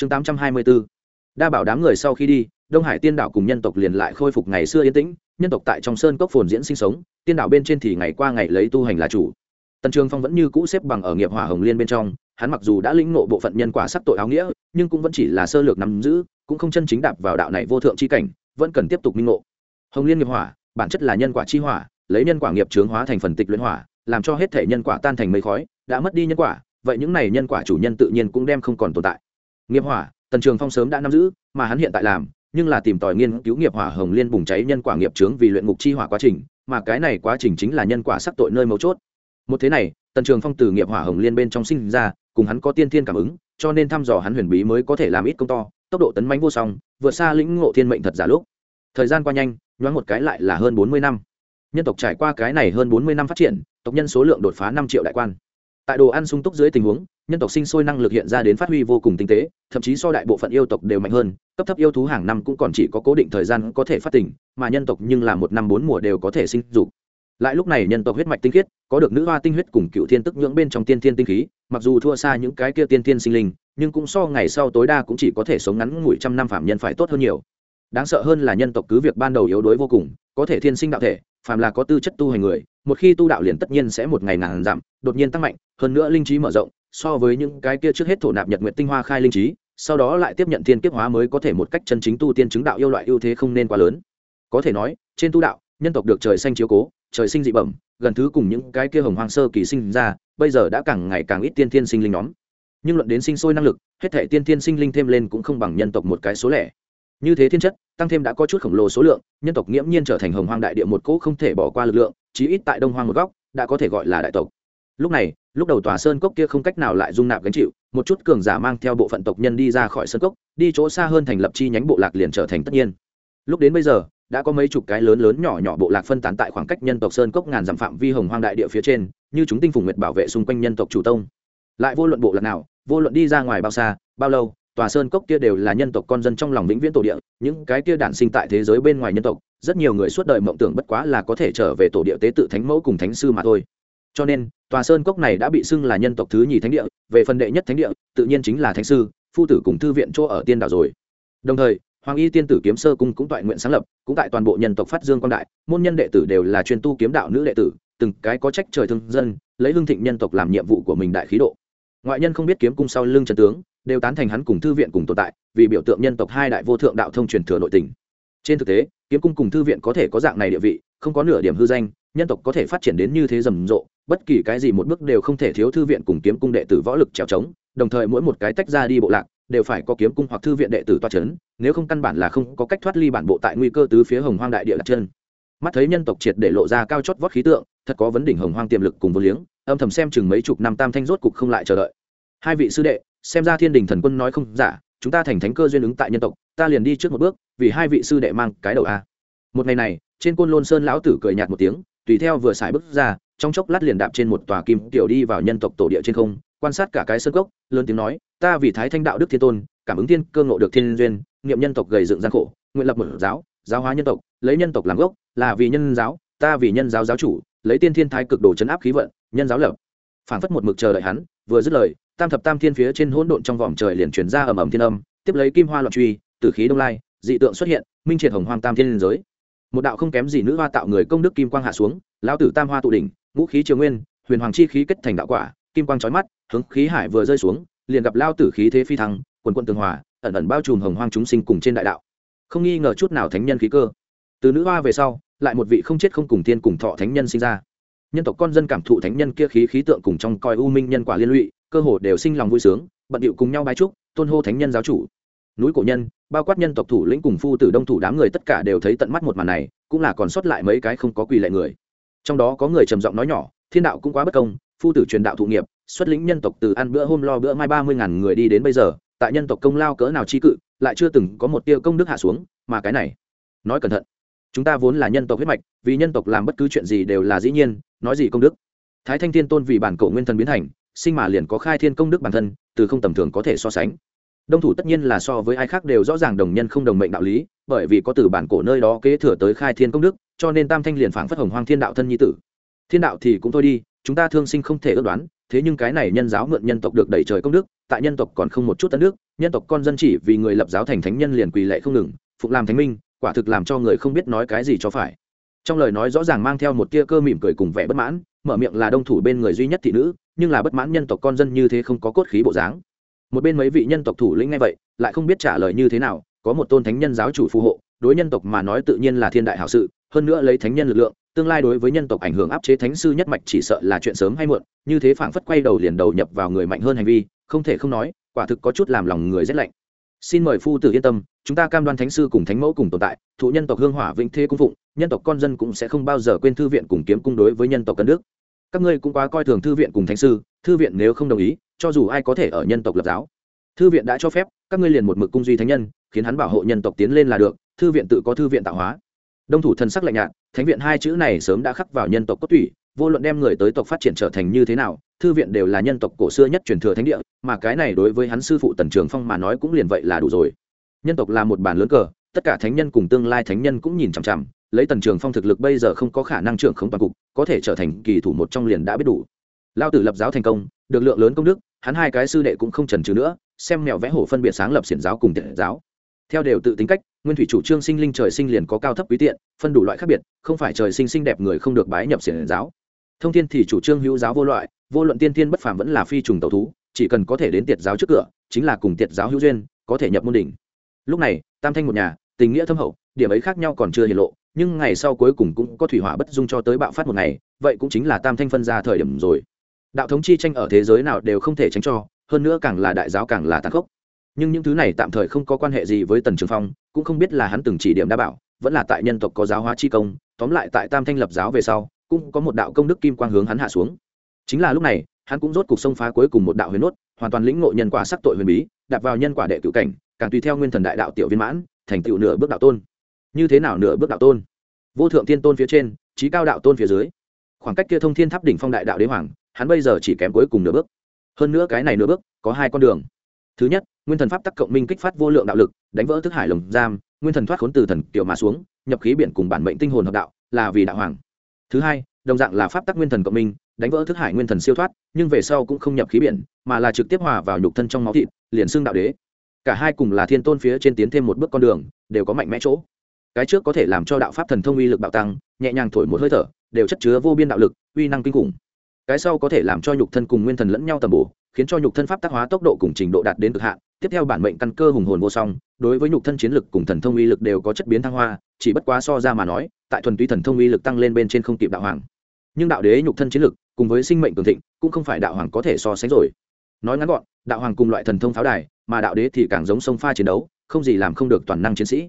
chương tám trăm hai mươi bốn đa bảo đám người sau khi đi, đông hải tiên đảo cùng nhân tộc liền lại khôi phục ngày xưa yên tĩnh, nhân tộc tại trong sơn cốc phồn diễn sinh sống, tiên đảo bên trên thì ngày qua ngày lấy tu hành là chủ. Tần trường phong vẫn như cũ xếp bằng ở nghiệp hỏa hồng liên bên trong, hắn mặc dù đã lĩnh ngộ bộ phận nhân quả sắc tội áo nghĩa, nhưng cũng vẫn chỉ là sơ lược nắm giữ, cũng không chân chính đạp vào đạo này vô thượng chi cảnh, vẫn cần tiếp tục minh ngộ. Hồng liên nghiệp hỏa, bản chất là nhân quả chi hỏa, lấy nhân quả nghiệp chướng hóa thành phần tịch luyện hỏa, làm cho hết thể nhân quả tan thành mây khói, đã mất đi nhân quả, vậy những này nhân quả chủ nhân tự nhiên cũng đem không còn tồn tại nghiệp hỏa, tần trường phong sớm đã nắm giữ, mà hắn hiện tại làm, nhưng là tìm tòi nghiên cứu nghiệp hỏa hồng liên bùng cháy nhân quả nghiệp trướng vì luyện ngục chi hỏa quá trình, mà cái này quá trình chính là nhân quả sắc tội nơi mấu chốt. Một thế này, tần trường phong từ nghiệp hỏa hồng liên bên trong sinh ra, cùng hắn có tiên thiên cảm ứng, cho nên thăm dò hắn huyền bí mới có thể làm ít công to, tốc độ tấn mánh vô song, vượt xa lĩnh ngộ thiên mệnh thật giả lúc. Thời gian qua nhanh, nhoáng một cái lại là hơn bốn mươi năm. Nhân tộc trải qua cái này hơn bốn mươi năm phát triển, tộc nhân số lượng đột phá năm triệu đại quan. Tại đồ ăn sung túc dưới tình huống nhân tộc sinh sôi năng lực hiện ra đến phát huy vô cùng tinh tế, thậm chí so đại bộ phận yêu tộc đều mạnh hơn, cấp thấp yêu thú hàng năm cũng còn chỉ có cố định thời gian có thể phát tỉnh mà nhân tộc nhưng là một năm bốn mùa đều có thể sinh dục. Lại lúc này nhân tộc huyết mạch tinh khiết, có được nữ hoa tinh huyết cùng cựu thiên tức nhưỡng bên trong tiên thiên tinh khí, mặc dù thua xa những cái kia tiên thiên sinh linh, nhưng cũng so ngày sau tối đa cũng chỉ có thể sống ngắn ngủi trăm năm phạm nhân phải tốt hơn nhiều. Đáng sợ hơn là nhân tộc cứ việc ban đầu yếu đuối vô cùng, có thể thiên sinh đạo thể, phàm là có tư chất tu hành người một khi tu đạo liền tất nhiên sẽ một ngày ngàn giảm, đột nhiên tăng mạnh, hơn nữa linh trí mở rộng, so với những cái kia trước hết thổ nạp nhật nguyện tinh hoa khai linh trí, sau đó lại tiếp nhận thiên kiếp hóa mới có thể một cách chân chính tu tiên chứng đạo yêu loại ưu thế không nên quá lớn. Có thể nói, trên tu đạo, nhân tộc được trời xanh chiếu cố, trời sinh dị bẩm, gần thứ cùng những cái kia hồng hoang sơ kỳ sinh ra, bây giờ đã càng ngày càng ít tiên thiên sinh linh nhóm. Nhưng luận đến sinh sôi năng lực, hết thể tiên thiên sinh linh thêm lên cũng không bằng nhân tộc một cái số lẻ. Như thế thiên chất tăng thêm đã có chút khổng lồ số lượng, nhân tộc nghiễm nhiên trở thành hồng hoang đại địa một cỗ không thể bỏ qua lực lượng, chí ít tại đông hoang một góc, đã có thể gọi là đại tộc. Lúc này, lúc đầu tòa sơn cốc kia không cách nào lại dung nạp gánh chịu, một chút cường giả mang theo bộ phận tộc nhân đi ra khỏi sơn cốc, đi chỗ xa hơn thành lập chi nhánh bộ lạc liền trở thành tất nhiên. Lúc đến bây giờ, đã có mấy chục cái lớn lớn nhỏ nhỏ bộ lạc phân tán tại khoảng cách nhân tộc sơn cốc ngàn dặm phạm vi hồng hoang đại địa phía trên, như chúng tinh phùng nguyệt bảo vệ xung quanh nhân tộc chủ tông. Lại vô luận bộ lạc nào, vô luận đi ra ngoài bao xa, bao lâu tòa sơn cốc kia đều là nhân tộc con dân trong lòng vĩnh viễn tổ địa, những cái kia đản sinh tại thế giới bên ngoài nhân tộc, rất nhiều người suốt đời mộng tưởng bất quá là có thể trở về tổ địa tế tự thánh mẫu cùng thánh sư mà thôi. Cho nên, tòa sơn cốc này đã bị xưng là nhân tộc thứ nhì thánh địa, về phần đệ nhất thánh địa, tự nhiên chính là thánh sư, phu tử cùng thư viện chỗ ở tiên đảo rồi. Đồng thời, hoàng y tiên tử kiếm sơ cung cũng toại nguyện sáng lập, cũng tại toàn bộ nhân tộc phát dương quan đại, môn nhân đệ tử đều là chuyên tu kiếm đạo nữ đệ tử, từng cái có trách trời thương dân, lấy hương thịnh nhân tộc làm nhiệm vụ của mình đại khí độ. Ngoại nhân không biết kiếm cung sau lưng trần tướng đều tán thành hắn cùng thư viện cùng tồn tại, vì biểu tượng nhân tộc hai đại vô thượng đạo thông truyền thừa nội tình. Trên thực tế, kiếm cung cùng thư viện có thể có dạng này địa vị, không có nửa điểm hư danh, nhân tộc có thể phát triển đến như thế rầm rộ, bất kỳ cái gì một bước đều không thể thiếu thư viện cùng kiếm cung đệ tử võ lực trèo trống, đồng thời mỗi một cái tách ra đi bộ lạc, đều phải có kiếm cung hoặc thư viện đệ tử toa c h ấ n nếu không căn bản là không có cách thoát ly bản bộ tại nguy cơ tứ phía hồng hoang đại địa đặt chân. Mắt thấy nhân tộc triệt để lộ ra cao chót vót khí tượng, thật có vấn đỉnh hồng hoang tiềm lực cùng vô liếng, âm thầm xem chừng mấy chục năm tam thanh rốt cục không lại chờ đợi. Hai vị sư đệ xem ra thiên đình thần quân nói không giả, chúng ta thành thánh cơ duyên ứng tại nhân tộc, ta liền đi trước một bước, vì hai vị sư đệ mang cái đầu a. Một ngày này, trên côn lôn sơn lão tử cười nhạt một tiếng, tùy theo vừa xài bước ra, trong chốc lát liền đạp trên một tòa kim tiểu đi vào nhân tộc tổ địa trên không, quan sát cả cái sơ gốc lớn tiếng nói, ta vì thái thanh đạo đức thiên tôn, cảm ứng thiên cơ ngộ được thiên duyên nghiệm nhân tộc gầy dựng gian khổ, nguyện lập một giáo giáo hóa nhân tộc, lấy nhân tộc làm gốc, là vì nhân giáo, ta vì nhân giáo giáo chủ, lấy tiên thiên thái cực đồ chấn áp khí vận, nhân giáo lập. Phản phất một mực chờ đợi hắn, vừa dứt lời tam thập tam thiên phía trên hỗn độn trong vòng trời liền truyền ra ầm ầm thiên âm, tiếp lấy kim hoa loạn truy, tử khí đông lai, dị tượng xuất hiện, minh triệt hồng hoang tam thiên giới. Một đạo không kém gì nữ hoa tạo người công đức kim quang hạ xuống, lão tử tam hoa tụ đỉnh, ngũ khí triều nguyên, huyền hoàng chi khí kết thành đạo quả, kim quang chói mắt, hướng khí hải vừa rơi xuống, liền gặp lao tử khí thế phi thăng, quần quần tương hòa, ẩn ẩn bao trùm hồng hoang chúng sinh cùng trên đại đạo. Không nghi ngờ chút nào thánh nhân khí cơ. Từ nữ hoa về sau, lại một vị không chết không cùng tiên cùng thọ thánh nhân sinh ra. Nhân tộc con dân cảm thụ thánh nhân kia khí khí tượng cùng trong coi u minh nhân quả liên lụy cơ hồ đều sinh lòng vui sướng, bận điệu cùng nhau bái chúc, tôn hô thánh nhân giáo chủ. Núi cổ nhân, bao quát nhân tộc thủ lĩnh cùng phu tử đông thủ đám người tất cả đều thấy tận mắt một màn này, cũng là còn sót lại mấy cái không có quỳ lệ người. Trong đó có người trầm giọng nói nhỏ, thiên đạo cũng quá bất công, phu tử truyền đạo thụ nghiệp, xuất lĩnh nhân tộc từ ăn bữa hôm lo bữa mai ba mươi ngàn người đi đến bây giờ, tại nhân tộc công lao cỡ nào chi cự, lại chưa từng có một tia công đức hạ xuống, mà cái này, nói cẩn thận. Chúng ta vốn là nhân tộc huyết mạch, vì nhân tộc làm bất cứ chuyện gì đều là dĩ nhiên, nói gì công đức. Thái thanh thiên tôn vì bản cổ nguyên thần biến thành sinh mà liền có khai thiên công đức bản thân, từ không tầm thường có thể so sánh. Đông thủ tất nhiên là so với ai khác đều rõ ràng đồng nhân không đồng mệnh đạo lý, bởi vì có từ bản cổ nơi đó kế thừa tới khai thiên công đức, cho nên tam thanh liền phảng phất hồng hoang thiên đạo thân nhi tử. Thiên đạo thì cũng thôi đi, chúng ta thương sinh không thể ước đoán, thế nhưng cái này nhân giáo mượn nhân tộc được đẩy trời công đức, tại nhân tộc còn không một chút tân nước, nhân tộc con dân chỉ vì người lập giáo thành thánh nhân liền quỳ lệ không ngừng phục làm thánh minh, quả thực làm cho người không biết nói cái gì cho phải. Trong lời nói rõ ràng mang theo một tia cơ mỉm cười cùng vẻ bất mãn, mở miệng là đông thủ bên người duy nhất thị nữ nhưng là bất mãn nhân tộc con dân như thế không có cốt khí bộ dáng. Một bên mấy vị nhân tộc thủ lĩnh ngay vậy, lại không biết trả lời như thế nào, có một tôn thánh nhân giáo chủ phù hộ, đối nhân tộc mà nói tự nhiên là thiên đại hảo sự, hơn nữa lấy thánh nhân lực lượng, tương lai đối với nhân tộc ảnh hưởng áp chế thánh sư nhất mạch chỉ sợ là chuyện sớm hay muộn, như thế phảng phất quay đầu liền đầu nhập vào người mạnh hơn hành vi, không thể không nói, quả thực có chút làm lòng người rét lạnh. Xin mời phu tử yên tâm, chúng ta cam đoan thánh sư cùng thánh mẫu cùng tồn tại, thụ nhân tộc hương hỏa vĩnh thế cung phụng, nhân tộc con dân cũng sẽ không bao giờ quên thư viện cùng kiếm cung đối với nhân tộc cân đức các ngươi cũng quá coi thường thư viện cùng thánh sư, thư viện nếu không đồng ý, cho dù ai có thể ở nhân tộc lập giáo, thư viện đã cho phép, các ngươi liền một mực cung duy thánh nhân, khiến hắn bảo hộ nhân tộc tiến lên là được, thư viện tự có thư viện tạo hóa. Đông thủ thần sắc lạnh nhạt, thánh viện hai chữ này sớm đã khắc vào nhân tộc cốt tủy, vô luận đem người tới tộc phát triển trở thành như thế nào, thư viện đều là nhân tộc cổ xưa nhất truyền thừa thánh địa, mà cái này đối với hắn sư phụ tần trường phong mà nói cũng liền vậy là đủ rồi. Nhân tộc là một bản lớn cờ, tất cả thánh nhân cùng tương lai thánh nhân cũng nhìn chằm chằm lấy tần trường phong thực lực bây giờ không có khả năng trưởng khống toàn cục, có thể trở thành kỳ thủ một trong liền đã biết đủ. Lao tử lập giáo thành công, được lượng lớn công đức, hắn hai cái sư đệ cũng không trần trừ nữa, xem mèo vẽ hổ phân biệt sáng lập xiển giáo cùng tiện giáo. Theo đều tự tính cách, nguyên thủy chủ trương sinh linh trời sinh liền có cao thấp quý tiện, phân đủ loại khác biệt, không phải trời sinh sinh đẹp người không được bái nhập xiển giáo. Thông thiên thì chủ trương hữu giáo vô loại, vô luận tiên thiên bất phàm vẫn là phi trùng tẩu thú, chỉ cần có thể đến tiệt giáo trước cửa, chính là cùng tiệt giáo hữu duyên, có thể nhập môn đỉnh. Lúc này, tam thanh một nhà, tình nghĩa thâm hậu, điểm ấy khác nhau còn chưa hiện lộ nhưng ngày sau cuối cùng cũng có thủy hỏa bất dung cho tới bạo phát một ngày, vậy cũng chính là tam thanh phân ra thời điểm rồi. Đạo thống chi tranh ở thế giới nào đều không thể tránh cho, hơn nữa càng là đại giáo càng là tàn khốc. Nhưng những thứ này tạm thời không có quan hệ gì với tần trường phong, cũng không biết là hắn từng chỉ điểm đa bảo, vẫn là tại nhân tộc có giáo hóa chi công, tóm lại tại tam thanh lập giáo về sau, cũng có một đạo công đức kim quang hướng hắn hạ xuống. Chính là lúc này, hắn cũng rốt cuộc xông phá cuối cùng một đạo huyền nốt, hoàn toàn lĩnh ngộ nhân quả sắc tội huyền bí đạp vào nhân quả đệ cựu cảnh, càng tùy theo nguyên thần đại đạo tiểu viên mãn, thành tựu nửa bước đạo tôn như thế nào nửa bước đạo tôn? Vô thượng thiên tôn phía trên trí cao đạo tôn phía dưới. Khoảng cách kia thông thiên tháp đỉnh phong đại đạo đế hoàng, hắn bây giờ chỉ kém cuối cùng nửa bước. Hơn nữa cái này nửa bước, có hai con đường. Thứ nhất, nguyên thần pháp tắc cộng minh kích phát vô lượng đạo lực, đánh vỡ thức hải lồng giam, nguyên thần thoát khốn từ thần kiểu mà xuống, nhập khí biển cùng bản mệnh tinh hồn hợp đạo, là vì đạo hoàng. Thứ hai, đồng dạng là pháp tắc nguyên thần cộng minh, đánh vỡ thức hải nguyên thần siêu thoát, nhưng về sau cũng không nhập khí biển, mà là trực tiếp hòa vào nhục thân trong máu thịt, liền xương đạo đế. Cả hai cùng là thiên tôn phía trên tiến thêm một bước con đường, đều có mạnh mẽ chỗ cái trước có thể làm cho đạo pháp thần thông uy lực bạo tăng, nhẹ nhàng thổi một hơi thở, đều chất chứa vô biên đạo lực, uy năng kinh khủng. Cái sau có thể làm cho nhục thân cùng nguyên thần lẫn nhau tầm bổ, khiến cho nhục thân pháp tác hóa tốc độ cùng trình độ đạt đến cực hạn. Tiếp theo bản mệnh căn cơ hùng hồn vô song, đối với nhục thân chiến lực cùng thần thông uy lực đều có chất biến thăng hoa, chỉ bất quá so ra mà nói, tại thuần túy thần thông uy lực tăng lên bên trên không kịp đạo hoàng. Nhưng đạo đế nhục thân chiến lực, cùng với sinh mệnh cường thịnh, cũng không phải đạo hoàng có thể so sánh rồi. Nói ngắn gọn, đạo hoàng cùng loại thần thông pháo đài, mà đạo đế thì càng giống sông pha chiến đấu, không gì làm không được toàn năng chiến sĩ.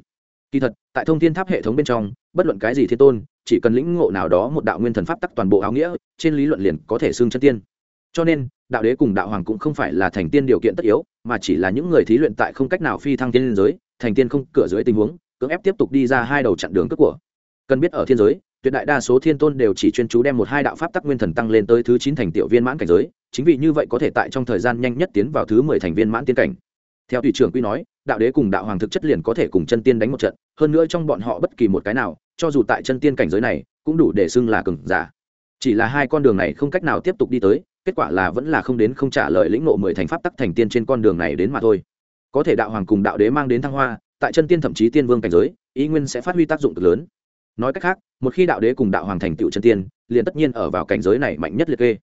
Kỳ thật tại thông thiên tháp hệ thống bên trong, bất luận cái gì thiên tôn, chỉ cần lĩnh ngộ nào đó một đạo nguyên thần pháp tắc toàn bộ áo nghĩa, trên lý luận liền có thể xưng chân tiên. Cho nên, đạo đế cùng đạo hoàng cũng không phải là thành tiên điều kiện tất yếu, mà chỉ là những người thí luyện tại không cách nào phi thăng tiên liên giới, thành tiên không cửa dưới tình huống, cưỡng ép tiếp tục đi ra hai đầu chặn đường cướp của. Cần biết ở thiên giới, tuyệt đại đa số thiên tôn đều chỉ chuyên chú đem một hai đạo pháp tắc nguyên thần tăng lên tới thứ chín thành tiểu viên mãn cảnh giới, chính vì như vậy có thể tại trong thời gian nhanh nhất tiến vào thứ mười thành viên mãn tiên cảnh. Theo tùy trưởng quy nói đạo đế cùng đạo hoàng thực chất liền có thể cùng chân tiên đánh một trận, hơn nữa trong bọn họ bất kỳ một cái nào, cho dù tại chân tiên cảnh giới này, cũng đủ để xưng là cừng giả. Chỉ là hai con đường này không cách nào tiếp tục đi tới, kết quả là vẫn là không đến không trả lời lĩnh ngộ mười thành pháp tắc thành tiên trên con đường này đến mà thôi. Có thể đạo hoàng cùng đạo đế mang đến thăng hoa, tại chân tiên thậm chí tiên vương cảnh giới, ý nguyên sẽ phát huy tác dụng cực lớn. Nói cách khác, một khi đạo đế cùng đạo hoàng thành tựu chân tiên, liền tất nhiên ở vào cảnh giới này mạnh nhất liệt kê.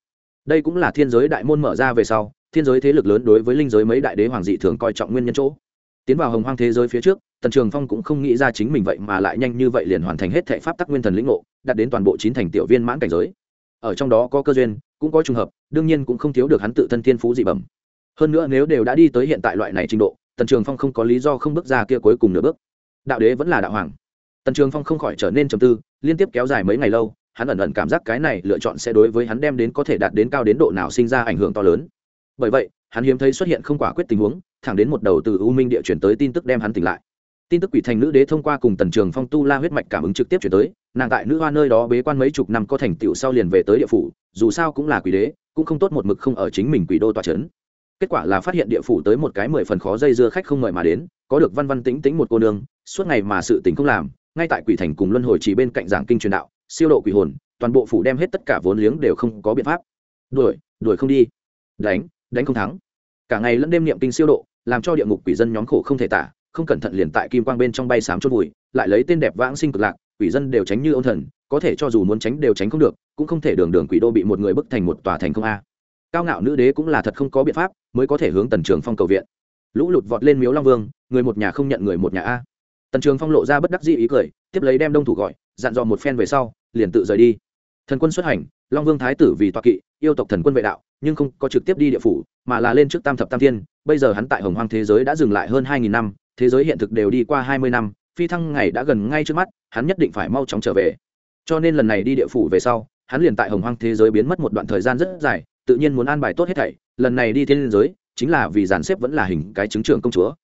Đây cũng là thiên giới đại môn mở ra về sau, thiên giới thế lực lớn đối với linh giới mấy đại đế hoàng dị thường coi trọng nguyên nhân chỗ tiến vào hồng hoang thế giới phía trước, tần trường phong cũng không nghĩ ra chính mình vậy mà lại nhanh như vậy liền hoàn thành hết thệ pháp tắc nguyên thần lĩnh ngộ, đạt đến toàn bộ chín thành tiểu viên mãn cảnh giới. Ở trong đó có cơ duyên, cũng có trùng hợp, đương nhiên cũng không thiếu được hắn tự thân thiên phú dị bẩm. Hơn nữa nếu đều đã đi tới hiện tại loại này trình độ, tần trường phong không có lý do không bước ra kia cuối cùng nửa bước. Đạo đế vẫn là đạo hoàng. Tần trường phong không khỏi trở nên trầm tư, liên tiếp kéo dài mấy ngày lâu, hắn ẩn ẩn cảm giác cái này lựa chọn sẽ đối với hắn đem đến có thể đạt đến cao đến độ nào sinh ra ảnh hưởng to lớn. Bởi vậy, hắn hiếm thấy xuất hiện không quả quyết tình huống thẳng đến một đầu từ u minh địa chuyển tới tin tức đem hắn tỉnh lại. Tin tức quỷ thành nữ đế thông qua cùng tần trường phong tu la huyết mạch cảm ứng trực tiếp chuyển tới, nàng tại nữ hoa nơi đó bế quan mấy chục năm có thành tựu sau liền về tới địa phủ, dù sao cũng là quỷ đế, cũng không tốt một mực không ở chính mình quỷ đô tòa trấn kết quả là phát hiện địa phủ tới một cái mười phần khó dây dưa khách không mời mà đến, có được văn văn tính tính một cô nương, suốt ngày mà sự tình không làm, ngay tại quỷ thành cùng luân hồi chỉ bên cạnh giảng kinh truyền đạo, siêu độ quỷ hồn, toàn bộ phủ đem hết tất cả vốn liếng đều không có biện pháp. Đuổi đuổi không đi. Đánh đánh không thắng. Cả ngày lẫn đêm niệm kinh siêu độ làm cho địa ngục quỷ dân nhóm khổ không thể tả không cẩn thận liền tại kim quang bên trong bay sám chốt bụi, lại lấy tên đẹp vãng sinh cực lạc quỷ dân đều tránh như ông thần có thể cho dù muốn tránh đều tránh không được cũng không thể đường đường quỷ đô bị một người bức thành một tòa thành không a. Cao ngạo nữ đế cũng là thật không có biện pháp mới có thể hướng tần trường phong cầu viện. Lũ lụt vọt lên miếu long vương người một nhà không nhận người một nhà a. Tần trường phong lộ ra bất đắc dĩ ý cười tiếp lấy đem đông thủ gọi dặn dò một phen về sau liền tự rời đi. Thần quân xuất hành long vương thái tử vì toa kỵ yêu tộc thần quân vệ đạo nhưng không có trực tiếp đi địa phủ mà là lên trước tam thập tam thiên. Bây giờ hắn tại hồng hoang thế giới đã dừng lại hơn hai nghìn năm thế giới hiện thực đều đi qua hai mươi năm phi thăng ngày đã gần ngay trước mắt hắn nhất định phải mau chóng trở về. Cho nên lần này đi địa phủ về sau hắn liền tại hồng hoang thế giới biến mất một đoạn thời gian rất dài tự nhiên muốn an bài tốt hết thảy. Lần này đi thiên liên giới chính là vì dàn xếp vẫn là hình cái chứng trưởng công chúa.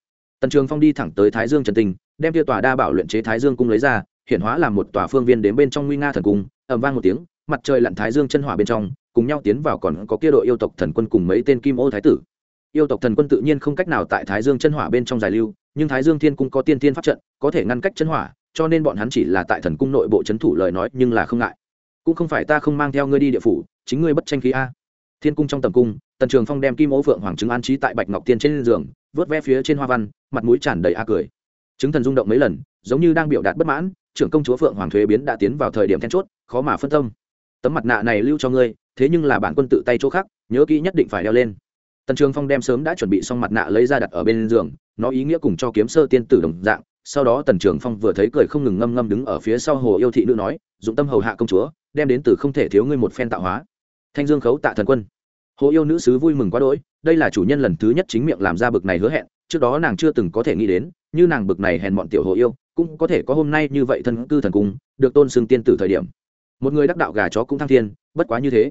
Tần trường phong đi thẳng tới thái dương trần Tình, đem tiêu tòa đa bảo luyện chế thái dương cung lấy ra hiện hóa làm một tòa phương viên đến bên trong nguy nga thần cung ầm vang một tiếng mặt trời lặn thái dương chân hỏa bên trong, cùng nhau tiến vào còn có kia đội yêu tộc thần quân cùng mấy tên kim ô thái tử. Yêu tộc thần quân tự nhiên không cách nào tại thái dương chân hỏa bên trong giải lưu, nhưng thái dương thiên cung có tiên thiên pháp trận, có thể ngăn cách chân hỏa, cho nên bọn hắn chỉ là tại thần cung nội bộ c h ấ n thủ lời nói, nhưng là không ngại. Cũng không phải ta không mang theo ngươi đi địa phủ, chính ngươi bất tranh khí a. Thiên cung trong tầm cung, tần trường phong đem kim ô phượng hoàng chứng an trí tại bạch ngọc tiên trên giường, vớt ve phía trên hoa văn, mặt mũi tràn đầy a cười. Chứng thần rung động mấy lần, giống như đang biểu đạt bất mãn, trưởng công chúa phượng hoàng thuế biến đã tiến vào thời điểm then chốt, khó mà phân tâm tấm mặt nạ này lưu cho ngươi, thế nhưng là bản quân tự tay chỗ khác, nhớ kỹ nhất định phải đeo lên. Tần trường phong đem sớm đã chuẩn bị xong mặt nạ lấy ra đặt ở bên giường, nó ý nghĩa cùng cho kiếm sơ tiên tử đồng dạng. Sau đó tần trường phong vừa thấy cười không ngừng ngâm ngâm đứng ở phía sau hồ yêu thị nữ nói, dụng tâm hầu hạ công chúa, đem đến từ không thể thiếu ngươi một phen tạo hóa. Thanh dương khấu tạ thần quân. Hồ yêu nữ sứ vui mừng quá đỗi, đây là chủ nhân lần thứ nhất chính miệng làm ra bực này hứa hẹn, trước đó nàng chưa từng có thể nghĩ đến, như nàng bực này hèn bọn tiểu hồ yêu, cũng có thể có hôm nay như vậy thân cư thần cung, được tôn xưng tiên tử thời điểm một người đắc đạo gà chó cũng thăng thiên, bất quá như thế.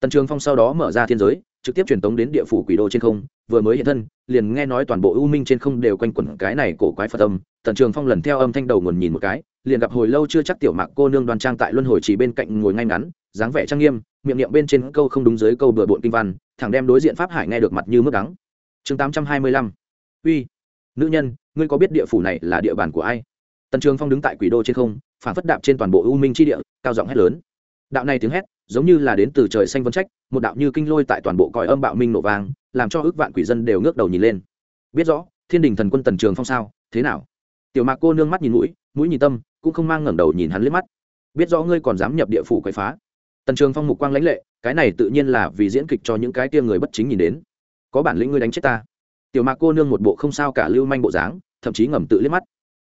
Tần trường phong sau đó mở ra thiên giới, trực tiếp truyền tống đến địa phủ quỷ đô trên không, vừa mới hiện thân, liền nghe nói toàn bộ u minh trên không đều quanh quẩn cái này cổ quái phật âm. Tần trường phong lần theo âm thanh đầu nguồn nhìn một cái, liền gặp hồi lâu chưa chắc tiểu mạc cô nương đoan trang tại luân hồi chỉ bên cạnh ngồi ngay ngắn, dáng vẻ trang nghiêm, miệng niệm bên trên câu không đúng dưới câu bừa bộn kinh văn, thẳng đem đối diện pháp hải nghe được mặt như mức đắng. Chương tám trăm hai mươi lăm. Uy, nữ nhân, ngươi có biết địa phủ này là địa bàn của ai? Tần trường phong đứng tại quỷ đô trên không phản phất đạp trên toàn bộ u minh tri địa, cao giọng hét lớn. Đạo này tiếng hét, giống như là đến từ trời xanh vân trách, một đạo như kinh lôi tại toàn bộ cõi âm bạo minh nổ vang, làm cho ước vạn quỷ dân đều ngước đầu nhìn lên. Biết rõ, thiên đình thần quân tần trường phong sao, thế nào? Tiểu mạc cô nương mắt nhìn mũi mũi nhìn tâm, cũng không mang ngẩng đầu nhìn hắn liếc mắt. Biết rõ ngươi còn dám nhập địa phủ quậy phá. Tần trường phong mục quang lãnh lệ, cái này tự nhiên là vì diễn kịch cho những cái tia người bất chính nhìn đến. Có bản lĩnh ngươi đánh chết ta. Tiểu mạc cô nương một bộ không sao cả lưu manh bộ dáng, thậm chí ngầm tự liếc mắt.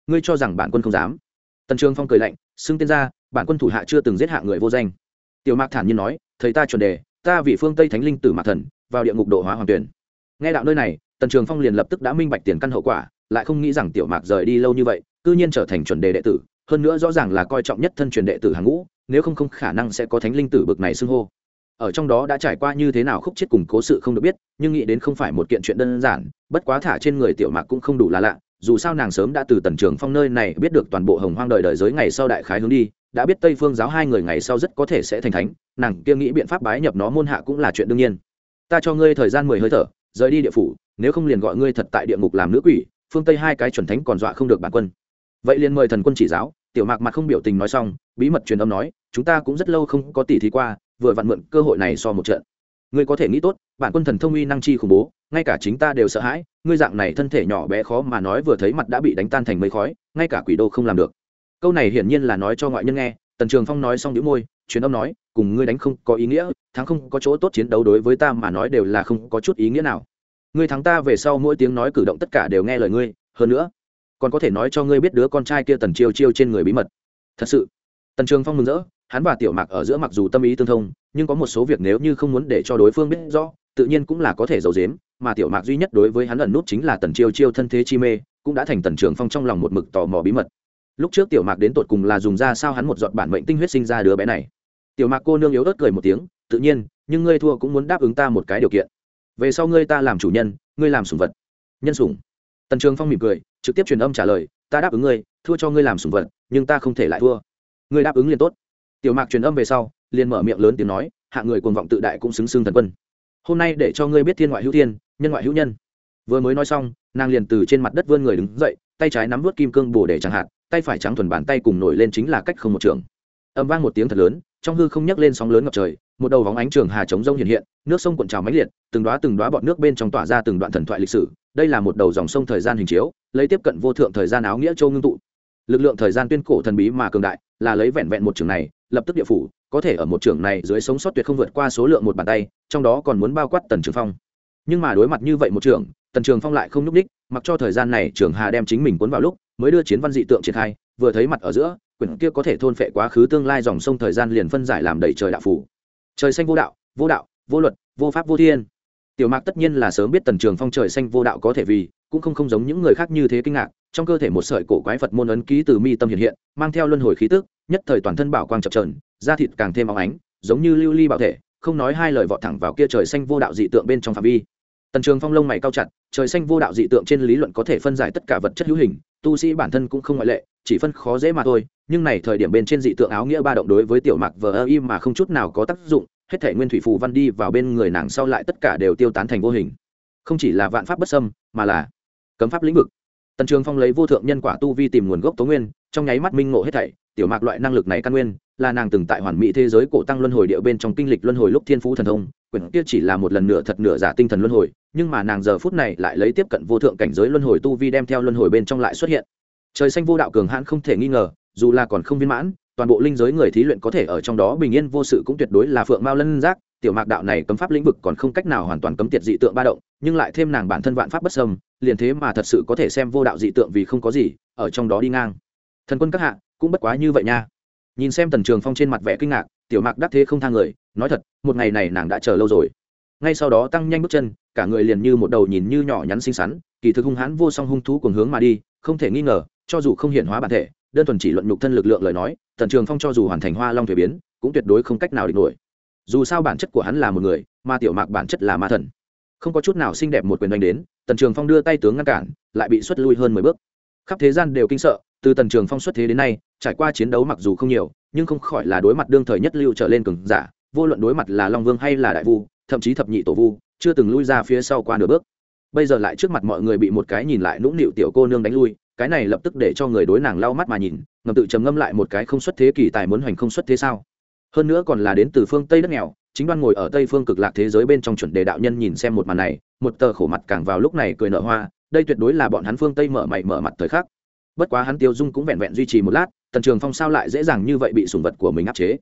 Ngươi cho rằng bản quân không dám tần trường phong cười lạnh, xưng tên ra, bản quân thủ hạ chưa từng giết hạ người vô danh. Tiểu mạc thản nhiên nói, thầy ta chuẩn đề, ta vị phương tây thánh linh tử mạc thần, vào địa ngục độ hóa hoàng tuyển. Nghe đạo nơi này, tần trường phong liền lập tức đã minh bạch tiền căn hậu quả, lại không nghĩ rằng tiểu mạc rời đi lâu như vậy, cư nhiên trở thành chuẩn đề đệ tử, hơn nữa rõ ràng là coi trọng nhất thân truyền đệ tử hàng ngũ, nếu không không khả năng sẽ có thánh linh tử bực này xưng hô. Ở trong đó đã trải qua như thế nào khúc chết cùng cố sự không được biết, nhưng nghĩ đến không phải một kiện chuyện đơn giản, bất quá thả trên người tiểu mạc cũng không đủ là lạ dù sao nàng sớm đã từ tần trường phong nơi này biết được toàn bộ hồng hoang đời đời giới ngày sau đại khái hướng đi, đã biết tây phương giáo hai người ngày sau rất có thể sẽ thành thánh, nàng kia nghĩ biện pháp bái nhập nó môn hạ cũng là chuyện đương nhiên. Ta cho ngươi thời gian mười hơi thở, rời đi địa phủ, nếu không liền gọi ngươi thật tại địa ngục làm nữ quỷ, phương tây hai cái chuẩn thánh còn dọa không được bản quân. Vậy liền mời thần quân chỉ giáo, tiểu mạc mặt không biểu tình nói xong, bí mật truyền âm nói, chúng ta cũng rất lâu không có tỷ thí qua, vừa vặn mượn cơ hội này so một trận. Ngươi có thể nghĩ tốt, bản quân thần thông uy năng chi khủng bố ngay cả chính ta đều sợ hãi, ngươi dạng này thân thể nhỏ bé khó mà nói vừa thấy mặt đã bị đánh tan thành mây khói, ngay cả quỷ đô không làm được. Câu này hiển nhiên là nói cho ngoại nhân nghe, tần trường phong nói xong đĩu môi, truyền âm nói, cùng ngươi đánh không có ý nghĩa, thắng không có chỗ tốt chiến đấu đối với ta mà nói đều là không có chút ý nghĩa nào. Ngươi thắng ta về sau mỗi tiếng nói cử động tất cả đều nghe lời ngươi, hơn nữa, còn có thể nói cho ngươi biết đứa con trai kia tần chiêu chiêu trên người bí mật. Thật sự, tần trường phong mừng rỡ, hắn và tiểu mạc ở giữa mặc dù tâm ý tương thông, nhưng có một số việc nếu như không muốn để cho đối phương biết rõ, tự nhiên cũng là có thể giấu giếm mà tiểu mạc duy nhất đối với hắn ẩn nút chính là tần chiêu chiêu thân thế chi mê, cũng đã thành tần trường phong trong lòng một mực tò mò bí mật. Lúc trước tiểu mạc đến tột cùng là dùng ra sao hắn một giọt bản mệnh tinh huyết sinh ra đứa bé này. Tiểu mạc cô nương yếu ớt cười một tiếng, tự nhiên, nhưng ngươi thua cũng muốn đáp ứng ta một cái điều kiện. Về sau ngươi ta làm chủ nhân, ngươi làm sủng vật. Nhân sủng? Tần trường phong mỉm cười, trực tiếp truyền âm trả lời, ta đáp ứng ngươi, thua cho ngươi làm sủng vật, nhưng ta không thể lại thua. Ngươi đáp ứng liền tốt. Tiểu mạc truyền âm về sau, liền mở miệng lớn tiếng nói, hạ người cuồng vọng tự đại cũng xứng xương thần quân hôm nay để cho ngươi biết thiên ngoại hữu thiên, nhân ngoại hữu nhân. Vừa mới nói xong, nàng liền từ trên mặt đất vươn người đứng dậy, tay trái nắm vớt kim cương bồ để chẳng hạn, tay phải trắng thuần bàn tay cùng nổi lên chính là cách không một trường. Âm vang một tiếng thật lớn, trong hư không nhấc lên sóng lớn ngập trời, một đầu vóng ánh trường hà chống rông hiện hiện, nước sông cuộn trào mãnh liệt, từng đoá từng đoá bọn nước bên trong tỏa ra từng đoạn thần thoại lịch sử. Đây là một đầu dòng sông thời gian hình chiếu, lấy tiếp cận vô thượng thời gian áo nghĩa châu ngưng tụ. Lực lượng thời gian tuyên cổ thần bí mà cường đại, là lấy vẹn vẹn một trường này, lập tức địa phủ có thể ở một trưởng này dưới sống sót tuyệt không vượt qua số lượng một bàn tay, trong đó còn muốn bao quát tần trường phong. Nhưng mà đối mặt như vậy một trưởng tần trường phong lại không n ú c ních mặc cho thời gian này trường hà đem chính mình cuốn vào lúc, mới đưa chiến văn dị tượng triển khai, vừa thấy mặt ở giữa, quyển kia có thể thôn phệ quá khứ tương lai dòng sông thời gian liền phân giải làm đầy trời đạo phủ. Trời xanh vô đạo vô đạo, vô luật, vô pháp vô thiên. Tiểu mạc tất nhiên là sớm biết tần trường phong trời xanh vô đạo có thể vì, cũng không không giống những người khác như thế kinh ngạc, trong cơ thể một sợi cổ quái phật môn ấn ký từ mi tâm hiện hiện, mang theo luân hồi khí tức nhất thời toàn thân bảo quang chập trờn da thịt càng thêm óng ánh, giống như lưu ly bảo thể, không nói hai lời vọt thẳng vào kia trời xanh vô đạo dị tượng bên trong phạm vi. Tần trường phong lông mày cao chặt, trời xanh vô đạo dị tượng trên lý luận có thể phân giải tất cả vật chất hữu hình, tu sĩ bản thân cũng không ngoại lệ, chỉ phân khó dễ mà thôi, nhưng này thời điểm bên trên dị tượng áo nghĩa ba động đối với tiểu Mặc vờ ơ im mà không chút nào có tác dụng, hết thể nguyên thủy phù văn đi vào bên người nàng sau lại tất cả đều tiêu tán thành vô hình. Không chỉ là vạn pháp bất xâm, mà là cấm pháp lĩnh vực. Tần trường phong lấy vô thượng nhân quả tu vi tìm nguồn gốc tố nguyên, trong nháy mắt minh ngộ hết thảy tiểu mạc loại năng lực này căn nguyên, là nàng từng tại hoàn mỹ thế giới cổ tăng luân hồi địa bên trong kinh lịch luân hồi lúc thiên phú thần thông, quyển kia chỉ là một lần nửa thật nửa giả tinh thần luân hồi, nhưng mà nàng giờ phút này lại lấy tiếp cận vô thượng cảnh giới luân hồi tu vi đem theo luân hồi bên trong lại xuất hiện. Trời xanh vô đạo cường hãn không thể nghi ngờ, dù là còn không viên mãn, toàn bộ linh giới người thí luyện có thể ở trong đó bình yên vô sự cũng tuyệt đối là phượng mao lân giác, tiểu mạc đạo này cấm pháp lĩnh vực còn không cách nào hoàn toàn cấm tiệt dị tượng ba động, nhưng lại thêm nàng bản thân vạn pháp bất sâm liền thế mà thật sự có thể xem vô đạo dị tượng vì không có gì, ở trong đó đi ngang. Thần quân các hạ cũng bất quá như vậy nha. Nhìn xem tần trường phong trên mặt vẻ kinh ngạc, tiểu mạc đắc thế không thang người, nói thật, một ngày này nàng đã chờ lâu rồi. Ngay sau đó tăng nhanh bước chân, cả người liền như một đầu nhìn như nhỏ nhắn xinh xắn, kỳ thực hung hãn vô song hung thú cùng hướng mà đi, không thể nghi ngờ, cho dù không hiện hóa bản thể, đơn thuần chỉ luận nhục thân lực lượng lời nói, tần trường phong cho dù hoàn thành hoa long thuế biến, cũng tuyệt đối không cách nào địch nổi. Dù sao bản chất của hắn là một người, mà tiểu mạc bản chất là ma thần. Không có chút nào xinh đẹp một quyền đánh đến, tần trường phong đưa tay tướng ngăn cản, lại bị xuất lui hơn mười bước khắp thế gian đều kinh sợ, từ tần trường phong xuất thế đến nay, trải qua chiến đấu mặc dù không nhiều, nhưng không khỏi là đối mặt đương thời nhất lưu trở lên cường giả, vô luận đối mặt là long vương hay là đại vu, thậm chí thập nhị tổ vu, chưa từng lui ra phía sau qua nửa bước. Bây giờ lại trước mặt mọi người bị một cái nhìn lại nũng nịu tiểu cô nương đánh lui, cái này lập tức để cho người đối nàng lau mắt mà nhìn, ngầm tự trầm ngâm lại một cái không xuất thế kỳ tài muốn hoành không xuất thế sao. Hơn nữa còn là đến từ phương tây đất nghèo, chính đoan ngồi ở tây phương cực lạc thế giới bên trong chuẩn đề đạo nhân nhìn xem một màn này, một tờ khổ mặt càng vào lúc này cười nở hoa đây tuyệt đối là bọn hắn phương tây mở mày mở mặt thời khắc. Bất quá hắn tiêu dung cũng vẹn vẹn duy trì một lát, tần trường phong sao lại dễ dàng như vậy bị sùng vật của mình áp chế?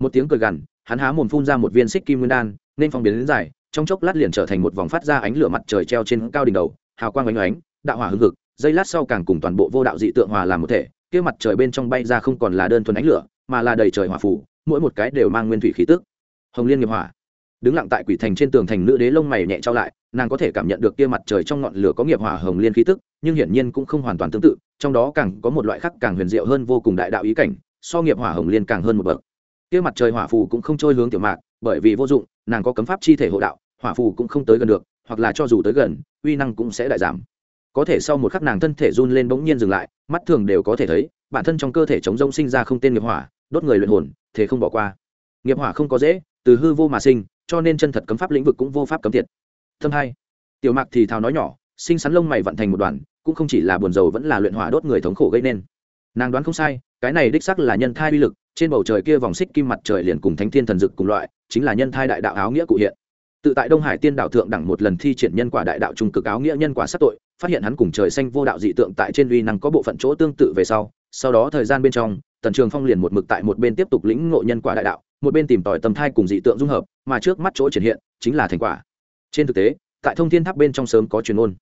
Một tiếng cười gằn, hắn há mồm phun ra một viên xích kim nguyên đan, nên phong biến đến dài, trong chốc lát liền trở thành một vòng phát ra ánh lửa mặt trời treo trên cao đỉnh đầu, hào quang oanh oánh đạo hỏa hưng hực, giây lát sau càng cùng toàn bộ vô đạo dị tượng hòa làm một thể, kia mặt trời bên trong bay ra không còn là đơn thuần ánh lửa, mà là đầy trời hỏa phủ mỗi một cái đều mang nguyên thủy khí tức. Hồng liên nghiệp hỏa đứng lặng tại quỷ thành trên tường thành nữ đế lông mày nhẹ trao lại, nàng có thể cảm nhận được kia mặt trời trong ngọn lửa có nghiệp hỏa hồng liên khí tức, nhưng hiển nhiên cũng không hoàn toàn tương tự, trong đó càng có một loại khác càng huyền diệu hơn vô cùng đại đạo ý cảnh, so nghiệp hỏa hồng liên càng hơn một bậc. Kia mặt trời hỏa phù cũng không trôi hướng tiểu mạc, bởi vì vô dụng, nàng có cấm pháp chi thể hộ đạo, hỏa phù cũng không tới gần được, hoặc là cho dù tới gần, uy năng cũng sẽ đại giảm. Có thể sau một khắc nàng thân thể run lên bỗng nhiên dừng lại, mắt thường đều có thể thấy, bản thân trong cơ thể chống rông sinh ra không tên nghiệp hỏa, đốt người luyện hồn, thế không bỏ qua. Nghiệp hỏa không có dễ, từ hư vô mà sinh cho nên chân thật cấm pháp lĩnh vực cũng vô pháp cấm thiệt. thâm hai, tiểu mạc thì thào nói nhỏ sinh sắn lông mày vận thành một đoàn, cũng không chỉ là buồn dầu vẫn là luyện hỏa đốt người thống khổ gây nên nàng đoán không sai, cái này đích sắc là nhân thai uy lực, trên bầu trời kia vòng xích kim mặt trời liền cùng thánh thiên thần dực cùng loại, chính là nhân thai đại đạo áo nghĩa cụ hiện tự tại đông hải tiên đạo thượng đẳng một lần thi triển nhân quả đại đạo trung cực áo nghĩa nhân quả sát tội, phát hiện hắn cùng trời xanh vô đạo dị tượng tại trên uy năng có bộ phận chỗ tương tự về sau sau đó thời gian bên trong, tần trường phong liền một mực tại một bên tiếp tục lĩnh ngộ nhân quả đại đạo một bên tìm tòi tâm thai cùng dị tượng dung hợp, mà trước mắt chỗ triển hiện chính là thành quả. Trên thực tế, tại thông thiên tháp bên trong sớm có truyền ôn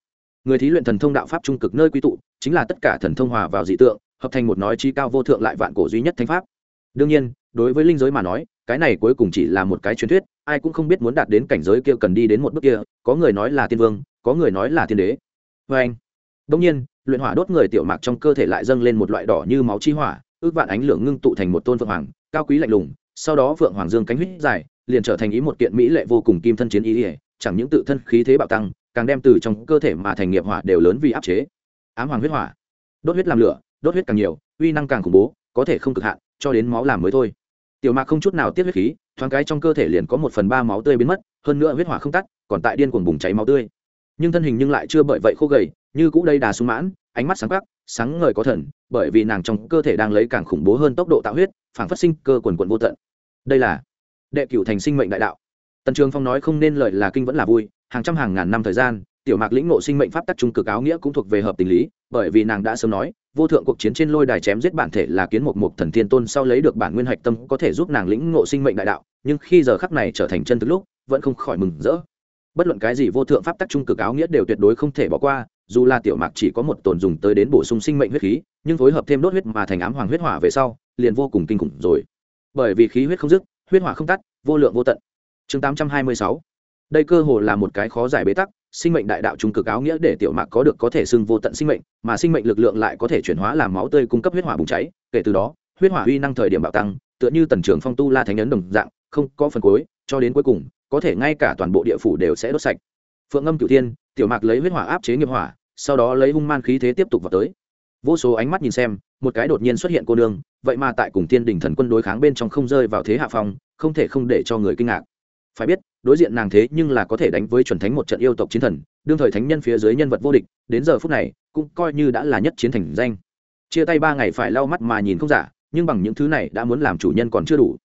người thí luyện thần thông đạo pháp trung cực nơi quy tụ, chính là tất cả thần thông hòa vào dị tượng, hợp thành một nói chi cao vô thượng lại vạn cổ duy nhất thánh pháp. Đương nhiên, đối với linh giới mà nói, cái này cuối cùng chỉ là một cái truyền thuyết, ai cũng không biết muốn đạt đến cảnh giới kia cần đi đến một bước kia, có người nói là tiên vương, có người nói là tiên đế. Vê anh đông nhiên, luyện hỏa đốt người tiểu mạc trong cơ thể lại dâng lên một loại đỏ như máu chi hỏa, ước vạn ánh lửa ngưng tụ thành một tôn phượng hoàng, cao quý lạnh lùng sau đó phượng hoàng dương cánh huyết dài, liền trở thành ý một kiện mỹ lệ vô cùng kim thân chiến ý ỉa chẳng những tự thân khí thế bạo tăng, càng đem từ trong cơ thể mà thành nghiệp hỏa đều lớn vì áp chế. Ám hoàng huyết hỏa. Đốt huyết làm lửa, đốt huyết càng nhiều, uy năng càng khủng bố, có thể không cực hạn, cho đến máu làm mới thôi. Tiểu mạc không chút nào tiết huyết khí, thoáng cái trong cơ thể liền có một phần ba máu tươi biến mất, hơn nữa huyết hỏa không tắt, còn tại điên cuồng bùng cháy máu tươi. Nhưng thân hình nhưng lại chưa bởi vậy khô gầy, như cũ đây đà sung mãn ánh mắt sáng quắc sáng ngời có thần, bởi vì nàng trong cơ thể đang lấy càng khủng bố hơn tốc độ tạo huyết phản phát sinh cơ quần quận vô tận. Đây là đệ cửu thành sinh mệnh đại đạo. Tần trường phong nói không nên lời là kinh vẫn là vui, hàng trăm hàng ngàn năm thời gian, tiểu mạc lĩnh ngộ sinh mệnh pháp tắc trung cực áo nghĩa cũng thuộc về hợp tình lý, bởi vì nàng đã sớm nói, vô thượng cuộc chiến trên lôi đài chém giết bản thể là kiến mục mục thần thiên tôn sau lấy được bản nguyên hạch tâm có thể giúp nàng lĩnh ngộ sinh mệnh đại đạo, nhưng khi giờ khắc này trở thành chân thực lúc, vẫn không khỏi mừng rỡ. Bất luận cái gì vô thượng pháp tắc trung cực áo nghĩa đều tuyệt đối không thể bỏ qua dù là tiểu mạc chỉ có một tồn dùng tới đến bổ sung sinh mệnh huyết khí, nhưng phối hợp thêm đốt huyết mà thành ám hoàng huyết hỏa về sau, liền vô cùng kinh khủng rồi. Bởi vì khí huyết không dứt, huyết hỏa không tắt, vô lượng vô tận. Chương tám trăm hai mươi sáu. Đây cơ hồ là một cái khó giải bế tắc, sinh mệnh đại đạo trung cực áo nghĩa để tiểu mạc có được có thể xưng vô tận sinh mệnh, mà sinh mệnh lực lượng lại có thể chuyển hóa làm máu tươi cung cấp huyết hỏa bùng cháy. Kể từ đó, huyết hỏa uy năng thời điểm bạo tăng, tựa như tần trưởng phong tu la thánh ấn đồng dạng, không có phần cuối, cho đến cuối cùng, có thể ngay cả toàn bộ địa phủ đều sẽ đốt sạch. Phượng âm cửu thiên tiểu mạc lấy huyết hỏa áp chế nghiệp hỏa, sau đó lấy hung man khí thế tiếp tục vào tới. Vô số ánh mắt nhìn xem, một cái đột nhiên xuất hiện cô nương, vậy mà tại cùng thiên đình thần quân đối kháng bên trong không rơi vào thế hạ phong, không thể không để cho người kinh ngạc. Phải biết, đối diện nàng thế nhưng là có thể đánh với chuẩn thánh một trận yêu tộc chiến thần, đương thời thánh nhân phía dưới nhân vật vô địch, đến giờ phút này, cũng coi như đã là nhất chiến thành danh. Chia tay ba ngày phải lau mắt mà nhìn không giả, nhưng bằng những thứ này đã muốn làm chủ nhân còn chưa đủ.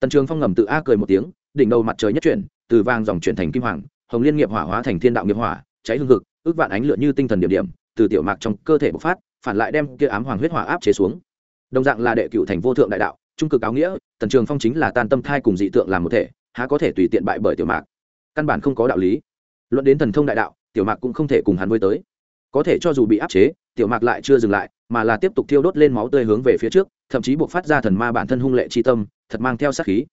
Tần trường phong ngầm tự a cười một tiếng, đỉnh đầu mặt trời nhất chuyển, từ vàng dòng chuyển thành kim hoàng, hồng liên nghiệp hỏa hóa thành thiên đạo nghiệp hỏa cháy hương cực, ước vạn ánh lửa như tinh thần điểm điểm từ tiểu mạc trong cơ thể bộc phát phản lại đem kia ám hoàng huyết hỏa áp chế xuống. Đồng dạng là đệ cựu thành vô thượng đại đạo trung cực áo nghĩa tần trường phong chính là tan tâm thai cùng dị tượng làm một thể há có thể tùy tiện bại bởi tiểu mạc. Căn bản không có đạo lý. Luận đến thần thông đại đạo tiểu mạc cũng không thể cùng hắn với tới. Có thể cho dù bị áp chế tiểu mạc lại chưa dừng lại mà là tiếp tục thiêu đốt lên máu tươi hướng về phía trước thậm chí buộc phát ra thần ma bản thân hung lệ chi tâm thật mang theo sát khí.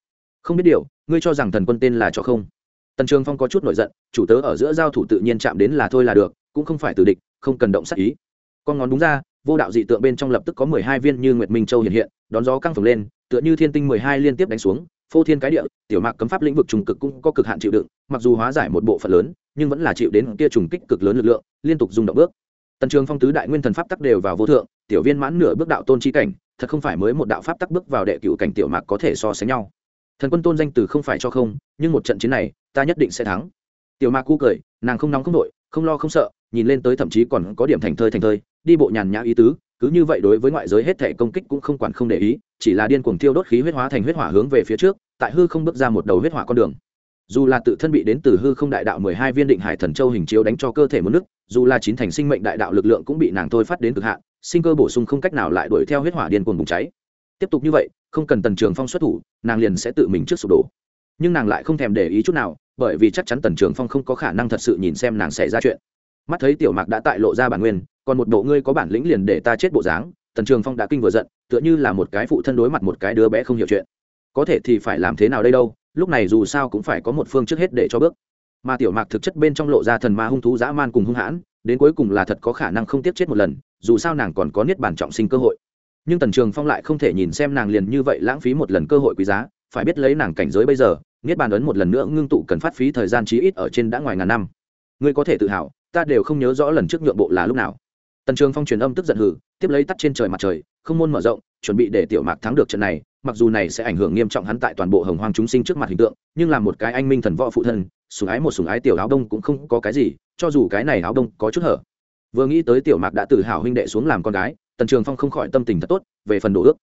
Không biết điều ngươi cho rằng thần quân tên là cho không? Tần trường phong có chút nổi giận chủ tớ ở giữa giao thủ tự nhiên chạm đến là thôi là được cũng không phải từ địch không cần động sát ý con ngón đúng ra vô đạo dị tượng bên trong lập tức có mười hai viên như nguyệt minh châu hiện hiện đón gió căng phồng lên tựa như thiên tinh mười hai liên tiếp đánh xuống phô thiên cái địa tiểu mạc cấm pháp lĩnh vực trùng cực cũng có cực hạn chịu đựng mặc dù hóa giải một bộ phận lớn nhưng vẫn là chịu đến kia trùng kích cực lớn lực lượng liên tục dùng động bước tần trường phong tứ đại nguyên thần pháp tắc đều vào vô thượng tiểu viên mãn nửa bước đạo tôn chi cảnh thật không phải mới một đạo pháp tắc bước vào đệ cựu cảnh tiểu mạc có thể so sánh nhau thần quân tôn danh từ không phải cho không nhưng một trận chiến này ta nhất định sẽ thắng. Tiểu Ma cu cười, nàng không nóng không đội, không lo không sợ, nhìn lên tới thậm chí còn có điểm thành thơi thành thơi, đi bộ nhàn nhã ý tứ, cứ như vậy đối với ngoại giới hết thể công kích cũng không quản không để ý, chỉ là điên cuồng thiêu đốt khí huyết hóa thành huyết hỏa hướng về phía trước, tại hư không bước ra một đầu huyết hỏa con đường. Dù là tự thân bị đến từ hư không đại đạo mười hai viên định hải thần châu hình chiếu đánh cho cơ thể một nước, dù là chín thành sinh mệnh đại đạo lực lượng cũng bị nàng thôi phát đến cực hạn, sinh cơ bổ sung không cách nào lại đuổi theo huyết hỏa điên cuồng bùng cháy. Tiếp tục như vậy, không cần tần trường phong xuất thủ, nàng liền sẽ tự mình trước sụp đổ. Nhưng nàng lại không thèm để ý chút nào bởi vì chắc chắn tần trường phong không có khả năng thật sự nhìn xem nàng xảy ra chuyện. Mắt thấy tiểu mạc đã tại lộ ra bản nguyên, còn một bộ ngươi có bản lĩnh liền để ta chết bộ dáng, tần trường phong đã kinh vừa giận, tựa như là một cái phụ thân đối mặt một cái đứa bé không hiểu chuyện. Có thể thì phải làm thế nào đây đâu, lúc này dù sao cũng phải có một phương trước hết để cho bước. Mà tiểu mạc thực chất bên trong lộ ra thần ma hung thú dã man cùng hung hãn, đến cuối cùng là thật có khả năng không tiếp chết một lần, dù sao nàng còn có niết bản trọng sinh cơ hội. Nhưng tần trường phong lại không thể nhìn xem nàng liền như vậy lãng phí một lần cơ hội quý giá, phải biết lấy nàng cảnh giới bây giờ niết bàn ấn một lần nữa ngưng tụ cần phát phí thời gian chí ít ở trên đã ngoài ngàn năm. Ngươi có thể tự hào, ta đều không nhớ rõ lần trước nhượng bộ là lúc nào. Tần trường phong truyền âm tức giận hử, tiếp lấy tắt trên trời mặt trời, không môn mở rộng, chuẩn bị để tiểu mạc thắng được trận này, mặc dù này sẽ ảnh hưởng nghiêm trọng hắn tại toàn bộ hồng hoang chúng sinh trước mặt hình tượng, nhưng là một cái anh minh thần võ phụ thân sùng ái một sùng ái tiểu áo đông cũng không có cái gì, cho dù cái này áo đông có chút hở. Vừa nghĩ tới tiểu mạc đã tự hào huynh đệ xuống làm con gái, tần trường phong không khỏi tâm tình thật tốt, về phần đồ ước.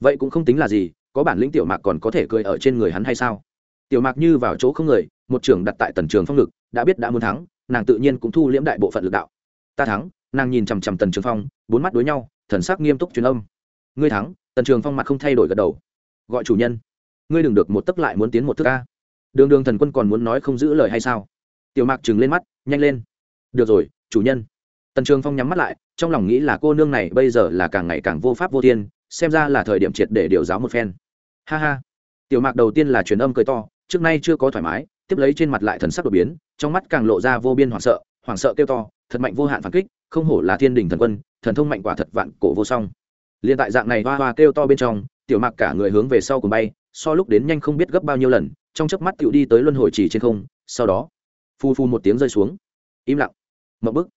Vậy cũng không tính là gì, có bản lĩnh tiểu mạc còn có thể cười ở trên người hắn hay sao? Tiểu mạc như vào chỗ không người, một trưởng đặt tại tần trường phong lực đã biết đã muốn thắng, nàng tự nhiên cũng thu liễm đại bộ phận lực đạo. Ta thắng, nàng nhìn chằm chằm tần trường phong, bốn mắt đối nhau, thần sắc nghiêm túc truyền âm. Ngươi thắng, tần trường phong mặt không thay đổi gật đầu. Gọi chủ nhân. Ngươi đừng được một tấc lại muốn tiến một thước ca đường đường thần quân còn muốn nói không giữ lời hay sao? Tiểu mạc trừng lên mắt, nhanh lên. Được rồi, chủ nhân. Tần trường phong nhắm mắt lại, trong lòng nghĩ là cô nương này bây giờ là càng ngày càng vô pháp vô thiên, xem ra là thời điểm triệt để điều giáo một phen. Ha ha. Tiểu mạc đầu tiên là truyền âm cười to trước nay chưa có thoải mái, tiếp lấy trên mặt lại thần sắc đột biến, trong mắt càng lộ ra vô biên hoảng sợ hoảng sợ kêu to, thật mạnh vô hạn phản kích, không hổ là thiên đình thần quân, thần thông mạnh quả thật vạn cổ vô song. Liên tại dạng này hoa hoa kêu to bên trong, tiểu mạc cả người hướng về sau cùng bay, so lúc đến nhanh không biết gấp bao nhiêu lần, trong chớp mắt tựu đi tới luân hồi chỉ trên không, sau đó phu phu một tiếng rơi xuống. Im lặng. Mậu bức.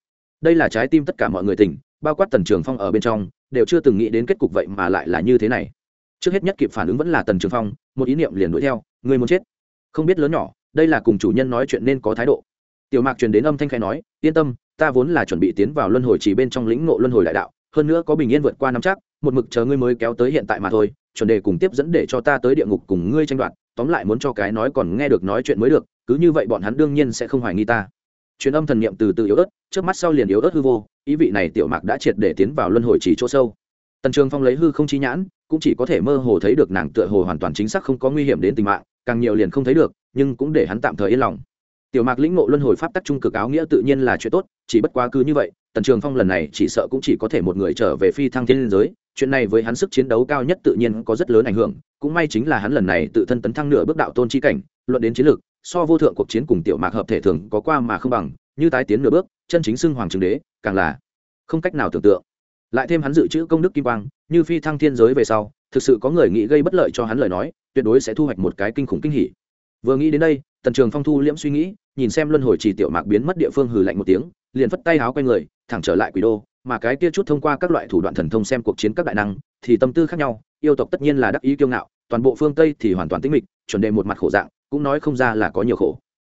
Đây là trái tim tất cả mọi người tỉnh, bao quát tần trường phong ở bên trong, đều chưa từng nghĩ đến kết cục vậy mà lại là như thế này. Trước hết nhất kịp phản ứng vẫn là tần trường phong, một ý niệm liền đuổi theo, người muốn chết không biết lớn nhỏ, đây là cùng chủ nhân nói chuyện nên có thái độ. Tiểu mạc truyền đến âm thanh khai nói, yên tâm, ta vốn là chuẩn bị tiến vào luân hồi chỉ bên trong lĩnh ngộ luân hồi đại đạo, hơn nữa có bình yên vượt qua năm chắc, một mực chờ ngươi mới kéo tới hiện tại mà thôi, chuẩn đề cùng tiếp dẫn để cho ta tới địa ngục cùng ngươi tranh đoạt, tóm lại muốn cho cái nói còn nghe được nói chuyện mới được, cứ như vậy bọn hắn đương nhiên sẽ không hoài nghi ta. Truyền âm thần niệm từ từ yếu ớt, trước mắt sau liền yếu ớt hư vô, ý vị này tiểu mạc đã triệt để tiến vào luân hồi chỉ chỗ sâu. Tần trường phong lấy hư không chi nhãn, cũng chỉ có thể mơ hồ thấy được nàng tựa hồ hoàn toàn chính xác không có nguy hiểm đến tính mạng càng nhiều liền không thấy được, nhưng cũng để hắn tạm thời yên lòng. Tiểu mạc lĩnh ngộ luân hồi pháp tắc trung cực áo nghĩa tự nhiên là chuyện tốt, chỉ bất quá cứ như vậy, tần trường phong lần này chỉ sợ cũng chỉ có thể một người trở về phi thăng thiên liên giới, chuyện này với hắn sức chiến đấu cao nhất tự nhiên có rất lớn ảnh hưởng, cũng may chính là hắn lần này tự thân tấn thăng nửa bước đạo tôn chi cảnh, luận đến chiến lược so vô thượng cuộc chiến cùng tiểu mạc hợp thể thường có qua mà không bằng, như tái tiến nửa bước, chân chính xưng hoàng trường đế, càng là không cách nào tưởng tượng. Lại thêm hắn dự trữ công đức kim quang, như phi thăng thiên giới về sau thực sự có người nghĩ gây bất lợi cho hắn lời nói, tuyệt đối sẽ thu hoạch một cái kinh khủng kinh hỉ. Vừa nghĩ đến đây, tần trường phong thu liễm suy nghĩ, nhìn xem luân hồi chỉ tiểu mạc biến mất địa phương hừ lạnh một tiếng, liền phất tay háo quay người, thẳng trở lại quỷ đô, mà cái kia chút thông qua các loại thủ đoạn thần thông xem cuộc chiến các đại năng, thì tâm tư khác nhau, yêu tộc tất nhiên là đắc ý kiêu ngạo, toàn bộ phương tây thì hoàn toàn tĩnh mịch, chuẩn đề một mặt khổ dạng, cũng nói không ra là có nhiều khổ.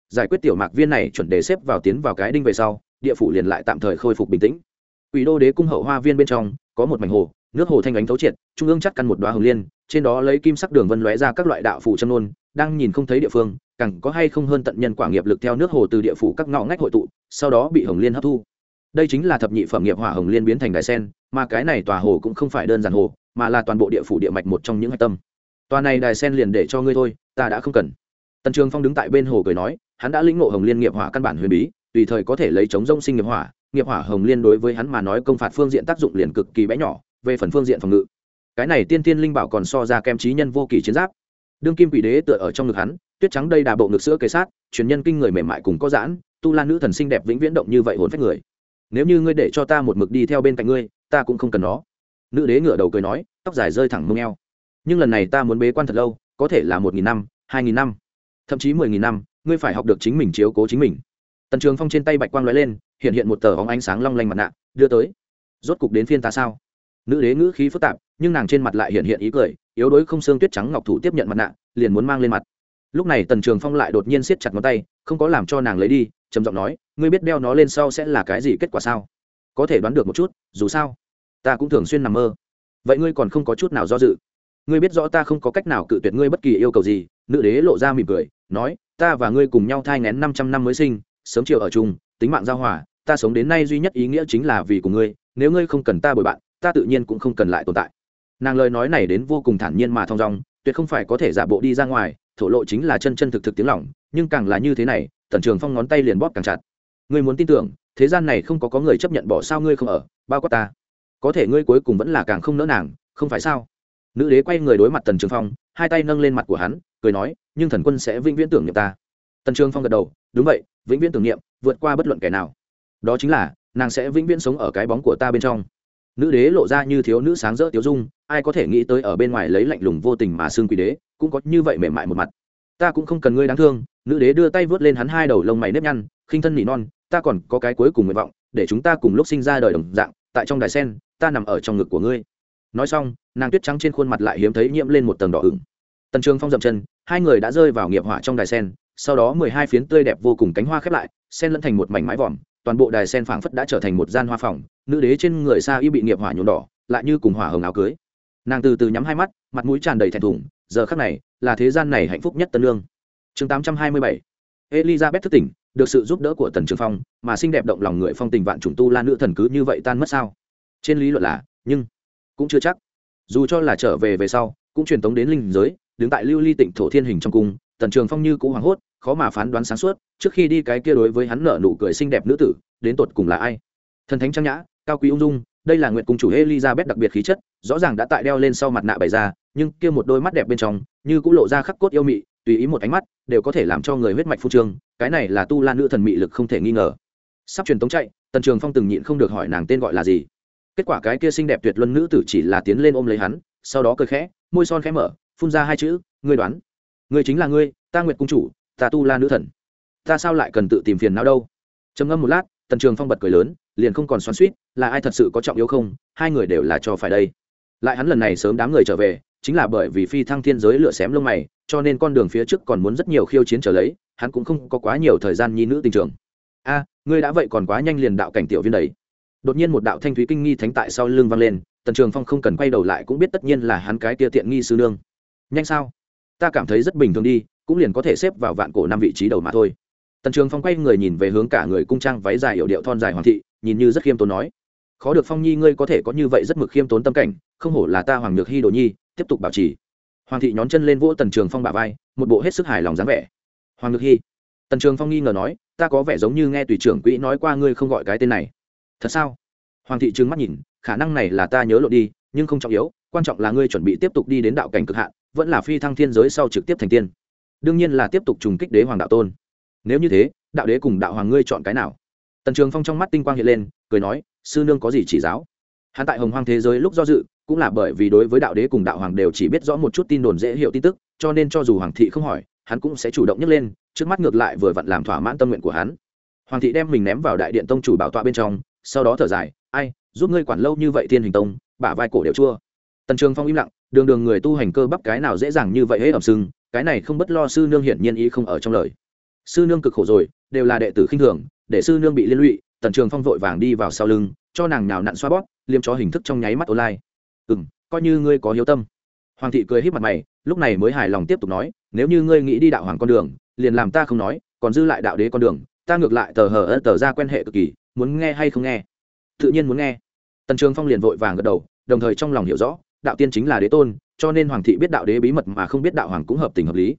Giải quyết tiểu mạc viên này chuẩn đề xếp vào tiến vào cái đinh về sau, địa phủ liền lại tạm thời khôi phục bình tĩnh. Quỷ đô đế cung hậu hoa viên bên trong, có một mảnh hồ nước hồ thanh ánh thấu triệt, trung ương chắc căn một đoá hồng liên, trên đó lấy kim sắc đường vân lóe ra các loại đạo phủ châm nôn, đang nhìn không thấy địa phương, càng có hay không hơn tận nhân quả nghiệp lực theo nước hồ từ địa phủ các ngõ ngách hội tụ, sau đó bị hồng liên hấp thu. Đây chính là thập nhị phẩm nghiệp hỏa hồng liên biến thành đài sen, mà cái này tòa hồ cũng không phải đơn giản hồ, mà là toàn bộ địa phủ địa mạch một trong những hạch tâm. Tòa này đài sen liền để cho ngươi thôi, ta đã không cần. Tần trường phong đứng tại bên hồ cười nói, hắn đã lĩnh ngộ hồng liên nghiệp hỏa căn bản huyền bí, tùy thời có thể lấy chống rông sinh nghiệp hỏa nghiệp hỏa hồng liên đối với hắn mà nói công phạt phương diện tác dụng liền cực kỳ bé nhỏ về phần phương diện phòng ngự. Cái này tiên tiên linh bảo còn so ra kem trí nhân vô kỳ chiến giáp. Đương kim quỷ đế tựa ở trong ngực hắn, tuyết trắng đây đà bộ ngực sữa kế sát, truyền nhân kinh người mềm mại cùng có giãn, tu lan nữ thần xinh đẹp vĩnh viễn động như vậy hồn phách người. Nếu như ngươi để cho ta một mực đi theo bên cạnh ngươi, ta cũng không cần nó. Nữ đế ngửa đầu cười nói, tóc dài rơi thẳng mông eo. Nhưng lần này ta muốn bế quan thật lâu, có thể là một nghìn năm, hai nghìn năm, thậm chí mười nghìn năm, ngươi phải học được chính mình chiếu cố chính mình. Tần trường phong trên tay bạch quang lóe lên, hiện hiện một tờ óng ánh sáng long lanh mặt nạ, đưa tới. Rốt cục đến phiên ta sao? Nữ đế ngữ khí phức tạp, nhưng nàng trên mặt lại hiện hiện ý cười, yếu đuối không xương tuyết trắng ngọc thủ tiếp nhận mặt nạ, liền muốn mang lên mặt. Lúc này tần trường phong lại đột nhiên siết chặt ngón tay, không có làm cho nàng lấy đi, trầm giọng nói, ngươi biết đeo nó lên sau sẽ là cái gì kết quả sao? Có thể đoán được một chút, dù sao, ta cũng thường xuyên nằm mơ. Vậy ngươi còn không có chút nào do dự. Ngươi biết rõ ta không có cách nào cự tuyệt ngươi bất kỳ yêu cầu gì. Nữ đế lộ ra mỉm cười, nói, ta và ngươi cùng nhau thai ngén năm trăm năm mới sinh, sớm chiều ở chung, tính mạng giao hòa, ta sống đến nay duy nhất ý nghĩa chính là vì của ngươi, nếu ngươi không cần ta bồi bạn ta tự nhiên cũng không cần lại tồn tại. Nàng lời nói này đến vô cùng thản nhiên mà thong dong, tuyệt không phải có thể giả bộ đi ra ngoài, thổ lộ chính là chân chân thực thực tiếng lỏng nhưng càng là như thế này, tần trường phong ngón tay liền bóp càng chặt. Ngươi muốn tin tưởng, thế gian này không có có người chấp nhận bỏ sao ngươi không ở, bao quát ta. Có thể ngươi cuối cùng vẫn là càng không nỡ nàng, không phải sao? Nữ đế quay người đối mặt tần trường phong, hai tay nâng lên mặt của hắn, cười nói, nhưng thần quân sẽ vĩnh viễn tưởng niệm ta. Tần trường phong gật đầu, đúng vậy, vĩnh viễn tưởng niệm, vượt qua bất luận kẻ nào. Đó chính là, nàng sẽ vĩnh viễn sống ở cái bóng của ta bên trong nữ đế lộ ra như thiếu nữ sáng rỡ tiếu dung, ai có thể nghĩ tới ở bên ngoài lấy lạnh lùng vô tình mà xương quỷ đế, cũng có như vậy mềm mại một mặt. Ta cũng không cần ngươi đáng thương, nữ đế đưa tay vớt lên hắn hai đầu lông mày nếp nhăn, khinh thân nỉ non, ta còn có cái cuối cùng nguyện vọng, để chúng ta cùng lúc sinh ra đời đồng dạng, tại trong đài sen, ta nằm ở trong ngực của ngươi. Nói xong, nàng tuyết trắng trên khuôn mặt lại hiếm thấy nhiễm lên một tầng đỏ ửng. Tần trường phong dậm chân, hai người đã rơi vào nghiệp hỏa trong đài sen, sau đó mười hai phiến tươi đẹp vô cùng cánh hoa khép lại, sen lẫn thành một mảnh mái vòm toàn bộ đài sen phảng phất đã trở thành một gian hoa phòng, nữ đế trên người xa y bị nghiệp hỏa nhuộm đỏ, lại như cùng hỏa hồng áo cưới. Nàng từ từ nhắm hai mắt, mặt mũi tràn đầy thẹn thùng, giờ khắc này, là thế gian này hạnh phúc nhất tân lương. Chương tám trăm hai mươi bảy. Elizabeth thức tỉnh, được sự giúp đỡ của tần trường phong, mà xinh đẹp động lòng người phong tình vạn trùng tu lan nữ thần cứ như vậy tan mất sao? Trên lý luận là, nhưng cũng chưa chắc. Dù cho là trở về về sau, cũng truyền tống đến linh giới, đứng tại lưu ly tịnh thổ thiên hình trong cung, tần trường phong như cũ hoảng hốt khó mà phán đoán sáng suốt, trước khi đi cái kia đối với hắn nở nụ cười xinh đẹp nữ tử, đến tột cùng là ai? Thần thánh trang nhã, cao quý ung dung, đây là nguyện cung chủ elizabeth đặc biệt khí chất, rõ ràng đã tại đeo lên sau mặt nạ bày ra, nhưng kia một đôi mắt đẹp bên trong, như cũng lộ ra khắc cốt yêu mị, tùy ý một ánh mắt, đều có thể làm cho người huyết mạch phu trương, cái này là tu lan nữ thần mị lực không thể nghi ngờ. Sắp truyền tống chạy, tần trường phong từng nhịn không được hỏi nàng tên gọi là gì. Kết quả cái kia xinh đẹp tuyệt luân nữ tử chỉ là tiến lên ôm lấy hắn, sau đó cười khẽ, môi son khẽ mở, phun ra hai chữ, ngươi đoán, ngươi chính là ngươi, ta nguyệt cung chủ ta tu la nữ thần. Ta sao lại cần tự tìm phiền não đâu? Trầm ngâm một lát, tần trường phong bật cười lớn, liền không còn xoắn suýt là ai thật sự có trọng yếu không? Hai người đều là cho phải đây. Lại hắn lần này sớm đám người trở về, chính là bởi vì phi thăng thiên giới lựa xém lông mày, cho nên con đường phía trước còn muốn rất nhiều khiêu chiến trở lấy, hắn cũng không có quá nhiều thời gian nhi nữ tình trường. A, ngươi đã vậy còn quá nhanh liền đạo cảnh tiểu viên đấy. Đột nhiên một đạo thanh thúy kinh nghi thánh tại sau lưng vang lên, tần trường phong không cần quay đầu lại cũng biết tất nhiên là hắn cái tia tiện nghi sư nương. Nhanh sao? Ta cảm thấy rất bình thường đi cũng liền có thể xếp vào vạn cổ năm vị trí đầu mà thôi. Tần trường phong quay người nhìn về hướng cả người cung trang váy dài hiệu điệu thon dài hoàng thị, nhìn như rất khiêm tốn nói, khó được phong nhi ngươi có thể có như vậy rất mực khiêm tốn tâm cảnh, không hổ là ta hoàng nhược hy đồ nhi, tiếp tục bảo trì. Hoàng thị nhón chân lên vỗ tần trường phong bả vai, một bộ hết sức hài lòng dáng vẻ. Hoàng nhược hy tần trường phong nghi ngờ nói, ta có vẻ giống như nghe tùy trưởng quỹ nói qua ngươi không gọi cái tên này. Thật sao? Hoàng thị trừng mắt nhìn, khả năng này là ta nhớ lộn đi, nhưng không trọng yếu, quan trọng là ngươi chuẩn bị tiếp tục đi đến đạo cảnh cực hạn, vẫn là phi thăng thiên giới sau trực tiếp thành tiên đương nhiên là tiếp tục trùng kích đế hoàng đạo tôn. Nếu như thế, đạo đế cùng đạo hoàng ngươi chọn cái nào? Tần trường phong trong mắt tinh quang hiện lên, cười nói, sư nương có gì chỉ giáo? Hắn tại hồng hoang thế giới lúc do dự, cũng là bởi vì đối với đạo đế cùng đạo hoàng đều chỉ biết rõ một chút tin đồn dễ hiểu tin tức, cho nên cho dù hoàng thị không hỏi, hắn cũng sẽ chủ động nhấc lên, trước mắt ngược lại vừa vặn làm thỏa mãn tâm nguyện của hắn. Hoàng thị đem mình ném vào đại điện tông chủ bảo tọa bên trong, sau đó thở dài, ai, giúp ngươi quản lâu như vậy thiên hình tông, bả vai cổ đều chua. Tần trường phong im lặng, đường đường người tu hành cơ bắp cái nào dễ dàng như vậy hết ẩm sưng cái này không bất lo sư nương hiển nhiên ý không ở trong lời. Sư nương cực khổ rồi, đều là đệ tử khinh thường, để sư nương bị liên lụy, tần trường phong vội vàng đi vào sau lưng, cho nàng nào nặn xoa bóp liêm cho hình thức trong nháy mắt online. Ừ m coi như ngươi có hiếu tâm. Hoàng thị cười h í p mặt mày, lúc này mới hài lòng tiếp tục nói, nếu như ngươi nghĩ đi đạo hoàng con đường, liền làm ta không nói, còn dư lại đạo đế con đường, ta ngược lại tờ hờ ơ tờ ra quen hệ cực kỳ, muốn nghe hay không nghe? Tự nhiên muốn nghe. Tần trường phong liền vội vàng gật đầu, đồng thời trong lòng hiểu rõ, đạo tiên chính là đế tôn cho nên hoàng thị biết đạo đế bí mật mà không biết đạo hoàng cũng hợp tình hợp lý.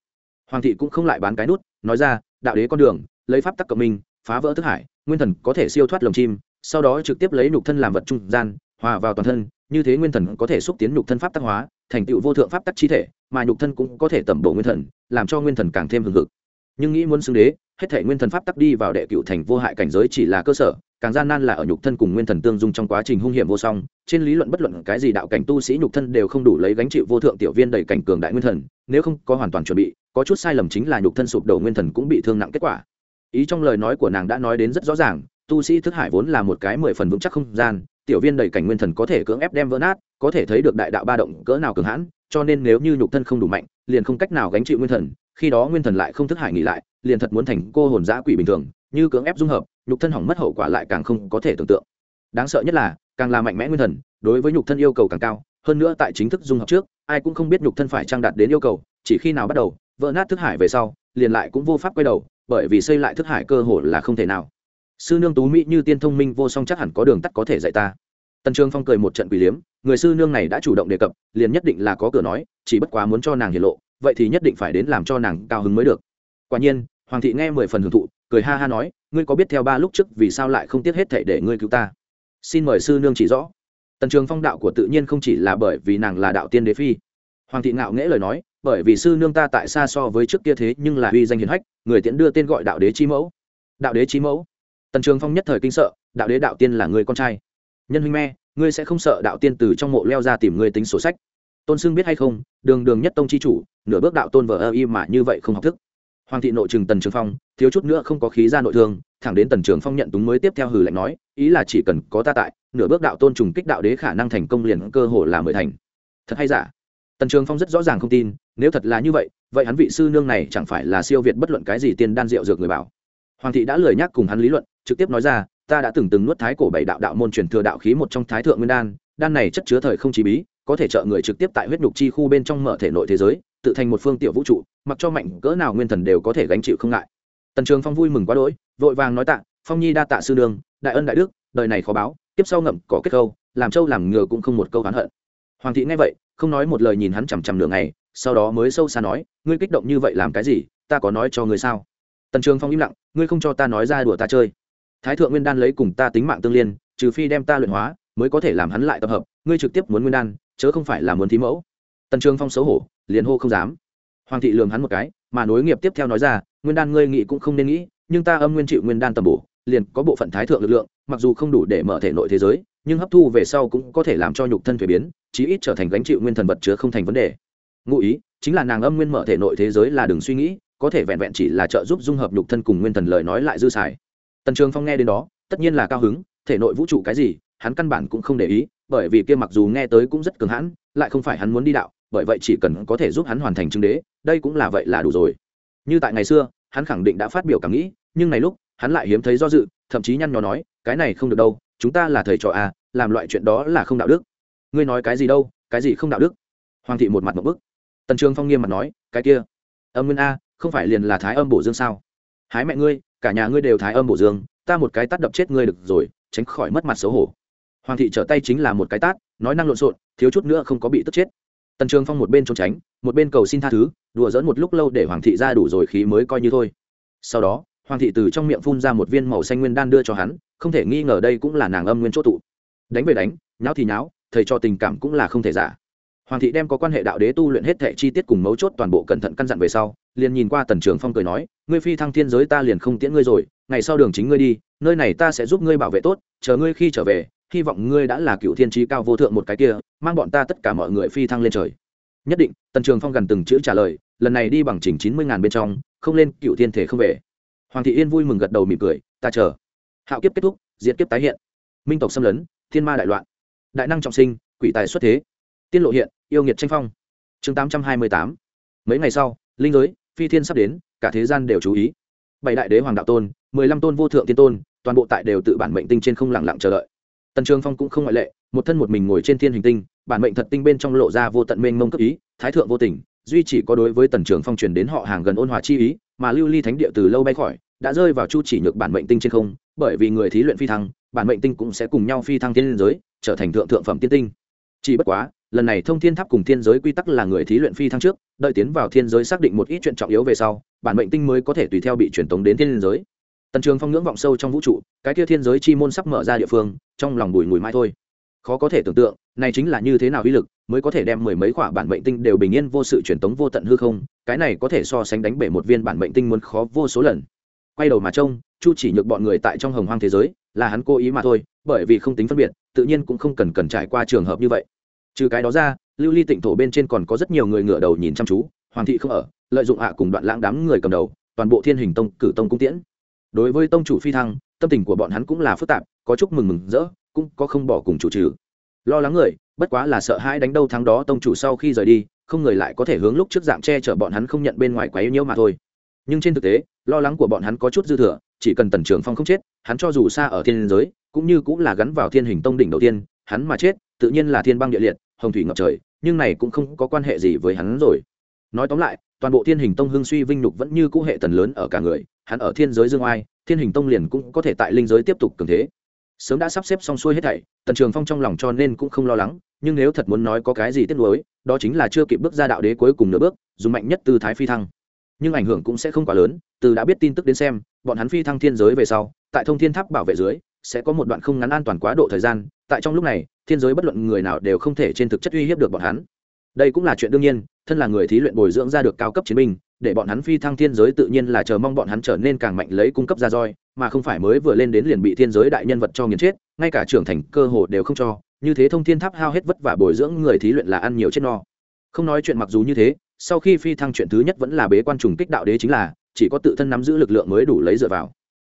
Hoàng thị cũng không lại bán cái nút, nói ra, đạo đế con đường, lấy pháp tắc cộng minh, phá vỡ thức hải, nguyên thần có thể siêu thoát lồng chim, sau đó trực tiếp lấy nhục thân làm vật trung gian, hòa vào toàn thân, như thế nguyên thần có thể xúc tiến nhục thân pháp tắc hóa, thành tựu vô thượng pháp tắc chi thể, mà nhục thân cũng có thể tẩm bổ nguyên thần, làm cho nguyên thần càng thêm hừng hực. Nhưng nghĩ muốn xưng đế hết thể nguyên thần pháp tắc đi vào đệ cựu thành vô hại cảnh giới chỉ là cơ sở, càng gian nan là ở nhục thân cùng nguyên thần tương dung trong quá trình hung hiểm vô song. Trên lý luận bất luận cái gì đạo cảnh tu sĩ nhục thân đều không đủ lấy gánh chịu vô thượng tiểu viên đầy cảnh cường đại nguyên thần, nếu không có hoàn toàn chuẩn bị, có chút sai lầm chính là nhục thân sụp đổ nguyên thần cũng bị thương nặng kết quả. Ý trong lời nói của nàng đã nói đến rất rõ ràng, tu sĩ thức hải vốn là một cái mười phần vững chắc không gian, tiểu viên đầy cảnh nguyên thần có thể cưỡng ép đem vỡ nát, có thể thấy được đại đạo ba động cỡ nào cường hãn, cho nên nếu như nhục thân không đủ mạnh, liền không cách nào gánh chịu nguyên thần, khi đó nguyên thần lại không thức hải nghỉ lại liền thật muốn thành cô hồn giã quỷ bình thường, như cưỡng ép dung hợp, nhục thân hỏng mất hậu quả lại càng không có thể tưởng tượng. Đáng sợ nhất là, càng là mạnh mẽ nguyên thần, đối với nhục thân yêu cầu càng cao, hơn nữa tại chính thức dung hợp trước, ai cũng không biết nhục thân phải trang đạt đến yêu cầu, chỉ khi nào bắt đầu, vỡ nát thức hải về sau, liền lại cũng vô pháp quay đầu, bởi vì xây lại thức hải cơ hồ là không thể nào. Sư nương tú mỹ như tiên thông minh vô song chắc hẳn có đường tắt có thể dạy ta. Tần trường phong cười một trận quỷ liếm, người sư nương này đã chủ động đề cập, liền nhất định là có cửa nói, chỉ bất quá muốn cho nàng hiệt lộ, vậy thì nhất định phải đến làm cho nàng cao hứng mới được. Quả nhiên hoàng thị nghe mười phần hưởng thụ, cười ha ha nói, ngươi có biết theo ba lúc trước vì sao lại không tiếc hết thệ để ngươi cứu ta? Xin mời sư nương chỉ rõ. Tần trường phong đạo của tự nhiên không chỉ là bởi vì nàng là đạo tiên đế phi. Hoàng thị ngạo nghễ lời nói, bởi vì sư nương ta tại xa so với trước kia thế nhưng là uy danh hiền hách, người tiễn đưa tên gọi đạo đế chi mẫu. Đạo đế chi mẫu? Tần trường phong nhất thời kinh sợ, đạo đế đạo tiên là người con trai. Nhân huynh me, ngươi sẽ không sợ đạo tiên từ trong mộ leo ra tìm ngươi tính sổ sách? Tôn xưng biết hay không, đường đường nhất tông chi chủ, nửa bước đạo tôn vờ ơ y mà như vậy không học thức hoàng thị nội trừng tần trường phong, thiếu chút nữa không có khí ra nội thương, thẳng đến tần trường phong nhận túng mới tiếp theo hừ lạnh nói, ý là chỉ cần có ta tại, nửa bước đạo tôn trùng kích đạo đế khả năng thành công liền cơ hồ là mười thành. Thật hay giả? Tần trường phong rất rõ ràng không tin, nếu thật là như vậy vậy hắn vị sư nương này chẳng phải là siêu việt bất luận cái gì tiên đan rượu dược người bảo. Hoàng thị đã lời nhắc cùng hắn lý luận, trực tiếp nói ra, ta đã từng từng nuốt thái cổ bảy đạo đạo môn truyền thừa đạo khí một trong thái thượng nguyên đan đan này chất chứa thời không chí bí, có thể trợ người trực tiếp tại huyết nhục chi khu bên trong mở thể nội thế giới tự thành một phương tiểu vũ trụ, mặc cho mạnh cỡ nào nguyên thần đều có thể gánh chịu không ngại. Tần trường phong vui mừng quá đỗi, vội vàng nói tạ, phong nhi đa tạ sư đường, đại ân đại đức, đời này khó báo tiếp sau ngậm có kết câu làm trâu làm ngựa cũng không một câu oán hận. Hoàng thị nghe vậy, không nói một lời nhìn hắn chằm chằm nửa ngày, sau đó mới sâu xa nói, ngươi kích động như vậy làm cái gì, ta có nói cho ngươi sao? Tần trường phong im lặng, ngươi không cho ta nói ra đùa ta chơi. Thái thượng nguyên đan lấy cùng ta tính mạng tương liên, trừ phi đem ta luyện hóa, mới có thể làm hắn lại tập hợp, ngươi trực tiếp muốn nguyên đan, chớ không phải là muốn thí mẫu. Tần trường phong xấu hổ liền hô không dám. Hoàng thị lường hắn một cái, mà nối nghiệp tiếp theo nói ra, nguyên đan ngươi nghĩ cũng không nên nghĩ, nhưng ta âm nguyên chịu nguyên đan tầm bổ, liền có bộ phận thái thượng lực lượng, mặc dù không đủ để mở thể nội thế giới, nhưng hấp thu về sau cũng có thể làm cho nhục thân thuế biến, chí ít trở thành gánh chịu nguyên thần vật chứa không thành vấn đề. Ngụ ý, chính là nàng âm nguyên mở thể nội thế giới là đừng suy nghĩ, có thể vẹn vẹn chỉ là trợ giúp dung hợp nhục thân cùng nguyên thần lời nói lại dư xài. Tần trường phong nghe đến đó, tất nhiên là cao hứng, thể nội vũ trụ cái gì, hắn căn bản cũng không để ý, bởi vì kia mặc dù nghe tới cũng rất cường hãn, lại không phải hắn muốn đi đạo bởi vậy chỉ cần có thể giúp hắn hoàn thành chứng đế, đây cũng là vậy là đủ rồi. Như tại ngày xưa, hắn khẳng định đã phát biểu cảm nghĩ, nhưng này lúc, hắn lại hiếm thấy do dự, thậm chí nhăn nhò nói, cái này không được đâu, chúng ta là thầy trò à làm loại chuyện đó là không đạo đức. Ngươi nói cái gì đâu, cái gì không đạo đức? Hoàng thị một mặt một bức. Tần trường phong nghiêm mặt nói, cái kia, âm nguyên a, không phải liền là thái âm bổ dương sao? Hái mẹ ngươi, cả nhà ngươi đều thái âm bổ dương, ta một cái tát đập chết ngươi được rồi, tránh khỏi mất mặt xấu hổ. Hoàng thị trở tay chính là một cái tát, nói năng lộn xộn, thiếu chút nữa không có bị tức chết tần trường phong một bên trốn tránh, một bên cầu xin tha thứ, đùa dỡn một lúc lâu để hoàng thị ra đủ rồi khí mới coi như thôi. Sau đó, hoàng thị từ trong miệng phun ra một viên màu xanh nguyên đan đưa cho hắn, không thể nghi ngờ đây cũng là nàng âm nguyên chỗ tụ. Đánh về đánh, nháo thì nháo, thầy cho tình cảm cũng là không thể giả. Hoàng thị đem có quan hệ đạo đế tu luyện hết thệ chi tiết cùng mấu chốt toàn bộ cẩn thận căn dặn về sau, liền nhìn qua tần trường phong cười nói, ngươi phi thăng thiên giới ta liền không tiễn ngươi rồi, ngày sau đường chính ngươi đi, nơi này ta sẽ giúp ngươi bảo vệ tốt, chờ ngươi khi trở về hy vọng ngươi đã là cựu thiên trí cao vô thượng một cái kia, mang bọn ta tất cả mọi người phi thăng lên trời. Nhất định, tần trường phong gần từng chữ trả lời, lần này đi bằng chỉnh chín mươi ngàn bên trong, không lên cựu thiên thể không về. Hoàng thị yên vui mừng gật đầu mỉm cười, ta chờ. Hạo kiếp kết thúc diễn kiếp tái hiện. Minh tộc xâm lấn, thiên ma đại loạn. Đại năng trọng sinh, quỷ tài xuất thế. Tiên lộ hiện, yêu nghiệt tranh phong. Chương tám trăm hai mươi tám. Mấy ngày sau, linh giới, phi thiên sắp đến, cả thế gian đều chú ý. Bảy đại đế hoàng đạo tôn, mười lăm tôn vô thượng tiên tôn, toàn bộ tại đều tự bản mệnh tinh trên không lặng lặng chờ đợi tần trường phong cũng không ngoại lệ, một thân một mình ngồi trên thiên hình tinh, bản mệnh thật tinh bên trong lộ ra vô tận mênh mông cấp ý, thái thượng vô tình, duy chỉ có đối với tần trường phong truyền đến họ hàng gần ôn hòa chi ý, mà lưu ly thánh địa từ lâu bay khỏi, đã rơi vào chu chỉ nhược bản mệnh tinh trên không, bởi vì người thí luyện phi thăng, bản mệnh tinh cũng sẽ cùng nhau phi thăng thiên liên giới, trở thành thượng thượng phẩm tiên tinh. Chỉ bất quá, lần này thông thiên tháp cùng thiên giới quy tắc là người thí luyện phi thăng trước, đợi tiến vào thiên giới xác định một ít chuyện trọng yếu về sau, bản mệnh tinh mới có thể tùy theo bị truyền tống đến thiên liên giới tần trường phong ngưỡng vọng sâu trong vũ trụ, cái kia thiên giới chi môn sắp mở ra địa phương, trong lòng bùi ngùi mai thôi. Khó có thể tưởng tượng, này chính là như thế nào uy lực mới có thể đem mười mấy quả bản mệnh tinh đều bình yên vô sự truyền tống vô tận hư không, cái này có thể so sánh đánh bể một viên bản mệnh tinh muốn khó vô số lần. Quay đầu mà trông, chu chỉ nhược bọn người tại trong hồng hoang thế giới, là hắn cố ý mà thôi, bởi vì không tính phân biệt, tự nhiên cũng không cần cần trải qua trường hợp như vậy. Trừ cái đó ra, lưu ly tịnh thổ bên trên còn có rất nhiều người ngựa đầu nhìn chăm chú, hoàng thị không ở, lợi dụng hạ cùng đoạn lãng đám người cầm đầu, toàn bộ thiên hình tông, cử tông cung tiễn đối với tông chủ phi thăng, tâm tình của bọn hắn cũng là phức tạp, có chúc mừng mừng rỡ, cũng có không bỏ cùng chủ trừ. Lo lắng người, bất quá là sợ hãi đánh đâu thắng đó tông chủ sau khi rời đi, không người lại có thể hướng lúc trước dạng che chở bọn hắn không nhận bên ngoài quá yêu nhiễu mà thôi. Nhưng trên thực tế, lo lắng của bọn hắn có chút dư thừa, chỉ cần tần trường phong không chết, hắn cho dù xa ở thiên giới, cũng như cũng là gắn vào thiên hình tông đỉnh đầu tiên, hắn mà chết, tự nhiên là thiên băng địa liệt, hồng thủy ngập trời, nhưng này cũng không có quan hệ gì với hắn rồi. Nói tóm lại, toàn bộ thiên hình tông hương suy vinh nhục vẫn như cũ hệ tần lớn ở cả người hắn ở thiên giới dương oai, thiên hình tông liền cũng có thể tại linh giới tiếp tục cường thế. Sớm đã sắp xếp xong xuôi hết thảy, tần trường phong trong lòng cho nên cũng không lo lắng, nhưng nếu thật muốn nói có cái gì tiếc nuối, đó chính là chưa kịp bước ra đạo đế cuối cùng nửa bước, dùng mạnh nhất từ thái phi thăng. Nhưng ảnh hưởng cũng sẽ không quá lớn, từ đã biết tin tức đến xem, bọn hắn phi thăng thiên giới về sau, tại thông thiên tháp bảo vệ dưới, sẽ có một đoạn không ngắn an toàn quá độ thời gian, tại trong lúc này, thiên giới bất luận người nào đều không thể trên thực chất uy hiếp được bọn hắn. Đây cũng là chuyện đương nhiên, thân là người thí luyện bồi dưỡng ra được cao cấp chiến binh để bọn hắn phi thăng thiên giới tự nhiên là chờ mong bọn hắn trở nên càng mạnh lấy cung cấp ra roi, mà không phải mới vừa lên đến liền bị thiên giới đại nhân vật cho nghiền chết, ngay cả trưởng thành cơ hồ đều không cho, như thế thông thiên tháp hao hết vất vả bồi dưỡng người thí luyện là ăn nhiều chết no. Không nói chuyện mặc dù như thế, sau khi phi thăng chuyện thứ nhất vẫn là bế quan trùng kích đạo đế chính là, chỉ có tự thân nắm giữ lực lượng mới đủ lấy dựa vào.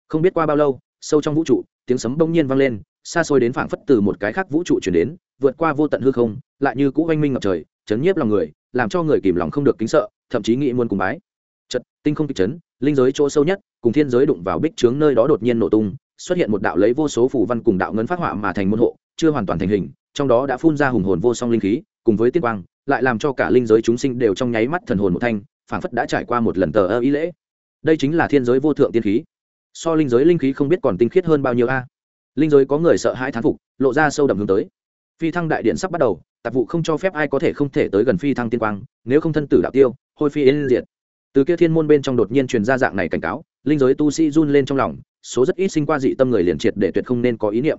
Không biết qua bao lâu, sâu trong vũ trụ, tiếng sấm bỗng nhiên vang lên, xa xôi đến phảng phất từ một cái khác vũ trụ chuyển đến, vượt qua vô tận hư không, lại như cũ oanh minh ngập trời, chấn nhiếp lòng người, làm cho người kìm lòng không được kính sợ thậm chí nghĩ muôn cùng bái. Chật tinh không kịch chấn, linh giới chỗ sâu nhất, cùng thiên giới đụng vào bích trướng nơi đó đột nhiên nổ tung, xuất hiện một đạo lấy vô số phù văn cùng đạo ngấn phát họa mà thành môn hộ, chưa hoàn toàn thành hình, trong đó đã phun ra hùng hồn vô song linh khí, cùng với tiên quang, lại làm cho cả linh giới chúng sinh đều trong nháy mắt thần hồn một thanh, phảng phất đã trải qua một lần tờ ơ ý lễ. Đây chính là thiên giới vô thượng tiên khí. So linh giới linh khí không biết còn tinh khiết hơn bao nhiêu a. Linh giới có người sợ hãi thán phục, lộ ra sâu đậm hướng tới. Phi thăng đại điện sắp bắt đầu tạp vụ không cho phép ai có thể không thể tới gần phi thăng tiên quang, nếu không thân tử đạo tiêu, hôi phi yên diệt. Từ kia thiên môn bên trong đột nhiên truyền ra dạng này cảnh cáo, linh giới tu sĩ run lên trong lòng, số rất ít sinh qua dị tâm người liền triệt để tuyệt không nên có ý niệm.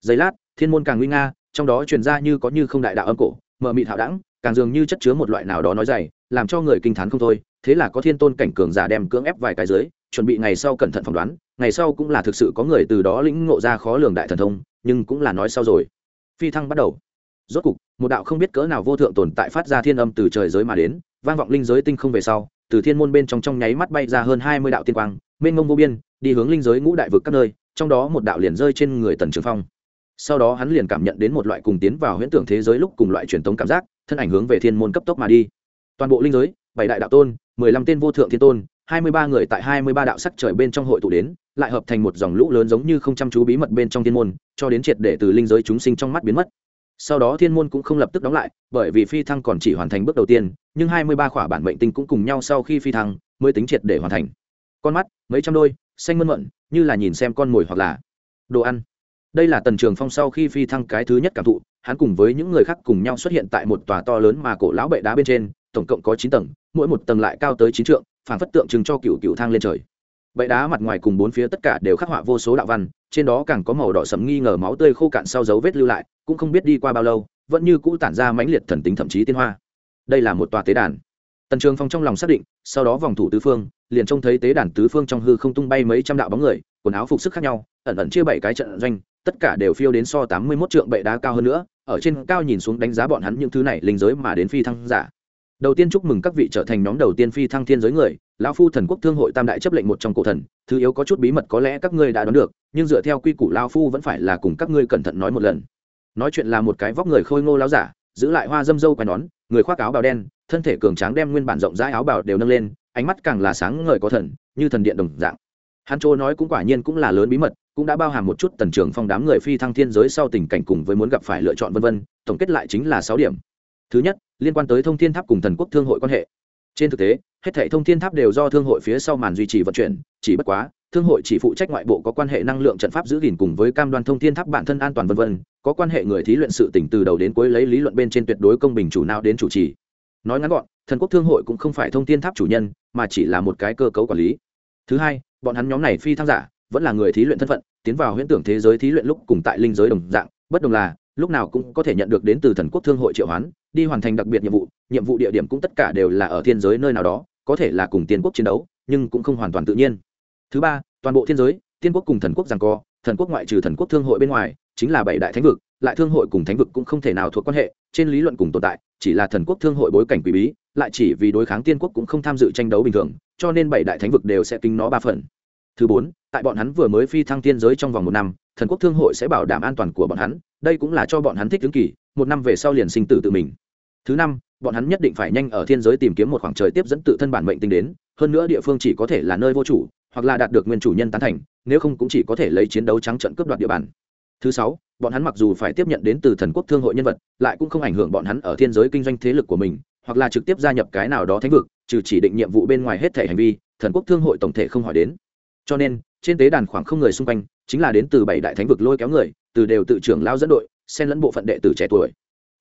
Giây lát, thiên môn càng nguy nga, trong đó truyền ra như có như không đại đạo âm cổ, mờ mịt hạo đẳng, càng dường như chất chứa một loại nào đó nói dày, làm cho người kinh t h á n không thôi, thế là có thiên tôn cảnh cường giả đem cưỡng ép vài cái dưới, chuẩn bị ngày sau cẩn thận phỏng đoán, ngày sau cũng là thực sự có người từ đó lĩnh ngộ ra khó lường đại thần thông, nhưng cũng là nói sau rồi. Phi thăng bắt đầu. Rốt cục một đạo không biết cỡ nào vô thượng tồn tại phát ra thiên âm từ trời giới mà đến, vang vọng linh giới tinh không về sau, từ thiên môn bên trong trong nháy mắt bay ra hơn hai mươi đạo tiên quang, mênh mông vô biên, đi hướng linh giới ngũ đại vực các nơi, trong đó một đạo liền rơi trên người tần trường phong. Sau đó hắn liền cảm nhận đến một loại cùng tiến vào huyễn tưởng thế giới lúc cùng loại truyền thống cảm giác, thân ảnh hướng về thiên môn cấp tốc mà đi. Toàn bộ linh giới, bảy đại đạo tôn, mười lăm tên vô thượng thiên tôn, hai mươi ba người tại hai mươi ba đạo sắc trời bên trong hội tụ đến, lại hợp thành một dòng lũ lớn giống như không chăm chú bí mật bên trong thiên môn, cho đến triệt để từ linh giới chúng sinh trong mắt biến mất sau đó thiên môn cũng không lập tức đóng lại, bởi vì phi thăng còn chỉ hoàn thành bước đầu tiên, nhưng hai mươi ba khỏa bản mệnh tinh cũng cùng nhau sau khi phi thăng, mới tính triệt để hoàn thành. Con mắt, mấy trăm đôi, xanh mơn mận, như là nhìn xem con mồi hoặc là đồ ăn. Đây là tần trường phong sau khi phi thăng cái thứ nhất cảm thụ, hắn cùng với những người khác cùng nhau xuất hiện tại một tòa to lớn mà cổ lão bệ đá bên trên, tổng cộng có chín tầng, mỗi một tầng lại cao tới chín trượng phản phất tượng trưng cho cựu cựu thang lên trời bệ đá mặt ngoài cùng bốn phía tất cả đều khắc họa vô số đạo văn, trên đó càng có màu đỏ sẫm nghi ngờ máu tươi khô cạn sau dấu vết lưu lại, cũng không biết đi qua bao lâu, vẫn như cũ tản ra mãnh liệt thần tính thậm chí tiên hoa. Đây là một tòa tế đàn. Tần trường phong trong lòng xác định, sau đó vòng thủ tứ phương, liền trông thấy tế đàn tứ phương trong hư không tung bay mấy trăm đạo bóng người, quần áo phục sức khác nhau, ẩn ẩn chia bảy cái trận doanh, tất cả đều phiêu đến so tám mươi mốt trượng bệ đá cao hơn nữa, ở trên cao nhìn xuống đánh giá bọn hắn những thứ này linh giới mà đến phi thăng giả đầu tiên chúc mừng các vị trở thành nhóm đầu tiên phi thăng thiên giới người, lão phu thần quốc thương hội tam đại chấp lệnh một trong cổ thần, thứ yếu có chút bí mật có lẽ các ngươi đã đoán được, nhưng dựa theo quy củ lao phu vẫn phải là cùng các ngươi cẩn thận nói một lần. Nói chuyện là một cái vóc người khôi ngô láo giả, giữ lại hoa dâm dâu quai nón, người khoác áo bào đen, thân thể cường tráng đem nguyên bản rộng rãi áo bào đều nâng lên, ánh mắt càng là sáng ngời có thần, như thần điện đồng dạng. Hắn chỗ nói cũng quả nhiên cũng là lớn bí mật, cũng đã bao hàm một chút tần trưởng phong đám người phi thăng thiên giới sau tình cảnh cùng với muốn gặp phải lựa chọn vân vân, tổng kết lại chính là sáu điểm thứ nhất, liên quan tới thông thiên tháp cùng thần quốc thương hội quan hệ. Trên thực tế, hết thảy thông thiên tháp đều do thương hội phía sau màn duy trì vận chuyển, chỉ bất quá, thương hội chỉ phụ trách ngoại bộ có quan hệ năng lượng trận pháp giữ gìn cùng với cam đoan thông thiên tháp bản thân an toàn vân vân, có quan hệ người thí luyện sự tỉnh từ đầu đến cuối lấy lý luận bên trên tuyệt đối công bình chủ nào đến chủ trì. Nói ngắn gọn, thần quốc thương hội cũng không phải thông thiên tháp chủ nhân, mà chỉ là một cái cơ cấu quản lý. Thứ hai, bọn hắn nhóm này phi thăng giả, vẫn là người thí luyện thân phận, tiến vào huyễn tưởng thế giới thí luyện lúc cùng tại linh giới đồng dạng, bất đồng là lúc nào cũng có thể nhận được đến từ thần quốc thương hội triệu hoán, đi hoàn thành đặc biệt nhiệm vụ nhiệm vụ địa điểm cũng tất cả đều là ở thiên giới nơi nào đó, có thể là cùng tiên quốc chiến đấu, nhưng cũng không hoàn toàn tự nhiên. Thứ ba, toàn bộ thiên giới, tiên quốc cùng thần quốc rằng co, thần quốc ngoại trừ thần quốc thương hội bên ngoài, chính là bảy đại thánh vực, lại thương hội cùng thánh vực cũng không thể nào thuộc quan hệ, trên lý luận cùng tồn tại, chỉ là thần quốc thương hội bối cảnh quý bí, lại chỉ vì đối kháng tiên quốc cũng không tham dự tranh đấu bình thường, cho nên bảy đại thánh vực đều sẽ kính nó ba phần. Thứ bốn, tại bọn hắn vừa mới phi thăng tiên giới trong vòng một năm, thần quốc thương hội sẽ bảo đảm an toàn của bọn hắn đây cũng là cho bọn hắn thích ứng kỳ, một năm về sau liền sinh tử tự mình. Thứ năm, bọn hắn nhất định phải nhanh ở thiên giới tìm kiếm một khoảng trời tiếp dẫn tự thân bản mệnh tinh đến, hơn nữa địa phương chỉ có thể là nơi vô chủ, hoặc là đạt được nguyên chủ nhân tán thành, nếu không cũng chỉ có thể lấy chiến đấu trắng trận cướp đoạt địa bàn. Thứ sáu, bọn hắn mặc dù phải tiếp nhận đến từ thần quốc thương hội nhân vật, lại cũng không ảnh hưởng bọn hắn ở thiên giới kinh doanh thế lực của mình, hoặc là trực tiếp gia nhập cái nào đó thánh vực, trừ chỉ định nhiệm vụ bên ngoài hết thể hành vi, thần quốc thương hội tổng thể không hỏi đến. Cho nên, trên tế đàn khoảng không người xung quanh chính là đến từ bảy đại thánh vực lôi kéo người, từ đều tự trưởng lao dẫn đội, xen lẫn bộ phận đệ tử trẻ tuổi.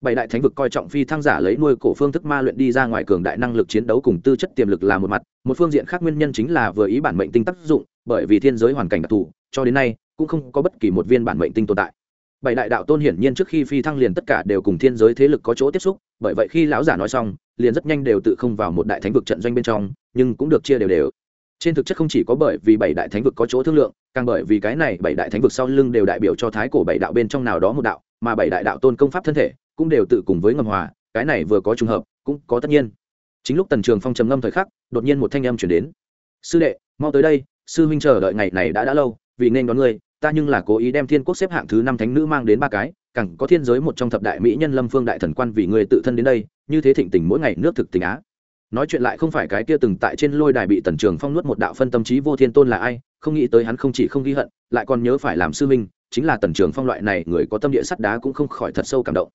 Bảy đại thánh vực coi trọng phi thăng giả lấy nuôi cổ phương thức ma luyện đi ra ngoài cường đại năng lực chiến đấu cùng tư chất tiềm lực là một mặt, một phương diện khác nguyên nhân chính là vừa ý bản mệnh tinh tác dụng, bởi vì thiên giới hoàn cảnh đặc thù, cho đến nay, cũng không có bất kỳ một viên bản mệnh tinh tồn tại. Bảy đại đạo tôn hiển nhiên trước khi phi thăng liền tất cả đều cùng thiên giới thế lực có chỗ tiếp xúc, bởi vậy khi lão giả nói xong, liền rất nhanh đều tự không vào một đại thánh vực trận doanh bên trong, nhưng cũng được chia đều đều trên thực chất không chỉ có bởi vì bảy đại thánh vực có chỗ thương lượng, càng bởi vì cái này bảy đại thánh vực sau lưng đều đại biểu cho thái cổ bảy đạo bên trong nào đó một đạo, mà bảy đại đạo tôn công pháp thân thể cũng đều tự cùng với ngầm hòa, cái này vừa có trùng hợp, cũng có tất nhiên. Chính lúc tần trường phong trầm ngâm thời khắc, đột nhiên một thanh âm chuyển đến. Sư đệ, mau tới đây, sư huynh chờ đợi ngày này đã đã lâu, vì nên đón ngươi, ta nhưng là cố ý đem thiên quốc xếp hạng thứ năm thánh nữ mang đến ba cái, càng có thiên giới một trong thập đại mỹ nhân lâm phương đại thần quan vì người tự thân đến đây, như thế thịnh tình mỗi ngày nước thực tình á nói chuyện lại không phải cái kia từng tại trên lôi đài bị tần trường phong nuốt một đạo phân tâm trí vô thiên tôn là ai, không nghĩ tới hắn không chỉ không ghi hận, lại còn nhớ phải làm sư minh chính là tần trường phong loại này người có tâm địa sắt đá cũng không khỏi thật sâu cảm động.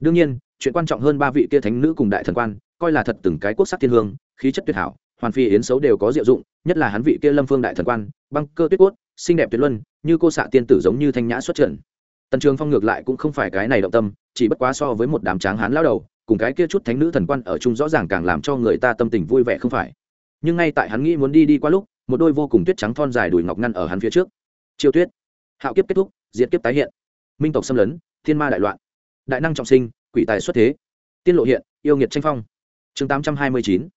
Đương nhiên, chuyện quan trọng hơn ba vị kia thánh nữ cùng đại thần quan, coi là thật từng cái quốc sắc thiên hương, khí chất tuyệt hảo, hoàn phi yến xấu đều có diệu dụng, nhất là hắn vị kia lâm phương đại thần quan, băng cơ tuyết cốt, xinh đẹp tuyệt luân, như cô xạ tiên tử giống như thanh nhã xuất trận tần trường phong ngược lại cũng không phải cái này động tâm, chỉ bất quá so với một đám tráng hán lao đầu cùng cái kia chút thánh nữ thần quan ở chung rõ ràng càng làm cho người ta tâm tình vui vẻ không phải. Nhưng ngay tại hắn nghĩ muốn đi đi qua lúc, một đôi vô cùng tuyết trắng thon dài đùi ngọc ngăn ở hắn phía trước. Chiêu tuyết. Hạo kiếp kết thúc, diệt kiếp tái hiện. Minh tộc xâm lấn, thiên ma đại loạn. Đại năng trọng sinh, quỷ tài xuất thế. Tiên lộ hiện, yêu nghiệt tranh phong. Chương tám trăm hai mươi chín.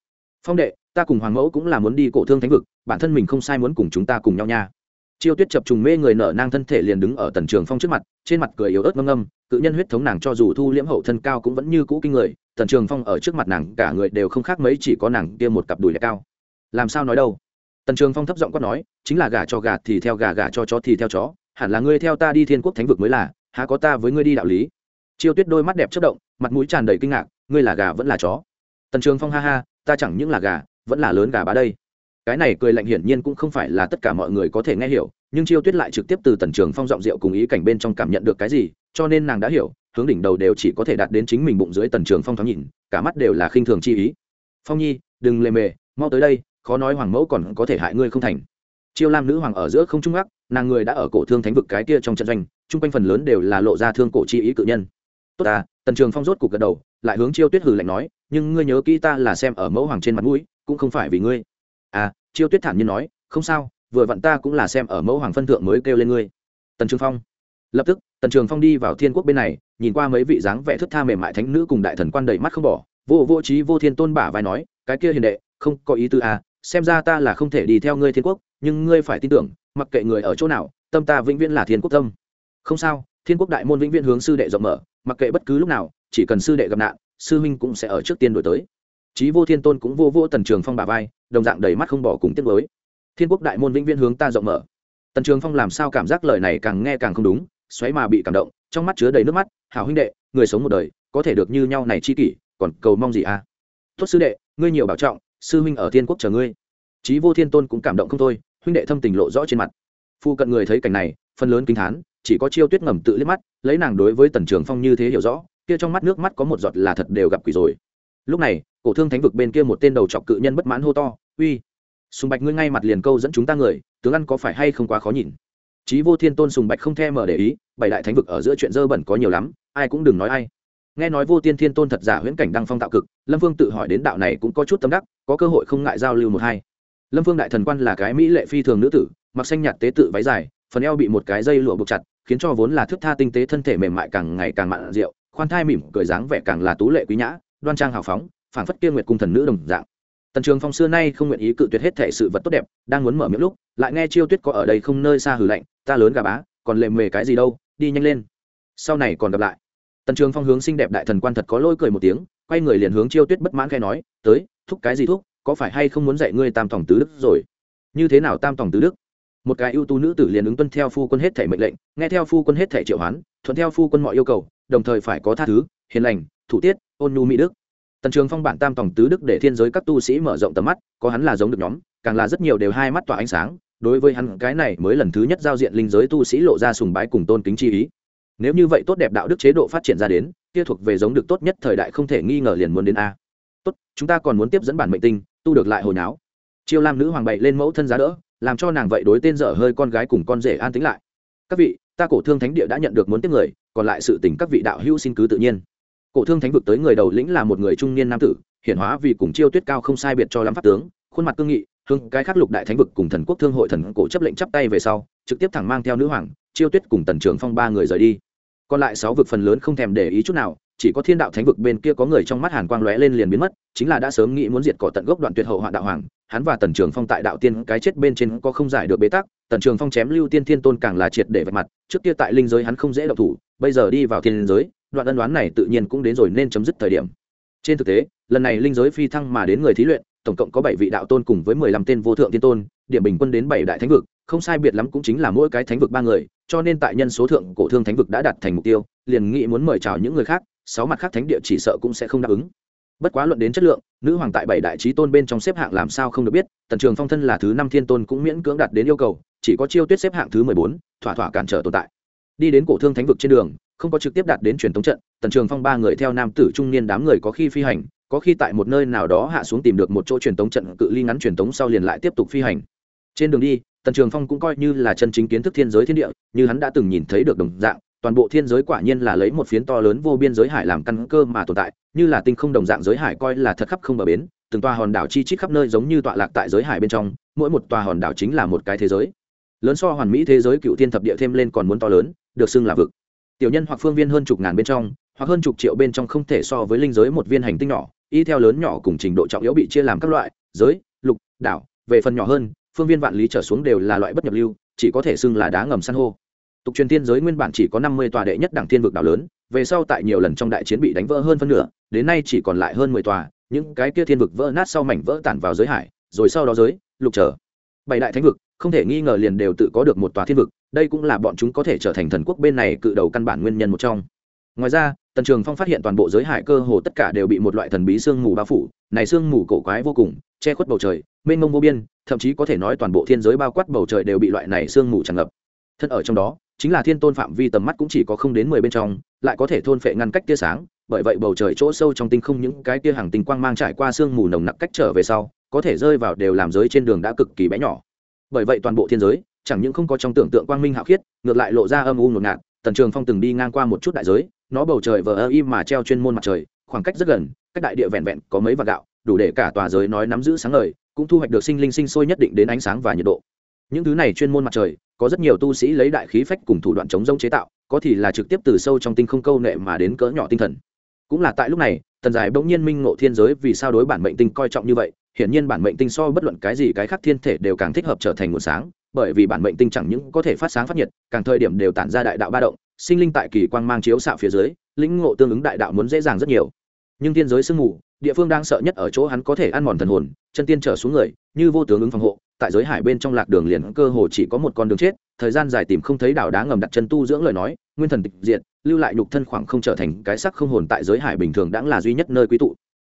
Phong đệ, ta cùng hoàng mẫu cũng là muốn đi cổ thương thánh vực, bản thân mình không sai muốn cùng chúng ta cùng nhau nha chiêu tuyết chập trùng mê người nở nang thân thể liền đứng ở tần trường phong trước mặt, trên mặt cười yếu ớt ngâm ngâm, cự nhân huyết thống nàng cho dù thu liễm hậu thân cao cũng vẫn như cũ kinh người, tần trường phong ở trước mặt nàng cả người đều không khác mấy chỉ có nàng kia một cặp đùi lại cao. Làm sao nói đâu? Tần trường phong thấp giọng quát nói, chính là gà cho gà thì theo gà gà cho chó thì theo chó, hẳn là ngươi theo ta đi thiên quốc thánh vực mới là, há có ta với ngươi đi đạo lý? Chiêu tuyết đôi mắt đẹp chất động, mặt mũi tràn đầy kinh ngạc, ngươi là gà vẫn là chó? Tần trường phong ha ha, ta chẳng những là gà, vẫn là lớn gà bá đây cái này cười lạnh hiển nhiên cũng không phải là tất cả mọi người có thể nghe hiểu, nhưng chiêu tuyết lại trực tiếp từ tần trường phong giọng rượu cùng ý cảnh bên trong cảm nhận được cái gì, cho nên nàng đã hiểu, hướng đỉnh đầu đều chỉ có thể đạt đến chính mình bụng dưới tần trường phong thoáng nhìn, cả mắt đều là khinh thường chi ý. Phong nhi, đừng lề mề, mau tới đây, khó nói hoàng mẫu còn có thể hại ngươi không thành. Chiêu lam nữ hoàng ở giữa không trung ác nàng người đã ở cổ thương thánh vực cái kia trong trận doanh, chung quanh phần lớn đều là lộ ra thương cổ chi ý cự nhân. Tốt à tần trường phong rốt cục gật đầu, lại hướng chiêu tuyết hử lạnh nói, nhưng ngươi nhớ kỹ ta là xem ở mẫu hoàng trên mặt mũi, cũng không phải vì ngươi à chiêu tuyết thản nhiên nói, không sao, vừa vặn ta cũng là xem ở mẫu hoàng phân thượng mới kêu lên ngươi. Tần trường phong. Lập tức, tần trường phong đi vào thiên quốc bên này, nhìn qua mấy vị dáng vẻ thức tha mềm mại thánh nữ cùng đại thần quan đầy mắt không bỏ, vô vô trí vô thiên tôn bả vai nói, cái kia hiền đệ, không có ý tư à xem ra ta là không thể đi theo ngươi thiên quốc, nhưng ngươi phải tin tưởng, mặc kệ người ở chỗ nào, tâm ta vĩnh viễn là thiên quốc tâm. Không sao, thiên quốc đại môn vĩnh viễn hướng sư đệ rộng mở, mặc kệ bất cứ lúc nào, chỉ cần sư đệ gặp nạn, sư huynh cũng sẽ ở trước tiên đổi tới. Chí vô thiên tôn cũng vô vô tần trường phong bà vai, đồng dạng đầy mắt không bỏ cùng tiếc với thiên quốc đại môn vĩnh viễn hướng ta rộng mở. Tần trường phong làm sao cảm giác lời này càng nghe càng không đúng, xoáy mà bị cảm động, trong mắt chứa đầy nước mắt. Hảo huynh đệ, người sống một đời, có thể được như nhau này chi kỷ, còn cầu mong gì à? Tốt sư đệ, ngươi nhiều bảo trọng, sư huynh ở thiên quốc chờ ngươi. Chí vô thiên tôn cũng cảm động không thôi, huynh đệ thâm tình lộ rõ trên mặt. Phu cận người thấy cảnh này, phần lớn kinh thán, chỉ có chiêu tuyết ngầm tự liếc mắt, lấy nàng đối với tần trường phong như thế hiểu rõ, kia trong mắt nước mắt có một giọt là thật đều gặp quỷ rồi lúc này, cổ thương thánh vực bên kia một tên đầu chọc cự nhân bất mãn hô to, uy, sùng bạch ngươi ngay mặt liền câu dẫn chúng ta người, tướng ăn có phải hay không quá khó nhìn? Chí vô thiên tôn sùng bạch không thèm mở để ý, bảy đại thánh vực ở giữa chuyện dơ bẩn có nhiều lắm, ai cũng đừng nói ai. Nghe nói vô tiên thiên tôn thật giả huyễn cảnh đăng phong tạo cực, lâm vương tự hỏi đến đạo này cũng có chút tâm đắc, có cơ hội không ngại giao lưu một hai. Lâm vương đại thần quan là cái mỹ lệ phi thường nữ tử, mặc xanh nhạt tế tự váy dài, phần eo bị một cái dây lụa buộc chặt, khiến cho vốn là thức tha tinh tế thân thể mềm mại càng ngày càng mặn rượu, khoan thai mỉm cười dáng vẻ càng là tú lệ quý nhã đoan trang hào phóng, phảng phất kia nguyệt cung thần nữ đồng dạng. Tần trường phong xưa nay không nguyện ý cự tuyệt hết thể sự vật tốt đẹp, đang muốn mở miệng lúc, lại nghe chiêu tuyết có ở đây không nơi xa hử lạnh, ta lớn gà bá, còn lệ mề cái gì đâu, đi nhanh lên. Sau này còn gặp lại. Tần trường phong hướng xinh đẹp đại thần quan thật có lôi cười một tiếng, quay người liền hướng chiêu tuyết bất mãn khai nói, tới, thúc cái gì thúc, có phải hay không muốn dạy ngươi tam tổng tứ đức rồi? Như thế nào tam tổng tứ đức? Một cái ưu tú nữ tử liền ứng tuân theo phu quân hết thể mệnh lệnh, nghe theo phu quân hết thể triệu hoán, thuận theo phu quân mọi yêu cầu, đồng thời phải có tha thứ, hiền lành thủ tiết, ôn nhu mỹ đức. Tần trường phong bản tam tổng tứ đức để thiên giới các tu sĩ mở rộng tầm mắt, có hắn là giống được nhóm, càng là rất nhiều đều hai mắt tỏa ánh sáng. Đối với hắn, cái này mới lần thứ nhất giao diện linh giới tu sĩ lộ ra sùng bái cùng tôn kính chi ý. Nếu như vậy tốt đẹp đạo đức chế độ phát triển ra đến, kia thuộc về giống được tốt nhất thời đại không thể nghi ngờ liền muốn đến a. Tốt, chúng ta còn muốn tiếp dẫn bản mệnh tinh, tu được lại hồi náo. Chiêu lam nữ hoàng bậy lên mẫu thân giá đỡ, làm cho nàng vậy đối tên dở hơi con gái cùng con rể an tính lại. Các vị, ta cổ thương thánh địa đã nhận được muốn tiếp người, còn lại sự tình các vị đạo hữu xin cứ tự nhiên cổ thương thánh vực tới người đầu lĩnh là một người trung niên nam tử, hiển hóa vì cùng chiêu tuyết cao không sai biệt cho lắm pháp tướng, khuôn mặt cương nghị hưng cái khắc lục đại thánh vực cùng thần quốc thương hội thần cổ chấp lệnh chắp tay về sau, trực tiếp thẳng mang theo nữ hoàng, chiêu tuyết cùng tần trường phong ba người rời đi. Còn lại sáu vực phần lớn không thèm để ý chút nào, chỉ có thiên đạo thánh vực bên kia có người trong mắt hàn quang lóe lên liền biến mất, chính là đã sớm nghĩ muốn diệt cỏ tận gốc đoạn tuyệt hậu hoạn đạo hoàng, hắn và tần trường phong tại đạo tiên cái chết bên trên có không giải được bế tắc, tần trường phong chém lưu tiên thiên tôn càng là triệt để vạch mặt, trước kia tại linh giới hắn không dễ độc thủ, bây giờ đi vào thiên giới đoạn ân đoán này tự nhiên cũng đến rồi nên chấm dứt thời điểm. Trên thực tế, lần này linh giới phi thăng mà đến người thí luyện, tổng cộng có bảy vị đạo tôn cùng với mười lăm tên vô thượng tiên tôn, điểm bình quân đến bảy đại thánh vực, không sai biệt lắm cũng chính là mỗi cái thánh vực ba người, cho nên tại nhân số thượng cổ thương thánh vực đã đạt thành mục tiêu, liền nghĩ muốn mời chào những người khác, sáu mặt khác thánh địa chỉ sợ cũng sẽ không đáp ứng. Bất quá luận đến chất lượng, nữ hoàng tại bảy đại trí tôn bên trong xếp hạng làm sao không được biết, tần trường phong thân là thứ năm thiên tôn cũng miễn cưỡng đạt đến yêu cầu, chỉ có chiêu tuyết xếp hạng thứ mười bốn, thỏa thỏa cản trở tồn tại. Đi đến cổ thương thánh vực trên đường không có trực tiếp đạt đến truyền thống trận, tần trường phong ba người theo nam tử trung niên đám người có khi phi hành, có khi tại một nơi nào đó hạ xuống tìm được một chỗ truyền thống trận cự ly ngắn truyền thống sau liền lại tiếp tục phi hành. Trên đường đi, tần trường phong cũng coi như là chân chính kiến thức thiên giới thiên địa, như hắn đã từng nhìn thấy được đồng dạng, toàn bộ thiên giới quả nhiên là lấy một phiến to lớn vô biên giới hải làm căn cơ mà tồn tại, như là tinh không đồng dạng giới hải coi là thật khắp không bờ bến, từng tòa hòn đảo chi chít khắp nơi giống như tọa lạc tại giới hải bên trong, mỗi một tòa hòn đảo chính là một cái thế giới. Lớn so hoàn mỹ thế giới cựu thiên thập địa thêm lên còn muốn to lớn, được xưng là vực tiểu nhân hoặc phương viên hơn chục ngàn bên trong, hoặc hơn chục triệu bên trong không thể so với linh giới một viên hành tinh nhỏ, y theo lớn nhỏ cùng trình độ trọng yếu bị chia làm các loại, giới, lục, đảo, về phần nhỏ hơn, phương viên vạn lý trở xuống đều là loại bất nhập lưu, chỉ có thể xưng là đá ngầm san hô. Tục truyền thiên giới nguyên bản chỉ có năm mươi tòa đệ nhất đẳng thiên vực đảo lớn, về sau tại nhiều lần trong đại chiến bị đánh vỡ hơn phân nửa, đến nay chỉ còn lại hơn mười tòa, những cái kia thiên vực vỡ nát sau mảnh vỡ tản vào giới hải, rồi sau đó giới, lục trở. Bảy đại thánh vực không thể nghi ngờ liền đều tự có được một tòa thiên vực, đây cũng là bọn chúng có thể trở thành thần quốc bên này cự đầu căn bản nguyên nhân một trong. Ngoài ra, tần trường phong phát hiện toàn bộ giới hải cơ hồ tất cả đều bị một loại thần bí sương mù bao phủ, này sương mù cổ quái vô cùng, che khuất bầu trời, mênh mông vô biên, thậm chí có thể nói toàn bộ thiên giới bao quát bầu trời đều bị loại này sương mù tràn ngập. Thân ở trong đó, chính là thiên tôn phạm vi tầm mắt cũng chỉ có không đến mười bên trong, lại có thể thôn phệ ngăn cách tia sáng, bởi vậy bầu trời chỗ sâu trong tinh không những cái tia hàng tinh quang mang trải qua sương mù nồng nặc cách trở về sau, có thể rơi vào đều làm giới trên đường đã cực kỳ bé nhỏ bởi vậy toàn bộ thiên giới, chẳng những không có trong tưởng tượng quang minh hạo khiết, ngược lại lộ ra âm u ngột ngạt, tần trường phong từng đi ngang qua một chút đại giới, nó bầu trời vờ ơ im mà treo chuyên môn mặt trời, khoảng cách rất gần, cách đại địa vẹn vẹn có mấy vạt gạo, đủ để cả tòa giới nói nắm giữ sáng ngời, cũng thu hoạch được sinh linh sinh sôi nhất định đến ánh sáng và nhiệt độ. Những thứ này chuyên môn mặt trời, có rất nhiều tu sĩ lấy đại khí phách cùng thủ đoạn chống rông chế tạo, có thì là trực tiếp từ sâu trong tinh không câu nệ mà đến cỡ nhỏ tinh thần. Cũng là tại lúc này, tần giải bỗng nhiên minh ngộ thiên giới vì sao đối bản mệnh tinh coi trọng như vậy hiển nhiên bản mệnh tinh so bất luận cái gì cái khác thiên thể đều càng thích hợp trở thành nguồn sáng, bởi vì bản mệnh tinh chẳng những có thể phát sáng phát nhiệt, càng thời điểm đều tản ra đại đạo ba động, sinh linh tại kỳ quang mang chiếu xạ phía dưới, lĩnh ngộ tương ứng đại đạo muốn dễ dàng rất nhiều. Nhưng thiên giới sương mù, địa phương đang sợ nhất ở chỗ hắn có thể ăn mòn thần hồn, chân tiên trở xuống người, như vô tướng ứng phòng hộ, tại giới hải bên trong lạc đường liền cơ hồ chỉ có một con đường chết, thời gian dài tìm không thấy đảo đá ngầm đặt chân tu dưỡng lời nói, nguyên thần tịch diệt, lưu lại nhục thân khoảng không trở thành cái sắc không hồn tại giới hải bình thường đã là duy nhất nơi quý tụ.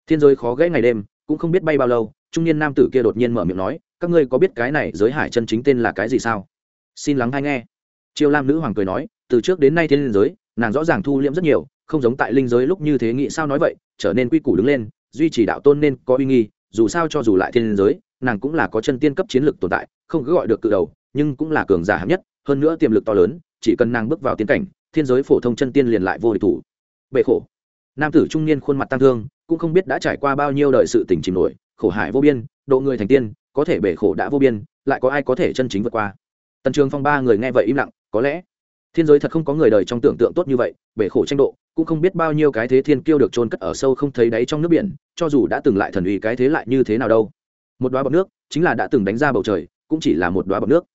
Thiên giới khó gãy ngày đêm cũng không biết bay bao lâu, trung niên nam tử kia đột nhiên mở miệng nói, các ngươi có biết cái này giới hải chân chính tên là cái gì sao? Xin lắng hay nghe. Triều lam nữ hoàng cười nói, từ trước đến nay thiên giới, nàng rõ ràng thu liễm rất nhiều, không giống tại linh giới lúc như thế nghĩ sao nói vậy, trở nên quy củ đứng lên, duy trì đạo tôn nên có uy nghi, dù sao cho dù lại thiên giới, nàng cũng là có chân tiên cấp chiến lược tồn tại, không cứ gọi được cự đầu, nhưng cũng là cường giả hạng nhất, hơn nữa tiềm lực to lớn, chỉ cần nàng bước vào tiến cảnh, thiên giới phổ thông chân tiên liền lại vô địch thủ. Bệ khổ nam tử trung niên khuôn mặt tăng thương, cũng không biết đã trải qua bao nhiêu đời sự tình chìm nổi, khổ hải vô biên, độ người thành tiên, có thể bể khổ đã vô biên, lại có ai có thể chân chính vượt qua. Tần trường phong ba người nghe vậy im lặng, có lẽ thiên giới thật không có người đời trong tưởng tượng tốt như vậy, bể khổ tranh độ, cũng không biết bao nhiêu cái thế thiên kiêu được trôn cất ở sâu không thấy đáy trong nước biển, cho dù đã từng lại thần uy cái thế lại như thế nào đâu. Một đoá bọc nước, chính là đã từng đánh ra bầu trời, cũng chỉ là một đoá bọc nước.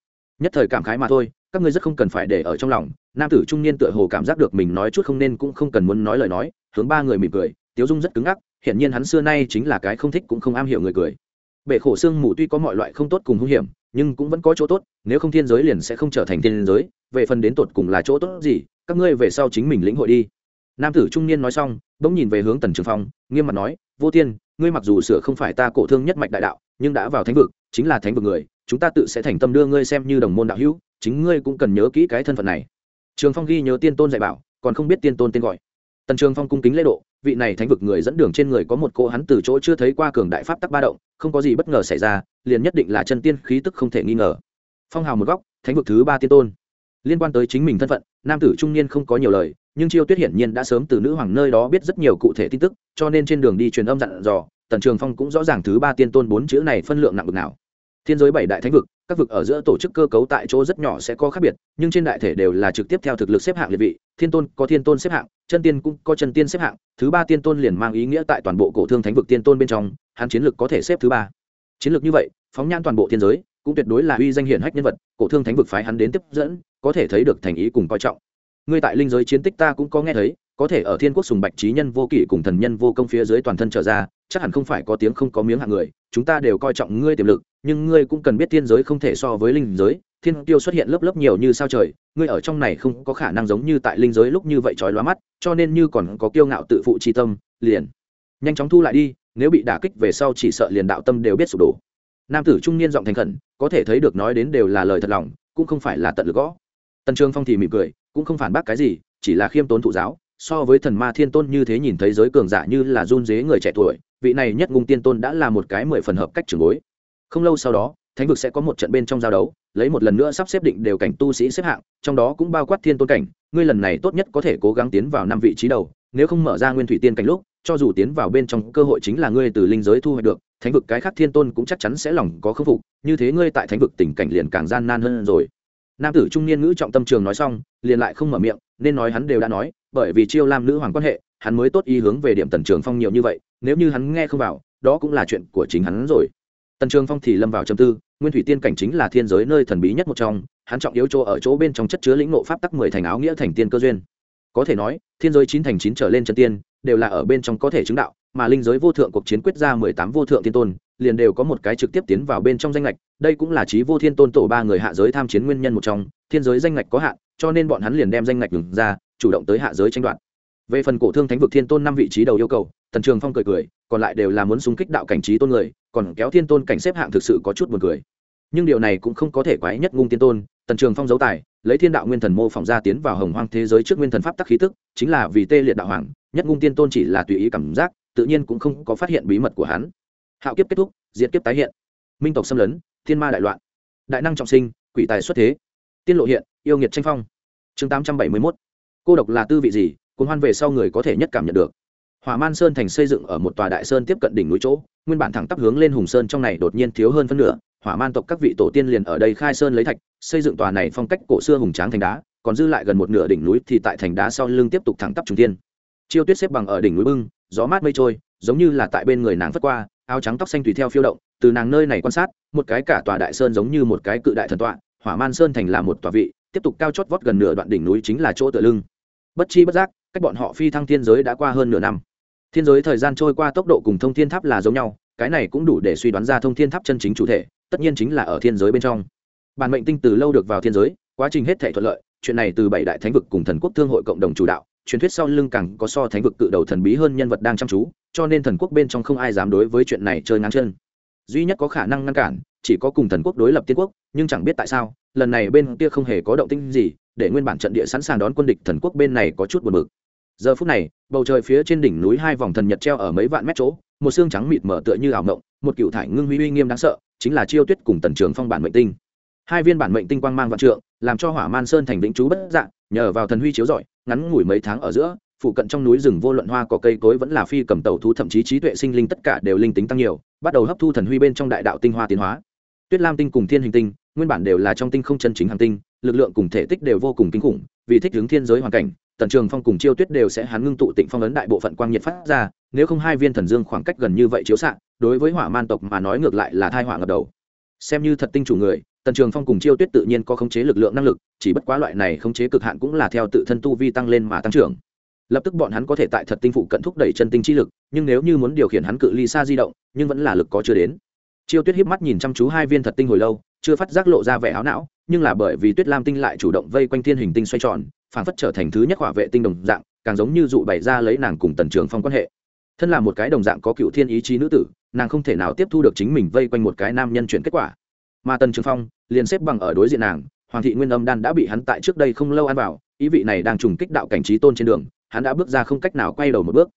Nhất thời cảm khái mà thôi, các ngươi rất không cần phải để ở trong lòng, nam tử trung niên tựa hồ cảm giác được mình nói chút không nên cũng không cần muốn nói lời nói hướng ba người mỉm cười, tiếu dung rất cứng ngắc, hiển nhiên hắn xưa nay chính là cái không thích cũng không am hiểu người cười. Bể khổ xương mù tuy có mọi loại không tốt cùng hung hiểm, nhưng cũng vẫn có chỗ tốt, nếu không thiên giới liền sẽ không trở thành thiên giới, về phần đến tột cùng là chỗ tốt gì, các ngươi về sau chính mình lĩnh hội đi. Nam tử trung niên nói xong, bỗng nhìn về hướng tần trường phong, nghiêm mặt nói, vô tiên, ngươi mặc dù sửa không phải ta cổ thương nhất mạch đại đạo, nhưng đã vào thánh vực, chính là thánh vực người, chúng ta tự sẽ thành tâm đưa ngươi xem như đồng môn đạo hữu, chính ngươi cũng cần nhớ kỹ cái thân phận này. Trường phong ghi nhớ tiên tôn dạy bảo, còn không biết tiên tôn tên gọi tần trường phong cung kính lễ độ, vị này thánh vực người dẫn đường trên người có một cô hắn từ chỗ chưa thấy qua cường đại pháp tắc ba động, không có gì bất ngờ xảy ra, liền nhất định là chân tiên khí tức không thể nghi ngờ. Phong hào một góc, thánh vực thứ ba tiên tôn. Liên quan tới chính mình thân phận, nam tử trung niên không có nhiều lời, nhưng chiêu tuyết hiển nhiên đã sớm từ nữ hoàng nơi đó biết rất nhiều cụ thể tin tức, cho nên trên đường đi truyền âm dặn dò, tần trường phong cũng rõ ràng thứ ba tiên tôn bốn chữ này phân lượng nặng bực nào thiên giới bảy đại thánh vực, các vực ở giữa tổ chức cơ cấu tại chỗ rất nhỏ sẽ có khác biệt, nhưng trên đại thể đều là trực tiếp theo thực lực xếp hạng liệt vị, thiên tôn có thiên tôn xếp hạng, chân tiên cũng có chân tiên xếp hạng, thứ ba tiên tôn liền mang ý nghĩa tại toàn bộ cổ thương thánh vực tiên tôn bên trong, hắn chiến lược có thể xếp thứ ba. Chiến lược như vậy, phóng nhan toàn bộ thiên giới, cũng tuyệt đối là uy danh hiển hách nhân vật, cổ thương thánh vực phái hắn đến tiếp dẫn, có thể thấy được thành ý cùng coi trọng. Ngươi tại linh giới chiến tích ta cũng có nghe thấy, có thể ở thiên quốc sùng bạch trí nhân vô kỷ cùng thần nhân vô công phía dưới toàn thân trở ra, chắc hẳn không phải có tiếng không có miếng hạng người, chúng ta đều coi trọng ngươi tiềm lực nhưng ngươi cũng cần biết thiên giới không thể so với linh giới, thiên tiêu xuất hiện lớp lớp nhiều như sao trời, ngươi ở trong này không có khả năng giống như tại linh giới lúc như vậy trói lóa mắt, cho nên như còn có kiêu ngạo tự phụ tri tâm, liền nhanh chóng thu lại đi, nếu bị đả kích về sau chỉ sợ liền đạo tâm đều biết sụp đổ. Nam tử trung niên giọng thành khẩn, có thể thấy được nói đến đều là lời thật lòng, cũng không phải là tận lực gõ. Tần trường phong thì mỉm cười, cũng không phản bác cái gì, chỉ là khiêm tốn thụ giáo, so với thần ma thiên tôn như thế nhìn thấy giới cường giả như là run dế người trẻ tuổi, vị này nhất ngung tiên tôn đã là một cái mười phần hợp cách trường bối không lâu sau đó, thánh vực sẽ có một trận bên trong giao đấu, lấy một lần nữa sắp xếp định đều cảnh tu sĩ xếp hạng, trong đó cũng bao quát thiên tôn cảnh. Ngươi lần này tốt nhất có thể cố gắng tiến vào năm vị trí đầu, nếu không mở ra nguyên thủy tiên cảnh lúc, cho dù tiến vào bên trong cơ hội chính là ngươi từ linh giới thu hoạch được, thánh vực cái khác thiên tôn cũng chắc chắn sẽ lòng có khâm phục, như thế ngươi tại thánh vực tình cảnh liền càng gian nan hơn rồi. Nam tử trung niên ngữ trọng tâm trường nói xong, liền lại không mở miệng, nên nói hắn đều đã nói, bởi vì chiêu lam nữ hoàng quan hệ, hắn mới tốt ý hướng về điểm tần trường phong nhiều như vậy, nếu như hắn nghe không vào, đó cũng là chuyện của chính hắn rồi tần trường phong thì lâm vào châm tư, nguyên thủy tiên cảnh chính là thiên giới nơi thần bí nhất một trong, hắn trọng yếu chỗ ở chỗ bên trong chất chứa lĩnh nộ pháp tắc mười thành áo nghĩa thành tiên cơ duyên. Có thể nói, thiên giới chín thành chín trở lên chân tiên, đều là ở bên trong có thể chứng đạo, mà linh giới vô thượng cuộc chiến quyết ra mười tám vô thượng thiên tôn, liền đều có một cái trực tiếp tiến vào bên trong danh lệch đây cũng là trí vô thiên tôn tổ ba người hạ giới tham chiến nguyên nhân một trong, thiên giới danh lệch có hạn, cho nên bọn hắn liền đem danh lệch ngừng ra, chủ động tới hạ giới tranh đoạt. Về phần cổ thương thánh vực thiên tôn năm vị trí đầu yêu cầu tần trường phong cười cười, còn lại đều là muốn xung kích đạo cảnh trí tôn người, còn kéo thiên tôn cảnh xếp hạng thực sự có chút buồn cười. Nhưng điều này cũng không có thể quái nhất ngung tiên tôn, tần trường phong giấu tài, lấy thiên đạo nguyên thần mô phỏng ra tiến vào hồng hoang thế giới trước nguyên thần pháp tắc khí tức, chính là vì tê liệt đạo hoàng, nhất ngung tiên tôn chỉ là tùy ý cảm giác, tự nhiên cũng không có phát hiện bí mật của hắn. Hạo kiếp kết thúc diễn kiếp tái hiện. Minh tộc xâm lấn, thiên ma đại loạn. Đại năng trọng sinh, quỷ tài xuất thế. Tiên lộ hiện, yêu nghiệt tranh phong. Chương tám trăm bảy mươi mốt. Cô độc là tư vị gì cuốn hoan về sau người có thể nhất cảm nhận được hỏa man sơn thành xây dựng ở một tòa đại sơn tiếp cận đỉnh núi chỗ, nguyên bản thẳng tắp hướng lên hùng sơn trong này đột nhiên thiếu hơn phân nửa, hỏa man tộc các vị tổ tiên liền ở đây khai sơn lấy thạch, xây dựng tòa này phong cách cổ xưa hùng tráng thành đá, còn dư lại gần một nửa đỉnh núi thì tại thành đá sau lưng tiếp tục thẳng tắp trung tiên chiêu tuyết xếp bằng ở đỉnh núi bưng, gió mát mây trôi, giống như là tại bên người nàng vất qua, áo trắng tóc xanh tùy theo phiêu động, từ nàng nơi này quan sát, một cái cả tòa đại sơn giống như một cái cự đại thần tọa, hỏa man sơn thành là một tòa vị, tiếp tục cao chót vót gần nửa đoạn đỉnh núi chính là chỗ tựa lưng. Bất chi bất giác, cách bọn họ phi thăng thiên giới đã qua hơn nửa năm thiên giới thời gian trôi qua tốc độ cùng thông thiên tháp là giống nhau, cái này cũng đủ để suy đoán ra thông thiên tháp chân chính chủ thể, tất nhiên chính là ở thiên giới bên trong. Bản mệnh tinh từ lâu được vào thiên giới, quá trình hết thể thuận lợi, chuyện này từ bảy đại thánh vực cùng thần quốc thương hội cộng đồng chủ đạo, truyền thuyết sau lưng càng có so thánh vực cự đầu thần bí hơn nhân vật đang chăm chú, cho nên thần quốc bên trong không ai dám đối với chuyện này chơi ngang chân. Duy nhất có khả năng ngăn cản, chỉ có cùng thần quốc đối lập tiên quốc, nhưng chẳng biết tại sao, lần này bên kia không hề có động tĩnh gì, để nguyên bản trận địa sẵn sàng đón quân địch thần quốc bên này có chút buồn bực giờ phút này, bầu trời phía trên đỉnh núi hai vòng thần nhật treo ở mấy vạn mét chỗ, một xương trắng mịt mở tựa như ảo ngộng một cựu thải ngưng huy uy nghiêm đáng sợ, chính là chiêu tuyết cùng tần trường phong bản mệnh tinh. Hai viên bản mệnh tinh quang mang vạn trượng, làm cho hỏa man sơn thành vĩnh chú bất dạng nhờ vào thần huy chiếu rọi, ngắn ngủi mấy tháng ở giữa, phụ cận trong núi rừng vô luận hoa có cây cối vẫn là phi cầm tàu thú thậm chí trí tuệ sinh linh tất cả đều linh tính tăng nhiều, bắt đầu hấp thu thần huy bên trong đại đạo tinh hoa tiến hóa. Tuyết lam tinh cùng thiên hình tinh, nguyên bản đều là trong tinh không chân chính hàng tinh, lực lượng cùng thể tích đều vô cùng kinh khủng, vì thích ứng thiên giới hoàn cảnh tần trường phong cùng chiêu tuyết đều sẽ hắn ngưng tụ tịnh phong ấn đại bộ phận quang nhiệt phát ra, nếu không hai viên thần dương khoảng cách gần như vậy chiếu xạ, đối với hỏa man tộc mà nói ngược lại là thai hỏa ngập đầu. Xem như thật tinh chủ người, tần trường phong cùng chiêu tuyết tự nhiên có khống chế lực lượng năng lực, chỉ bất quá loại này khống chế cực hạn cũng là theo tự thân tu vi tăng lên mà tăng trưởng. Lập tức bọn hắn có thể tại thật tinh phụ cận thúc đẩy chân tinh chi lực, nhưng nếu như muốn điều khiển hắn cự ly xa di động, nhưng vẫn là lực có chưa đến. Chiêu tuyết hiếp mắt nhìn chăm chú hai viên thật tinh hồi lâu chưa phát giác lộ ra vẻ áo não, nhưng là bởi vì tuyết lam tinh lại chủ động vây quanh thiên hình tinh xoay tròn, phản phất trở thành thứ nhất hỏa vệ tinh đồng dạng, càng giống như dụ bày ra lấy nàng cùng tần trường phong quan hệ. Thân là một cái đồng dạng có cựu thiên ý chí nữ tử, nàng không thể nào tiếp thu được chính mình vây quanh một cái nam nhân chuyển kết quả. Mà tần trường phong liền xếp bằng ở đối diện nàng, hoàng thị nguyên âm đan đã bị hắn tại trước đây không lâu ăn vào, ý vị này đang trùng kích đạo cảnh trí tôn trên đường, hắn đã bước ra không cách nào quay đầu một bước.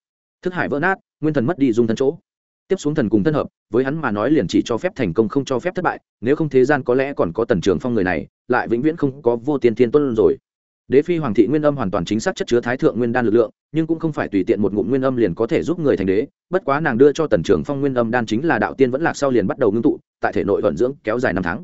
Thức hải vỡ nát, nguyên thần mất đi dung thân chỗ tiếp xuống thần cùng thân hợp, với hắn mà nói liền chỉ cho phép thành công không cho phép thất bại, nếu không thế gian có lẽ còn có tần trường phong người này, lại vĩnh viễn không có vô tiên thiên tuân rồi. Đế phi hoàng thị nguyên âm hoàn toàn chính xác chất chứa thái thượng nguyên đan lực lượng, nhưng cũng không phải tùy tiện một ngụm nguyên âm liền có thể giúp người thành đế, bất quá nàng đưa cho tần trường phong nguyên âm đan chính là đạo tiên vẫn lạc sau liền bắt đầu ngưng tụ, tại thể nội vận dưỡng kéo dài năm tháng.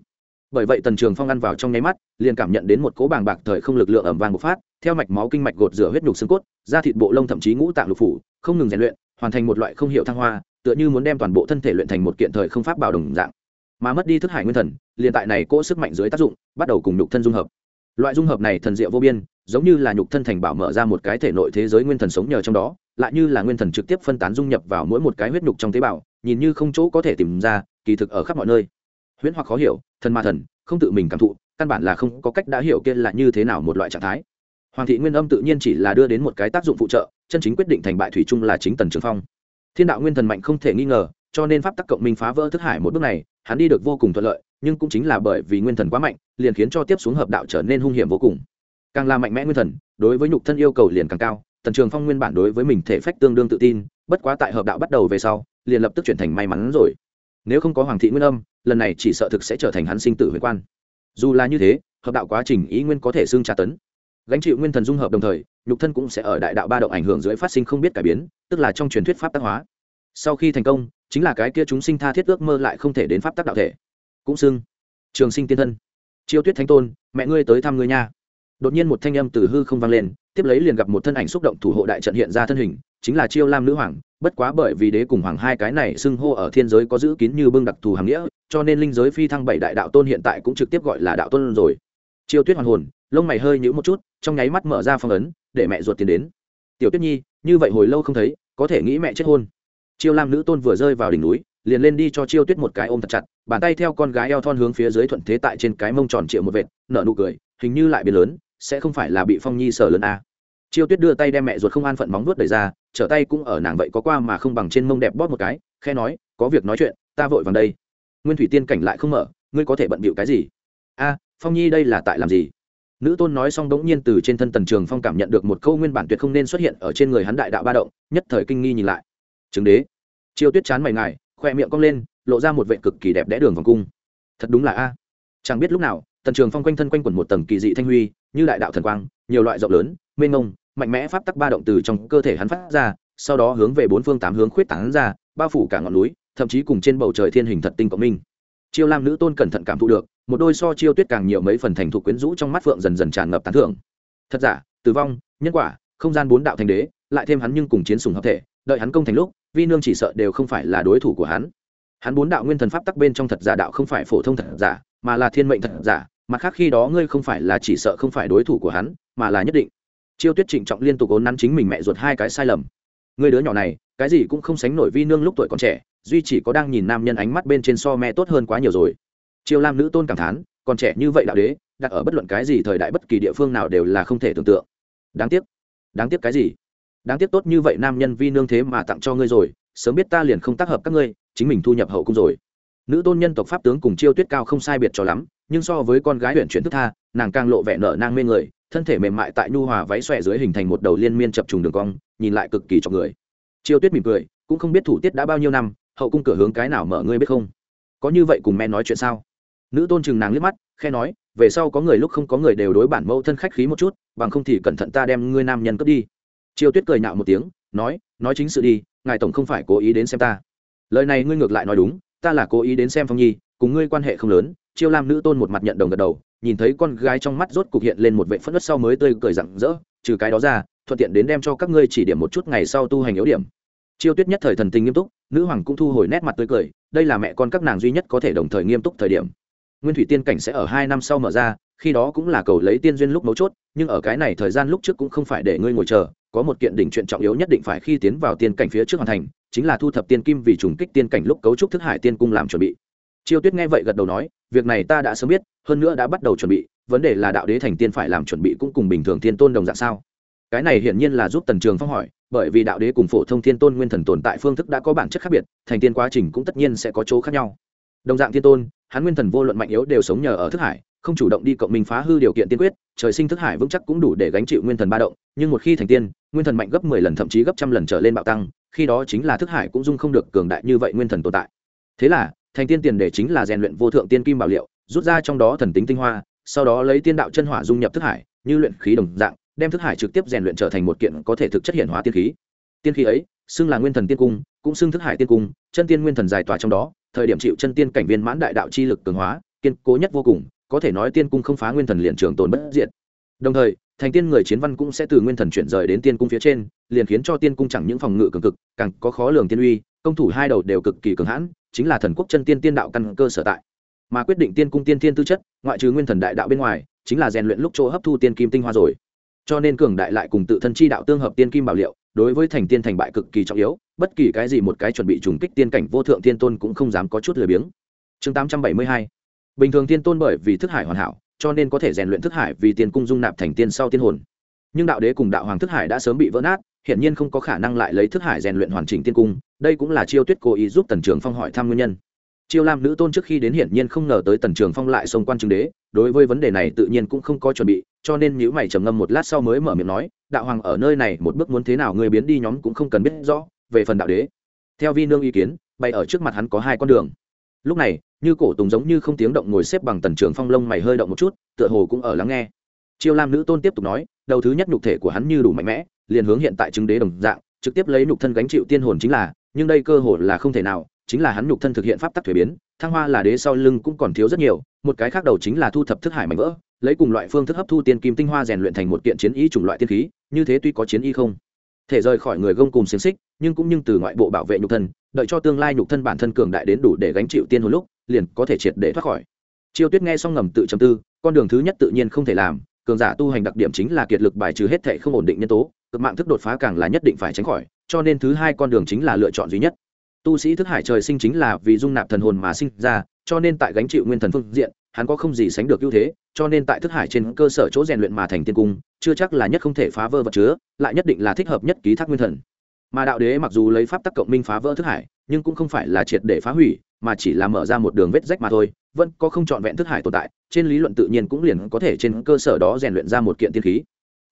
Bởi vậy tần trường phong ăn vào trong nháy mắt, liền cảm nhận đến một cỗ bàng bạc thời không lực lượng ẩm vàng bộc phát, theo mạch máu kinh mạch gột rửa huyết nhục xương cốt, da thịt bộ lông thậm chí ngũ tạng lục phủ, không ngừng rèn luyện, hoàn thành một loại không hiệu thăng hoa tựa như muốn đem toàn bộ thân thể luyện thành một kiện thời không pháp bảo đồng dạng. Mà mất đi thức hải nguyên thần, liền tại này cỗ sức mạnh dưới tác dụng, bắt đầu cùng nhục thân dung hợp. Loại dung hợp này thần diệu vô biên, giống như là nhục thân thành bảo mở ra một cái thể nội thế giới nguyên thần sống nhờ trong đó, lại như là nguyên thần trực tiếp phân tán dung nhập vào mỗi một cái huyết nhục trong tế bào, nhìn như không chỗ có thể tìm ra, kỳ thực ở khắp mọi nơi. Huyễn hoặc khó hiểu, thần ma thần, không tự mình cảm thụ, căn bản là không có cách đã hiểu kia là như thế nào một loại trạng thái. Hoàng thị nguyên âm tự nhiên chỉ là đưa đến một cái tác dụng phụ trợ, chân chính quyết định thành bại thủy chung là chính tần trường phong thiên đạo nguyên thần mạnh không thể nghi ngờ, cho nên pháp tắc cộng minh phá vỡ thức hải một bước này, hắn đi được vô cùng thuận lợi, nhưng cũng chính là bởi vì nguyên thần quá mạnh, liền khiến cho tiếp xuống hợp đạo trở nên hung hiểm vô cùng. Càng là mạnh mẽ nguyên thần, đối với nhục thân yêu cầu liền càng cao, tần trường phong nguyên bản đối với mình thể phách tương đương tự tin, bất quá tại hợp đạo bắt đầu về sau, liền lập tức chuyển thành may mắn rồi. Nếu không có hoàng thị nguyên âm, lần này chỉ sợ thực sẽ trở thành hắn sinh tử huyền quan. Dù là như thế, hợp đạo quá trình ý nguyên có thể xưng tra tấn gánh chịu nguyên thần dung hợp đồng thời, nhục thân cũng sẽ ở đại đạo ba động ảnh hưởng dưới phát sinh không biết cải biến, tức là trong truyền thuyết pháp tác hóa. Sau khi thành công, chính là cái kia chúng sinh tha thiết ước mơ lại không thể đến pháp tác đạo thể. Cũng xưng, trường sinh tiên thân. Chiêu tuyết thánh tôn, mẹ ngươi tới thăm ngươi nha. Đột nhiên một thanh âm từ hư không vang lên, tiếp lấy liền gặp một thân ảnh xúc động thủ hộ đại trận hiện ra thân hình, chính là chiêu lam nữ hoàng, bất quá bởi vì đế cùng hoàng hai cái này xưng hô ở thiên giới có giữ kín như bưng đặc thù hàng nghĩa, cho nên linh giới phi thăng bảy đại đạo tôn hiện tại cũng trực tiếp gọi là đạo tôn rồi. Chiêu tuyết hoàn hồn, lông mày hơi nhữ một chút trong nháy mắt mở ra phong ấn, để mẹ ruột tiến đến. Tiểu tuyết nhi, như vậy hồi lâu không thấy, có thể nghĩ mẹ chết hôn. Chiêu lam nữ tôn vừa rơi vào đỉnh núi, liền lên đi cho chiêu tuyết một cái ôm thật chặt, bàn tay theo con gái eo thon hướng phía dưới thuận thế tại trên cái mông tròn triệu một vệt, nở nụ cười, hình như lại biến lớn, sẽ không phải là bị phong nhi sờ lớn à. chiêu tuyết đưa tay đem mẹ ruột không an phận móng vuốt đẩy ra, trở tay cũng ở nàng vậy có qua mà không bằng trên mông đẹp bóp một cái khe nói, có việc nói chuyện, ta vội vàng đây. Nguyên thủy tiên cảnh lại không mở, ngươi có thể bận bịu cái gì? A, phong nhi đây là tại làm gì? Nữ tôn nói xong đống nhiên từ trên thân tần trường phong cảm nhận được một câu nguyên bản tuyệt không nên xuất hiện ở trên người hắn đại đạo ba động, nhất thời kinh nghi nhìn lại. Chứng đế, chiêu tuyết chán mày ngài, khoe miệng cong lên, lộ ra một vệ cực kỳ đẹp đẽ đường vòng cung. Thật đúng là a. Chẳng biết lúc nào, tần trường phong quanh thân quanh quẩn một tầng kỳ dị thanh huy, như đại đạo thần quang, nhiều loại rộng lớn, mênh mông, mạnh mẽ pháp tắc ba động từ trong cơ thể hắn phát ra, sau đó hướng về bốn phương tám hướng khuyết tán ra, bao phủ cả ngọn núi, thậm chí cùng trên bầu trời thiên hình thật tinh cộng minh chiêu lam nữ tôn cẩn thận cảm thụ được, một đôi so chiêu tuyết càng nhiều mấy phần thành thục quyến rũ trong mắt phượng dần dần tràn ngập tán thưởng. Thật giả, tử vong, nhân quả, không gian bốn đạo thành đế, lại thêm hắn nhưng cùng chiến sùng hợp thể, đợi hắn công thành lúc, vi nương chỉ sợ đều không phải là đối thủ của hắn. Hắn bốn đạo nguyên thần pháp tắc bên trong thật giả đạo không phải phổ thông thật giả, mà là thiên mệnh thật giả mặt khác khi đó ngươi không phải là chỉ sợ không phải đối thủ của hắn, mà là nhất định. Chiêu tuyết trịnh trọng liên tục ốn nắn chính mình mẹ ruột hai cái sai lầm. Người đứa nhỏ này, cái gì cũng không sánh nổi vi nương lúc tuổi còn trẻ duy chỉ có đang nhìn nam nhân ánh mắt bên trên so mẹ tốt hơn quá nhiều rồi. Chiêu lam nữ tôn cảm thán, còn trẻ như vậy đạo đế, đặt ở bất luận cái gì thời đại bất kỳ địa phương nào đều là không thể tưởng tượng. Đáng tiếc. Đáng tiếc cái gì? Đáng tiếc tốt như vậy nam nhân vi nương thế mà tặng cho ngươi rồi, sớm biết ta liền không tác hợp các ngươi, chính mình thu nhập hậu cung rồi. Nữ tôn nhân tộc pháp tướng cùng chiêu tuyết cao không sai biệt cho lắm, nhưng so với con gái huyện chuyển thức tha, nàng càng lộ vẻ nở nang mê người, thân thể mềm mại tại nhu hòa váy xòe dưới hình thành một đầu liên miên chập trùng đường cong, nhìn lại cực kỳ cho người. Chiêu tuyết mỉm cười, cũng không biết thủ tiết đã bao nhiêu năm hậu cung cửa hướng cái nào mở ngươi biết không? Có như vậy cùng mẹ nói chuyện sao? Nữ tôn chừng nàng liếc mắt, khe nói, về sau có người lúc không có người đều đối bản mẫu thân khách khí một chút, bằng không thì cẩn thận ta đem ngươi nam nhân cướp đi. Chiêu tuyết cười nạo một tiếng, nói nói chính sự đi, ngài tổng không phải cố ý đến xem ta. Lời này ngươi ngược lại nói đúng, ta là cố ý đến xem phong nhi, cùng ngươi quan hệ không lớn chiêu lam nữ tôn một mặt nhận đồng gật đầu, nhìn thấy con gái trong mắt rốt cục hiện lên một vệ phất đất sau mới tươi cười rặng rỡ, trừ cái đó ra, thuận tiện đến đem cho các ngươi chỉ điểm một chút ngày sau tu hành yếu điểm. Chiêu tuyết nhất thời thần tình nghiêm túc nữ hoàng cũng thu hồi nét mặt tươi cười, đây là mẹ con các nàng duy nhất có thể đồng thời nghiêm túc thời điểm. Nguyên thủy tiên cảnh sẽ ở hai năm sau mở ra, khi đó cũng là cầu lấy tiên duyên lúc mấu chốt, nhưng ở cái này thời gian lúc trước cũng không phải để ngươi ngồi chờ, có một kiện đỉnh chuyện trọng yếu nhất định phải khi tiến vào tiên cảnh phía trước hoàn thành, chính là thu thập tiên kim vì trùng kích tiên cảnh lúc cấu trúc thức hải tiên cung làm chuẩn bị. Chiêu tuyết nghe vậy gật đầu nói, việc này ta đã sớm biết, hơn nữa đã bắt đầu chuẩn bị, vấn đề là đạo đế thành tiên phải làm chuẩn bị cũng cùng bình thường tiên tôn đồng dạng sao? Cái này hiển nhiên là giúp tần trường phong hỏi, bởi vì đạo đế cùng phổ thông thiên tôn nguyên thần tồn tại phương thức đã có bản chất khác biệt, thành tiên quá trình cũng tất nhiên sẽ có chỗ khác nhau. Đồng dạng thiên tôn, hắn nguyên thần vô luận mạnh yếu đều sống nhờ ở thức hải, không chủ động đi cộng minh phá hư điều kiện tiên quyết, trời sinh thức hải vững chắc cũng đủ để gánh chịu nguyên thần ba động, nhưng một khi thành tiên, nguyên thần mạnh gấp mười lần thậm chí gấp trăm lần trở lên bạo tăng, khi đó chính là thức hải cũng dung không được cường đại như vậy nguyên thần tồn tại. Thế là, thành tiên tiền đề chính là rèn luyện vô thượng tiên kim bảo liệu, rút ra trong đó thần tính tinh hoa, sau đó lấy tiên đạo chân hỏa dung nhập thức hải, như luyện khí đồng dạng đem thức hải trực tiếp rèn luyện trở thành một kiện có thể thực chất hiện hóa tiên khí. Tiên khí ấy, xưng là nguyên thần tiên cung, cũng xưng thức hải tiên cung, chân tiên nguyên thần dài tỏa trong đó, thời điểm chịu chân tiên cảnh viên mãn đại đạo chi lực cường hóa, kiên cố nhất vô cùng, có thể nói tiên cung không phá nguyên thần liền trường tồn bất diệt. Đồng thời, thành tiên người chiến văn cũng sẽ từ nguyên thần chuyển rời đến tiên cung phía trên, liền khiến cho tiên cung chẳng những phòng ngự cường cực, càng có khó lường tiên uy, công thủ hai đầu đều cực kỳ cường hãn, chính là thần quốc chân tiên tiên đạo căn cơ sở tại. Mà quyết định tiên cung tiên thiên tư chất, ngoại trừ nguyên thần đại đạo bên ngoài, chính là rèn luyện lúc chỗ hấp thu tiên kim tinh hoa rồi cho nên cường đại lại cùng tự thân chi đạo tương hợp tiên kim bảo liệu, đối với thành tiên thành bại cực kỳ trọng yếu, bất kỳ cái gì một cái chuẩn bị trùng kích tiên cảnh vô thượng tiên tôn cũng không dám có chút lười biếng. Chương tám trăm bảy mươi hai. Bình thường tiên tôn bởi vì thức hải hoàn hảo, cho nên có thể rèn luyện thức hải vì tiên cung dung nạp thành tiên sau tiên hồn. Nhưng đạo đế cùng đạo hoàng thức hải đã sớm bị vỡ nát hiện nhiên không có khả năng lại lấy thức hải rèn luyện hoàn chỉnh tiên cung, đây cũng là chiêu tuyết cố ý giúp tần trường phong hỏi thăm nguyên nhân chiêu lam nữ tôn trước khi đến hiển nhiên không ngờ tới tần trường phong lại xông quan chứng đế, đối với vấn đề này tự nhiên cũng không có chuẩn bị, cho nên nhữ mày trầm ngâm một lát sau mới mở miệng nói, đạo hoàng ở nơi này một bước muốn thế nào người biến đi nhóm cũng không cần biết rõ, về phần đạo đế. Theo vi nương ý kiến bay ở trước mặt hắn có hai con đường. Lúc này, như cổ tùng giống như không tiếng động ngồi xếp bằng tần trường phong lông mày hơi động một chút, tựa hồ cũng ở lắng nghe. Chiêu lam nữ tôn tiếp tục nói, đầu thứ nhất nhục thể của hắn như đủ mạnh mẽ, liền hướng hiện tại chứng đế đồng dạng, trực tiếp lấy nhục thân gánh chịu tiên hồn chính là, nhưng đây cơ hồ là không thể nào chính là hắn nhục thân thực hiện pháp tắc thuế biến, thăng hoa là đế sau lưng cũng còn thiếu rất nhiều, một cái khác đầu chính là thu thập thức hải mạnh vỡ, lấy cùng loại phương thức hấp thu tiên kim tinh hoa rèn luyện thành một kiện chiến y chủng loại tiên khí, như thế tuy có chiến y không thể rời khỏi người gông cùng xiềng xích, nhưng cũng như từ ngoại bộ bảo vệ nhục thân, đợi cho tương lai nhục thân bản thân cường đại đến đủ để gánh chịu tiên hồn lúc, liền có thể triệt để thoát khỏi. Chiêu tuyết nghe xong ngầm tự chấm tư, con đường thứ nhất tự nhiên không thể làm, cường giả tu hành đặc điểm chính là kiệt lực bài trừ hết thể không ổn định nhân tố, cực mạng thức đột phá càng là nhất định phải tránh khỏi, cho nên thứ hai con đường chính là lựa chọn duy nhất tu sĩ thức hải trời sinh chính là vì dung nạp thần hồn mà sinh ra, cho nên tại gánh chịu nguyên thần phương diện, hắn có không gì sánh được ưu thế, cho nên tại thức hải trên cơ sở chỗ rèn luyện mà thành tiên cung, chưa chắc là nhất không thể phá vỡ vật chứa, lại nhất định là thích hợp nhất ký thác nguyên thần. Mà đạo đế mặc dù lấy pháp tắc cộng minh phá vỡ thức hải, nhưng cũng không phải là triệt để phá hủy, mà chỉ là mở ra một đường vết rách mà thôi, vẫn có không trọn vẹn thức hải tồn tại, trên lý luận tự nhiên cũng liền có thể trên cơ sở đó rèn luyện ra một kiện tiên khí.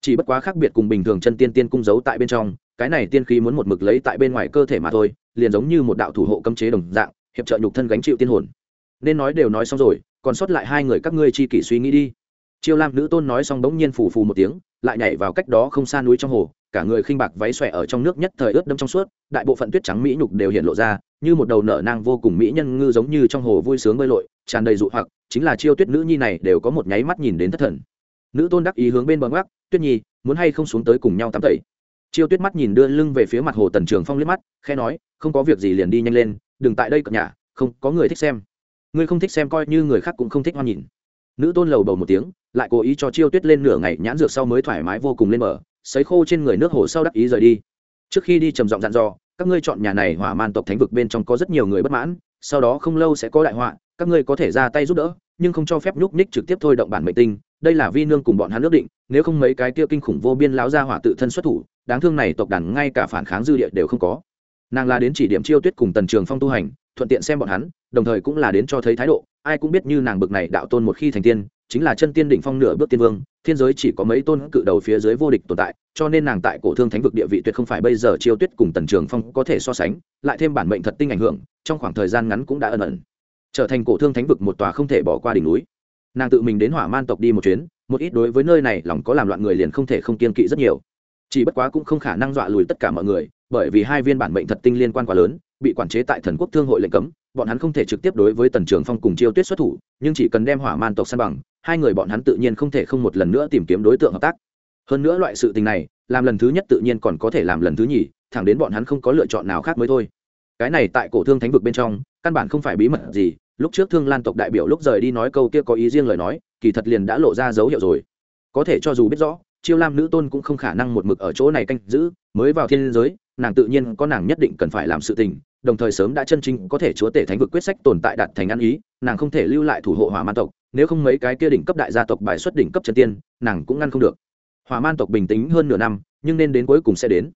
Chỉ bất quá khác biệt cùng bình thường chân tiên tiên cung giấu tại bên trong, cái này tiên khí muốn một mực lấy tại bên ngoài cơ thể mà thôi liền giống như một đạo thủ hộ cấm chế đồng dạng, hiệp trợ nhục thân gánh chịu tiên hồn. Nên nói đều nói xong rồi, còn sót lại hai người các ngươi chi kỷ suy nghĩ đi. Chiêu lam nữ tôn nói xong bỗng nhiên phù phù một tiếng, lại nhảy vào cách đó không xa núi trong hồ, cả người khinh bạc váy xòe ở trong nước nhất thời ướt đâm trong suốt, đại bộ phận tuyết trắng mỹ nhục đều hiện lộ ra, như một đầu nở nang vô cùng mỹ nhân ngư giống như trong hồ vui sướng bơi lội, tràn đầy dụ hoặc, chính là chiêu tuyết nữ nhi này đều có một nháy mắt nhìn đến thất thần. Nữ tôn đắc ý hướng bên bờ ngoắc, tuyết nhi, muốn hay không xuống tới cùng nhau tắm tẩy? Chiêu tuyết mắt nhìn đưa lưng về phía mặt hồ tần trường phong liếc mắt khe nói, không có việc gì liền đi nhanh lên, đừng tại đây cập nhà, không, có người thích xem. Ngươi không thích xem coi như người khác cũng không thích hoan nhìn. Nữ tôn lầu bầu một tiếng, lại cố ý cho chiêu tuyết lên nửa ngày nhãn dược sau mới thoải mái vô cùng lên mở, sấy khô trên người nước hồ sau đắc ý rời đi. Trước khi đi trầm giọng dặn dò, các ngươi chọn nhà này hỏa man tộc thánh vực bên trong có rất nhiều người bất mãn, sau đó không lâu sẽ có đại họa, các ngươi có thể ra tay giúp đỡ, nhưng không cho phép nhúc ních trực tiếp thôi động bản mệnh tinh, đây là vi nương cùng bọn hắn ước định, nếu không mấy cái tiêu kinh khủng vô biên lão gia hỏa tự thân xuất thủ đáng thương này tộc đàn ngay cả phản kháng dư địa đều không có. Nàng là đến chỉ điểm chiêu tuyết cùng tần trường phong tu hành, thuận tiện xem bọn hắn, đồng thời cũng là đến cho thấy thái độ, ai cũng biết như nàng bực này đạo tôn một khi thành tiên, chính là chân tiên đỉnh phong nửa bước tiên vương, thiên giới chỉ có mấy tôn cự đầu phía dưới vô địch tồn tại, cho nên nàng tại cổ thương thánh vực địa vị tuyệt không phải bây giờ chiêu tuyết cùng tần trường phong có thể so sánh, lại thêm bản mệnh thật tinh ảnh hưởng, trong khoảng thời gian ngắn cũng đã ẩn ẩn trở thành cổ thương thánh vực một tòa không thể bỏ qua đỉnh núi. Nàng tự mình đến hỏa man tộc đi một chuyến, một ít đối với nơi này lòng có làm loạn người liền không thể không kiên kỵ rất nhiều chỉ bất quá cũng không khả năng dọa lùi tất cả mọi người, bởi vì hai viên bản mệnh thật tinh liên quan quá lớn, bị quản chế tại thần quốc thương hội lệnh cấm, bọn hắn không thể trực tiếp đối với tần trường phong cùng chiêu tuyết xuất thủ, nhưng chỉ cần đem hỏa man tộc san bằng, hai người bọn hắn tự nhiên không thể không một lần nữa tìm kiếm đối tượng hợp tác. Hơn nữa loại sự tình này, làm lần thứ nhất tự nhiên còn có thể làm lần thứ nhì, thẳng đến bọn hắn không có lựa chọn nào khác mới thôi. Cái này tại cổ thương thánh vực bên trong, căn bản không phải bí mật gì, lúc trước thương lan tộc đại biểu lúc rời đi nói câu kia có ý riêng lời nói, kỳ thật liền đã lộ ra dấu hiệu rồi. Có thể cho dù biết rõ chiêu lam nữ tôn cũng không khả năng một mực ở chỗ này canh giữ, mới vào thiên giới, nàng tự nhiên có nàng nhất định cần phải làm sự tình, đồng thời sớm đã chân chính có thể chúa tể thánh vực quyết sách tồn tại đạt thành ăn ý, nàng không thể lưu lại thủ hộ hỏa man tộc, nếu không mấy cái kia đỉnh cấp đại gia tộc bài xuất đỉnh cấp chân tiên, nàng cũng ngăn không được. Hỏa man tộc bình tĩnh hơn nửa năm, nhưng nên đến cuối cùng sẽ đến.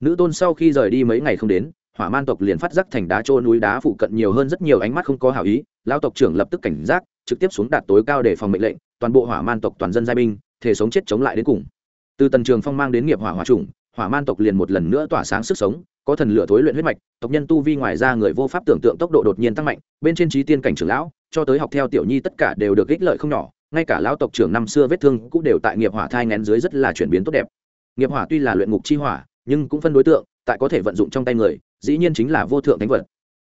Nữ tôn sau khi rời đi mấy ngày không đến, hỏa man tộc liền phát giác thành đá trô núi đá phụ cận nhiều hơn rất nhiều ánh mắt không có hảo ý, lao tộc trưởng lập tức cảnh giác, trực tiếp xuống đạt tối cao để phòng mệnh lệnh, toàn bộ hỏa man tộc toàn dân giai binh thể sống chết chống lại đến cùng. Từ tần trường phong mang đến nghiệp hỏa hỏa trùng, hỏa man tộc liền một lần nữa tỏa sáng sức sống, có thần lửa thối luyện huyết mạch, tộc nhân tu vi ngoài ra người vô pháp tưởng tượng tốc độ đột nhiên tăng mạnh, bên trên trí tiên cảnh trưởng lão, cho tới học theo tiểu nhi tất cả đều được ích lợi không nhỏ, ngay cả lão tộc trưởng năm xưa vết thương cũng đều tại nghiệp hỏa thai ngén dưới rất là chuyển biến tốt đẹp. Nghiệp hỏa tuy là luyện ngục chi hỏa, nhưng cũng phân đối tượng, tại có thể vận dụng trong tay người, dĩ nhiên chính là vô thượng thánh vật.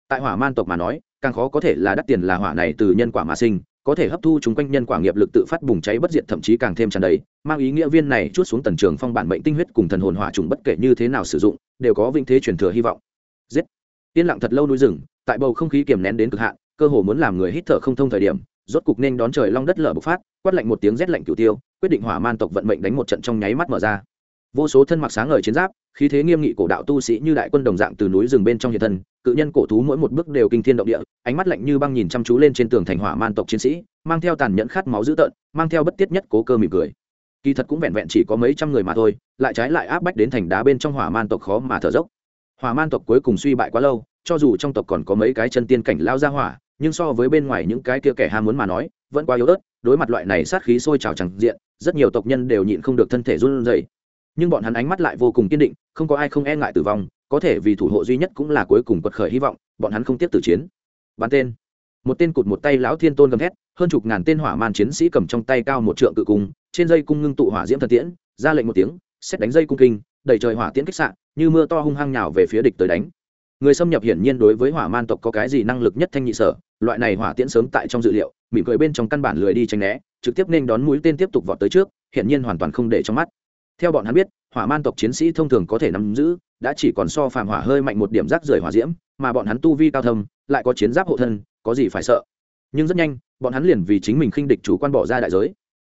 Tại hỏa man tộc mà nói, càng khó có thể là đắt tiền là hỏa này từ nhân quả mà sinh có thể hấp thu chúng quanh nhân quả nghiệp lực tự phát bùng cháy bất diệt, thậm chí càng thêm tràn đầy, mang ý nghĩa viên này chút xuống tần trường phong bản mệnh tinh huyết cùng thần hồn hỏa trùng bất kể như thế nào sử dụng, đều có vinh thế truyền thừa hy vọng. Giết! Yên lặng thật lâu núi rừng, tại bầu không khí kiềm nén đến cực hạn, cơ hồ muốn làm người hít thở không thông thời điểm, rốt cục nên đón trời long đất lở bộc phát, quát lạnh một tiếng rét lạnh cửu tiêu, quyết định hỏa man tộc vận mệnh đánh một trận trong nháy mắt mở ra vô số thân mặc sáng ngời chiến giáp, khí thế nghiêm nghị cổ đạo tu sĩ như đại quân đồng dạng từ núi rừng bên trong hiện thân, cự nhân cổ thú mỗi một bước đều kinh thiên động địa, ánh mắt lạnh như băng nhìn chăm chú lên trên tường thành hỏa man tộc chiến sĩ, mang theo tàn nhẫn khát máu dữ tợn, mang theo bất tiết nhất cố cơ mỉm cười. Kỳ thật cũng vẹn vẹn chỉ có mấy trăm người mà thôi, lại trái lại áp bách đến thành đá bên trong hỏa man tộc khó mà thở dốc. Hỏa man tộc cuối cùng suy bại quá lâu, cho dù trong tộc còn có mấy cái chân tiên cảnh lao ra hỏa, nhưng so với bên ngoài những cái kia kẻ ham muốn mà nói, vẫn quá yếu ớt, đối mặt loại này sát khí sôi trào chẳng diện, rất nhiều tộc nhân đều nhịn không được thân thể run rẩy nhưng bọn hắn ánh mắt lại vô cùng kiên định, không có ai không e ngại tử vong, có thể vì thủ hộ duy nhất cũng là cuối cùng quật khởi hy vọng, bọn hắn không tiếp tử chiến. Bắn tên. Một tên cụt một tay lão thiên tôn gầm thét, hơn chục ngàn tên hỏa man chiến sĩ cầm trong tay cao một trượng cự cung, trên dây cung ngưng tụ hỏa diễm thần tiễn, ra lệnh một tiếng, xét đánh dây cung kinh, đẩy trời hỏa tiễn kích sạn như mưa to hung hăng nhào về phía địch tới đánh. Người xâm nhập hiển nhiên đối với hỏa man tộc có cái gì năng lực nhất thanh nhị sở, loại này hỏa tiễn sớm tại trong dự liệu, mỉm cười bên trong căn bản lười đi tránh né, trực tiếp nên đón mũi tên tiếp tục vọt tới trước, hiển nhiên hoàn toàn không để trong mắt theo bọn hắn biết, hỏa man tộc chiến sĩ thông thường có thể nắm giữ, đã chỉ còn so phàm hỏa hơi mạnh một điểm rác rưởi hỏa diễm, mà bọn hắn tu vi cao thâm, lại có chiến giáp hộ thân, có gì phải sợ? Nhưng rất nhanh, bọn hắn liền vì chính mình khinh địch chủ quan bỏ ra đại giới.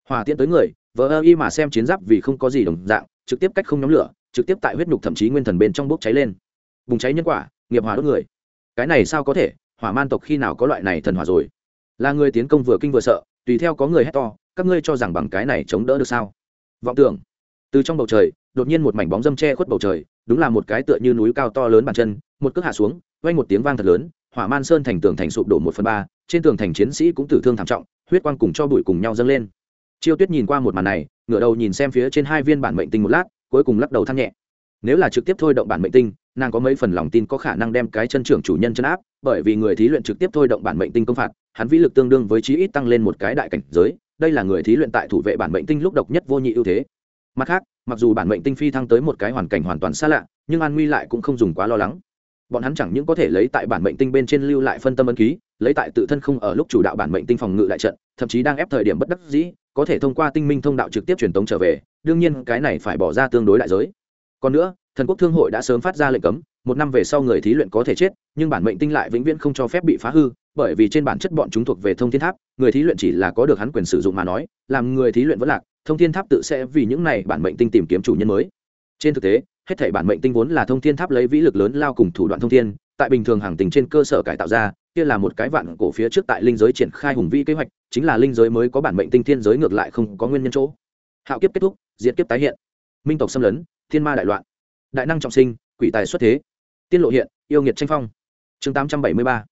Hỏa tiễn tới người, vờ ơ y mà xem chiến giáp vì không có gì đồng dạng, trực tiếp cách không nhóm lửa, trực tiếp tại huyết nhục thậm chí nguyên thần bên trong bốc cháy lên. Bùng cháy nhân quả, nghiệp hỏa đốt người. Cái này sao có thể? Hỏa man tộc khi nào có loại này thần hỏa rồi? Là người tiến công vừa kinh vừa sợ, tùy theo có người hét to, các ngươi cho rằng bằng cái này chống đỡ được sao? Vọng tưởng từ trong bầu trời, đột nhiên một mảnh bóng dâm che khuất bầu trời, đúng là một cái tựa như núi cao to lớn bàn chân, một cước hạ xuống, vang một tiếng vang thật lớn, hỏa man sơn thành tường thành sụp đổ một phần ba, trên tường thành chiến sĩ cũng tử thương thảm trọng, huyết quang cùng cho bụi cùng nhau dâng lên. Chiêu tuyết nhìn qua một màn này, ngửa đầu nhìn xem phía trên hai viên bản mệnh tinh một lát, cuối cùng lắc đầu thăng nhẹ. Nếu là trực tiếp thôi động bản mệnh tinh, nàng có mấy phần lòng tin có khả năng đem cái chân trưởng chủ nhân chân áp, bởi vì người thí luyện trực tiếp thôi động bản mệnh tinh công phạt, hắn vĩ lực tương đương với chí ít tăng lên một cái đại cảnh giới, đây là người thí luyện tại thủ vệ bản mệnh tinh lúc độc nhất vô nhị ưu thế mặt khác, mặc dù bản mệnh tinh phi thăng tới một cái hoàn cảnh hoàn toàn xa lạ, nhưng an nguy lại cũng không dùng quá lo lắng. Bọn hắn chẳng những có thể lấy tại bản mệnh tinh bên trên lưu lại phân tâm ấn ký, lấy tại tự thân không ở lúc chủ đạo bản mệnh tinh phòng ngự đại trận, thậm chí đang ép thời điểm bất đắc dĩ, có thể thông qua tinh minh thông đạo trực tiếp truyền tống trở về, đương nhiên cái này phải bỏ ra tương đối đại giới. Còn nữa, thần quốc thương hội đã sớm phát ra lệnh cấm, một năm về sau người thí luyện có thể chết, nhưng bản mệnh tinh lại vĩnh viễn không cho phép bị phá hư, bởi vì trên bản chất bọn chúng thuộc về thông thiên tháp, người thí luyện chỉ là có được hắn quyền sử dụng mà nói, làm người thí luyện vẫn lạc thông thiên tháp tự sẽ vì những này bản mệnh tinh tìm kiếm chủ nhân mới. Trên thực tế, hết thảy bản mệnh tinh vốn là thông thiên tháp lấy vĩ lực lớn lao cùng thủ đoạn thông thiên, tại bình thường hàng tình trên cơ sở cải tạo ra, kia là một cái vạn cổ phía trước tại linh giới triển khai hùng vĩ kế hoạch, chính là linh giới mới có bản mệnh tinh thiên giới ngược lại không có nguyên nhân chỗ. Hạo kiếp kết thúc, diệt kiếp tái hiện. Minh tộc xâm lấn, thiên ma đại loạn. Đại năng trọng sinh, quỷ tài xuất thế. Tiên lộ hiện, yêu nghiệt tranh phong. Chương tám trăm bảy mươi ba.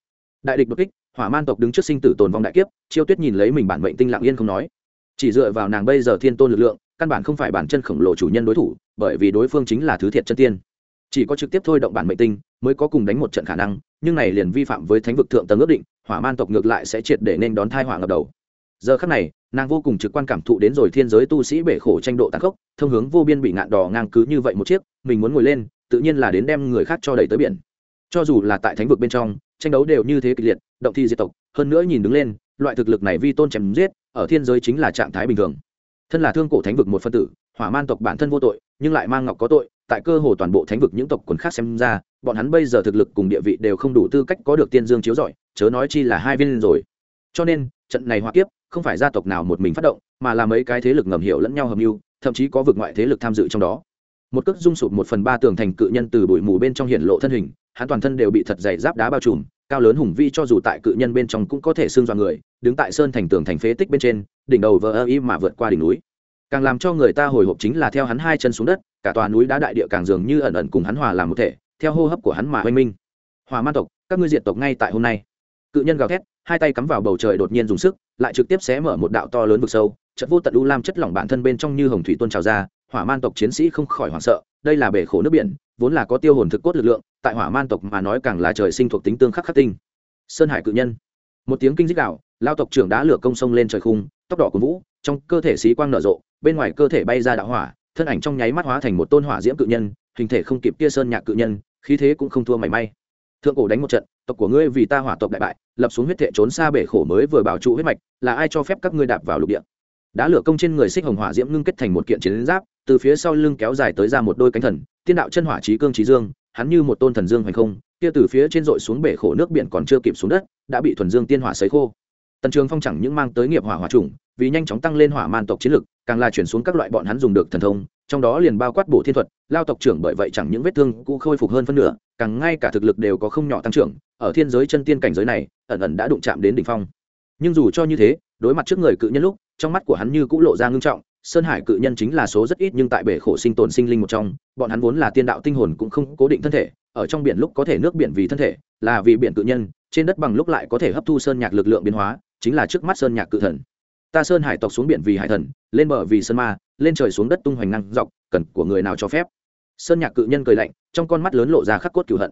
Đại địch đột kích, hỏa man tộc đứng trước sinh tử tồn vong đại kiếp, chiêu tuyết nhìn lấy mình bản mệnh tinh lặng yên không nói chỉ dựa vào nàng bây giờ thiên tôn lực lượng, căn bản không phải bản chân khổng lồ chủ nhân đối thủ, bởi vì đối phương chính là thứ thiệt chân tiên. Chỉ có trực tiếp thôi động bản mệnh tinh mới có cùng đánh một trận khả năng, nhưng này liền vi phạm với thánh vực thượng tầng ước định, hỏa man tộc ngược lại sẽ triệt để nên đón thai hỏa ngập đầu. Giờ khắc này, nàng vô cùng trực quan cảm thụ đến rồi thiên giới tu sĩ bể khổ tranh độ tàn khốc, thông hướng vô biên bị ngạn đỏ ngang cứ như vậy một chiếc, mình muốn ngồi lên, tự nhiên là đến đem người khác cho đẩy tới biển. Cho dù là tại thánh vực bên trong, tranh đấu đều như thế kịch liệt, động thi diệt tộc, hơn nữa nhìn đứng lên, loại thực lực này vi tôn chém giết ở thiên giới chính là trạng thái bình thường. Thân là thương cổ thánh vực một phân tử, hỏa man tộc bản thân vô tội, nhưng lại mang ngọc có tội, tại cơ hồ toàn bộ thánh vực những tộc quần khác xem ra, bọn hắn bây giờ thực lực cùng địa vị đều không đủ tư cách có được tiên dương chiếu giỏi chớ nói chi là hai viên rồi. Cho nên, trận này hoa kiếp không phải gia tộc nào một mình phát động, mà là mấy cái thế lực ngầm hiểu lẫn nhau hợp mưu, thậm chí có vực ngoại thế lực tham dự trong đó. Một cước rung sụp một phần ba tường thành cự nhân từ bụi mù bên trong hiện lộ thân hình, hắn toàn thân đều bị thật dày giáp đá bao trùm cao lớn hùng vĩ cho dù tại cự nhân bên trong cũng có thể xương dọa người, đứng tại sơn thành tường thành phế tích bên trên, đỉnh đầu vờ ơ y mà vượt qua đỉnh núi. Càng làm cho người ta hồi hộp chính là theo hắn hai chân xuống đất, cả tòa núi đá đại địa càng dường như ẩn ẩn cùng hắn hòa làm một thể, theo hô hấp của hắn mà oanh minh. Hòa man tộc, các ngươi diệt tộc ngay tại hôm nay. Cự nhân gào thét, hai tay cắm vào bầu trời đột nhiên dùng sức, lại trực tiếp xé mở một đạo to lớn vực sâu chất vô tận u lam chất lỏng bản thân bên trong như hồng thủy tuôn trào ra, hỏa man tộc chiến sĩ không khỏi hoảng sợ, đây là bể khổ nước biển, vốn là có tiêu hồn thực cốt lực lượng tại hỏa man tộc mà nói càng là trời sinh thuộc tính tương khắc khắc tinh. Sơn hải cự nhân. Một tiếng kinh dích đạo lao tộc trưởng đã lửa công sông lên trời khung, tóc đỏ của vũ, trong cơ thể xí quang nở rộ, bên ngoài cơ thể bay ra đạo hỏa, thân ảnh trong nháy mắt hóa thành một tôn hỏa diễm cự nhân, hình thể không kịp kia sơn nhạc cự nhân, khí thế cũng không thua mảy may. Thượng cổ đánh một trận, tộc của ngươi vì ta hỏa tộc đại bại, lập xuống huyết thệ trốn xa bể khổ mới vừa bảo trụ huyết mạch, là ai cho phép các ngươi đạp vào lục địa? Đá lửa công trên người xích hồng hỏa diễm ngưng kết thành một kiện chiến giáp, từ phía sau lưng kéo dài tới ra một đôi cánh thần, tiên đạo chân hỏa trí cương trí dương hắn như một tôn thần dương hoành không, kia từ phía trên dội xuống bể khổ nước biển còn chưa kịp xuống đất, đã bị thuần dương tiên hỏa sấy khô. Tần trường phong chẳng những mang tới nghiệp hỏa hỏa trùng, vì nhanh chóng tăng lên hỏa man tộc chiến lực, càng là chuyển xuống các loại bọn hắn dùng được thần thông, trong đó liền bao quát bổ thiên thuật, lao tộc trưởng bởi vậy chẳng những vết thương cũ khôi phục hơn phân nửa, càng ngay cả thực lực đều có không nhỏ tăng trưởng, ở thiên giới chân tiên cảnh giới này, ẩn ẩn đã đụng chạm đến đỉnh phong. Nhưng dù cho như thế, đối mặt trước người cự nhân lúc, trong mắt của hắn như cũng lộ ra ngưng trọng sơn hải cự nhân chính là số rất ít nhưng tại bể khổ sinh tồn sinh linh một trong, bọn hắn vốn là tiên đạo tinh hồn cũng không cố định thân thể, ở trong biển lúc có thể nước biển vì thân thể, là vì biển cự nhân, trên đất bằng lúc lại có thể hấp thu sơn nhạc lực lượng biến hóa, chính là trước mắt sơn nhạc cự thần. Ta sơn hải tộc xuống biển vì hải thần, lên bờ vì sơn ma, lên trời xuống đất tung hoành năng dọc, cần của người nào cho phép? Sơn nhạc cự nhân cười lạnh, trong con mắt lớn lộ ra khắc cốt cửu hận.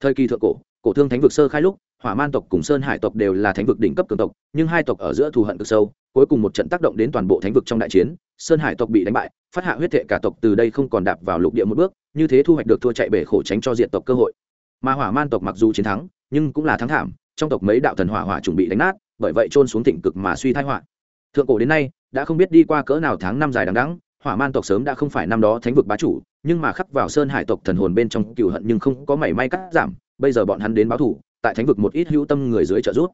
Thời kỳ thượng cổ cổ thương thánh vực sơ khai lúc, hỏa man tộc cùng sơn hải tộc đều là thánh vực đỉnh cấp cường tộc, nhưng hai tộc ở giữa thù hận cực sâu, cuối cùng một trận tác động đến toàn bộ thánh vực trong đại chiến, sơn hải tộc bị đánh bại, phát hạ huyết thệ cả tộc từ đây không còn đạp vào lục địa một bước, như thế thu hoạch được thua chạy bể khổ tránh cho diện tộc cơ hội. Mà hỏa man tộc mặc dù chiến thắng, nhưng cũng là thắng thảm, trong tộc mấy đạo thần hỏa hỏa chuẩn bị đánh nát, bởi vậy trôn xuống thịnh cực mà suy thái hỏa thượng cổ đến nay, đã không biết đi qua cỡ nào tháng năm dài đằng đẵng, hỏa man tộc sớm đã không phải năm đó thánh vực bá chủ, nhưng mà khắc vào sơn hải tộc thần hồn bên trong cựu hận nhưng không có mảy may cắt giảm bây giờ bọn hắn đến báo thủ, tại thánh vực một ít hữu tâm người dưới trợ giúp.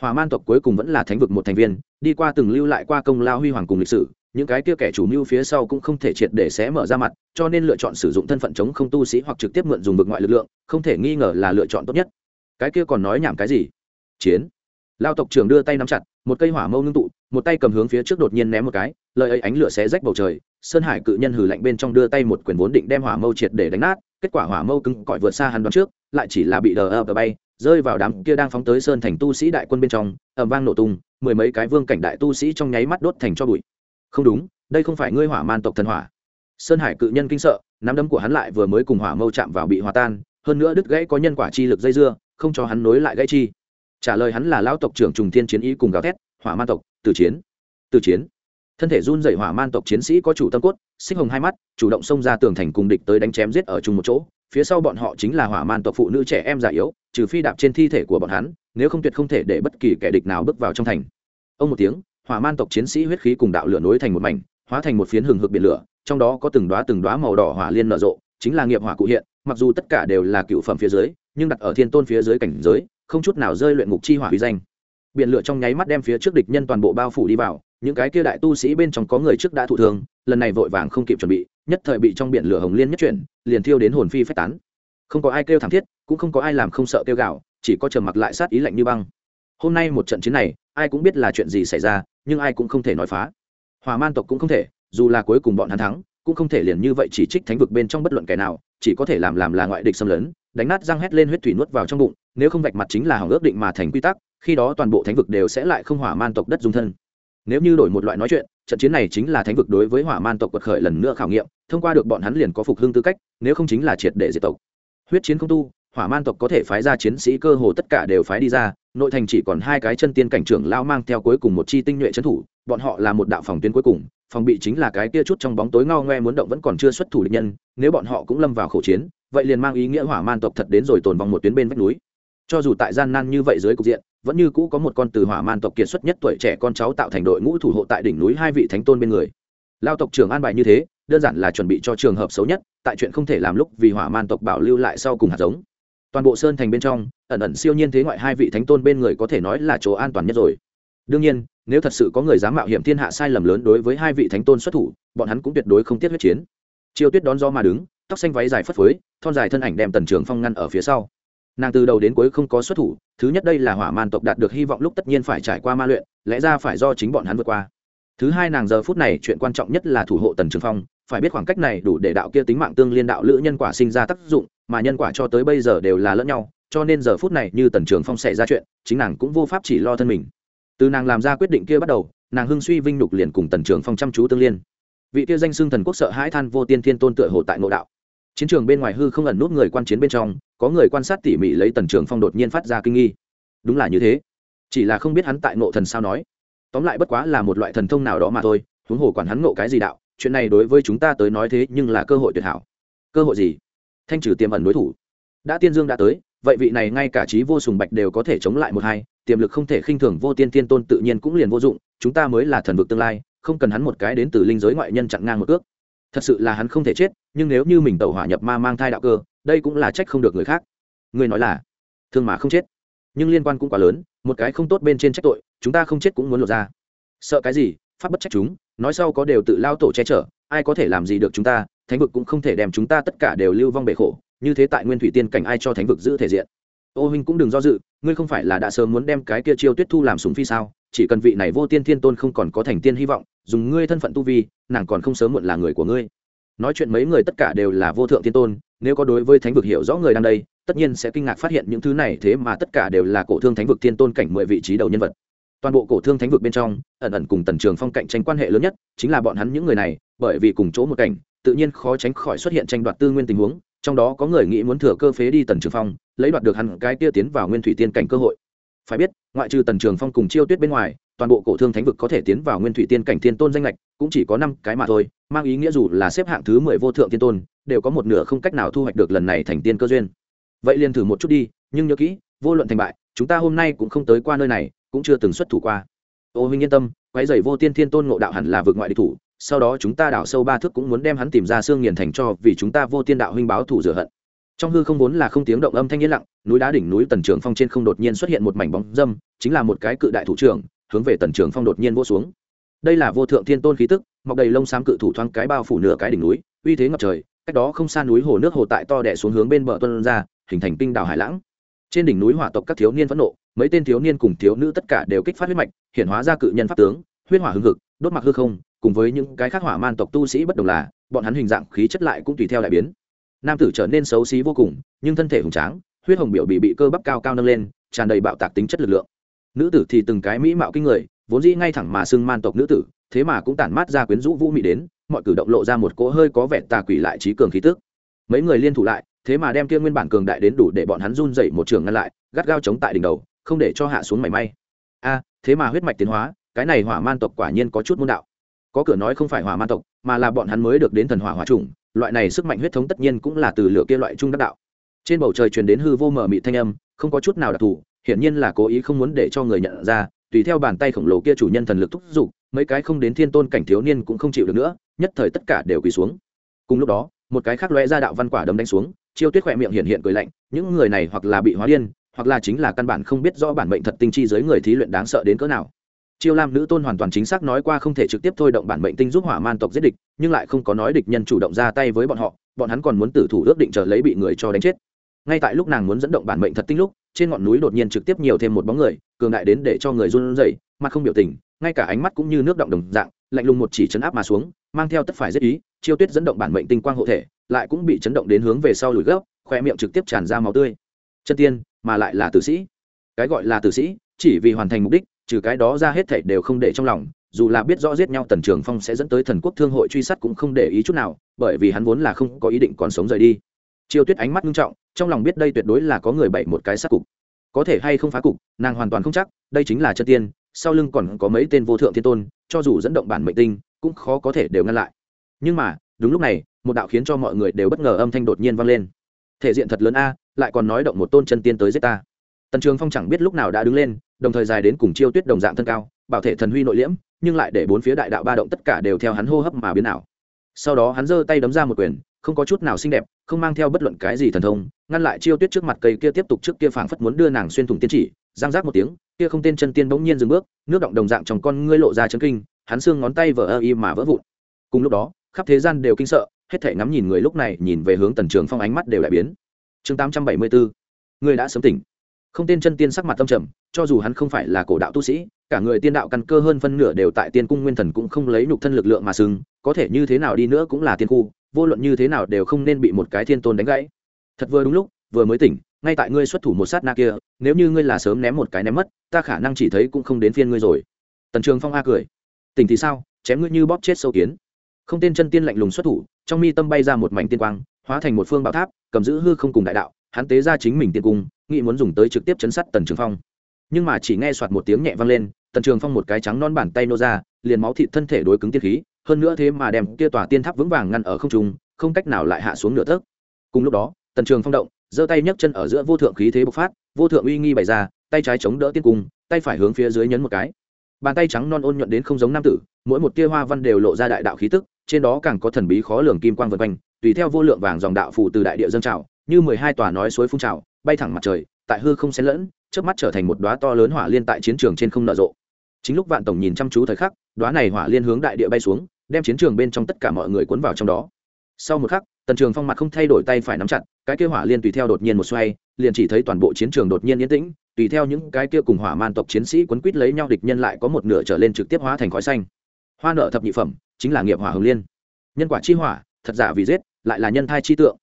Hòa man tộc cuối cùng vẫn là thánh vực một thành viên, đi qua từng lưu lại qua công lao huy hoàng cùng lịch sử, những cái kia kẻ chủ mưu phía sau cũng không thể triệt để xé mở ra mặt, cho nên lựa chọn sử dụng thân phận chống không tu sĩ hoặc trực tiếp mượn dùng vực ngoại lực lượng, không thể nghi ngờ là lựa chọn tốt nhất. Cái kia còn nói nhảm cái gì? Chiến. Lao tộc trưởng đưa tay nắm chặt, một cây hỏa mâu ngưng tụ một tay cầm hướng phía trước đột nhiên ném một cái, lời ấy ánh lửa xé rách bầu trời, sơn hải cự nhân hừ lạnh bên trong đưa tay một quyền vốn định đem hỏa mâu triệt để đánh nát, kết quả hỏa mâu cứng cỏi vượt xa hắn đoán trước, lại chỉ là bị đờ ập bay, rơi vào đám kia đang phóng tới sơn thành tu sĩ đại quân bên trong ẩm vang nổ tung, mười mấy cái vương cảnh đại tu sĩ trong nháy mắt đốt thành cho bụi. Không đúng, đây không phải ngươi hỏa man tộc thần hỏa. Sơn hải cự nhân kinh sợ, nắm đấm của hắn lại vừa mới cùng hỏa mâu chạm vào bị hòa tan, hơn nữa đứt gãy có nhân quả chi lực dây dưa, không cho hắn nối lại gãy chi. Trả lời hắn là lão tộc trưởng trùng thiên chiến ý cùng gào thét, hỏa man tộc từ chiến. Từ chiến. Thân thể run dày hỏa man tộc chiến sĩ có chủ tâm cốt, xích hồng hai mắt, chủ động xông ra tường thành cùng địch tới đánh chém giết ở chung một chỗ. Phía sau bọn họ chính là hỏa man tộc phụ nữ trẻ em già yếu, trừ phi đạp trên thi thể của bọn hắn, nếu không tuyệt không thể để bất kỳ kẻ địch nào bước vào trong thành. Ông một tiếng, hỏa man tộc chiến sĩ huyết khí cùng đạo lửa nối thành một mảnh, hóa thành một phiến hừng hực biển lửa, trong đó có từng đoá từng đoá màu đỏ hỏa liên nở rộ, chính là nghiệp hỏa cụ hiện, mặc dù tất cả đều là cựu phẩm phía dưới, nhưng đặt ở thiên tôn phía dưới cảnh giới, không chút nào rơi luyện ngục chi hỏa uy danh biển lửa trong nháy mắt đem phía trước địch nhân toàn bộ bao phủ đi vào, những cái kia đại tu sĩ bên trong có người trước đã thụ thương, lần này vội vàng không kịp chuẩn bị, nhất thời bị trong biển lửa hồng liên nhất chuyển, liền thiêu đến hồn phi phách tán. Không có ai kêu thảm thiết, cũng không có ai làm không sợ kêu gạo chỉ có trầm mặc lại sát ý lạnh như băng. Hôm nay một trận chiến này, ai cũng biết là chuyện gì xảy ra, nhưng ai cũng không thể nói phá. Hòa man tộc cũng không thể, dù là cuối cùng bọn hắn thắng, cũng không thể liền như vậy chỉ trích thánh vực bên trong bất luận kẻ nào, chỉ có thể làm làm là ngoại địch xâm lấn, đánh nát răng hét lên huyết thủy nuốt vào trong bụng, nếu không vạch mặt chính là hỏng ước định mà thành quy tắc khi đó toàn bộ thánh vực đều sẽ lại không hỏa man tộc đất dung thân. Nếu như đổi một loại nói chuyện, trận chiến này chính là thánh vực đối với hỏa man tộc quật khởi lần nữa khảo nghiệm, thông qua được bọn hắn liền có phục hưng tư cách, nếu không chính là triệt để diệt tộc. Huyết chiến không tu, hỏa man tộc có thể phái ra chiến sĩ cơ hồ tất cả đều phái đi ra, nội thành chỉ còn hai cái chân tiên cảnh trưởng lao mang theo cuối cùng một chi tinh nhuệ trấn thủ, bọn họ là một đạo phòng tuyến cuối cùng, phòng bị chính là cái kia chút trong bóng tối ngao ngoe muốn động vẫn còn chưa xuất thủ địch nhân, nếu bọn họ cũng lâm vào khẩu chiến, vậy liền mang ý nghĩa hỏa man tộc thật đến rồi tồn vong một tuyến bên vách núi. Cho dù tại gian nan như vậy dưới cục diện vẫn như cũ có một con từ hỏa man tộc kiệt xuất nhất tuổi trẻ con cháu tạo thành đội ngũ thủ hộ tại đỉnh núi hai vị thánh tôn bên người. Lao tộc trưởng an bài như thế, đơn giản là chuẩn bị cho trường hợp xấu nhất, tại chuyện không thể làm lúc vì hỏa man tộc bảo lưu lại sau cùng hạt giống. Toàn bộ sơn thành bên trong, ẩn ẩn siêu nhiên thế ngoại hai vị thánh tôn bên người có thể nói là chỗ an toàn nhất rồi. Đương nhiên, nếu thật sự có người dám mạo hiểm thiên hạ sai lầm lớn đối với hai vị thánh tôn xuất thủ, bọn hắn cũng tuyệt đối không tiếc huyết chiến. Chiêu tuyết đón gió mà đứng, tóc xanh váy dài phất phới, thon dài thân ảnh đem tần trường phong ngăn ở phía sau nàng từ đầu đến cuối không có xuất thủ, thứ nhất đây là hỏa man tộc đạt được hy vọng lúc tất nhiên phải trải qua ma luyện, lẽ ra phải do chính bọn hắn vượt qua. Thứ hai nàng giờ phút này chuyện quan trọng nhất là thủ hộ tần trường phong, phải biết khoảng cách này đủ để đạo kia tính mạng tương liên đạo lữ nhân quả sinh ra tác dụng, mà nhân quả cho tới bây giờ đều là lẫn nhau, cho nên giờ phút này như tần trường phong xảy ra chuyện, chính nàng cũng vô pháp chỉ lo thân mình. Từ nàng làm ra quyết định kia bắt đầu, nàng hưng suy vinh nhục liền cùng tần trường phong chăm chú tương liên. Vị kia danh xưng thần quốc sợ hãi than vô tiên thiên tôn tựa hồ tại ngộ đạo. Chiến trường bên ngoài hư không ẩn nút người quan chiến bên trong có người quan sát tỉ mỉ lấy tần trường phong đột nhiên phát ra kinh nghi. Đúng là như thế. Chỉ là không biết hắn tại ngộ thần sao nói. Tóm lại bất quá là một loại thần thông nào đó mà thôi, huống hồ quản hắn ngộ cái gì đạo, chuyện này đối với chúng ta tới nói thế nhưng là cơ hội tuyệt hảo. Cơ hội gì? Thanh trừ tiềm ẩn đối thủ. Đã tiên dương đã tới, vậy vị này ngay cả trí vô sùng bạch đều có thể chống lại một hai, tiềm lực không thể khinh thường vô tiên tiên tôn tự nhiên cũng liền vô dụng, chúng ta mới là thần vực tương lai, không cần hắn một cái đến từ linh giới ngoại nhân chặn ngang một ước thật sự là hắn không thể chết, nhưng nếu như mình tẩu hỏa nhập ma mang thai đạo cơ đây cũng là trách không được người khác. Người nói là, thương mà không chết. Nhưng liên quan cũng quá lớn, một cái không tốt bên trên trách tội, chúng ta không chết cũng muốn lột ra. Sợ cái gì? Pháp bất trách chúng, nói sau có đều tự lao tổ che chở, ai có thể làm gì được chúng ta, thánh vực cũng không thể đem chúng ta tất cả đều lưu vong bể khổ, như thế tại nguyên thủy tiên cảnh ai cho thánh vực giữ thể diện? Ô huynh cũng đừng do dự, ngươi không phải là đã sớm muốn đem cái kia chiêu tuyết thu làm súng phi sao? Chỉ cần vị này vô tiên thiên tôn không còn có thành tiên hy vọng, dùng ngươi thân phận tu vi, nàng còn không sớm muộn là người của ngươi nói chuyện mấy người tất cả đều là vô thượng thiên tôn, nếu có đối với thánh vực hiểu rõ người đang đây, tất nhiên sẽ kinh ngạc phát hiện những thứ này thế mà tất cả đều là cổ thương thánh vực thiên tôn cảnh mười vị trí đầu nhân vật. Toàn bộ cổ thương thánh vực bên trong, ẩn ẩn cùng tần trường phong cạnh tranh quan hệ lớn nhất, chính là bọn hắn những người này, bởi vì cùng chỗ một cảnh, tự nhiên khó tránh khỏi xuất hiện tranh đoạt tư nguyên tình huống, trong đó có người nghĩ muốn thừa cơ phế đi tần trường phong, lấy đoạt được hắn cái kia tiến vào nguyên thủy tiên cảnh cơ hội. Phải biết, ngoại trừ tần trường phong cùng chiêu tuyết bên ngoài, toàn bộ cổ thương thánh vực có thể tiến vào nguyên thủy tiên cảnh thiên tôn danh lệch cũng chỉ có năm cái mà thôi mang ý nghĩa dù là xếp hạng thứ mười vô thượng tiên tôn, đều có một nửa không cách nào thu hoạch được lần này thành tiên cơ duyên. Vậy liền thử một chút đi, nhưng nhớ kỹ, vô luận thành bại, chúng ta hôm nay cũng không tới qua nơi này, cũng chưa từng xuất thủ qua. Ô huynh yên tâm, quái dày vô tiên thiên tôn ngộ đạo hẳn là vượt ngoại địch thủ, sau đó chúng ta đảo sâu ba thước cũng muốn đem hắn tìm ra xương nghiền thành cho vì chúng ta vô tiên đạo huynh báo thủ rửa hận. Trong hư không vốn là không tiếng động âm thanh yên lặng, núi đá đỉnh núi tần trường phong trên không đột nhiên xuất hiện một mảnh bóng dâm, chính là một cái cự đại thủ trưởng, hướng về tần trường phong đột nhiên vô xuống đây là vô thượng thiên tôn khí tức, mọc đầy lông xám cự thủ thoáng cái bao phủ nửa cái đỉnh núi, uy thế ngập trời, cách đó không xa núi hồ nước hồ tại to đẻ xuống hướng bên bờ tuân ra, hình thành kinh đảo hải lãng. Trên đỉnh núi hỏa tộc các thiếu niên phẫn nộ, mấy tên thiếu niên cùng thiếu nữ tất cả đều kích phát huyết mạch hiện hóa ra cự nhân pháp tướng, huyết hỏa hưng hực, đốt mặc hư không, cùng với những cái khác hỏa man tộc tu sĩ bất đồng là, bọn hắn hình dạng khí chất lại cũng tùy theo đại biến. Nam tử trở nên xấu xí vô cùng, nhưng thân thể hùng tráng, huyết hồng biểu bị bị cơ bắp cao cao nâng lên, tràn đầy bạo tạc tính chất lực lượng. Nữ tử thì từng cái mỹ mạo kinh người vốn dĩ ngay thẳng mà xưng man tộc nữ tử, thế mà cũng tản mát ra quyến rũ vũ mị đến, mọi cử động lộ ra một cỗ hơi có vẻ tà quỷ lại trí cường khí tức. Mấy người liên thủ lại, thế mà đem kia nguyên bản cường đại đến đủ để bọn hắn run dậy một trường ngăn lại, gắt gao chống tại đỉnh đầu, không để cho hạ xuống mảy may. A, thế mà huyết mạch tiến hóa, cái này hỏa man tộc quả nhiên có chút môn đạo. Có cửa nói không phải hỏa man tộc, mà là bọn hắn mới được đến thần hỏa hỏa trùng loại này sức mạnh huyết thống tất nhiên cũng là từ lửa kia loại trung đắc đạo. Trên bầu trời truyền đến hư vô mờ mị thanh âm, không có chút nào đặc thù, hiển nhiên là cố ý không muốn để cho người nhận ra tùy theo bàn tay khổng lồ kia chủ nhân thần lực thúc giục, mấy cái không đến thiên tôn cảnh thiếu niên cũng không chịu được nữa, nhất thời tất cả đều quỳ xuống. Cùng lúc đó, một cái khác lóe ra đạo văn quả đấm đánh xuống, chiêu tuyết khỏe miệng hiện hiện cười lạnh, những người này hoặc là bị hóa điên, hoặc là chính là căn bản không biết rõ bản mệnh thật tinh chi giới người thí luyện đáng sợ đến cỡ nào. Chiêu lam nữ tôn hoàn toàn chính xác nói qua không thể trực tiếp thôi động bản mệnh tinh giúp hỏa man tộc giết địch, nhưng lại không có nói địch nhân chủ động ra tay với bọn họ, bọn hắn còn muốn tử thủ ước định chờ lấy bị người cho đánh chết ngay tại lúc nàng muốn dẫn động bản mệnh thật tinh lúc trên ngọn núi đột nhiên trực tiếp nhiều thêm một bóng người cường đại đến để cho người run rẩy mặt không biểu tình ngay cả ánh mắt cũng như nước động đồng dạng lạnh lùng một chỉ chấn áp mà xuống mang theo tất phải rất ý chiêu tuyết dẫn động bản mệnh tinh quang hộ thể lại cũng bị chấn động đến hướng về sau lùi gấp, khoe miệng trực tiếp tràn ra máu tươi. Chân tiên mà lại là tử sĩ. Cái gọi là tử sĩ chỉ vì hoàn thành mục đích trừ cái đó ra hết thảy đều không để trong lòng dù là biết rõ giết nhau tần trường phong sẽ dẫn tới thần quốc thương hội truy sát cũng không để ý chút nào bởi vì hắn vốn là không có ý định còn sống rời đi. Chiêu tuyết ánh mắt nghiêm trọng trong lòng biết đây tuyệt đối là có người bậy một cái sát cục. Có thể hay không phá cục, nàng hoàn toàn không chắc, đây chính là chân tiên, sau lưng còn có mấy tên vô thượng thiên tôn, cho dù dẫn động bản mệnh tinh, cũng khó có thể đều ngăn lại. Nhưng mà, đúng lúc này, một đạo khiến cho mọi người đều bất ngờ âm thanh đột nhiên vang lên. Thể diện thật lớn a, lại còn nói động một tôn chân tiên tới giết ta. Tần trường phong chẳng biết lúc nào đã đứng lên, đồng thời dài đến cùng chiêu tuyết đồng dạng thân cao, bảo thể thần huy nội liễm, nhưng lại để bốn phía đại đạo ba động tất cả đều theo hắn hô hấp mà biến ảo. Sau đó hắn giơ tay đấm ra một quyền, không có chút nào xinh đẹp, không mang theo bất luận cái gì thần thông ngăn lại chiêu tuyết trước mặt cây kia tiếp tục trước kia phảng phất muốn đưa nàng xuyên thủng tiên chỉ giang giác một tiếng, kia không tên chân tiên bỗng nhiên dừng bước, nước động đồng dạng trong con ngươi lộ ra chân kinh, hắn xương ngón tay vỡ ơ y mà vỡ vụn. Cùng lúc đó, khắp thế gian đều kinh sợ, hết thể ngắm nhìn người lúc này nhìn về hướng tần trường phong ánh mắt đều đại biến. Chương tám trăm bảy mươi bốn người đã sớm tỉnh. Không tên chân tiên sắc mặt tâm trầm, cho dù hắn không phải là cổ đạo tu sĩ, cả người tiên đạo căn cơ hơn phân nửa đều tại tiên cung nguyên thần cũng không lấy nhục thân lực lượng mà xứng có thể như thế nào đi nữa cũng là tiên khu, vô luận như thế nào đều không nên bị một cái thiên tôn đánh gãy thật vừa đúng lúc, vừa mới tỉnh, ngay tại ngươi xuất thủ một sát na kia, nếu như ngươi là sớm ném một cái ném mất, ta khả năng chỉ thấy cũng không đến phiên ngươi rồi. Tần trường phong a cười. Tỉnh thì sao? Chém ngươi như bóp chết sâu kiến. Không tên chân tiên lạnh lùng xuất thủ, trong mi tâm bay ra một mảnh tiên quang, hóa thành một phương bảo tháp, cầm giữ hư không cùng đại đạo, hắn tế ra chính mình tiên cung, nghĩ muốn dùng tới trực tiếp chấn sát tần trường phong. Nhưng mà chỉ nghe soạt một tiếng nhẹ vang lên, tần trường phong một cái trắng non bàn tay nô ra, liền máu thịt thân thể đối cứng tiên khí, hơn nữa thế mà đem kia tòa tiên tháp vững vàng ngăn ở không trung, không cách nào lại hạ xuống nửa tấc. Cùng lúc đó tần trường phong động, giơ tay nhấc chân ở giữa vô thượng khí thế bộc phát, vô thượng uy nghi bày ra, tay trái chống đỡ tiên cung, tay phải hướng phía dưới nhấn một cái. Bàn tay trắng non ôn nhuận đến không giống nam tử, mỗi một tia hoa văn đều lộ ra đại đạo khí tức, trên đó càng có thần bí khó lường kim quang vân quanh, tùy theo vô lượng vàng dòng đạo phù từ đại địa dâng trào, như mười hai tòa nói suối phun trào, bay thẳng mặt trời, tại hư không xen lẫn trước mắt trở thành một đóa to lớn hỏa liên tại chiến trường trên không nở rộ. Chính lúc vạn tổng nhìn chăm chú thời khắc, đóa này hỏa liên hướng đại địa bay xuống, đem chiến trường bên trong tất cả mọi người cuốn vào trong đó. Sau một khắc tần trường phong mặt không thay đổi tay phải nắm chặt, cái kia hỏa liên tùy theo đột nhiên một xoay, liền chỉ thấy toàn bộ chiến trường đột nhiên yên tĩnh, tùy theo những cái kia cùng hỏa man tộc chiến sĩ quấn quýt lấy nhau địch nhân lại có một nửa trở lên trực tiếp hóa thành khói xanh. Hoa nợ thập nhị phẩm, chính là nghiệp hỏa hồng liên. Nhân quả chi hỏa, thật giả vì giết, lại là nhân thai chi tượng.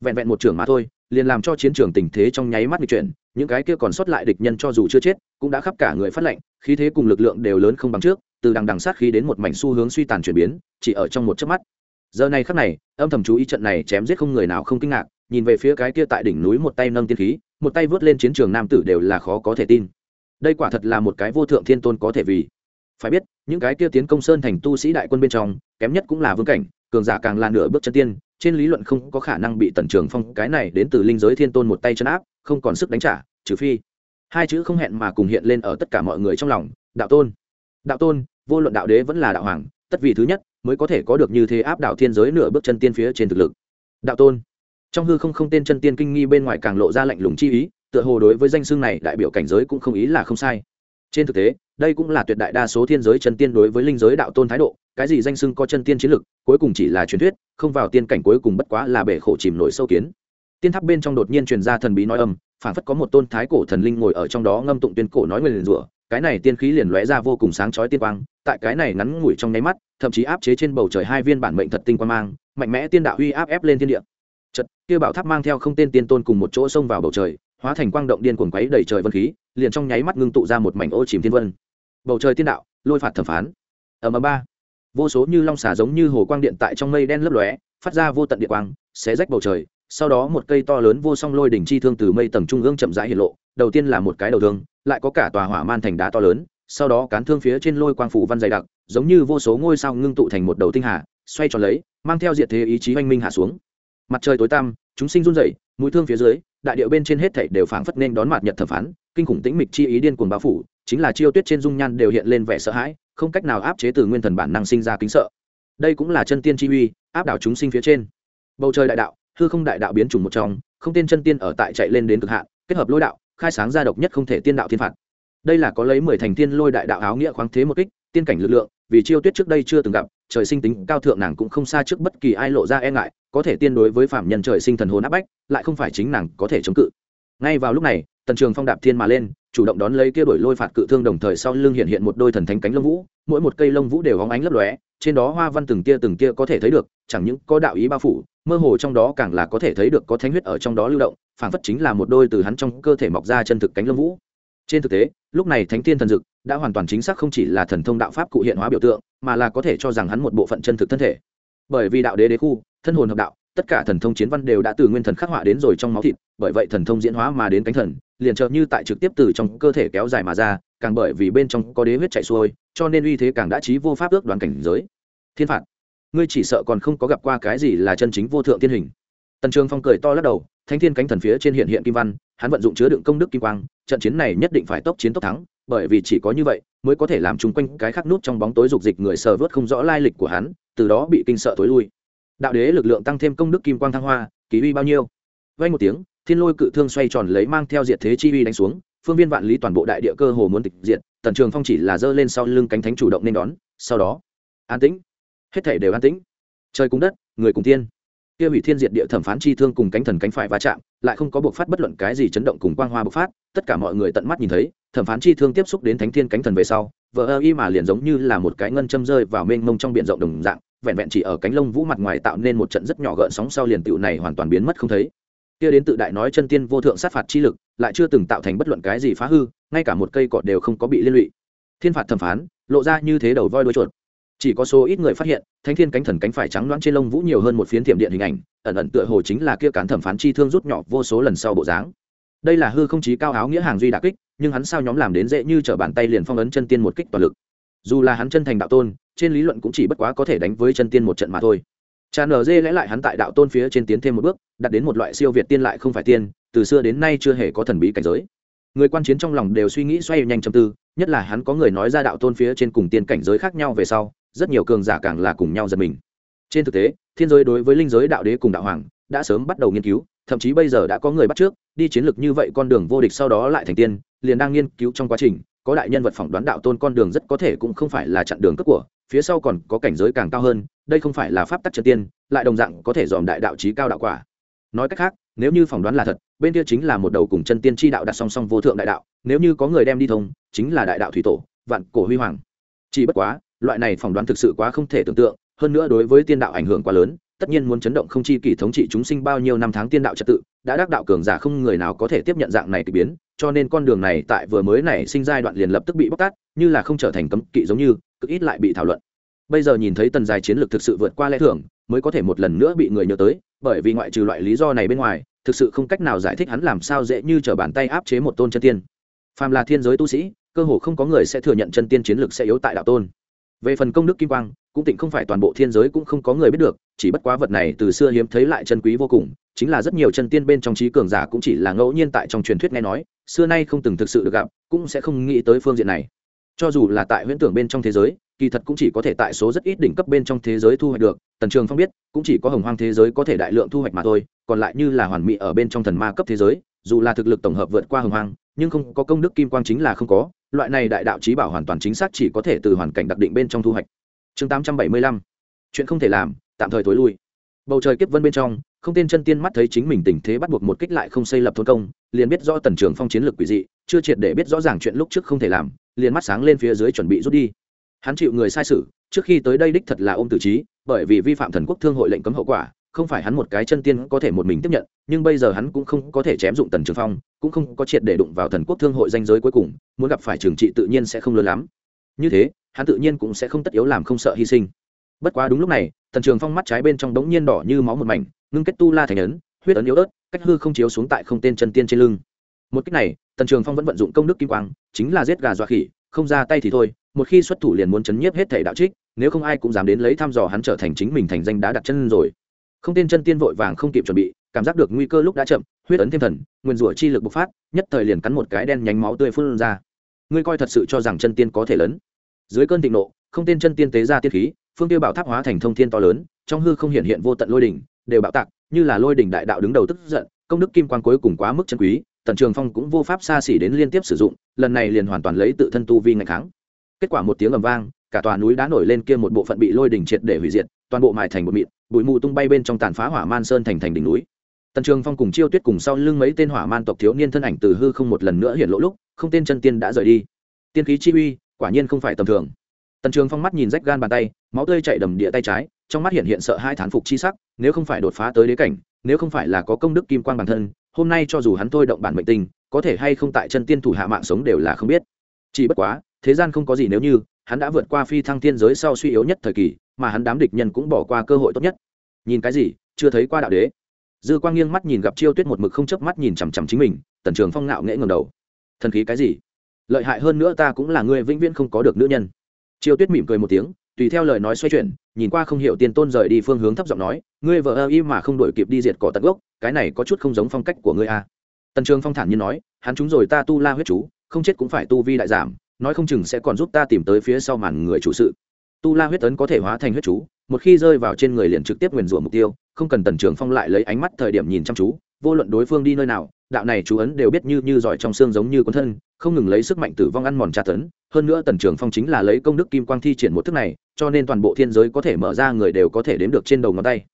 Vẹn vẹn một trường mà thôi, liền làm cho chiến trường tình thế trong nháy mắt bị chuyển, những cái kia còn sót lại địch nhân cho dù chưa chết, cũng đã khắp cả người phát lệnh, khí thế cùng lực lượng đều lớn không bằng trước, từ đằng đằng sát khí đến một mảnh xu hướng suy tàn chuyển biến, chỉ ở trong một chớp mắt giờ này khắc này, âm thầm chú ý trận này chém giết không người nào không kinh ngạc, nhìn về phía cái kia tại đỉnh núi một tay nâng tiên khí, một tay vớt lên chiến trường nam tử đều là khó có thể tin. Đây quả thật là một cái vô thượng thiên tôn có thể vì. Phải biết, những cái kia tiến công sơn thành tu sĩ đại quân bên trong, kém nhất cũng là vương cảnh, cường giả càng là nửa bước chân tiên, trên lý luận không có khả năng bị tần trường phong cái này đến từ linh giới thiên tôn một tay chân áp, không còn sức đánh trả, trừ phi. Hai chữ không hẹn mà cùng hiện lên ở tất cả mọi người trong lòng, đạo tôn. Đạo tôn, vô luận đạo đế vẫn là đạo hoàng, tất vì thứ nhất mới có thể có được như thế áp đảo thiên giới nửa bước chân tiên phía trên thực lực. Đạo tôn. Trong hư không không tên chân tiên kinh nghi bên ngoài càng lộ ra lạnh lùng chi ý, tựa hồ đối với danh xưng này đại biểu cảnh giới cũng không ý là không sai. Trên thực tế, đây cũng là tuyệt đại đa số thiên giới chân tiên đối với linh giới đạo tôn thái độ, cái gì danh xưng có chân tiên chiến lực, cuối cùng chỉ là truyền thuyết, không vào tiên cảnh cuối cùng bất quá là bể khổ chìm nổi sâu kiến. Tiên tháp bên trong đột nhiên truyền ra thần bí nói âm phản phất có một tôn thái cổ thần linh ngồi ở trong đó ngâm tụng tuyên cổ nói nguyền rủa cái này tiên khí liền lóe ra vô cùng sáng chói tiên quang, tại cái này ngắn ngủi trong nháy mắt, thậm chí áp chế trên bầu trời hai viên bản mệnh thật tinh quang mang, mạnh mẽ tiên đạo uy áp ép lên thiên địa. Chật kia bảo tháp mang theo không tên tiên tôn cùng một chỗ xông vào bầu trời, hóa thành quang động điên cuồng quấy đầy trời vân khí, liền trong nháy mắt ngưng tụ ra một mảnh ô chìm thiên vân. Bầu trời tiên đạo, lôi phạt thẩm phán. Ở ầm ba. Vô số như long xà giống như hồ quang điện tại trong mây đen lấp lóe, phát ra vô tận địa quang, xé rách bầu trời, sau đó một cây to lớn vô song lôi đỉnh chi thương từ mây tầng trung ương chậm rãi hiện lộ đầu tiên là một cái đầu thương, lại có cả tòa hỏa man thành đá to lớn, sau đó cán thương phía trên lôi quang phủ văn dày đặc, giống như vô số ngôi sao ngưng tụ thành một đầu tinh hà, xoay tròn lấy, mang theo diện thế ý chí oanh minh hạ xuống. Mặt trời tối tăm, chúng sinh run rẩy, mũi thương phía dưới, đại điệu bên trên hết thảy đều phảng phất nên đón mặt nhật thẩm phán, kinh khủng tĩnh mịch chi ý điên cuồng bao phủ, chính là chiêu tuyết trên dung nhan đều hiện lên vẻ sợ hãi, không cách nào áp chế từ nguyên thần bản năng sinh ra kính sợ. Đây cũng là chân tiên chi uy, áp đảo chúng sinh phía trên. Bầu trời đại đạo, hư không đại đạo biến chủng một trong, không tên chân tiên ở tại chạy lên đến cực hạn, kết hợp lôi đạo khai sáng ra độc nhất không thể tiên đạo thiên phạt. Đây là có lấy mười thành tiên lôi đại đạo áo nghĩa khoáng thế một kích, tiên cảnh lực lượng, vì chiêu tuyết trước đây chưa từng gặp, trời sinh tính cao thượng nàng cũng không xa trước bất kỳ ai lộ ra e ngại, có thể tiên đối với phạm nhân trời sinh thần hồn áp bách, lại không phải chính nàng có thể chống cự. Ngay vào lúc này, tần trường phong đạp thiên mà lên, chủ động đón lấy kia đổi lôi phạt cự thương đồng thời sau lưng hiện hiện một đôi thần thánh cánh lông vũ, mỗi một cây lông vũ đều hóng ánh lấp lóe, trên đó hoa văn từng tia từng tia có thể thấy được, chẳng những có đạo ý bao phủ, mơ hồ trong đó càng là có thể thấy được có thánh huyết ở trong đó lưu động phảng phất chính là một đôi từ hắn trong cơ thể mọc ra chân thực cánh lâm vũ. Trên thực tế, lúc này thánh tiên thần dực đã hoàn toàn chính xác không chỉ là thần thông đạo pháp cụ hiện hóa biểu tượng, mà là có thể cho rằng hắn một bộ phận chân thực thân thể. Bởi vì đạo đế đế khu, thân hồn hợp đạo, tất cả thần thông chiến văn đều đã từ nguyên thần khắc họa đến rồi trong máu thịt, bởi vậy thần thông diễn hóa mà đến cánh thần, liền chợt như tại trực tiếp từ trong cơ thể kéo dài mà ra, càng bởi vì bên trong có đế huyết chạy xuôi, cho nên uy thế càng đã trí vô pháp ước đoàn cảnh giới. Thiên phạt, ngươi chỉ sợ còn không có gặp qua cái gì là chân chính vô thượng tiên hình. Tần trường phong cười to lắc đầu thánh thiên cánh thần phía trên hiện hiện kim văn, hắn vận dụng chứa đựng công đức kim quang, trận chiến này nhất định phải tốc chiến tốc thắng, bởi vì chỉ có như vậy mới có thể làm chung quanh cái khắc nút trong bóng tối dục dịch người sờ vớt không rõ lai lịch của hắn, từ đó bị kinh sợ tối lui. Đạo đế lực lượng tăng thêm công đức kim quang thăng hoa, kỳ uy bao nhiêu? Vay một tiếng, thiên lôi cự thương xoay tròn lấy mang theo diệt thế chi uy đánh xuống, phương viên vạn lý toàn bộ đại địa cơ hồ muốn tịch diệt, tần trường phong chỉ là giơ lên sau lưng cánh thánh chủ động nên đón, sau đó, an tĩnh, hết thể đều an tĩnh. Trời cùng đất, người cùng tiên kia hủy thiên diệt địa thẩm phán chi thương cùng cánh thần cánh phải va chạm, lại không có buộc phát bất luận cái gì chấn động cùng quang hoa bộc phát, tất cả mọi người tận mắt nhìn thấy, thẩm phán chi thương tiếp xúc đến thánh thiên cánh thần về sau vợ ơ y mà liền giống như là một cái ngân châm rơi vào mênh mông trong biển rộng đồng dạng, vẹn vẹn chỉ ở cánh lông vũ mặt ngoài tạo nên một trận rất nhỏ gợn sóng sau liền tựu này hoàn toàn biến mất không thấy. Kia đến tự đại nói chân tiên vô thượng sát phạt chi lực, lại chưa từng tạo thành bất luận cái gì phá hư, ngay cả một cây cọt đều không có bị liên lụy. Thiên phạt thẩm phán, lộ ra như thế đầu voi đuôi chuột chỉ có số ít người phát hiện, thánh thiên cánh thần cánh phải trắng loãng trên lông vũ nhiều hơn một phiến thiểm điện hình ảnh, ẩn ẩn tựa hồ chính là kia cán thẩm phán chi thương rút nhỏ vô số lần sau bộ dáng. Đây là hư không chí cao áo nghĩa hàng duy đà kích, nhưng hắn sao nhóm làm đến dễ như trở bàn tay liền phong ấn chân tiên một kích toàn lực. Dù là hắn chân thành đạo tôn, trên lý luận cũng chỉ bất quá có thể đánh với chân tiên một trận mà thôi. Cha nở dê lẽ lại hắn tại đạo tôn phía trên tiến thêm một bước, đặt đến một loại siêu việt tiên lại không phải tiên, từ xưa đến nay chưa hề có thần bí cảnh giới. Người quan chiến trong lòng đều suy nghĩ xoay nhanh châm tư, nhất là hắn có người nói ra đạo tôn phía trên cùng tiên cảnh giới khác nhau về sau rất nhiều cường giả càng là cùng nhau giật mình. Trên thực tế, thiên giới đối với linh giới đạo đế cùng đạo hoàng đã sớm bắt đầu nghiên cứu, thậm chí bây giờ đã có người bắt trước, đi chiến lược như vậy con đường vô địch sau đó lại thành tiên, liền đang nghiên cứu trong quá trình, có đại nhân vật phỏng đoán đạo tôn con đường rất có thể cũng không phải là chặn đường cấp của, phía sau còn có cảnh giới càng cao hơn, đây không phải là pháp tắc chân tiên, lại đồng dạng có thể dòm đại đạo trí cao đạo quả. Nói cách khác, nếu như phỏng đoán là thật, bên kia chính là một đầu cùng chân tiên tri đạo đặt song song vô thượng đại đạo, nếu như có người đem đi thông, chính là đại đạo thủy tổ, vạn cổ huy hoàng. Chỉ bất quá loại này phỏng đoán thực sự quá không thể tưởng tượng, hơn nữa đối với tiên đạo ảnh hưởng quá lớn, tất nhiên muốn chấn động không chi kỳ thống trị chúng sinh bao nhiêu năm tháng tiên đạo trật tự, đã đắc đạo cường giả không người nào có thể tiếp nhận dạng này kỳ biến, cho nên con đường này tại vừa mới này sinh giai đoạn liền lập tức bị bóc tát, như là không trở thành cấm kỵ giống như, cực ít lại bị thảo luận. Bây giờ nhìn thấy tần dài chiến lược thực sự vượt qua lẽ thường, mới có thể một lần nữa bị người nhớ tới, bởi vì ngoại trừ loại lý do này bên ngoài, thực sự không cách nào giải thích hắn làm sao dễ như t r ở bàn tay áp chế một tôn chân tiên. Phàm là thiên giới tu sĩ, cơ hồ không có người sẽ thừa nhận chân tiên chiến lược sẽ yếu tại đạo tôn về phần công đức kim quang, cũng tịnh không phải toàn bộ thiên giới cũng không có người biết được, chỉ bất quá vật này từ xưa hiếm thấy lại chân quý vô cùng, chính là rất nhiều chân tiên bên trong trí cường giả cũng chỉ là ngẫu nhiên tại trong truyền thuyết nghe nói, xưa nay không từng thực sự được gặp, cũng sẽ không nghĩ tới phương diện này. Cho dù là tại huyễn tưởng bên trong thế giới, kỳ thật cũng chỉ có thể tại số rất ít đỉnh cấp bên trong thế giới thu hoạch được, tần trường phong biết, cũng chỉ có hồng hoang thế giới có thể đại lượng thu hoạch mà thôi, còn lại như là hoàn mỹ ở bên trong thần ma cấp thế giới, dù là thực lực tổng hợp vượt qua hồng hoang, nhưng không có công đức kim quang chính là không có loại này đại đạo trí bảo hoàn toàn chính xác chỉ có thể từ hoàn cảnh đặc định bên trong thu hoạch. Chương tám trăm bảy mươi lăm. Chuyện không thể làm, tạm thời tối lui. Bầu trời kiếp vân bên trong, không tên chân tiên mắt thấy chính mình tình thế bắt buộc một kích lại không xây lập thôn công, liền biết rõ tần trường phong chiến lược quỷ dị, chưa triệt để biết rõ ràng chuyện lúc trước không thể làm, liền mắt sáng lên phía dưới chuẩn bị rút đi. Hắn chịu người sai sự, trước khi tới đây đích thật là ôm tử trí, bởi vì vi phạm thần quốc thương hội lệnh cấm hậu quả không phải hắn một cái chân tiên có thể một mình tiếp nhận, nhưng bây giờ hắn cũng không có thể chém dụng tần trường phong, cũng không có triệt để đụng vào thần quốc thương hội danh giới cuối cùng, muốn gặp phải trường trị tự nhiên sẽ không lớn lắm. Như thế, hắn tự nhiên cũng sẽ không tất yếu làm không sợ hy sinh. Bất quá đúng lúc này, tần trường phong mắt trái bên trong đống nhiên đỏ như máu một mảnh, ngưng kết tu la thành ấn, huyết ấn yếu ớt, cách hư không chiếu xuống tại không tên chân tiên trên lưng. Một cách này, tần trường phong vẫn vận dụng công đức kim quang, chính là giết gà dọa khỉ, không ra tay thì thôi, một khi xuất thủ liền muốn chấn nhiếp hết thể đạo trích, nếu không ai cũng dám đến lấy thăm dò hắn trở thành chính mình thành danh đã đặt chân rồi không tên chân tiên vội vàng không kịp chuẩn bị, cảm giác được nguy cơ lúc đã chậm, huyết ấn thêm thần, nguyên rủa chi lực bộc phát, nhất thời liền cắn một cái đen nhánh máu tươi phun ra. Ngươi coi thật sự cho rằng chân tiên có thể lớn? Dưới cơn thịnh nộ, không tên chân tiên tế ra tiên khí, phương tiêu bảo tháp hóa thành thông thiên to lớn, trong hư không hiện hiện vô tận lôi đỉnh, đều bạo tạc, như là lôi đỉnh đại đạo đứng đầu tức giận, công đức kim quan cuối cùng quá mức chân quý tần trường phong cũng vô pháp xa xỉ đến liên tiếp sử dụng, lần này liền hoàn toàn lấy tự thân tu vi ngày kháng. Kết quả một tiếng ầm vang, cả tòa núi đá nổi lên kia một bộ phận bị lôi đỉnh triệt để hủy diệt toàn bộ mài thành một mịn bụi mù tung bay bên trong tàn phá hỏa man sơn thành thành đỉnh núi. Tần trường phong cùng chiêu tuyết cùng sau lưng mấy tên hỏa man tộc thiếu niên thân ảnh từ hư không một lần nữa hiện lỗ lúc không tên chân tiên đã rời đi. Tiên khí chi uy quả nhiên không phải tầm thường. Tần trường phong mắt nhìn rách gan bàn tay máu tươi chạy đầm địa tay trái trong mắt hiện hiện sợ hai thán phục chi sắc nếu không phải đột phá tới đế cảnh nếu không phải là có công đức kim quan bản thân hôm nay cho dù hắn thôi động bản mệnh tình, có thể hay không tại chân tiên thủ hạ mạng sống đều là không biết. Chỉ bất quá thế gian không có gì nếu như hắn đã vượt qua phi thăng thiên giới sau suy yếu nhất thời kỳ, mà hắn đám địch nhân cũng bỏ qua cơ hội tốt nhất. Nhìn cái gì? Chưa thấy qua đạo đế. Dư quang nghiêng mắt nhìn gặp chiêu tuyết một mực không chớp mắt nhìn chằm chằm chính mình, tần trường phong ngạo nghễ ngầm đầu. Thần khí cái gì? Lợi hại hơn nữa ta cũng là người vĩnh viễn không có được nữ nhân. Chiêu tuyết mỉm cười một tiếng, tùy theo lời nói xoay chuyển, nhìn qua không hiểu tiền tôn rời đi phương hướng thấp giọng nói, ngươi vợ ơ y mà không đổi kịp đi diệt cỏ tận gốc, cái này có chút không giống phong cách của ngươi a à. tần trường phong thản nhiên nói, hắn chúng rồi ta tu la huyết chú, không chết cũng phải tu vi đại giảm nói không chừng sẽ còn giúp ta tìm tới phía sau màn người chủ sự. Tu la huyết ấn có thể hóa thành huyết chú, một khi rơi vào trên người liền trực tiếp nguyền rủa mục tiêu, không cần tần trường phong lại lấy ánh mắt thời điểm nhìn chăm chú, vô luận đối phương đi nơi nào, đạo này chú ấn đều biết như như giỏi trong xương giống như quân thân, không ngừng lấy sức mạnh tử vong ăn mòn tra tấn. Hơn nữa tần trường phong chính là lấy công đức kim quang thi triển một thức này, cho nên toàn bộ thiên giới có thể mở ra người đều có thể đếm được trên đầu ngón tay.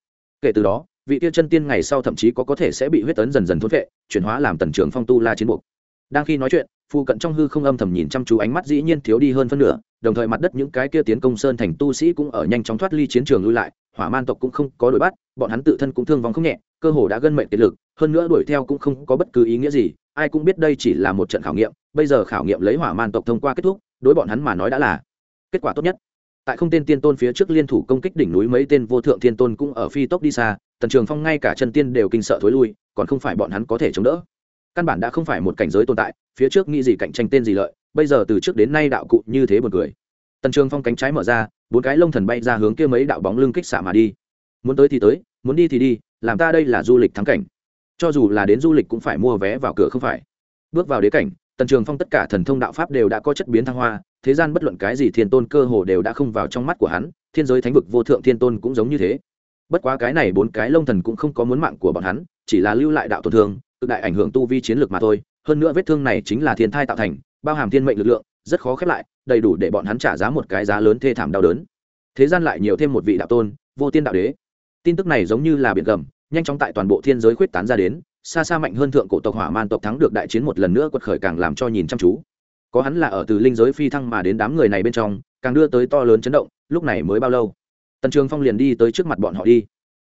Kể từ đó, vị tiêu chân tiên ngày sau thậm chí có có thể sẽ bị huyết tấn dần dần thốt vệ chuyển hóa làm tần trường phong tu la chiến buộc đang khi nói chuyện phu cận trong hư không âm thầm nhìn chăm chú ánh mắt dĩ nhiên thiếu đi hơn phân nửa, đồng thời mặt đất những cái kia tiến công sơn thành tu sĩ cũng ở nhanh chóng thoát ly chiến trường lui lại, hỏa man tộc cũng không có đuổi bắt, bọn hắn tự thân cũng thương vong không nhẹ, cơ hồ đã gân mệnh kiệt lực, hơn nữa đuổi theo cũng không có bất cứ ý nghĩa gì, ai cũng biết đây chỉ là một trận khảo nghiệm, bây giờ khảo nghiệm lấy hỏa man tộc thông qua kết thúc, đối bọn hắn mà nói đã là kết quả tốt nhất. Tại không tên tiên tôn phía trước liên thủ công kích đỉnh núi mấy tên vô thượng thiên tôn cũng ở phi tốc đi xa, tần trường phong ngay cả chân tiên đều kinh sợ thối lui, còn không phải bọn hắn có thể chống đỡ. Căn bản đã không phải một cảnh giới tồn tại phía trước nghĩ gì cạnh tranh tên gì lợi, bây giờ từ trước đến nay đạo cụ như thế buồn cười. Tần trường phong cánh trái mở ra, bốn cái lông thần bay ra hướng kia mấy đạo bóng lưng kích xạ mà đi. Muốn tới thì tới, muốn đi thì đi, làm ta đây là du lịch thắng cảnh. Cho dù là đến du lịch cũng phải mua vé vào cửa không phải. Bước vào đế cảnh, tần trường phong tất cả thần thông đạo pháp đều đã có chất biến thăng hoa, thế gian bất luận cái gì thiên tôn cơ hồ đều đã không vào trong mắt của hắn, thiên giới thánh vực vô thượng thiên tôn cũng giống như thế. Bất quá cái này bốn cái lông thần cũng không có muốn mạng của bọn hắn, chỉ là lưu lại đạo tổn thương tự đại ảnh hưởng tu vi chiến lược mà thôi hơn nữa vết thương này chính là thiên thai tạo thành, bao hàm thiên mệnh lực lượng, rất khó khép lại, đầy đủ để bọn hắn trả giá một cái giá lớn thê thảm đau đớn. Thế gian lại nhiều thêm một vị đạo tôn, vô tiên đạo đế. Tin tức này giống như là biển gầm, nhanh chóng tại toàn bộ thiên giới khuyết tán ra đến, xa xa mạnh hơn thượng cổ tộc hỏa man tộc thắng được đại chiến một lần nữa quật khởi càng làm cho nhìn chăm chú. Có hắn là ở từ linh giới phi thăng mà đến đám người này bên trong, càng đưa tới to lớn chấn động, lúc này mới bao lâu? Tần trường phong liền đi tới trước mặt bọn họ đi.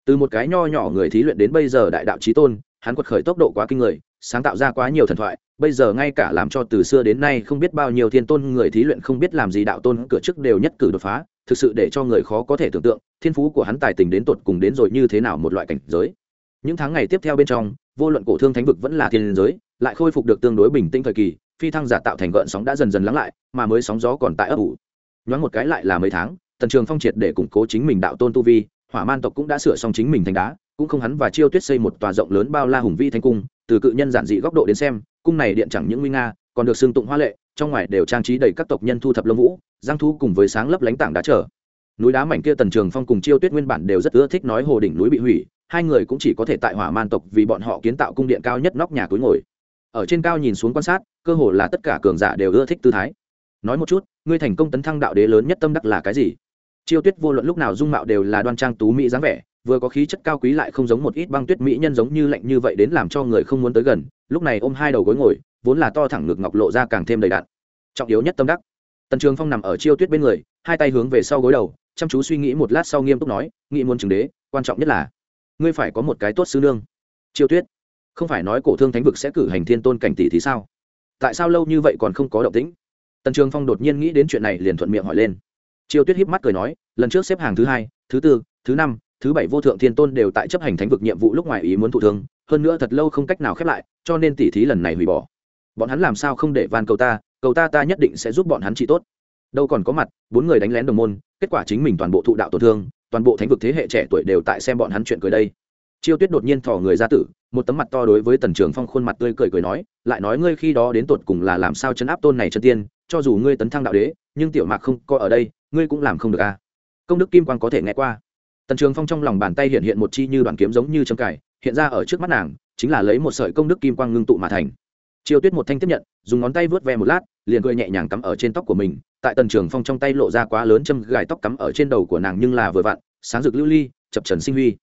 Từ một cái nho nhỏ người thí luyện đến bây giờ đại đạo trí tôn hắn quật khởi tốc độ quá kinh người, sáng tạo ra quá nhiều thần thoại, bây giờ ngay cả làm cho từ xưa đến nay không biết bao nhiêu thiên tôn người thí luyện không biết làm gì đạo tôn cửa trước đều nhất cử đột phá, thực sự để cho người khó có thể tưởng tượng, thiên phú của hắn tài tình đến tột cùng đến rồi như thế nào một loại cảnh giới. Những tháng ngày tiếp theo bên trong, vô luận cổ thương thánh vực vẫn là thiên giới, lại khôi phục được tương đối bình tĩnh thời kỳ, phi thăng giả tạo thành gợn sóng đã dần dần lắng lại, mà mới sóng gió còn tại ấp ủ. Nhoáng một cái lại là mấy tháng, tần trường phong triệt để củng cố chính mình đạo tôn tu vi, hỏa man tộc cũng đã sửa xong chính mình thành đá cũng không hắn và chiêu tuyết xây một tòa rộng lớn bao la hùng vi thanh cung, từ cự nhân giản dị góc độ đến xem, cung này điện chẳng những nguy nga, còn được xương tụng hoa lệ, trong ngoài đều trang trí đầy các tộc nhân thu thập lông vũ, giang thu cùng với sáng lấp lánh tảng đá trở. Núi đá mảnh kia tần trường phong cùng chiêu tuyết nguyên bản đều rất ưa thích nói hồ đỉnh núi bị hủy, hai người cũng chỉ có thể tại hỏa man tộc vì bọn họ kiến tạo cung điện cao nhất nóc nhà cuối ngồi. Ở trên cao nhìn xuống quan sát, cơ hồ là tất cả cường giả đều ưa thích tư thái. Nói một chút, ngươi thành công tấn thăng đạo đế lớn nhất tâm đắc là cái gì? Chiêu tuyết vô luận lúc nào dung mạo đều là đoan trang tú mỹ dáng vẻ vừa có khí chất cao quý lại không giống một ít băng tuyết mỹ nhân giống như lạnh như vậy đến làm cho người không muốn tới gần, lúc này ôm hai đầu gối ngồi, vốn là to thẳng ngực ngọc lộ ra càng thêm đầy đạn trọng yếu nhất tâm đắc. Tần trường phong nằm ở chiêu tuyết bên người, hai tay hướng về sau gối đầu, chăm chú suy nghĩ một lát sau nghiêm túc nói nghĩ muốn chứng đế, quan trọng nhất là, ngươi phải có một cái tốt sư nương. Chiêu tuyết. Không phải nói cổ thương thánh vực sẽ cử hành thiên tôn cảnh tỷ thì sao? Tại sao lâu như vậy còn không có động tĩnh? Tần trường phong đột nhiên nghĩ đến chuyện này liền thuận miệng hỏi lên. Chiêu tuyết híp mắt cười nói, lần trước xếp hàng thứ hai, thứ tư, thứ năm thứ bảy vô thượng thiên tôn đều tại chấp hành thánh vực nhiệm vụ lúc ngoài ý muốn thụ thương, hơn nữa thật lâu không cách nào khép lại, cho nên tỷ thí lần này hủy bỏ. Bọn hắn làm sao không để van cầu ta cầu ta ta nhất định sẽ giúp bọn hắn trị tốt. Đâu còn có mặt, bốn người đánh lén đồng môn, kết quả chính mình toàn bộ thụ đạo tổn thương, toàn bộ thánh vực thế hệ trẻ tuổi đều tại xem bọn hắn chuyện cười đây. Chiêu tuyết đột nhiên thò người ra tử, một tấm mặt to đối với tần trường phong khuôn mặt tươi cười cười nói, lại nói ngươi khi đó đến tột cùng là làm sao chấn áp tôn này chân tiên, cho dù ngươi tấn thăng đạo đế, nhưng tiểu mạc không có ở đây, ngươi cũng làm không được à. Công đức kim quan có thể nghe qua tần trường phong trong lòng bàn tay hiện hiện một chi như đoàn kiếm giống như trầm cải hiện ra ở trước mắt nàng, chính là lấy một sợi công đức kim quang ngưng tụ mà thành. Chiêu tuyết một thanh tiếp nhận, dùng ngón tay vớt ve một lát, liền cười nhẹ nhàng cắm ở trên tóc của mình. Tại tần trường phong trong tay lộ ra quá lớn châm gài tóc cắm ở trên đầu của nàng nhưng là vừa vặn, sáng rực lưu ly, chập trần sinh huy.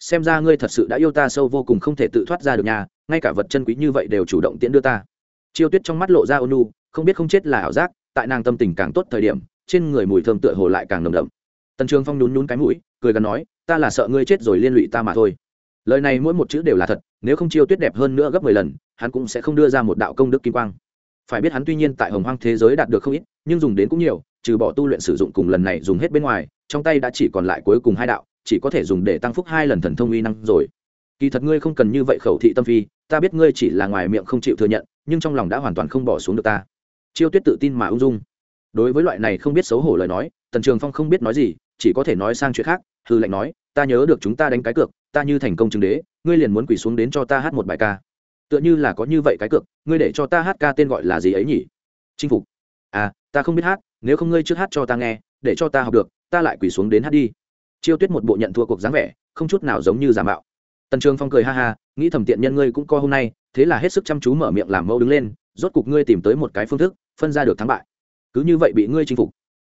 Xem ra ngươi thật sự đã yêu ta sâu vô cùng không thể tự thoát ra được nhà, ngay cả vật chân quý như vậy đều chủ động tiễn đưa ta. Chiêu tuyết trong mắt lộ ra ônu không biết không chết là ảo giác, tại nàng tâm tình càng tốt thời điểm, trên người mùi thơm tựa hồ lại càng nồng đậm. Tần trường phong nhún nhún cái mũi cười gần nói, ta là sợ ngươi chết rồi liên lụy ta mà thôi. Lời này mỗi một chữ đều là thật, nếu không chiêu tuyết đẹp hơn nữa gấp mười lần, hắn cũng sẽ không đưa ra một đạo công đức kim quang. Phải biết hắn tuy nhiên tại hồng hoang thế giới đạt được không ít, nhưng dùng đến cũng nhiều, trừ bỏ tu luyện sử dụng cùng lần này dùng hết bên ngoài, trong tay đã chỉ còn lại cuối cùng hai đạo, chỉ có thể dùng để tăng phúc hai lần thần thông uy năng rồi. Kỳ thật ngươi không cần như vậy khẩu thị tâm phi, ta biết ngươi chỉ là ngoài miệng không chịu thừa nhận, nhưng trong lòng đã hoàn toàn không bỏ xuống được ta. Chiêu tuyết tự tin mà ung dung. Đối với loại này không biết xấu hổ lời nói, tần trường phong không biết nói gì chỉ có thể nói sang chuyện khác, hư lệnh nói, ta nhớ được chúng ta đánh cái cược, ta như thành công chứng đế, ngươi liền muốn quỳ xuống đến cho ta hát một bài ca. Tựa như là có như vậy cái cược, ngươi để cho ta hát ca tên gọi là gì ấy nhỉ? Chinh phục. À ta không biết hát, nếu không ngươi trước hát cho ta nghe, để cho ta học được, ta lại quỳ xuống đến hát đi. Chiêu tuyết một bộ nhận thua cuộc dáng vẻ, không chút nào giống như giả mạo. Tần trường phong cười ha ha, nghĩ thẩm tiện nhân ngươi cũng co hôm nay, thế là hết sức chăm chú mở miệng làm mẫu đứng lên, rốt cục ngươi tìm tới một cái phương thức, phân ra được thắng bại. Cứ như vậy bị ngươi chinh phục.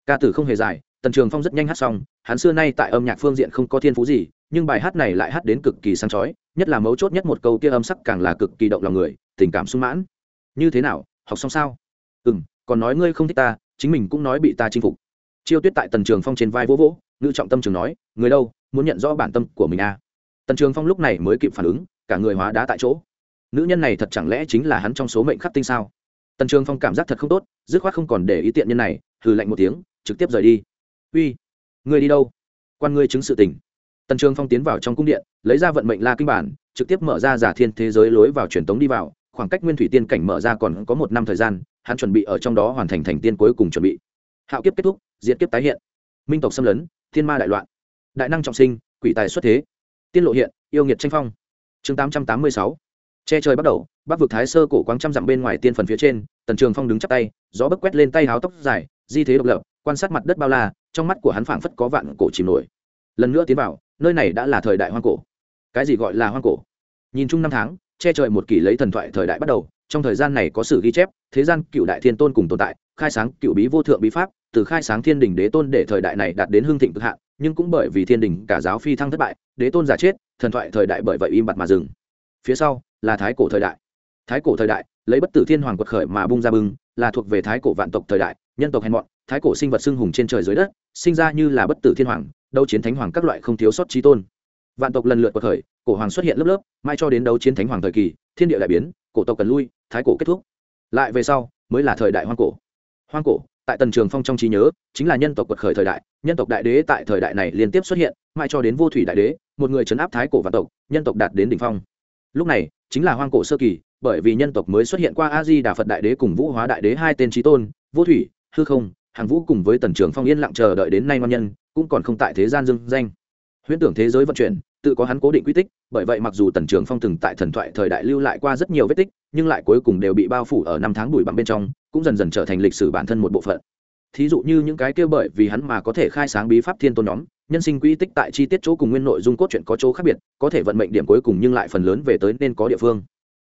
Ca tử không hề dài tần trường phong rất nhanh hát xong, hắn xưa nay tại âm nhạc phương diện không có thiên phú gì, nhưng bài hát này lại hát đến cực kỳ sáng chói, nhất là mấu chốt nhất một câu kia âm sắc càng là cực kỳ động lòng người, tình cảm sung mãn. Như thế nào, học xong sao? Ừ m còn nói ngươi không thích ta, chính mình cũng nói bị ta chinh phục. Chiêu tuyết tại tần trường phong trên vai vỗ vỗ ngự trọng tâm trường nói, người đâu, muốn nhận rõ bản tâm của mình à. tần trường phong lúc này mới kịp phản ứng, cả người hóa đá tại chỗ. Nữ nhân này thật chẳng lẽ chính là hắn trong số mệnh khắc tinh sao? Tần trường phong cảm giác thật không tốt, dứt khoát không còn để ý tiện nhân này, hừ lạnh một tiếng, trực tiếp rời đi uy người đi đâu? Quan ngươi chứng sự tình. Tần trường phong tiến vào trong cung điện, lấy ra vận mệnh la kinh bản, trực tiếp mở ra giả thiên thế giới lối vào truyền tống đi vào, khoảng cách nguyên thủy tiên cảnh mở ra còn có một năm thời gian, hắn chuẩn bị ở trong đó hoàn thành thành tiên cuối cùng chuẩn bị. Hạo kiếp kết thúc diễn kiếp tái hiện. Minh tộc xâm lấn, thiên ma đại loạn. Đại năng trọng sinh, quỷ tài xuất thế. Tiên lộ hiện, yêu nghiệt tranh phong. Chương tám trăm tám mươi sáu. Che trời bắt đầu, bắc vực thái sơ cổ quáng trăm dặm bên ngoài tiên phần phía trên, tần trường phong đứng chắp tay, gió bấc quét lên tay háo tóc dài, di thế độc lập quan sát mặt đất bao la, trong mắt của hắn phảng phất có vạn cổ chìm nổi. Lần nữa tiến vào, nơi này đã là thời đại hoang cổ. Cái gì gọi là hoang cổ? Nhìn chung năm tháng, che trời một kỷ lấy thần thoại thời đại bắt đầu, trong thời gian này có sử ghi chép, thế gian cựu đại thiên tôn cùng tồn tại, khai sáng cựu bí vô thượng bí pháp, từ khai sáng thiên đình đế tôn để thời đại này đạt đến hương thịnh cực hạn, nhưng cũng bởi vì thiên đình cả giáo phi thăng thất bại, đế tôn giả chết, thần thoại thời đại bởi vậy im bặt mà dừng. Phía sau, là thái cổ thời đại. Thái cổ thời đại, lấy bất tử thiên hoàng quật khởi mà bung ra bưng, là thuộc về thái cổ vạn tộc thời đại, nhân tộc hèn mọn thái cổ sinh vật xưng hùng trên trời dưới đất, sinh ra như là bất tử thiên hoàng, đấu chiến thánh hoàng các loại không thiếu sót trí tôn. Vạn tộc lần lượt quật khởi cổ hoàng xuất hiện lớp lớp, mai cho đến đấu chiến thánh hoàng thời kỳ, thiên địa đại biến, cổ tộc cần lui, thái cổ kết thúc. Lại về sau, mới là thời đại hoang cổ. Hoang cổ, tại tần trường phong trong trí nhớ, chính là nhân tộc quật khởi thời đại, nhân tộc đại đế tại thời đại này liên tiếp xuất hiện, mai cho đến vô thủy đại đế, một người chấn áp thái cổ vạn tộc, nhân tộc đạt đến đỉnh phong. Lúc này, chính là hoang cổ sơ kỳ, bởi vì nhân tộc mới xuất hiện qua a di đà phật đại đế cùng vũ hóa đại đế hai tên trí tôn, vô thủy, hư không hàng vũ cùng với tần trường phong yên lặng chờ đợi đến nay ngon nhân, cũng còn không tại thế gian dương danh. Huyễn tưởng thế giới vận chuyển, tự có hắn cố định quy tích, bởi vậy mặc dù tần trường phong từng tại thần thoại thời đại lưu lại qua rất nhiều vết tích, nhưng lại cuối cùng đều bị bao phủ ở năm tháng bụi bặm bên trong, cũng dần dần trở thành lịch sử bản thân một bộ phận. Thí dụ như những cái kia bởi vì hắn mà có thể khai sáng bí pháp thiên tôn nhóm, nhân sinh quy tích tại chi tiết chỗ cùng nguyên nội dung cốt truyện có chỗ khác biệt, có thể vận mệnh điểm cuối cùng nhưng lại phần lớn về tới nên có địa phương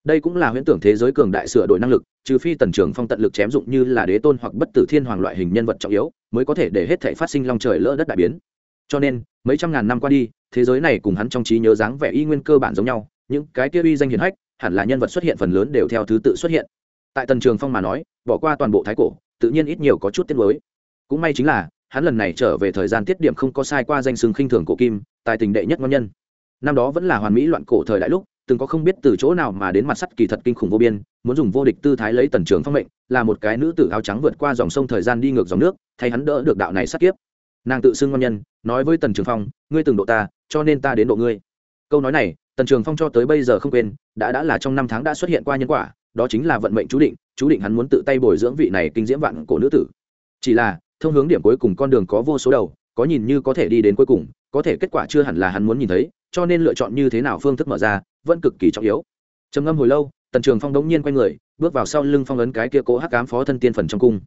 đây cũng là huyễn tưởng thế giới cường đại sửa đổi năng lực, trừ phi tần trường phong tận lực chém dụng như là đế tôn hoặc bất tử thiên hoàng loại hình nhân vật trọng yếu, mới có thể để hết thể phát sinh long trời lỡ đất đại biến. Cho nên, mấy trăm ngàn năm qua đi, thế giới này cùng hắn trong trí nhớ dáng vẻ y nguyên cơ bản giống nhau, những cái kia uy danh hiển hách, hẳn là nhân vật xuất hiện phần lớn đều theo thứ tự xuất hiện. Tại tần trường phong mà nói, bỏ qua toàn bộ thái cổ, tự nhiên ít nhiều có chút tiết mới cũng may chính là, hắn lần này trở về thời gian tiết điểm không có sai qua danh sừng khinh thường cổ kim, tài tình đệ nhất ngon nhân. Năm đó vẫn là hoàn mỹ loạn cổ thời đại lúc từng có không biết từ chỗ nào mà đến mặt sắt kỳ thật kinh khủng vô biên, muốn dùng vô địch tư thái lấy tần trường phong mệnh, là một cái nữ tử áo trắng vượt qua dòng sông thời gian đi ngược dòng nước, thay hắn đỡ được đạo này sát kiếp. Nàng tự xưng ngon nhân, nói với tần trường phong, ngươi từng độ ta, cho nên ta đến độ ngươi. Câu nói này, tần trường phong cho tới bây giờ không quên, đã đã là trong năm tháng đã xuất hiện qua nhân quả, đó chính là vận mệnh chú định chú định hắn muốn tự tay bồi dưỡng vị này kinh diễm vạn cổ nữ tử. Chỉ là, thông hướng điểm cuối cùng con đường có vô số đầu, có nhìn như có thể đi đến cuối cùng, có thể kết quả chưa hẳn là hắn muốn nhìn thấy, cho nên lựa chọn như thế nào phương thức mở ra vẫn cực kỳ trọng yếu. Trầm ngâm hồi lâu, tần trường phong đống nhiên quay người, bước vào sau lưng phong ấn cái kia cố hắc cám phó thân tiên phần trong cung.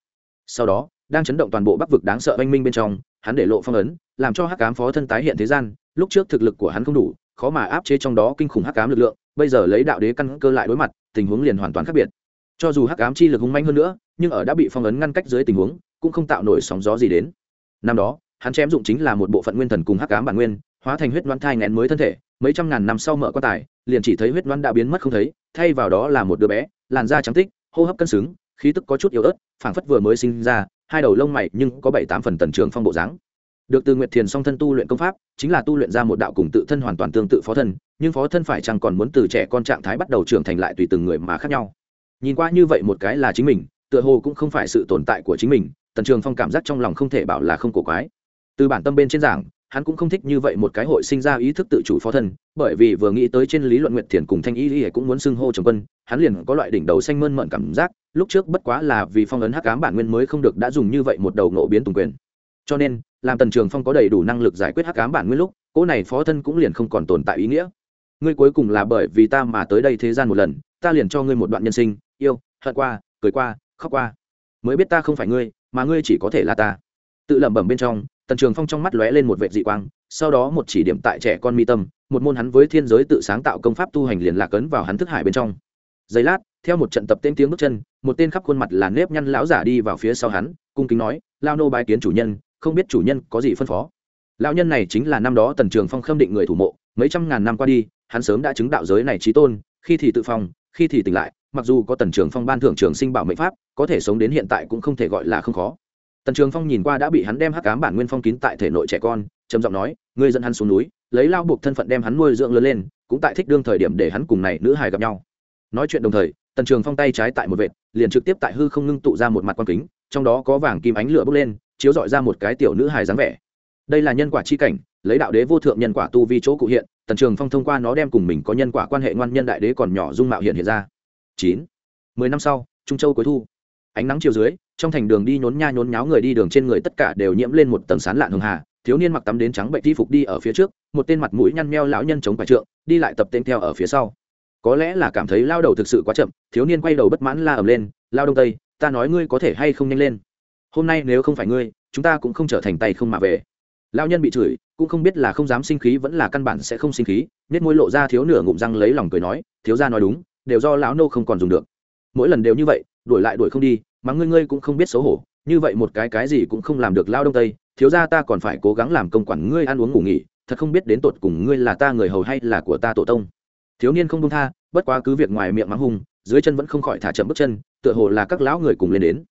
Sau đó, đang chấn động toàn bộ bắc vực đáng sợ oanh minh bên trong, hắn để lộ phong ấn, làm cho hắc cám phó thân tái hiện thế gian, lúc trước thực lực của hắn không đủ, khó mà áp chế trong đó kinh khủng hắc cám lực lượng, bây giờ lấy đạo đế căn cơ lại đối mặt, tình huống liền hoàn toàn khác biệt. Cho dù hắc ám chi lực hung manh hơn nữa, nhưng ở đã bị phong ấn ngăn cách dưới tình huống, cũng không tạo nổi sóng gió gì đến. Năm đó, hắn chém dụng chính là một bộ phận nguyên thần cùng hắc ám bản nguyên, hóa thành huyết loan thai ngén mới thân thể, mấy trăm ngàn năm sau mở quan tài liền chỉ thấy huyết loan đã biến mất không thấy, thay vào đó là một đứa bé, làn da trắng tích, hô hấp cân xứng, khí tức có chút yếu ớt, phảng phất vừa mới sinh ra, hai đầu lông mày nhưng có bảy tám phần tần trường phong bộ dáng. Được từ nguyệt thiền song thân tu luyện công pháp, chính là tu luyện ra một đạo cùng tự thân hoàn toàn tương tự phó thân, nhưng phó thân phải chăng còn muốn từ trẻ con trạng thái bắt đầu trưởng thành lại tùy từng người mà khác nhau. Nhìn qua như vậy một cái là chính mình, tựa hồ cũng không phải sự tồn tại của chính mình, tần trường phong cảm giác trong lòng không thể bảo là không cổ quái. Từ bản tâm bên trên giảng hắn cũng không thích như vậy một cái hội sinh ra ý thức tự chủ phó thân, bởi vì vừa nghĩ tới trên lý luận nguyệt thiền cùng thanh y y cũng muốn xưng hô trồng quân, hắn liền có loại đỉnh đầu xanh mơn mận cảm giác, lúc trước bất quá là vì phong ấn hắc cám bản nguyên mới không được đã dùng như vậy một đầu nộ biến tùng quyền. Cho nên, làm tần trường phong có đầy đủ năng lực giải quyết hắc cám bản nguyên lúc, cỗ này phó thân cũng liền không còn tồn tại ý nghĩa. Ngươi cuối cùng là bởi vì ta mà tới đây thế gian một lần, ta liền cho ngươi một đoạn nhân sinh, yêu, hận qua, cười qua, khóc qua. Mới biết ta không phải ngươi, mà ngươi chỉ có thể là ta. Tự lẩm bẩm bên trong tần trường phong trong mắt lóe lên một vệ dị quang, sau đó một chỉ điểm tại trẻ con mi tâm, một môn hắn với thiên giới tự sáng tạo công pháp tu hành liền lạc ấn vào hắn thức hải bên trong. Giây lát, theo một trận tập tên tiếng bước chân, một tên khắp khuôn mặt là nếp nhăn lão giả đi vào phía sau hắn, cung kính nói lao nô bài kiến chủ nhân, không biết chủ nhân có gì phân phó? Lão nhân này chính là năm đó tần trường phong khâm định người thủ mộ, mấy trăm ngàn năm qua đi, hắn sớm đã chứng đạo giới này trí tôn, khi thì tự phong, khi thì tỉnh lại, mặc dù có tần trường phong ban thưởng trường sinh bảo mệnh pháp, có thể sống đến hiện tại cũng không thể gọi là không khó tần trường phong nhìn qua đã bị hắn đem hắc cám bản nguyên phong kín tại thể nội trẻ con, trầm giọng nói, ngươi dẫn hắn xuống núi, lấy lao buộc thân phận đem hắn nuôi dưỡng lớn lên, cũng tại thích đương thời điểm để hắn cùng này nữ hài gặp nhau. Nói chuyện đồng thời, tần trường phong tay trái tại một vệt, liền trực tiếp tại hư không ngưng tụ ra một mặt quan kính, trong đó có vàng kim ánh lửa bốc lên, chiếu dọi ra một cái tiểu nữ hài dáng vẻ. Đây là nhân quả chi cảnh, lấy đạo đế vô thượng nhân quả tu vi chỗ cụ hiện, tần trường phong thông qua nó đem cùng mình có nhân quả quan hệ ngoan nhân đại đế còn nhỏ dung mạo hiện hiện ra. Chín. Mười năm sau, trung châu cuối thu. Ánh nắng chiều dưới trong thành đường đi nhốn nha nhốn nháo người đi đường trên người tất cả đều nhiễm lên một tầng sán lạn hường hà. Thiếu niên mặc tắm đến trắng bệnh thi phục đi ở phía trước, một tên mặt mũi nhăn meo lão nhân chống phải trượng, đi lại tập tên theo ở phía sau. Có lẽ là cảm thấy lao đầu thực sự quá chậm, thiếu niên quay đầu bất mãn la ầm lên, lao đông tây, ta nói ngươi có thể hay không nhanh lên? Hôm nay nếu không phải ngươi, chúng ta cũng không trở thành tay không mà về. Lao nhân bị chửi, cũng không biết là không dám sinh khí vẫn là căn bản sẽ không sinh khí nết môi lộ ra thiếu nửa ngụm răng lấy lòng cười nói, thiếu ra nói đúng, đều do lão nô không còn dùng được. Mỗi lần đều như vậy đuổi lại đuổi không đi, mà ngươi ngươi cũng không biết xấu hổ, như vậy một cái cái gì cũng không làm được lao đông tây, thiếu ra ta còn phải cố gắng làm công quản ngươi ăn uống ngủ nghỉ, thật không biết đến tột cùng ngươi là ta người hầu hay là của ta tổ tông. Thiếu niên không đông tha, bất quá cứ việc ngoài miệng mắng hung, dưới chân vẫn không khỏi thả chậm bước chân, tựa hồ là các lão người cùng lên đến.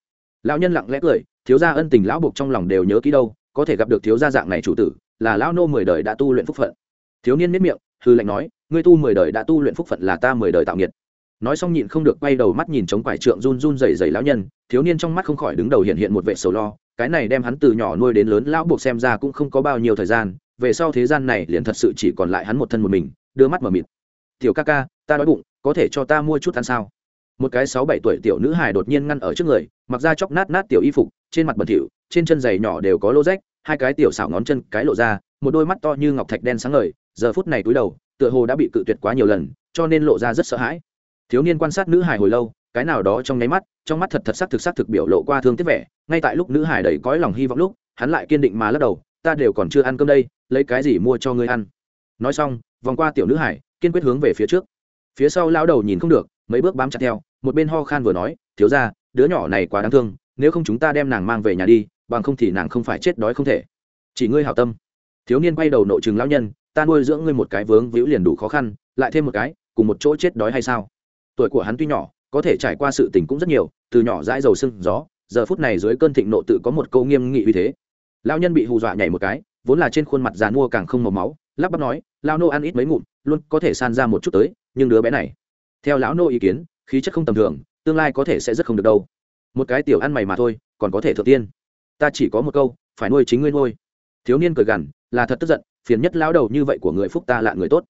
Lão nhân lặng lẽ cười, thiếu gia ân tình lão buộc trong lòng đều nhớ kỹ đâu, có thể gặp được thiếu gia dạng này chủ tử, là lão nô mười đời đã tu luyện phúc phận. Thiếu niên miết miệng, hư lệnh nói, ngươi tu mười đời đã tu luyện phúc phận là ta mười đời tạo nghiệt nói xong nhịn không được quay đầu mắt nhìn chống quải trượng run run rẩy rẩy lão nhân, thiếu niên trong mắt không khỏi đứng đầu hiện hiện một vệ sầu lo, cái này đem hắn từ nhỏ nuôi đến lớn lão buộc xem ra cũng không có bao nhiêu thời gian, về sau thế gian này liền thật sự chỉ còn lại hắn một thân một mình, đưa mắt mở mịt. Tiểu ca ca, ta đói bụng, có thể cho ta mua chút ăn sao? Một cái sáu bảy tuổi tiểu nữ hài đột nhiên ngăn ở trước người, mặc ra chóc nát nát tiểu y phục, trên mặt bẩn thỉu, trên chân giày nhỏ đều có lô rách, hai cái tiểu xảo ngón chân cái lộ ra, một đôi mắt to như ngọc thạch đen sáng ngời, giờ phút này túi đầu, tựa hồ đã bị cự tuyệt quá nhiều lần, cho nên lộ ra rất sợ hãi thiếu niên quan sát nữ hải hồi lâu, cái nào đó trong nháy mắt, trong mắt thật thật sắc thực sắc thực biểu lộ qua thương tiếc vẻ, ngay tại lúc nữ hải đầy cõi lòng hy vọng lúc, hắn lại kiên định mà lắc đầu, ta đều còn chưa ăn cơm đây, lấy cái gì mua cho ngươi ăn? Nói xong, vòng qua tiểu nữ hải kiên quyết hướng về phía trước. Phía sau lao đầu nhìn không được, mấy bước bám chặt theo, một bên ho khan vừa nói, thiếu ra đứa nhỏ này quá đáng thương, nếu không chúng ta đem nàng mang về nhà đi, bằng không thì nàng không phải chết đói không thể. Chỉ ngươi hảo tâm. Thiếu niên quay đầu nội chừng lão nhân, ta nuôi dưỡng ngươi một cái vướng víu liền đủ khó khăn, lại thêm một cái, cùng một chỗ chết đói hay sao? Tuổi của hắn tuy nhỏ, có thể trải qua sự tình cũng rất nhiều, từ nhỏ dãi dầu sưng gió, giờ phút này dưới cơn thịnh nộ tự có một câu nghiêm nghị uy thế. Lão nhân bị hù dọa nhảy một cái, vốn là trên khuôn mặt già mua càng không màu máu, lắp bắp nói lao nô ăn ít mấy ngụm, luôn có thể san ra một chút tới, nhưng đứa bé này. Theo lão nô ý kiến, khí chất không tầm thường, tương lai có thể sẽ rất không được đâu. Một cái tiểu ăn mày mà thôi, còn có thể thượng tiên. Ta chỉ có một câu, phải nuôi chính ngươi nuôi. Thiếu niên cười gằn, là thật tức giận, phiền nhất lão đầu như vậy của người phúc ta lạ người tốt.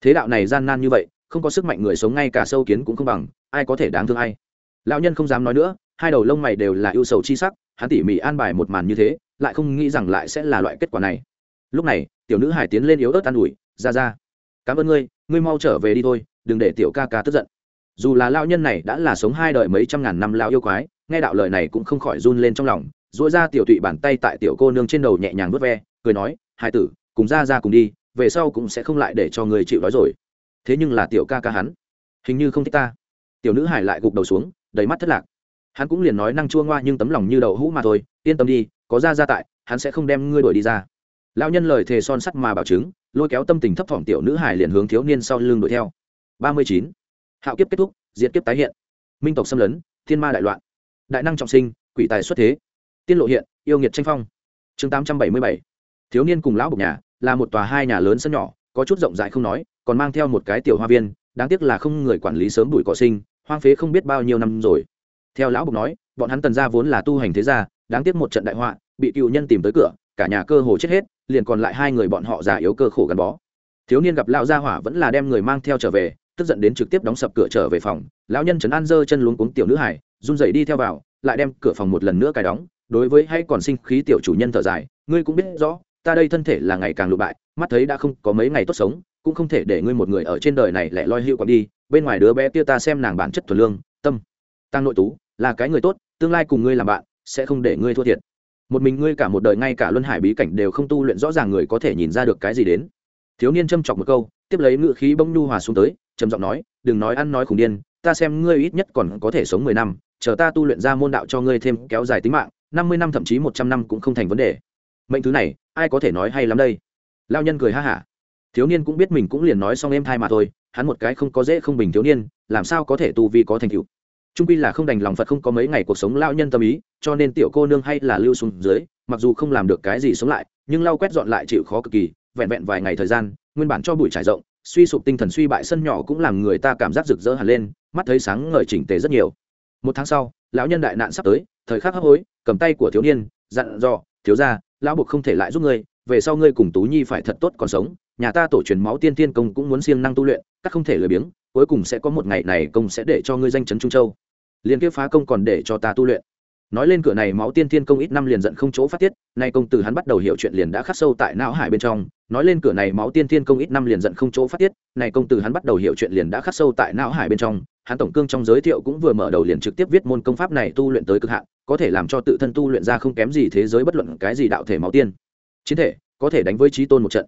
Thế đạo này gian nan như vậy không có sức mạnh người sống ngay cả sâu kiến cũng không bằng, ai có thể đáng thương ai. Lão nhân không dám nói nữa, hai đầu lông mày đều là ưu sầu chi sắc, hắn tỉ mỉ an bài một màn như thế, lại không nghĩ rằng lại sẽ là loại kết quả này. Lúc này, tiểu nữ hải tiến lên yếu ớt an ủi, ra ra, cảm ơn ngươi ngươi mau trở về đi thôi, đừng để tiểu ca ca tức giận. Dù là lao nhân này đã là sống hai đời mấy trăm ngàn năm lao yêu quái, nghe đạo lời này cũng không khỏi run lên trong lòng dỗi ra tiểu tụy bàn tay tại tiểu cô nương trên đầu nhẹ nhàng vớt ve, cười nói hai tử, cùng ra ra cùng đi, về sau cũng sẽ không lại để cho người chịu đói rồi thế nhưng là tiểu ca ca hắn, hình như không thích ta. Tiểu nữ hải lại gục đầu xuống, đầy mắt thất lạc. Hắn cũng liền nói năng chua ngoa nhưng tấm lòng như đậu hũ mà thôi, yên tâm đi, có ra ra tại, hắn sẽ không đem ngươi đuổi đi ra. Lão nhân lời thề son sắt mà bảo chứng, lôi kéo tâm tình thấp thỏm tiểu nữ hải liền hướng thiếu niên sau lưng đuổi theo. Ba mươi chín. Hạo kiếp kết thúc, diệt kiếp tái hiện. Minh tộc xâm lấn, thiên ma đại loạn. Đại năng trọng sinh, quỷ tài xuất thế. Tiên lộ hiện, yêu nghiệt tranh phong. Chương tám trăm bảy mươi bảy. Thiếu niên cùng lão bục nhà, là một tòa hai nhà lớn sân nhỏ, có chút rộng rãi không nói còn mang theo một cái tiểu hoa viên, đáng tiếc là không người quản lý sớm đuổi cỏ sinh, hoang phế không biết bao nhiêu năm rồi. Theo lão bục nói, bọn hắn tần gia vốn là tu hành thế gia, đáng tiếc một trận đại họa, bị cựu nhân tìm tới cửa, cả nhà cơ hồ chết hết, liền còn lại hai người bọn họ già yếu cơ khổ gắn bó. Thiếu niên gặp lão gia hỏa vẫn là đem người mang theo trở về, tức giận đến trực tiếp đóng sập cửa trở về phòng, lão nhân trấn an dơ chân luống cuống tiểu nữ hải run rẩy đi theo vào, lại đem cửa phòng một lần nữa cài đóng, đối với hay còn sinh khí tiểu chủ nhân thở dài, ngươi cũng biết rõ, ta đây thân thể là ngày càng lụ bại, mắt thấy đã không có mấy ngày tốt sống cũng không thể để ngươi một người ở trên đời này lại loi hiệu còn đi, bên ngoài đứa bé kia ta xem nàng bản chất thuần lương, tâm, tăng nội tú, là cái người tốt, tương lai cùng ngươi làm bạn, sẽ không để ngươi thua thiệt. Một mình ngươi cả một đời ngay cả luân hải bí cảnh đều không tu luyện rõ ràng người có thể nhìn ra được cái gì đến. Thiếu niên châm chọc một câu, tiếp lấy ngự khí bông nhu hòa xuống tới, trầm giọng nói, đừng nói ăn nói khủng điên, ta xem ngươi ít nhất còn có thể sống mười năm, chờ ta tu luyện ra môn đạo cho ngươi thêm kéo dài tính mạng, năm mươi năm thậm chí một trăm năm cũng không thành vấn đề. Mệnh thứ này, ai có thể nói hay lắm đây? Lao nhân cười ha hả thiếu niên cũng biết mình cũng liền nói xong em thai mà thôi, hắn một cái không có dễ không bình thiếu niên, làm sao có thể tu vi có thành tựu? Trung quy là không đành lòng phật không có mấy ngày cuộc sống lao nhân tâm ý, cho nên tiểu cô nương hay là lưu xuống dưới, mặc dù không làm được cái gì sống lại, nhưng lau quét dọn lại chịu khó cực kỳ, vẹn vẹn vài ngày thời gian, nguyên bản cho bụi trải rộng, suy sụp tinh thần suy bại sân nhỏ cũng làm người ta cảm giác rực rỡ hẳn lên, mắt thấy sáng ngời chỉnh tề rất nhiều. Một tháng sau, lão nhân đại nạn sắp tới, thời khắc hấp hối, cầm tay của thiếu niên, dặn dò, thiếu ra lão buộc không thể lại giúp ngươi, về sau ngươi cùng tú nhi phải thật tốt còn sống nhà ta tổ truyền máu tiên tiên công cũng muốn siêng năng tu luyện, các không thể lười biếng, cuối cùng sẽ có một ngày này công sẽ để cho ngươi danh chấn trung châu. Liền kia phá công còn để cho ta tu luyện. Nói lên cửa này máu tiên tiên công ít năm liền giận không chỗ phát tiết, nay công từ hắn bắt đầu hiểu chuyện liền đã khắc sâu tại não hải bên trong. Nói lên cửa này máu tiên tiên công ít năm liền giận không chỗ phát tiết này công từ hắn bắt đầu hiểu chuyện liền đã khắc sâu tại não hải bên trong. Hắn tổng cương trong giới thiệu cũng vừa mở đầu liền trực tiếp viết môn công pháp này tu luyện tới cực hạn, có thể làm cho tự thân tu luyện ra không kém gì thế giới bất luận cái gì đạo thể máu tiên. Chiến thể, có thể đánh với trí tôn một trận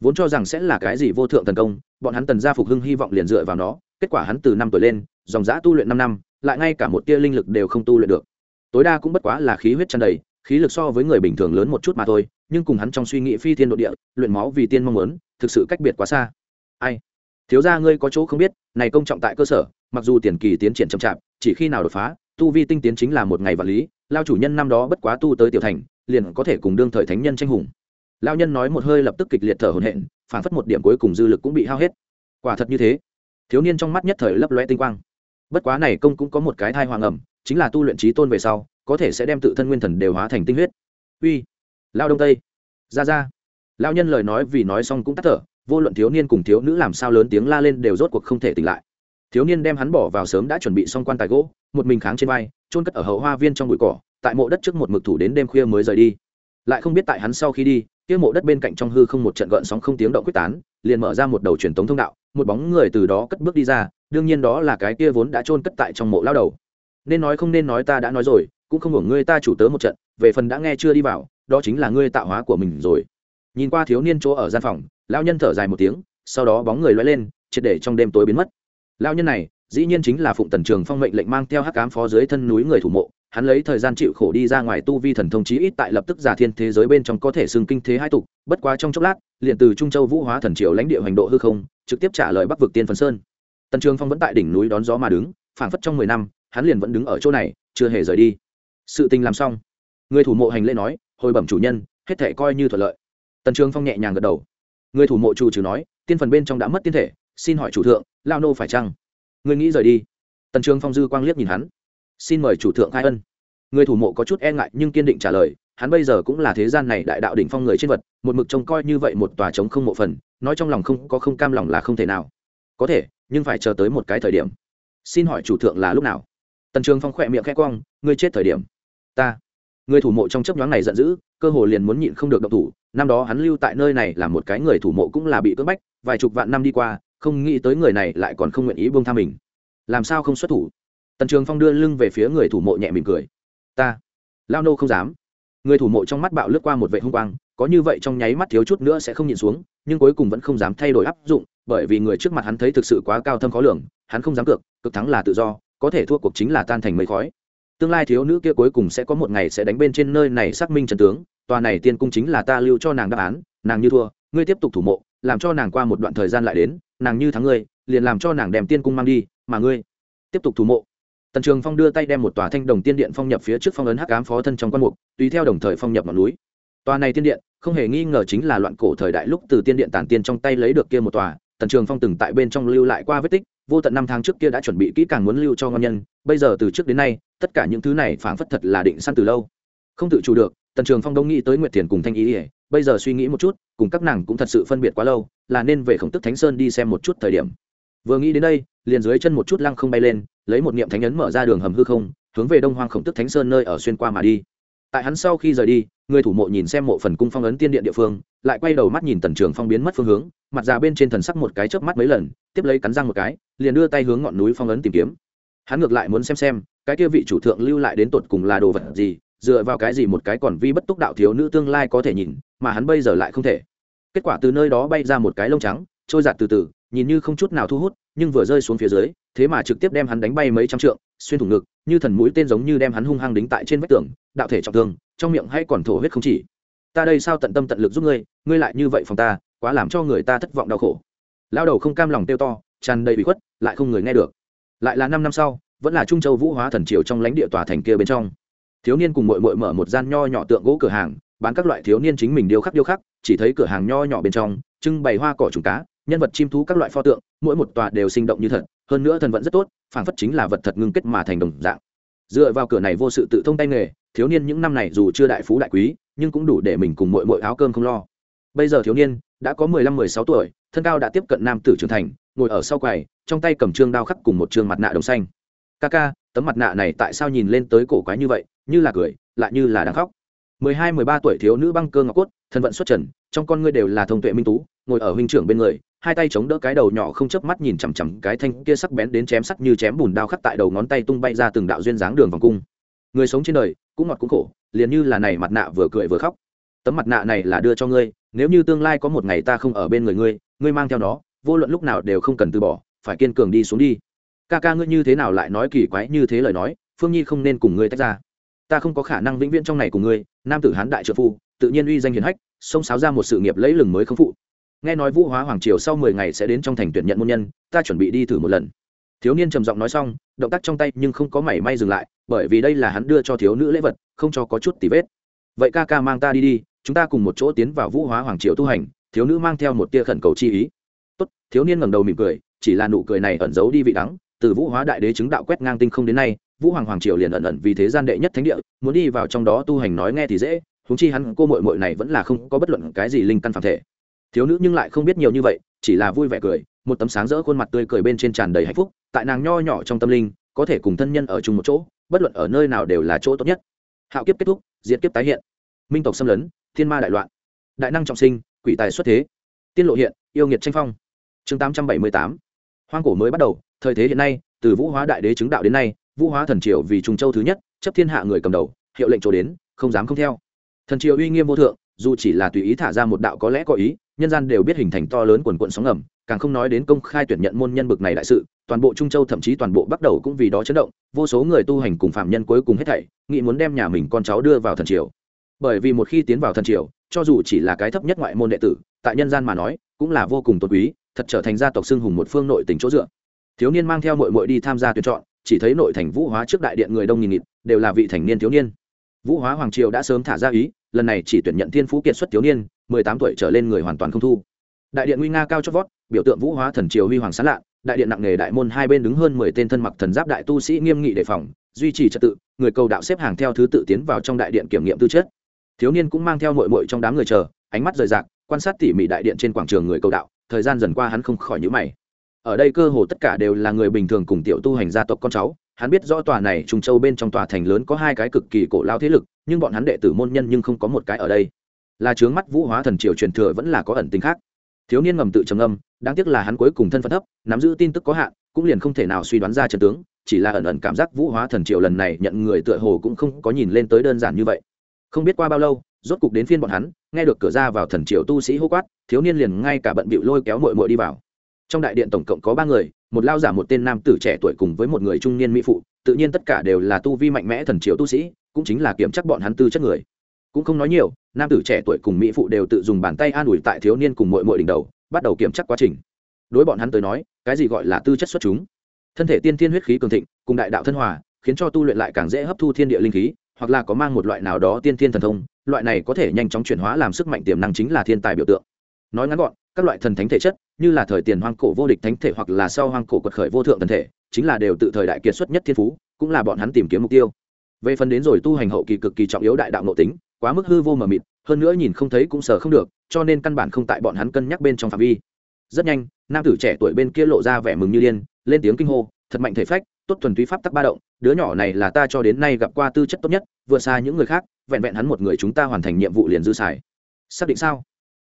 vốn cho rằng sẽ là cái gì vô thượng thần công, bọn hắn tần gia phục hưng hy vọng liền dựa vào nó, kết quả hắn từ năm tuổi lên, dòng giã tu luyện năm năm, lại ngay cả một tia linh lực đều không tu luyện được. Tối đa cũng bất quá là khí huyết tràn đầy, khí lực so với người bình thường lớn một chút mà thôi, nhưng cùng hắn trong suy nghĩ phi thiên nội địa, luyện máu vì tiên mong muốn, thực sự cách biệt quá xa. Ai? Thiếu ra ngươi có chỗ không biết, này công trọng tại cơ sở, mặc dù tiền kỳ tiến triển chậm chạp, chỉ khi nào đột phá, tu vi tinh tiến chính là một ngày vật lý, lao chủ nhân năm đó bất quá tu tới tiểu thành, liền có thể cùng đương thời thánh nhân tranh hùng lao nhân nói một hơi lập tức kịch liệt thở hổn hển phản phất một điểm cuối cùng dư lực cũng bị hao hết. Quả thật như thế. Thiếu niên trong mắt nhất thời lấp lóe tinh quang. Bất quá này công cũng có một cái thai hoàng ẩm, chính là tu luyện trí tôn về sau, có thể sẽ đem tự thân nguyên thần đều hóa thành tinh huyết. Uy lao đông tây. Ra ra. Lao nhân lời nói vì nói xong cũng tắt thở, vô luận thiếu niên cùng thiếu nữ làm sao lớn tiếng la lên đều rốt cuộc không thể tỉnh lại. Thiếu niên đem hắn bỏ vào sớm đã chuẩn bị xong quan tài gỗ, một mình kháng trên vai trôn cất ở hậu hoa viên trong bụi cỏ, tại mộ đất trước một mực thủ đến đêm khuya mới rời đi lại không biết tại hắn sau khi đi, kia mộ đất bên cạnh trong hư không một trận gợn sóng không tiếng động quyết tán, liền mở ra một đầu truyền tống thông đạo, một bóng người từ đó cất bước đi ra, đương nhiên đó là cái kia vốn đã trôn cất tại trong mộ lao đầu. Nên nói không nên nói ta đã nói rồi, cũng không hưởng ngươi ta chủ tớ một trận, về phần đã nghe chưa đi vào, đó chính là ngươi tạo hóa của mình rồi. Nhìn qua thiếu niên chỗ ở gian phòng lao nhân thở dài một tiếng, sau đó bóng người loay lên, triệt để trong đêm tối biến mất. Lao nhân này, dĩ nhiên chính là phụng tần trường phong mệnh lệnh mang theo hắc cám phó dưới thân núi người thủ mộ hắn lấy thời gian chịu khổ đi ra ngoài tu vi thần thông chí ít tại lập tức giả thiên thế giới bên trong có thể xưng kinh thế hai tục, bất quá trong chốc lát, liền từ trung châu vũ hóa thần triều lãnh địa hoành độ hư không, trực tiếp trả lời bắc vực tiên phần sơn. Tần trường phong vẫn tại đỉnh núi đón gió mà đứng, phảng phất trong mười năm, hắn liền vẫn đứng ở chỗ này, chưa hề rời đi. Sự tình làm xong, người thủ mộ hành lễ nói, hồi bẩm chủ nhân, hết thể coi như thuận lợi. Tần trường phong nhẹ nhàng gật đầu. Người thủ mộ chủ trừ nói, tiên phần bên trong đã mất tiên thể, xin hỏi chủ thượng, lao nô phải chăng? Người nghĩ rời đi. Tần trường phong dư quang liếc nhìn hắn xin mời chủ thượng khai ân. Người thủ mộ có chút e ngại nhưng kiên định trả lời, hắn bây giờ cũng là thế gian này đại đạo đỉnh phong người trên vật, một mực trông coi như vậy một tòa trống không mộ phần, nói trong lòng không, có không cam lòng là không thể nào. Có thể, nhưng phải chờ tới một cái thời điểm. Xin hỏi chủ thượng là lúc nào? Tần trường phong khỏe miệng khẽ quang, ngươi chết thời điểm. Ta. Người thủ mộ trong chấp nhoáng này giận dữ, cơ hồ liền muốn nhịn không được động thủ. Năm đó hắn lưu tại nơi này là một cái người thủ mộ cũng là bị cưỡng bách, vài chục vạn năm đi qua, không nghĩ tới người này lại còn không nguyện ý buông tha mình. Làm sao không xuất thủ? Tần trường phong đưa lưng về phía người thủ mộ nhẹ mỉm cười. Ta, lao nô không dám. Người thủ mộ trong mắt bạo lướt qua một vệ hung quang, có như vậy trong nháy mắt thiếu chút nữa sẽ không nhìn xuống, nhưng cuối cùng vẫn không dám thay đổi áp dụng, bởi vì người trước mặt hắn thấy thực sự quá cao thâm khó lường, hắn không dám cược, cực thắng là tự do, có thể thua cuộc chính là tan thành mây khói. Tương lai thiếu nữ kia cuối cùng sẽ có một ngày sẽ đánh bên trên nơi này xác minh trần tướng, tòa này tiên cung chính là ta lưu cho nàng đáp án, nàng như thua, ngươi tiếp tục thủ mộ, làm cho nàng qua một đoạn thời gian lại đến, nàng như thắng ngươi, liền làm cho nàng đem tiên cung mang đi, mà ngươi tiếp tục thủ mộ tần trường phong đưa tay đem một tòa thanh đồng tiên điện phong nhập phía trước phong ấn hắc ám phó thân trong quan mục, tùy theo đồng thời phong nhập ngọn núi. Tòa này tiên điện, không hề nghi ngờ chính là loạn cổ thời đại lúc từ tiên điện tản tiên trong tay lấy được kia một tòa, tần trường phong từng tại bên trong lưu lại qua vết tích, vô tận năm tháng trước kia đã chuẩn bị kỹ càng muốn lưu cho ngon nhân, bây giờ từ trước đến nay, tất cả những thứ này phảng phất thật là định săn từ lâu. Không tự chủ được, tần trường phong đông nghĩ tới nguyệt thiền cùng thanh ý ỉa bây giờ suy nghĩ một chút, cùng các nàng cũng thật sự phân biệt quá lâu, là nên về khổng tức thánh sơn đi xem một chút thời điểm. Vừa nghĩ đến đây liền dưới chân một chút lăng không bay lên, lấy một niệm thánh ấn mở ra đường hầm hư không, hướng về đông hoang khổng tức thánh sơn nơi ở xuyên qua mà đi. Tại hắn sau khi rời đi, người thủ mộ nhìn xem mộ phần cung phong ấn tiên điện địa phương, lại quay đầu mắt nhìn tần trường phong biến mất phương hướng, mặt già bên trên thần sắc một cái chớp mắt mấy lần, tiếp lấy cắn răng một cái, liền đưa tay hướng ngọn núi phong ấn tìm kiếm. Hắn ngược lại muốn xem xem, cái kia vị chủ thượng lưu lại đến tột cùng là đồ vật gì, dựa vào cái gì một cái còn vi bất túc đạo thiếu nữ tương lai có thể nhìn, mà hắn bây giờ lại không thể. Kết quả từ nơi đó bay ra một cái lông trắng, trôi giạt từ từ nhìn như không chút nào thu hút, nhưng vừa rơi xuống phía dưới, thế mà trực tiếp đem hắn đánh bay mấy trăm trượng, xuyên thủng ngực, như thần mũi tên giống như đem hắn hung hăng đính tại trên vách tường, đạo thể trọng thương, trong miệng hay còn thổ huyết không chỉ. Ta đây sao tận tâm tận lực giúp ngươi ngươi lại như vậy phòng ta, quá làm cho người ta thất vọng đau khổ. Lao đầu không cam lòng tiêu to, tràn đầy bị khuất, lại không người nghe được. Lại là năm năm sau, vẫn là trung châu vũ hóa thần triều trong lãnh địa tòa thành kia bên trong. Thiếu niên cùng mội mội mở một gian nho nhỏ tượng gỗ cửa hàng, bán các loại thiếu niên chính mình điêu khắc điêu khắc, chỉ thấy cửa hàng nho nhỏ bên trong, trưng bày hoa cỏ trùng cá nhân vật chim thú các loại pho tượng, mỗi một tòa đều sinh động như thật, hơn nữa thần vẫn rất tốt, phảng phất chính là vật thật ngưng kết mà thành đồng dạng. Dựa vào cửa này vô sự tự thông tay nghề, thiếu niên những năm này dù chưa đại phú đại quý, nhưng cũng đủ để mình cùng mỗi mỗi áo cơm không lo. Bây giờ thiếu niên đã có mười lăm, mười sáu tuổi, thân cao đã tiếp cận nam tử trưởng thành, ngồi ở sau quầy, trong tay cầm trương đao khắc cùng một trương mặt nạ đồng xanh. Ca ca, tấm mặt nạ này tại sao nhìn lên tới cổ quái như vậy, như là cười, lại như là đang khóc? mười hai, mười ba tuổi thiếu nữ băng cơ ngọc cốt thân vận xuất trần, trong con ngươi đều là thông tuệ minh tú, ngồi ở huynh trưởng bên người hai tay chống đỡ cái đầu nhỏ không chớp mắt nhìn chằm chằm cái thanh kia sắc bén đến chém sắc như chém bùn đao khắc tại đầu ngón tay tung bay ra từng đạo duyên dáng đường vòng cung. Người sống trên đời, cũng ngọt cũng khổ, liền như là này mặt nạ vừa cười vừa khóc. Tấm mặt nạ này là đưa cho ngươi, nếu như tương lai có một ngày ta không ở bên người ngươi ngươi mang theo nó, vô luận lúc nào đều không cần từ bỏ, phải kiên cường đi xuống đi. Ca ca ngươi như thế nào lại nói kỳ quái như thế lời nói, phương nhi không nên cùng ngươi tách ra. Ta không có khả năng vĩnh viễn trong này cùng ngươi, nam tử hán đại trợ phu, tự nhiên uy danh hiền hách xông sáo ra một sự nghiệp lấy lừng mới không phụ nghe nói vũ hóa hoàng triều sau mười ngày sẽ đến trong thành tuyển nhận môn nhân, ta chuẩn bị đi thử một lần. Thiếu niên trầm giọng nói xong, động tác trong tay nhưng không có mảy may dừng lại, bởi vì đây là hắn đưa cho thiếu nữ lễ vật, không cho có chút tí vết. Vậy ca ca mang ta đi đi, chúng ta cùng một chỗ tiến vào vũ hóa hoàng triều tu hành, thiếu nữ mang theo một tia khẩn cầu chi ý. Tốt, thiếu niên ngẩng đầu mỉm cười, chỉ là nụ cười này ẩn giấu đi vị đắng, từ vũ hóa đại đế chứng đạo quét ngang tinh không đến nay, vũ hoàng hoàng triều liền ẩn ẩn vì thế gian đệ nhất thánh địa, muốn đi vào trong đó tu hành nói nghe thì dễ húng chi hắn cô mội mội này vẫn là không có bất luận cái gì linh căn phạm thể thiếu nữ nhưng lại không biết nhiều như vậy, chỉ là vui vẻ cười, một tấm sáng rỡ khuôn mặt tươi cười bên trên tràn đầy hạnh phúc, tại nàng nho nhỏ trong tâm linh, có thể cùng thân nhân ở chung một chỗ, bất luận ở nơi nào đều là chỗ tốt nhất. Hạo kiếp kết thúc, diệt kiếp tái hiện. Minh tộc xâm lấn, thiên ma đại loạn. Đại năng trọng sinh, quỷ tài xuất thế. Tiên lộ hiện, yêu nghiệt tranh phong. Chương tám trăm bảy mươi tám. Hoang cổ mới bắt đầu, thời thế hiện nay, từ vũ hóa đại đế chứng đạo đến nay, vũ hóa thần triều vì trung châu thứ nhất, chấp thiên hạ người cầm đầu, hiệu lệnh trổ đến, không dám không theo. Thần triều uy nghiêm vô thượng, dù chỉ là tùy ý thả ra một đạo có lẽ có ý nhân gian đều biết hình thành to lớn quần quận sóng ngầm, càng không nói đến công khai tuyển nhận môn nhân bực này đại sự, toàn bộ trung châu thậm chí toàn bộ bắt đầu cũng vì đó chấn động, vô số người tu hành cùng phạm nhân cuối cùng hết thảy, nghĩ muốn đem nhà mình con cháu đưa vào thần triều. Bởi vì một khi tiến vào thần triều, cho dù chỉ là cái thấp nhất ngoại môn đệ tử, tại nhân gian mà nói, cũng là vô cùng tôn quý, thật trở thành gia tộc xưng hùng một phương nội tỉnh chỗ dựa. Thiếu niên mang theo mội mội đi tham gia tuyển chọn, chỉ thấy nội thành vũ hóa trước đại điện người đông nghìn nghịt, đều là vị thành niên thiếu niên. Vũ hóa hoàng triều đã sớm thả ra ý, lần này chỉ tuyển nhận thiên phú kiệt xuất thiếu niên mười tám tuổi trở lên người hoàn toàn không thu. Đại điện nguy nga cao chót vót, biểu tượng vũ hóa thần triều huy hoàng sán lạ, đại điện nặng nghề đại môn hai bên đứng hơn mười tên thân mặc thần giáp đại tu sĩ nghiêm nghị đề phòng, duy trì trật tự, người cầu đạo xếp hàng theo thứ tự tiến vào trong đại điện kiểm nghiệm tư chất. Thiếu niên cũng mang theo mội mội trong đám người chờ, ánh mắt rời rạc, quan sát tỉ mỉ đại điện trên quảng trường người cầu đạo, thời gian dần qua hắn không khỏi nhữ mày. Ở đây cơ hồ tất cả đều là người bình thường cùng tiểu tu hành gia tộc con cháu, hắn biết rõ tòa này trung châu bên trong tòa thành lớn có hai cái cực kỳ cổ lao thế lực, nhưng bọn hắn đệ tử môn nhân nhưng không có một cái ở đây là trướng mắt vũ hóa thần triều truyền thừa vẫn là có ẩn tính khác. Thiếu niên ngầm tự trầm âm đáng tiếc là hắn cuối cùng thân phận thấp, nắm giữ tin tức có hạn, cũng liền không thể nào suy đoán ra trận tướng, chỉ là ẩn ẩn cảm giác vũ hóa thần triều lần này nhận người tựa hồ cũng không có nhìn lên tới đơn giản như vậy. Không biết qua bao lâu, rốt cục đến phiên bọn hắn, nghe được cửa ra vào thần triều tu sĩ hô quát, thiếu niên liền ngay cả bận bịu lôi kéo mội mội đi vào. Trong đại điện tổng cộng có ba người, một lao giả một tên nam tử trẻ tuổi cùng với một người trung niên mỹ phụ, tự nhiên tất cả đều là tu vi mạnh mẽ thần triều tu sĩ, cũng chính là kiểm chắc bọn hắn tư chất người cũng không nói nhiều, nam tử trẻ tuổi cùng mỹ phụ đều tự dùng bàn tay an ủi tại thiếu niên cùng mội mội đỉnh đầu, bắt đầu kiểm tra quá trình. Đối bọn hắn tới nói, cái gì gọi là tư chất xuất chúng? Thân thể tiên thiên huyết khí cường thịnh, cùng đại đạo thân hòa, khiến cho tu luyện lại càng dễ hấp thu thiên địa linh khí, hoặc là có mang một loại nào đó tiên thiên thần thông, loại này có thể nhanh chóng chuyển hóa làm sức mạnh tiềm năng chính là thiên tài biểu tượng. Nói ngắn gọn, các loại thần thánh thể chất, như là thời tiền hoang cổ vô địch thánh thể hoặc là sau hoang cổ quật khởi vô thượng thần thể, chính là đều tự thời đại kiệt xuất nhất thiên phú, cũng là bọn hắn tìm kiếm mục tiêu. Về phần đến rồi tu hành hậu kỳ cực kỳ trọng yếu đại đạo nội tính quá mức hư vô mờ mịt, hơn nữa nhìn không thấy cũng sờ không được, cho nên căn bản không tại bọn hắn cân nhắc bên trong phạm vi. Rất nhanh, nam tử trẻ tuổi bên kia lộ ra vẻ mừng như điên, lên tiếng kinh hô, thật mạnh thể phách, tốt thuần túy pháp tắc ba động, đứa nhỏ này là ta cho đến nay gặp qua tư chất tốt nhất, vượt xa những người khác, vẹn vẹn hắn một người chúng ta hoàn thành nhiệm vụ liền dư xài. Xác định sao?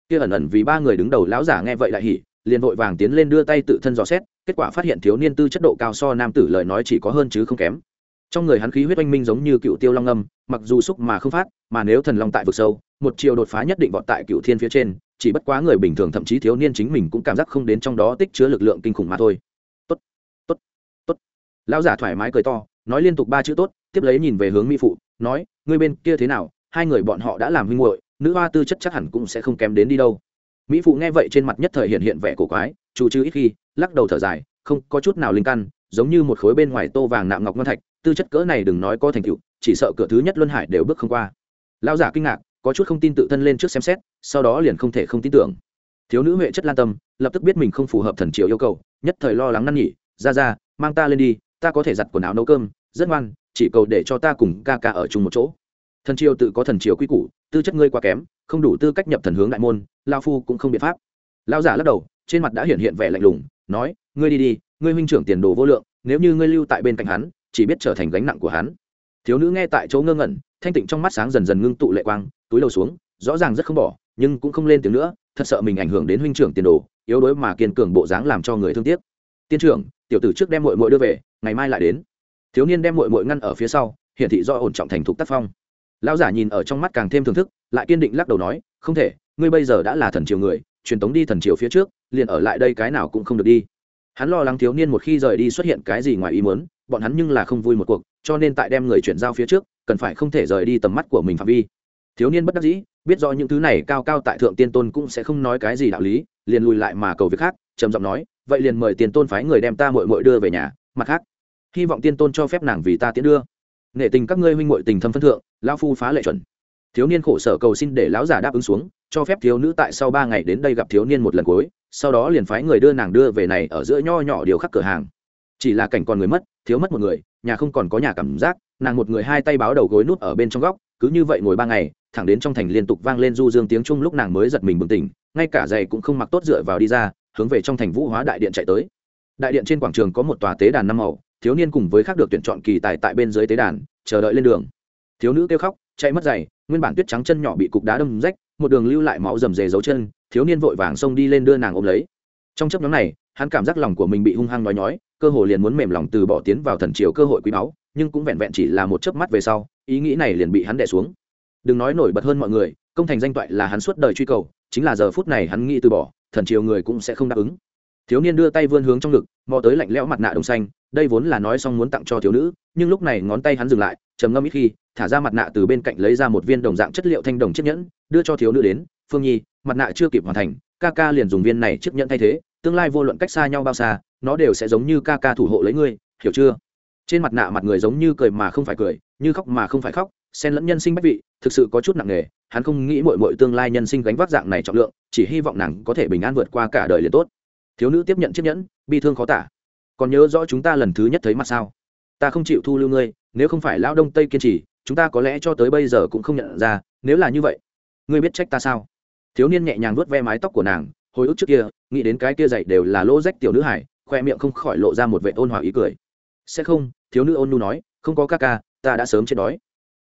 Kia ẩn ẩn vì ba người đứng đầu lão giả nghe vậy lại hỉ, liền vội vàng tiến lên đưa tay tự thân dò xét, kết quả phát hiện thiếu niên tư chất độ cao so nam tử lời nói chỉ có hơn chứ không kém trong người hắn khí huyết oanh minh giống như cựu tiêu long âm, mặc dù xúc mà không phát, mà nếu thần long tại vực sâu, một chiều đột phá nhất định vọt tại cựu thiên phía trên, chỉ bất quá người bình thường thậm chí thiếu niên chính mình cũng cảm giác không đến trong đó tích chứa lực lượng kinh khủng mà thôi. Tốt tốt tốt. Lão giả thoải mái cười to, nói liên tục ba chữ tốt, tiếp lấy nhìn về hướng mỹ phụ, nói, ngươi bên kia thế nào? Hai người bọn họ đã làm huynh muội, nữ hoa tư chất chắc hẳn cũng sẽ không kém đến đi đâu. Mỹ phụ nghe vậy trên mặt nhất thời hiện hiện vẻ cổ quái chủ chứ ít khi, lắc đầu thở dài, không có chút nào linh căn, giống như một khối bên ngoài tô vàng nạm ngọc ngân thạch tư chất cỡ này đừng nói có thành tựu, chỉ sợ cửa thứ nhất luân hải đều bước không qua. Lão giả kinh ngạc, có chút không tin tự thân lên trước xem xét, sau đó liền không thể không tin tưởng. Thiếu nữ huệ chất lan tâm, lập tức biết mình không phù hợp thần triều yêu cầu, nhất thời lo lắng năn nhỉ ra ra, mang ta lên đi, ta có thể giặt quần áo nấu cơm, rất ngoan, chỉ cầu để cho ta cùng ca ca ở chung một chỗ. Thần triều tự có thần triều quy củ, tư chất ngươi quá kém, không đủ tư cách nhập thần hướng đại môn lao phu cũng không biện pháp. Lao giả lắc đầu, trên mặt đã hiện hiện vẻ lạnh lùng, nói, ngươi đi đi, ngươi huynh trưởng tiền đồ vô lượng, nếu như ngươi lưu tại bên cạnh hắn chỉ biết trở thành gánh nặng của hắn. Thiếu nữ nghe tại chỗ ngơ ngẩn, thanh tịnh trong mắt sáng dần dần ngưng tụ lệ quang, túi đầu xuống, rõ ràng rất không bỏ, nhưng cũng không lên tiếng nữa, thật sợ mình ảnh hưởng đến huynh trưởng tiền đồ, yếu đuối mà kiên cường bộ dáng làm cho người thương tiếc. Tiên trưởng, tiểu tử trước đem mội mội đưa về, ngày mai lại đến. Thiếu niên đem mội mội ngăn ở phía sau, hiển thị do ổn trọng thành thục tác phong. Lão giả nhìn ở trong mắt càng thêm thưởng thức, lại kiên định lắc đầu nói, không thể, ngươi bây giờ đã là thần triều người, truyền tống đi thần triều phía trước, liền ở lại đây cái nào cũng không được đi hắn lo lắng thiếu niên một khi rời đi xuất hiện cái gì ngoài ý muốn, bọn hắn nhưng là không vui một cuộc, cho nên tại đem người chuyển giao phía trước, cần phải không thể rời đi tầm mắt của mình phạm vi. Thiếu niên bất đắc dĩ, biết rõ những thứ này cao cao tại thượng tiên tôn cũng sẽ không nói cái gì đạo lý, liền lùi lại mà cầu việc khác, trầm giọng nói, vậy liền mời tiền tôn phái người đem ta mội mội đưa về nhà, mặt khác, hy vọng tiên tôn cho phép nàng vì ta tiến đưa. Nghệ tình các ngươi huynh mội tình thâm phân thượng, lão phu phá lệ chuẩn. Thiếu niên khổ sở cầu xin để lão giả đáp ứng xuống, cho phép thiếu nữ tại sau ba ngày đến đây gặp thiếu niên một lần cuối sau đó liền phái người đưa nàng đưa về này ở giữa nho nhỏ điều khắc cửa hàng. Chỉ là cảnh còn người mất, thiếu mất một người, nhà không còn có nhà cảm giác, nàng một người hai tay báo đầu gối nút ở bên trong góc, cứ như vậy ngồi ba ngày, thẳng đến trong thành liên tục vang lên du dương tiếng chung lúc nàng mới giật mình bừng tỉnh, ngay cả giày cũng không mặc tốt dựa vào đi ra, hướng về trong thành vũ hóa đại điện chạy tới. Đại điện trên quảng trường có một tòa tế đàn năm màu, thiếu niên cùng với khác được tuyển chọn kỳ tài tại bên dưới tế đàn, chờ đợi lên đường. Thiếu nữ kêu khóc, chạy mất giày, nguyên bản tuyết trắng chân nhỏ bị cục đá đâm rách, một đường lưu lại máu rầm rề dấu chân thiếu niên vội vàng xông đi lên đưa nàng ôm lấy. Trong chấp nhóm này, hắn cảm giác lòng của mình bị hung hăng nói nhói, cơ hồ liền muốn mềm lòng từ bỏ tiến vào thần triều cơ hội quý báu, nhưng cũng vẹn vẹn chỉ là một chớp mắt về sau, ý nghĩ này liền bị hắn đè xuống. Đừng nói nổi bật hơn mọi người, công thành danh toại là hắn suốt đời truy cầu, chính là giờ phút này hắn nghĩ từ bỏ, thần triều người cũng sẽ không đáp ứng. Thiếu niên đưa tay vươn hướng trong ngực, mò tới lạnh lẽo mặt nạ đồng xanh, đây vốn là nói xong muốn tặng cho thiếu nữ, nhưng lúc này ngón tay hắn dừng lại, trầm ngâm ít khi, thả ra mặt nạ từ bên cạnh lấy ra một viên đồng dạng chất liệu thanh đồng chiếc nhẫn, đưa cho thiếu nữ đến, phương nhi mặt nạ chưa kịp hoàn thành, ca ca liền dùng viên này chiếc nhẫn thay thế, tương lai vô luận cách xa nhau bao xa, nó đều sẽ giống như ca ca thủ hộ lấy ngươi, hiểu chưa? Trên mặt nạ mặt người giống như cười mà không phải cười, như khóc mà không phải khóc, xen lẫn nhân sinh bách vị, thực sự có chút nặng nề, hắn không nghĩ mội mội tương lai nhân sinh gánh vác dạng này trọng lượng, chỉ hy vọng nàng có thể bình an vượt qua cả đời liền tốt. Thiếu nữ tiếp nhận chiếc nhẫn, bi thương khó tả. Còn nhớ rõ chúng ta lần thứ nhất thấy mặt sao? Ta không chịu thu lưu ngươi, nếu không phải lão đông tây kiên trì, chúng ta có lẽ cho tới bây giờ cũng không nhận ra, nếu là như vậy, ngươi biết trách ta sao? Thiếu niên nhẹ nhàng vuốt ve mái tóc của nàng, hồi ức trước kia, nghĩ đến cái kia dậy đều là lỗ rách tiểu nữ hải, khoe miệng không khỏi lộ ra một vệ ôn hòa ý cười. Sẽ không, thiếu nữ ôn nu nói, không có ca ca, ta đã sớm chết đói.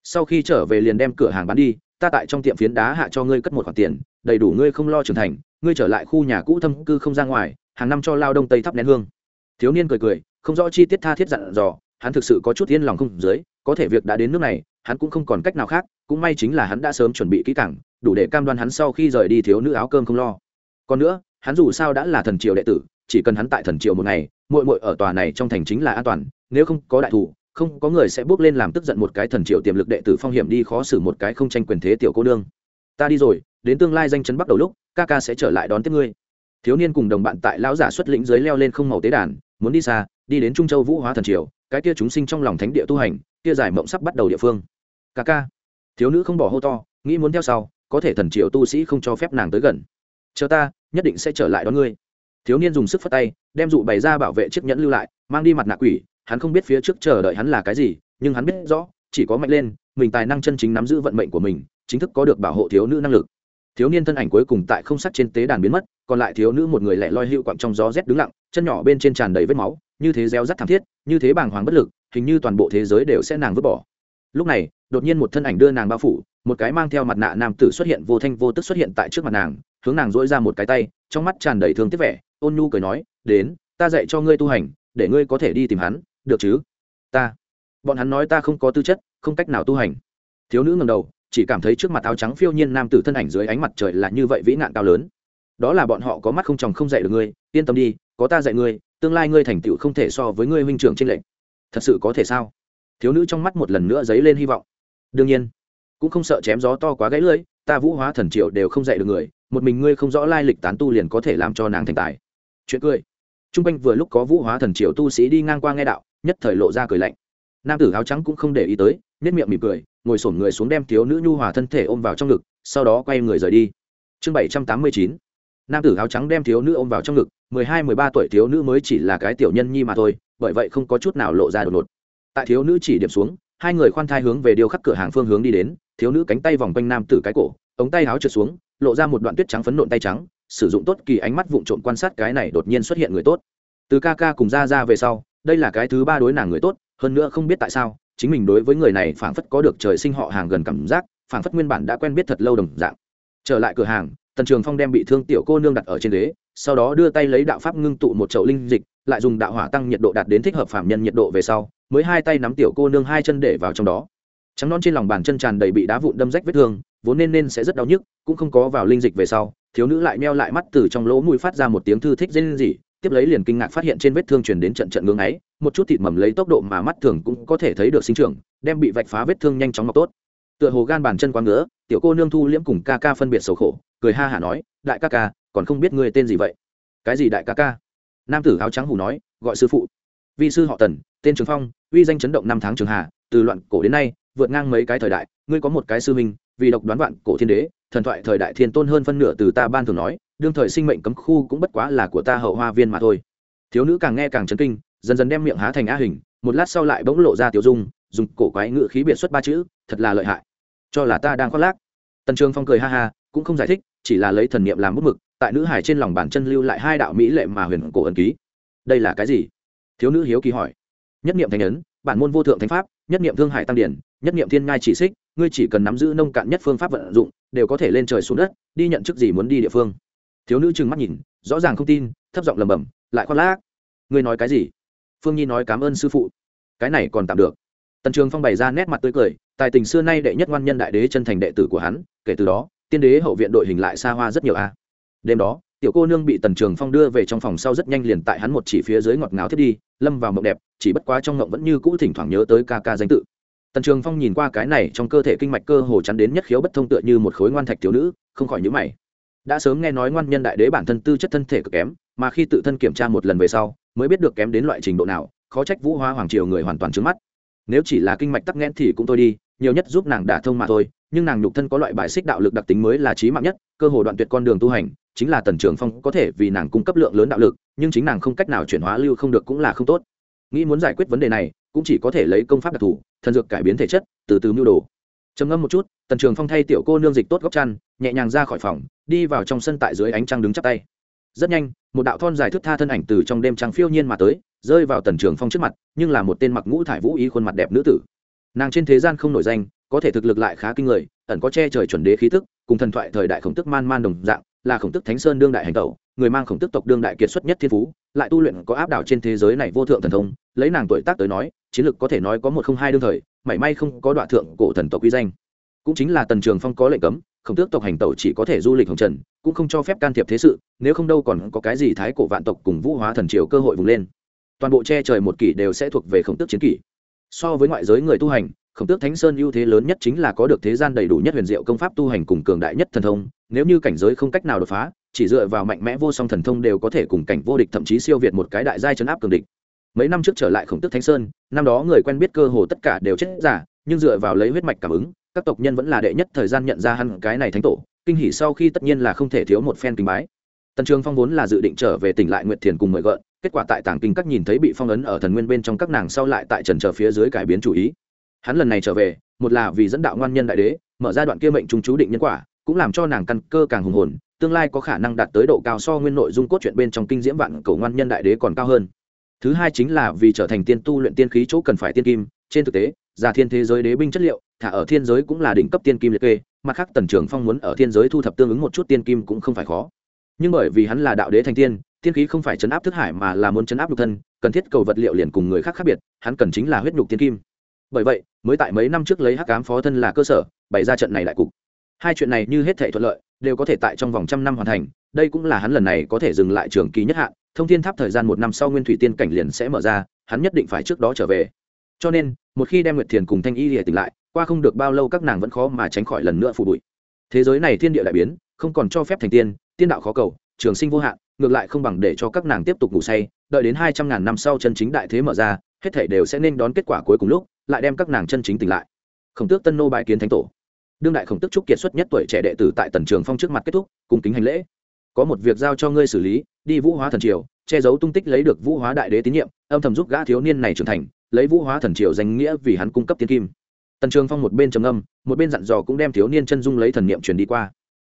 Sau khi trở về liền đem cửa hàng bán đi, ta tại trong tiệm phiến đá hạ cho ngươi cất một khoản tiền, đầy đủ ngươi không lo trưởng thành, ngươi trở lại khu nhà cũ thâm cư không ra ngoài, hàng năm cho lao đông tây thắp nén hương. Thiếu niên cười cười, không rõ chi tiết tha thiết dặn dò, hắn thực sự có chút yên lòng không dưới, có thể việc đã đến nước này, hắn cũng không còn cách nào khác cũng may chính là hắn đã sớm chuẩn bị kỹ càng, đủ để cam đoan hắn sau khi rời đi thiếu nữ áo cơm không lo. Còn nữa, hắn dù sao đã là thần triều đệ tử, chỉ cần hắn tại thần triều một ngày, muội muội ở tòa này trong thành chính là an toàn, nếu không có đại thủ, không có người sẽ bước lên làm tức giận một cái thần triều tiềm lực đệ tử phong hiểm đi khó xử một cái không tranh quyền thế tiểu cô nương. Ta đi rồi, đến tương lai danh chấn bắt đầu lúc, ca ca sẽ trở lại đón tiếp ngươi. Thiếu niên cùng đồng bạn tại lão giả xuất lĩnh dưới leo lên không màu tế đàn, muốn đi xa, đi đến trung châu vũ hóa thần triều, cái kia chúng sinh trong lòng thánh địa tu hành, kia giải mộng sắp bắt đầu địa phương. Ca ca thiếu nữ không bỏ hô to, nghĩ muốn theo sau, có thể thần triều tu sĩ không cho phép nàng tới gần. Chờ ta, nhất định sẽ trở lại đón ngươi. Thiếu niên dùng sức phất tay, đem dụ bày ra bảo vệ chiếc nhẫn lưu lại, mang đi mặt nạ quỷ, hắn không biết phía trước chờ đợi hắn là cái gì, nhưng hắn biết rõ, chỉ có mạnh lên, mình tài năng chân chính nắm giữ vận mệnh của mình, chính thức có được bảo hộ thiếu nữ năng lực. Thiếu niên thân ảnh cuối cùng tại không sắc trên tế đàn biến mất, còn lại thiếu nữ một người lẻ loi hữu quặng trong gió rét đứng lặng, chân nhỏ bên trên tràn đầy vết máu, như thế reo rắt thảm thiết, như thế bàng hoàng bất lực, hình như toàn bộ thế giới đều sẽ nàng vứt bỏ. Lúc này đột nhiên một thân ảnh đưa nàng bao phủ, một cái mang theo mặt nạ nam tử xuất hiện vô thanh vô tức xuất hiện tại trước mặt nàng, hướng nàng dỗi ra một cái tay, trong mắt tràn đầy thương tiếc vẻ, ôn nhu cười nói, đến, ta dạy cho ngươi tu hành, để ngươi có thể đi tìm hắn, được chứ? Ta. Bọn hắn nói ta không có tư chất, không cách nào tu hành. Thiếu nữ ngầm đầu, chỉ cảm thấy trước mặt áo trắng phiêu nhiên nam tử thân ảnh dưới ánh mặt trời là như vậy vĩ nạn cao lớn. Đó là bọn họ có mắt không chồng không dạy được ngươi, yên tâm đi, có ta dạy ngươi, tương lai ngươi thành tựu không thể so với ngươi huynh trưởng trên lệnh. Thật sự có thể sao? Thiếu nữ trong mắt một lần nữa dấy lên hy vọng đương nhiên, cũng không sợ chém gió to quá gãy lưỡi, ta vũ hóa thần triệu đều không dạy được người, một mình ngươi không rõ lai lịch tán tu liền có thể làm cho nàng thành tài. Chuyện cười. T r u n g quanh vừa lúc có vũ hóa thần triệu tu sĩ đi ngang qua nghe đạo, nhất thời lộ ra cười lạnh. Nam tử áo trắng cũng không để ý tới nếp miệng mỉm cười, ngồi sổm người xuống đem thiếu nữ nhu hòa thân thể ôm vào trong ngực, sau đó quay người rời đi. Chương bảy trăm tám mươi chín. Nam tử áo trắng đem thiếu nữ ôm vào trong ngực, mười hai, mười ba tuổi thiếu nữ mới chỉ là cái tiểu nhân nhi mà thôi, bởi vậy không có chút nào lộ ra đột ngột. Tại thiếu nữ chỉ điểm xuống hai người khoan thai hướng về điêu khắc cửa hàng phương hướng đi đến, thiếu nữ cánh tay vòng quanh nam tử cái cổ, ống tay áo trượt xuống, lộ ra một đoạn tuyết trắng phấn nộn tay trắng, sử dụng tốt kỳ ánh mắt vụng trộm quan sát cái này đột nhiên xuất hiện người tốt. Từ ca ca cùng ra ra về sau, đây là cái thứ ba đối nàng người tốt, hơn nữa không biết tại sao, chính mình đối với người này phảng phất có được trời sinh họ hàng gần cảm giác, phảng phất nguyên bản đã quen biết thật lâu đồng dạng. Trở lại cửa hàng, tần trường phong đem bị thương tiểu cô nương đặt ở trên ghế, sau đó đưa tay lấy đạo pháp ngưng tụ một chậu linh dịch lại dùng đạo hỏa tăng nhiệt độ đạt đến thích hợp phạm nhân nhiệt độ về sau, mới hai tay nắm tiểu cô nương hai chân để vào trong đó. Trắng non trên lòng bàn chân tràn đầy bị đá vụn đâm rách vết thương, vốn nên nên sẽ rất đau nhức, cũng không có vào linh dịch về sau, thiếu nữ lại meo lại mắt từ trong lỗ mũi phát ra một tiếng thư thích dên gì tiếp lấy liền kinh ngạc phát hiện trên vết thương truyền đến trận trận ngưng ấy, một chút thịt mầm lấy tốc độ mà mắt thường cũng có thể thấy được sinh trưởng, đem bị vạch phá vết thương nhanh chóng mọc tốt. Tựa hồ gan bàn chân quá ngứa, tiểu cô nương thu liễm cùng ca ca phân biệt sầu khổ, cười ha hả nói, đại ca ca, còn không biết ngươi tên gì vậy? Cái gì đại ca ca? Nam tử áo trắng hù nói, gọi sư phụ. Vi sư họ tần, tên trường phong, uy danh chấn động năm tháng trường hà, từ loạn cổ đến nay, vượt ngang mấy cái thời đại, ngươi có một cái sư minh vì độc đoán vạn cổ thiên đế, thần thoại thời đại thiên tôn hơn phân nửa từ ta ban thường nói, đương thời sinh mệnh cấm khu cũng bất quá là của ta hậu hoa viên mà thôi. Thiếu nữ càng nghe càng chấn kinh, dần dần đem miệng há thành á hình, một lát sau lại bỗng lộ ra tiểu dung, dùng cổ quái ngự khí biệt xuất ba chữ, thật là lợi hại. Cho là ta đang khoác lác. Tần trường phong cười ha ha, cũng không giải thích, chỉ là lấy thần niệm làm bút mực tại nữ hải trên lòng bàn chân lưu lại hai đạo mỹ lệ mà huyền cổ ấn ký. Đây là cái gì? Thiếu nữ hiếu kỳ hỏi. Nhất niệm thánh ấn, bản môn vô thượng thánh pháp, nhất niệm thương hải tăng điển, nhất niệm thiên ngai chỉ xích, ngươi chỉ cần nắm giữ nông cạn nhất phương pháp vận dụng, đều có thể lên trời xuống đất, đi nhận chức gì muốn đi địa phương. Thiếu nữ trừng mắt nhìn, rõ ràng không tin, thấp giọng lầm bầm lại khoác lác. Ngươi nói cái gì? Phương nhi nói cảm ơn sư phụ. Cái này còn tạm được. Tần trường phong bày ra nét mặt tươi cười, tài tình xưa nay đệ nhất ngoan nhân đại đế chân thành đệ tử của hắn, kể từ đó, tiên đế hậu viện đội hình lại xa hoa rất nhiều a đêm đó, tiểu cô nương bị tần trường phong đưa về trong phòng sau rất nhanh liền tại hắn một chỉ phía dưới ngọt ngào thiết đi, lâm vào mộng đẹp, chỉ bất quá trong mộng vẫn như cũ thỉnh thoảng nhớ tới ca ca danh tự. Tần trường phong nhìn qua cái này trong cơ thể kinh mạch cơ hồ chắn đến nhất khiếu bất thông tựa như một khối ngoan thạch thiếu nữ, không khỏi nhữ mày. Đã sớm nghe nói ngoan nhân đại đế bản thân tư chất thân thể cực kém, mà khi tự thân kiểm tra một lần về sau, mới biết được kém đến loại trình độ nào, khó trách vũ hoa hoàng triều người hoàn toàn trứng mắt. Nếu chỉ là kinh mạch tắc nghẽn thì cũng thôi đi, nhiều nhất giúp nàng đả thông mà thôi, nhưng nàng nhục thân có loại bài xích đạo lực đặc tính mới là trí mạng nhất, cơ hồ đoạn tuyệt con đường tu hành chính là tần trường phong có thể vì nàng cung cấp lượng lớn đạo lực, nhưng chính nàng không cách nào chuyển hóa lưu không được cũng là không tốt. Nghĩ muốn giải quyết vấn đề này, cũng chỉ có thể lấy công pháp đặc thù, thần dược cải biến thể chất, từ từ mưu đồ. Trầm ngâm một chút, tần trường phong thay tiểu cô nương dịch tốt góc chăn, nhẹ nhàng ra khỏi phòng, đi vào trong sân tại dưới ánh trăng đứng chắp tay. Rất nhanh, một đạo thon dài thước tha thân ảnh từ trong đêm trăng phiêu nhiên mà tới, rơi vào tần trường phong trước mặt, nhưng là một tên mặc ngũ thải vũ ý khuôn mặt đẹp nữ tử. Nàng trên thế gian không nổi danh, có thể thực lực lại khá kinh người, ẩn có che trời chuẩn đế khí tức, cùng thần thoại thời đại khổng tức man man đồng dạng là khổng tức thánh sơn đương đại hành tẩu, người mang khổng tức tộc đương đại kiệt xuất nhất thiên phú, lại tu luyện có áp đảo trên thế giới này vô thượng thần thông, lấy nàng tuổi tác tới nói, chiến lược có thể nói có một không hai đương thời, mảy may không có đoạn thượng cổ thần tộc uy danh. Cũng chính là tần trường phong có lệnh cấm, khổng tước tộc hành tẩu chỉ có thể du lịch hồng trần, cũng không cho phép can thiệp thế sự, nếu không đâu còn có cái gì thái cổ vạn tộc cùng vũ hóa thần triều cơ hội vùng lên. Toàn bộ che trời một kỷ đều sẽ thuộc về khổng tước chiến kỷ. So với ngoại giới người tu hành, khổng tước thánh sơn ưu thế lớn nhất chính là có được thế gian đầy đủ nhất huyền diệu công pháp tu hành cùng cường đại nhất thần thông nếu như cảnh giới không cách nào đột phá, chỉ dựa vào mạnh mẽ vô song thần thông đều có thể cùng cảnh vô địch thậm chí siêu việt một cái đại giai chấn áp cường địch. Mấy năm trước trở lại khổng tước thánh sơn, năm đó người quen biết cơ hồ tất cả đều chết giả, nhưng dựa vào lấy huyết mạch cảm ứng, các tộc nhân vẫn là đệ nhất thời gian nhận ra hắn cái này thánh tổ, kinh hỉ sau khi tất nhiên là không thể thiếu một phen kinh bái. Tần trường phong vốn là dự định trở về tỉnh lại nguyệt thiền cùng mời gợn, kết quả tại tảng kinh các nhìn thấy bị phong ấn ở thần nguyên bên trong các nàng sau lại tại trần trở phía dưới cải biến chủ ý. Hắn lần này trở về, một là vì dẫn đạo ngoan nhân đại đế, mở ra đoạn kia mệnh trung chú định nhân quả cũng làm cho nàng căn cơ càng hùng hồn, tương lai có khả năng đạt tới độ cao so nguyên nội dung cốt truyện bên trong kinh diễm vạn cầu ngoan nhân đại đế còn cao hơn. Thứ hai chính là vì trở thành tiên tu luyện tiên khí chỗ cần phải tiên kim, trên thực tế già thiên thế giới đế binh chất liệu, thả ở thiên giới cũng là đỉnh cấp tiên kim liệt kê, mặt khác tần trường phong muốn ở thiên giới thu thập tương ứng một chút tiên kim cũng không phải khó. Nhưng bởi vì hắn là đạo đế thành tiên tiên khí không phải chấn áp thức hải mà là muốn chấn áp nhục thân, cần thiết cầu vật liệu liền cùng người khác khác biệt, hắn cần chính là huyết nhục tiên kim. Bởi vậy, mới tại mấy năm trước lấy hắc cám phó thân là cơ sở, bày ra trận này đại cục hai chuyện này như hết thể thuận lợi, đều có thể tại trong vòng trăm năm hoàn thành. Đây cũng là hắn lần này có thể dừng lại trường kỳ nhất hạn, thông thiên tháp thời gian một năm sau nguyên thủy tiên cảnh liền sẽ mở ra, hắn nhất định phải trước đó trở về. Cho nên, một khi đem nguyệt thiền cùng thanh y lìa tỉnh lại, qua không được bao lâu các nàng vẫn khó mà tránh khỏi lần nữa phụ bụi. Thế giới này thiên địa đại biến, không còn cho phép thành tiên tiên đạo khó cầu, trường sinh vô hạn, ngược lại không bằng để cho các nàng tiếp tục ngủ say, đợi đến hai trăm ngàn năm sau chân chính đại thế mở ra, hết thể đều sẽ nên đón kết quả cuối cùng lúc, lại đem các nàng chân chính tỉnh lại. Khổng tước tân nô bại kiến thánh tổ đương đại khổng tức trúc kiệt xuất nhất tuổi trẻ đệ tử tại tần trường phong trước mặt kết thúc, cùng kính hành lễ. Có một việc giao cho ngươi xử lý, đi vũ hóa thần triều, che giấu tung tích lấy được vũ hóa đại đế tín nhiệm, âm thầm giúp gã thiếu niên này trưởng thành, lấy vũ hóa thần triều danh nghĩa vì hắn cung cấp tiên kim. Tần trường phong một bên trầm âm một bên dặn dò cũng đem thiếu niên chân dung lấy thần niệm truyền đi qua.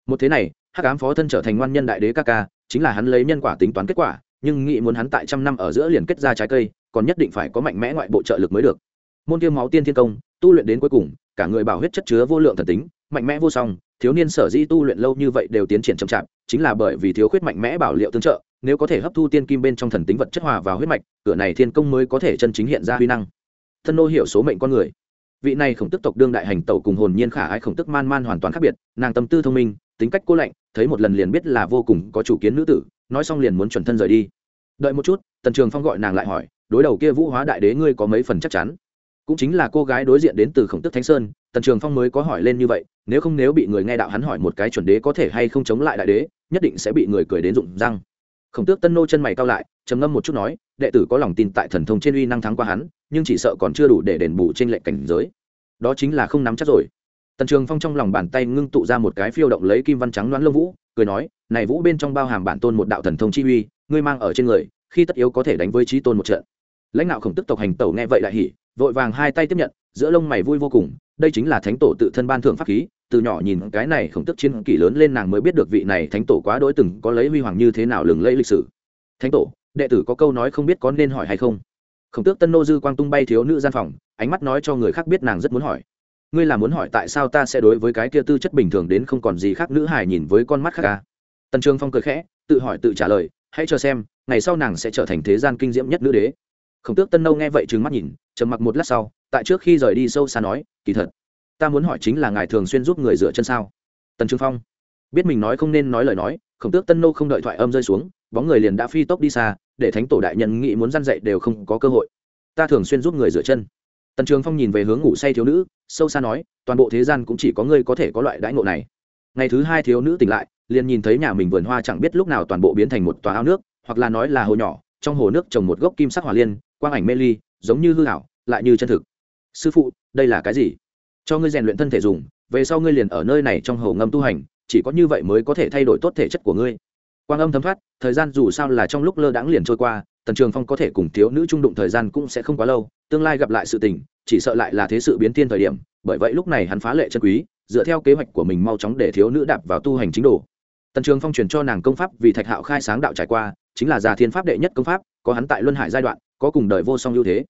Một thế này, hắc ám phó thân trở thành ngoan nhân đại đế ca ca, chính là hắn lấy nhân quả tính toán kết quả, nhưng nghĩ muốn hắn tại trăm năm ở giữa liền kết ra trái cây, còn nhất định phải có mạnh mẽ ngoại bộ trợ lực mới được. Môn tiêu máu tiên thiên công, tu luyện đến cuối cùng cả người bảo huyết chất chứa vô lượng thần tính, mạnh mẽ vô song, thiếu niên sở dĩ tu luyện lâu như vậy đều tiến triển chậm chạp, chính là bởi vì thiếu khuyết mạnh mẽ bảo liệu tương trợ, nếu có thể hấp thu tiên kim bên trong thần tính vật chất hòa vào huyết mạch, cửa này thiên công mới có thể chân chính hiện ra huy năng. Thân nô hiểu số mệnh con người. Vị này khổng tức tộc đương đại hành tẩu cùng hồn nhiên khả ai khổng tức man man hoàn toàn khác biệt, nàng tâm tư thông minh, tính cách cô lạnh, thấy một lần liền biết là vô cùng có chủ kiến nữ tử, nói xong liền muốn chuẩn thân rời đi. Đợi một chút, tần trường phong gọi nàng lại hỏi, đối đầu kia vũ hóa đại đế ngươi có mấy phần chắc chắn? Cũng chính là cô gái đối diện đến từ khổng tức thánh sơn, tần trường phong mới có hỏi lên như vậy, nếu không nếu bị người nghe đạo hắn hỏi một cái chuẩn đế có thể hay không chống lại đại đế, nhất định sẽ bị người cười đến rụng răng. Khổng tước tân nô chân mày cao lại, trầm ngâm một chút nói, đệ tử có lòng tin tại thần thông trên uy năng thắng qua hắn, nhưng chỉ sợ còn chưa đủ để đền bù trên lệnh cảnh giới. Đó chính là không nắm chắc rồi. Tần trường phong trong lòng bàn tay ngưng tụ ra một cái phiêu động lấy kim văn trắng đoán lông vũ, cười nói, này vũ bên trong bao hàm bản tôn một đạo thần thông chi uy, ngươi mang ở trên người, khi tất yếu có thể đánh với trí tôn một trận. Lãnh đạo khổng tức tộc hành tẩu nghe vậy lại hỉ vội vàng hai tay tiếp nhận, giữa lông mày vui vô cùng, đây chính là thánh tổ tự thân ban thượng pháp khí, từ nhỏ nhìn cái này khổng tức chiến kỷ lớn lên nàng mới biết được vị này thánh tổ quá đỗi từng có lấy huy hoàng như thế nào lừng lẫy lịch sử. Thánh tổ, đệ tử có câu nói không biết có nên hỏi hay không? Khổng tước tân nô dư quang tung bay thiếu nữ gian phòng, ánh mắt nói cho người khác biết nàng rất muốn hỏi. Ngươi là muốn hỏi tại sao ta sẽ đối với cái kia tư chất bình thường đến không còn gì khác nữ hải nhìn với con mắt khác ca tần trương phong cười khẽ, tự hỏi tự trả lời, hãy cho xem, ngày sau nàng sẽ trở thành thế gian kinh diễm nhất nữ đế. Khổng tước tân nâu nghe vậy trừng mắt nhìn trầm mặc một lát sau, tại trước khi rời đi sâu xa nói, kỳ thật, ta muốn hỏi chính là ngài thường xuyên giúp người dựa chân sao? Tần trường phong, biết mình nói không nên nói lời nói, khổng tước tân nô không đợi thoại âm rơi xuống, bóng người liền đã phi tốc đi xa, để thánh tổ đại nhân nghĩ muốn răn dậy đều không có cơ hội. Ta thường xuyên giúp người dựa chân. Tần trường phong nhìn về hướng ngủ say thiếu nữ, sâu xa nói, toàn bộ thế gian cũng chỉ có ngươi có thể có loại đãi ngộ này. Ngày thứ hai thiếu nữ tỉnh lại, liền nhìn thấy nhà mình vườn hoa chẳng biết lúc nào toàn bộ biến thành một tòa ao nước, hoặc là nói là hồ nhỏ, trong hồ nước trồng một gốc kim sắc hỏa liên, quang ảnh mê ly giống như hư hảo lại như chân thực. Sư phụ, đây là cái gì? Cho ngươi rèn luyện thân thể dùng, về sau ngươi liền ở nơi này trong hồ ngâm tu hành, chỉ có như vậy mới có thể thay đổi tốt thể chất của ngươi. Quang âm thấm thoát, thời gian dù sao là trong lúc lơ đãng liền trôi qua, tần trường phong có thể cùng thiếu nữ trung đụng thời gian cũng sẽ không quá lâu, tương lai gặp lại sự tình, chỉ sợ lại là thế sự biến thiên thời điểm, bởi vậy lúc này hắn phá lệ chân quý, dựa theo kế hoạch của mình mau chóng để thiếu nữ đạp vào tu hành chính đồ. Tần trường phong truyền cho nàng công pháp vì thạch hạo khai sáng đạo trải qua chính là già thiên pháp đệ nhất công pháp, có hắn tại luân hải giai đoạn, có cùng đời vô song ưu thế.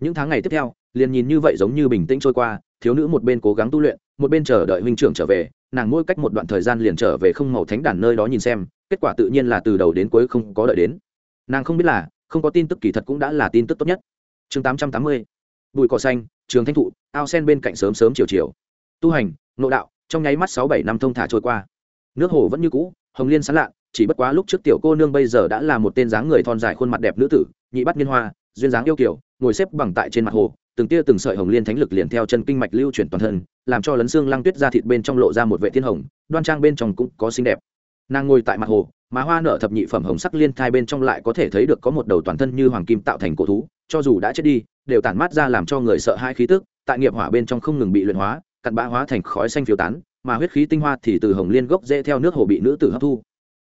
Những tháng ngày tiếp theo, liền nhìn như vậy giống như bình tĩnh trôi qua, thiếu nữ một bên cố gắng tu luyện, một bên chờ đợi huynh trưởng trở về, nàng mỗi cách một đoạn thời gian liền trở về không màu thánh đàn nơi đó nhìn xem, kết quả tự nhiên là từ đầu đến cuối không có đợi đến. Nàng không biết là, không có tin tức kỳ thật cũng đã là tin tức tốt nhất. Chương tám trăm tám mươi, bụi cỏ xanh, trường thanh thụ, ao sen bên cạnh sớm sớm chiều chiều. Tu hành, nội đạo, trong nháy mắt sáu bảy năm thông thả trôi qua. Nước hồ vẫn như cũ, hồng liên sán lạ chỉ bất quá lúc trước tiểu cô nương bây giờ đã là một tên dáng người thon dài khuôn mặt đẹp nữ tử, nhị bắt niên hoa, duyên dáng yêu kiểu ngồi xếp bằng tại trên mặt hồ, từng tia từng sợi hồng liên thánh lực liền theo chân kinh mạch lưu chuyển toàn thân, làm cho lấn xương lăng tuyết ra thịt bên trong lộ ra một vệ thiên hồng, đoan trang bên trong cũng có xinh đẹp. Nàng ngồi tại mặt hồ má hoa nở thập nhị phẩm hồng sắc liên thai bên trong lại có thể thấy được có một đầu toàn thân như hoàng kim tạo thành cổ thú, cho dù đã chết đi, đều tản mát ra làm cho người sợ hai khí tức, tại nghiệp hỏa bên trong không ngừng bị luyện hóa, cặn bã hóa thành khói xanh phiêu tán, mà huyết khí tinh hoa thì từ hồng liên gốc dễ theo nước hồ bị nữ tử hấp thu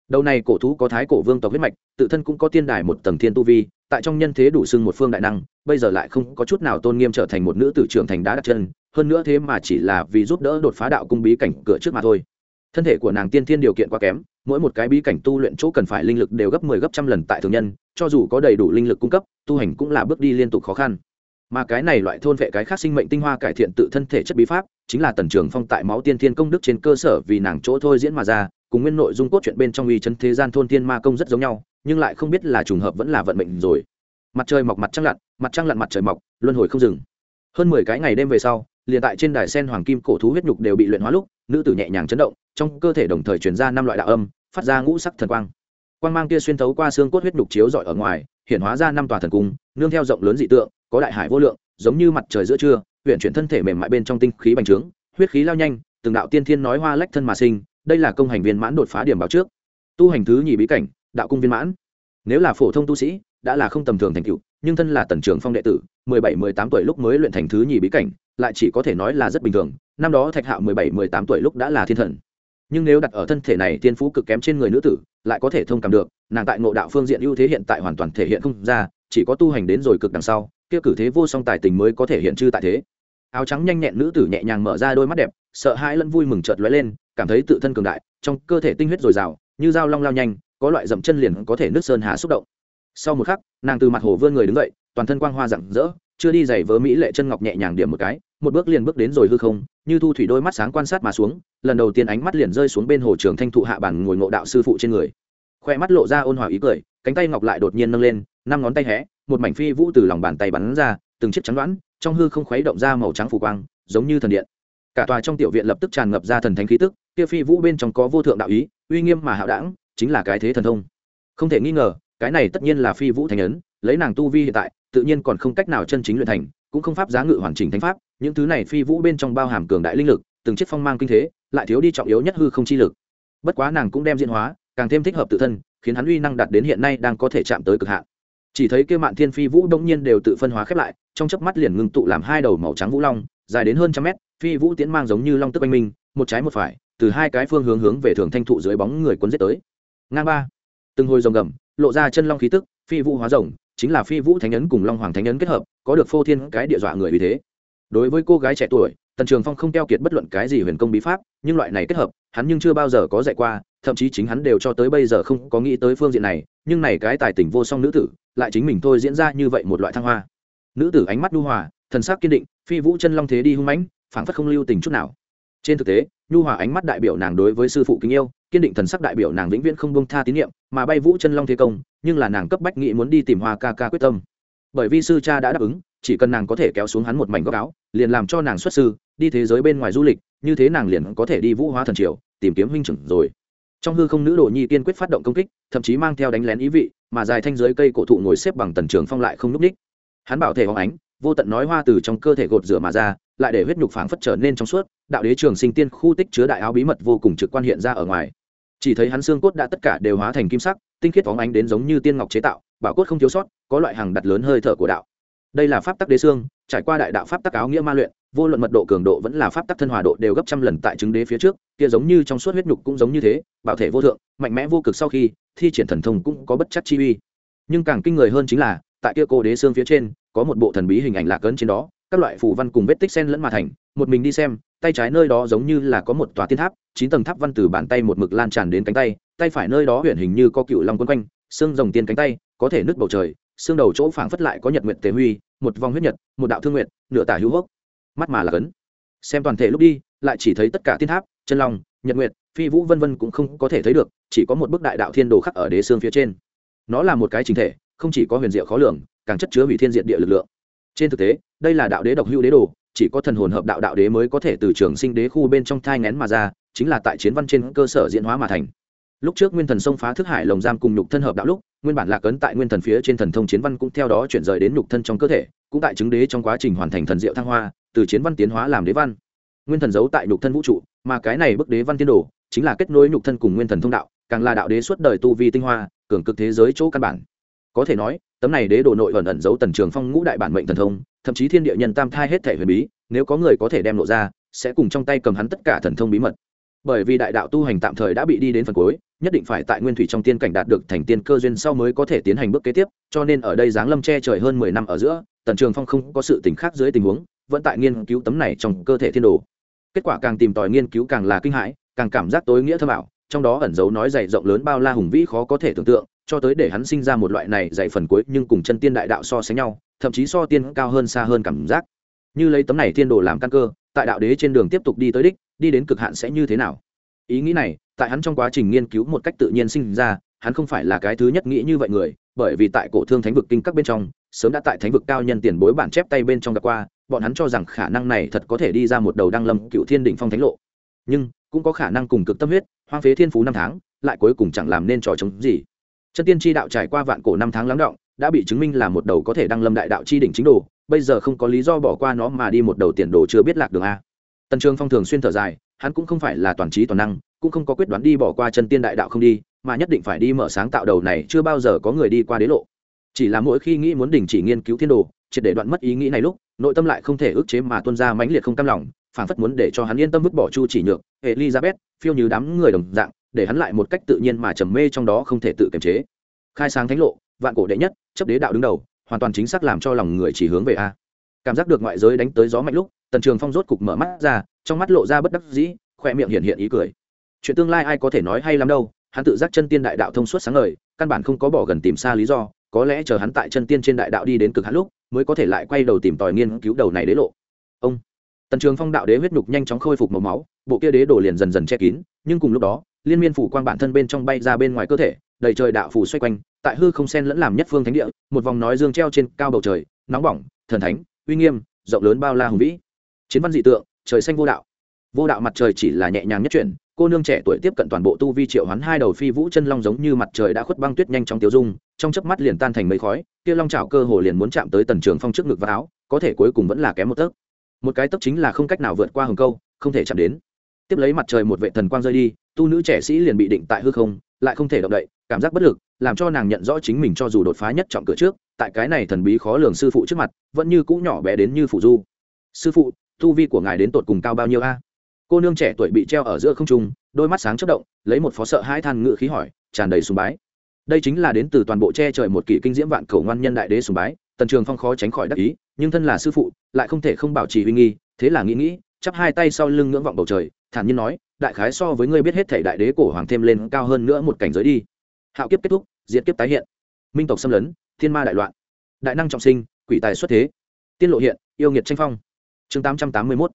đầu này cổ thú có thái cổ vương tộc huyết mạch, tự thân cũng có tiên đài một tầng thiên tu vi, tại trong nhân thế đủ xưng một phương đại năng, bây giờ lại không có chút nào tôn nghiêm trở thành một nữ tử trưởng thành đá đặt chân, hơn nữa thế mà chỉ là vì giúp đỡ đột phá đạo cung bí cảnh cửa trước mà thôi. Thân thể của nàng tiên thiên điều kiện quá kém, mỗi một cái bí cảnh tu luyện chỗ cần phải linh lực đều gấp mười 10 gấp trăm lần tại thường nhân, cho dù có đầy đủ linh lực cung cấp, tu hành cũng là bước đi liên tục khó khăn. Mà cái này loại thôn vệ cái khác sinh mệnh tinh hoa cải thiện tự thân thể chất bí pháp, chính là tần trường phong tại máu tiên thiên công đức trên cơ sở vì nàng chỗ thôi diễn mà ra cùng nguyên nội dung cốt truyện bên trong uy chân thế gian thôn thiên ma công rất giống nhau, nhưng lại không biết là trùng hợp vẫn là vận mệnh rồi. Mặt trời mọc mặt trăng lặn, mặt trăng lặn mặt trời mọc, luân hồi không dừng. Hơn mười cái ngày đêm về sau, liền tại trên đài sen hoàng kim cổ thú huyết nhục đều bị luyện hóa lúc, nữ tử nhẹ nhàng chấn động, trong cơ thể đồng thời chuyển ra năm loại đạo âm, phát ra ngũ sắc thần quang. Quang mang kia xuyên thấu qua xương cốt huyết nhục chiếu rọi ở ngoài, hiện hóa ra năm tòa thần cung, nương theo rộng lớn dị tượng, có đại hải vô lượng, giống như mặt trời giữa trưa huyện chuyển thân thể mềm mại bên trong tinh khí bành trướng, huyết khí lao nhanh, từng đạo tiên thiên nói hoa lách thân mà sinh đây là công hành viên mãn đột phá điểm báo trước. Tu hành thứ nhì bí cảnh, đạo cung viên mãn. Nếu là phổ thông tu sĩ, đã là không tầm thường thành tựu, nhưng thân là tần trưởng phong đệ tử, mười bảy, mười tám tuổi lúc mới luyện thành thứ nhì bí cảnh, lại chỉ có thể nói là rất bình thường. Năm đó thạch hạo mười bảy, mười tám tuổi lúc đã là thiên thần. Nhưng nếu đặt ở thân thể này tiên phú cực kém trên người nữ tử, lại có thể thông cảm được, nàng tại ngộ đạo phương diện ưu thế hiện tại hoàn toàn thể hiện không ra, chỉ có tu hành đến rồi cực đằng sau, kia cử thế vô song tài tình mới có thể hiện chư tại thế. Áo trắng nhanh nhẹn nữ tử nhẹ nhàng mở ra đôi mắt đẹp, sợ hãi lẫn vui mừng chợt lóe lên cảm thấy tự thân cường đại, trong cơ thể tinh huyết dồi dào, như dao long lao nhanh, có loại dậm chân liền có thể nước sơn hà xúc động. Sau một khắc, nàng từ mặt hồ vươn người đứng dậy, toàn thân quang hoa rạng rỡ, chưa đi giày vớ mỹ lệ chân ngọc nhẹ nhàng điểm một cái, một bước liền bước đến rồi hư không, như thu thủy đôi mắt sáng quan sát mà xuống, lần đầu tiên ánh mắt liền rơi xuống bên hồ trường thanh thụ hạ bản ngồi ngộ đạo sư phụ trên người. Khoe mắt lộ ra ôn hòa ý cười, cánh tay ngọc lại đột nhiên nâng lên, năm ngón tay hé, một mảnh phi vũ từ lòng bàn tay bắn ra, từng chiếc trắng đoán, trong hư không khuấy động ra màu trắng phủ quang, giống như thần điện cả tòa trong tiểu viện lập tức tràn ngập ra thần thánh khí tức, kia phi vũ bên trong có vô thượng đạo ý, uy nghiêm mà hạo đảng, chính là cái thế thần thông. Không thể nghi ngờ, cái này tất nhiên là phi vũ thành ấn, lấy nàng tu vi hiện tại, tự nhiên còn không cách nào chân chính luyện thành, cũng không pháp giá ngự hoàn chỉnh thánh pháp, những thứ này phi vũ bên trong bao hàm cường đại linh lực, từng chiếc phong mang kinh thế, lại thiếu đi trọng yếu nhất hư không chi lực. Bất quá nàng cũng đem diễn hóa, càng thêm thích hợp tự thân, khiến hắn uy năng đạt đến hiện nay đang có thể chạm tới cực hạn. Chỉ thấy kia mạn thiên phi vũ đông nhiên đều tự phân hóa khép lại, trong chớp mắt liền ngưng tụ làm hai đầu màu trắng vũ long, dài đến hơn trăm mét phi vũ tiến mang giống như long tức anh minh, một trái một phải, từ hai cái phương hướng hướng về thường thanh thụ dưới bóng người cuốn giết tới. Ngang ba. Từng hồi rồng gầm, lộ ra chân long khí tức, phi vũ hóa rồng, chính là phi vũ thánh ấn cùng long hoàng thánh ấn kết hợp, có được phô thiên cái địa dọa người vì thế. Đối với cô gái trẻ tuổi, tần trường phong không keo kiệt bất luận cái gì huyền công bí pháp, nhưng loại này kết hợp, hắn nhưng chưa bao giờ có dạy qua, thậm chí chính hắn đều cho tới bây giờ không có nghĩ tới phương diện này, nhưng này cái tài tình vô song nữ tử, lại chính mình thôi diễn ra như vậy một loại thăng hoa. Nữ tử ánh mắt đu hòa, thần sắc kiên định, phi vũ chân long thế đi hung mãnh phảng phất không lưu tình chút nào. Trên thực tế, nhu hòa ánh mắt đại biểu nàng đối với sư phụ kính yêu, kiên định thần sắc đại biểu nàng vĩnh viễn không bông tha tín nhiệm, mà bay vũ chân long thế công, nhưng là nàng cấp bách nghị muốn đi tìm hoa ca ca quyết tâm. Bởi vì sư cha đã đáp ứng, chỉ cần nàng có thể kéo xuống hắn một mảnh góc áo, liền làm cho nàng xuất sư, đi thế giới bên ngoài du lịch, như thế nàng liền có thể đi vũ hóa thần triều, tìm kiếm huynh trưởng rồi. Trong hư không nữ đồ nhi kiên quyết phát động công kích, thậm chí mang theo đánh lén ý vị, mà dài thanh dưới cây cổ thụ ngồi xếp bằng tần trường phong lại không núp ních hắn bảo thể hóng ánh vô tận nói hoa từ trong cơ thể gột rửa mà ra, lại để huyết nhục phảng phất trở nên trong suốt, đạo đế trường sinh tiên khu tích chứa đại áo bí mật vô cùng trực quan hiện ra ở ngoài. Chỉ thấy hắn xương cốt đã tất cả đều hóa thành kim sắc, tinh khiết phóng ánh đến giống như tiên ngọc chế tạo, bảo cốt không thiếu sót, có loại hàng đặt lớn hơi thở của đạo. Đây là pháp tắc đế xương, trải qua đại đạo pháp tắc áo nghĩa ma luyện, vô luận mật độ cường độ vẫn là pháp tắc thân hòa độ đều gấp trăm lần tại chứng đế phía trước, kia giống như trong suốt huyết nhục cũng giống như thế, bảo thể vô thượng, mạnh mẽ vô cực sau khi, thi triển thần thông cũng có bất chắc chi uy. Nhưng càng kinh người hơn chính là, tại kia cô đế xương phía trên có một bộ thần bí hình ảnh lạc ấn trên đó, các loại phù văn cùng vết tích sen lẫn mà thành, một mình đi xem, tay trái nơi đó giống như là có một tòa thiên tháp, chín tầng tháp văn từ bàn tay một mực lan tràn đến cánh tay tay phải nơi đó huyện hình như có cựu long quân quanh, xương rồng tiên cánh tay, có thể nứt bầu trời, xương đầu chỗ phảng phất lại có nhật nguyện tề huy, một vòng huyết nhật, một đạo thương nguyện nửa tả hữu hốc. Mắt mà là cấn xem toàn thể lúc đi, lại chỉ thấy tất cả thiên tháp, chân long, nhật nguyện phi vũ vân vân cũng không có thể thấy được, chỉ có một bức đại đạo thiên đồ khắc ở đế xương phía trên. Nó là một cái chính thể, không chỉ có huyền diệu khó lường càng chất chứa hủy thiên diện địa lực lượng. Trên thực tế, đây là đạo đế độc hữu đế đồ, chỉ có thần hồn hợp đạo đạo đế mới có thể từ trường sinh đế khu bên trong thai ngén mà ra, chính là tại chiến văn trên cơ sở diễn hóa mà thành. Lúc trước nguyên thần xông phá thức hải lồng giam cùng nhục thân hợp đạo lúc, nguyên bản lạc ấn tại nguyên thần phía trên thần thông chiến văn cũng theo đó chuyển rời đến nhục thân trong cơ thể, cũng tại chứng đế trong quá trình hoàn thành thần diệu thăng hoa, từ chiến văn tiến hóa làm đế văn. Nguyên thần giấu tại nhục thân vũ trụ, mà cái này bức đế văn tiên đồ, chính là kết nối nhục thân cùng nguyên thần thông đạo, càng là đạo đế suốt đời tu vi tinh hoa, cường cực thế giới chỗ căn bản. Có thể nói tấm này đế đồ nội ẩn ẩn giấu tần trường phong ngũ đại bản mệnh thần thông, thậm chí thiên địa nhân tam thai hết thể huyền bí, nếu có người có thể đem lộ ra, sẽ cùng trong tay cầm hắn tất cả thần thông bí mật. Bởi vì đại đạo tu hành tạm thời đã bị đi đến phần cuối, nhất định phải tại nguyên thủy trong tiên cảnh đạt được thành tiên cơ duyên sau mới có thể tiến hành bước kế tiếp, cho nên ở đây giáng lâm che trời hơn mười năm ở giữa, tần trường phong không có sự tình khác dưới tình huống, vẫn tại nghiên cứu tấm này trong cơ thể thiên đồ. Kết quả càng tìm tòi nghiên cứu càng là kinh hãi, càng cảm giác tối nghĩa thơ bảo trong đó ẩn dấu nói dày rộng lớn bao la hùng vĩ khó có thể tưởng tượng cho tới để hắn sinh ra một loại này dạy phần cuối nhưng cùng chân tiên đại đạo so sánh nhau, thậm chí so tiên cao hơn xa hơn cảm giác. Như lấy tấm này thiên đồ làm căn cơ, tại đạo đế trên đường tiếp tục đi tới đích, đi đến cực hạn sẽ như thế nào? Ý nghĩ này, tại hắn trong quá trình nghiên cứu một cách tự nhiên sinh ra, hắn không phải là cái thứ nhất nghĩ như vậy người, bởi vì tại cổ thương thánh vực kinh các bên trong, sớm đã tại thánh vực cao nhân tiền bối bản chép tay bên trong gặp qua, bọn hắn cho rằng khả năng này thật có thể đi ra một đầu đăng lâm cựu thiên đỉnh phong thánh lộ. Nhưng, cũng có khả năng cùng cực tâm huyết, hoang phế thiên phú năm tháng, lại cuối cùng chẳng làm nên trò chống gì chân tiên tri đạo trải qua vạn cổ năm tháng lắng động, đã bị chứng minh là một đầu có thể đăng lâm đại đạo chi đỉnh chính đồ, bây giờ không có lý do bỏ qua nó mà đi một đầu tiền đồ chưa biết lạc đường a. Tần trường phong thường xuyên thở dài, hắn cũng không phải là toàn trí toàn năng, cũng không có quyết đoán đi bỏ qua chân tiên đại đạo không đi, mà nhất định phải đi mở sáng tạo đầu này chưa bao giờ có người đi qua đế lộ. Chỉ là mỗi khi nghĩ muốn đình chỉ nghiên cứu thiên đồ, triệt để đoạn mất ý nghĩ này lúc, nội tâm lại không thể ức chế mà tuân ra mãnh liệt không cam lòng phản phất muốn để cho hắn yên tâm vứt bỏ chu chỉ nhược, elizabeth, phiêu như đám người đồng dạng để hắn lại một cách tự nhiên mà trầm mê trong đó không thể tự kiềm chế. Khai sáng thánh lộ, vạn cổ đệ nhất, chấp đế đạo đứng đầu, hoàn toàn chính xác làm cho lòng người chỉ hướng về a. Cảm giác được ngoại giới đánh tới gió mạnh lúc, tần trường phong rốt cục mở mắt ra, trong mắt lộ ra bất đắc dĩ, khoe miệng hiện hiện ý cười. Chuyện tương lai ai có thể nói hay lắm đâu, hắn tự giác chân tiên đại đạo thông suốt sáng ngời, căn bản không có bỏ gần tìm xa lý do, có lẽ chờ hắn tại chân tiên trên đại đạo đi đến cực hắn lúc, mới có thể lại quay đầu tìm tòi nghiên cứu đầu này đế lộ. Ông. Tần trường phong đạo đế huyết nhục nhanh chóng khôi phục màu máu, bộ kia đế đổ liền dần dần che kín, nhưng cùng lúc đó liên miên phủ quang bản thân bên trong bay ra bên ngoài cơ thể, đầy trời đạo phủ xoay quanh, tại hư không sen lẫn làm nhất phương thánh địa, một vòng nói dương treo trên cao bầu trời, nóng bỏng, thần thánh, uy nghiêm, rộng lớn bao la hùng vĩ. Chiến văn dị tượng, trời xanh vô đạo. Vô đạo mặt trời chỉ là nhẹ nhàng nhất chuyển, cô nương trẻ tuổi tiếp cận toàn bộ tu vi triệu hoán hai đầu phi vũ chân long giống như mặt trời đã khuất băng tuyết nhanh trong tiêu dung, trong chớp mắt liền tan thành mây khói, kia long trào cơ hồ liền muốn chạm tới tần trường phong trước ngực và áo, có thể cuối cùng vẫn là kém một tấc. Một cái tấc chính là không cách nào vượt qua hừng câu, không thể chạm đến. Tiếp lấy mặt trời một vệ thần quang rơi đi tu nữ trẻ sĩ liền bị định tại hư không, lại không thể động đậy, cảm giác bất lực, làm cho nàng nhận rõ chính mình cho dù đột phá nhất trọng cửa trước, tại cái này thần bí khó lường sư phụ trước mặt, vẫn như cũ nhỏ bé đến như phủ du. Sư phụ, tu vi của ngài đến tột cùng cao bao nhiêu a? Cô nương trẻ tuổi bị treo ở giữa không trung, đôi mắt sáng chất động, lấy một phó sợ hai than ngự khí hỏi, tràn đầy sùng bái. Đây chính là đến từ toàn bộ che trời một kỷ kinh diễm vạn cầu ngoan nhân đại đế sùng bái, tần trường phong khó tránh khỏi đắc ý, nhưng thân là sư phụ, lại không thể không bảo trì uy nghi, thế là nghĩ nghĩ, chắp hai tay sau lưng ngưỡng vọng bầu trời thản nhiên nói, đại khái so với ngươi biết hết thể đại đế cổ hoàng thêm lên cao hơn nữa một cảnh giới đi. Hạo kiếp kết thúc, diệt kiếp tái hiện. Minh tộc xâm lấn, thiên ma đại loạn. Đại năng trọng sinh, quỷ tài xuất thế. Tiên lộ hiện, yêu nghiệt tranh phong. Chương tám trăm tám mươi mốt.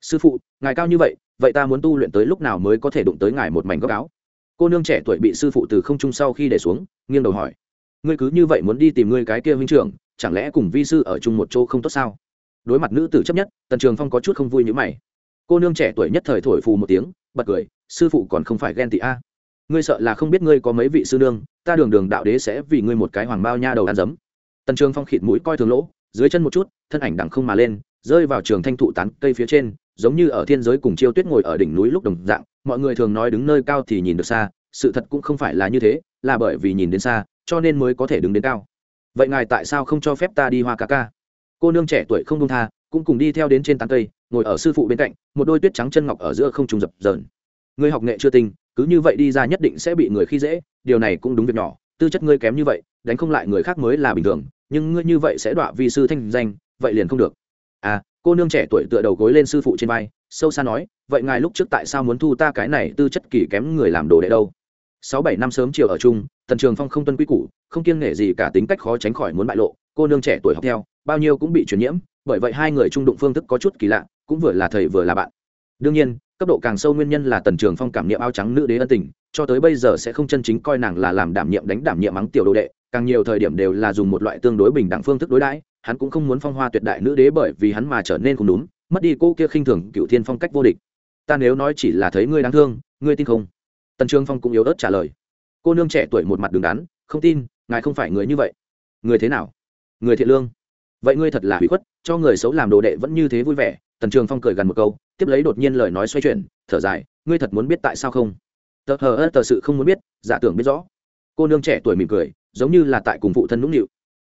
Sư phụ, ngài cao như vậy vậy ta muốn tu luyện tới lúc nào mới có thể đụng tới ngài một mảnh góc áo? Cô nương trẻ tuổi bị sư phụ từ không trung sau khi để xuống, nghiêng đầu hỏi, ngươi cứ như vậy muốn đi tìm ngươi cái kia huynh trưởng, chẳng lẽ cùng vi sư ở chung một chỗ không tốt sao? Đối mặt nữ tử chấp nhất, tần trường phong có chút không vui như mày cô nương trẻ tuổi nhất thời thổi phù một tiếng, bật cười, sư phụ còn không phải ghen tị a? Ngươi sợ là không biết ngươi có mấy vị sư nương, ta đường đường đạo đế sẽ vì ngươi một cái hoàng bao nha đầu ăn dấm. Tần trường phong khịt mũi coi thường lỗ, dưới chân một chút, thân ảnh đằng không mà lên, rơi vào trường thanh thụ tán cây phía trên, giống như ở thiên giới cùng chiêu tuyết ngồi ở đỉnh núi lúc đồng dạng, mọi người thường nói đứng nơi cao thì nhìn được xa, sự thật cũng không phải là như thế, là bởi vì nhìn đến xa, cho nên mới có thể đứng đến cao. Vậy ngài tại sao không cho phép ta đi hoa ca ca? Cô nương trẻ tuổi không đông tha, cũng cùng đi theo đến trên tán cây ngồi ở sư phụ bên cạnh, một đôi tuyết trắng chân ngọc ở giữa không trùng dập dờn. Ngươi học nghệ chưa tinh, cứ như vậy đi ra nhất định sẽ bị người khi dễ, điều này cũng đúng việc nhỏ, tư chất ngươi kém như vậy, đánh không lại người khác mới là bình thường, nhưng ngươi như vậy sẽ đọa vi sư thanh danh, vậy liền không được. À cô nương trẻ tuổi tựa đầu gối lên sư phụ trên vai, sâu xa nói, vậy ngài lúc trước tại sao muốn thu ta cái này tư chất kỳ kém người làm đồ đệ đâu? Sáu bảy năm sớm chiều ở chung, tần trường phong không tuân quy củ, không kiêng nể gì cả tính cách khó tránh khỏi muốn bại lộ, cô nương trẻ tuổi học theo, bao nhiêu cũng bị truyền nhiễm, bởi vậy hai người trung đụng phương thức có chút kỳ lạ cũng vừa là thầy vừa là bạn. Đương nhiên, cấp độ càng sâu nguyên nhân là tần trường phong cảm niệm áo trắng nữ đế ân tình, cho tới bây giờ sẽ không chân chính coi nàng là làm đảm nhiệm đánh đảm nhiệm mắng tiểu đồ đệ, càng nhiều thời điểm đều là dùng một loại tương đối bình đẳng phương thức đối đãi, hắn cũng không muốn phong hoa tuyệt đại nữ đế bởi vì hắn mà trở nên không đúng, mất đi cô kia khinh thường cựu thiên phong cách vô địch. Ta nếu nói chỉ là thấy ngươi đáng thương, ngươi tin không? Tần trường phong cũng yếu ớt trả lời. Cô nương trẻ tuổi một mặt đứng đắn, không tin, ngài không phải người như vậy. Người thế nào? Người thiện lương. Vậy ngươi thật là hủy khuất, cho người xấu làm đồ đệ vẫn như thế vui vẻ tần trường phong cười gần một câu tiếp lấy đột nhiên lời nói xoay chuyển thở dài ngươi thật muốn biết tại sao không? Tờ hờ ớt tờ sự không muốn biết giả tưởng biết rõ. Cô nương trẻ tuổi mỉm cười giống như là tại cùng phụ thân nũng nịu.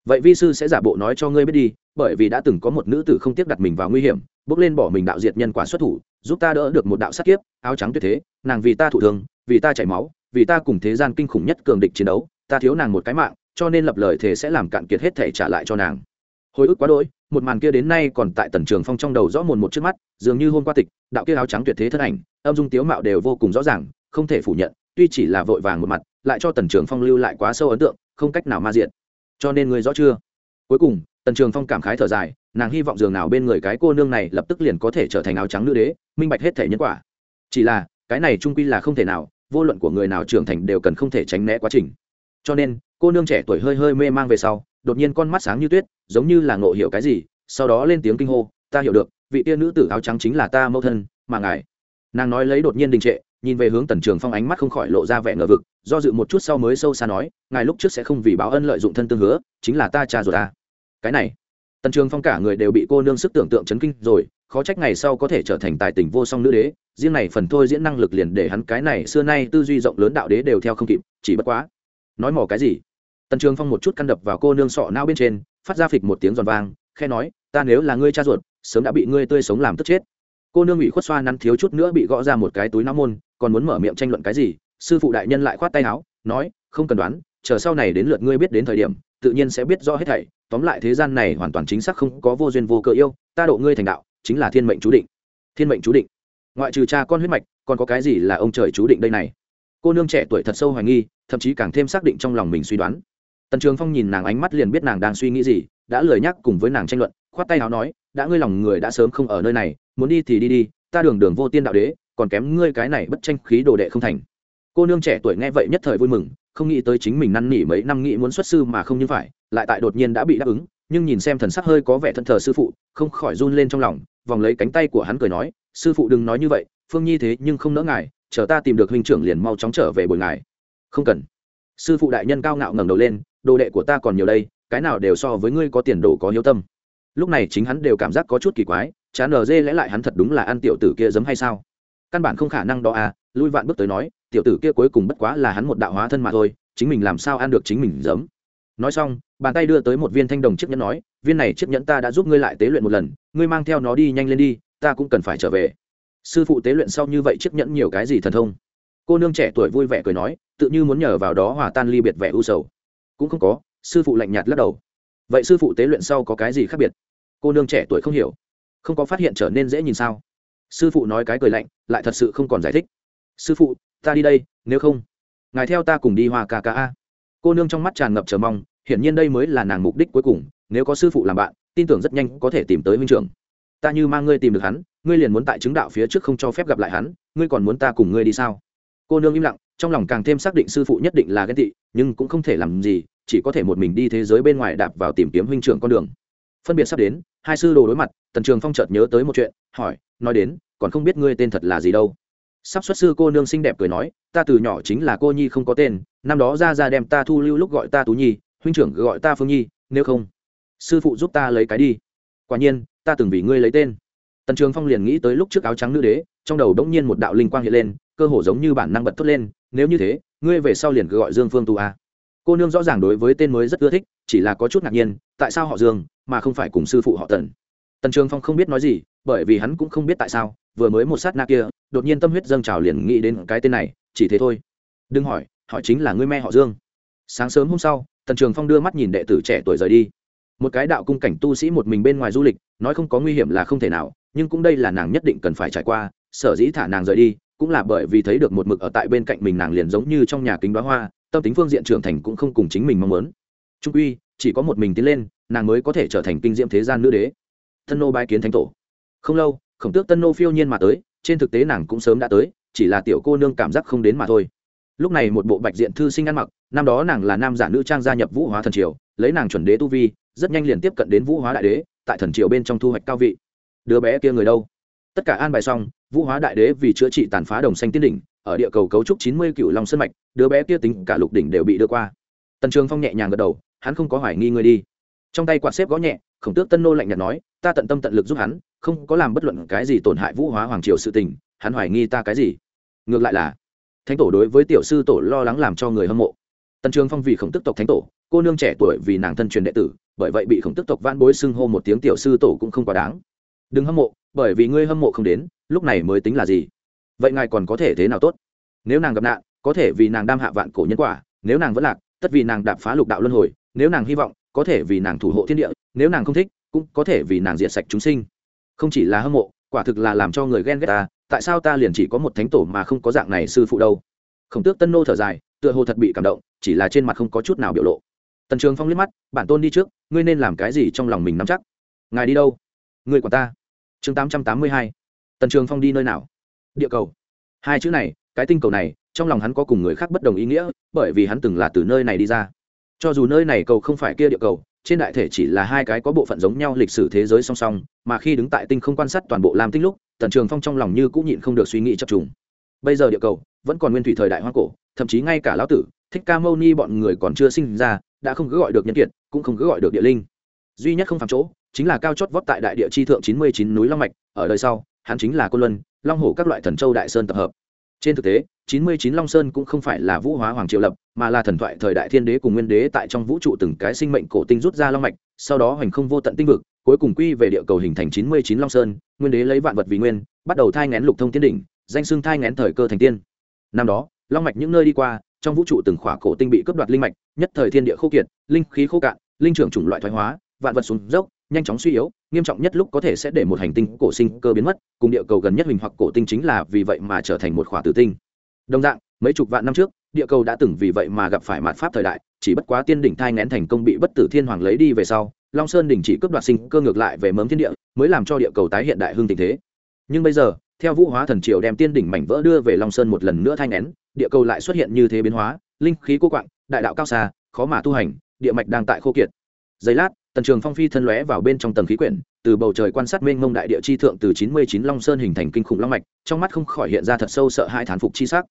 Vậy vi sư sẽ giả bộ nói cho ngươi biết đi bởi vì đã từng có một nữ tử không tiếc đặt mình vào nguy hiểm bước lên bỏ mình đạo diệt nhân quả xuất thủ giúp ta đỡ được một đạo sát kiếp áo trắng tuyệt thế nàng vì ta thụ thương, vì ta chảy máu vì ta cùng thế gian kinh khủng nhất cường địch chiến đấu ta thiếu nàng một cái mạng cho nên lập lời thề sẽ làm cạn kiệt hết thể trả lại cho nàng. Hồi ức quá đỗi một màn kia đến nay còn tại tần trường phong trong đầu rõ mồn một trước mắt, dường như hôm qua tịch, đạo kia áo trắng tuyệt thế thân ảnh, âm dung tiếu mạo đều vô cùng rõ ràng, không thể phủ nhận, tuy chỉ là vội vàng một mặt, lại cho tần trường phong lưu lại quá sâu ấn tượng, không cách nào ma diện. Cho nên người rõ chưa? Cuối cùng, tần trường phong cảm khái thở dài, nàng hy vọng dường nào bên người cái cô nương này lập tức liền có thể trở thành áo trắng nữ đế, minh bạch hết thể nhân quả. Chỉ là, cái này trung quy là không thể nào, vô luận của người nào trưởng thành đều cần không thể tránh né quá trình. Cho nên, cô nương trẻ tuổi hơi hơi mê mang về sau đột nhiên con mắt sáng như tuyết, giống như là ngộ hiểu cái gì, sau đó lên tiếng kinh hô, ta hiểu được, vị tiên nữ tử áo trắng chính là ta mẫu thân, mà ngài. Nàng nói lấy đột nhiên đình trệ, nhìn về hướng tần trường phong ánh mắt không khỏi lộ ra vẻ ngờ vực, do dự một chút sau mới sâu xa nói, ngài lúc trước sẽ không vì báo ân lợi dụng thân tương hứa, chính là ta cha rồi ta. Cái này, tần trường phong cả người đều bị cô nương sức tưởng tượng chấn kinh rồi, khó trách ngày sau có thể trở thành tài tình vô song nữ đế, riêng này phần thôi diễn năng lực liền để hắn cái này xưa nay tư duy rộng lớn đạo đế đều theo không kịp, chỉ bất quá, nói mỏ cái gì? Tần trường phong một chút căn đập vào cô nương sọ nao bên trên, phát ra phịch một tiếng giòn vang khe nói, ta nếu là ngươi cha ruột, sớm đã bị ngươi tươi sống làm tức chết. Cô nương bị khuất xoa nắn thiếu chút nữa bị gõ ra một cái túi não môn, còn muốn mở miệng tranh luận cái gì, sư phụ đại nhân lại khoát tay áo, nói, không cần đoán, chờ sau này đến lượt ngươi biết đến thời điểm, tự nhiên sẽ biết rõ hết thảy, tóm lại thế gian này hoàn toàn chính xác không có vô duyên vô cơ yêu, ta độ ngươi thành đạo, chính là thiên mệnh chú định. Thiên mệnh chú định. Ngoại trừ cha con huyết mạch, còn có cái gì là ông trời chú định đây này? Cô nương trẻ tuổi thật sâu hoài nghi, thậm chí càng thêm xác định trong lòng mình suy đoán tần trường phong nhìn nàng ánh mắt liền biết nàng đang suy nghĩ gì, đã lười nhắc cùng với nàng tranh luận, khoát tay áo nói, đã ngươi lòng người đã sớm không ở nơi này, muốn đi thì đi đi, ta đường đường vô tiên đạo đế, còn kém ngươi cái này bất tranh khí đồ đệ không thành. Cô nương trẻ tuổi nghe vậy nhất thời vui mừng, không nghĩ tới chính mình năn nỉ mấy năm nghĩ muốn xuất sư mà không như phải, lại tại đột nhiên đã bị đáp ứng, nhưng nhìn xem thần sắc hơi có vẻ thân thờ sư phụ, không khỏi run lên trong lòng, vòng lấy cánh tay của hắn cười nói, sư phụ đừng nói như vậy, phương nhi thế nhưng không nỡ ngài, chờ ta tìm được huynh trưởng liền mau chóng trở về buổi ngài. Không cần. Sư phụ đại nhân cao ngạo ngẩng đầu lên đồ đệ của ta còn nhiều đây, cái nào đều so với ngươi có tiền đồ có hiếu tâm. Lúc này chính hắn đều cảm giác có chút kỳ quái, chán nở dê lẽ lại hắn thật đúng là ăn tiểu tử kia giấm hay sao? Căn bản không khả năng đó à lui vạn bước tới nói, tiểu tử kia cuối cùng bất quá là hắn một đạo hóa thân mà thôi, chính mình làm sao ăn được chính mình giấm? Nói xong, bàn tay đưa tới một viên thanh đồng chiếc nhẫn nói, viên này chiếc nhẫn ta đã giúp ngươi lại tế luyện một lần, ngươi mang theo nó đi nhanh lên đi, ta cũng cần phải trở về. Sư phụ tế luyện sau như vậy chiếc nhẫn nhiều cái gì thần thông? Cô nương trẻ tuổi vui vẻ cười nói, tự như muốn nhờ vào đó hòa tan ly biệt vẻ u sầu cũng không có, sư phụ lạnh nhạt lắc đầu. Vậy sư phụ tế luyện sau có cái gì khác biệt? Cô nương trẻ tuổi không hiểu. Không có phát hiện trở nên dễ nhìn sao? Sư phụ nói cái cười lạnh, lại thật sự không còn giải thích. Sư phụ, ta đi đây, nếu không. Ngài theo ta cùng đi hoa ca ca a. Cô nương trong mắt tràn ngập chờ mong, hiển nhiên đây mới là nàng mục đích cuối cùng. Nếu có sư phụ làm bạn, tin tưởng rất nhanh có thể tìm tới huynh trưởng. Ta như mang ngươi tìm được hắn, ngươi liền muốn tại chứng đạo phía trước không cho phép gặp lại hắn, ngươi còn muốn ta cùng ngươi đi sao? Cô nương im lặng trong lòng càng thêm xác định sư phụ nhất định là ghen tị, nhưng cũng không thể làm gì, chỉ có thể một mình đi thế giới bên ngoài đạp vào tìm kiếm huynh trưởng con đường. Phân biệt sắp đến, hai sư đồ đối mặt, tần trường phong chợt nhớ tới một chuyện, hỏi, nói đến, còn không biết ngươi tên thật là gì đâu? Sắp xuất sư cô nương xinh đẹp cười nói, ta từ nhỏ chính là cô nhi không có tên, năm đó ra ra đem ta thu lưu lúc gọi ta tú nhi, huynh trưởng gọi ta phương nhi, nếu không, sư phụ giúp ta lấy cái đi. Quả nhiên, ta từng vì ngươi lấy tên. Tần trường phong liền nghĩ tới lúc trước áo trắng nữ đế, trong đầu đống nhiên một đạo linh quang hiện lên cơ hồ giống như bản năng bật thốt lên, nếu như thế, ngươi về sau liền gọi dương phương tu a. Cô nương rõ ràng đối với tên mới rất ưa thích, chỉ là có chút ngạc nhiên, tại sao họ dương, mà không phải cùng sư phụ họ tần? Tần trường phong không biết nói gì, bởi vì hắn cũng không biết tại sao, vừa mới một sát na kia, đột nhiên tâm huyết dâng trào liền nghĩ đến cái tên này, chỉ thế thôi. Đừng hỏi họ chính là ngươi me họ dương. Sáng sớm hôm sau, tần trường phong đưa mắt nhìn đệ tử trẻ tuổi rời đi. Một cái đạo cung cảnh tu sĩ một mình bên ngoài du lịch, nói không có nguy hiểm là không thể nào, nhưng cũng đây là nàng nhất định cần phải trải qua, sở dĩ thả nàng rời đi cũng là bởi vì thấy được một mực ở tại bên cạnh mình nàng liền giống như trong nhà kính đoá hoa, tâm tính phương diện trưởng thành cũng không cùng chính mình mong muốn. Trung quy, chỉ có một mình tiến lên, nàng mới có thể trở thành kinh diễm thế gian nữ đế. Tân nô bái kiến thánh tổ. Không lâu, khổng tước tân nô phiêu nhiên mà tới, trên thực tế nàng cũng sớm đã tới, chỉ là tiểu cô nương cảm giác không đến mà thôi. Lúc này một bộ bạch diện thư sinh ăn mặc, năm đó nàng là nam giả nữ trang gia nhập vũ hóa thần triều, lấy nàng chuẩn đế tu vi, rất nhanh liền tiếp cận đến vũ hóa đại đế, tại thần triều bên trong thu hoạch cao vị. Đứa bé kia người đâu? Tất cả an bài xong vũ hóa đại đế vì chữa trị tàn phá đồng xanh tiên đỉnh, ở địa cầu cấu trúc chín mươi cựu long sân mạch, đứa bé kia tính cả lục đỉnh đều bị đưa qua. Tần trường phong nhẹ nhàng gật đầu, hắn không có hoài nghi ngươi đi. Trong tay quạt xếp gõ nhẹ, khổng tước tân nô lạnh nhạt nói, ta tận tâm tận lực giúp hắn, không có làm bất luận cái gì tổn hại vũ hóa hoàng triều sự tình, hắn hoài nghi ta cái gì? Ngược lại là, thánh tổ đối với tiểu sư tổ lo lắng làm cho người hâm mộ. Tần trường phong vì khổng tức tộc thánh tổ, cô nương trẻ tuổi vì nàng thân truyền đệ tử, bởi vậy bị khổng tức tộc van bối xưng hô một tiếng tiểu sư tổ cũng không quá đáng. Đừng hâm mộ, bởi vì ngươi hâm mộ không đến lúc này mới tính là gì? Vậy ngài còn có thể thế nào tốt? Nếu nàng gặp nạn, có thể vì nàng đam hạ vạn cổ nhân quả, nếu nàng vẫn lạc, tất vì nàng đạp phá lục đạo luân hồi, nếu nàng hy vọng, có thể vì nàng thủ hộ thiên địa, nếu nàng không thích, cũng có thể vì nàng diệt sạch chúng sinh. Không chỉ là hâm mộ, quả thực là làm cho người ghen ghét ta, tại sao ta liền chỉ có một thánh tổ mà không có dạng này sư phụ đâu? Khổng tước tân nô thở dài, tựa hồ thật bị cảm động, chỉ là trên mặt không có chút nào biểu lộ. Tần trường phong liếc mắt, bản tôn đi trước, ngươi nên làm cái gì trong lòng mình nắm chắc? Ngài đi đâu? Ngươi của ta. Chương tám trăm tám mươi hai tần trường phong đi nơi nào? Địa cầu. Hai chữ này, cái tinh cầu này, trong lòng hắn có cùng người khác bất đồng ý nghĩa, bởi vì hắn từng là từ nơi này đi ra. Cho dù nơi này cầu không phải kia địa cầu, trên đại thể chỉ là hai cái có bộ phận giống nhau lịch sử thế giới song song, mà khi đứng tại tinh không quan sát toàn bộ lam tinh lúc, tần trường phong trong lòng như cũng nhịn không được suy nghĩ chập trùng. Bây giờ địa cầu, vẫn còn nguyên thủy thời đại hoa cổ, thậm chí ngay cả lão tử, thích ca mâu ni bọn người còn chưa sinh ra, đã không cứ gọi được nhân kiệt, cũng không cứ gọi được địa linh. Duy nhất không phạm chỗ, chính là cao chót vót tại đại địa chi thượng chín mươi chín núi long mạch, ở đời sau hắn chính là côn luân, long hổ các loại thần châu đại sơn tập hợp. Trên thực tế, chín mươi chín long sơn cũng không phải là vũ hóa hoàng triều lập, mà là thần thoại thời đại thiên đế cùng nguyên đế tại trong vũ trụ từng cái sinh mệnh cổ tinh rút ra long mạch, sau đó hoành không vô tận tinh vực, cuối cùng quy về địa cầu hình thành chín mươi chín long sơn, nguyên đế lấy vạn vật vì nguyên, bắt đầu thai ngén lục thông tiến đỉnh, danh xưng thai ngén thời cơ thành tiên. Năm đó, long mạch những nơi đi qua, trong vũ trụ từng khỏa cổ tinh bị cướp đoạt linh mạch, nhất thời thiên địa khô kiệt, linh khí khô cạn, linh trưởng chủng loại thoái hóa, vạn vật xuống dốc, nhanh chóng suy yếu nghiêm trọng nhất lúc có thể sẽ để một hành tinh cổ sinh cơ biến mất, cùng địa cầu gần nhất hình hoặc cổ tinh chính là vì vậy mà trở thành một khỏa tử tinh. Đồng dạng, mấy chục vạn năm trước, địa cầu đã từng vì vậy mà gặp phải mạt pháp thời đại, chỉ bất quá tiên đỉnh thai ngén thành công bị bất tử thiên hoàng lấy đi về sau, long sơn đỉnh chỉ cướp đoạt sinh cơ ngược lại về mớm thiên địa, mới làm cho địa cầu tái hiện đại hương tình thế. Nhưng bây giờ, theo vũ hóa thần triều đem tiên đỉnh mảnh vỡ đưa về long sơn một lần nữa thai ngén, địa cầu lại xuất hiện như thế biến hóa, linh khí cô quạng, đại đạo cao xa, khó mà tu hành, địa mạch đang tại khô kiệt. Giây lát tần trường phong phi thân lóe vào bên trong tầng khí quyển, từ bầu trời quan sát mênh mông đại địa chi thượng từ chín mươi chín long sơn hình thành kinh khủng long mạch, trong mắt không khỏi hiện ra thật sâu sợ hai thán phục chi sắc.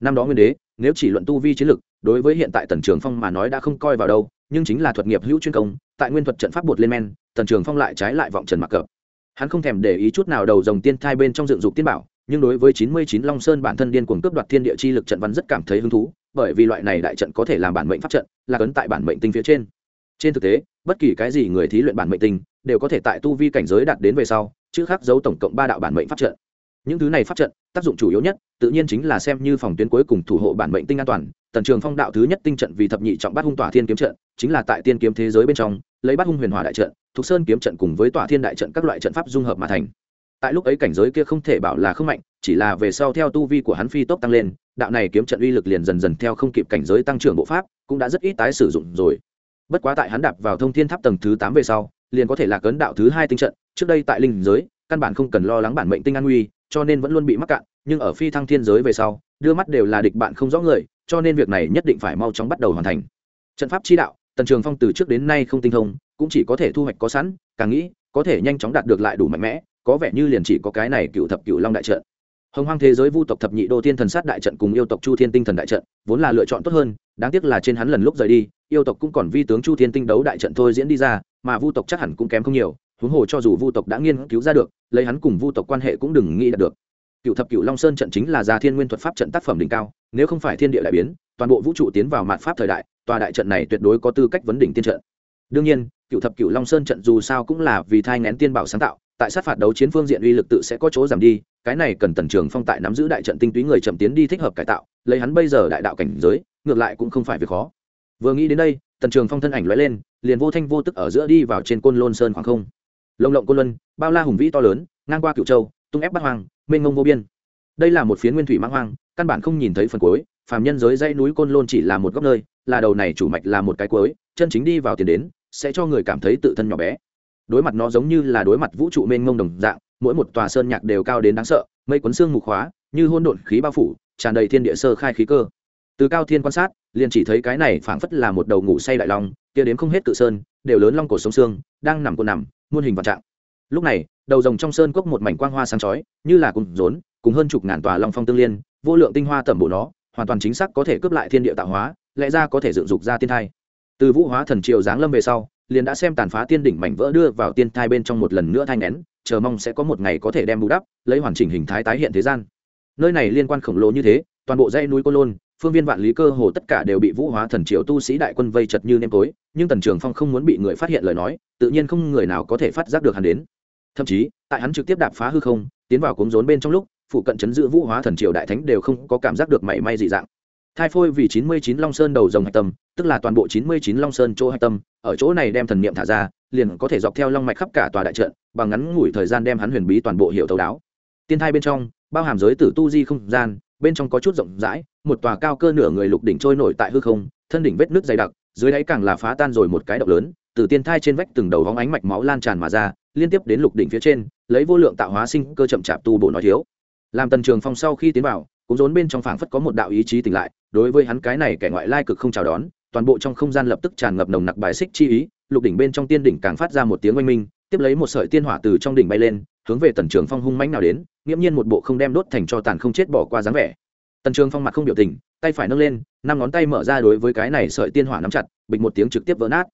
Năm đó nguyên đế, nếu chỉ luận tu vi chiến lực, đối với hiện tại tần trường phong mà nói đã không coi vào đâu, nhưng chính là thuật nghiệp hữu chuyên công, tại nguyên thuật trận pháp bột lên men, tần trường phong lại trái lại vọng trần mặc cập. Hắn không thèm để ý chút nào đầu dòng tiên thai bên trong dựng dục tiên bảo, nhưng đối với chín mươi chín long sơn bản thân điên cuồng cướp đoạt thiên địa chi lực trận văn rất cảm thấy hứng thú, bởi vì loại này đại trận có thể làm bản mệnh pháp trận, là cấn tại bản mệnh tinh phía trên. Trên thực tế bất kỳ cái gì người thí luyện bản mệnh tinh đều có thể tại tu vi cảnh giới đạt đến về sau, chữ khắc dấu tổng cộng ba đạo bản mệnh pháp trận. Những thứ này pháp trận, tác dụng chủ yếu nhất, tự nhiên chính là xem như phòng tuyến cuối cùng thủ hộ bản mệnh tinh an toàn. Tần trường phong đạo thứ nhất tinh trận vì thập nhị trọng bát hung tỏa thiên kiếm trận, chính là tại tiên kiếm thế giới bên trong, lấy bát hung huyền hòa đại trận thục sơn kiếm trận cùng với tỏa thiên đại trận các loại trận pháp dung hợp mà thành. Tại lúc ấy cảnh giới kia không thể bảo là không mạnh, chỉ là về sau theo tu vi của hắn phi tốc tăng lên, đạo này kiếm trận uy lực liền dần dần theo không kịp cảnh giới tăng trưởng bộ pháp, cũng đã rất ít tái sử dụng rồi bất quá tại hắn đạp vào thông thiên tháp tầng thứ tám về sau, liền có thể là cấn đạo thứ hai tinh trận. Trước đây tại linh giới, căn bản không cần lo lắng bản mệnh tinh an nguy, cho nên vẫn luôn bị mắc cạn. Nhưng ở phi thăng thiên giới về sau, đưa mắt đều là địch bạn không rõ người, cho nên việc này nhất định phải mau chóng bắt đầu hoàn thành. Trận pháp chi đạo, tần trường phong từ trước đến nay không tinh thông, cũng chỉ có thể thu hoạch có sẵn, càng nghĩ, có thể nhanh chóng đạt được lại đủ mạnh mẽ, có vẻ như liền chỉ có cái này cựu thập cựu long đại trận. Hồng hoang thế giới vu tộc thập nhị đô thiên thần sát đại trận cùng yêu tộc chu thiên tinh thần đại trận, vốn là lựa chọn tốt hơn đáng tiếc là trên hắn lần lúc rời đi, yêu tộc cũng còn vi tướng chu thiên tinh đấu đại trận thôi diễn đi ra, mà vu tộc chắc hẳn cũng kém không nhiều, huống hồ cho dù vu tộc đã nghiên cứu ra được, lấy hắn cùng vu tộc quan hệ cũng đừng nghĩ đạt được. Cựu thập cựu long sơn trận chính là gia thiên nguyên thuật pháp trận tác phẩm đỉnh cao, nếu không phải thiên địa đại biến, toàn bộ vũ trụ tiến vào mạn pháp thời đại, tòa đại trận này tuyệt đối có tư cách vấn đỉnh tiên trận. Đương nhiên, cựu thập cựu long sơn trận dù sao cũng là vì thai ngén tiên bảo sáng tạo, tại sát phạt đấu chiến phương diện uy lực tự sẽ có chỗ giảm đi, cái này cần tần trường phong tại nắm giữ đại trận tinh túy người chậm tiến đi thích hợp cải tạo, lấy hắn bây giờ đại đạo cảnh giới ngược lại cũng không phải việc khó. Vừa nghĩ đến đây, tần trường phong thân ảnh l lên, liền vô thanh vô tức ở giữa đi vào trên côn lôn sơn khoảng không. Lồng lộng côn luân, bao la hùng vĩ to lớn, ngang qua cựu châu, tung ép bắt hoang, mênh ngông vô biên. Đây là một phiến nguyên thủy mãng hoang, căn bản không nhìn thấy phần cuối, phàm nhân giới dãy núi côn lôn chỉ là một góc nơi, là đầu này chủ mạch là một cái cuối, chân chính đi vào tiền đến, sẽ cho người cảm thấy tự thân nhỏ bé. Đối mặt nó giống như là đối mặt vũ trụ mênh mông đồng dạng, mỗi một tòa sơn nhạc đều cao đến đáng sợ, mây cuốn xương mục hóa như hôn độn khí bao phủ, tràn đầy thiên địa sơ khai khí cơ từ cao thiên quan sát, liền chỉ thấy cái này phảng phất là một đầu ngủ say đại long, kia đến không hết cự sơn, đều lớn long cổ sống xương, đang nằm cột nằm, muôn hình vạn trạng. Lúc này, đầu rồng trong sơn cốc một mảnh quang hoa sáng chói, như là cùng rốn, cùng hơn chục ngàn tòa long phong tương liên, vô lượng tinh hoa tẩm bổ nó, hoàn toàn chính xác có thể cướp lại thiên địa tạo hóa, lẽ ra có thể dựng dục ra tiên thai. Từ vũ hóa thần triều giáng lâm về sau, liền đã xem tàn phá tiên đỉnh mảnh vỡ đưa vào tiên thai bên trong một lần nữa thai nén, chờ mong sẽ có một ngày có thể đem bù đắp, lấy hoàn chỉnh hình thái tái hiện thế gian. Nơi này liên quan khổng lồ như thế, toàn bộ dãy núi cô lôn phương viên vạn lý cơ hồ tất cả đều bị vũ hóa thần triều tu sĩ đại quân vây chật như nêm tối, nhưng tần trường phong không muốn bị người phát hiện lời nói, tự nhiên không người nào có thể phát giác được hắn đến. Thậm chí, tại hắn trực tiếp đạp phá hư không, tiến vào cuống rốn bên trong lúc, phụ cận chấn giữ vũ hóa thần triều đại thánh đều không có cảm giác được mảy may dị dạng. Thai phôi vì chín mươi chín long sơn đầu dòng hạch tâm, tức là toàn bộ chín mươi chín long sơn chỗ hạch tâm, ở chỗ này đem thần niệm thả ra, liền có thể dọc theo long mạch khắp cả tòa đại trận, bằng ngắn ngủi thời gian đem hắn huyền bí toàn bộ hiệu thấu đáo. Tiên thai bên trong, bao hàm giới tử tu di không gian bên trong có chút rộng rãi, một tòa cao cơ nửa người lục đỉnh trôi nổi tại hư không, thân đỉnh vết nước dày đặc, dưới đáy càng là phá tan rồi một cái động lớn, từ tiên thai trên vách từng đầu hóng ánh mạch máu lan tràn mà ra, liên tiếp đến lục đỉnh phía trên, lấy vô lượng tạo hóa sinh cơ chậm chạp tu bổ nói thiếu. Làm tần trường phong sau khi tiến vào, cũng rốn bên trong phảng phất có một đạo ý chí tỉnh lại, đối với hắn cái này kẻ ngoại lai cực không chào đón, toàn bộ trong không gian lập tức tràn ngập nồng nặc bài xích chi ý, lục đỉnh bên trong tiên đỉnh càng phát ra một tiếng oanh minh tiếp lấy một sợi tiên hỏa từ trong đỉnh bay lên, hướng về tần trường phong hung mãnh nào đến, nghiễm nhiên một bộ không đem đốt thành cho tàn không chết bỏ qua dáng vẻ. Tần trường phong mặt không biểu tình, tay phải nâng lên, năm ngón tay mở ra đối với cái này sợi tiên hỏa nắm chặt, bịch một tiếng trực tiếp vỡ nát.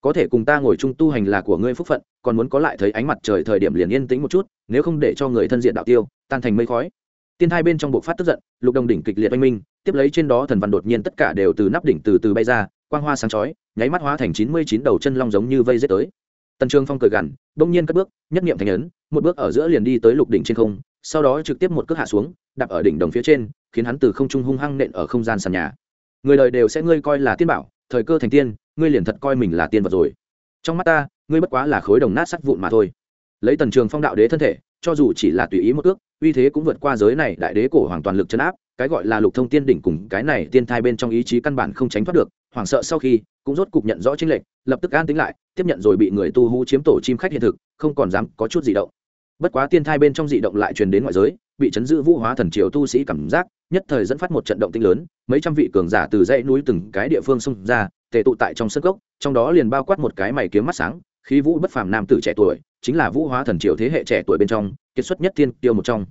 Có thể cùng ta ngồi chung tu hành là của ngươi phúc phận, còn muốn có lại thấy ánh mặt trời thời điểm liền yên tĩnh một chút, nếu không để cho người thân diện đạo tiêu, tan thành mây khói. Tiên hai bên trong bộ phát tức giận, lục đồng đỉnh kịch liệt oanh minh, tiếp lấy trên đó thần văn đột nhiên tất cả đều từ nắp đỉnh từ từ bay ra, quang hoa sáng chói, nháy mắt hóa thành chín mươi chín đầu chân long giống như vây dết tới tần trường phong cười gằn, bỗng nhiên cất bước, nhất nghiệm thành ấn, một bước ở giữa liền đi tới lục đỉnh trên không, sau đó trực tiếp một cước hạ xuống, đạp ở đỉnh đồng phía trên, khiến hắn từ không trung hung hăng nện ở không gian sàn nhà. Người đời đều sẽ ngươi coi là tiên bảo, thời cơ thành tiên, ngươi liền thật coi mình là tiên vật rồi. Trong mắt ta, ngươi bất quá là khối đồng nát sắt vụn mà thôi. Lấy tần trường phong đạo đế thân thể, cho dù chỉ là tùy ý một ước uy thế cũng vượt qua giới này, đại đế cổ hoàng toàn lực chấn áp, cái gọi là lục thông tiên đỉnh cùng cái này tiên thai bên trong ý chí căn bản không tránh thoát được, hoảng sợ sau khi, cũng rốt cục nhận rõ chính lệnh lập tức an tính lại, tiếp nhận rồi bị người tu hú chiếm tổ chim khách hiện thực, không còn dám có chút gì động. Bất quá tiên thai bên trong dị động lại truyền đến ngoại giới, bị chấn giữ vũ hóa thần triều tu sĩ cảm giác, nhất thời dẫn phát một trận động tinh lớn, mấy trăm vị cường giả từ dãy núi từng cái địa phương xông ra, tề tụ tại trong sân gốc trong đó liền bao quát một cái mày kiếm mắt sáng, khí vũ bất phàm nam tử trẻ tuổi, chính là vũ hóa thần triều thế hệ trẻ tuổi bên trong, kiệt xuất nhất tiên tiêu một trong.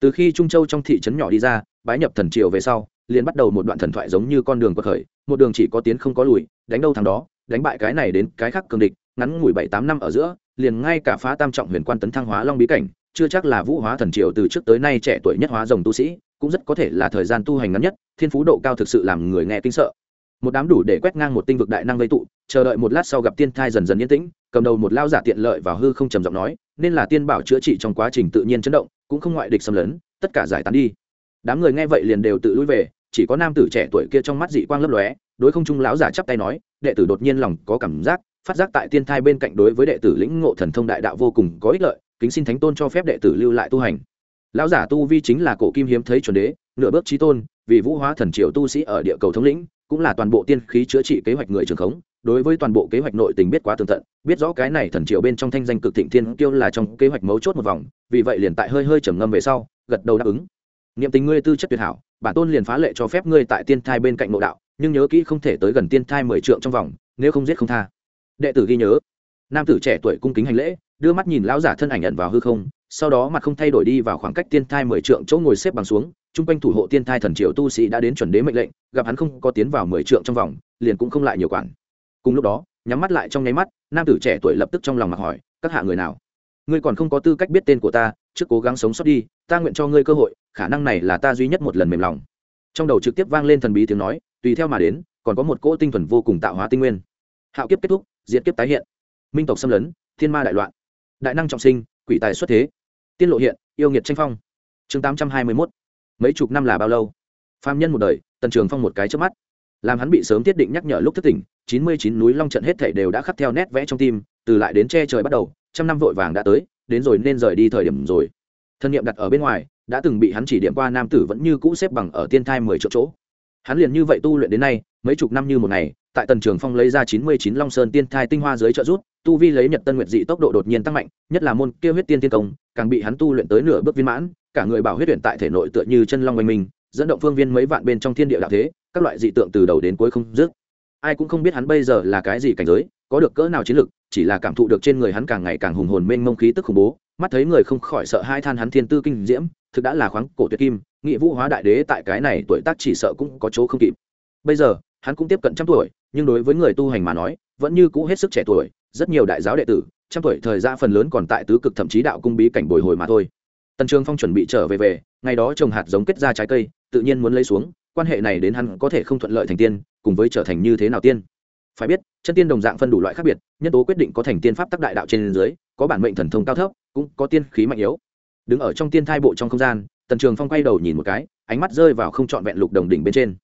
Từ khi trung châu trong thị trấn nhỏ đi ra, bái nhập thần triều về sau, liền bắt đầu một đoạn thần thoại giống như con đường của khởi, một đường chỉ có tiến không có lùi, đánh đâu thằng đó đánh bại cái này đến cái khác cường địch, ngắn ngủi bảy tám năm ở giữa, liền ngay cả phá tam trọng huyền quan tấn thăng hóa long bí cảnh, chưa chắc là vũ hóa thần triều từ trước tới nay trẻ tuổi nhất hóa rồng tu sĩ, cũng rất có thể là thời gian tu hành ngắn nhất, thiên phú độ cao thực sự làm người nghe kinh sợ. Một đám đủ để quét ngang một tinh vực đại năng vây tụ, chờ đợi một lát sau gặp tiên thai dần dần yên tĩnh, cầm đầu một lao giả tiện lợi vào hư không trầm giọng nói, nên là tiên bảo chữa trị trong quá trình tự nhiên chấn động, cũng không ngoại địch xâm lấn, tất cả giải tán đi. Đám người nghe vậy liền đều tự lui về, chỉ có nam tử trẻ tuổi kia trong mắt dị quang lấp lóe, đối không trung lão giả chắp tay nói đệ tử đột nhiên lòng có cảm giác, phát giác tại tiên thai bên cạnh đối với đệ tử lĩnh ngộ thần thông đại đạo vô cùng có ích lợi, kính xin thánh tôn cho phép đệ tử lưu lại tu hành. Lão giả tu vi chính là cổ kim hiếm thấy chuẩn đế, nửa bước trí tôn, vì vũ hóa thần triều tu sĩ ở địa cầu thống lĩnh, cũng là toàn bộ tiên khí chữa trị kế hoạch người trường khống, đối với toàn bộ kế hoạch nội tình biết quá tường tận, biết rõ cái này thần triều bên trong thanh danh cực thịnh thiên kiêu là trong kế hoạch mấu chốt một vòng, vì vậy liền tại hơi hơi trầm ngâm về sau, gật đầu đáp ứng. Niệm tình ngươi tư chất tuyệt hảo, bản tôn liền phá lệ cho phép ngươi tại tiên thai bên cạnh nội đạo nhưng nhớ kỹ không thể tới gần tiên thai mười trượng trong vòng, nếu không giết không tha. Đệ tử ghi nhớ, nam tử trẻ tuổi cung kính hành lễ, đưa mắt nhìn lão giả thân ảnh nhận vào hư không, sau đó mặt không thay đổi đi vào khoảng cách tiên thai mười trượng chỗ ngồi xếp bằng xuống, chung quanh thủ hộ tiên thai thần triều tu sĩ đã đến chuẩn đế mệnh lệnh, gặp hắn không có tiến vào mười trượng trong vòng, liền cũng không lại nhiều quản. Cùng lúc đó, nhắm mắt lại trong nháy mắt, nam tử trẻ tuổi lập tức trong lòng mặc hỏi, các hạ người nào? Ngươi còn không có tư cách biết tên của ta, trước cố gắng sống sót đi, ta nguyện cho ngươi cơ hội, khả năng này là ta duy nhất một lần mềm lòng. Trong đầu trực tiếp vang lên thần bí tiếng nói tùy theo mà đến, còn có một cỗ tinh thuần vô cùng tạo hóa tinh nguyên. Hạo kiếp kết thúc, diệt kiếp tái hiện. Minh tộc xâm lấn, thiên ma đại loạn. Đại năng trọng sinh, quỷ tài xuất thế. Tiên lộ hiện, yêu nghiệt tranh phong. Chương tám trăm hai mươi mốt. Mấy chục năm là bao lâu? Phạm nhân một đời, tần trường phong một cái trước mắt. Làm hắn bị sớm tiết định nhắc nhở lúc thất tỉnh, chín mươi chín núi long trận hết thảy đều đã khắc theo nét vẽ trong tim, từ lại đến che trời bắt đầu, trăm năm vội vàng đã tới, đến rồi nên rời đi thời điểm rồi. Thân nhiệm đặt ở bên ngoài, đã từng bị hắn chỉ điểm qua nam tử vẫn như cũ xếp bằng ở tiên thai mười triệu chỗ hắn liền như vậy tu luyện đến nay, mấy chục năm như một ngày, tại tần trường phong lấy ra chín mươi chín long sơn tiên thai tinh hoa dưới trợ rút tu vi lấy nhật tân nguyệt dị tốc độ đột nhiên tăng mạnh, nhất là môn kia huyết tiên tiên công, càng bị hắn tu luyện tới nửa bước viên mãn, cả người bảo huyết luyện tại thể nội tựa như chân long oanh minh, dẫn động phương viên mấy vạn bên trong thiên địa đạo thế, các loại dị tượng từ đầu đến cuối không dứt. Ai cũng không biết hắn bây giờ là cái gì cảnh giới, có được cỡ nào chiến lực, chỉ là cảm thụ được trên người hắn càng ngày càng hùng hồn mênh mông khí tức khủng bố, mắt thấy người không khỏi sợ hai than hắn thiên tư kinh diễm, thực đã là khoáng cổ tuyệt kim nghị vũ hóa đại đế tại cái này tuổi tác chỉ sợ cũng có chỗ không kịp. Bây giờ, hắn cũng tiếp cận trăm tuổi, nhưng đối với người tu hành mà nói, vẫn như cũ hết sức trẻ tuổi, rất nhiều đại giáo đệ tử, trăm tuổi thời gian phần lớn còn tại tứ cực thậm chí đạo cung bí cảnh bồi hồi mà thôi. Tần trường phong chuẩn bị trở về về, ngày đó trồng hạt giống kết ra trái cây, tự nhiên muốn lấy xuống, quan hệ này đến hắn có thể không thuận lợi thành tiên, cùng với trở thành như thế nào tiên. Phải biết, chân tiên đồng dạng phân đủ loại khác biệt, nhân tố quyết định có thành tiên pháp tác đại đạo trên dưới, có bản mệnh thần thông cao thấp, cũng có tiên khí mạnh yếu. Đứng ở trong tiên thai bộ trong không gian tần trường phong quay đầu nhìn một cái, ánh mắt rơi vào không trọn vẹn lục đồng đỉnh bên trên.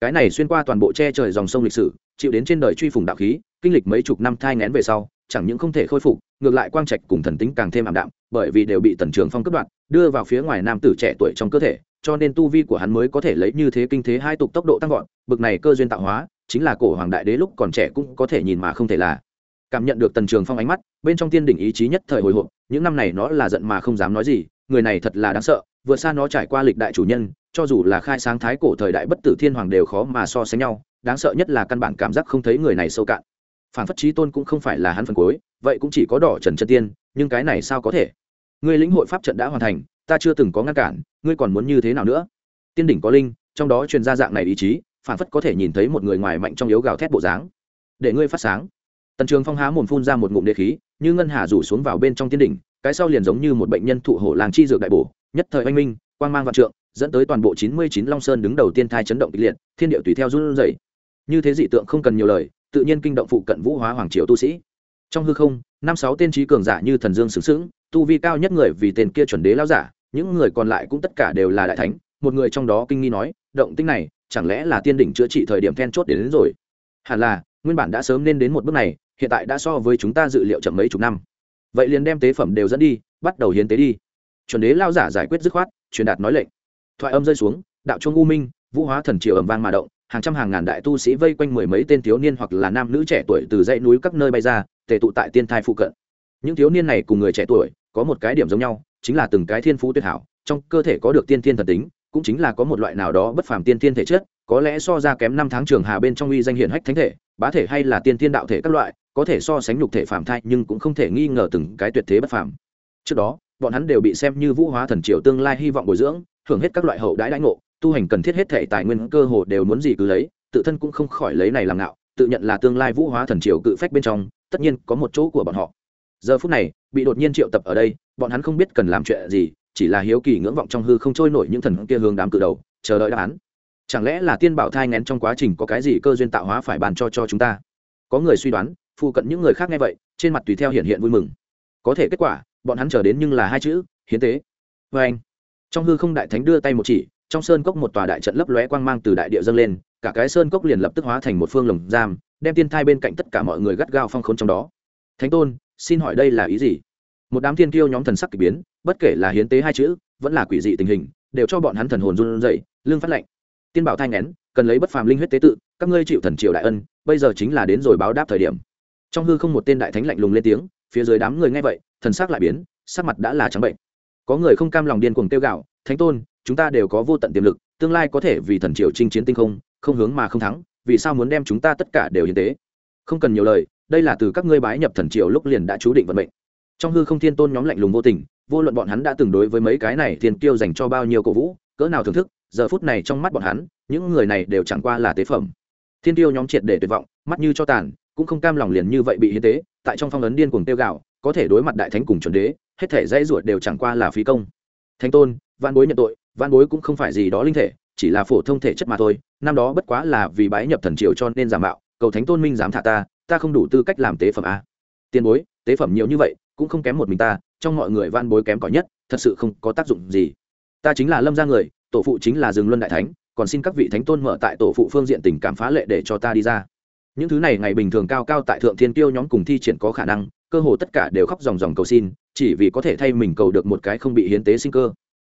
Cái này xuyên qua toàn bộ che trời dòng sông lịch sử, chịu đến trên đời truy phùng đạo khí, kinh lịch mấy chục năm thai ngén về sau, chẳng những không thể khôi phục, ngược lại quang trạch cùng thần tính càng thêm ảm đạm, bởi vì đều bị tần trường phong cướp đoạt, đưa vào phía ngoài nam tử trẻ tuổi trong cơ thể, cho nên tu vi của hắn mới có thể lấy như thế kinh thế hai tục tốc độ tăng vọt, bực này cơ duyên tạo hóa, chính là cổ hoàng đại đế lúc còn trẻ cũng có thể nhìn mà không thể là. Cảm nhận được tần trường phong ánh mắt, bên trong tiên đỉnh ý chí nhất thời hồi hộp, những năm này nó là giận mà không dám nói gì, người này thật là đáng sợ vượt xa nó trải qua lịch đại chủ nhân, cho dù là khai sáng thái cổ thời đại bất tử thiên hoàng đều khó mà so sánh nhau, đáng sợ nhất là căn bản cảm giác không thấy người này sâu cạn. Phản phất trí tôn cũng không phải là hắn phần cuối, vậy cũng chỉ có đỏ trần chân tiên, nhưng cái này sao có thể? Người lĩnh hội pháp trận đã hoàn thành, ta chưa từng có ngăn cản, ngươi còn muốn như thế nào nữa? Tiên đỉnh có linh, trong đó truyền ra dạng này ý chí, phản phất có thể nhìn thấy một người ngoài mạnh trong yếu gào thét bộ dáng. Để ngươi phát sáng. Tần trường phong há mồm phun ra một ngụm đế khí, như ngân hà rủ xuống vào bên trong tiên đỉnh, cái sau liền giống như một bệnh nhân thụ hổ làng chi dược đại bổ nhất thời oanh minh quang mang vạn trượng dẫn tới toàn bộ chín mươi chín long sơn đứng đầu tiên thai chấn động kịch liệt thiên địa tùy theo run rẩy. Như thế dị tượng không cần nhiều lời tự nhiên kinh động phụ cận vũ hóa hoàng triều tu sĩ. Trong hư không năm sáu tên trí cường giả như thần dương xứng xứng tu vi cao nhất người vì tên kia chuẩn đế lao giả những người còn lại cũng tất cả đều là đại thánh một người trong đó kinh nghi nói động tinh này chẳng lẽ là tiên đỉnh chữa trị thời điểm then chốt đến, đến rồi? Hẳn là nguyên bản đã sớm nên đến một bước này hiện tại đã so với chúng ta dự liệu chậm mấy chục năm. Vậy liền đem tế phẩm đều dẫn đi bắt đầu hiến tế đi chuẩn đế lao giả giải quyết dứt khoát, truyền đạt nói lệnh. Thoại âm rơi xuống, đạo trung u minh, vũ hóa thần triều ầm vang mà động, hàng trăm hàng ngàn đại tu sĩ vây quanh mười mấy tên thiếu niên hoặc là nam nữ trẻ tuổi từ dãy núi các nơi bay ra, tề tụ tại tiên thai phụ cận. Những thiếu niên này cùng người trẻ tuổi, có một cái điểm giống nhau, chính là từng cái thiên phú tuyệt hảo, trong cơ thể có được tiên thiên thần tính, cũng chính là có một loại nào đó bất phàm tiên thiên thể chất, có lẽ so ra kém năm tháng trường hà bên trong uy danh hiển hách thánh thể, bá thể hay là tiên thiên đạo thể các loại, có thể so sánh nhục thể phàm thai nhưng cũng không thể nghi ngờ từng cái tuyệt thế bất phàm. Trước đó bọn hắn đều bị xem như vũ hóa thần triều tương lai hy vọng bồi dưỡng hưởng hết các loại hậu đãi đãi ngộ, tu hành cần thiết hết thể tài nguyên cơ hồ đều muốn gì cứ lấy, tự thân cũng không khỏi lấy này làm ngạo, tự nhận là tương lai vũ hóa thần triều cự phách bên trong, tất nhiên có một chỗ của bọn họ. Giờ phút này, bị đột nhiên triệu tập ở đây, bọn hắn không biết cần làm chuyện gì, chỉ là hiếu kỳ ngưỡng vọng trong hư không trôi nổi những thần kia hướng đám cự đầu, chờ đợi đáp án. Chẳng lẽ là tiên bảo thai ngén trong quá trình có cái gì cơ duyên tạo hóa phải bàn cho cho chúng ta? Có người suy đoán, phụ cận những người khác nghe vậy, trên mặt tùy theo hiện hiện vui mừng. Có thể kết quả bọn hắn chờ đến nhưng là hai chữ, hiến tế. Vê anh, trong hư không đại thánh đưa tay một chỉ, trong sơn cốc một tòa đại trận lấp lóe quang mang từ đại địa dâng lên, cả cái sơn cốc liền lập tức hóa thành một phương lồng giam, đem tiên thai bên cạnh tất cả mọi người gắt gao phong khốn trong đó. Thánh tôn, xin hỏi đây là ý gì? Một đám thiên kiêu nhóm thần sắc k ỳ biến, bất kể là hiến tế hai chữ, vẫn là quỷ dị tình hình, đều cho bọn hắn thần hồn run dậy lương phát lệnh tiên bảo thai ngén cần lấy bất phàm linh huyết tế tự, các ngươi chịu thần triều đại ân, bây giờ chính là đến rồi báo đáp thời điểm. Trong hư không một tên đại thánh lạnh lùng lên tiếng, phía dưới đám người nghe vậy thần sắc lại biến, sắc mặt đã là trắng bệnh. Có người không cam lòng điên cuồng tiêu gạo thánh tôn, chúng ta đều có vô tận tiềm lực, tương lai có thể vì thần triều chinh chiến tinh không không hướng mà không thắng, vì sao muốn đem chúng ta tất cả đều hiến tế? Không cần nhiều lời, đây là từ các ngươi bái nhập thần triều lúc liền đã chú định vận mệnh. Trong hư không thiên tôn nhóm lạnh lùng vô tình, vô luận bọn hắn đã từng đối với mấy cái này thiên tiêu dành cho bao nhiêu cổ vũ, cỡ nào thưởng thức, giờ phút này trong mắt bọn hắn, những người này đều chẳng qua là tế phẩm. Thiên tiêu nhóm triệt để tuyệt vọng, mắt như cho tàn, cũng không cam lòng liền như vậy bị hiến tế, tại trong phong ấn điên cuồng tiêu gạo có thể đối mặt đại thánh cùng chuẩn đế, hết thể dãy ruột đều chẳng qua là phí công. Thánh tôn văn bối nhận tội văn bối cũng không phải gì đó linh thể, chỉ là phổ thông thể chất mà thôi, năm đó bất quá là vì bái nhập thần triều cho nên giả mạo, cầu thánh tôn minh dám thả ta ta không đủ tư cách làm tế phẩm a. Tiền bối, tế phẩm nhiều như vậy, cũng không kém một mình ta, trong mọi người văn bối kém cỏi nhất, thật sự không có tác dụng gì. Ta chính là lâm gia người, tổ phụ chính là dương luân đại thánh, còn xin các vị thánh tôn mở tại tổ phụ phương diện tình cảm phá lệ để cho ta đi ra. Những thứ này ngày bình thường cao cao tại thượng thiên tiêu nhóm cùng thi triển có khả năng cơ hồ tất cả đều khóc dòng dòng cầu xin, chỉ vì có thể thay mình cầu được một cái không bị hiến tế sinh cơ.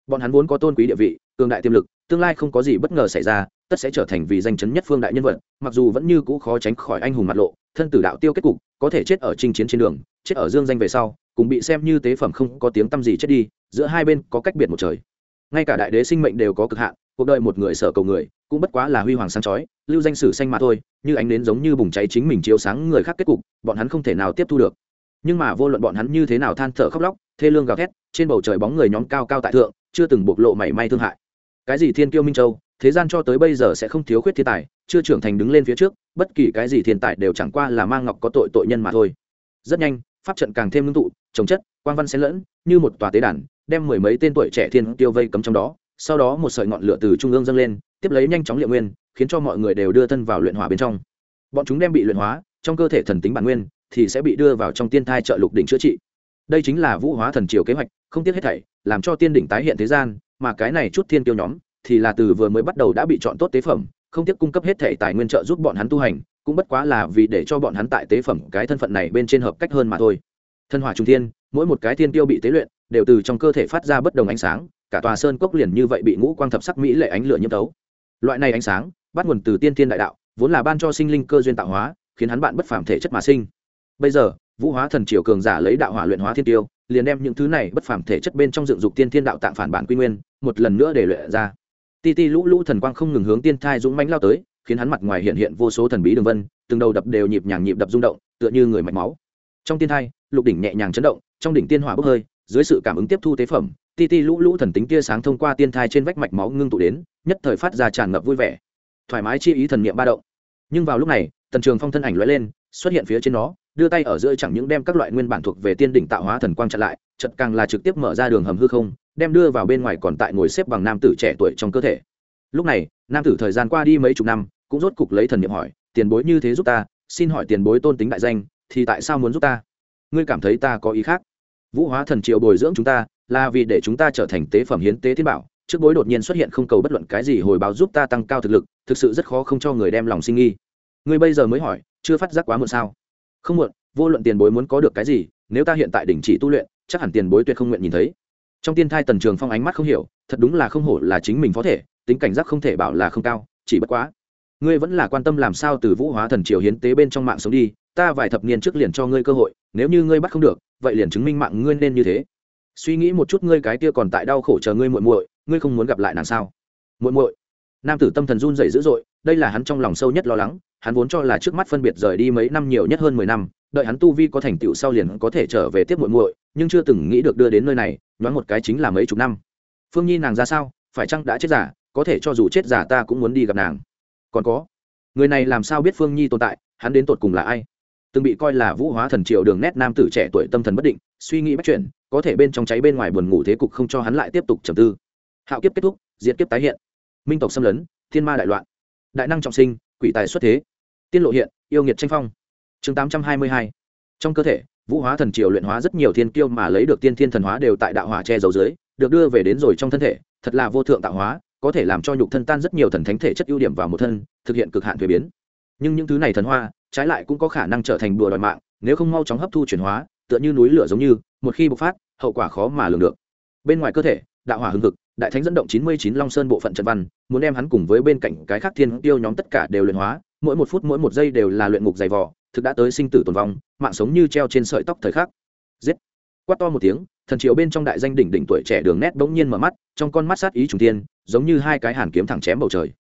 Bọn hắn vốn có tôn quý địa vị, cường đại tiềm lực, tương lai không có gì bất ngờ xảy ra, tất sẽ trở thành vì danh chấn nhất phương đại nhân vật, mặc dù vẫn như cũ khó tránh khỏi anh hùng mặt lộ, thân tử đạo tiêu kết cục, có thể chết ở chinh chiến trên đường, chết ở dương danh về sau, cùng bị xem như tế phẩm không có tiếng tăm gì chết đi, giữa hai bên có cách biệt một trời. Ngay cả đại đế sinh mệnh đều có cực hạn, cuộc đời một người sở cầu người, cũng bất quá là huy hoàng sáng chói, lưu danh sử xanh mà thôi, như ánh đến giống như bùng cháy chính mình chiếu sáng người khác kết cục, bọn hắn không thể nào tiếp thu được nhưng mà vô luận bọn hắn như thế nào than thở khóc lóc, thê lương gào thét, trên bầu trời bóng người nhóm cao cao tại thượng, chưa từng bộc lộ mảy may thương hại. Cái gì thiên kiêu minh châu, thế gian cho tới bây giờ sẽ không thiếu khuyết thiên tài, chưa trưởng thành đứng lên phía trước, bất kỳ cái gì thiên tài đều chẳng qua là mang ngọc có tội tội nhân mà thôi. Rất nhanh, pháp trận càng thêm ngưng tụ chống chất, quang văn xen lẫn, như một tòa tế đàn, đem mười mấy tên tuổi trẻ thiên tiêu vây cấm trong đó, sau đó một sợi ngọn lửa từ trung ương dâng lên, tiếp lấy nhanh chóng liệu nguyên, khiến cho mọi người đều đưa thân vào luyện hỏa bên trong. Bọn chúng đem bị luyện hóa, trong cơ thể thần tính bản nguyên thì sẽ bị đưa vào trong tiên thai trợ lục đỉnh chữa trị. Đây chính là vũ hóa thần triều kế hoạch, không tiếc hết thảy, làm cho tiên đỉnh tái hiện thế gian, mà cái này chút thiên tiêu nhóm, thì là từ vừa mới bắt đầu đã bị chọn tốt tế phẩm, không tiếc cung cấp hết thảy tài nguyên trợ giúp bọn hắn tu hành, cũng bất quá là vì để cho bọn hắn tại tế phẩm cái thân phận này bên trên hợp cách hơn mà thôi. Thân hỏa trung thiên, mỗi một cái thiên tiêu bị tế luyện, đều từ trong cơ thể phát ra bất đồng ánh sáng, cả tòa sơn cốc liền như vậy bị ngũ quang thập sắc mỹ lệ ánh lửa nhiễm tấu. Loại này ánh sáng, bắt nguồn từ tiên thiên đại đạo, vốn là ban cho sinh linh cơ duyên tạo hóa, khiến hắn bạn bất phàm thể chất mà sinh bây giờ, vũ hóa thần triều cường giả lấy đạo hỏa luyện hóa thiên tiêu, liền đem những thứ này bất phàm thể chất bên trong dựng dục tiên thiên đạo tạng phản bản quy nguyên, một lần nữa để luyện ra. Ti ti lũ lũ thần quang không ngừng hướng tiên thai dũng mãnh lao tới, khiến hắn mặt ngoài hiện hiện vô số thần bí đường vân, từng đầu đập đều nhịp nhàng nhịp đập rung động, tựa như người mạch máu. Trong tiên thai, lục đỉnh nhẹ nhàng chấn động, trong đỉnh tiên hỏa bốc hơi, dưới sự cảm ứng tiếp thu tế phẩm, ti ti lũ lũ thần tính tia sáng thông qua tiên thai trên vách mạch máu ngưng tụ đến, nhất thời phát ra tràn ngập vui vẻ. Thoải mái chi ý thần niệm ba động. Nhưng vào lúc này, tần trường phong thân ảnh lóe lên, xuất hiện phía trên nó đưa tay ở giữa chẳng những đem các loại nguyên bản thuộc về tiên đỉnh tạo hóa thần quang chặn lại chật càng là trực tiếp mở ra đường hầm hư không, đem đưa vào bên ngoài còn tại ngồi xếp bằng nam tử trẻ tuổi trong cơ thể. Lúc này, nam tử thời gian qua đi mấy chục năm, cũng rốt cục lấy thần niệm hỏi, tiền bối như thế giúp ta, xin hỏi tiền bối tôn tính đại danh, thì tại sao muốn giúp ta? Ngươi cảm thấy ta có ý khác? Vũ hóa thần triệu bồi dưỡng chúng ta, là vì để chúng ta trở thành tế phẩm hiến tế thiên bảo, trước bối đột nhiên xuất hiện không cầu bất luận cái gì hồi báo giúp ta tăng cao thực lực, thực sự rất khó không cho người đem lòng sinh nghi. Ngươi bây giờ mới hỏi, chưa phát giác quá muộn sao? Không muộn, vô luận tiền bối muốn có được cái gì, nếu ta hiện tại đình chỉ tu luyện, chắc hẳn tiền bối tuyệt không nguyện nhìn thấy. Trong tiên thai tần trường phong ánh mắt không hiểu, thật đúng là không hổ là chính mình có thể, tính cảnh giác không thể bảo là không cao, chỉ bất quá. Ngươi vẫn là quan tâm làm sao từ vũ hóa thần triều hiến tế bên trong mạng sống đi, ta vài thập niên trước liền cho ngươi cơ hội, nếu như ngươi bắt không được, vậy liền chứng minh mạng ngươi nên như thế. Suy nghĩ một chút ngươi cái kia còn tại đau khổ chờ ngươi muội muội, ngươi không muốn gặp lại nàng sao? Muội muội. Nam tử tâm thần run rẩy dữ dội, đây là hắn trong lòng sâu nhất lo lắng hắn vốn cho là trước mắt phân biệt rời đi mấy năm nhiều nhất hơn mười năm, đợi hắn tu vi có thành tựu sau liền có thể trở về tiếp muội muội, nhưng chưa từng nghĩ được đưa đến nơi này, nhoáng một cái chính là mấy chục năm. Phương nhi nàng ra sao? Phải chăng đã chết giả có thể cho dù chết giả ta cũng muốn đi gặp nàng. Còn có, người này làm sao biết phương nhi tồn tại? Hắn đến tột cùng là ai? Từng bị coi là vũ hóa thần triều đường nét nam tử trẻ tuổi tâm thần bất định, suy nghĩ bất chuyển, có thể bên trong cháy bên ngoài buồn ngủ thế cục không cho hắn lại tiếp tục trầm tư. Hạo kiếp kết thúc, diệt kiếp tái hiện. Minh tộc xâm lấn, thiên ma đại loạn. Đại năng trọng sinh, quỷ tài xuất thế tiên lộ hiện, yêu nghiệt tranh phong. Chương tám trăm hai mươi hai. Trong cơ thể, vũ hóa thần triều luyện hóa rất nhiều thiên kiêu mà lấy được tiên thiên thần hóa đều tại đạo hỏa che giấu dưới, được đưa về đến rồi trong thân thể, thật là vô thượng tạo hóa, có thể làm cho nhục thân tan rất nhiều thần thánh thể chất ưu điểm vào một thân, thực hiện cực hạn thuế biến. Nhưng những thứ này thần hoa, trái lại cũng có khả năng trở thành đùa đòi mạng, nếu không mau chóng hấp thu chuyển hóa, tựa như núi lửa giống như, một khi bộc phát, hậu quả khó mà lường được. Bên ngoài cơ thể, đạo hỏa hưng hực, đại thánh dẫn động chín mươi chín long sơn bộ phận trận văn, muốn đem hắn cùng với bên cạnh cái khác thiên tiêu nhóm tất cả đều luyện hóa mỗi một phút mỗi một giây đều là luyện ngục dày vò, thực đã tới sinh tử tồn vong, mạng sống như treo trên sợi tóc thời khắc. Giết. Quát to một tiếng, thần triều bên trong đại danh đỉnh đỉnh tuổi trẻ đường nét bỗng nhiên mở mắt, trong con mắt sát ý trùng tiên giống như hai cái hàn kiếm thẳng chém bầu trời.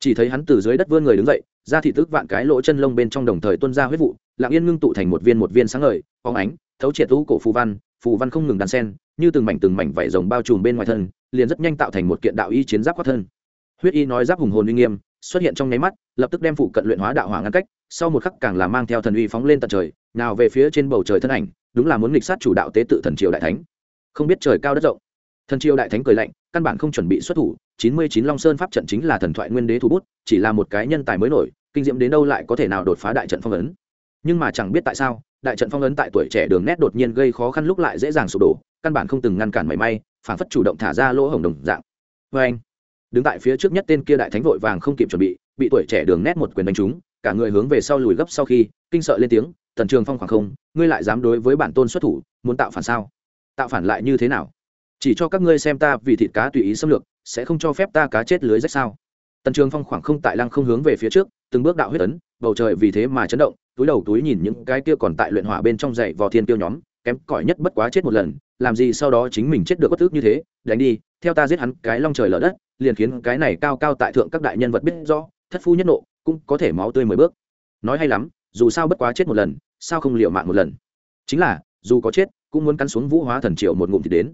Chỉ thấy hắn từ dưới đất vươn người đứng dậy, ra thị tức vạn cái lỗ chân lông bên trong đồng thời tuôn ra huyết vụ, lặng yên ngưng tụ thành một viên một viên sáng ngời phóng ánh, thấu triệt lũ cổ phù văn phù văn không ngừng đàn sen như từng mảnh từng mảnh vảy rồng bao trùm bên ngoài thân, liền rất nhanh tạo thành một kiện đạo y chiến giáp quát thân. Huyết y nói giáp hùng hồn uy nghiêm xuất hiện trong nháy mắt, lập tức đem phụ cận luyện hóa đạo hỏa ngăn cách, sau một khắc càng là mang theo thần uy phóng lên tận trời, nào về phía trên bầu trời thân ảnh, đúng là muốn nghịch sát chủ đạo tế tự thần triều đại thánh. Không biết trời cao đất rộng. Thần triều đại thánh cười lạnh, căn bản không chuẩn bị xuất thủ, chín mươi chín long sơn pháp trận chính là thần thoại nguyên đế thủ bút, chỉ là một cái nhân tài mới nổi, kinh diễm đến đâu lại có thể nào đột phá đại trận phong ấn. Nhưng mà chẳng biết tại sao, đại trận phong ấn tại tuổi trẻ đường nét đột nhiên gây khó khăn lúc lại dễ dàng sụp đổ, căn bản không từng ngăn cản mảy may, phản phất chủ động thả ra lỗ hổng đồng dạng. Vê anh đứng tại phía trước nhất tên kia đại thánh vội vàng không kịp chuẩn bị bị tuổi trẻ đường nét một quyền đánh trúng, cả người hướng về sau lùi gấp sau khi, kinh sợ lên tiếng, tần trường phong khoảng không, ngươi lại dám đối với bản tôn xuất thủ, muốn tạo phản sao? Tạo phản lại như thế nào? Chỉ cho các ngươi xem ta vì thịt cá tùy ý xâm lược, sẽ không cho phép ta cá chết lưới rách sao? Tần trường phong khoảng không tại lăng không hướng về phía trước, từng bước đạo huyết ấn, bầu trời vì thế mà chấn động, túi đầu túi nhìn những cái kia còn tại luyện hỏa bên trong dậy vò thiên tiêu nhóm kém cỏi nhất bất quá chết một lần, làm gì sau đó chính mình chết được bất ức như thế, đánh đi, theo ta giết hắn cái long trời lở đất, liền khiến cái này cao cao tại thượng các đại nhân vật biết rõ, thất phu nhất nộ, cũng có thể máu tươi mười bước. Nói hay lắm, dù sao bất quá chết một lần, sao không liệu mạng một lần? Chính là, dù có chết, cũng muốn cắn xuống vũ hóa thần triệu một ngụm thì đến.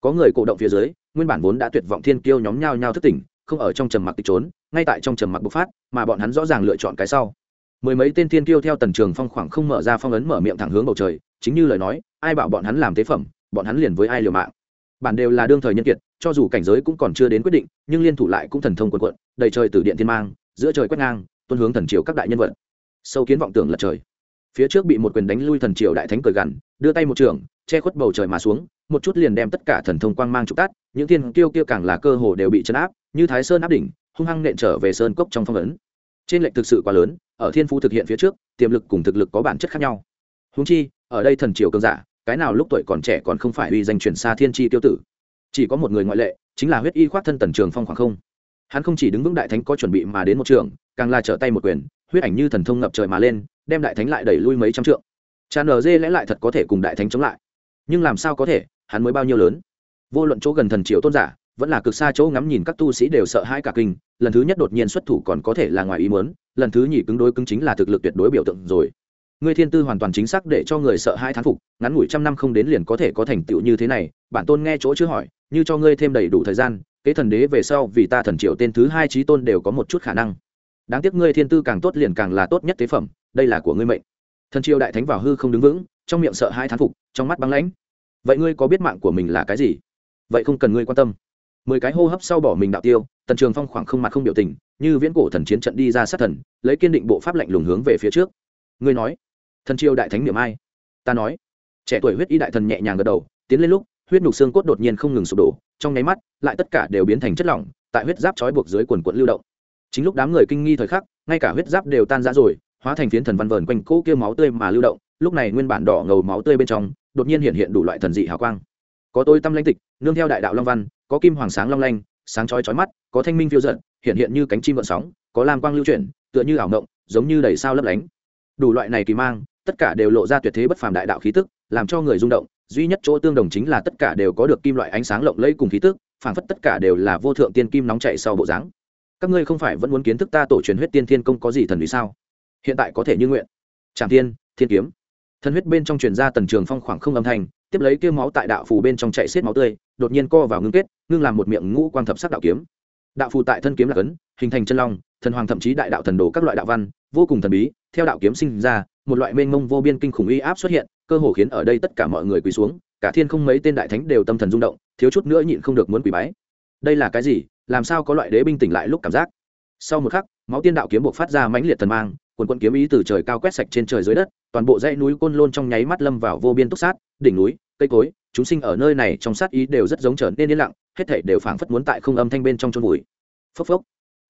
Có người cổ động phía dưới, nguyên bản vốn đã tuyệt vọng thiên kiêu nhóm nhao nhao thức tỉnh, không ở trong trầm mặc tịch trốn, ngay tại trong trầm mặc bộc phát, mà bọn hắn rõ ràng lựa chọn cái sau. Mười mấy tên thiên kiêu theo tần trường phong khoảng không mở ra phong ấn mở miệng thẳng hướng bầu trời chính như lời nói, ai bảo bọn hắn làm tế phẩm, bọn hắn liền với ai liều mạng. Bản đều là đương thời nhân kiệt, cho dù cảnh giới cũng còn chưa đến quyết định, nhưng liên thủ lại cũng thần thông quần quận, đầy trời từ điện thiên mang, giữa trời quét ngang, tuân hướng thần triều các đại nhân vật. Sâu kiến vọng tưởng lật trời. Phía trước bị một quyền đánh lui thần triều đại thánh cười gằn, đưa tay một trường, che khuất bầu trời mà xuống, một chút liền đem tất cả thần thông quang mang trục tát, những thiên kiêu kia càng là cơ hồ đều bị chấn áp, như thái sơn áp đỉnh, hung hăng nện trở về sơn cốc trong phong ấn. Trên lệnh thực sự quá lớn, ở thiên phú thực hiện phía trước, tiềm lực cùng thực lực có bản chất khác nhau. Húng chi ở đây thần triều cường giả, cái nào lúc tuổi còn trẻ còn không phải uy danh chuyển xa thiên tri tiêu tử. Chỉ có một người ngoại lệ, chính là huyết y khoác thân tần trường phong khoảng không. Hắn không chỉ đứng vững đại thánh có chuẩn bị mà đến một trường, càng là trở tay một quyền, huyết ảnh như thần thông ngập trời mà lên, đem đại thánh lại đẩy lui mấy trăm trượng. Tràn ở dê lẽ lại thật có thể cùng đại thánh chống lại. Nhưng làm sao có thể, hắn mới bao nhiêu lớn? Vô luận chỗ gần thần triều tôn giả, vẫn là cực xa chỗ ngắm nhìn các tu sĩ đều sợ hãi cả kinh, lần thứ nhất đột nhiên xuất thủ còn có thể là ngoài ý muốn, lần thứ nhì cứng đối cứng chính là thực lực tuyệt đối biểu tượng rồi ngươi thiên tư hoàn toàn chính xác để cho người sợ hai thán phục, ngắn ngủi trăm năm không đến liền có thể có thành tựu như thế này, bản tôn nghe chỗ chưa hỏi, như cho ngươi thêm đầy đủ thời gian, kế thần đế về sau vì ta thần triệu tên thứ hai trí tôn đều có một chút khả năng. Đáng tiếc ngươi thiên tư càng tốt liền càng là tốt nhất tế phẩm, đây là của ngươi mệnh. Thần triều đại thánh vào hư không đứng vững, trong miệng sợ hai thán phục, trong mắt băng lãnh. Vậy ngươi có biết mạng của mình là cái gì? Vậy không cần ngươi quan tâm. Mười cái hô hấp sau bỏ mình đạo tiêu, tần trường phong khoảng không mặt không biểu tình, như viễn cổ thần chiến trận đi ra sát thần, lấy kiên định bộ pháp lạnh lùng hướng về phía trước. Ngươi nói thần triều đại thánh niệm ai? Ta nói. Trẻ tuổi huyết y đại thần nhẹ nhàng gật đầu, tiến lên lúc, huyết nhục xương cốt đột nhiên không ngừng sụp đổ, trong nháy mắt, lại tất cả đều biến thành chất lỏng, tại huyết giáp trói buộc dưới quần quận lưu động. Chính lúc đám người kinh nghi thời khắc, ngay cả huyết giáp đều tan ra rồi, hóa thành phiến thần văn vờn quanh cỗ kia máu tươi mà lưu động, lúc này nguyên bản đỏ ngầu máu tươi bên trong, đột nhiên hiện hiện đủ loại thần dị hào quang. Có tôi tâm lãnh tịch, nương theo đại đạo long văn, có kim hoàng sáng long lanh, sáng chói chói mắt, có thanh minh phiêu giận hiện hiện như cánh chim vận sóng, có lam quang lưu chuyển, tựa như ảo ngộng giống như đầy sao lấp lánh. Đủ loại này kỳ mang tất cả đều lộ ra tuyệt thế bất phàm đại đạo khí tức, làm cho người rung động, duy nhất chỗ tương đồng chính là tất cả đều có được kim loại ánh sáng lộng lẫy cùng khí tức, phảng phất tất cả đều là vô thượng tiên kim nóng chạy sau bộ dáng. Các ngươi không phải vẫn muốn kiến thức ta tổ truyền huyết tiên thiên công có gì thần lý sao? Hiện tại có thể như nguyện. Tràng thiên thiên kiếm. Thần huyết bên trong truyền ra tần trường phong khoảng không âm thanh, tiếp lấy kia máu tại đạo phù bên trong chạy xiết máu tươi, đột nhiên co vào ngưng kết, ngưng làm một miệng ngũ quang thập sắc đạo kiếm. Đạo phù tại thân kiếm là cấn, hình thành chân long, thần hoàng thậm chí đại đạo thần đồ các loại đạo văn, vô cùng thần bí, theo đạo kiếm sinh ra một loại mênh mông vô biên kinh khủng uy áp xuất hiện, cơ hồ khiến ở đây tất cả mọi người quỳ xuống, cả thiên không mấy tên đại thánh đều tâm thần rung động, thiếu chút nữa nhịn không được muốn quỳ bái. Đây là cái gì? Làm sao có loại đế binh tỉnh lại lúc cảm giác? Sau một khắc, máu tiên đạo kiếm buộc phát ra mãnh liệt thần mang, quần quận kiếm ý từ trời cao quét sạch trên trời dưới đất, toàn bộ dãy núi côn lôn trong nháy mắt lâm vào vô biên túc sát, đỉnh núi, cây cối, chúng sinh ở nơi này trong sát ý đều rất giống trở nên yên lặng, hết thảy đều phảng phất muốn tại không âm thanh bên trong chôn vùi. Phốc phốc.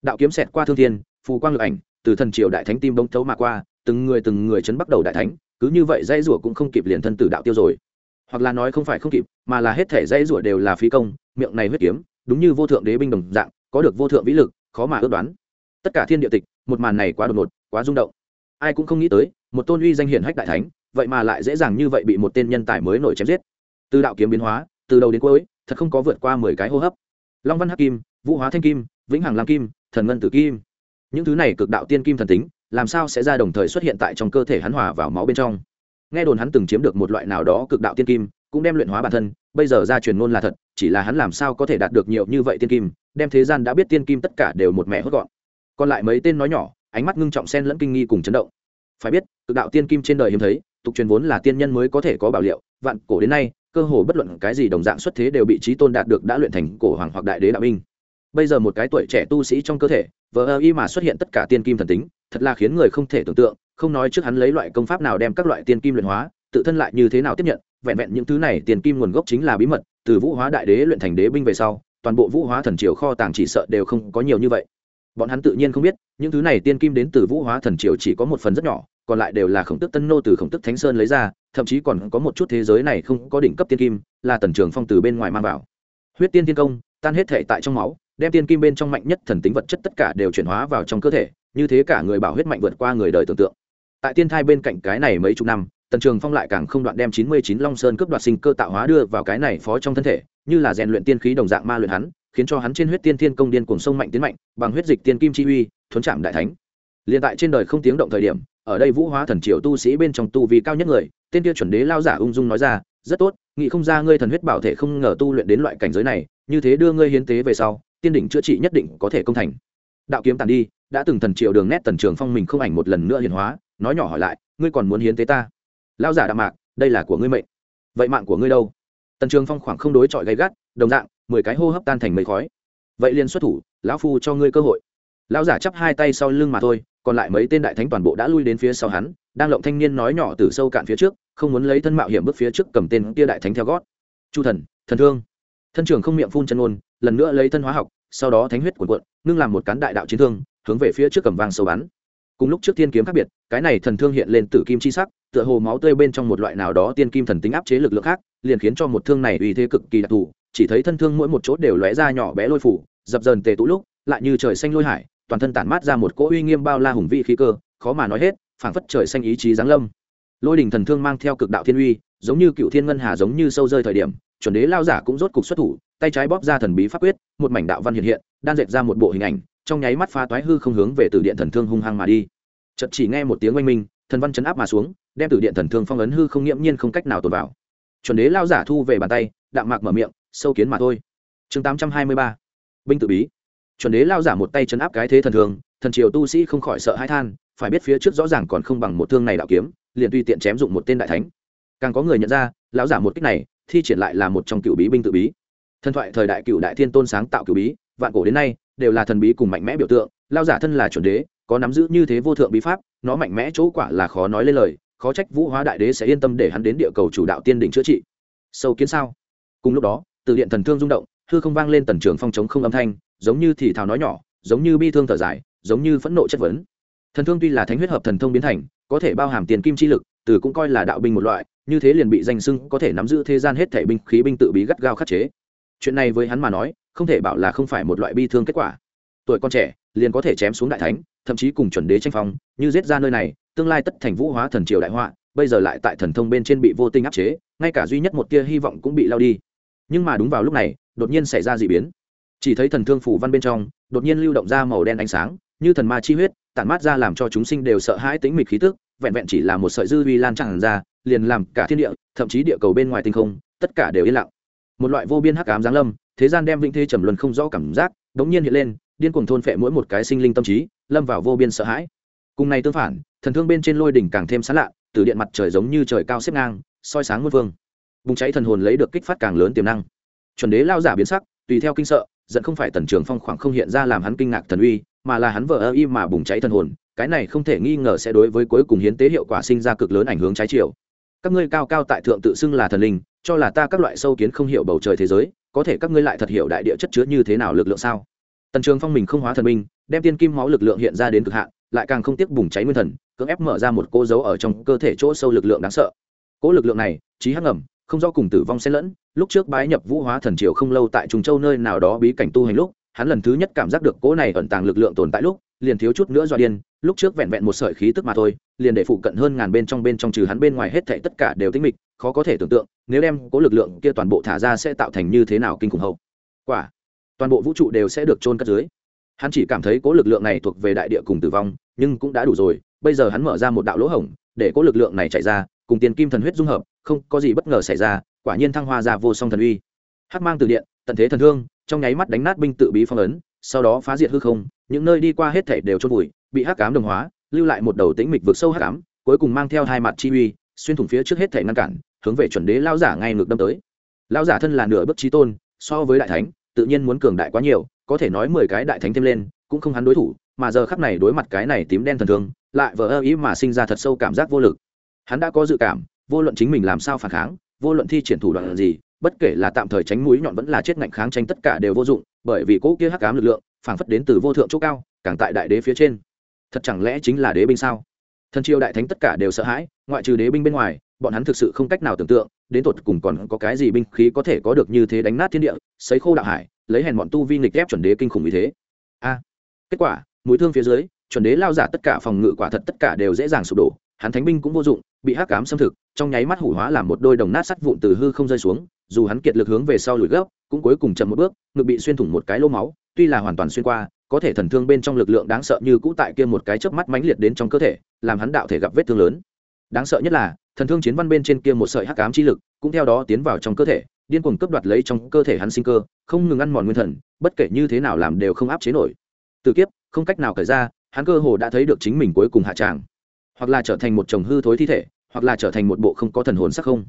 Đạo kiếm xẹt qua thương thiên, phù quang lực ảnh, từ thần triều đại thánh tim bông thấu mà qua từng người từng người chấn bắt đầu đại thánh, cứ như vậy dây rủa cũng không kịp liền thân tử đạo tiêu rồi. Hoặc là nói không phải không kịp, mà là hết thể dây rủa đều là phí công, miệng này huyết kiếm, đúng như vô thượng đế binh đồng dạng, có được vô thượng vĩ lực, khó mà ước đoán. Tất cả thiên địa tịch, một màn này quá đột ngột, quá rung động. Ai cũng không nghĩ tới, một tôn uy danh hiển hách đại thánh, vậy mà lại dễ dàng như vậy bị một tên nhân tài mới nổi chém giết. Từ đạo kiếm biến hóa, từ đầu đến cuối, thật không có vượt qua mười cái hô hấp. Long văn hắc kim, vũ hóa thanh kim, vĩnh hằng lam kim, thần ngân tử kim. Những thứ này cực đạo tiên kim thần tính làm sao sẽ ra đồng thời xuất hiện tại trong cơ thể hắn hòa vào máu bên trong? Nghe đồn hắn từng chiếm được một loại nào đó cực đạo tiên kim, cũng đem luyện hóa bản thân, bây giờ ra truyền ngôn là thật, chỉ là hắn làm sao có thể đạt được nhiều như vậy tiên kim, đem thế gian đã biết tiên kim tất cả đều một mẹ hốt gọn. Còn lại mấy tên nói nhỏ, ánh mắt ngưng trọng sen lẫn kinh nghi cùng chấn động. Phải biết, cực đạo tiên kim trên đời hiếm thấy, tục truyền vốn là tiên nhân mới có thể có bảo liệu, vạn cổ đến nay, cơ hồ bất luận cái gì đồng dạng xuất thế đều bị trí tôn đạt được đã luyện thành cổ hoàng hoặc đại đế đạo minh bây giờ một cái tuổi trẻ tu sĩ trong cơ thể, vờ ơ y mà xuất hiện tất cả tiên kim thần tính thật là khiến người không thể tưởng tượng, không nói trước hắn lấy loại công pháp nào đem các loại tiên kim luyện hóa, tự thân lại như thế nào tiếp nhận, vẹn vẹn những thứ này tiền kim nguồn gốc chính là bí mật, từ vũ hóa đại đế luyện thành đế binh về sau, toàn bộ vũ hóa thần triều kho tàng chỉ sợ đều không có nhiều như vậy. Bọn hắn tự nhiên không biết, những thứ này tiên kim đến từ vũ hóa thần triều chỉ có một phần rất nhỏ, còn lại đều là khổng tức tân nô từ khổng tức thánh sơn lấy ra, thậm chí còn có một chút thế giới này không có đỉnh cấp tiên kim, là tần trường phong từ bên ngoài mang vào. Huyết tiên tiên công, tan hết thể tại trong máu, đem tiên kim bên trong mạnh nhất thần tính vật chất tất cả đều chuyển hóa vào trong cơ thể như thế cả người bảo huyết mạnh vượt qua người đời tưởng tượng. Tại tiên thai bên cạnh cái này mấy chục năm, tần trường phong lại càng không đoạn đem chín mươi chín long sơn cướp đoạt sinh cơ tạo hóa đưa vào cái này phó trong thân thể, như là rèn luyện tiên khí đồng dạng ma luyện hắn, khiến cho hắn trên huyết tiên thiên công điên cuồng sông mạnh tiến mạnh, bằng huyết dịch tiên kim chi uy, thuấn chạm đại thánh. Liền tại trên đời không tiếng động thời điểm, ở đây vũ hóa thần triều tu sĩ bên trong tu vi cao nhất người, tên kia chuẩn đế lao giả ung dung nói ra, rất tốt, nghĩ không ra ngươi thần huyết bảo thể không ngờ tu luyện đến loại cảnh giới này, như thế đưa ngươi hiến tế về sau, tiên đỉnh chữa trị nhất định có thể công thành. Đạo kiếm tàn đi đã từng thần triệu đường nét tần trường phong mình không ảnh một lần nữa hiền hóa, nói nhỏ hỏi lại, ngươi còn muốn hiến tế ta? Lao giả đạm mạc, đây là của ngươi mệnh. Vậy mạng của ngươi đâu? Tần trường phong khoảng không đối chọi gay gắt, đồng dạng, mười cái hô hấp tan thành mấy khói. Vậy liền xuất thủ, lão phu cho ngươi cơ hội. Lão giả chắp hai tay sau lưng mà thôi, còn lại mấy tên đại thánh toàn bộ đã lui đến phía sau hắn, đang lộng thanh niên nói nhỏ từ sâu cạn phía trước, không muốn lấy thân mạo hiểm bước phía trước cầm tên kia đại thánh theo gót. Chu thần thần thương. Thân trường không miệng phun chân ngôn lần nữa lấy thân hóa học, sau đó thánh huyết cuộn cuộn, ngưng làm một cán đại đạo chiến thương hướng về phía trước cầm vang sâu bắn. Cùng lúc trước tiên kiếm khác biệt, cái này thần thương hiện lên tử kim chi sắc, tựa hồ máu tươi bên trong một loại nào đó tiên kim thần tính áp chế lực lượng khác, liền khiến cho một thương này uy thế cực kỳ đặc thù, chỉ thấy thân thương mỗi một chỗ đều lóe ra nhỏ bé lôi phủ, dập dờn tề tụ lúc, lại như trời xanh lôi hải, toàn thân tản mát ra một cỗ uy nghiêm bao la hùng vị khí cơ, khó mà nói hết, phảng phất trời xanh ý chí giáng lâm. Lôi đình thần thương mang theo cực đạo thiên uy, giống như cựu thiên ngân hà giống như sâu rơi thời điểm, chuẩn đế lao giả cũng rốt cục xuất thủ, tay trái bóp ra thần bí pháp quyết, một mảnh đạo văn hiện hiện, đan dệt ra một bộ hình ảnh trong nháy mắt pha toái hư không hướng về từ điện thần thương hung hăng mà đi. Chợt chỉ nghe một tiếng oanh minh, thần văn chấn áp mà xuống, đem từ điện thần thương phong ấn hư không nghiễm nhiên không cách nào tồn vào. Chuẩn đế lao giả thu về bàn tay, đạm mạc mở miệng, sâu kiến mà thôi. Chương tám trăm hai mươi ba, binh tự bí. Chuẩn đế lao giả một tay chấn áp cái thế thần thường thần triều tu sĩ không khỏi sợ hãi than, phải biết phía trước rõ ràng còn không bằng một thương này đạo kiếm, liền tùy tiện chém dụng một tên đại thánh. Càng có người nhận ra, lão giả một cách này, thi triển lại là một trong cựu bí binh tự bí. Thần thoại thời đại cựu đại thiên tôn sáng tạo cựu bí, vạn cổ đến nay đều là thần bí cùng mạnh mẽ biểu tượng, lao giả thân là chuẩn đế, có nắm giữ như thế vô thượng bí pháp, nó mạnh mẽ chỗ quả là khó nói lên lời, khó trách vũ hóa đại đế sẽ yên tâm để hắn đến địa cầu chủ đạo tiên đỉnh chữa trị. Sâu kiến sao? Cùng lúc đó, từ điện thần thương rung động, hư không vang lên tần trường phong chống không âm thanh, giống như thì thào nói nhỏ, giống như bi thương thở dài, giống như phẫn nộ chất vấn. Thần thương tuy là thánh huyết hợp thần thông biến thành, có thể bao hàm tiền kim chi lực, từ cũng coi là đạo binh một loại, như thế liền bị danh sưng có thể nắm giữ thế gian hết thể binh khí binh tự bí gắt gao khắc chế. Chuyện này với hắn mà nói không thể bảo là không phải một loại bi thương kết quả. Tuổi con trẻ, liền có thể chém xuống đại thánh, thậm chí cùng chuẩn đế tranh phong, như giết ra nơi này, tương lai tất thành vũ hóa thần triều đại họa, bây giờ lại tại thần thông bên trên bị vô tình áp chế, ngay cả duy nhất một tia hy vọng cũng bị lao đi. Nhưng mà đúng vào lúc này, đột nhiên xảy ra d ị biến. Chỉ thấy thần thương phủ văn bên trong, đột nhiên lưu động ra màu đen ánh sáng, như thần ma chi huyết, tản mát ra làm cho chúng sinh đều sợ hãi tính mịch khí tức, vẹn vẹn chỉ là một sợi dư vi lan tràn ra, liền làm cả thiên địa, thậm chí địa cầu bên ngoài tinh không, tất cả đều yên lặng. Một loại vô biên hắc ám giáng lâm thế gian đem vĩnh thế trầm luân không rõ cảm giác đống nhiên hiện lên, điên cuồng thôn phệ mỗi một cái sinh linh tâm trí, lâm vào vô biên sợ hãi. Cùng này tương phản, thần thương bên trên lôi đỉnh càng thêm xa lạ, từ điện mặt trời giống như trời cao xếp ngang, soi sáng muôn vương. Bùng cháy thần hồn lấy được kích phát càng lớn tiềm năng. Chuẩn đế lao giả biến sắc, tùy theo kinh sợ, giận không phải tần trường phong khoảng không hiện ra làm hắn kinh ngạc thần uy, mà là hắn vợ ơ y mà bùng cháy thần hồn, cái này không thể nghi ngờ sẽ đối với cuối cùng hiến tế hiệu quả sinh ra cực lớn ảnh hướng trái chiều. Các ngươi cao cao tại thượng tự xưng là thần linh cho là ta các loại sâu kiến không hiểu bầu trời thế giới, có thể các ngươi lại thật hiểu đại địa chất chứa như thế nào lực lượng sao? Tần trường phong mình không hóa thần minh, đem tiên kim máu lực lượng hiện ra đến cực hạn, lại càng không tiếc bùng cháy nguyên thần, cưỡng ép mở ra một cô dấu ở trong cơ thể chỗ sâu lực lượng đáng sợ. Cỗ lực lượng này, trí hắc ngầm, không do cùng tử vong xen lẫn, lúc trước bái nhập vũ hóa thần triều không lâu tại trung châu nơi nào đó bí cảnh tu hành lúc, hắn lần thứ nhất cảm giác được cỗ này ẩn tàng lực lượng tồn tại lúc liền thiếu chút nữa do điên, lúc trước vẹn vẹn một sợi khí tức mà thôi, liền để phụ cận hơn ngàn bên trong bên trong trừ hắn bên ngoài hết thảy tất cả đều tinh mịch, khó có thể tưởng tượng, nếu đem cố lực lượng kia toàn bộ thả ra sẽ tạo thành như thế nào kinh khủng hậu. Quả, toàn bộ vũ trụ đều sẽ được trôn cất dưới. Hắn chỉ cảm thấy cố lực lượng này thuộc về đại địa cùng tử vong, nhưng cũng đã đủ rồi, bây giờ hắn mở ra một đạo lỗ hổng, để cố lực lượng này chạy ra, cùng tiền kim thần huyết dung hợp, không có gì bất ngờ xảy ra, quả nhiên thăng hoa ra vô song thần uy. Hắc mang từ điện, tận thế thần thương, trong nháy mắt đánh nát binh tự bí phong ấn sau đó phá diệt hư không, những nơi đi qua hết thảy đều trôn vùi, bị hắc cám đồng hóa, lưu lại một đầu tĩnh mịch vượt sâu hắc ám, cuối cùng mang theo hai mặt chi uy, xuyên thủng phía trước hết thảy ngăn cản, hướng về chuẩn đế lao giả ngay ngược đâm tới. Lao giả thân là nửa bất trí tôn, so với đại thánh, tự nhiên muốn cường đại quá nhiều, có thể nói mười cái đại thánh thêm lên, cũng không hắn đối thủ, mà giờ khắc này đối mặt cái này tím đen thần thương, lại vờ ơ ý mà sinh ra thật sâu cảm giác vô lực. Hắn đã có dự cảm, vô luận chính mình làm sao phản kháng, vô luận thi triển thủ đoạn gì bất kể là tạm thời tránh mũi nhọn vẫn là chết ngạnh kháng tranh tất cả đều vô dụng, bởi vì cỗ kia hắc ám lực lượng phảng phất đến từ vô thượng chỗ cao, càng tại đại đế phía trên. Thật chẳng lẽ chính là đế binh sao? Thần triều đại thánh tất cả đều sợ hãi, ngoại trừ đế binh bên ngoài, bọn hắn thực sự không cách nào tưởng tượng, đến tột cùng còn có cái gì binh khí có thể có được như thế đánh nát thiên địa sấy khô đạo hải, lấy hèn bọn tu vi nghịch ép chuẩn đế kinh khủng như thế. A. Kết quả, mũi thương phía dưới, chuẩn đế lao giả tất cả phòng ngự quả thật tất cả đều dễ dàng sụp đổ hắn thánh binh cũng vô dụng, bị hắc cám xâm thực, trong nháy mắt hủ hóa làm một đôi đồng nát sắt vụn từ hư không rơi xuống, dù hắn kiệt lực hướng về sau lùi gấp, cũng cuối cùng chậm một bước, ngực bị xuyên thủng một cái lô máu, tuy là hoàn toàn xuyên qua, có thể thần thương bên trong lực lượng đáng sợ như cũ tại kia một cái chớp mắt mãnh liệt đến trong cơ thể, làm hắn đạo thể gặp vết thương lớn. Đáng sợ nhất là, thần thương chiến văn bên trên kia một sợi hắc ám chi lực, cũng theo đó tiến vào trong cơ thể, điên cuồng cướp đoạt lấy trong cơ thể hắn sinh cơ, không ngừng ăn mòn nguyên thần, bất kể như thế nào làm đều không áp chế nổi. Từ kiếp, không cách nào cởi ra, hắn cơ hồ đã thấy được chính mình cuối cùng hạ tràng hoặc là trở thành một chồng hư thối thi thể, hoặc là trở thành một bộ không có thần hồn sắc không.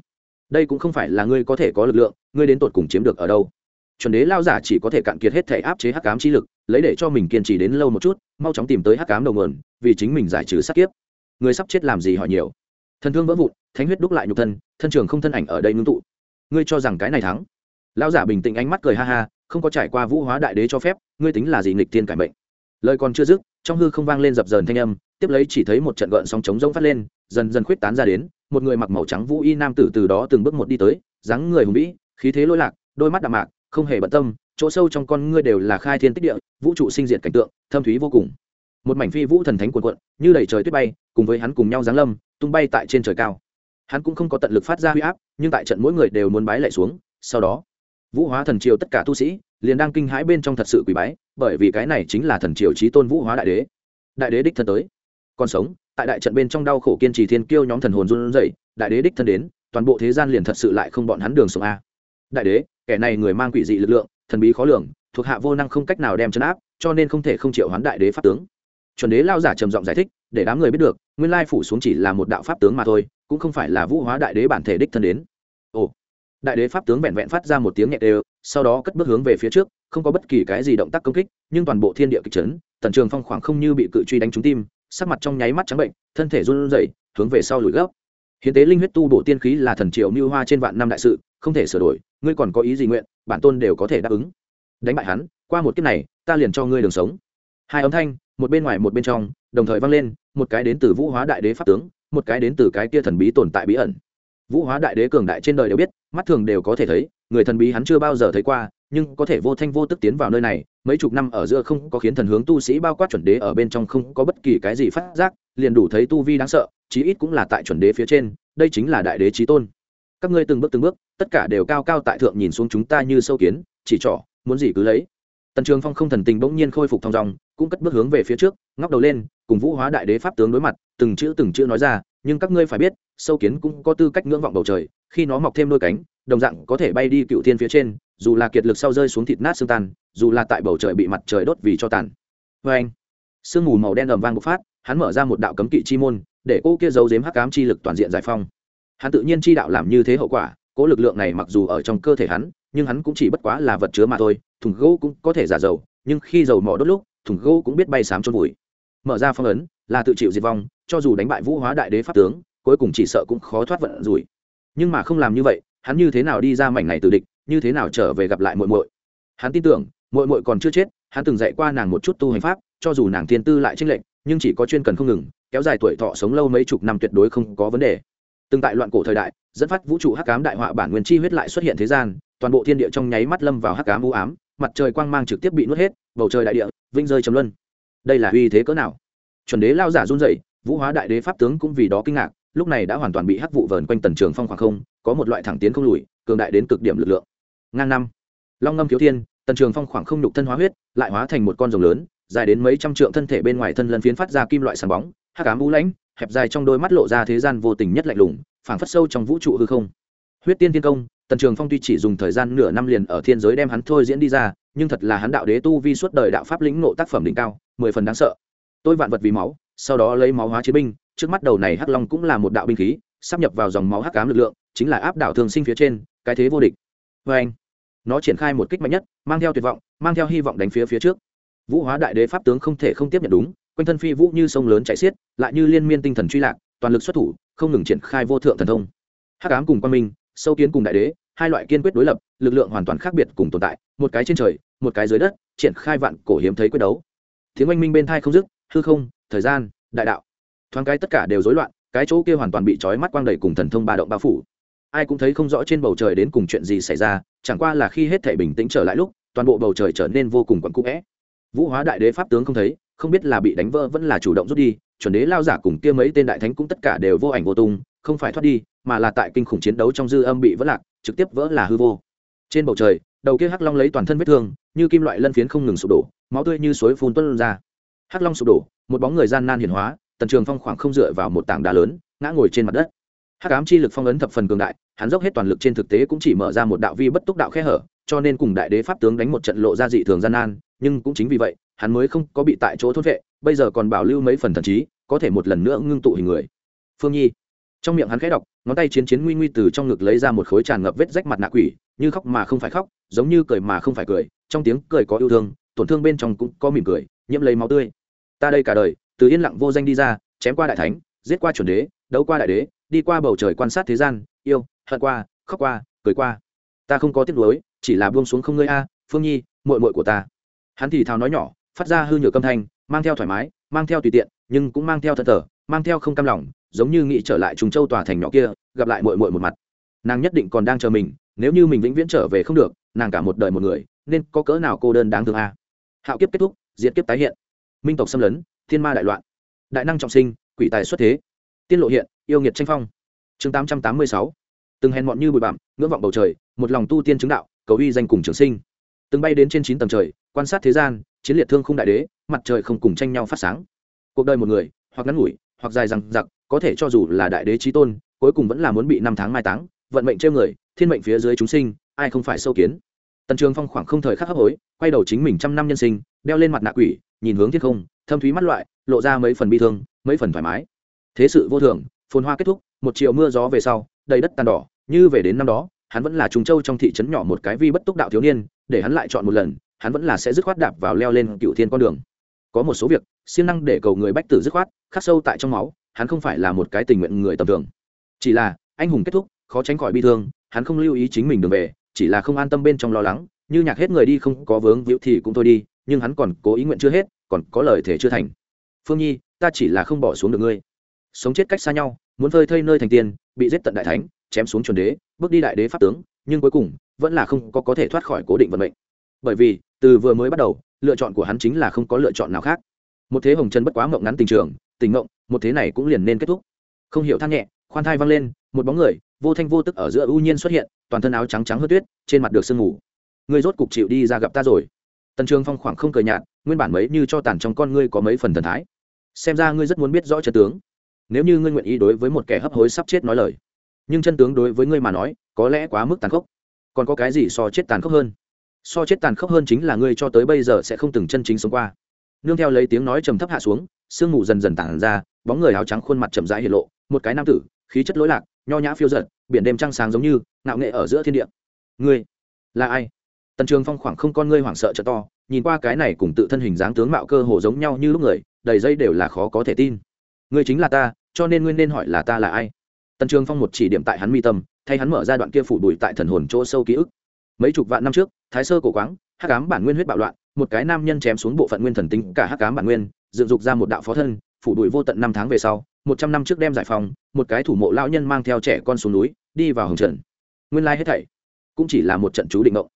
Đây cũng không phải là ngươi có thể có lực lượng, ngươi đến tột cùng chiếm được ở đâu. Chuẩn đế lao giả chỉ có thể cạn kiệt hết thể áp chế hắc cám chi lực, lấy để cho mình kiên trì đến lâu một chút, mau chóng tìm tới hắc cám đầu nguồn, vì chính mình giải trừ sát kiếp. Người sắp chết làm gì hỏi nhiều. Thần thương vỡ vụn, thánh huyết đúc lại nhục thân thân trường không thân ảnh ở đây ngưng tụ. Ngươi cho rằng cái này thắng? Lao giả bình tĩnh ánh mắt cười ha ha, không có trải qua vũ hóa đại đế cho phép, ngươi tính là gì nghịch tiên cải mệnh? Lời còn chưa dứt trong hư không vang lên dập dờn thanh âm, tiếp lấy chỉ thấy một trận gợn sóng trống rỗng phát lên, dần dần khuyết tán ra đến, một người mặc màu trắng vũ y nam tử từ đó từng bước một đi tới, dáng người hùng vĩ, khí thế lỗi lạc, đôi mắt đạm mạc, không hề bận tâm, chỗ sâu trong con ngươi đều là khai thiên tích địa, vũ trụ sinh diệt cảnh tượng, thâm thúy vô cùng. Một mảnh phi vũ thần thánh cuồn cuộn, như đầy trời tuyết bay, cùng với hắn cùng nhau giáng lâm, tung bay tại trên trời cao. Hắn cũng không có tận lực phát ra huy áp, nhưng tại trận mỗi người đều muốn bái lại xuống, sau đó vũ hóa thần triều tất cả tu sĩ liền đang kinh hãi bên trong thật sự quỳ bái, bởi vì cái này chính là thần triều trí tôn vũ hóa đại đế. Đại đế đích thân tới. Còn sống, tại đại trận bên trong đau khổ kiên trì thiên kiêu nhóm thần hồn run rẩy, đại đế đích thân đến, toàn bộ thế gian liền thật sự lại không bọn hắn đường sống a. Đại đế, kẻ này người mang quỷ dị lực lượng, thần bí khó lường, thuộc hạ vô năng không cách nào đem chấn áp, cho nên không thể không triệu hoán đại đế pháp tướng. Chuẩn đế lao giả trầm giọng giải thích, để đám người biết được, nguyên lai phủ xuống chỉ là một đạo pháp tướng mà thôi, cũng không phải là vũ hóa đại đế bản thể đích thân đến đại đế pháp tướng vẹn vẹn phát ra một tiếng nhẹ đều, sau đó cất bước hướng về phía trước, không có bất kỳ cái gì động tác công kích, nhưng toàn bộ thiên địa kịch chấn, tần trường phong khoảng không như bị cự truy đánh trúng tim, sắc mặt trong nháy mắt trắng bệnh, thân thể run rẩy, hướng về sau lùi gấp. Hiến tế linh huyết tu bổ tiên khí là thần triều mưu hoa trên vạn năm đại sự, không thể sửa đổi, ngươi còn có ý gì nguyện, bản tôn đều có thể đáp ứng. Đánh bại hắn, qua một kiếp này, ta liền cho ngươi đường sống. Hai âm thanh, một bên ngoài một bên trong, đồng thời vang lên, một cái đến từ vũ hóa đại đế pháp tướng, một cái đến từ cái kia thần bí tồn tại bí ẩn vũ hóa đại đế cường đại trên đời đều biết, mắt thường đều có thể thấy, người thần bí hắn chưa bao giờ thấy qua, nhưng có thể vô thanh vô tức tiến vào nơi này, mấy chục năm ở giữa không có khiến thần hướng tu sĩ bao quát chuẩn đế ở bên trong không có bất kỳ cái gì phát giác, liền đủ thấy tu vi đáng sợ, chí ít cũng là tại chuẩn đế phía trên, đây chính là đại đế trí tôn. Các ngươi từng bước từng bước, tất cả đều cao cao tại thượng nhìn xuống chúng ta như sâu kiến, chỉ trỏ, muốn gì cứ lấy. Tần trường phong không thần tình bỗng nhiên khôi phục thong dòng cũng cất bước hướng về phía trước, ngóc đầu lên, cùng vũ hóa đại đế pháp tướng đối mặt, từng chữ từng chữ nói ra nhưng các ngươi phải biết, sâu kiến cũng có tư cách ngưỡng vọng bầu trời, khi nó mọc thêm đôi cánh, đồng dạng có thể bay đi cựu thiên phía trên, dù là kiệt lực sau rơi xuống thịt nát xương tan, dù là tại bầu trời bị mặt trời đốt vì cho tàn. Vê anh, sương mù màu đen ầm vang bộc phát, hắn mở ra một đạo cấm kỵ chi môn, để cô kia giấu giếm hắc ám chi lực toàn diện giải phong hắn tự nhiên chi đạo làm như thế hậu quả cỗ lực lượng này mặc dù ở trong cơ thể hắn, nhưng hắn cũng chỉ bất quá là vật chứa mà thôi, thùng gỗ cũng có thể giả dầu, nhưng khi dầu mỏ đốt lúc, thùng gỗ cũng biết bay sám trôn vùi. Mở ra phong ấn, là tự chịu diệt vong cho dù đánh bại vũ hóa đại đế pháp tướng, cuối cùng chỉ sợ cũng khó thoát vận rủi. Nhưng mà không làm như vậy, hắn như thế nào đi ra mảnh này từ địch, như thế nào trở về gặp lại muội muội? Hắn tin tưởng, muội muội còn chưa chết, hắn từng dạy qua nàng một chút tu hành pháp, cho dù nàng thiên tư lại trinh lệch, nhưng chỉ có chuyên cần không ngừng, kéo dài tuổi thọ sống lâu mấy chục năm tuyệt đối không có vấn đề. Từng tại loạn cổ thời đại, dẫn phát vũ trụ hắc ám đại họa bản nguyên chi huyết lại xuất hiện thế gian, toàn bộ thiên địa trong nháy mắt lâm vào hắc ám u ám, mặt trời quang mang trực tiếp bị nuốt hết, bầu trời đại địa vinh rơi trầm luân. Đây là uy thế cỡ nào? Chuẩn đế lao giả run rẩy vũ hóa đại đế pháp tướng cũng vì đó kinh ngạc, lúc này đã hoàn toàn bị hắc vụ vờn quanh tần trường phong khoảng không, có một loại thẳng tiến không lùi, cường đại đến cực điểm lực lượng. Ngang năm, long ngâm thiếu thiên, tần trường phong khoảng không nhục thân hóa huyết, lại hóa thành một con rồng lớn, dài đến mấy trăm trượng thân thể bên ngoài thân lân phiến phát ra kim loại sáng bóng, hắc ám u lãnh, hẹp dài trong đôi mắt lộ ra thế gian vô tình nhất lạnh lùng, phảng phất sâu trong vũ trụ hư không. Huyết tiên thiên công, tần trường phong tuy chỉ dùng thời gian nửa năm liền ở thiên giới đem hắn thôi diễn đi ra, nhưng thật là hắn đạo đế tu vi suốt đời đạo pháp lĩnh nộ tác phẩm đỉnh cao, mười phần đáng sợ. Tôi vạn vật vì máu sau đó lấy máu hóa chiến binh, trước mắt đầu này hắc long cũng là một đạo binh khí, sắp nhập vào dòng máu hắc cám lực lượng, chính là áp đảo thường sinh phía trên, cái thế vô địch. Vê anh, nó triển khai một kích mạnh nhất, mang theo tuyệt vọng, mang theo hy vọng đánh phía phía trước. Vũ hóa đại đế pháp tướng không thể không tiếp nhận đúng, quanh thân phi vũ như sông lớn chạy xiết, lại như liên miên tinh thần truy lạc, toàn lực xuất thủ, không ngừng triển khai vô thượng thần thông. Hắc ám cùng quan minh, sâu kiến cùng đại đế, hai loại kiên quyết đối lập, lực lượng hoàn toàn khác biệt cùng tồn tại, một cái trên trời, một cái dưới đất, triển khai vạn cổ hiếm thấy quyết đấu. Tiếng oanh minh bên thai không dứt, hư không thời gian, đại đạo. Thoáng cái tất cả đều rối loạn, cái chỗ kia hoàn toàn bị trói mắt quang đầy cùng thần thông ba động bao phủ. Ai cũng thấy không rõ trên bầu trời đến cùng chuyện gì xảy ra, chẳng qua là khi hết thể bình tĩnh trở lại lúc, toàn bộ bầu trời trở nên vô cùng quặn cũ vẽ vũ hóa đại đế pháp tướng không thấy, không biết là bị đánh vỡ vẫn là chủ động rút đi, chuẩn đế lao giả cùng kia mấy tên đại thánh cũng tất cả đều vô ảnh vô tung, không phải thoát đi, mà là tại kinh khủng chiến đấu trong dư âm bị vỡ lạc, trực tiếp vỡ là hư vô. Trên bầu trời, đầu kia hắc long lấy toàn thân vết thương, như kim loại lân phiến không ngừng sụp đổ, máu tươi như suối phun tuân ra hắc long sụp đổ, một bóng người gian nan hiển hóa, tần trường phong khoảng không dựa vào một tảng đá lớn, ngã ngồi trên mặt đất. Hắc ám chi lực phong ấn thập phần cường đại, hắn dốc hết toàn lực trên thực tế cũng chỉ mở ra một đạo vi bất túc đạo khe hở, cho nên cùng đại đế pháp tướng đánh một trận lộ ra dị thường gian nan, nhưng cũng chính vì vậy, hắn mới không có bị tại chỗ thốt vệ, bây giờ còn bảo lưu mấy phần thần trí, có thể một lần nữa ngưng tụ hình người. Phương nhi. Trong miệng hắn khẽ đọc, ngón tay chiến chiến nguy nguy từ trong ngực lấy ra một khối tràn ngập vết rách mặt nạ quỷ, như khóc mà không phải khóc, giống như cười mà không phải cười, trong tiếng cười có yêu thương, tổn thương bên trong cũng có mỉm cười, nhiễm lấy máu tươi ta đây cả đời từ yên lặng vô danh đi ra chém qua đại thánh giết qua chuẩn đế đấu qua đại đế đi qua bầu trời quan sát thế gian yêu hận qua khóc qua cười qua. Ta không có tiếc nuối chỉ là buông xuống không ngươi a phương nhi muội muội của ta. Hắn thì thào nói nhỏ phát ra hư nhược âm thanh mang theo thoải mái mang theo tùy tiện nhưng cũng mang theo thân thở, mang theo không cam lòng giống như nghĩ trở lại trùng châu tòa thành nhỏ kia gặp lại muội muội một mặt. Nàng nhất định còn đang chờ mình nếu như mình vĩnh viễn trở về không được nàng cả một đời một người nên có cỡ nào cô đơn đáng thương a. Hạo kiếp kết thúc diệt kiếp tái hiện minh tộc xâm lấn, thiên ma đại loạn, đại năng trọng sinh, quỷ tài xuất thế, tiên lộ hiện, yêu nghiệt tranh phong. Chương tám trăm tám mươi sáu, từng hèn mọn như bụi bặm, ngưỡng vọng bầu trời, một lòng tu tiên chứng đạo, cầu uy danh cùng trường sinh. Từng bay đến trên chín tầng trời, quan sát thế gian, chiến liệt thương không đại đế, mặt trời không cùng tranh nhau phát sáng. Cuộc đời một người, hoặc ngắn ngủi, hoặc dài rằng giặc có thể cho dù là đại đế trí tôn, cuối cùng vẫn là muốn bị năm tháng mai táng, vận mệnh trêu người, thiên mệnh phía dưới chúng sinh, ai không phải sâu kiến. Tần trường phong khoảng không thời khắc hấp hối, quay đầu chính mình trăm năm nhân sinh, đeo lên mặt nạ quỷ nhìn hướng thiết không, thâm thúy mắt loại, lộ ra mấy phần bi thương, mấy phần thoải mái. Thế sự vô thường, phồn hoa kết thúc, một triệu mưa gió về sau, đầy đất tàn đỏ, như về đến năm đó, hắn vẫn là trùng châu trong thị trấn nhỏ một cái vi bất túc đạo thiếu niên, để hắn lại chọn một lần, hắn vẫn là sẽ dứt khoát đạp vào leo lên cựu thiên con đường. Có một số việc, siêng năng để cầu người bách tử dứt khoát, khắc sâu tại trong máu, hắn không phải là một cái tình nguyện người tầm thường. Chỉ là, anh hùng kết thúc, khó tránh khỏi bi thương, hắn không lưu ý chính mình đường về, chỉ là không an tâm bên trong lo lắng, như nhạc hết người đi không có vướng víu thì cũng thôi đi nhưng hắn còn cố ý nguyện chưa hết, còn có lời thể chưa thành. Phương nhi, ta chỉ là không bỏ xuống được ngươi. Sống chết cách xa nhau, muốn phơi thây nơi thành tiên, bị giết tận đại thánh, chém xuống chuẩn đế, bước đi đại đế pháp tướng, nhưng cuối cùng, vẫn là không có có thể thoát khỏi cố định vận mệnh. Bởi vì, từ vừa mới bắt đầu, lựa chọn của hắn chính là không có lựa chọn nào khác. Một thế hồng chân bất quá mộng ngắn tình trường, tình mộng, một thế này cũng liền nên kết thúc. Không hiểu than nhẹ, khoan thai văng lên, một bóng người, vô thanh vô tức ở giữa ưu nhiên xuất hiện, toàn thân áo trắng trắng hơn tuyết, trên mặt được sương ngủ ngươi rốt cục chịu đi ra gặp ta rồi tần trường phong khoảng không cười nhạt, nguyên bản mấy như cho tàn trong con ngươi có mấy phần thần thái. Xem ra ngươi rất muốn biết rõ chân tướng. Nếu như ngươi nguyện ý đối với một kẻ hấp hối sắp chết nói lời. Nhưng chân tướng đối với ngươi mà nói, có lẽ quá mức tàn khốc. Còn có cái gì so chết tàn khốc hơn? So chết tàn khốc hơn chính là ngươi cho tới bây giờ sẽ không từng chân chính sống qua. Nương theo lấy tiếng nói trầm thấp hạ xuống, sương mù dần dần tản ra, bóng người áo trắng khuôn mặt chậm rãi hiện lộ, một cái nam tử, khí chất lỗi lạc, nho nhã phiêu giật biển đêm trăng sáng giống như, ngạo nghệ ở giữa thiên địa. Ngươi là ai? Tần trường phong khoảng không con ngươi hoảng sợ trợ to, nhìn qua cái này cùng tự thân hình dáng tướng mạo cơ hồ giống nhau như lúc người, đầy dây đều là khó có thể tin. Ngươi chính là ta, cho nên ngươi nên hỏi là ta là ai? Tần trường phong một chỉ điểm tại hắn mi tâm, thay hắn mở ra đoạn kia phủ bụi tại thần hồn chỗ sâu ký ức. Mấy chục vạn năm trước, thái sơ cổ quáng, hắc ám bản nguyên huyết bạo loạn, một cái nam nhân chém xuống bộ phận nguyên thần tính cả hắc ám bản nguyên, dựng dục ra một đạo phó thân, phủ bụi vô tận năm tháng về sau, một trăm năm trước đem giải phóng, một cái thủ mộ lão nhân mang theo trẻ con xuống núi, đi vào hồng trần. Nguyên lai hết thảy cũng chỉ là một trận chú định động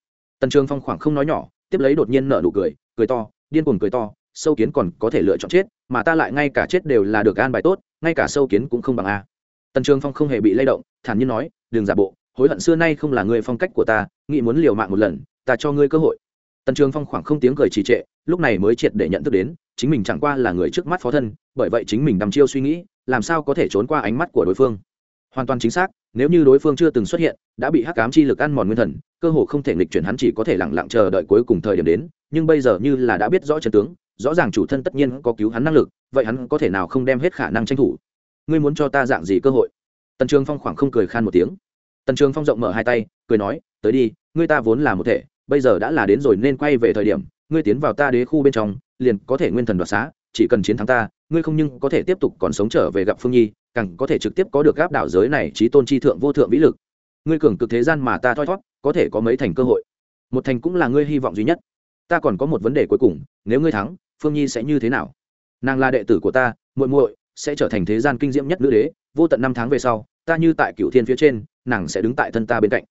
tần trường phong khoảng không nói nhỏ, tiếp lấy đột nhiên nở nụ cười cười to, điên cuồng cười to, sâu kiến còn có thể lựa chọn chết, mà ta lại ngay cả chết đều là được an bài tốt, ngay cả sâu kiến cũng không bằng a. Tần trường phong không hề bị lay động, thản nhiên nói, đừng giả bộ, hối hận xưa nay không là người phong cách của ta, nghĩ muốn liều mạng một lần, ta cho ngươi cơ hội. Tần trường phong khoảng không tiếng cười trì trệ, lúc này mới triệt để nhận thức đến, chính mình chẳng qua là người trước mắt phó thân, bởi vậy chính mình đắm chiêu suy nghĩ, làm sao có thể trốn qua ánh mắt của đối phương hoàn toàn chính xác, nếu như đối phương chưa từng xuất hiện, đã bị hắc cám chi lực ăn mòn nguyên thần, cơ hồ không thể nghịch chuyển hắn chỉ có thể lẳng lặng chờ đợi cuối cùng thời điểm đến, nhưng bây giờ như là đã biết rõ trần tướng, rõ ràng chủ thân tất nhiên có cứu hắn năng lực, vậy hắn có thể nào không đem hết khả năng tranh thủ? Ngươi muốn cho ta dạng gì cơ hội? Tần trường phong khoảng không cười khan một tiếng. Tần trường phong rộng mở hai tay, cười nói, tới đi, ngươi ta vốn là một thể, bây giờ đã là đến rồi nên quay về thời điểm, ngươi tiến vào ta đế khu bên trong, liền có thể nguyên thần đoạt xá, chỉ cần chiến thắng ta, ngươi không nhưng có thể tiếp tục còn sống trở về gặp phương nhi càng có thể trực tiếp có được gáp đảo giới này trí tôn chi thượng vô thượng vĩ lực. Ngươi cường cực thế gian mà ta thoi thót, có thể có mấy thành cơ hội. Một thành cũng là ngươi hy vọng duy nhất. Ta còn có một vấn đề cuối cùng, nếu ngươi thắng, phương nhi sẽ như thế nào? Nàng là đệ tử của ta, muội muội, sẽ trở thành thế gian kinh diễm nhất nữ đế, vô tận năm tháng về sau, ta như tại cựu thiên phía trên, nàng sẽ đứng tại thân ta bên cạnh.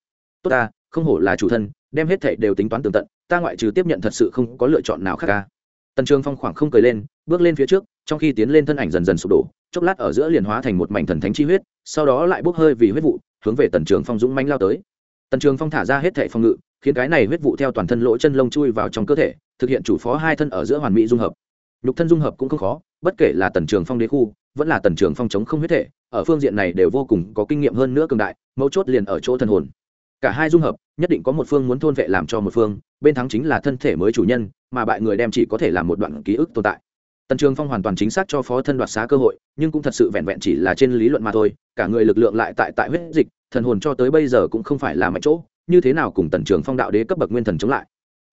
Tốt ta, không hổ là chủ thân, đem hết thể đều tính toán tường tận, ta ngoại trừ tiếp nhận thật sự không có lựa chọn nào khác ca. Tần trường phong khoảng không cười lên bước lên phía trước, trong khi tiến lên thân ảnh dần dần sụp đổ, chốc lát ở giữa liền hóa thành một mảnh thần thánh chi huyết, sau đó lại bốc hơi vì huyết vụ, hướng về tần trường phong dũng manh lao tới. Tần trường phong thả ra hết thảy phong ngự, khiến cái này huyết vụ theo toàn thân lỗ chân lông chui vào trong cơ thể, thực hiện chủ phó hai thân ở giữa hoàn mỹ dung hợp. Nhục thân dung hợp cũng không khó, bất kể là tần trường phong đế khu, vẫn là tần trường phong chống không huyết thể, ở phương diện này đều vô cùng có kinh nghiệm hơn nữa cường đại, mấu chốt liền ở chỗ thần hồn. Cả hai dung hợp, nhất định có một phương muốn thôn vệ làm cho một phương, bên thắng chính là thân thể mới chủ nhân, mà bại người đem chỉ có thể làm một đoạn ký ức tồn tại tần trường phong hoàn toàn chính xác cho phó thân đoạt xá cơ hội, nhưng cũng thật sự vẹn vẹn chỉ là trên lý luận mà thôi, cả người lực lượng lại tại tại huyết dịch, thần hồn cho tới bây giờ cũng không phải là mạnh chỗ, như thế nào cùng tần trường phong đạo đế cấp bậc nguyên thần chống lại.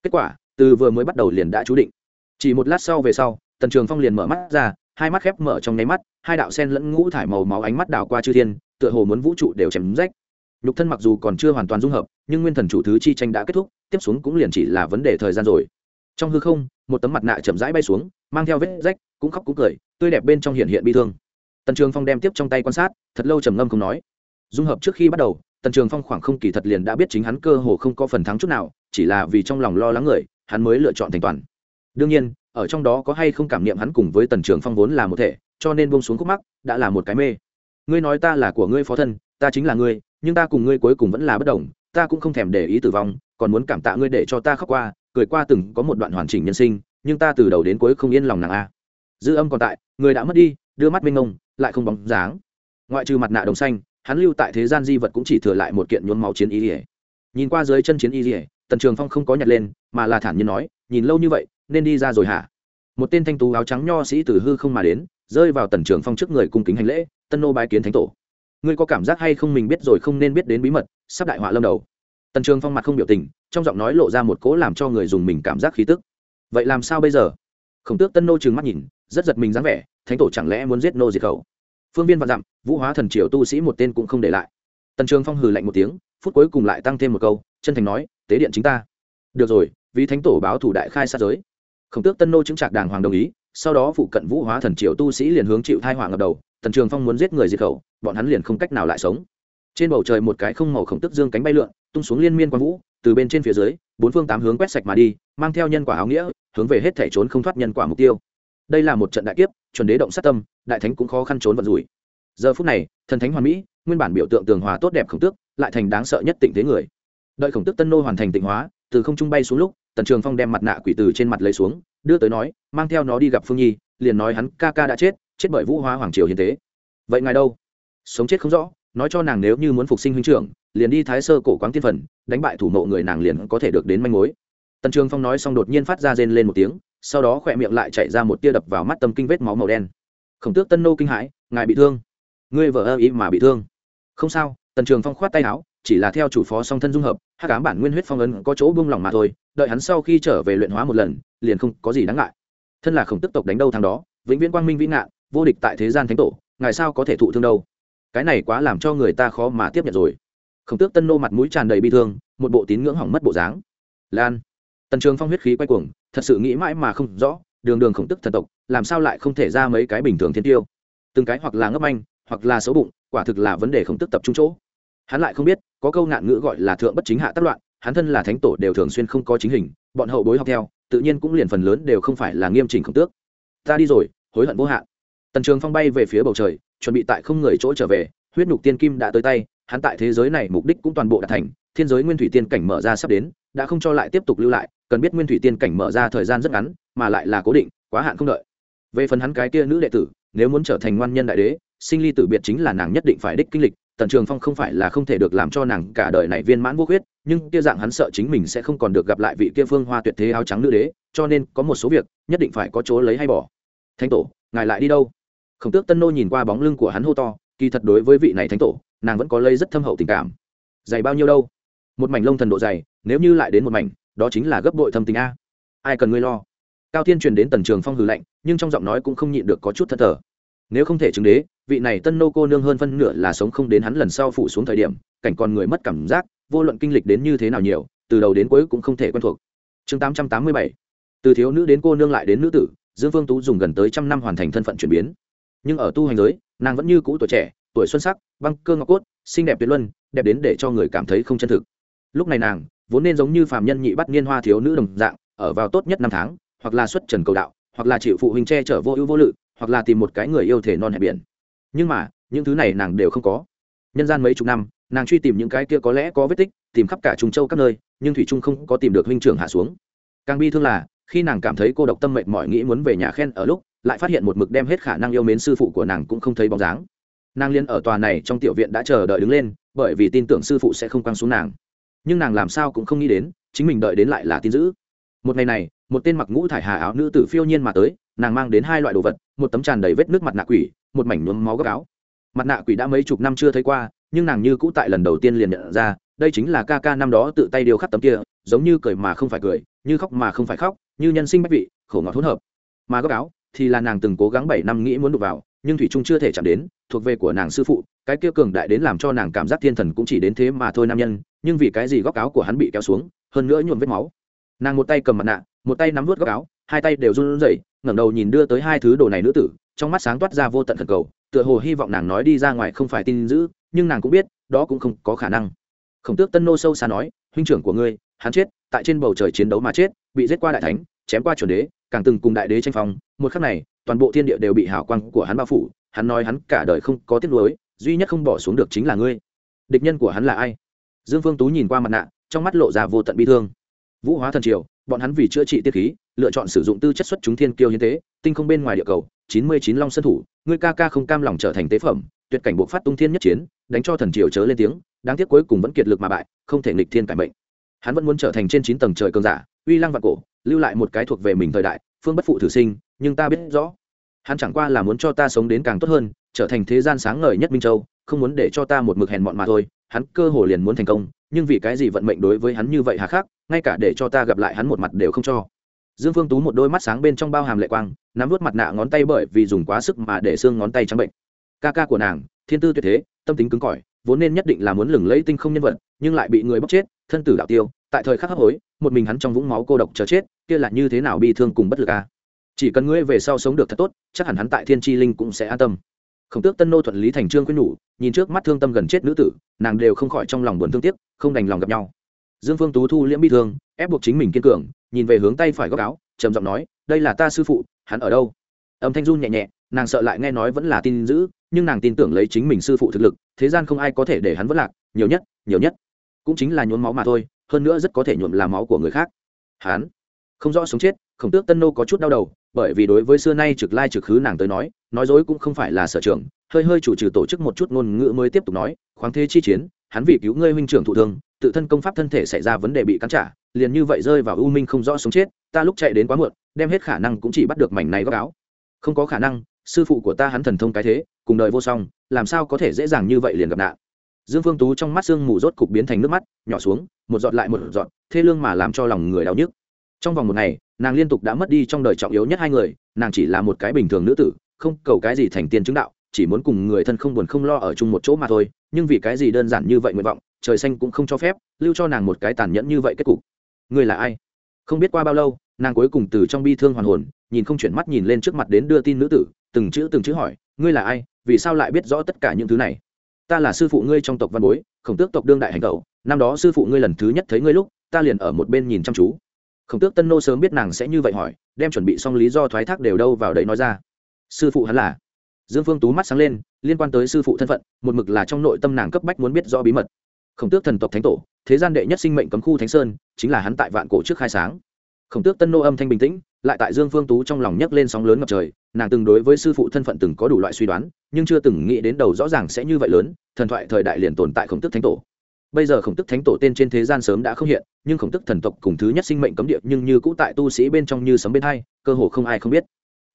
Kết quả, từ vừa mới bắt đầu liền đã chú định. Chỉ một lát sau về sau, tần trường phong liền mở mắt ra, hai mắt khép mở trong nháy mắt, hai đạo sen lẫn ngũ thải màu máu ánh mắt đào qua chư thiên, tựa hồ muốn vũ trụ đều chém rách. Nhục thân mặc dù còn chưa hoàn toàn dung hợp, nhưng nguyên thần chủ thứ chi tranh đã kết thúc, tiếp xuống cũng liền chỉ là vấn đề thời gian rồi trong hư không, một tấm mặt nạ chậm rãi bay xuống, mang theo vết rách, cũng khóc cũng cười, tươi đẹp bên trong hiện hiện bi thương. Tần trường phong đem tiếp trong tay quan sát, thật lâu trầm ngâm không nói. Dung hợp trước khi bắt đầu, tần trường phong khoảng không kỳ thật liền đã biết chính hắn cơ hồ không có phần thắng chút nào, chỉ là vì trong lòng lo lắng người, hắn mới lựa chọn thành toàn. Đương nhiên, ở trong đó có hay không cảm niệm hắn cùng với tần trường phong vốn là một thể, cho nên bông xuống khúc mắc, đã là một cái mê. Ngươi nói ta là của ngươi phó thân, ta chính là ngươi, nhưng ta cùng ngươi cuối cùng vẫn là bất đồng, ta cũng không thèm để ý tử vong, còn muốn cảm tạ ngươi để cho ta khóc qua cười qua từng có một đoạn hoàn chỉnh nhân sinh, nhưng ta từ đầu đến cuối không yên lòng nàng a. Dư âm còn tại, người đã mất đi, đưa mắt mênh ngông lại không bóng dáng. Ngoại trừ mặt nạ đồng xanh, hắn lưu tại thế gian di vật cũng chỉ thừa lại một kiện nhuốm máu chiến y ỉa nhìn qua dưới chân chiến y ỉa tần trường phong không có nhặt lên, mà là thản nhiên nói, nhìn lâu như vậy, nên đi ra rồi hả? Một tên thanh tú áo trắng nho sĩ từ hư không mà đến, rơi vào tần trường phong trước người cung kính hành lễ, tân nô bái kiến thánh tổ. Ngươi có cảm giác hay không mình biết rồi không nên biết đến bí mật, sắp đại họa lâm đầu tần trường phong mặt không biểu tình, trong giọng nói lộ ra một cỗ làm cho người dùng mình cảm giác khí tức. Vậy làm sao bây giờ? Khổng tước tân nô trừng mắt nhìn, rất giật mình dáng vẻ, thánh tổ chẳng lẽ muốn giết nô diệt khẩu? Phương viên vạn dặm, vũ hóa thần triều tu sĩ một tên cũng không để lại. Tần trường phong hừ lạnh một tiếng, phút cuối cùng lại tăng thêm một câu, chân thành nói, tế điện chính ta. Được rồi, vì thánh tổ báo thủ đại khai sát giới. Khổng tước tân nô chứng trạc đàng hoàng đồng ý, sau đó phụ cận vũ hóa thần triều tu sĩ liền hướng chịu thai Hoàng ngập đầu, tần trường phong muốn giết người diệt khẩu, bọn hắn liền không cách nào lại sống trên bầu trời một cái không màu khổng tức dương cánh bay lượn, tung xuống liên miên quang vũ, từ bên trên phía dưới, bốn phương tám hướng quét sạch mà đi, mang theo nhân quả áo nghĩa, hướng về hết thể trốn không thoát nhân quả mục tiêu. Đây là một trận đại kiếp, chuẩn đế động sát tâm, đại thánh cũng khó khăn trốn vận rủi. Giờ phút này, thần thánh hoàn mỹ, nguyên bản biểu tượng tường hòa tốt đẹp khổng tước, lại thành đáng sợ nhất tịnh thế người. Đợi khổng tước tân nô hoàn thành tịnh hóa, từ không trung bay xuống lúc, tần trường phong đem mặt nạ quỷ từ trên mặt lấy xuống, đưa tới nói, mang theo nó đi gặp phương nhi, liền nói hắn ca ca đã chết chết bởi vũ hóa hoàng triều hiến tế. Vậy ngài đâu? Sống chết không rõ nói cho nàng nếu như muốn phục sinh huynh trưởng, liền đi thái sơ cổ quán tiên phần, đánh bại thủ mộ người nàng liền có thể được đến manh mối. Tần trường phong nói xong đột nhiên phát ra rên lên một tiếng, sau đó khỏe miệng lại chạy ra một tia đập vào mắt tâm kinh vết máu màu đen. Khổng tước tân nô kinh hãi, ngài bị thương. Ngươi vợ ơ ý mà bị thương. Không sao, tần trường phong khoát tay áo, chỉ là theo chủ phó song thân dung hợp hát cám bản nguyên huyết phong ấn có chỗ buông lỏng mà thôi, đợi hắn sau khi trở về luyện hóa một lần, liền không có gì đáng ngại. Thân là khổng tức tộc đánh đâu thằng đó, vĩnh viễn quang minh vĩ ngạn, vô địch tại thế gian thánh tổ, ngài sao có thể thụ thương đâu? Cái này quá làm cho người ta khó mà tiếp nhận rồi. Khổng tước tân nô mặt mũi tràn đầy bi thương, một bộ tín ngưỡng hỏng mất bộ dáng. Lan, tần trường phong huyết khí quay cuồng, thật sự nghĩ mãi mà không rõ, đường đường khổng tức thần tộc, làm sao lại không thể ra mấy cái bình thường thiên tiêu? Từng cái hoặc là ngấp anh hoặc là xấu bụng, quả thực là vấn đề khổng tức tập trung chỗ. Hắn lại không biết, có câu ngạn ngữ gọi là thượng bất chính hạ tác loạn, hắn thân là thánh tổ đều thường xuyên không có chính hình, bọn hậu bối học theo, tự nhiên cũng liền phần lớn đều không phải là nghiêm chỉnh khổng tước. Ta đi rồi, hối hận vô hạn. Tần trường phong bay về phía bầu trời chuẩn bị tại không người chỗ trở về, huyết nhục tiên kim đã tới tay, hắn tại thế giới này mục đích cũng toàn bộ đạt thành, thiên giới nguyên thủy tiên cảnh mở ra sắp đến, đã không cho lại tiếp tục lưu lại, cần biết nguyên thủy tiên cảnh mở ra thời gian rất ngắn, mà lại là cố định, quá hạn không đợi. Về phần hắn cái kia nữ đệ tử, nếu muốn trở thành ngoan nhân đại đế, sinh ly tử biệt chính là nàng nhất định phải đích kinh lịch, tần trường phong không phải là không thể được làm cho nàng cả đời này viên mãn vô huyết nhưng kia dạng hắn sợ chính mình sẽ không còn được gặp lại vị kia phương hoa tuyệt thế áo trắng nữ đế, cho nên có một số việc, nhất định phải có chỗ lấy hay bỏ. Thánh tổ, ngài lại đi đâu? Khổng tước tân nô nhìn qua bóng lưng của hắn hô to, kỳ thật đối với vị này thánh tổ, nàng vẫn có lây rất thâm hậu tình cảm. Dày bao nhiêu đâu? Một mảnh lông thần độ dày, nếu như lại đến một mảnh, đó chính là gấp bội thâm tình a. Ai cần ngươi lo? Cao tiên truyền đến tần trường phong hừ lạnh, nhưng trong giọng nói cũng không nhịn được có chút thất thờ. Nếu không thể chứng đế, vị này tân nô cô nương hơn phân nửa là sống không đến hắn lần sau phủ xuống thời điểm, cảnh còn người mất cảm giác, vô luận kinh lịch đến như thế nào nhiều, từ đầu đến cuối cũng không thể quen thuộc. Chương tám trăm tám mươi bảy. Từ thiếu nữ đến cô nương lại đến nữ tử, dương phương tú dùng gần tới trăm năm hoàn thành thân phận chuyển biến nhưng ở tu hành giới, nàng vẫn như cũ tuổi trẻ, tuổi xuân sắc, băng cơ ngọc cốt, xinh đẹp tuyệt luân, đẹp đến để cho người cảm thấy không chân thực. Lúc này nàng, vốn nên giống như phàm nhân nhị bắt niên hoa thiếu nữ đồng dạng, ở vào tốt nhất năm tháng, hoặc là xuất trần cầu đạo, hoặc là chịu phụ huynh che chở vô ưu vô lự, hoặc là tìm một cái người yêu thể non hẹp biển. Nhưng mà, những thứ này nàng đều không có. Nhân gian mấy chục năm, nàng truy tìm những cái kia có lẽ có vết tích, tìm khắp cả trùng châu các nơi, nhưng thủy trung không có tìm được huynh trưởng hạ xuống. Càng bi thương là, khi nàng cảm thấy cô độc tâm mệnh mọi nghĩ muốn về nhà khen ở lúc lại phát hiện một mực đem hết khả năng yêu mến sư phụ của nàng cũng không thấy bóng dáng. Nàng liên ở tòa này trong tiểu viện đã chờ đợi đứng lên, bởi vì tin tưởng sư phụ sẽ không quăng xuống nàng. Nhưng nàng làm sao cũng không nghĩ đến, chính mình đợi đến lại là tin dữ. Một ngày này, một tên mặc ngũ thải hà áo nữ tử phiêu nhiên mà tới, nàng mang đến hai loại đồ vật, một tấm tràn đầy vết nước mặt nạ quỷ, một mảnh nhuốm máu gấp áo. Mặt nạ quỷ đã mấy chục năm chưa thấy qua, nhưng nàng như cũ tại lần đầu tiên liền nhận ra, đây chính là ca ca năm đó tự tay điều khắc tấm kia, giống như cười mà không phải cười, như khóc mà không phải khóc, như nhân sinh bách vị, khổ ngọt hỗn hợp. Mà gấp áo thì là nàng từng cố gắng bảy năm nghĩ muốn đụng vào, nhưng thủy trung chưa thể chạm đến, thuộc về của nàng sư phụ, cái kia cường đại đến làm cho nàng cảm giác thiên thần cũng chỉ đến thế mà thôi nam nhân, nhưng vì cái gì góc áo của hắn bị kéo xuống, hơn nữa nhuộm vết máu. Nàng một tay cầm mặt nạ, một tay nắm vút góc áo, hai tay đều run rẩy, ngẩng đầu nhìn đưa tới hai thứ đồ này nữ tử, trong mắt sáng toát ra vô tận thần cầu, tựa hồ hy vọng nàng nói đi ra ngoài không phải tin dữ, nhưng nàng cũng biết, đó cũng không có khả năng. Khổng tước tân nô sâu xa nói, huynh trưởng của ngươi, hắn chết, tại trên bầu trời chiến đấu mà chết, bị giết qua đại thánh, chém qua chuẩn đế, càng từng cùng đại đế tranh phong một khắc này, toàn bộ thiên địa đều bị hào quang của hắn bao phủ, hắn nói hắn cả đời không có tiếc nuối, duy nhất không bỏ xuống được chính là ngươi. Địch nhân của hắn là ai? Dương phương tú nhìn qua mặt nạ, trong mắt lộ ra vô tận bi thương. Vũ hóa thần triều, bọn hắn vì chữa trị tiết khí, lựa chọn sử dụng tư chất xuất chúng thiên kiêu hiến tế, tinh không bên ngoài địa cầu, chín mươi chín long sân thủ, ngươi ca ca không cam lòng trở thành tế phẩm, tuyệt cảnh buộc phát tung thiên nhất chiến, đánh cho thần triều chớ lên tiếng, đáng tiếc cuối cùng vẫn kiệt lực mà bại, không thể nghịch thiên cải mệnh. Hắn vẫn muốn trở thành trên chín tầng trời cường giả, uy lăng vạn cổ, lưu lại một cái thuộc về mình thời đại phương bất phụ thử sinh, nhưng ta biết rõ. Hắn chẳng qua là muốn cho ta sống đến càng tốt hơn, trở thành thế gian sáng ngời nhất minh châu, không muốn để cho ta một mực hèn mọn mà thôi. Hắn cơ hồ liền muốn thành công, nhưng vì cái gì vận mệnh đối với hắn như vậy hà khắc, ngay cả để cho ta gặp lại hắn một mặt đều không cho. Dương phương tú một đôi mắt sáng bên trong bao hàm lệ quang, nắm vút mặt nạ ngón tay bởi vì dùng quá sức mà để xương ngón tay trắng bệnh. Ca ca của nàng, thiên tư tuyệt thế, tâm tính cứng cỏi, vốn nên nhất định là muốn lừng lấy tinh không nhân vật, nhưng lại bị người bóc chết, thân tử đạo tiêu tại thời khắc hấp hối, một mình hắn trong vũng máu cô độc chờ chết, kia là như thế nào bi thương cùng bất lực a chỉ cần ngươi về sau sống được thật tốt, chắc hẳn hắn tại thiên tri linh cũng sẽ an tâm. Khổng tước tân nô thuận lý thành trương quyên nhủ, nhìn trước mắt thương tâm gần chết nữ tử, nàng đều không khỏi trong lòng buồn thương tiếc, không đành lòng gặp nhau. Dương phương tú thu liễm bi thương, ép buộc chính mình kiên cường, nhìn về hướng tay phải góc áo, trầm giọng nói, đây là ta sư phụ, hắn ở đâu? Âm thanh run nhẹ nhẹ, nàng sợ lại nghe nói vẫn là tin dữ, nhưng nàng tin tưởng lấy chính mình sư phụ thực lực, thế gian không ai có thể để hắn vất lạc, nhiều nhất nhiều nhất cũng chính là nhốn máu mà thôi hơn nữa rất có thể nhuộm làm máu của người khác. Hắn không rõ sống chết, khổng tước tân nô có chút đau đầu, bởi vì đối với xưa nay trực lai trực khứ nàng tới nói nói dối cũng không phải là sở trường, hơi hơi chủ trừ tổ chức một chút ngôn ngữ mới tiếp tục nói, khoáng thế chi chiến, hắn vì cứu ngươi huynh trưởng thụ thương, tự thân công pháp thân thể xảy ra vấn đề bị cắn trả, liền như vậy rơi vào u minh không rõ sống chết, ta lúc chạy đến quá muộn, đem hết khả năng cũng chỉ bắt được mảnh này góc áo. Không có khả năng, sư phụ của ta hắn thần thông cái thế, cùng đời vô song, làm sao có thể dễ dàng như vậy liền gặp nạn dương phương tú trong mắt sương mù rốt cục biến thành nước mắt, nhỏ xuống, một giọt lại một giọt, thê lương mà làm cho lòng người đau nhức. Trong vòng một ngày, nàng liên tục đã mất đi trong đời trọng yếu nhất hai người, nàng chỉ là một cái bình thường nữ tử, không cầu cái gì thành tiên chứng đạo, chỉ muốn cùng người thân không buồn không lo ở chung một chỗ mà thôi, nhưng vì cái gì đơn giản như vậy nguyện vọng, trời xanh cũng không cho phép, lưu cho nàng một cái tàn nhẫn như vậy kết cục. Người là ai? Không biết qua bao lâu, nàng cuối cùng từ trong bi thương hoàn hồn, nhìn không chuyển mắt nhìn lên trước mặt đến đưa tin nữ tử, từng chữ từng chữ hỏi, ngươi là ai? Vì sao lại biết rõ tất cả những thứ này? Ta là sư phụ ngươi trong tộc văn bối, khổng tước tộc đương đại hành tẩu, năm đó sư phụ ngươi lần thứ nhất thấy ngươi lúc, ta liền ở một bên nhìn chăm chú. Khổng tước tân nô sớm biết nàng sẽ như vậy hỏi, đem chuẩn bị xong lý do thoái thác đều đâu vào đấy nói ra. Sư phụ hắn là dương phương tú mắt sáng lên, liên quan tới sư phụ thân phận, một mực là trong nội tâm nàng cấp bách muốn biết rõ bí mật. Khổng tước thần tộc thánh tổ, thế gian đệ nhất sinh mệnh cấm khu thánh sơn, chính là hắn tại vạn cổ trước khai sáng. Khổng tước tân nô âm thanh bình tĩnh, lại tại dương phương tú trong lòng nhấc lên sóng lớn ngập trời, nàng từng đối với sư phụ thân phận từng có đủ loại suy đoán nhưng chưa từng nghĩ đến đầu rõ ràng sẽ như vậy lớn, thần thoại thời đại liền tồn tại khổng tước thánh tổ. Bây giờ khổng tức thánh tổ tên trên thế gian sớm đã không hiện, nhưng khổng tức thần tộc cùng thứ nhất sinh mệnh cấm địa nhưng như cũ tại tu sĩ bên trong như sấm bên hai, cơ hồ không ai không biết.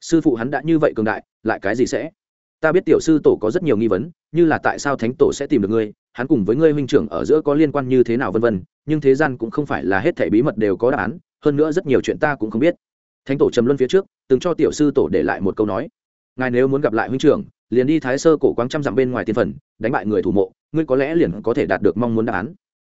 Sư phụ hắn đã như vậy cường đại, lại cái gì sẽ? Ta biết tiểu sư tổ có rất nhiều nghi vấn, như là tại sao thánh tổ sẽ tìm được ngươi, hắn cùng với ngươi huynh trưởng ở giữa có liên quan như thế nào vân vân, nhưng thế gian cũng không phải là hết thảy bí mật đều có đáp án, hơn nữa rất nhiều chuyện ta cũng không biết. Thánh tổ trầm luân phía trước, từng cho tiểu sư tổ để lại một câu nói. Ngài nếu muốn gặp lại huynh trưởng liền đi thái sơ cổ quáng trăm dặm bên ngoài tiên phần, đánh bại người thủ mộ, ngươi có lẽ liền có thể đạt được mong muốn đáp án.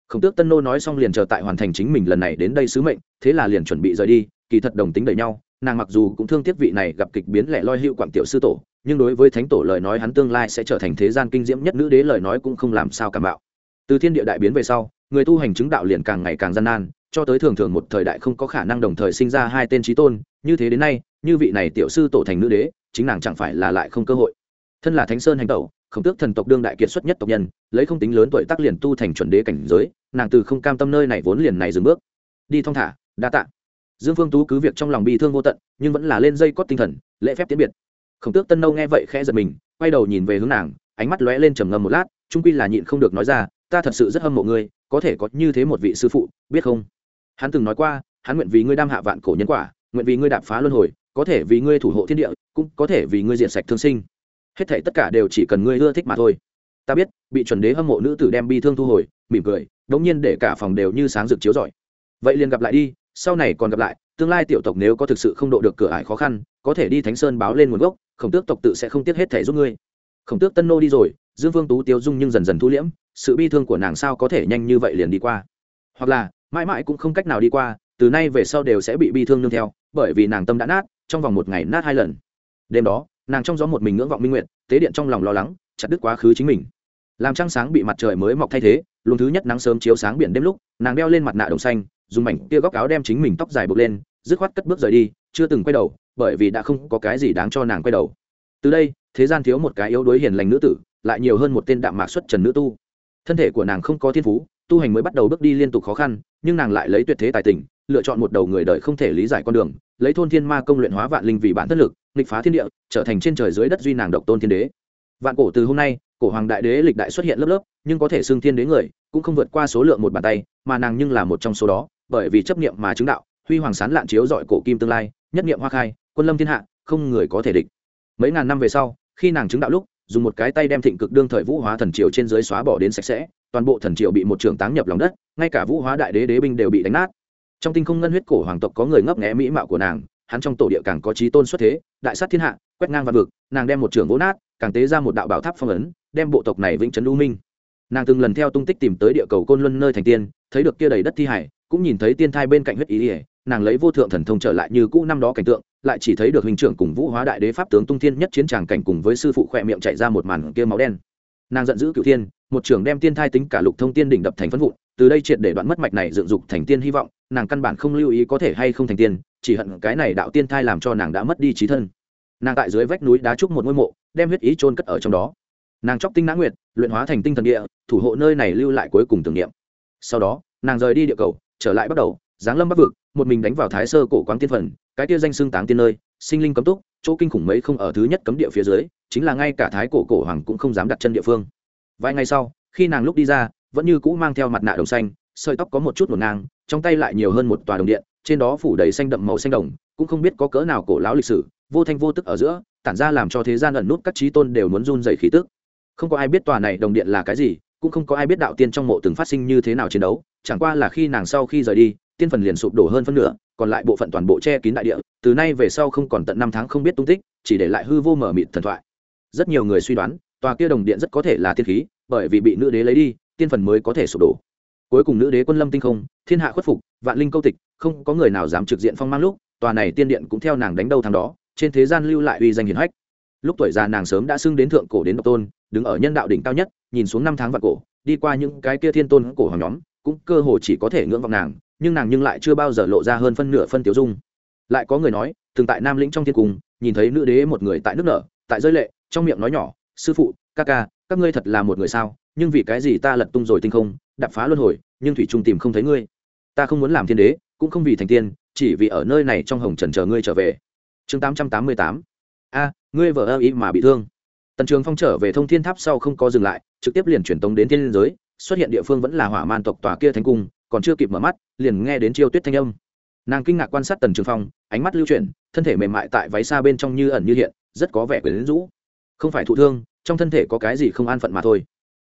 Khổng tước tân nô nói xong liền chờ tại hoàn thành chính mình lần này đến đây sứ mệnh, thế là liền chuẩn bị rời đi, kỳ thật đồng tính đầy nhau, nàng mặc dù cũng thương tiếc vị này gặp kịch biến lẻ loi hữu quảng tiểu sư tổ, nhưng đối với thánh tổ lời nói hắn tương lai sẽ trở thành thế gian kinh diễm nhất nữ đế lời nói cũng không làm sao cảm bạo. Từ thiên địa đại biến về sau, người tu hành chứng đạo liền càng ngày càng gian nan, cho tới thường thường một thời đại không có khả năng đồng thời sinh ra hai tên trí tôn, như thế đến nay, như vị này tiểu sư tổ thành nữ đế, chính nàng chẳng phải là lại không cơ hội thân là thánh sơn hành tẩu, khổng tước thần tộc đương đại kiệt xuất nhất tộc nhân, lấy không tính lớn tuổi tác liền tu thành chuẩn đế cảnh giới, nàng từ không cam tâm nơi này vốn liền này dừng bước. Đi thong thả, đa tạ. Dương phương tú cứ việc trong lòng bị thương vô tận, nhưng vẫn là lên dây cót tinh thần, lễ phép tiễn biệt. Khổng tước tân nâu nghe vậy khẽ giật mình, quay đầu nhìn về hướng nàng, ánh mắt lóe lên trầm ngâm một lát trung quy là nhịn không được nói ra, ta thật sự rất hâm mộ ngươi, có thể có như thế một vị sư phụ, biết không? Hắn từng nói qua, hắn nguyện vì ngươi đam hạ vạn cổ nhân quả, nguyện vì ngươi đạp phá luân hồi, có thể vì ngươi thủ hộ thiên địa, cũng có thể vì ngươi diệt sạch thương sinh hết thảy tất cả đều chỉ cần ngươi ưa thích mà thôi. Ta biết, bị chuẩn đế hâm mộ nữ tử đem bi thương thu hồi, mỉm cười, đống nhiên để cả phòng đều như sáng rực chiếu rọi. Vậy liền gặp lại đi, sau này còn gặp lại, tương lai tiểu tộc nếu có thực sự không độ được cửa ải khó khăn, có thể đi thánh sơn báo lên nguồn gốc, khổng tước tộc tự sẽ không tiếc hết thảy giúp ngươi. Khổng tước tân nô đi rồi, dương vương tú tiêu dung nhưng dần dần thu liễm, sự bi thương của nàng sao có thể nhanh như vậy liền đi qua? Hoặc là, mãi mãi cũng không cách nào đi qua, từ nay về sau đều sẽ bị bi thương nương theo, bởi vì nàng tâm đã nát, trong vòng một ngày nát hai lần. Đêm đó nàng trong gió một mình ngưỡng vọng minh nguyện tế điện trong lòng lo lắng, chặt đứt quá khứ chính mình. Làm trăng sáng bị mặt trời mới mọc thay thế, luồng thứ nhất nắng sớm chiếu sáng biển đêm lúc, nàng đeo lên mặt nạ đồng xanh, dùng mảnh kia góc áo đem chính mình tóc dài buộc lên, dứt khoát cất bước rời đi, chưa từng quay đầu, bởi vì đã không có cái gì đáng cho nàng quay đầu. Từ đây, thế gian thiếu một cái yếu đuối hiền lành nữ tử, lại nhiều hơn một tên đạm mạc xuất trần nữ tu. Thân thể của nàng không có thiên phú, tu hành mới bắt đầu bước đi liên tục khó khăn, nhưng nàng lại lấy tuyệt thế tài tình, lựa chọn một đầu người đời không thể lý giải con đường, lấy thôn thiên ma công luyện hóa vạn linh vì bản thân lực nghịch phá thiên địa, trở thành trên trời dưới đất duy nàng độc tôn thiên đế. Vạn cổ từ hôm nay, cổ hoàng đại đế lịch đại xuất hiện lớp lớp, nhưng có thể xưng thiên đế người, cũng không vượt qua số lượng một bàn tay, mà nàng nhưng là một trong số đó, bởi vì chấp niệm mà chứng đạo, huy hoàng sán lạn chiếu dọi cổ kim tương lai, nhất niệm hoa khai, quân lâm thiên hạ, không người có thể địch. Mấy ngàn năm về sau, khi nàng chứng đạo lúc, dùng một cái tay đem thịnh cực đương thời vũ hóa thần triều trên dưới xóa bỏ đến sạch sẽ, toàn bộ thần triều bị một trường táng nhập lòng đất, ngay cả vũ hóa đại đế đế binh đều bị đánh nát. Trong tinh không ngân huyết cổ hoàng tộc có người ngấp nghé mỹ mạo của nàng hắn trong tổ địa càng có trí tôn xuất thế, đại sát thiên hạ, quét ngang vạn vực, nàng đem một trường vỗ nát, càng tế ra một đạo bảo tháp phong ấn, đem bộ tộc này vĩnh trấn u minh. Nàng từng lần theo tung tích tìm tới địa cầu côn luân nơi thành tiên, thấy được kia đầy đất thi hải, cũng nhìn thấy tiên thai bên cạnh huyết ý ỉa nàng lấy vô thượng thần thông trở lại như cũ năm đó cảnh tượng, lại chỉ thấy được hình trưởng cùng vũ hóa đại đế pháp tướng tung thiên nhất chiến tràng cảnh cùng với sư phụ khỏe miệng chạy ra một màn kia máu đen. Nàng giận dữ cựu thiên, một trưởng đem tiên thai tính cả lục thông tiên đỉnh đập thành phân vụn, từ đây triệt để đoạn mất mạch này dựng dục thành tiên hy vọng, nàng căn bản không lưu ý có thể hay không thành tiên chỉ hận cái này đạo tiên thai làm cho nàng đã mất đi trí thân. Nàng tại dưới vách núi đá trúc một ngôi mộ, đem huyết ý trôn cất ở trong đó. Nàng chóc tinh nã nguyệt, luyện hóa thành tinh thần địa, thủ hộ nơi này lưu lại cuối cùng tưởng niệm. Sau đó, nàng rời đi địa cầu, trở lại bắt đầu, giáng lâm bắc vực, một mình đánh vào thái sơ cổ quán tiên phần, cái tia danh xương táng tiên nơi, sinh linh cấm túc, chỗ kinh khủng mấy không ở thứ nhất cấm địa phía dưới, chính là ngay cả thái cổ cổ hoàng cũng không dám đặt chân địa phương. Vài ngày sau, khi nàng lúc đi ra, vẫn như cũ mang theo mặt nạ đồng xanh, sợi tóc có một chút một ngang trong tay lại nhiều hơn một tòa đồng điện, trên đó phủ đầy xanh đậm màu xanh đồng, cũng không biết có cỡ nào cổ lão lịch sử, vô thanh vô tức ở giữa, tản ra làm cho thế gian ẩn nút các trí tôn đều muốn run dày khí tức. Không có ai biết tòa này đồng điện là cái gì, cũng không có ai biết đạo tiên trong mộ từng phát sinh như thế nào chiến đấu, chẳng qua là khi nàng sau khi rời đi, tiên phần liền sụp đổ hơn phân nửa, còn lại bộ phận toàn bộ che kín đại địa, từ nay về sau không còn tận năm tháng không biết tung tích, chỉ để lại hư vô mở mịt thần thoại. Rất nhiều người suy đoán, tòa kia đồng điện rất có thể là tiên khí, bởi vì bị nữ đế lấy đi, tiên phần mới có thể sụp đổ cuối cùng nữ đế quân lâm tinh không, thiên hạ khuất phục, vạn linh câu tịch, không có người nào dám trực diện phong mang lúc, tòa này tiên điện cũng theo nàng đánh đâu thằng đó, trên thế gian lưu lại uy danh hiển hách. Lúc tuổi già nàng sớm đã xưng đến thượng cổ đến độc tôn, đứng ở nhân đạo đỉnh cao nhất, nhìn xuống năm tháng vạn cổ, đi qua những cái kia thiên tôn cổ hoàng nhóm, cũng cơ hồ chỉ có thể ngưỡng vọng nàng, nhưng nàng nhưng lại chưa bao giờ lộ ra hơn phân nửa phân tiểu dung. Lại có người nói từng tại nam lĩnh trong thiên cung, nhìn thấy nữ đế một người tại nước nở, tại rơi lệ, trong miệng nói nhỏ, sư phụ, ca ca các ngươi thật là một người sao? Nhưng vì cái gì ta lật tung rồi tinh không đập phá luân hồi, nhưng thủy trung tìm không thấy ngươi? Ta không muốn làm thiên đế, cũng không vì thành tiên, chỉ vì ở nơi này trong hồng trần chờ ngươi trở về. Chương tám trăm tám mươi tám. A, ngươi vợ ơ ý mà bị thương. Tần trường phong trở về thông thiên tháp sau không có dừng lại, trực tiếp liền truyền tống đến thiên giới, xuất hiện địa phương vẫn là hỏa man tộc tòa kia thành cung, còn chưa kịp mở mắt, liền nghe đến chiêu tuyết thanh âm. Nàng kinh ngạc quan sát tần trường phong, ánh mắt lưu chuyển, thân thể mềm mại tại váy xa bên trong như ẩn như hiện, rất có vẻ quyến rũ. Không phải thụ thương trong thân thể có cái gì không an phận mà thôi.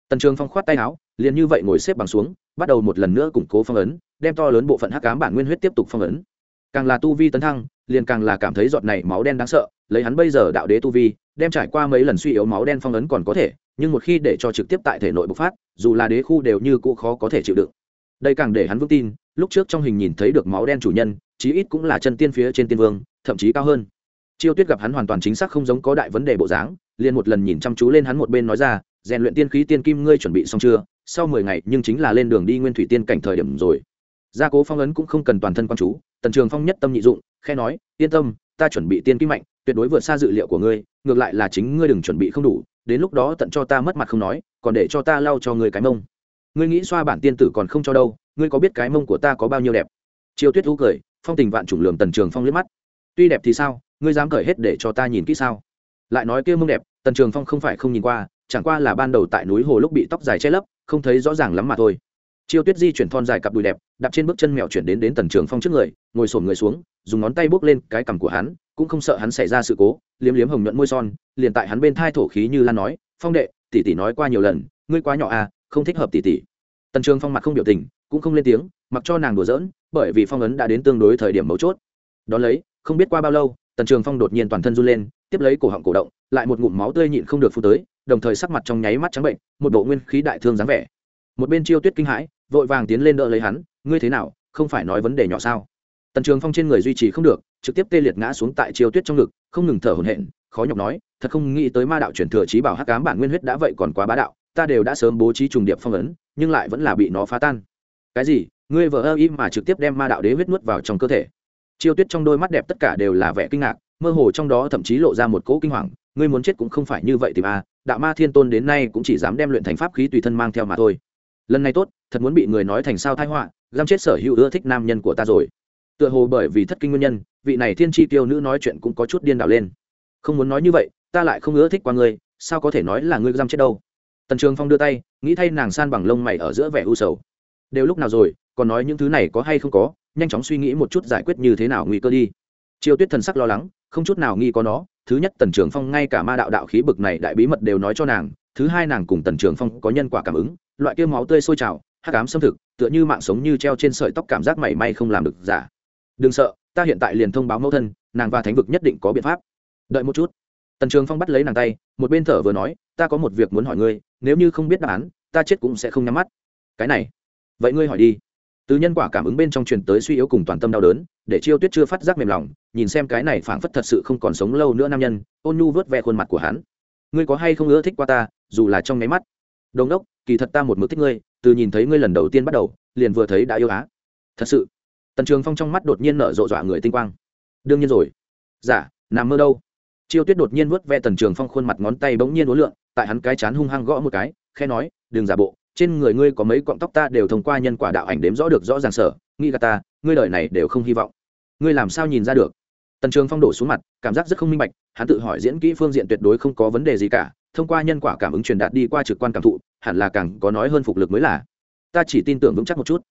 Tần trường phong khoát tay áo, liền như vậy ngồi xếp bằng xuống, bắt đầu một lần nữa củng cố phong ấn, đem to lớn bộ phận hắc cám bản nguyên huyết tiếp tục phong ấn. Càng là tu vi tấn thăng, liền càng là cảm thấy giọt này máu đen đáng sợ, lấy hắn bây giờ đạo đế tu vi, đem trải qua mấy lần suy yếu máu đen phong ấn còn có thể, nhưng một khi để cho trực tiếp tại thể nội bộc phát, dù là đế khu đều như cũ khó có thể chịu đựng. Đây càng để hắn vững tin, lúc trước trong hình nhìn thấy được máu đen chủ nhân, chí ít cũng là chân tiên phía trên tiên vương, thậm chí cao hơn chiêu tuyết gặp hắn hoàn toàn chính xác không giống có đại vấn đề bộ dáng, liền một lần nhìn chăm chú lên hắn một bên nói ra, rèn luyện tiên khí tiên kim ngươi chuẩn bị xong chưa? Sau mười ngày, nhưng chính là lên đường đi nguyên thủy tiên cảnh thời điểm rồi. Gia cố phong ấn cũng không cần toàn thân quan chú, tần trường phong nhất tâm nhị dụng khe nói, yên tâm, ta chuẩn bị tiên kim mạnh, tuyệt đối vượt xa dự liệu của ngươi, ngược lại là chính ngươi đừng chuẩn bị không đủ, đến lúc đó tận cho ta mất mặt không nói, còn để cho ta lau cho ngươi cái mông. Ngươi nghĩ xoa bản tiên tử còn không cho đâu, ngươi có biết cái mông của ta có bao nhiêu đẹp? Chiêu tuyết thú cười, phong tình vạn chủng lường tần trường phong liếc mắt. Tuy đẹp thì sao ngươi dám cởi hết để cho ta nhìn kỹ sao? Lại nói kia mông đẹp, tần trường phong không phải không nhìn qua, chẳng qua là ban đầu tại núi hồ lúc bị tóc dài che lấp, không thấy rõ ràng lắm mà thôi. Chiêu tuyết di chuyển thon dài cặp đùi đẹp, đạp trên bước chân mèo chuyển đến đến tần trường phong trước người, ngồi sổm người xuống, dùng ngón tay bước lên cái cằm của hắn, cũng không sợ hắn xảy ra sự cố, liếm liếm hồng nhuận môi son, liền tại hắn bên thai thổ khí như lan nói, phong đệ, tỷ tỷ nói qua nhiều lần, ngươi quá nhỏ à không thích hợp tỷ tỷ. Tần trường phong mặt không biểu tình, cũng không lên tiếng, mặc cho nàng đùa giỡn, bởi vì phong ấn đã đến tương đối thời điểm mấu chốt. Đón lấy, không biết qua bao lâu tần trường phong đột nhiên toàn thân run lên, tiếp lấy cổ họng cổ động, lại một ngụm máu tươi nhịn không được phụ tới, đồng thời sắc mặt trong nháy mắt trắng bệnh, một bộ nguyên khí đại thương dáng vẻ. Một bên chiêu tuyết kinh hãi, vội vàng tiến lên đỡ lấy hắn, ngươi thế nào, không phải nói vấn đề nhỏ sao? Tần trường phong trên người duy trì không được, trực tiếp tê liệt ngã xuống tại chiêu tuyết trong ngực, không ngừng thở hổn hển, khó nhọc nói, thật không nghĩ tới ma đạo chuyển thừa trí bảo hắc cám bản nguyên huyết đã vậy còn quá bá đạo, ta đều đã sớm bố trí trùng điệp phong ấn, nhưng lại vẫn là bị nó phá tan. Cái gì? Ngươi vợ ơ im mà trực tiếp đem ma đạo đế huyết nuốt vào trong cơ thể? Chiêu tuyết trong đôi mắt đẹp tất cả đều là vẻ kinh ngạc, mơ hồ trong đó thậm chí lộ ra một cỗ kinh hoàng, ngươi muốn chết cũng không phải như vậy tìm a đạo ma thiên tôn đến nay cũng chỉ dám đem luyện thành pháp khí tùy thân mang theo mà thôi. Lần này tốt, thật muốn bị người nói thành sao thái họa giam chết sở hữu ưa thích nam nhân của ta rồi. Tựa hồ bởi vì thất kinh nguyên nhân, vị này thiên tri tiêu nữ nói chuyện cũng có chút điên đảo lên. Không muốn nói như vậy, ta lại không ưa thích qua ngươi, sao có thể nói là ngươi giam chết đâu? Tần trường phong đưa tay, nghĩ thay nàng san bằng lông mày ở giữa vẻ u sầu. Đều lúc nào rồi, còn nói những thứ này có hay không có? Nhanh chóng suy nghĩ một chút giải quyết như thế nào nguy cơ đi. Chiêu tuyết thần sắc lo lắng, không chút nào nghi có nó, thứ nhất tần trường phong ngay cả ma đạo đạo khí bực này đại bí mật đều nói cho nàng, thứ hai nàng cùng tần trường phong có nhân quả cảm ứng, loại kia máu tươi sôi trào, hắc ám xâm thực, tựa như mạng sống như treo trên sợi tóc cảm giác mảy may không làm được giả. Đừng sợ, ta hiện tại liền thông báo mẫu thân, nàng và thánh vực nhất định có biện pháp. Đợi một chút. Tần trường phong bắt lấy nàng tay, một bên thở vừa nói, ta có một việc muốn hỏi ngươi, nếu như không biết đáp án, ta chết cũng sẽ không nhắm mắt. Cái này. Vậy ngươi hỏi đi từ nhân quả cảm ứng bên trong truyền tới suy yếu cùng toàn tâm đau đớn để chiêu tuyết chưa phát giác mềm lòng nhìn xem cái này phảng phất thật sự không còn sống lâu nữa nam nhân ôn nhu vớt ve khuôn mặt của hắn. Ngươi có hay không ưa thích qua ta dù là trong nháy mắt? Đồng đốc kỳ thật ta một mực thích ngươi từ nhìn thấy ngươi lần đầu tiên bắt đầu liền vừa thấy đã yêu á. Thật sự? Tần trường phong trong mắt đột nhiên nở rộ dọa người tinh quang. Đương nhiên rồi. Giả dạ, nằm mơ đâu? Chiêu tuyết đột nhiên vớt ve tần trường phong khuôn mặt ngón tay bỗng nhiên uốn lượn tại hắn cái chán hung hăng gõ một cái khe nói đừng giả bộ trên người ngươi có mấy cọng tóc ta đều thông qua nhân quả đạo ảnh đếm rõ được rõ ràng sở, nghĩ gà ta, ngươi đời này đều không hy vọng. Ngươi làm sao nhìn ra được? Tần trường phong đổ xuống mặt, cảm giác rất không minh bạch, hắn tự hỏi diễn kỹ phương diện tuyệt đối không có vấn đề gì cả, thông qua nhân quả cảm ứng truyền đạt đi qua trực quan cảm thụ, hẳn là càng có nói hơn phục lực mới là. Ta chỉ tin tưởng vững chắc một chút.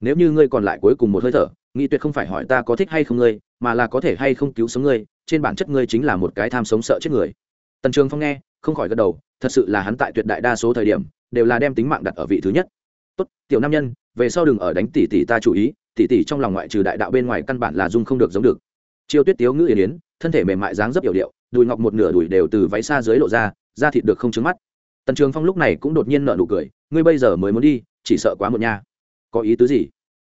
Nếu như ngươi còn lại cuối cùng một hơi thở, nghĩ tuyệt không phải hỏi ta có thích hay không ngươi, mà là có thể hay không cứu sống ngươi, trên bản chất ngươi chính là một cái tham sống sợ chết người. Tần trường phong nghe, không khỏi gật đầu, thật sự là hắn tại tuyệt đại đa số thời điểm đều là đem tính mạng đặt ở vị thứ nhất. Tốt, tiểu nam nhân, về sau đừng ở đánh tỷ tỷ ta chủ ý tỷ tỷ trong lòng ngoại trừ đại đạo bên ngoài căn bản là dung không được giống được. Chiêu tuyết tiếu ngữ yến yến, thân thể mềm mại dáng dấp yểu điệu, đùi ngọc một nửa đùi đều từ váy xa dưới lộ ra, da thịt được không trứng mắt. Tần trường phong lúc này cũng đột nhiên nở nụ cười, ngươi bây giờ mới muốn đi, chỉ sợ quá một nha. Có ý tứ gì?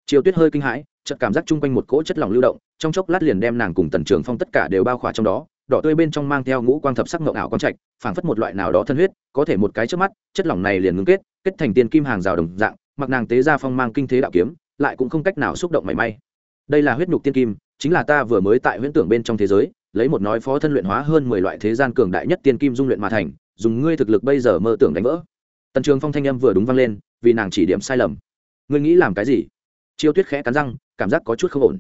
Chiêu tuyết hơi kinh hãi, chợt cảm giác chung quanh một cỗ chất lỏng lưu động, trong chốc lát liền đem nàng cùng tần trường phong tất cả đều bao khỏa trong đó đỏ tươi bên trong mang theo ngũ quang thập sắc ngộng ảo quang trạch, phảng phất một loại nào đó thân huyết, có thể một cái trước mắt, chất lỏng này liền ngưng kết kết thành tiền kim hàng rào đồng dạng, mặc nàng tế ra phong mang kinh thế đạo kiếm, lại cũng không cách nào xúc động mảy may. Đây là huyết nhục tiên kim, chính là ta vừa mới tại huyễn tưởng bên trong thế giới, lấy một nói phó thân luyện hóa hơn mười loại thế gian cường đại nhất tiên kim dung luyện mà thành, dùng ngươi thực lực bây giờ mơ tưởng đánh vỡ. Tần trường phong thanh âm vừa đúng vang lên, vì nàng chỉ điểm sai lầm. Ngươi nghĩ làm cái gì? Chiêu tuyết khẽ cắn răng, cảm giác có chút không ổn.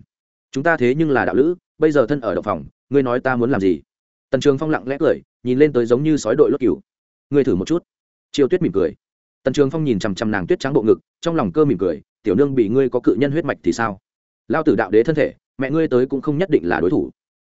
Chúng ta thế nhưng là đạo lữ bây giờ thân ở động phòng, ngươi nói ta muốn làm gì? Tần trường phong lặng lẽ cười, nhìn lên tới giống như sói đội lốt cừu. Ngươi thử một chút. Chiêu tuyết mỉm cười. Tần trường phong nhìn chằm chằm nàng tuyết trắng bộ ngực, trong lòng cơ mỉm cười, tiểu nương bị ngươi có cự nhân huyết mạch thì sao? Lao tử đạo đế thân thể, mẹ ngươi tới cũng không nhất định là đối thủ.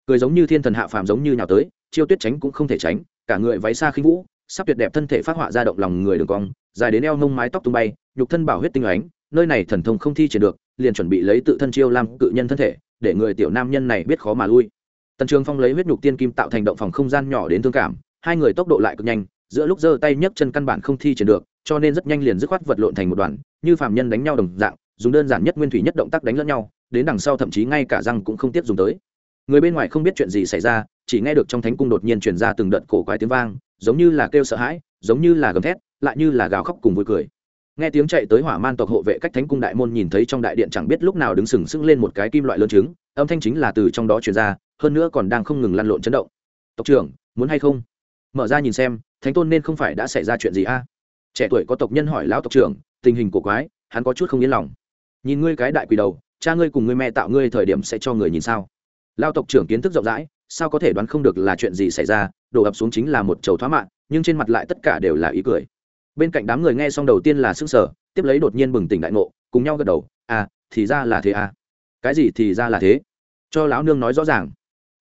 Cười giống như thiên thần hạ phàm giống như nhào tới chiêu tuyết tránh cũng không thể tránh, cả người váy xa khinh vũ, sắp tuyệt đẹp thân thể phát họa ra động lòng người đường cong, dài đến eo nông mái tóc tung bay, nhục thân bảo huyết tinh ánh, nơi này thần thông không thi triển được, liền chuẩn bị lấy tự thân chiêu làm cự nhân thân thể để người tiểu nam nhân này biết khó mà lui. Tần trường phong lấy huyết nhục tiên kim tạo thành động phòng không gian nhỏ đến thương cảm, hai người tốc độ lại cực nhanh, giữa lúc giơ tay nhấc chân căn bản không thi triển được, cho nên rất nhanh liền dứt khoát vật lộn thành một đoàn, như phạm nhân đánh nhau đồng dạng, dùng đơn giản nhất nguyên thủy nhất động tác đánh lẫn nhau, đến đằng sau thậm chí ngay cả răng cũng không tiếp dùng tới. Người bên ngoài không biết chuyện gì xảy ra, chỉ nghe được trong thánh cung đột nhiên truyền ra từng đợt cổ quái tiếng vang, giống như là kêu sợ hãi, giống như là gầm thét, lại như là gào khóc cùng vui cười nghe tiếng chạy tới hỏa man tộc hộ vệ cách thánh cung đại môn nhìn thấy trong đại điện chẳng biết lúc nào đứng sừng sững lên một cái kim loại lớn trứng, âm thanh chính là từ trong đó truyền ra, hơn nữa còn đang không ngừng lăn lộn chấn động. Tộc trưởng, muốn hay không? Mở ra nhìn xem, thánh tôn nên không phải đã xảy ra chuyện gì a? Trẻ tuổi có tộc nhân hỏi lão tộc trưởng, tình hình của quái, hắn có chút không yên lòng. Nhìn ngươi cái đại quỷ đầu, cha ngươi cùng ngươi mẹ tạo ngươi thời điểm sẽ cho người nhìn sao? Lao tộc trưởng kiến thức rộng rãi, sao có thể đoán không được là chuyện gì xảy ra, đổ ập xuống chính là một chầu thoá mạng, nhưng trên mặt lại tất cả đều là ý cười bên cạnh đám người nghe xong đầu tiên là s ư n g sở tiếp lấy đột nhiên bừng tỉnh đại ngộ, cùng nhau gật đầu à thì ra là thế à? Cái gì thì ra là thế? Cho lão nương nói rõ ràng.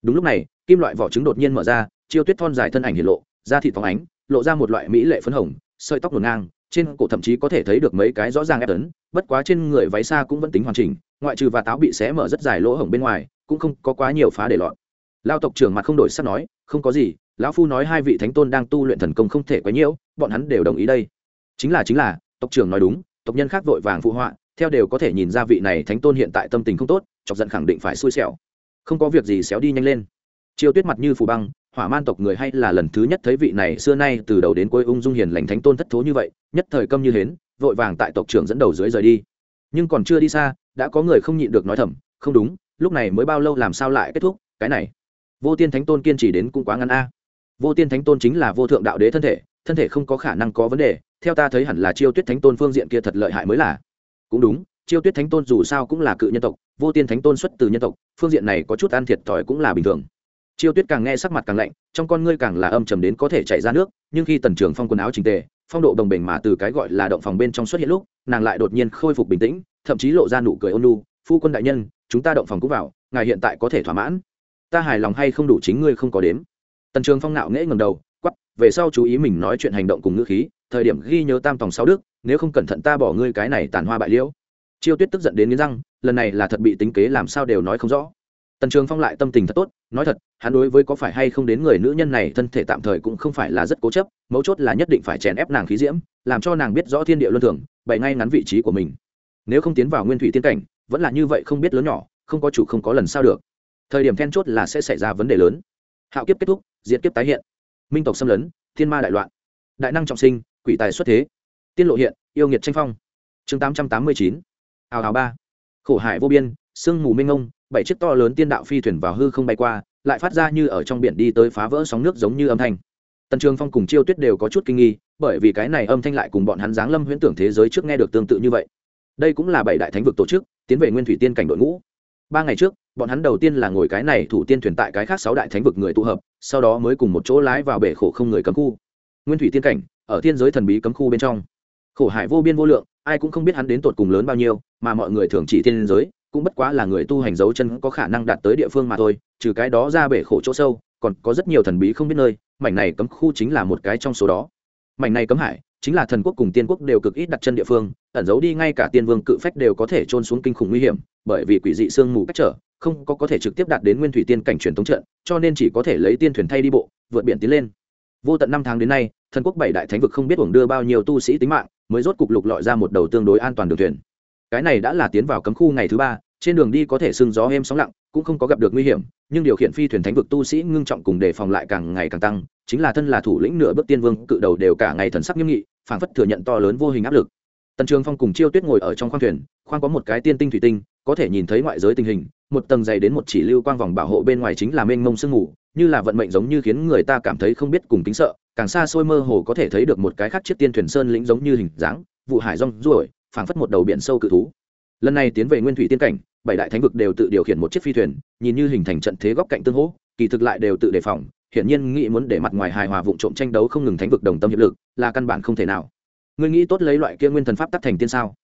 Đúng lúc này, kim loại vỏ trứng đột nhiên mở ra, chiêu tuyết thon dài thân ảnh hiện lộ, da thịt phóng ánh, lộ ra một loại mỹ lệ phấn hồng, sợi tóc ngổn ngang, trên cổ thậm chí có thể thấy được mấy cái rõ ràng ép tấn bất quá trên người váy xa cũng vẫn tính hoàn chỉnh, ngoại trừ và táo bị xé mở rất dài lỗ hổng bên ngoài, cũng không có quá nhiều phá để lọt. Lao tộc trưởng mặt không đổi sắc nói, không có gì lão phu nói hai vị thánh tôn đang tu luyện thần công không thể quấy nhiễu, bọn hắn đều đồng ý đây. Chính là chính là, tộc trưởng nói đúng, tộc nhân khác vội vàng phụ họa, theo đều có thể nhìn ra vị này thánh tôn hiện tại tâm tình không tốt, chọc giận khẳng định phải xui xẻo. Không có việc gì xéo đi nhanh lên. Chiêu tuyết mặt như phù băng, hỏa man tộc người hay là lần thứ nhất thấy vị này xưa nay từ đầu đến cuối ung dung hiền lành thánh tôn thất thố như vậy, nhất thời câm như hến, vội vàng tại tộc trưởng dẫn đầu dưới rời đi. Nhưng còn chưa đi xa, đã có người không nhịn được nói thầm, không đúng, lúc này mới bao lâu làm sao lại kết thúc, cái này? Vô tiên thánh tôn kiên trì đến cũng quá ngắn a vô tiên thánh tôn chính là vô thượng đạo đế thân thể thân thể không có khả năng có vấn đề, theo ta thấy hẳn là chiêu tuyết thánh tôn phương diện kia thật lợi hại mới là. Cũng đúng, chiêu tuyết thánh tôn dù sao cũng là cự nhân tộc, vô tiên thánh tôn xuất từ nhân tộc, phương diện này có chút ăn thiệt thòi cũng là bình thường. Chiêu tuyết càng nghe sắc mặt càng lạnh, trong con ngươi càng là âm trầm đến có thể chạy ra nước, nhưng khi tần trường phong quần áo trình tề, phong độ đồng bình mà từ cái gọi là động phòng bên trong xuất hiện lúc, nàng lại đột nhiên khôi phục bình tĩnh, thậm chí lộ ra nụ cười ôn lu phu quân đại nhân, chúng ta động phòng cũng vào, ngài hiện tại có thể thỏa mãn. Ta hài lòng hay không đủ chính ngươi không có đếm tần trường phong nạo nghễ ngầm đầu quắp về sau chú ý mình nói chuyện hành động cùng ngữ khí, thời điểm ghi nhớ tam tòng sáu đức, nếu không cẩn thận ta bỏ ngươi cái này tàn hoa bại liễu. Chiêu tuyết tức giận đến nghiến răng, lần này là thật bị tính kế làm sao đều nói không rõ. Tần trường phong lại tâm tình thật tốt, nói thật, hắn đối với có phải hay không đến người nữ nhân này thân thể tạm thời cũng không phải là rất cố chấp, mấu chốt là nhất định phải chèn ép nàng khí diễm, làm cho nàng biết rõ thiên địa luân thường, bày ngay ngắn vị trí của mình. Nếu không tiến vào nguyên thủy tiên cảnh, vẫn là như vậy không biết lớn nhỏ, không có chủ không có lần sao được. Thời điểm then chốt là sẽ xảy ra vấn đề lớn. Hạo kiếp kết thúc diệt kiếp tái hiện. Minh tộc xâm lấn, thiên ma đại loạn. Đại năng trọng sinh, quỷ tài xuất thế. Tiên lộ hiện, yêu nghiệt tranh phong. Chương tám trăm tám mươi chín. Hào hào ba. Khổ hải vô biên, sương mù minh ngông bảy chiếc to lớn tiên đạo phi thuyền vào hư không bay qua, lại phát ra như ở trong biển đi tới phá vỡ sóng nước giống như âm thanh. Tần trường phong cùng chiêu tuyết đều có chút kinh nghi, bởi vì cái này âm thanh lại cùng bọn hắn giáng lâm huyễn tưởng thế giới trước nghe được tương tự như vậy. Đây cũng là bảy đại thánh vực tổ chức, tiến về nguyên thủy tiên cảnh đội ngũ. Ba ngày trước bọn hắn đầu tiên là ngồi cái này thủ tiên thuyền tại cái khác sáu đại thánh vực người tụ hợp, sau đó mới cùng một chỗ lái vào bể khổ không người cấm khu. Nguyên thủy tiên cảnh, ở thiên giới thần bí cấm khu bên trong. Khổ hải vô biên vô lượng, ai cũng không biết hắn đến tột cùng lớn bao nhiêu, mà mọi người thường chỉ thiên giới, cũng bất quá là người tu hành dấu chân có khả năng đạt tới địa phương mà thôi, trừ cái đó ra bể khổ chỗ sâu, còn có rất nhiều thần bí không biết nơi, mảnh này cấm khu chính là một cái trong số đó. Mảnh này cấm hải, chính là thần quốc cùng tiên quốc đều cực ít đặt chân địa phương, ẩn giấu đi ngay cả tiên vương cự phách đều có thể trôn xuống kinh khủng nguy hiểm, bởi vì quỷ dị sương mù cách trở không có có thể trực tiếp đạt đến nguyên thủy tiên cảnh truyền thống trận, cho nên chỉ có thể lấy tiên thuyền thay đi bộ, vượt biển tiến lên. Vô tận năm tháng đến nay, thần quốc bảy đại thánh vực không biết uổng đưa bao nhiêu tu sĩ tính mạng, mới rốt cục lục lọi ra một đầu tương đối an toàn đường thuyền. Cái này đã là tiến vào cấm khu ngày thứ ba, trên đường đi có thể sưng gió êm sóng lặng, cũng không có gặp được nguy hiểm, nhưng điều khiển phi thuyền thánh vực tu sĩ ngưng trọng cùng đề phòng lại càng ngày càng tăng, chính là thân là thủ lĩnh nửa bước tiên vương, cự đầu đều cả ngày thần sắc nghiêm nghị, phảng phất thừa nhận to lớn vô hình áp lực. Tần trường phong cùng chiêu tuyết ngồi ở trong khoang thuyền, khoang có một cái tiên tinh thủy tinh, có thể nhìn thấy ngoại giới tình hình một tầng dày đến một chỉ lưu quang vòng bảo hộ bên ngoài chính là mênh mông sương mù, như là vận mệnh giống như khiến người ta cảm thấy không biết cùng tính sợ, càng xa xôi mơ hồ có thể thấy được một cái khác chiếc tiên thuyền sơn lĩnh giống như hình dáng, vụ hải rong ruổi phảng phất một đầu biển sâu cự thú. Lần này tiến về nguyên thủy tiên cảnh, bảy đại thánh vực đều tự điều khiển một chiếc phi thuyền, nhìn như hình thành trận thế góc cạnh tương hỗ, kỳ thực lại đều tự đề phòng, hiển nhiên nghĩ muốn để mặt ngoài hài hòa vụng trộm tranh đấu không ngừng thánh vực đồng tâm hiệp lực, là căn bản không thể nào. Ngươi nghĩ tốt lấy loại kia nguyên thần pháp tắc thành tiên sao?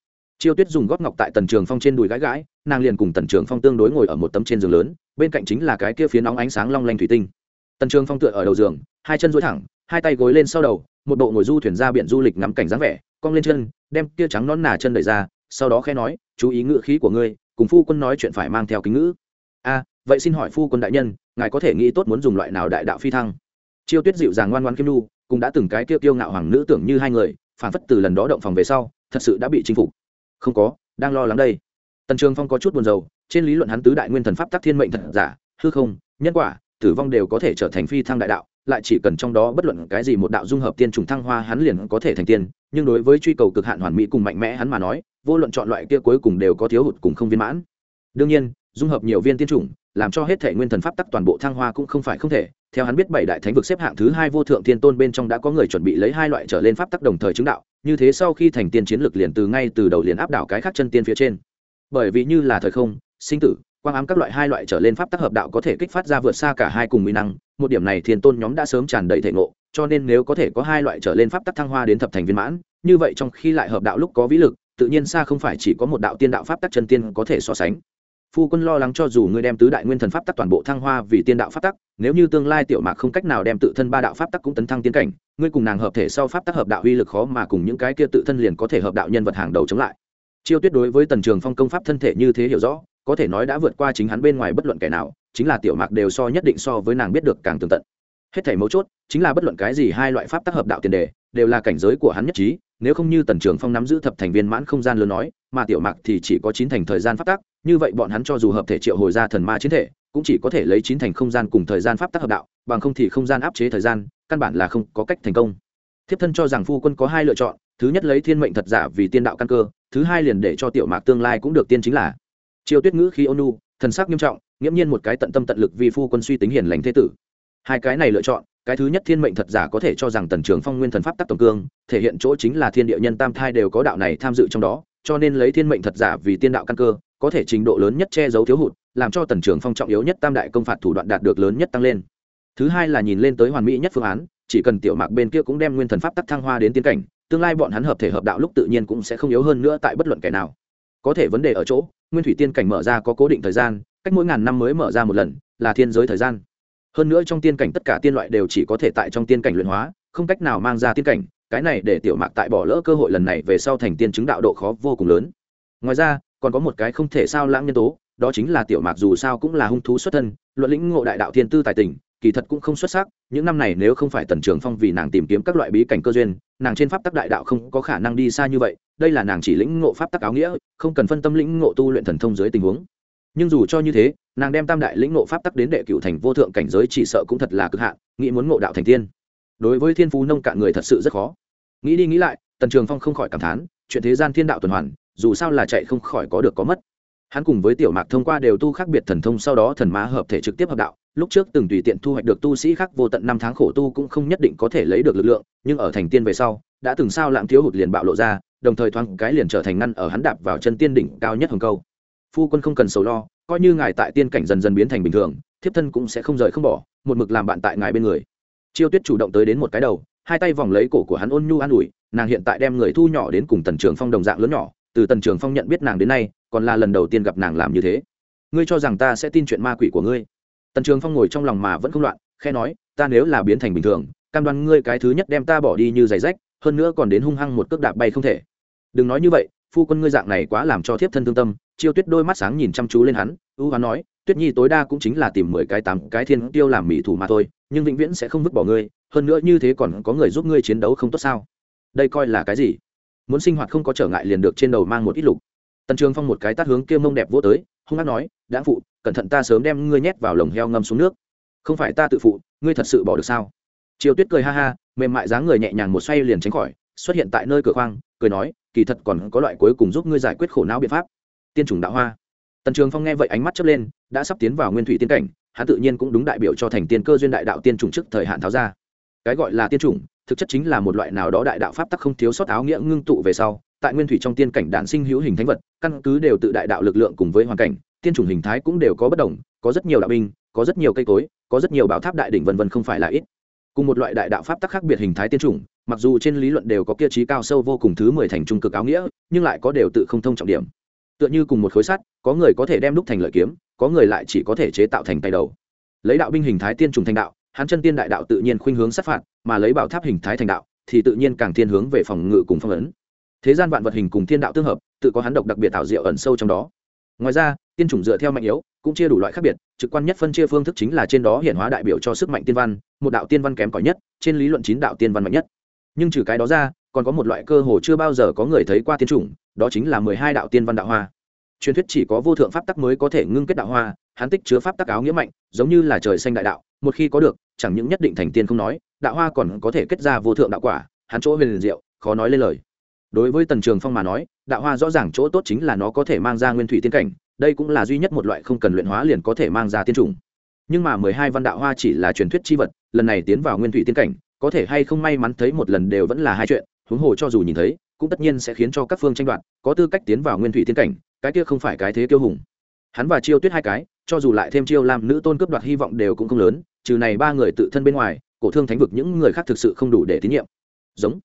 Chiêu tuyết dùng gót ngọc tại tần trường phong trên đùi gãi gãi, nàng liền cùng tần trường phong tương đối ngồi ở một tấm trên giường lớn, bên cạnh chính là cái kia phía nóng ánh sáng long lanh thủy tinh. Tần trường phong tựa ở đầu giường, hai chân dối thẳng, hai tay gối lên sau đầu, một bộ ngồi du thuyền ra biển du lịch ngắm cảnh dáng vẻ, cong lên chân, đem kia trắng nón nà chân đẩy ra, sau đó khẽ nói, chú ý ngữ khí của ngươi, cùng phu quân nói chuyện phải mang theo kính ngữ. A, vậy xin hỏi phu quân đại nhân, ngài có thể nghĩ tốt muốn dùng loại nào đại đạo phi thăng? Chiêu tuyết dịu dàng ngoan ngoan kim lu cũng đã từng cái kia kiêu ngạo hoàng nữ tưởng như hai người phản phất từ lần đó động phòng về sau, thật sự đã bị chinh phục không có, đang lo lắng đây. Tần trường phong có chút buồn rầu, trên lý luận hắn tứ đại nguyên thần pháp tắc thiên mệnh thật giả, hư không, nhân quả, tử vong đều có thể trở thành phi thăng đại đạo, lại chỉ cần trong đó bất luận cái gì một đạo dung hợp tiên trùng thăng hoa hắn liền có thể thành tiên, nhưng đối với truy cầu cực hạn hoàn mỹ cùng mạnh mẽ hắn mà nói, vô luận chọn loại kia cuối cùng đều có thiếu hụt cùng không viên mãn. Đương nhiên, dung hợp nhiều viên tiên trùng, làm cho hết thể nguyên thần pháp tắc toàn bộ thăng hoa cũng không phải không thể theo hắn biết bảy đại thánh vực xếp hạng thứ hai vô thượng thiên tôn bên trong đã có người chuẩn bị lấy hai loại trở lên pháp tắc đồng thời chứng đạo, như thế sau khi thành tiên chiến lực liền từ ngay từ đầu liền áp đảo cái khác chân tiên phía trên. Bởi vì như là thời không, sinh tử, quang ám các loại hai loại trở lên pháp tắc hợp đạo có thể kích phát ra vượt xa cả hai cùng mỹ năng, một điểm này thiên tôn nhóm đã sớm tràn đầy thể ngộ, cho nên nếu có thể có hai loại trở lên pháp tắc thăng hoa đến thập thành viên mãn, như vậy trong khi lại hợp đạo lúc có vĩ lực, tự nhiên xa không phải chỉ có một đạo tiên đạo pháp tắc chân tiên có thể so sánh phu quân lo lắng cho dù ngươi đem tứ đại nguyên thần pháp tắc toàn bộ thăng hoa vì tiên đạo pháp tắc, nếu như tương lai tiểu mạc không cách nào đem tự thân ba đạo pháp tắc cũng tấn thăng tiến cảnh, ngươi cùng nàng hợp thể sau pháp tắc hợp đạo uy lực khó mà cùng những cái kia tự thân liền có thể hợp đạo nhân vật hàng đầu chống lại. Chiêu tuyết đối với tần trường phong công pháp thân thể như thế hiểu rõ, có thể nói đã vượt qua chính hắn bên ngoài bất luận kẻ nào, chính là tiểu mạc đều so nhất định so với nàng biết được càng tường tận. Hết thể mấu chốt chính là bất luận cái gì hai loại pháp tác hợp đạo tiền đề, đều là cảnh giới của hắn nhất trí, nếu không như tần trường phong nắm giữ thập thành viên mãn không gian lớn nói mà tiểu mạc thì chỉ có chín thành thời gian pháp tắc, như vậy bọn hắn cho dù hợp thể triệu hồi ra thần ma chiến thể, cũng chỉ có thể lấy chín thành không gian cùng thời gian pháp tắc hợp đạo, bằng không thì không gian áp chế thời gian, căn bản là không có cách thành công. Thiếp thân cho rằng phu quân có hai lựa chọn, thứ nhất lấy thiên mệnh thật giả vì tiên đạo căn cơ, thứ hai liền để cho tiểu mạc tương lai cũng được tiên chính là triều tuyết ngữ khi ônu thần sắc nghiêm trọng, nghiễm nhiên một cái tận tâm tận lực vì phu quân suy tính hiền lành thế tử. Hai cái này lựa chọn, cái thứ nhất thiên mệnh thật giả có thể cho rằng tần trường phong nguyên thần pháp tắc tổng cương, thể hiện chỗ chính là thiên địa nhân tam thai đều có đạo này tham dự trong đó cho nên lấy thiên mệnh thật giả vì tiên đạo căn cơ, có thể trình độ lớn nhất che giấu thiếu hụt, làm cho tần trưởng phong trọng yếu nhất tam đại công phạt thủ đoạn đạt được lớn nhất tăng lên. Thứ hai là nhìn lên tới hoàn mỹ nhất phương án, chỉ cần tiểu mạc bên kia cũng đem nguyên thần pháp tắc thăng hoa đến tiến cảnh, tương lai bọn hắn hợp thể hợp đạo lúc tự nhiên cũng sẽ không yếu hơn nữa tại bất luận kẻ nào. Có thể vấn đề ở chỗ, nguyên thủy tiên cảnh mở ra có cố định thời gian, cách mỗi ngàn năm mới mở ra một lần, là thiên giới thời gian. Hơn nữa trong tiên cảnh tất cả tiên loại đều chỉ có thể tại trong tiên cảnh luyện hóa, không cách nào mang ra tiên cảnh cái này để tiểu mạc tại bỏ lỡ cơ hội lần này về sau thành tiên chứng đạo độ khó vô cùng lớn. Ngoài ra, còn có một cái không thể sao lãng nhân tố, đó chính là tiểu mạc dù sao cũng là hung thú xuất thân, luận lĩnh ngộ đại đạo thiên tư tài tình, kỳ thật cũng không xuất sắc, những năm này nếu không phải tần trường phong vì nàng tìm kiếm các loại bí cảnh cơ duyên, nàng trên pháp tắc đại đạo không có khả năng đi xa như vậy, đây là nàng chỉ lĩnh ngộ pháp tắc áo nghĩa, không cần phân tâm lĩnh ngộ tu luyện thần thông dưới tình huống. Nhưng dù cho như thế, nàng đem tam đại lĩnh ngộ pháp tắc đến đệ cựu thành vô thượng cảnh giới chỉ sợ cũng thật là cực hạn, nghĩ muốn ngộ đạo thành tiên đối với thiên phú nông cạn người thật sự rất khó. Nghĩ đi nghĩ lại, tần trường phong không khỏi cảm thán, chuyện thế gian thiên đạo tuần hoàn, dù sao là chạy không khỏi có được có mất. Hắn cùng với tiểu mạc thông qua đều tu khác biệt thần thông sau đó thần mã hợp thể trực tiếp hợp đạo, lúc trước từng tùy tiện thu hoạch được tu sĩ khác vô tận năm tháng khổ tu cũng không nhất định có thể lấy được lực lượng, nhưng ở thành tiên về sau, đã từng sao lãng thiếu hụt liền bạo lộ ra, đồng thời thoáng cái liền trở thành ngăn ở hắn đạp vào chân tiên đỉnh cao nhất hồng câu. Phu quân không cần sầu lo, coi như ngài tại tiên cảnh dần dần biến thành bình thường, thiếp thân cũng sẽ không rời không bỏ, một mực làm bạn tại ngài bên người chiêu tuyết chủ động tới đến một cái đầu, hai tay vòng lấy cổ của hắn ôn nhu an ủi, nàng hiện tại đem người thu nhỏ đến cùng tần trường phong đồng dạng lớn nhỏ, từ tần trường phong nhận biết nàng đến nay, còn là lần đầu tiên gặp nàng làm như thế. Ngươi cho rằng ta sẽ tin chuyện ma quỷ của ngươi? Tần trường phong ngồi trong lòng mà vẫn không loạn khe nói, ta nếu là biến thành bình thường, cam đoan ngươi cái thứ nhất đem ta bỏ đi như giày rách, hơn nữa còn đến hung hăng một cước đạp bay không thể. Đừng nói như vậy, phu quân ngươi dạng này quá làm cho thiếp thân thương tâm, chiêu tuyết đôi mắt sáng nhìn chăm chú lên hắn, ưu hắn nói tuyết nhi tối đa cũng chính là tìm mười cái tám cái thiên tiêu làm mỹ thủ mà thôi, nhưng vĩnh viễn sẽ không vứt bỏ ngươi, hơn nữa như thế còn có người giúp ngươi chiến đấu không tốt sao? Đây coi là cái gì? Muốn sinh hoạt không có trở ngại liền được trên đầu mang một ít lục. Tần trường phong một cái tát hướng kia mông đẹp vô tới, hung hát nói, đã phụ, cẩn thận ta sớm đem ngươi nhét vào lồng heo ngâm xuống nước. Không phải ta tự phụ, ngươi thật sự bỏ được sao? Triều tuyết cười ha ha, mềm mại dáng người nhẹ nhàng một xoay liền tránh khỏi, xuất hiện tại nơi cửa khoang, cười nói, kỳ thật còn có loại cuối cùng giúp ngươi giải quyết khổ não biện pháp. Tiên chủng đạo hoa tần trường phong nghe vậy ánh mắt chớp lên, đã sắp tiến vào nguyên thủy tiên cảnh, hắn tự nhiên cũng đúng đại biểu cho thành tiên cơ duyên đại đạo tiên chủng trước thời hạn tháo ra. Cái gọi là tiên chủng, thực chất chính là một loại nào đó đại đạo pháp tắc không thiếu sót áo nghĩa ngưng tụ về sau, tại nguyên thủy trong tiên cảnh đản sinh hữu hình thánh vật, căn cứ đều tự đại đạo lực lượng cùng với hoàn cảnh, tiên chủng hình thái cũng đều có bất đồng, có rất nhiều đạo binh, có rất nhiều cây cối, có rất nhiều bảo tháp đại đỉnh vân vân không phải là ít. Cùng một loại đại đạo pháp tắc khác biệt hình thái tiên chủng, mặc dù trên lý luận đều có kia trí cao sâu vô cùng thứ mười thành trung cực áo nghĩa, nhưng lại có đều tự không thông trọng điểm tựa như cùng một khối sắt, có người có thể đem đúc thành lợi kiếm, có người lại chỉ có thể chế tạo thành tay đầu. Lấy đạo binh hình thái tiên trùng thành đạo, hắn chân tiên đại đạo tự nhiên khuynh hướng sát phạt, mà lấy bảo tháp hình thái thành đạo, thì tự nhiên càng thiên hướng về phòng ngự cùng phong ấn. Thế gian vạn vật hình cùng thiên đạo tương hợp, tự có hắn độc đặc biệt tạo diệu ẩn sâu trong đó. Ngoài ra, tiên chủng dựa theo mạnh yếu, cũng chia đủ loại khác biệt, trực quan nhất phân chia phương thức chính là trên đó hiện hóa đại biểu cho sức mạnh tiên văn, một đạo tiên văn kém cỏi nhất, trên lý luận chín đạo tiên văn mạnh nhất. Nhưng trừ cái đó ra còn có một loại cơ hồ chưa bao giờ có người thấy qua tiên chủng, đó chính là mười hai đạo tiên văn đạo hoa. Truyền thuyết chỉ có vô thượng pháp tắc mới có thể ngưng kết đạo hoa hắn tích chứa pháp tắc áo nghĩa mạnh, giống như là trời xanh đại đạo, một khi có được, chẳng những nhất định thành tiên không nói, đạo hoa còn có thể kết ra vô thượng đạo quả, hắn chỗ huyền diệu, khó nói lên lời. Đối với tần trường phong mà nói, đạo hoa rõ ràng chỗ tốt chính là nó có thể mang ra nguyên thủy tiên cảnh, đây cũng là duy nhất một loại không cần luyện hóa liền có thể mang ra tiên chủng. Nhưng mà mười hai văn đạo hoa chỉ là truyền thuyết chi vật, lần này tiến vào nguyên thủy tiên cảnh, có thể hay không may mắn thấy một lần đều vẫn là hai chuyện huống hồ cho dù nhìn thấy, cũng tất nhiên sẽ khiến cho các phương tranh đoạt, có tư cách tiến vào nguyên thủy thiên cảnh, cái kia không phải cái thế kiêu hùng. Hắn và chiêu tuyết hai cái, cho dù lại thêm chiêu làm nữ tôn cướp đoạt hy vọng đều cũng không lớn, trừ này ba người tự thân bên ngoài, cổ thương thánh vực những người khác thực sự không đủ để tín nhiệm. Giống.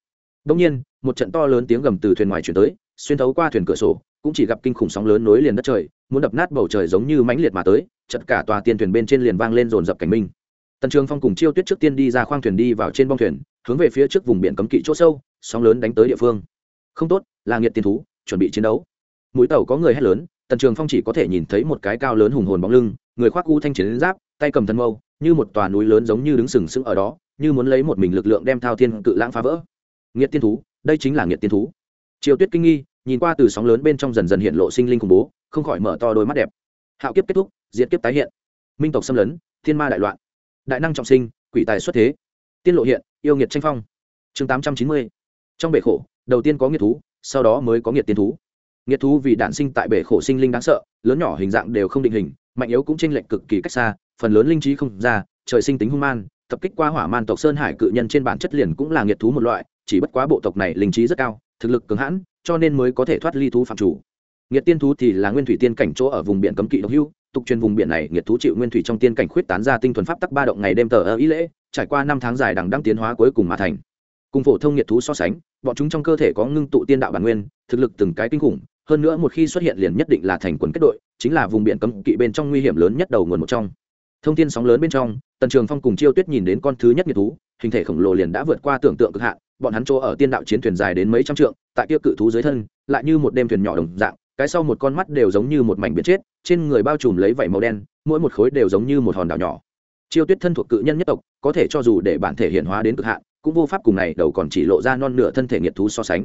Đông nhiên, một trận to lớn tiếng gầm từ thuyền ngoài chuyển tới, xuyên thấu qua thuyền cửa sổ, cũng chỉ gặp kinh khủng sóng lớn nối liền đất trời, muốn đập nát bầu trời giống như mãnh liệt mà tới, chật cả tòa tiên thuyền bên trên liền vang lên dồn dập cảnh minh. Tần trường phong cùng chiêu tuyết trước tiên đi ra khoang thuyền đi vào trên bong thuyền, hướng về phía trước vùng biển cấm kỵ chỗ sâu sóng lớn đánh tới địa phương. Không tốt, là nghiệt tiên thú, chuẩn bị chiến đấu. Mũi tàu có người hét lớn, tần trường phong chỉ có thể nhìn thấy một cái cao lớn hùng hồn bóng lưng, người khoác u thanh chiến giáp, tay cầm thân mâu, như một tòa núi lớn giống như đứng sừng sững ở đó, như muốn lấy một mình lực lượng đem thao thiên cự lãng phá vỡ. Nghiệt tiên thú, đây chính là nghiệt tiên thú. Triều tuyết kinh nghi, nhìn qua từ sóng lớn bên trong dần dần hiện lộ sinh linh khủng bố, không khỏi mở to đôi mắt đẹp. Hạo kiếp kết thúc diễn kiếp tái hiện. Minh tộc xâm lấn, thiên ma đại loạn. Đại năng trọng sinh, quỷ tài xuất thế. Tiên lộ hiện, yêu nghiệt tranh phong. Chương tám trăm chín mươi trong bể khổ, đầu tiên có nghiệt thú, sau đó mới có nghiệt tiên thú. Nghiệt thú vì đạn sinh tại bể khổ sinh linh đáng sợ, lớn nhỏ hình dạng đều không định hình, mạnh yếu cũng chênh lệch cực kỳ cách xa, phần lớn linh trí không ra, trời sinh tính hung man, tập kích qua hỏa man tộc sơn hải cự nhân trên bản chất liền cũng là nghiệt thú một loại, chỉ bất quá bộ tộc này linh trí rất cao, thực lực cường hãn, cho nên mới có thể thoát ly thú phạm chủ. Nghiệt tiên thú thì là nguyên thủy tiên cảnh chỗ ở vùng biển cấm kỵ độc hưu, tục truyền vùng biển này nghiệt thú chịu nguyên thủy trong tiên cảnh khuyết tán ra tinh thuần pháp tắc ba động ngày đêm tờ ở ý lễ, trải qua năm tháng dài đằng đăng tiến hóa cuối cùng mà thành cùng phổ thông nghiệt thú so sánh, bọn chúng trong cơ thể có ngưng tụ tiên đạo bản nguyên, thực lực từng cái kinh khủng, hơn nữa một khi xuất hiện liền nhất định là thành quần kết đội, chính là vùng biển cấm kỵ bên trong nguy hiểm lớn nhất đầu nguồn một trong. Thông tin sóng lớn bên trong, tần trường phong cùng chiêu tuyết nhìn đến con thứ nhất nghiệt thú, hình thể khổng lồ liền đã vượt qua tưởng tượng cực hạn, bọn hắn chỗ ở tiên đạo chiến thuyền dài đến mấy trăm trượng, tại kia cự thú dưới thân, lại như một đêm thuyền nhỏ đồng dạng, cái sau một con mắt đều giống như một mảnh biển chết, trên người bao trùm lấy vảy màu đen, mỗi một khối đều giống như một hòn đảo nhỏ. Chiêu tuyết thân thuộc cự nhân nhất tộc, có thể cho dù để bản thể hiện hóa đến cực hạn cũng vô pháp cùng này đầu còn chỉ lộ ra non nửa thân thể nghiệt thú so sánh.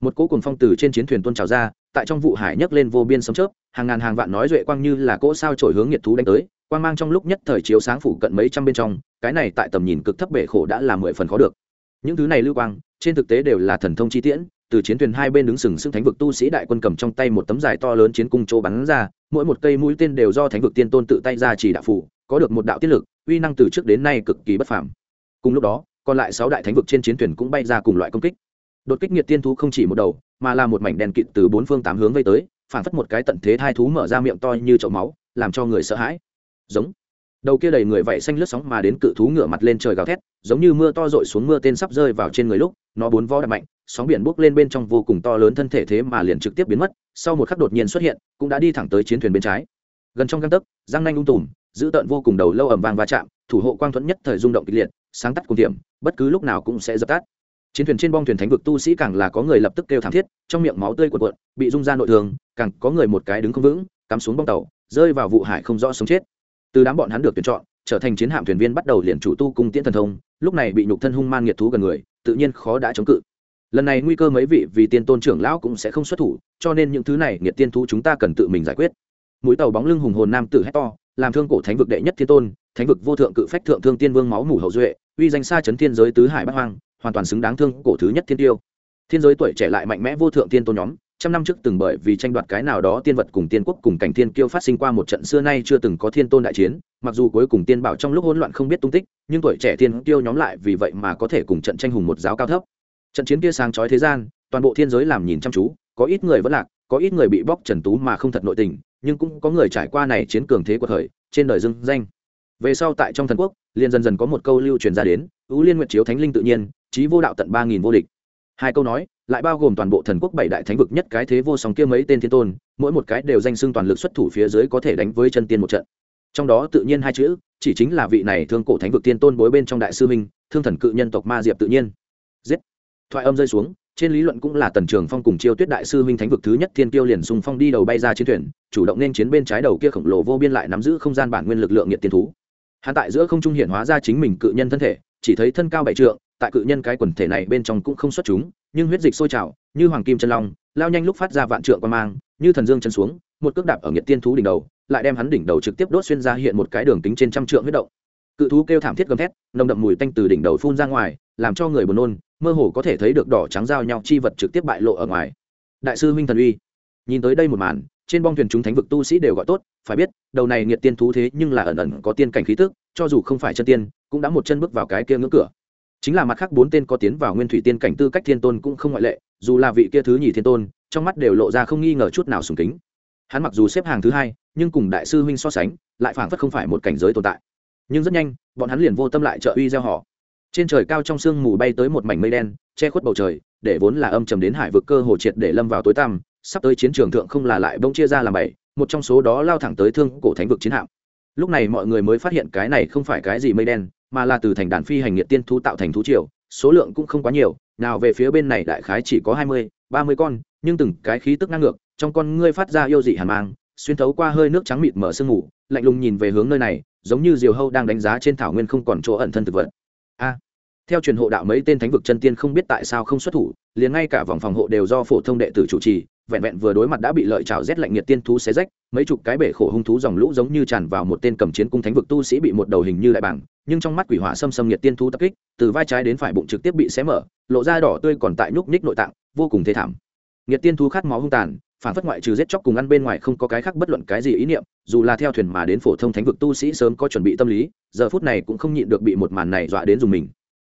Một cỗ cùng phong từ trên chiến thuyền tuôn trào ra, tại trong vụ hải nhấc lên vô biên sấm chớp, hàng ngàn hàng vạn nói duệ quang như là cỗ sao trổi hướng nghiệt thú đánh tới, quang mang trong lúc nhất thời chiếu sáng phủ cận mấy trăm bên trong, cái này tại tầm nhìn cực thấp bể khổ đã là mười phần khó được. Những thứ này lưu quang, trên thực tế đều là thần thông chi tiễn, từ chiến thuyền hai bên đứng sừng sững thánh vực tu sĩ đại quân cầm trong tay một tấm dài to lớn chiến cung chỗ bắn ra, mỗi một cây mũi tên đều do thánh vực tiên tôn tự tay ra chỉ đạo phủ, có được một đạo tiết lực, uy năng từ trước đến nay cực kỳ bất phàm. Cùng lúc đó còn lại sáu đại thánh vực trên chiến thuyền cũng bay ra cùng loại công kích. Đột kích nhiệt tiên thú không chỉ một đầu, mà là một mảnh đèn kịt từ bốn phương tám hướng vây tới, phản phất một cái tận thế thai thú mở ra miệng to như chậu máu, làm cho người sợ hãi. Giống. Đầu kia đầy người vảy xanh lướt sóng mà đến cự thú ngửa mặt lên trời gào thét, giống như mưa to rội xuống mưa tên sắp rơi vào trên người lúc, nó bốn vó đập mạnh, sóng biển bốc lên bên trong vô cùng to lớn thân thể thế mà liền trực tiếp biến mất, sau một khắc đột nhiên xuất hiện, cũng đã đi thẳng tới chiến thuyền bên trái. Gần trong găng tấc, răng nanh ung tùm giữ tợn vô cùng đầu lâu ẩm vang va chạm, thủ hộ quang thuẫn nhất thời rung động kịch liệt, sáng tắt cùng tiệm bất cứ lúc nào cũng sẽ dập tắt. Chiến thuyền trên bong thuyền thánh vực tu sĩ càng là có người lập tức kêu thảm thiết, trong miệng máu tươi cuộn cuộn, bị rung ra nội thương, càng có người một cái đứng không vững, cắm xuống bong tàu, rơi vào vụ hải không rõ sống chết. Từ đám bọn hắn được tuyển chọn, trở thành chiến hạm thuyền viên bắt đầu liền chủ tu cung tiễn thần thông, lúc này bị nhục thân hung man nghiệt thú gần người, tự nhiên khó đã chống cự. Lần này nguy cơ mấy vị vì tiên tôn trưởng lão cũng sẽ không xuất thủ, cho nên những thứ này nghiệt tiên thú chúng ta cần tự mình giải quyết. Mũi tàu bóng lưng hùng hồn nam tử hét to làm thương cổ thánh vực đệ nhất thiên tôn, thánh vực vô thượng cự phách thượng thương tiên vương máu mủ hậu duệ, uy danh xa chấn thiên giới tứ hải bát hoang, hoàn toàn xứng đáng thương cổ thứ nhất thiên tiêu. Thiên giới tuổi trẻ lại mạnh mẽ vô thượng tiên tôn nhóm, trăm năm trước từng bởi vì tranh đoạt cái nào đó tiên vật cùng tiên quốc cùng cảnh thiên kiêu phát sinh qua một trận xưa nay chưa từng có thiên tôn đại chiến, mặc dù cuối cùng tiên bảo trong lúc hỗn loạn không biết tung tích, nhưng tuổi trẻ thiên kiêu nhóm lại vì vậy mà có thể cùng trận tranh hùng một giáo cao thấp. Trận chiến kia sáng chói thế gian, toàn bộ thiên giới làm nhìn chăm chú, có ít người vẫn lạc, có ít người bị bóc trần tú mà không thật nội tình nhưng cũng có người trải qua này chiến cường thế của thời, trên đời dưng danh. Về sau tại trong thần quốc, liền dần dần có một câu lưu truyền ra đến ưu liên nguyện chiếu thánh linh tự nhiên trí vô đạo tận ba nghìn vô địch. Hai câu nói, lại bao gồm toàn bộ thần quốc bảy đại thánh vực nhất cái thế vô song kia mấy tên thiên tôn, mỗi một cái đều danh xưng toàn lực xuất thủ phía dưới có thể đánh với chân tiên một trận. Trong đó tự nhiên hai chữ, chỉ chính là vị này thương cổ thánh vực tiên tôn bối bên trong đại sư minh thương thần cự nhân tộc ma diệp tự nhiên. Giết! Thoại âm rơi xuống trên lý luận cũng là tần trường phong cùng chiêu tuyết đại sư huynh thánh vực thứ nhất thiên tiêu liền xung phong đi đầu bay ra chiến thuyền, chủ động nên chiến bên trái đầu kia khổng lồ vô biên lại nắm giữ không gian bản nguyên lực lượng nhiệt tiên thú. Hắn tại giữa không trung hiện hóa ra chính mình cự nhân thân thể, chỉ thấy thân cao bảy trượng, tại cự nhân cái quần thể này bên trong cũng không xuất chúng, nhưng huyết dịch sôi trào, như hoàng kim chân long, lao nhanh lúc phát ra vạn trượng qua mang, như thần dương chân xuống, một cước đạp ở nhiệt tiên thú đỉnh đầu, lại đem hắn đỉnh đầu trực tiếp đốt xuyên ra hiện một cái đường kính trên trăm trượng huyết động. Cự thú kêu thảm thiết gầm thét, nồng đậm mùi tanh từ đỉnh đầu phun ra ngoài làm cho người buồn nôn, mơ hồ có thể thấy được đỏ trắng giao nhau chi vật trực tiếp bại lộ ở ngoài. Đại sư huynh thần uy, nhìn tới đây một màn, trên bong thuyền chúng thánh vực tu sĩ đều gọi tốt, phải biết, đầu này nghiệt tiên thú thế nhưng là ẩn ẩn có tiên cảnh khí tức, cho dù không phải chân tiên, cũng đã một chân bước vào cái kia ngưỡng cửa. Chính là mặt khác bốn tên có tiến vào nguyên thủy tiên cảnh tư cách thiên tôn cũng không ngoại lệ, dù là vị kia thứ nhì thiên tôn, trong mắt đều lộ ra không nghi ngờ chút nào sùng kính. Hắn mặc dù xếp hàng thứ hai, nhưng cùng đại sư huynh so sánh, lại phảng phất không phải một cảnh giới tồn tại. Nhưng rất nhanh, bọn hắn liền vô tâm lại trợ uy gieo họ trên trời cao trong sương mù bay tới một mảnh mây đen, che khuất bầu trời, để vốn là âm trầm đến hải vực cơ hồ triệt để lâm vào tối tăm, sắp tới chiến trường thượng không là lại bỗng chia ra làm bảy, một trong số đó lao thẳng tới thương cổ thánh vực chiến hạm. Lúc này mọi người mới phát hiện cái này không phải cái gì mây đen, mà là từ thành đàn phi hành nghiệt tiên thú tạo thành thú triều, số lượng cũng không quá nhiều, nào về phía bên này đại khái chỉ có hai mươi, ba mươi con, nhưng từng cái khí tức ngang ngược, trong con ngươi phát ra yêu dị hàn mang, xuyên thấu qua hơi nước trắng mịt mở sương ngủ lạnh lùng nhìn về hướng nơi này, giống như diều hâu đang đánh giá trên thảo nguyên không còn chỗ ẩn thân thực vật a. Theo truyền hộ đạo mấy tên thánh vực chân tiên không biết tại sao không xuất thủ, liền ngay cả vòng phòng hộ đều do phổ thông đệ tử chủ trì, vẹn vẹn vừa đối mặt đã bị lợi trào rét lạnh nhiệt tiên thú xé rách, mấy chục cái bể khổ hung thú dòng lũ giống như tràn vào một tên cầm chiến cung thánh vực tu sĩ bị một đầu hình như đại bảng nhưng trong mắt quỷ hỏa xâm xâm nhiệt tiên thú tập kích, từ vai trái đến phải bụng trực tiếp bị xé mở, lộ ra đỏ tươi còn tại nhúc nhích nội tạng, vô cùng thê thảm. Nhiệt tiên thú khát máu hung tàn phản phất ngoại trừ giết chóc cùng ăn bên ngoài không có cái khác bất luận cái gì ý niệm, dù là theo thuyền mà đến phổ thông thánh vực tu sĩ sớm có chuẩn bị tâm lý, giờ phút này cũng không nhịn được bị một màn này dọa đến dùng mình.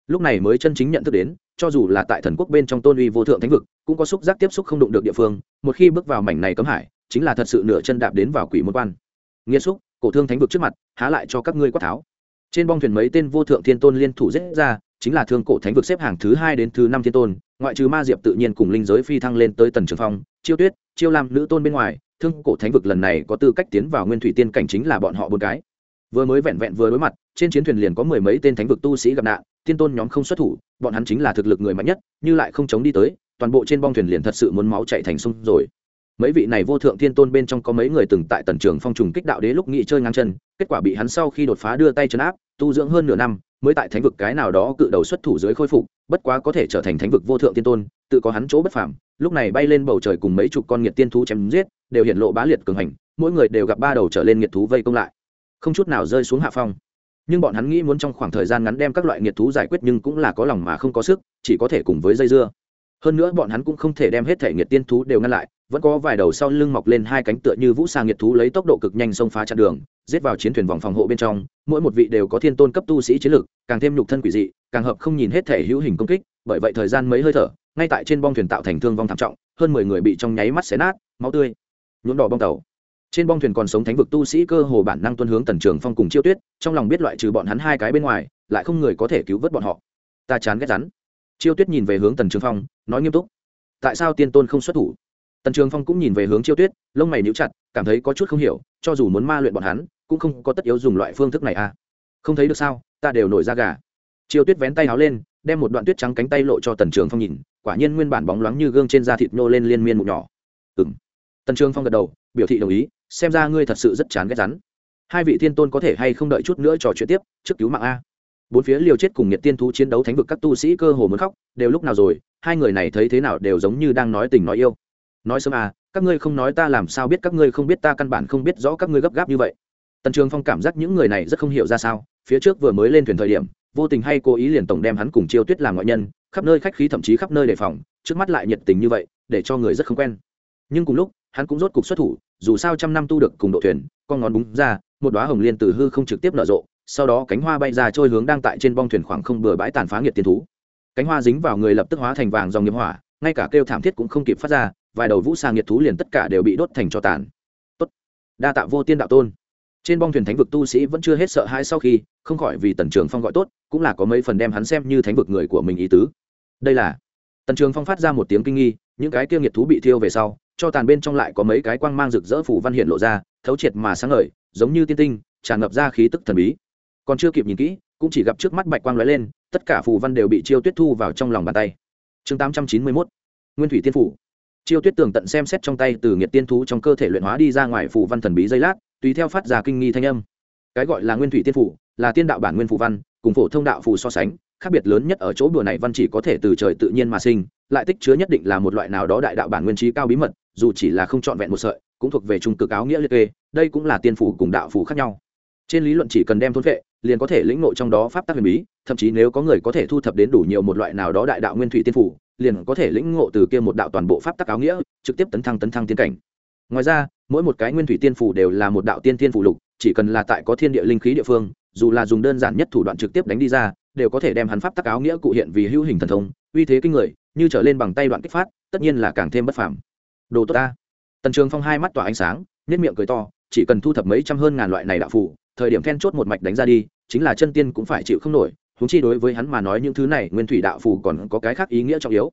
Lúc này mới chân chính nhận thức đến, cho dù là tại thần quốc bên trong tôn uy vô thượng thánh vực, cũng có xúc giác tiếp xúc không đụng được địa phương, một khi bước vào mảnh này cấm hải, chính là thật sự nửa chân đạp đến vào quỷ môn quan. Nghĩa xúc, cổ thương thánh vực trước mặt, há lại cho các ngươi quát tháo. Trên bong thuyền mấy tên vô thượng thiên tôn liên thủ giết ra, chính là thương cổ thánh vực xếp hàng thứ hai đến thứ năm thiên tôn, ngoại trừ ma diệp tự nhiên cùng linh giới phi thăng lên tới tần trường phong, chiêu tuyết chiêu lam nữ tôn bên ngoài, thương cổ thánh vực lần này có tư cách tiến vào nguyên thủy tiên cảnh chính là bọn họ bốn cái. Vừa mới vẹn vẹn vừa đối mặt, trên chiến thuyền liền có mười mấy tên thánh vực tu sĩ gặp nạn, tiên tôn nhóm không xuất thủ, bọn hắn chính là thực lực người mạnh nhất, như lại không chống đi tới, toàn bộ trên bong thuyền liền thật sự muốn máu chạy thành sông rồi. Mấy vị này vô thượng thiên tôn bên trong có mấy người từng tại tần trường phong trùng kích đạo đế lúc nghị chơi ngang chân, kết quả bị hắn sau khi đột phá đưa tay chấn áp, tu dưỡng hơn nửa năm, mới tại thánh vực cái nào đó cự đầu xuất thủ dưới khôi phục, bất quá có thể trở thành thánh vực vô thượng thiên tôn, tự có hắn chỗ bất phàm lúc này bay lên bầu trời cùng mấy chục con nghiệt tiên thú chém giết đều hiện lộ bá liệt cường hành mỗi người đều gặp ba đầu trở lên nghiệt thú vây công lại. Không chút nào rơi xuống hạ phong. Nhưng bọn hắn nghĩ muốn trong khoảng thời gian ngắn đem các loại nghiệt thú giải quyết nhưng cũng là có lòng mà không có sức chỉ có thể cùng với dây dưa. Hơn nữa bọn hắn cũng không thể đem hết thể nghiệt tiên thú đều ngăn lại vẫn có vài đầu sau lưng mọc lên hai cánh tựa như vũ xa nghiệt thú lấy tốc độ cực nhanh xông phá chặn đường giết vào chiến thuyền vòng phòng hộ bên trong mỗi một vị đều có thiên tôn cấp tu sĩ chiến lực, càng thêm nhục thân quỷ dị càng hợp không nhìn hết thể hữu hình công kích bởi vậy thời gian mấy hơi thở ngay tại trên bong thuyền tạo thành thương vong thảm trọng, hơn mười người bị trong nháy mắt xé nát, máu tươi, nhuộm đỏ bong tàu. Trên bong thuyền còn sống thánh vực tu sĩ cơ hồ bản năng tuân hướng tần trường phong cùng chiêu tuyết, trong lòng biết loại trừ bọn hắn hai cái bên ngoài, lại không người có thể cứu vớt bọn họ. Ta chán ghét rắn. Chiêu tuyết nhìn về hướng tần trường phong, nói nghiêm túc. Tại sao tiên tôn không xuất thủ? Tần trường phong cũng nhìn về hướng chiêu tuyết, lông mày níu chặt, cảm thấy có chút không hiểu, cho dù muốn ma luyện bọn hắn, cũng không có tất yếu dùng loại phương thức này à. Không thấy được sao, ta đều nổi ra gà. Chiêu tuyết vén tay áo lên đem một đoạn tuyết trắng cánh tay lộ cho tần trường phong nhìn, quả nhiên nguyên bản bóng loáng như gương trên da thịt nô lên liên miên mụn nhỏ. Ừ m tần trường phong gật đầu, biểu thị đồng ý, xem ra ngươi thật sự rất chán ghét rắn hai vị thiên tôn có thể hay không đợi chút nữa trò chuyện tiếp, trước cứu mạng a. Bốn phía liều chết cùng nhiệt tiên thú chiến đấu thánh vực các tu sĩ cơ hồ muốn khóc, đều lúc nào rồi, hai người này thấy thế nào đều giống như đang nói tình nói yêu. Nói sớm à các ngươi không nói ta làm sao biết các ngươi không biết ta căn bản không biết rõ các ngươi gấp gáp như vậy. Tần trường phong cảm giác những người này rất không hiểu ra sao, phía trước vừa mới lên thuyền thời điểm vô tình hay cố ý liền tổng đem hắn cùng chiêu tuyết làm ngoại nhân, khắp nơi khách khí thậm chí khắp nơi đề phòng, trước mắt lại nhiệt tình như vậy, để cho người rất không quen. Nhưng cùng lúc, hắn cũng rốt cục xuất thủ, dù sao trăm năm tu được cùng độ thuyền, con ngón búng ra, một đoá hồng liên từ hư không trực tiếp nở rộ, sau đó cánh hoa bay ra trôi hướng đang tại trên bong thuyền khoảng không bừa bãi tàn phá nghiệt tiên thú. Cánh hoa dính vào người lập tức hóa thành vàng dòng nghiệp hỏa, ngay cả kêu thảm thiết cũng không kịp phát ra, vài đầu vũ xa nghiệt thú liền tất cả đều bị đốt thành cho tàn. Tốt. Đa tạ vô tiên đạo tôn. Trên bong thuyền thánh vực tu sĩ vẫn chưa hết sợ hãi sau khi, không khỏi vì tần trường phong gọi tốt cũng là có mấy phần đem hắn xem như thánh vực người của mình ý tứ. Đây là, tần trường phong phát ra một tiếng kinh nghi, những cái kia nghiệt thú bị thiêu về sau, cho tàn bên trong lại có mấy cái quang mang rực rỡ phủ văn hiện lộ ra, thấu triệt mà sáng ngời, giống như tiên tinh, tràn ngập ra khí tức thần bí. Còn chưa kịp nhìn kỹ, cũng chỉ gặp trước mắt bạch quang lóe lên, tất cả phù văn đều bị chiêu tuyết thu vào trong lòng bàn tay. Chương tám trăm chín mươi mốt, nguyên thủy tiên phủ. Chiêu tuyết tường tận xem xét trong tay từ nghiệt tiên thú trong cơ thể luyện hóa đi ra ngoài phù văn thần bí dây lát, tùy theo phát ra kinh nghi thanh âm. Cái gọi là nguyên thủy tiên phủ, là tiên đạo bản nguyên phù văn cùng phổ thông đạo phù so sánh, khác biệt lớn nhất ở chỗ đùa này văn chỉ có thể từ trời tự nhiên mà sinh, lại tích chứa nhất định là một loại nào đó đại đạo bản nguyên trí cao bí mật, dù chỉ là không trọn vẹn một sợi, cũng thuộc về trung cực áo nghĩa liệt kê, đây cũng là tiên phủ cùng đạo phủ khác nhau. Trên lý luận chỉ cần đem thôn vệ, liền có thể lĩnh ngộ trong đó pháp tắc huyền bí, thậm chí nếu có người có thể thu thập đến đủ nhiều một loại nào đó đại đạo nguyên thủy tiên phủ liền có thể lĩnh ngộ từ kia một đạo toàn bộ pháp tắc áo nghĩa, trực tiếp tấn thăng tấn thăng tiên cảnh. Ngoài ra, mỗi một cái nguyên thủy tiên phủ đều là một đạo tiên tiên phủ lục, chỉ cần là tại có thiên địa linh khí địa phương dù là dùng đơn giản nhất thủ đoạn trực tiếp đánh đi ra, đều có thể đem hắn pháp tắc áo nghĩa cụ hiện vì hữu hình thần thông, uy thế kinh người, như trở lên bằng tay đoạn kích phát, tất nhiên là càng thêm bất phàm. Đồ tốt ta. Tần trường phong hai mắt tỏa ánh sáng nhất miệng cười to, chỉ cần thu thập mấy trăm hơn ngàn loại này đạo phủ thời điểm then chốt một mạch đánh ra đi, chính là chân tiên cũng phải chịu không nổi húng chi đối với hắn mà nói những thứ này, nguyên thủy đạo phủ còn có cái khác ý nghĩa trọng yếu.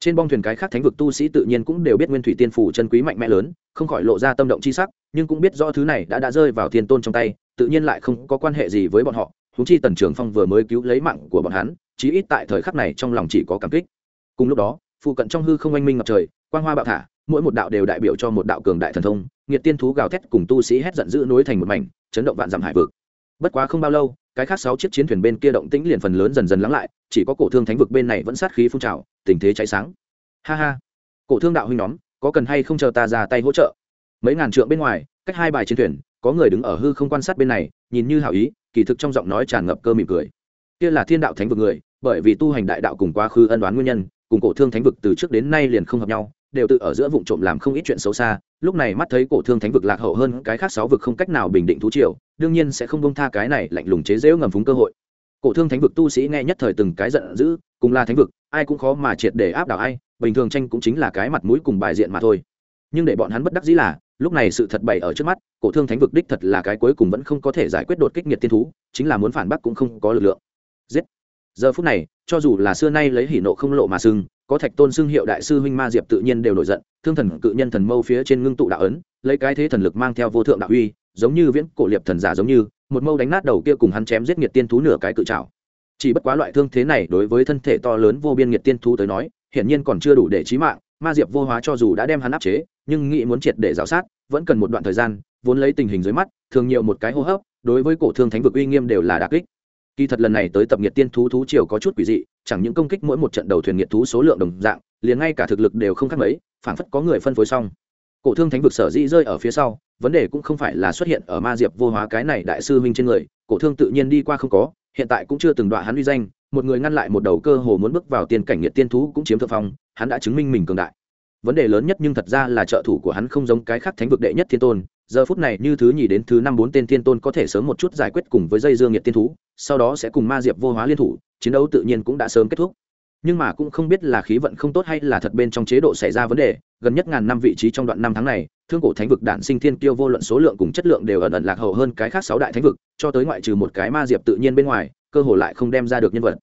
Trên bong thuyền cái khác thánh vực tu sĩ tự nhiên cũng đều biết nguyên thủy tiên phủ chân quý mạnh mẽ lớn, không khỏi lộ ra tâm động c h i sắc, nhưng cũng biết rõ thứ này đã đã rơi vào thiên tôn trong tay tự nhiên lại không có quan hệ gì với bọn họ húng chi tần trường phong vừa mới cứu lấy mạng của bọn hắn, chí ít tại thời khắc này trong lòng chỉ có cảm kích. Cùng lúc đó, phụ cận trong hư không oanh minh ngập trời, quang hoa bạo thả, mỗi một đạo đều đại biểu cho một đạo cường đại thần thông nghiệt tiên thú gào thét cùng tu sĩ hét giận dữ nối thành một mảnh, chấn động vạn dặm hải vực. Bất quá không bao lâu, cái khác sáu chiếc chiến thuyền bên kia động tĩnh liền phần lớn dần dần lắng lại, chỉ có cổ thương thánh vực bên này vẫn sát khí phun trào, tình thế cháy sáng. Ha ha! Cổ thương đạo huynh nhóm, có cần hay không chờ ta ra tay hỗ trợ? Mấy ngàn trượng bên ngoài, cách hai bài chiến thuyền có người đứng ở hư không quan sát bên này, nhìn như hảo ý, kỳ thực trong giọng nói tràn ngập cơ mỉm cười. Kia là thiên đạo thánh vực người, bởi vì tu hành đại đạo cùng quá khứ ân đoán nguyên nhân, cùng cổ thương thánh vực từ trước đến nay liền không hợp nhau, đều tự ở giữa vụ trộm làm không ít chuyện xấu xa. Lúc này mắt thấy cổ thương thánh vực lạc hậu hơn, cái khác sáu vực không cách nào bình định thú triều, đương nhiên sẽ không bông tha cái này lạnh lùng chế dễu ngầm phúng cơ hội. Cổ thương thánh vực tu sĩ nghe nhất thời từng cái giận dữ, cùng là thánh vực, ai cũng khó mà triệt để áp đảo ai, bình thường tranh cũng chính là cái mặt mũi cùng bài diện mà thôi. Nhưng để bọn hắn bất đắc dĩ là lúc này sự thật bày ở trước mắt, cổ thương thánh vực đích thật là cái cuối cùng vẫn không có thể giải quyết đột kích nhiệt tiên thú, chính là muốn phản bác cũng không có lực lượng. Giết. Giờ phút này, cho dù là xưa nay lấy hỉ nộ không lộ mà sưng có thạch tôn xưng hiệu đại sư huynh ma diệp tự nhiên đều nổi giận, thương thần cự nhân thần mâu phía trên ngưng tụ đạo ấn, lấy cái thế thần lực mang theo vô thượng đạo uy, giống như viễn cổ liệp thần giả giống như, một mâu đánh nát đầu kia cùng hắn chém giết nghiệt tiên thú nửa cái cự trào chỉ bất quá loại thương thế này đối với thân thể to lớn vô biên nghiệt tiên thú tới nói, hiển nhiên còn chưa đủ để chí mạng ma diệp vô hóa cho dù đã đem hắn áp chế, nhưng nghĩ muốn triệt để giáo sát, vẫn cần một đoạn thời gian, vốn lấy tình hình dưới mắt, thường nhiều một cái hô hấp, đối với cổ thương thánh vực uy nghiêm đều là đà kích. Kỳ thật lần này tới tập nhiệt tiên thú thú triều có chút quỷ dị, chẳng những công kích mỗi một trận đầu thuyền nhiệt thú số lượng đồng dạng, liền ngay cả thực lực đều không khác mấy phảng phất có người phân phối xong. Cổ thương thánh vực sở dĩ rơi ở phía sau, vấn đề cũng không phải là xuất hiện ở ma diệp vô hóa cái này đại sư huynh trên người, cổ thương tự nhiên đi qua không có hiện tại cũng chưa từng đoạn hắn uy danh, một người ngăn lại một đầu cơ hồ muốn bước vào tiên cảnh nhiệt tiên thú cũng chiếm thượng phong, hắn đã chứng minh mình cường đại. Vấn đề lớn nhất nhưng thật ra là trợ thủ của hắn không giống cái khác thánh vực đệ nhất thiên tôn, giờ phút này như thứ nhì đến thứ năm bốn tên thiên tôn có thể sớm một chút giải quyết cùng với dây dương nhiệt tiên thú, sau đó sẽ cùng ma diệp vô hóa liên thủ, chiến đấu tự nhiên cũng đã sớm kết thúc. Nhưng mà cũng không biết là khí vận không tốt hay là thật bên trong chế độ xảy ra vấn đề, gần nhất ngàn năm vị trí trong đoạn năm tháng này thương cổ thánh vực đản sinh thiên tiêu vô luận số lượng cùng chất lượng đều ẩn ẩn lạc hậu hơn cái khác sáu đại thánh vực, cho tới ngoại trừ một cái ma diệp tự nhiên bên ngoài, cơ hồ lại không đem ra được nhân vật.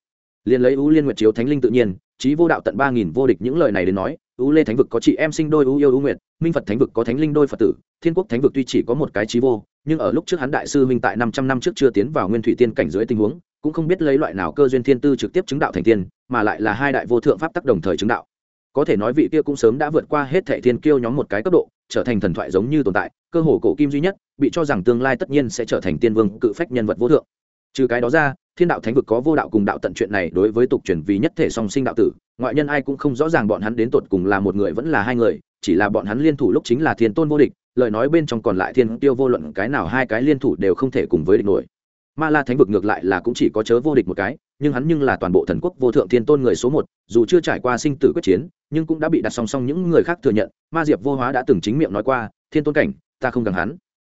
Liền lấy ưu liên nguyệt chiếu thánh linh tự nhiên trí vô đạo tận ba nghìn vô địch những lời này đến nói, U lê thánh vực có chị em sinh đôi ưu yêu ưu nguyệt, minh phật thánh vực có thánh linh đôi phật tử, thiên quốc thánh vực tuy chỉ có một cái trí vô, nhưng ở lúc trước hắn đại sư minh tại năm trăm năm trước chưa tiến vào nguyên thủy tiên cảnh dưới tình huống, cũng không biết lấy loại nào cơ duyên thiên tư trực tiếp chứng đạo thành tiên, mà lại là hai đại vô thượng pháp tắc đồng thời chứng đạo có thể nói vị kia cũng sớm đã vượt qua hết thệ thiên kiêu nhóm một cái cấp độ, trở thành thần thoại giống như tồn tại, cơ hồ cổ kim duy nhất, bị cho rằng tương lai tất nhiên sẽ trở thành tiên vương, cự phách nhân vật vô thượng. Trừ cái đó ra, thiên đạo thánh vực có vô đạo cùng đạo tận chuyện này đối với tục truyền vì nhất thể song sinh đạo tử, ngoại nhân ai cũng không rõ ràng bọn hắn đến tột cùng là một người vẫn là hai người, chỉ là bọn hắn liên thủ lúc chính là thiên tôn vô địch, lời nói bên trong còn lại thiên tiêu vô luận cái nào hai cái liên thủ đều không thể cùng với địch nổi. Ma la thánh vực ngược lại là cũng chỉ có chớ vô địch một cái nhưng hắn nhưng là toàn bộ thần quốc vô thượng thiên tôn người số một, dù chưa trải qua sinh tử quyết chiến, nhưng cũng đã bị đặt song song những người khác thừa nhận. Ma diệp vô hóa đã từng chính miệng nói qua, thiên tôn cảnh, ta không gần hắn.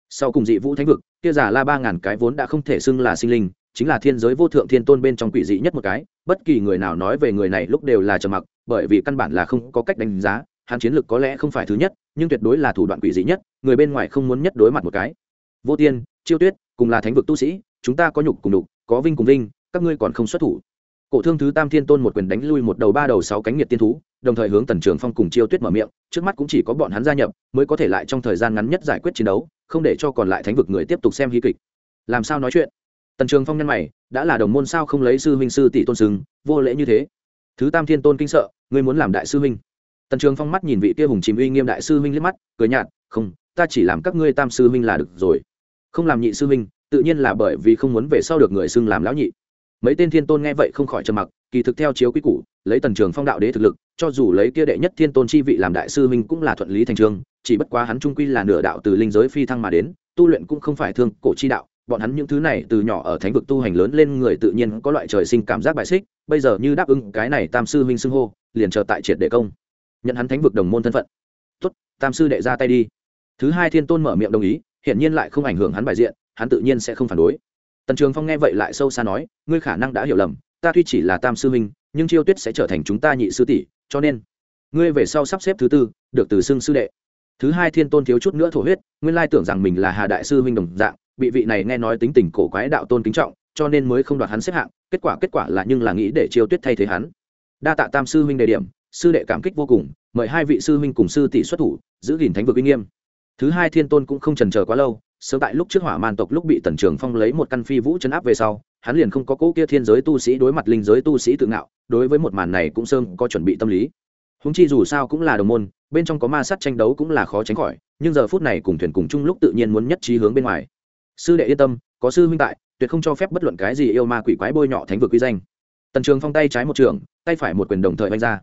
Sau cùng dị vũ thánh vực, kia giả la ba ngàn cái vốn đã không thể xưng là sinh linh, chính là thiên giới vô thượng thiên tôn bên trong quỷ dị nhất một cái. Bất kỳ người nào nói về người này lúc đều là trầm mặc, bởi vì căn bản là không có cách đánh giá, hắn chiến lược có lẽ không phải thứ nhất, nhưng tuyệt đối là thủ đoạn quỷ dị nhất, người bên ngoài không muốn nhất đối mặt một cái. Vô tiên, chiêu tuyết, cùng là thánh vực tu sĩ, chúng ta có nhục cùng đục, có vinh cùng vinh các ngươi còn không xuất thủ. Cổ thương thứ tam thiên tôn một quyền đánh lui một đầu ba đầu sáu cánh nhiệt tiên thú, đồng thời hướng tần trường phong cùng chiêu tuyết mở miệng, trước mắt cũng chỉ có bọn hắn gia nhập, mới có thể lại trong thời gian ngắn nhất giải quyết chiến đấu, không để cho còn lại thánh vực người tiếp tục xem hí kịch. Làm sao nói chuyện? Tần trường phong nhân mày, đã là đồng môn sao không lấy sư huynh sư tỷ tôn sừng vô lễ như thế. Thứ tam thiên tôn kinh sợ, ngươi muốn làm đại sư huynh. Tần trường phong mắt nhìn vị kia hùng chìm uy nghiêm đại sư huynh liếc mắt, cười nhạt, không, ta chỉ làm các ngươi tam sư huynh là được rồi. Không làm nhị sư huynh, tự nhiên là bởi vì không muốn về sau được người xưng làm lão nhị mấy tên thiên tôn nghe vậy không khỏi trầm mặc, kỳ thực theo chiếu quy củ, lấy tần trường phong đạo đế thực lực, cho dù lấy kia đệ nhất thiên tôn chi vị làm đại sư minh cũng là thuận lý thành trường chỉ bất quá hắn trung quy là nửa đạo từ linh giới phi thăng mà đến, tu luyện cũng không phải thương cổ chi đạo, bọn hắn những thứ này từ nhỏ ở thánh vực tu hành lớn lên người tự nhiên có loại trời sinh cảm giác bài xích, bây giờ như đáp ứng cái này tam sư huynh xưng hô, liền chờ tại triệt đệ công. Nhận hắn thánh vực đồng môn thân phận. Tốt, tam sư đệ ra tay đi. Thứ hai thiên tôn mở miệng đồng ý, hiển nhiên lại không ảnh hưởng hắn bài diện, hắn tự nhiên sẽ không phản đối tần trường phong nghe vậy lại sâu xa nói, ngươi khả năng đã hiểu lầm, ta tuy chỉ là tam sư huynh, nhưng chiêu tuyết sẽ trở thành chúng ta nhị sư tỷ, cho nên ngươi về sau sắp xếp thứ tư, được từ xưng sư đệ. Thứ hai thiên tôn thiếu chút nữa thổ huyết, nguyên lai tưởng rằng mình là hà đại sư huynh đồng dạng, bị vị này nghe nói tính tình cổ quái đạo tôn kính trọng, cho nên mới không đoạt hắn xếp hạng, kết quả kết quả là nhưng là nghĩ để chiêu tuyết thay thế hắn. Đa tạ tam sư huynh đề điểm, sư đệ cảm kích vô cùng, mời hai vị sư huynh cùng sư tỷ xuất thủ, giữ gìn thánh vực uy nghiêm. Thứ hai thiên tôn cũng không trần chờ quá lâu sớm tại lúc trước hỏa man tộc lúc bị tần trường phong lấy một căn phi vũ chấn áp về sau, hắn liền không có cỗ kia thiên giới tu sĩ đối mặt linh giới tu sĩ tự ngạo, đối với một màn này cũng sơn có chuẩn bị tâm lý. Húng chi dù sao cũng là đồng môn, bên trong có ma sát tranh đấu cũng là khó tránh khỏi, nhưng giờ phút này cùng thuyền cùng chung lúc tự nhiên muốn nhất trí hướng bên ngoài. Sư đệ yên tâm, có sư huynh tại, tuyệt không cho phép bất luận cái gì yêu ma quỷ quái bôi nhọ thánh vực quy danh. Tần trường phong tay trái một trường, tay phải một quyền đồng thời vanh ra.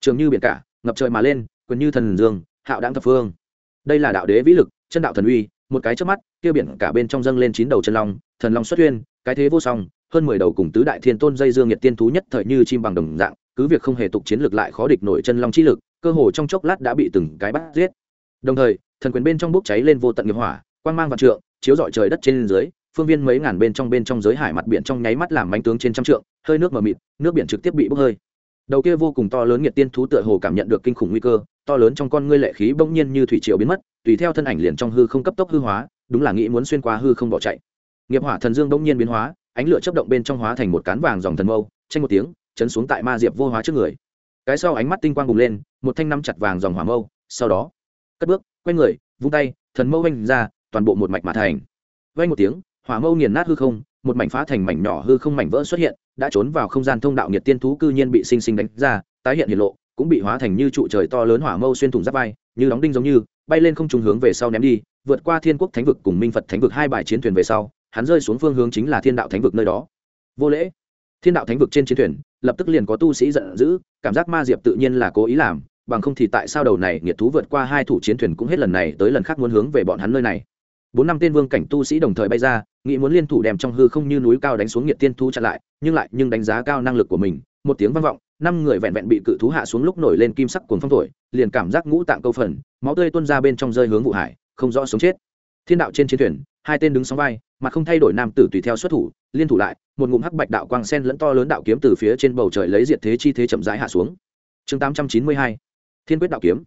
Trường như biển cả, ngập trời mà lên, quyền như thần dương, hạo đáng thập phương. Đây là đạo đế vĩ lực, chân đạo thần uy một cái trước mắt, kia biển cả bên trong dâng lên chín đầu chân long, thần long xuất huyên, cái thế vô song, hơn mười đầu cùng tứ đại thiên tôn dây dương nhiệt tiên thú nhất thời như chim bằng đồng dạng, cứ việc không hề tục chiến lược lại khó địch nổi chân long chi lực, cơ hồ trong chốc lát đã bị từng cái bắt giết. Đồng thời, thần quyền bên trong bốc cháy lên vô tận nghiệp hỏa, quang mang vạn trượng, chiếu rọi trời đất trên dưới, phương viên mấy ngàn bên trong bên trong giới hải mặt biển trong nháy mắt làm bánh tướng trên trăm trượng, hơi nước mờ mịt, nước biển trực tiếp bị bốc hơi đầu kia vô cùng to lớn nhiệt tiên thú tựa hồ cảm nhận được kinh khủng nguy cơ, to lớn trong con ngươi lệ khí bỗng nhiên như thủy triều biến mất, tùy theo thân ảnh liền trong hư không cấp tốc hư hóa, đúng là nghĩ muốn xuyên qua hư không bỏ chạy. Nghiệp hỏa thần dương bỗng nhiên biến hóa, ánh lửa chấp động bên trong hóa thành một cán vàng dòng thần mâu, tranh một tiếng, chấn xuống tại ma diệp vô hóa trước người. Cái sau ánh mắt tinh quang bùng lên, một thanh năm chặt vàng dòng hỏa mâu, sau đó, cất bước, quay người, vung tay, thần mâu vanh ra, toàn bộ một mạch mà thành. Vanh một tiếng, hỏa mâu nghiền nát hư không một mảnh phá thành mảnh nhỏ hư không mảnh vỡ xuất hiện, đã trốn vào không gian thông đạo nhiệt tiên thú cư nhiên bị sinh sinh đánh ra, tái hiện hiện lộ, cũng bị hóa thành như trụ trời to lớn hỏa mâu xuyên thủng giáp vai, như đóng đinh giống như, bay lên không trùng hướng về sau ném đi, vượt qua thiên quốc thánh vực cùng minh phật thánh vực hai bài chiến thuyền về sau, hắn rơi xuống phương hướng chính là thiên đạo thánh vực nơi đó. Vô lễ. Thiên đạo thánh vực trên chiến thuyền, lập tức liền có tu sĩ giận dữ, cảm giác ma diệp tự nhiên là cố ý làm, bằng không thì tại sao đầu này nghiệt thú vượt qua hai thủ chiến thuyền cũng hết lần này tới lần khác muốn hướng về bọn hắn nơi này? Bốn năm tên vương cảnh tu sĩ đồng thời bay ra, nghĩ muốn liên thủ đem trong hư không như núi cao đánh xuống nhiệt tiên thú chặn lại, nhưng lại nhưng đánh giá cao năng lực của mình, một tiếng vang vọng, năm người vẹn vẹn bị cự thú hạ xuống lúc nổi lên kim sắc cuồng phong thổi, liền cảm giác ngũ tạng câu phần, máu tươi tuôn ra bên trong rơi hướng vụ hải, không rõ sống chết. Thiên đạo trên chiến thuyền, hai tên đứng sóng vai mà không thay đổi nam tử tùy theo xuất thủ, liên thủ lại, một ngụm hắc bạch đạo quang sen lẫn to lớn đạo kiếm từ phía trên bầu trời lấy diệt thế chi thế chậm rãi hạ xuống. Chương tám trăm chín mươi hai, thiên quyết đạo kiếm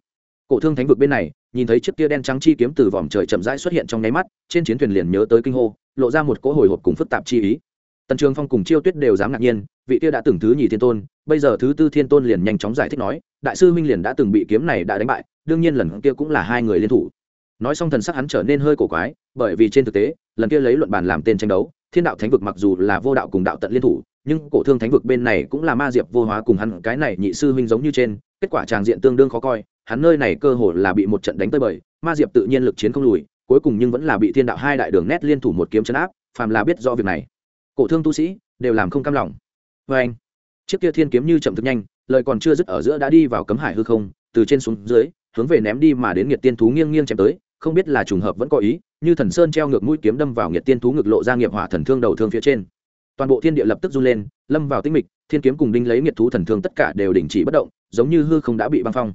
cổ thương thánh vực bên này, nhìn thấy chiếc kia đen trắng chi kiếm từ vòm trời chậm rãi xuất hiện trong nháy mắt, trên chiến thuyền liền nhớ tới kinh hô, lộ ra một cỗ hồi hộp cùng phức tạp chi ý. Tần trường phong cùng chiêu tuyết đều dám ngạc nhiên, vị kia đã từng thứ nhì thiên tôn, bây giờ thứ tư thiên tôn liền nhanh chóng giải thích nói, đại sư minh liền đã từng bị kiếm này đã đánh bại, đương nhiên lần kia cũng là hai người liên thủ. Nói xong thần sắc hắn trở nên hơi cổ quái, bởi vì trên thực tế, lần kia lấy luận bàn làm tên tranh đấu, thiên đạo thánh vực mặc dù là vô đạo cùng đạo tận liên thủ, nhưng cổ thương thánh vực bên này cũng là ma diệp vô hóa cùng hắn, cái này nhị sư huynh giống như trên, kết quả tràng diện tương đương khó coi hắn nơi này cơ hồ là bị một trận đánh tới bời, ma diệp tự nhiên lực chiến không lùi, cuối cùng nhưng vẫn là bị thiên đạo hai đại đường nét liên thủ một kiếm chấn áp, phàm là biết do việc này. Cổ thương tu sĩ đều làm không cam lòng. Vê anh, chiếc kia thiên kiếm như chậm thực nhanh, lời còn chưa dứt ở giữa đã đi vào cấm hải hư không, từ trên xuống dưới, hướng về ném đi mà đến nghiệt tiên thú nghiêng nghiêng chém tới, không biết là trùng hợp vẫn có ý, như thần sơn treo ngược mũi kiếm đâm vào nghiệt tiên thú ngực lộ ra nghiệp hỏa thần thương đầu thương phía trên. Toàn bộ thiên địa lập tức run lên, lâm vào tĩnh mịch, thiên kiếm cùng đinh lấy nghiệt thú thần thương tất cả đều đình chỉ bất động, giống như hư không đã bị băng phong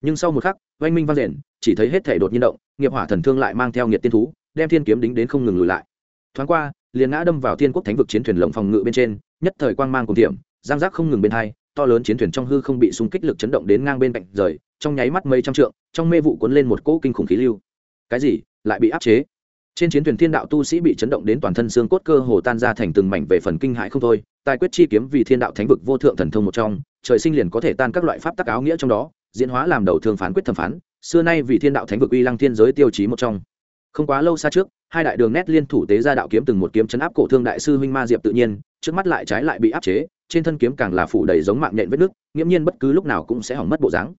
nhưng sau một khắc, oanh minh vang rền, chỉ thấy hết thể đột nhiên động, nghiệp hỏa thần thương lại mang theo nghiệt tiên thú, đem thiên kiếm đính đến không ngừng lùi lại. Thoáng qua, liền ngã đâm vào thiên quốc thánh vực chiến thuyền lồng phòng ngự bên trên, nhất thời quang mang cùng tiệm, giang giác không ngừng bên hai, to lớn chiến thuyền trong hư không bị xung kích lực chấn động đến ngang bên cạnh rời, trong nháy mắt mây trăm trượng, trong mê vụ cuốn lên một cỗ kinh khủng khí lưu. Cái gì? Lại bị áp chế? Trên chiến thuyền thiên đạo tu sĩ bị chấn động đến toàn thân xương cốt cơ hồ tan ra thành từng mảnh về phần kinh hãi không thôi, tài quyết chi kiếm vì thiên đạo thánh vực vô thượng thần thông một trong, trời sinh liền có thể tan các loại pháp tắc áo nghĩa trong đó diễn hóa làm đầu thương phán quyết thẩm phán, xưa nay vì thiên đạo thánh vực uy lăng thiên giới tiêu chí một trong. Không quá lâu xa trước, hai đại đường nét liên thủ tế ra đạo kiếm từng một kiếm chấn áp cổ thương đại sư huynh ma diệp tự nhiên, trước mắt lại trái lại bị áp chế, trên thân kiếm càng là phủ đầy giống mạng nhện vết nước, nghiễm nhiên bất cứ lúc nào cũng sẽ hỏng mất bộ dáng.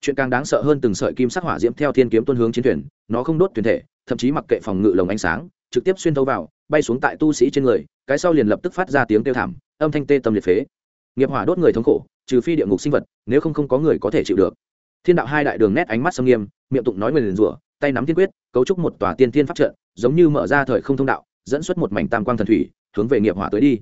Chuyện càng đáng sợ hơn từng sợi kim sắc hỏa diễm theo thiên kiếm tuân hướng chiến thuyền, nó không đốt thuyền thể, thậm chí mặc kệ phòng ngự lồng ánh sáng, trực tiếp xuyên thấu vào, bay xuống tại tu sĩ trên người, cái sau liền lập tức phát ra tiếng kêu thảm, âm thanh tê tâm liệt phế. Nghiệp hỏa đốt người thống khổ trừ phi địa ngục sinh vật, nếu không không có người có thể chịu được. Thiên đạo hai đại đường nét ánh mắt sâm nghiêm, miệng tụng nói người liền rủa, tay nắm tiên quyết, cấu trúc một tòa tiên thiên pháp trận, giống như mở ra thời không thông đạo, dẫn xuất một mảnh tam quang thần thủy, hướng về nghiệp hỏa tới đi.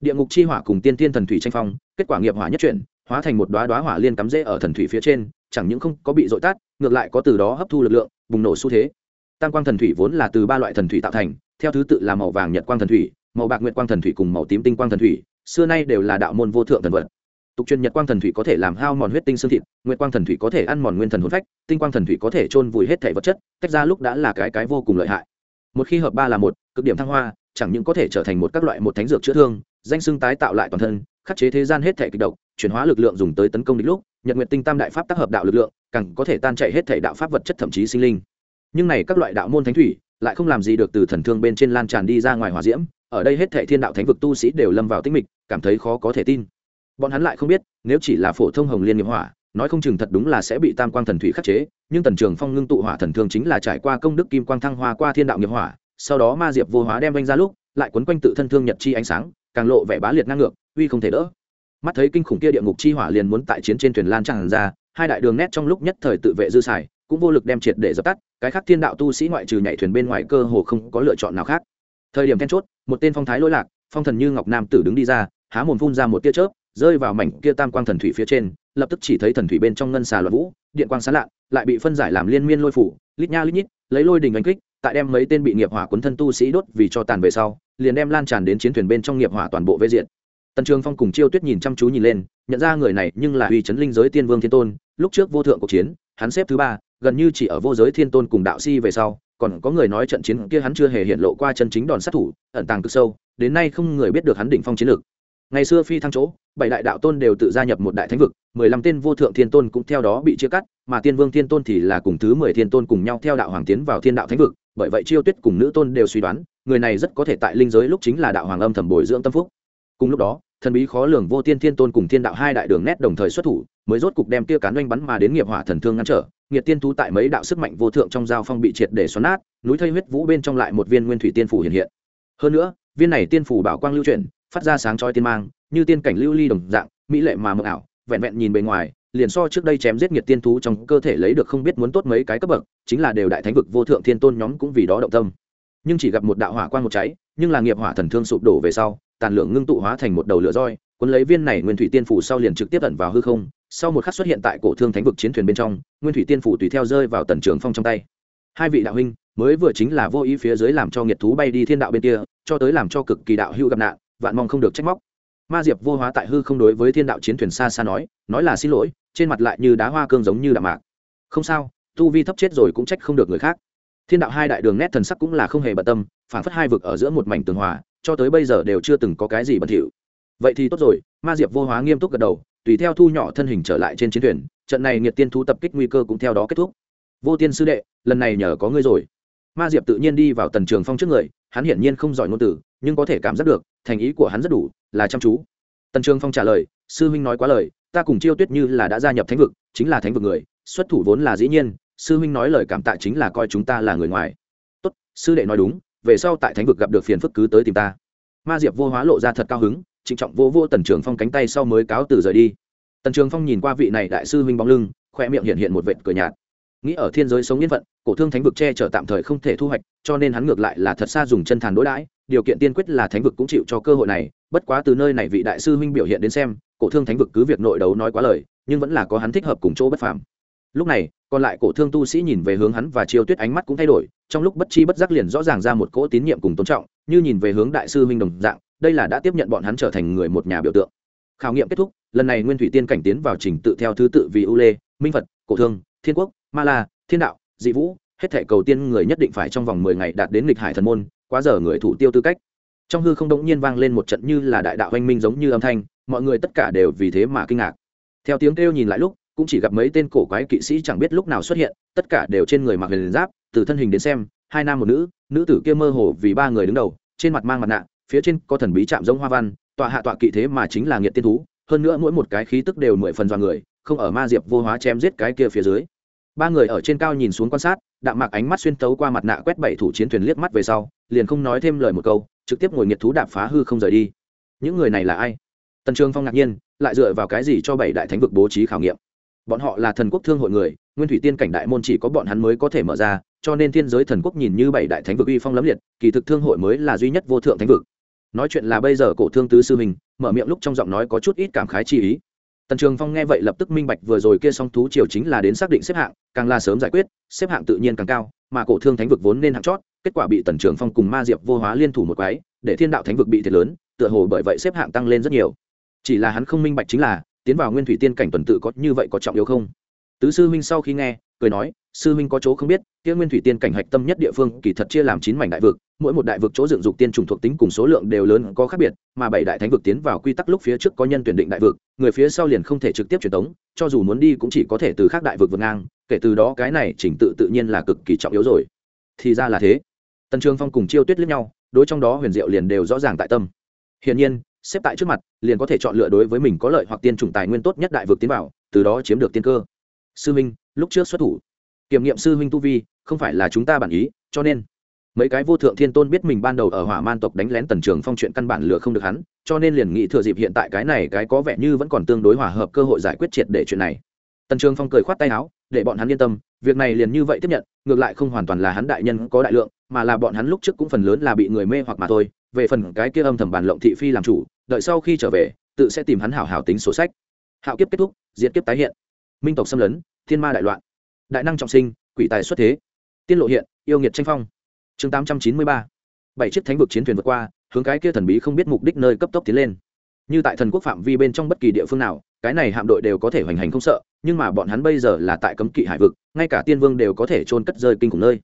Địa ngục chi hỏa cùng tiên thiên thần thủy tranh phong, kết quả nghiệp hỏa nhất chuyển, hóa thành một đoá đoá hỏa liên cắm rễ ở thần thủy phía trên, chẳng những không có bị dội tát ngược lại có từ đó hấp thu lực lượng, bùng nổ xu thế. Tam quang thần thủy vốn là từ ba loại thần thủy tạo thành, theo thứ tự là màu vàng nhật quang thần thủy, màu bạc nguyệt quang thần thủy cùng màu tím tinh quang thần thủy, xưa nay đều là đạo môn vô thượng thần vật tục truyền nhật quang thần thủy có thể làm hao mòn huyết tinh xương thịt, nguyệt quang thần thủy có thể ăn mòn nguyên thần hồn phách, tinh quang thần thủy có thể chôn vùi hết thể vật chất, tách ra lúc đã là cái cái vô cùng lợi hại. Một khi hợp ba là một, cực điểm thăng hoa, chẳng những có thể trở thành một các loại một thánh dược chữa thương, danh xương tái tạo lại toàn thân, khắc chế thế gian hết thể kịch độc, chuyển hóa lực lượng dùng tới tấn công địch lúc, nhật nguyệt tinh tam đại pháp tác hợp đạo lực lượng, càng có thể tan chạy hết thể đạo pháp vật chất thậm chí sinh linh. Nhưng này các loại đạo môn thánh thủy, lại không làm gì được từ thần thương bên trên lan tràn đi ra ngoài hỏa diễm, ở đây hết thể thiên đạo thánh vực tu sĩ đều lâm vào tinh mịch, cảm thấy khó có thể tin bọn hắn lại không biết, nếu chỉ là phổ thông hồng liên nghiệp hỏa, nói không chừng thật đúng là sẽ bị tam quang thần thủy khắc chế, nhưng tần trường phong ngưng tụ hỏa thần thường chính là trải qua công đức kim quang thăng hoa qua thiên đạo nghiệp hỏa, sau đó ma diệp vô hóa đem vanh ra lúc, lại quấn quanh tự thân thương nhật chi ánh sáng, càng lộ vẻ bá liệt ngang ngược, uy không thể đỡ. Mắt thấy kinh khủng kia địa ngục chi hỏa liền muốn tại chiến trên thuyền lan tràn ra, hai đại đường nét trong lúc nhất thời tự vệ dư xài, cũng vô lực đem triệt để dập tắt, cái khác thiên đạo tu sĩ ngoại trừ nhảy thuyền bên ngoài cơ hồ không có lựa chọn nào khác. Thời điểm then chốt, một tên phong thái lỗi lạc, phong thần như ngọc nam tử đứng đi ra, há mồm phun ra một tia chớp rơi vào mảnh kia tam quang thần thủy phía trên, lập tức chỉ thấy thần thủy bên trong ngân xà loạn vũ, điện quang sán lạ, lại bị phân giải làm liên miên lôi phủ, lít nha lít nhít, lấy lôi đình đánh kích, tại đem mấy tên bị nghiệp hỏa cuốn thân tu sĩ đốt vì cho tàn về sau, liền đem lan tràn đến chiến thuyền bên trong nghiệp hỏa toàn bộ vây diện tần trường phong cùng chiêu tuyết nhìn chăm chú nhìn lên, nhận ra người này nhưng là uy chấn linh giới tiên vương thiên tôn, lúc trước vô thượng cuộc chiến, hắn xếp thứ ba, gần như chỉ ở vô giới thiên tôn cùng đạo si về sau, còn có người nói trận chiến kia hắn chưa hề hiện lộ qua chân chính đòn sát thủ, ẩn tàng cực sâu, đến nay không người biết được hắn đỉnh phong chiến lược. Ngày xưa phi thăng chỗ bảy đại đạo tôn đều tự gia nhập một đại thánh vực, mười lăm tên vô thượng thiên tôn cũng theo đó bị chia cắt, mà tiên vương thiên tôn thì là cùng thứ mười thiên tôn cùng nhau theo đạo hoàng tiến vào thiên đạo thánh vực, bởi vậy chiêu tuyết cùng nữ tôn đều suy đoán, người này rất có thể tại linh giới lúc chính là đạo hoàng âm thầm bồi dưỡng tâm phúc. Cùng lúc đó, thần bí khó lường vô tiên thiên tôn cùng thiên đạo hai đại đường nét đồng thời xuất thủ, mới rốt cục đem tia cán oanh bắn mà đến nghiệp hỏa thần thương ngăn trở nghiệt tiên thú tại mấy đạo sức mạnh vô thượng trong giao phong bị triệt để xoắn nát, núi thây huyết vũ bên trong lại một viên nguyên thủy tiên phủ hiện hiện. Hơn nữa, viên này tiên phủ bảo quang lưu chuyển, phát ra sáng chói tiên mang như tiên cảnh lưu ly đồng dạng, mỹ lệ mà mờ ảo, vẹn vẹn nhìn bề ngoài, liền so trước đây chém giết nghiệt tiên thú trong cơ thể lấy được không biết muốn tốt mấy cái cấp bậc, chính là đều đại thánh vực vô thượng thiên tôn nhóm cũng vì đó động tâm. Nhưng chỉ gặp một đạo hỏa quan một cháy, nhưng là nghiệp hỏa thần thương sụp đổ về sau, tàn lượng ngưng tụ hóa thành một đầu lửa roi, cuốn lấy viên này nguyên thủy tiên phủ sau liền trực tiếp ẩn vào hư không, sau một khắc xuất hiện tại cổ thương thánh vực chiến thuyền bên trong, nguyên thủy tiên phủ tùy theo rơi vào tần trường phong trong tay. Hai vị đạo huynh, mới vừa chính là vô ý phía dưới làm cho nghiệt thú bay đi thiên đạo bên kia, cho tới làm cho cực kỳ đạo hữu gặp nạn, vạn mong không được trách móc ma diệp vô hóa tại hư không đối với thiên đạo chiến thuyền xa xa nói nói là xin lỗi, trên mặt lại như đá hoa cương giống như đạm mạc. Không sao, tu vi thấp chết rồi cũng trách không được người khác. Thiên đạo hai đại đường nét thần sắc cũng là không hề bận tâm, phản phất hai vực ở giữa một mảnh tường hòa, cho tới bây giờ đều chưa từng có cái gì bẩn thỉu. Vậy thì tốt rồi, ma diệp vô hóa nghiêm túc gật đầu, tùy theo thu nhỏ thân hình trở lại trên chiến thuyền, trận này nhiệt tiên thu tập kích nguy cơ cũng theo đó kết thúc. Vô tiên sư đệ, lần này nhờ có ngươi rồi. Ma diệp tự nhiên đi vào tần trường phong trước người hắn hiển nhiên không giỏi ngôn từ, nhưng có thể cảm giác được, thành ý của hắn rất đủ, là chăm chú. Tần trường phong trả lời, sư huynh nói quá lời, ta cùng chiêu tuyết như là đã gia nhập thánh vực, chính là thánh vực người, xuất thủ vốn là dĩ nhiên, sư huynh nói lời cảm tạ chính là coi chúng ta là người ngoài. Tốt, sư đệ nói đúng, về sau tại thánh vực gặp được phiền phức cứ tới tìm ta. Ma diệp vô hóa lộ ra thật cao hứng, trịnh trọng vô vô tần trường phong cánh tay sau mới cáo từ rời đi. Tần trường phong nhìn qua vị này đại sư huynh bóng lưng, khoe miệng hiện hiện một vệt cười nhạt nghĩ ở thiên giới sống yên phận, cổ thương thánh vực che chở tạm thời không thể thu hoạch, cho nên hắn ngược lại là thật xa dùng chân thàn đối đãi, điều kiện tiên quyết là thánh vực cũng chịu cho cơ hội này, bất quá từ nơi này vị đại sư huynh biểu hiện đến xem, cổ thương thánh vực cứ việc nội đấu nói quá lời, nhưng vẫn là có hắn thích hợp cùng chỗ bất phàm. Lúc này, còn lại cổ thương tu sĩ nhìn về hướng hắn và chiêu tuyết ánh mắt cũng thay đổi, trong lúc bất chi bất giác liền rõ ràng ra một cỗ tín nhiệm cùng tôn trọng, như nhìn về hướng đại sư huynh đồng dạng, đây là đã tiếp nhận bọn hắn trở thành người một nhà biểu tượng. Khảo nghiệm kết thúc, lần này nguyên thủy tiên cảnh tiến vào trình tự theo thứ tự vì u lê, minh phật, cổ thương, thiên quốc ma la, thiên đạo, dị vũ, hết thể cầu tiên người nhất định phải trong vòng mười ngày đạt đến lịch hải thần môn, quá giờ người thủ tiêu tư cách. Trong hư không đống nhiên vang lên một trận như là đại đạo oanh minh giống như âm thanh, mọi người tất cả đều vì thế mà kinh ngạc. Theo tiếng kêu nhìn lại lúc, cũng chỉ gặp mấy tên cổ quái kỵ sĩ chẳng biết lúc nào xuất hiện, tất cả đều trên người mặc huyền giáp, từ thân hình đến xem, hai nam một nữ nữ tử kia mơ hồ vì ba người đứng đầu, trên mặt mang mặt nạ, phía trên có thần bí chạm giống hoa văn, tọa hạ tọa kỵ thế mà chính là nghiệt tiên thú, hơn nữa mỗi một cái khí tức đều mười phần do người, không ở ma diệp vô hóa chém giết cái kia phía dưới ba người ở trên cao nhìn xuống quan sát, đạm mạc ánh mắt xuyên tấu qua mặt nạ quét bảy thủ chiến thuyền liếc mắt về sau, liền không nói thêm lời một câu, trực tiếp ngồi nghiệt thú đạp phá hư không rời đi. Những người này là ai? Tần trường phong ngạc nhiên, lại dựa vào cái gì cho bảy đại thánh vực bố trí khảo nghiệm? Bọn họ là thần quốc thương hội người, nguyên thủy tiên cảnh đại môn chỉ có bọn hắn mới có thể mở ra, cho nên thiên giới thần quốc nhìn như bảy đại thánh vực uy phong lấm liệt, kỳ thực thương hội mới là duy nhất vô thượng thánh vực. Nói chuyện là bây giờ cổ thương tứ sư mình mở miệng lúc trong giọng nói có chút ít cảm khái chi ý tần trường phong nghe vậy lập tức minh bạch vừa rồi kia song thú triều chính là đến xác định xếp hạng, càng là sớm giải quyết, xếp hạng tự nhiên càng cao, mà cổ thương thánh vực vốn nên hạng chót, kết quả bị tần trường phong cùng ma diệp vô hóa liên thủ một quái, để thiên đạo thánh vực bị thiệt lớn, tựa hồ bởi vậy xếp hạng tăng lên rất nhiều. Chỉ là hắn không minh bạch chính là, tiến vào nguyên thủy tiên cảnh tuần tự có như vậy có trọng yếu không? Tứ sư huynh sau khi nghe, cười nói, sư huynh có chỗ không biết, kia nguyên thủy tiên cảnh hạch tâm nhất địa phương kỳ thật chia làm chín mảnh đại vực mỗi một đại vực chỗ dựng dục tiên trùng thuộc tính cùng số lượng đều lớn có khác biệt, mà bảy đại thánh vực tiến vào quy tắc lúc phía trước có nhân tuyển định đại vực, người phía sau liền không thể trực tiếp truyền tống, cho dù muốn đi cũng chỉ có thể từ khác đại vực vượt ngang, kể từ đó cái này chỉnh tự tự nhiên là cực kỳ trọng yếu rồi. Thì ra là thế. Tần trường phong cùng chiêu tuyết liếc nhau, đối trong đó huyền diệu liền đều rõ ràng tại tâm. Hiển nhiên, xếp tại trước mặt, liền có thể chọn lựa đối với mình có lợi hoặc tiên chủng tài nguyên tốt nhất đại vực tiến vào, từ đó chiếm được tiên cơ. Sư minh, lúc trước xuất thủ, kiểm nghiệm sư huynh tu vi, không phải là chúng ta bản ý, cho nên mấy cái vô thượng thiên tôn biết mình ban đầu ở hỏa man tộc đánh lén tần trường phong chuyện căn bản lừa không được hắn, cho nên liền nghĩ thừa dịp hiện tại cái này cái có vẻ như vẫn còn tương đối hòa hợp cơ hội giải quyết triệt để chuyện này. Tần trường phong cười khoát tay áo, để bọn hắn yên tâm, việc này liền như vậy tiếp nhận, ngược lại không hoàn toàn là hắn đại nhân có đại lượng, mà là bọn hắn lúc trước cũng phần lớn là bị người mê hoặc mà thôi. Về phần cái kia âm thầm bàn lộng thị phi làm chủ, đợi sau khi trở về, tự sẽ tìm hắn hảo hảo tính sổ sách. Hạo kiếp kết thúc, diệt kiếp tái hiện. Minh tộc xâm lấn, thiên ma đại loạn. Đại năng trọng sinh, quỷ tài xuất thế. Tiên lộ hiện, yêu nghiệt tranh phong chương tám trăm chín mươi ba. Bảy chiếc thánh vực chiến thuyền vượt qua, hướng cái kia thần bí không biết mục đích nơi cấp tốc tiến lên. Như tại thần quốc phạm vi bên trong bất kỳ địa phương nào, cái này hạm đội đều có thể hoành hành không sợ, nhưng mà bọn hắn bây giờ là tại cấm kỵ hải vực, ngay cả tiên vương đều có thể trôn cất rơi kinh khủng nơi.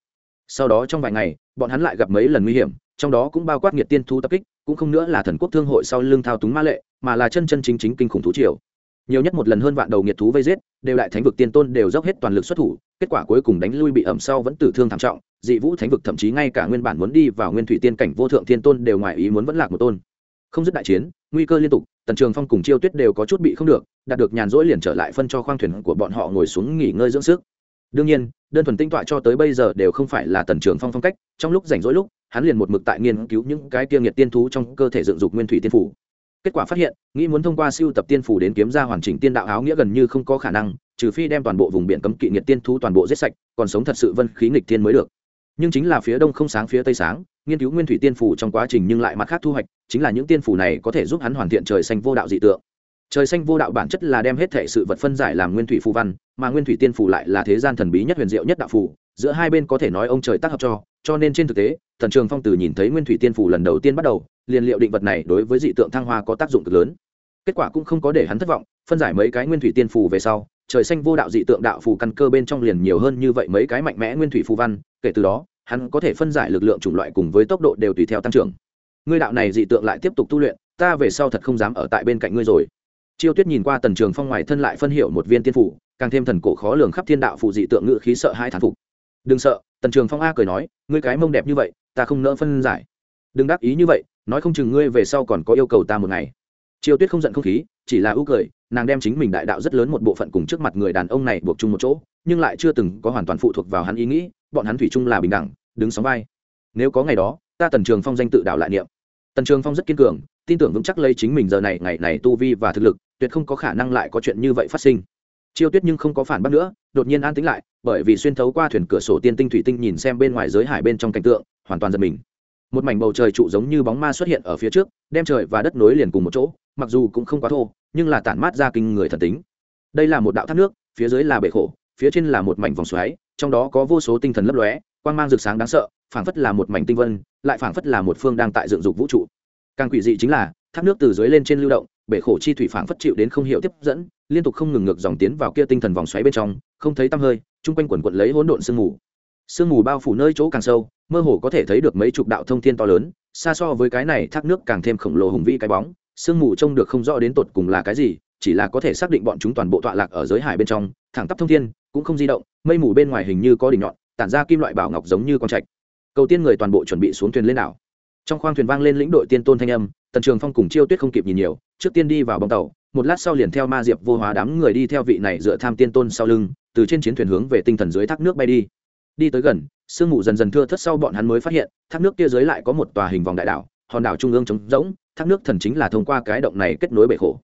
Sau đó trong vài ngày, bọn hắn lại gặp mấy lần nguy hiểm, trong đó cũng bao quát nghiệt tiên thu tập kích, cũng không nữa là thần quốc thương hội sau lưng thao túng ma lệ, mà là chân chân chính chính kinh khủng thú triều nhiều nhất một lần hơn vạn đầu nghiệt thú vây giết, đều lại thánh vực tiên tôn đều dốc hết toàn lực xuất thủ, kết quả cuối cùng đánh lui bị ẩm sau vẫn tử thương thảm trọng, dị vũ thánh vực thậm chí ngay cả nguyên bản muốn đi vào nguyên thủy tiên cảnh vô thượng tiên tôn đều ngoài ý muốn vẫn lạc một tôn. Không dứt đại chiến, nguy cơ liên tục, tần trường phong cùng chiêu tuyết đều có chút bị không được, đạt được nhàn rỗi liền trở lại phân cho khoang thuyền của bọn họ ngồi xuống nghỉ ngơi dưỡng sức. Đương nhiên, đơn thuần tinh tọa cho tới bây giờ đều không phải là tần trường phong phong cách, trong lúc rảnh rỗi lúc, hắn liền một mực tại nghiên cứu những cái tiêu nghiệt tiên thú trong cơ thể dựng dục nguyên thủy tiên phủ kết quả phát hiện, nghĩ muốn thông qua siêu tập tiên phủ đến kiếm ra hoàn chỉnh tiên đạo áo nghĩa gần như không có khả năng, trừ phi đem toàn bộ vùng biển cấm kỵ nghiệt tiên thú toàn bộ giết sạch, còn sống thật sự vân khí nghịch tiên mới được. Nhưng chính là phía đông không sáng phía tây sáng, nghiên cứu nguyên thủy tiên phủ trong quá trình nhưng lại mặt khác thu hoạch, chính là những tiên phủ này có thể giúp hắn hoàn thiện trời xanh vô đạo dị tượng. Trời xanh vô đạo bản chất là đem hết thể sự vật phân giải làm nguyên thủy phù văn, mà nguyên thủy tiên phủ lại là thế gian thần bí nhất huyền diệu nhất đạo phủ giữa hai bên có thể nói ông trời tác hợp cho cho nên trên thực tế, thần trường phong từ nhìn thấy nguyên thủy tiên phủ lần đầu tiên bắt đầu, liền liệu định vật này đối với dị tượng thăng hoa có tác dụng cực lớn. Kết quả cũng không có để hắn thất vọng, phân giải mấy cái nguyên thủy tiên phủ về sau, trời xanh vô đạo dị tượng đạo phù căn cơ bên trong liền nhiều hơn như vậy mấy cái mạnh mẽ nguyên thủy phù văn, kể từ đó, hắn có thể phân giải lực lượng chủng loại cùng với tốc độ đều tùy theo tăng trưởng. Ngươi đạo này dị tượng lại tiếp tục tu luyện, ta về sau thật không dám ở tại bên cạnh ngươi rồi. Chiêu tuyết nhìn qua tần trường phong ngoài thân lại phân hiệu một viên tiên phủ, càng thêm thần cổ khó lường khắp thiên đạo phụ dị tượng ngự khí sợ hai thán phục đừng sợ, tần trường phong a cười nói, ngươi cái mông đẹp như vậy, ta không nỡ phân giải. Đừng đắc ý như vậy, nói không chừng ngươi về sau còn có yêu cầu ta một ngày. Triều tuyết không giận không khí, chỉ là ưu cười, nàng đem chính mình đại đạo rất lớn một bộ phận cùng trước mặt người đàn ông này buộc chung một chỗ, nhưng lại chưa từng có hoàn toàn phụ thuộc vào hắn ý nghĩ, bọn hắn thủy chung là bình đẳng, đứng sóng vai. Nếu có ngày đó, ta tần trường phong danh tự đạo lại niệm. Tần trường phong rất kiên cường, tin tưởng vững chắc lấy chính mình giờ này, ngày này tu vi và thực lực, tuyệt không có khả năng lại có chuyện như vậy phát sinh chiêu tuyết nhưng không có phản bác nữa, đột nhiên an tính lại, bởi vì xuyên thấu qua thuyền cửa sổ tiên tinh thủy tinh nhìn xem bên ngoài giới hải bên trong cảnh tượng, hoàn toàn giật mình. Một mảnh bầu trời trụ giống như bóng ma xuất hiện ở phía trước, đem trời và đất nối liền cùng một chỗ, mặc dù cũng không quá thô, nhưng là tản mát ra kinh người thần tính. Đây là một đạo thác nước, phía dưới là bể khổ, phía trên là một mảnh vòng xoáy, trong đó có vô số tinh thần lấp lóe, quang mang rực sáng đáng sợ, phảng phất là một mảnh tinh vân, lại phảng phất là một phương đang tại dựng dục vũ trụ. Càng quỷ dị chính là, thác nước từ dưới lên trên lưu động bể khổ chi thủy phảng phất chịu đến không hiểu tiếp dẫn, liên tục không ngừng ngược dòng tiến vào kia tinh thần vòng xoáy bên trong, không thấy tăm hơi, chung quanh quần quật lấy hỗn độn sương mù. Sương mù bao phủ nơi chỗ càng sâu, mơ hồ có thể thấy được mấy chục đạo thông thiên to lớn, xa so với cái này thác nước càng thêm khổng lồ hùng vĩ cái bóng, sương mù trông được không rõ đến tột cùng là cái gì, chỉ là có thể xác định bọn chúng toàn bộ tọa lạc ở giới hải bên trong, thẳng tắp thông thiên, cũng không di động, mây mù bên ngoài hình như có đỉnh nhọn, tản ra kim loại bảo ngọc giống như con trạch. Cầu tiên người toàn bộ chuẩn bị xuống thuyền lên đảo. Trong khoang thuyền vang lên lĩnh đội tiên tôn thanh âm, tần trường phong cùng chiêu tuyết không kịp nhìn nhiều trước tiên đi vào bong tàu, một lát sau liền theo ma diệp vô hóa đám người đi theo vị này dựa tham tiên tôn sau lưng, từ trên chiến thuyền hướng về tinh thần dưới thác nước bay đi. Đi tới gần, sương mù dần dần thưa thất sau bọn hắn mới phát hiện, thác nước kia dưới lại có một tòa hình vòng đại đảo, hòn đảo trung ương trống rỗng, thác nước thần chính là thông qua cái động này kết nối bể khổ.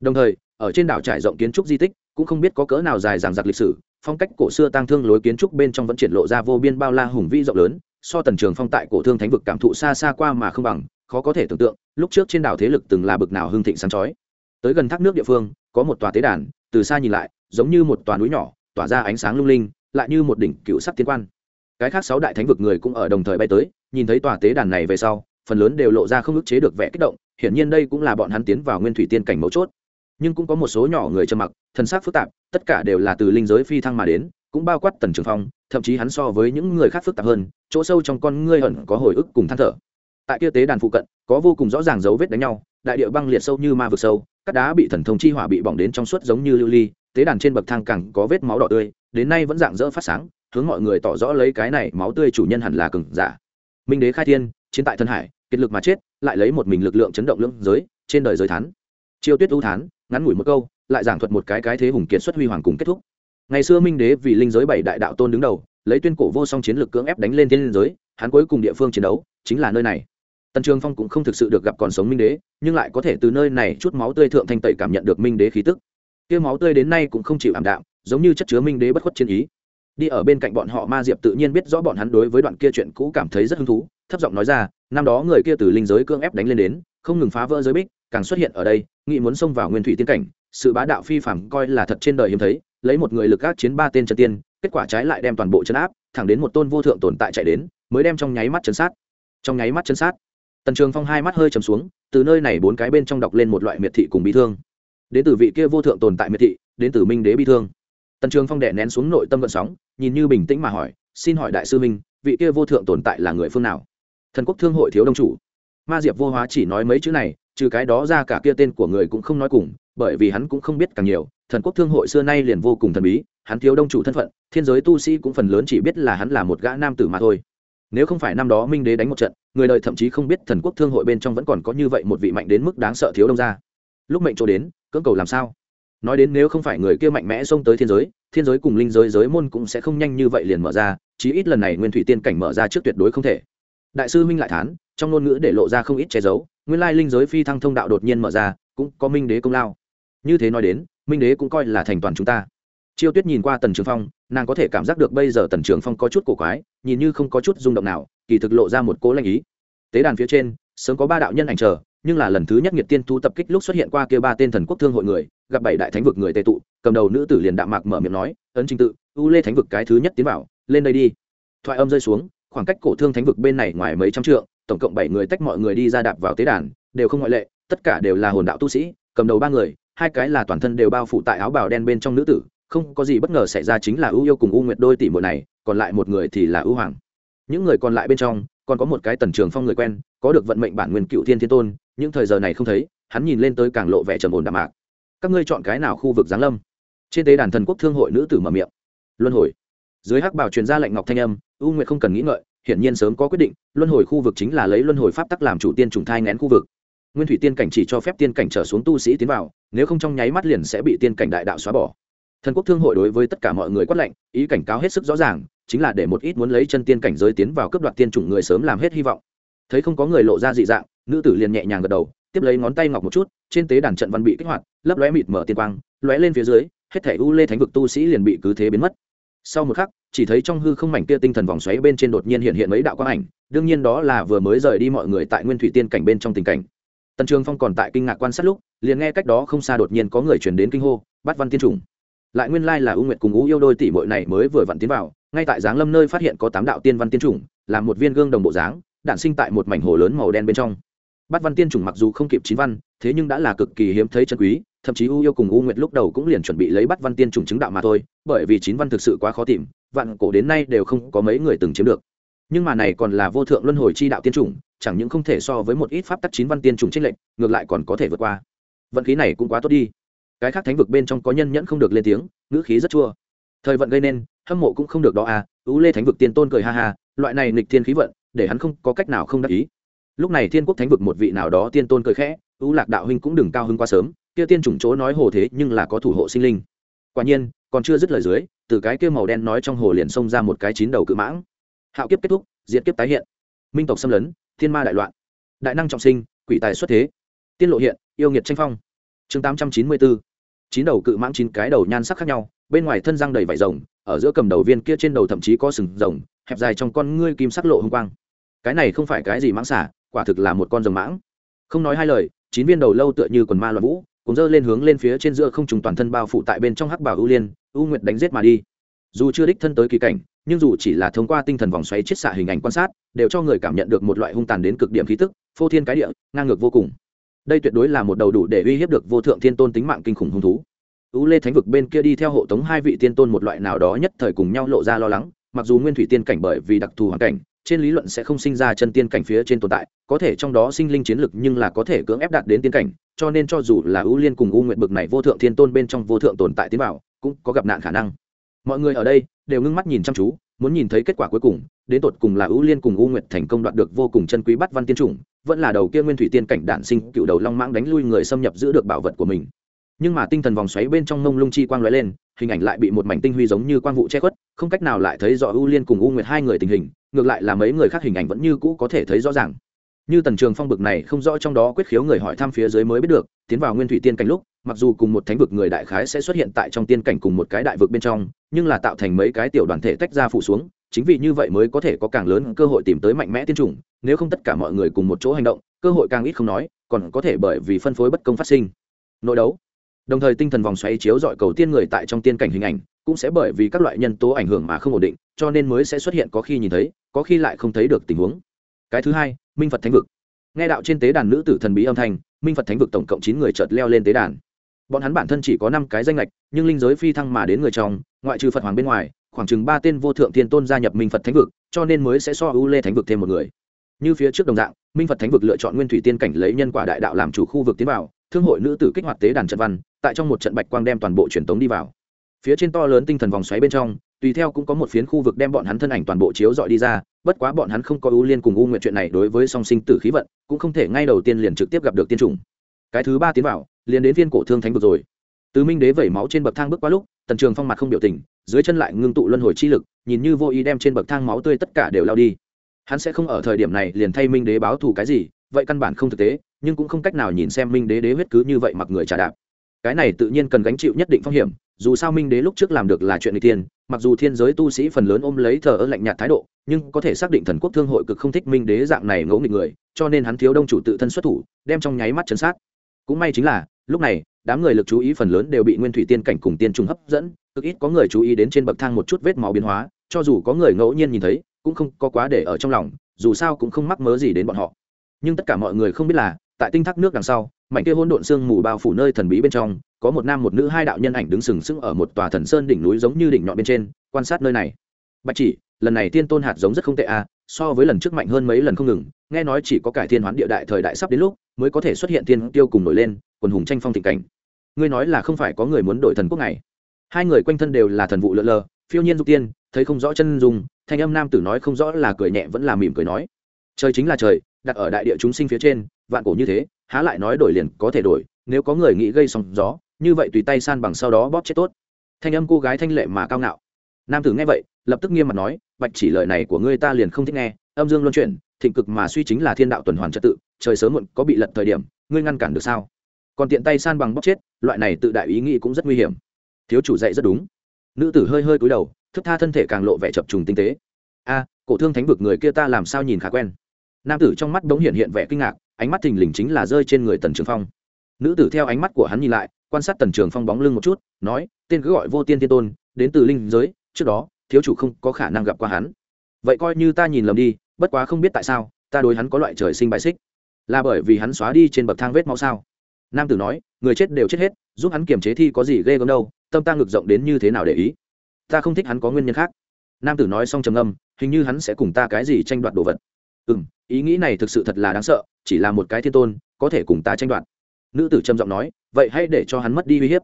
Đồng thời, ở trên đảo trải rộng kiến trúc di tích, cũng không biết có cỡ nào dài dằng dặc lịch sử, phong cách cổ xưa tăng thương lối kiến trúc bên trong vẫn triển lộ ra vô biên bao la hùng vĩ rộng lớn, so tần trường phong tại cổ thương thánh vực cảm thụ xa xa qua mà không bằng khó có thể tưởng tượng, lúc trước trên đảo thế lực từng là bực nào hưng thịnh sáng chói. Tới gần thác nước địa phương, có một tòa tế đàn, từ xa nhìn lại, giống như một tòa núi nhỏ, tỏa ra ánh sáng lung linh, lại như một đỉnh cựu sắc tiên quan. Cái khác sáu đại thánh vực người cũng ở đồng thời bay tới, nhìn thấy tòa tế đàn này về sau, phần lớn đều lộ ra không ức chế được vẻ kích động, hiển nhiên đây cũng là bọn hắn tiến vào nguyên thủy tiên cảnh mấu chốt. Nhưng cũng có một số nhỏ người trầm mặc, thân xác phức tạp, tất cả đều là từ linh giới phi thăng mà đến, cũng bao quát tần trường phong, thậm chí hắn so với những người khác phức tạp hơn, chỗ sâu trong con ngươi hận có hồi ức cùng than thở tại kia tế đàn phụ cận, có vô cùng rõ ràng dấu vết đánh nhau, đại địa băng liệt sâu như ma vực sâu, các đá bị thần thông chi hỏa bị bỏng đến trong suốt giống như lưu ly, tế đàn trên bậc thang cẳng có vết máu đỏ tươi, đến nay vẫn dạng dỡ phát sáng, hướng mọi người tỏ rõ lấy cái này máu tươi chủ nhân hẳn là cừng giả. Minh đế khai thiên, chiến tại thân hải kiệt lực mà chết, lại lấy một mình lực lượng chấn động lưỡng giới, trên đời giới thán. Chiêu tuyết ưu thán, ngắn ngủi một câu, lại giảng thuật một cái cái thế hùng kiệt xuất huy hoàng cùng kết thúc. Ngày xưa minh đế vì linh giới bảy đại đạo tôn đứng đầu, lấy tuyên cổ vô song chiến lược cưỡng ép đánh lên thiên giới, hắn cuối cùng địa phương chiến đấu chính là nơi này tần trường phong cũng không thực sự được gặp còn sống minh đế, nhưng lại có thể từ nơi này chút máu tươi thượng thanh tẩy cảm nhận được minh đế khí tức. Kia máu tươi đến nay cũng không chịu ảm đạm, giống như chất chứa minh đế bất khuất chiến ý. Đi ở bên cạnh bọn họ ma diệp tự nhiên biết rõ bọn hắn đối với đoạn kia chuyện cũ cảm thấy rất hứng thú, thấp giọng nói ra, năm đó người kia từ linh giới cương ép đánh lên đến, không ngừng phá vỡ giới bích, càng xuất hiện ở đây nghị muốn xông vào nguyên thủy tiên cảnh, sự bá đạo phi phạm coi là thật trên đời hiếm thấy, lấy một người lực gác chiến ba tên chân tiên, kết quả trái lại đem toàn bộ chân áp, thẳng đến một tôn vô thượng tồn tại chạy đến, mới đem trong nháy mắt chân sát. Trong nháy mắt chân sát tần trường phong hai mắt hơi chầm xuống, từ nơi này bốn cái bên trong đọc lên một loại miệt thị cùng bị thương. Đến từ vị kia vô thượng tồn tại miệt thị, đến từ minh đế bi thương. Tần trường phong đệ nén xuống nội tâm vận sóng, nhìn như bình tĩnh mà hỏi, xin hỏi đại sư minh, vị kia vô thượng tồn tại là người phương nào? Thần quốc thương hội thiếu đông chủ. Ma diệp vô hóa chỉ nói mấy chữ này, trừ cái đó ra cả kia tên của người cũng không nói cùng, bởi vì hắn cũng không biết càng nhiều, thần quốc thương hội xưa nay liền vô cùng thần bí, hắn thiếu đông chủ thân phận, thiên giới tu sĩ cũng phần lớn chỉ biết là hắn là một gã nam tử mà thôi nếu không phải năm đó minh đế đánh một trận, người đời thậm chí không biết thần quốc thương hội bên trong vẫn còn có như vậy một vị mạnh đến mức đáng sợ thiếu đông ra lúc mệnh chỗ đến, cưỡng cầu làm sao? Nói đến nếu không phải người kia mạnh mẽ xông tới thiên giới thiên giới cùng linh giới giới môn cũng sẽ không nhanh như vậy liền mở ra, chí ít lần này nguyên thủy tiên cảnh mở ra trước tuyệt đối không thể. Đại sư minh lại thán, trong ngôn ngữ để lộ ra không ít che giấu, nguyên lai linh giới phi thăng thông đạo đột nhiên mở ra, cũng có minh đế công lao. Như thế nói đến, minh đế cũng coi là thành toàn chúng ta chiêu tuyết nhìn qua tần trường phong, nàng có thể cảm giác được bây giờ tần trường phong có chút cổ quái, nhìn như không có chút rung động nào, kỳ thực lộ ra một cố lanh ý. Tế đàn phía trên, sớm có ba đạo nhân ảnh chờ, nhưng là lần thứ nhất nghiệt tiên thu tập kích lúc xuất hiện qua kia ba tên thần quốc thương hội người, gặp bảy đại thánh vực người tệ tụ, cầm đầu nữ tử liền đạm mạc mở miệng nói, ấn trình tự, u lê thánh vực cái thứ nhất tiến vào, lên đây đi. Thoại âm rơi xuống, khoảng cách cổ thương thánh vực bên này ngoài mấy trăm trượng, tổng cộng bảy người tách mọi người đi ra đạp vào tế đàn, đều không ngoại lệ, tất cả đều là hồn đạo tu sĩ, cầm đầu ba người, hai cái là toàn thân đều bao phủ tại áo bào đen bên trong nữ tử không có gì bất ngờ xảy ra chính là ưu yêu cùng u nguyệt đôi tỷ muội này, còn lại một người thì là ưu hoàng. Những người còn lại bên trong, còn có một cái tần trường phong người quen, có được vận mệnh bản nguyên cựu thiên thiên tôn, những thời giờ này không thấy, hắn nhìn lên tới càng lộ vẻ trầm ổn đạm mạc. Các ngươi chọn cái nào khu vực giáng lâm? Trên tế đàn thần quốc thương hội nữ tử mở miệng. Luân hồi. Dưới hắc bảo truyền ra lệnh ngọc thanh âm u nguyệt không cần nghĩ ngợi, hiển nhiên sớm có quyết định, luân hồi khu vực chính là lấy luân hồi pháp tắc làm chủ tiên trùng thai ngén khu vực. Nguyên thủy tiên cảnh chỉ cho phép tiên cảnh trở xuống tu sĩ tiến vào, nếu không trong nháy mắt liền sẽ bị tiên cảnh đại đạo xóa bỏ thần quốc thương hội đối với tất cả mọi người quát lệnh ý cảnh cáo hết sức rõ ràng, chính là để một ít muốn lấy chân tiên cảnh giới tiến vào cấp đoạt tiên chủng người sớm làm hết hy vọng. Thấy không có người lộ ra dị dạng, nữ tử liền nhẹ nhàng gật đầu, tiếp lấy ngón tay ngọc một chút, trên tế đàn trận văn bị kích hoạt, lấp lóe mịt mở tiên quang, lóe lên phía dưới, hết thể u lê thánh vực tu sĩ liền bị cứ thế biến mất. Sau một khắc, chỉ thấy trong hư không mảnh kia tinh thần vòng xoáy bên trên đột nhiên hiện hiện mấy đạo quang ảnh, đương nhiên đó là vừa mới rời đi mọi người tại nguyên thủy tiên cảnh bên trong tình cảnh. Tần trường phong còn tại kinh ngạc quan sát lúc, liền nghe cách đó không xa đột nhiên có người chuyển đến kinh hô, bắt văn tiên trùng lại nguyên lai là u nguyệt cùng u yêu đôi tỷ muội này mới vừa vặn tiến vào, ngay tại giáng lâm nơi phát hiện có tám đạo tiên văn tiên trùng là một viên gương đồng bộ dáng, đản sinh tại một mảnh hồ lớn màu đen bên trong. Bắt văn tiên trùng mặc dù không kịp chín văn, thế nhưng đã là cực kỳ hiếm thấy chân quý, thậm chí u yêu cùng u nguyệt lúc đầu cũng liền chuẩn bị lấy bắt văn tiên trùng chứng đạo mà thôi, bởi vì chín văn thực sự quá khó tìm, vạn cổ đến nay đều không có mấy người từng chiếm được. Nhưng mà này còn là vô thượng luân hồi chi đạo tiên trùng chẳng những không thể so với một ít pháp tắc chín văn tiên trùng trích lệnh ngược lại còn có thể vượt qua. Vận khí này cũng quá tốt đi cái khác thánh vực bên trong có nhân nhẫn không được lên tiếng, ngữ khí rất chua. Thời vận gây nên, hâm mộ cũng không được đó à ú lê thánh vực tiền tôn cười ha ha, loại này nghịch thiên khí vận, để hắn không có cách nào không đắc ý. Lúc này thiên quốc thánh vực một vị nào đó tiên tôn cười khẽ u lạc đạo huynh cũng đừng cao hứng quá sớm, kia tiên chủng chỗ nói hồ thế nhưng là có thủ hộ sinh linh. Quả nhiên, còn chưa dứt lời dưới, từ cái kia màu đen nói trong hồ liền xông ra một cái chín đầu cự mãng. Hạo kiếp kết thúc diễn kiếp tái hiện. Minh tộc xâm lấn, thiên ma đại loạn. Đại năng trọng sinh, quỷ tài xuất thế. Tiên lộ hiện, yêu nghiệt tranh phong. Chương tám trăm chín mươi bốn chín đầu cự mãng chín cái đầu nhan sắc khác nhau, bên ngoài thân răng đầy vải rồng, ở giữa cầm đầu viên kia trên đầu thậm chí có sừng rồng, hẹp dài trong con ngươi kim sắc lộ hung quang. Cái này không phải cái gì mãng xả quả thực là một con rồng mãng. Không nói hai lời, chín viên đầu lâu tựa như quần ma loạn vũ cùng dơ lên hướng lên phía trên giữa không trùng toàn thân bao phủ tại bên trong hắc bảo ưu liên, ưu nguyệt đánh giết mà đi. Dù chưa đích thân tới kỳ cảnh, nhưng dù chỉ là thông qua tinh thần vòng xoáy chiết xạ hình ảnh quan sát, đều cho người cảm nhận được một loại hung tàn đến cực điểm khí tức, phô thiên cái địa, ngang ngược vô cùng đây tuyệt đối là một đầu đủ để uy hiếp được vô thượng thiên tôn tính mạng kinh khủng hung thú. U lê thánh vực bên kia đi theo hộ tống hai vị tiên tôn một loại nào đó nhất thời cùng nhau lộ ra lo lắng, mặc dù nguyên thủy tiên cảnh bởi vì đặc thù hoàn cảnh, trên lý luận sẽ không sinh ra chân tiên cảnh phía trên tồn tại, có thể trong đó sinh linh chiến lực nhưng là có thể cưỡng ép đạt đến tiên cảnh, cho nên cho dù là ưu liên cùng u nguyện bực này vô thượng thiên tôn bên trong vô thượng tồn tại tiến vào, cũng có gặp nạn khả năng. Mọi người ở đây đều ngưng mắt nhìn chăm chú, muốn nhìn thấy kết quả cuối cùng, đến tột cùng là ưu liên cùng u nguyệt thành công đoạt được vô cùng chân quý bắt văn tiên chủng vẫn là đầu kia nguyên thủy tiên cảnh đản sinh cựu đầu long mãng đánh lui người xâm nhập giữ được bảo vật của mình. Nhưng mà tinh thần vòng xoáy bên trong mông lung chi quang lóe lên, hình ảnh lại bị một mảnh tinh huy giống như quang vụ che khuất, không cách nào lại thấy rõ ưu liên cùng u nguyệt hai người tình hình, ngược lại là mấy người khác hình ảnh vẫn như cũ có thể thấy rõ ràng. Như tần trường phong bực này không rõ trong đó quyết khiếu người hỏi thăm phía dưới mới biết được, tiến vào nguyên thủy tiên cảnh lúc, mặc dù cùng một thánh vực người đại khái sẽ xuất hiện tại trong tiên cảnh cùng một cái đại vực bên trong, nhưng là tạo thành mấy cái tiểu đoàn thể tách ra phủ xuống, chính vì như vậy mới có thể có càng lớn cơ hội tìm tới mạnh mẽ tiên chủng nếu không tất cả mọi người cùng một chỗ hành động, cơ hội càng ít không nói, còn có thể bởi vì phân phối bất công phát sinh. Nội đấu. Đồng thời tinh thần vòng xoáy chiếu dọi cầu tiên người tại trong tiên cảnh hình ảnh, cũng sẽ bởi vì các loại nhân tố ảnh hưởng mà không ổn định, cho nên mới sẽ xuất hiện có khi nhìn thấy, có khi lại không thấy được tình huống. Cái thứ hai, minh phật thánh vực. Nghe đạo trên tế đàn nữ tử thần bí âm thanh, minh phật thánh vực tổng cộng chín người chợt leo lên tế đàn. Bọn hắn bản thân chỉ có năm cái danh lệch nhưng linh giới phi thăng mà đến người trong, ngoại trừ phật hoàng bên ngoài, khoảng chừng ba tên vô thượng thiên tôn gia nhập minh phật thánh vực, cho nên mới sẽ so ưu lê thánh vực thêm một người như phía trước đồng dạng, minh phật thánh vực lựa chọn nguyên thủy tiên cảnh lấy nhân quả đại đạo làm chủ khu vực tiến vào, thương hội nữ tử kích hoạt tế đàn trận văn, tại trong một trận bạch quang đem toàn bộ truyền tống đi vào. Phía trên to lớn tinh thần vòng xoáy bên trong, tùy theo cũng có một phiến khu vực đem bọn hắn thân ảnh toàn bộ chiếu dọi đi ra, bất quá bọn hắn không có ưu liên cùng u nguyện chuyện này đối với song sinh tử khí vận, cũng không thể ngay đầu tiên liền trực tiếp gặp được tiên chủng. Cái thứ ba tiến vào, liền đến viên cổ thương thánh vực rồi. Từ minh đế vẩy máu trên bậc thang bước qua lúc, tần trường phong mặt không biểu tình, dưới chân lại ngưng tụ luân hồi chi lực, nhìn như vô ý đem trên bậc thang máu tươi tất cả đều lao đi hắn sẽ không ở thời điểm này liền thay minh đế báo thù cái gì, vậy căn bản không thực tế, nhưng cũng không cách nào nhìn xem minh đế đế huyết cứ như vậy mặc người trả đạp. Cái này tự nhiên cần gánh chịu nhất định phong hiểm, dù sao minh đế lúc trước làm được là chuyện n tiên, mặc dù thiên giới tu sĩ phần lớn ôm lấy thờ ơ lạnh nhạt thái độ, nhưng có thể xác định thần quốc thương hội cực không thích minh đế dạng này ngẫu nghịch người, cho nên hắn thiếu đông chủ tự thân xuất thủ, đem trong nháy mắt chấn sát. Cũng may chính là, lúc này, đám người lực chú ý phần lớn đều bị nguyên thủy tiên cảnh cùng tiên trung hấp dẫn, cực ít có người chú ý đến trên bậc thang một chút vết máu biến hóa, cho dù có người ngẫu nhiên nhìn thấy cũng không có quá để ở trong lòng, dù sao cũng không mắc mớ gì đến bọn họ. Nhưng tất cả mọi người không biết là, tại tinh thác nước đằng sau, mảnh kia hỗn độn sương mù bao phủ nơi thần bí bên trong, có một nam một nữ hai đạo nhân ảnh đứng sừng sững ở một tòa thần sơn đỉnh núi giống như đỉnh nhọn bên trên, quan sát nơi này. Bạch chỉ, lần này tiên tôn hạt giống rất không tệ à so với lần trước mạnh hơn mấy lần không ngừng, nghe nói chỉ có cải thiên hoán địa đại thời đại sắp đến lúc, mới có thể xuất hiện tiên tiêu cùng nổi lên, quần hùng tranh phong thịnh cảnh. Ngươi nói là không phải có người muốn đổi thần quốc này. Hai người quanh thân đều là thần vụ lượn lờ phiêu nhiên dục tiên, thấy không rõ chân dùng thanh âm nam tử nói không rõ là cười nhẹ vẫn là mỉm cười nói. Trời chính là trời, đặt ở đại địa chúng sinh phía trên, vạn cổ như thế, há lại nói đổi liền có thể đổi, nếu có người nghĩ gây sóng gió, như vậy tùy tay san bằng sau đó bóp chết tốt. Thanh âm cô gái thanh lệ mà cao ngạo. Nam tử nghe vậy, lập tức nghiêm mặt nói, bạch chỉ lời này của ngươi ta liền không thích nghe, âm dương luân chuyển, thịnh cực mà suy chính là thiên đạo tuần hoàn trật tự, trời sớm muộn có bị lật thời điểm, ngươi ngăn cản được sao? Còn tiện tay san bằng bóp chết, loại này tự đại ý nghĩ cũng rất nguy hiểm. Thiếu chủ dạy rất đúng nữ tử hơi hơi cúi đầu, thức tha thân thể càng lộ vẻ chập trùng tinh tế. A, cổ thương thánh vực người kia ta làm sao nhìn khá quen? Nam tử trong mắt bỗng hiện hiện vẻ kinh ngạc, ánh mắt thình lình chính là rơi trên người tần trường phong. Nữ tử theo ánh mắt của hắn nhìn lại, quan sát tần trường phong bóng lưng một chút, nói, tên cứ gọi vô tiên tiên tôn, đến từ linh giới, trước đó, thiếu chủ không có khả năng gặp qua hắn. Vậy coi như ta nhìn lầm đi, bất quá không biết tại sao, ta đối hắn có loại trời sinh bài xích. Là bởi vì hắn xóa đi trên bậc thang vết máu sao? Nam tử nói, người chết đều chết hết, giúp hắn kiềm chế thi có gì ghê gớm đâu tâm ta ngực rộng đến như thế nào để ý? Ta không thích hắn có nguyên nhân khác. Nam tử nói xong trầm âm hình như hắn sẽ cùng ta cái gì tranh đoạt đồ vật. Ừ m ý nghĩ này thực sự thật là đáng sợ, chỉ là một cái thiên tôn, có thể cùng ta tranh đoạt. Nữ tử trầm giọng nói, vậy hãy để cho hắn mất đi uy hiếp.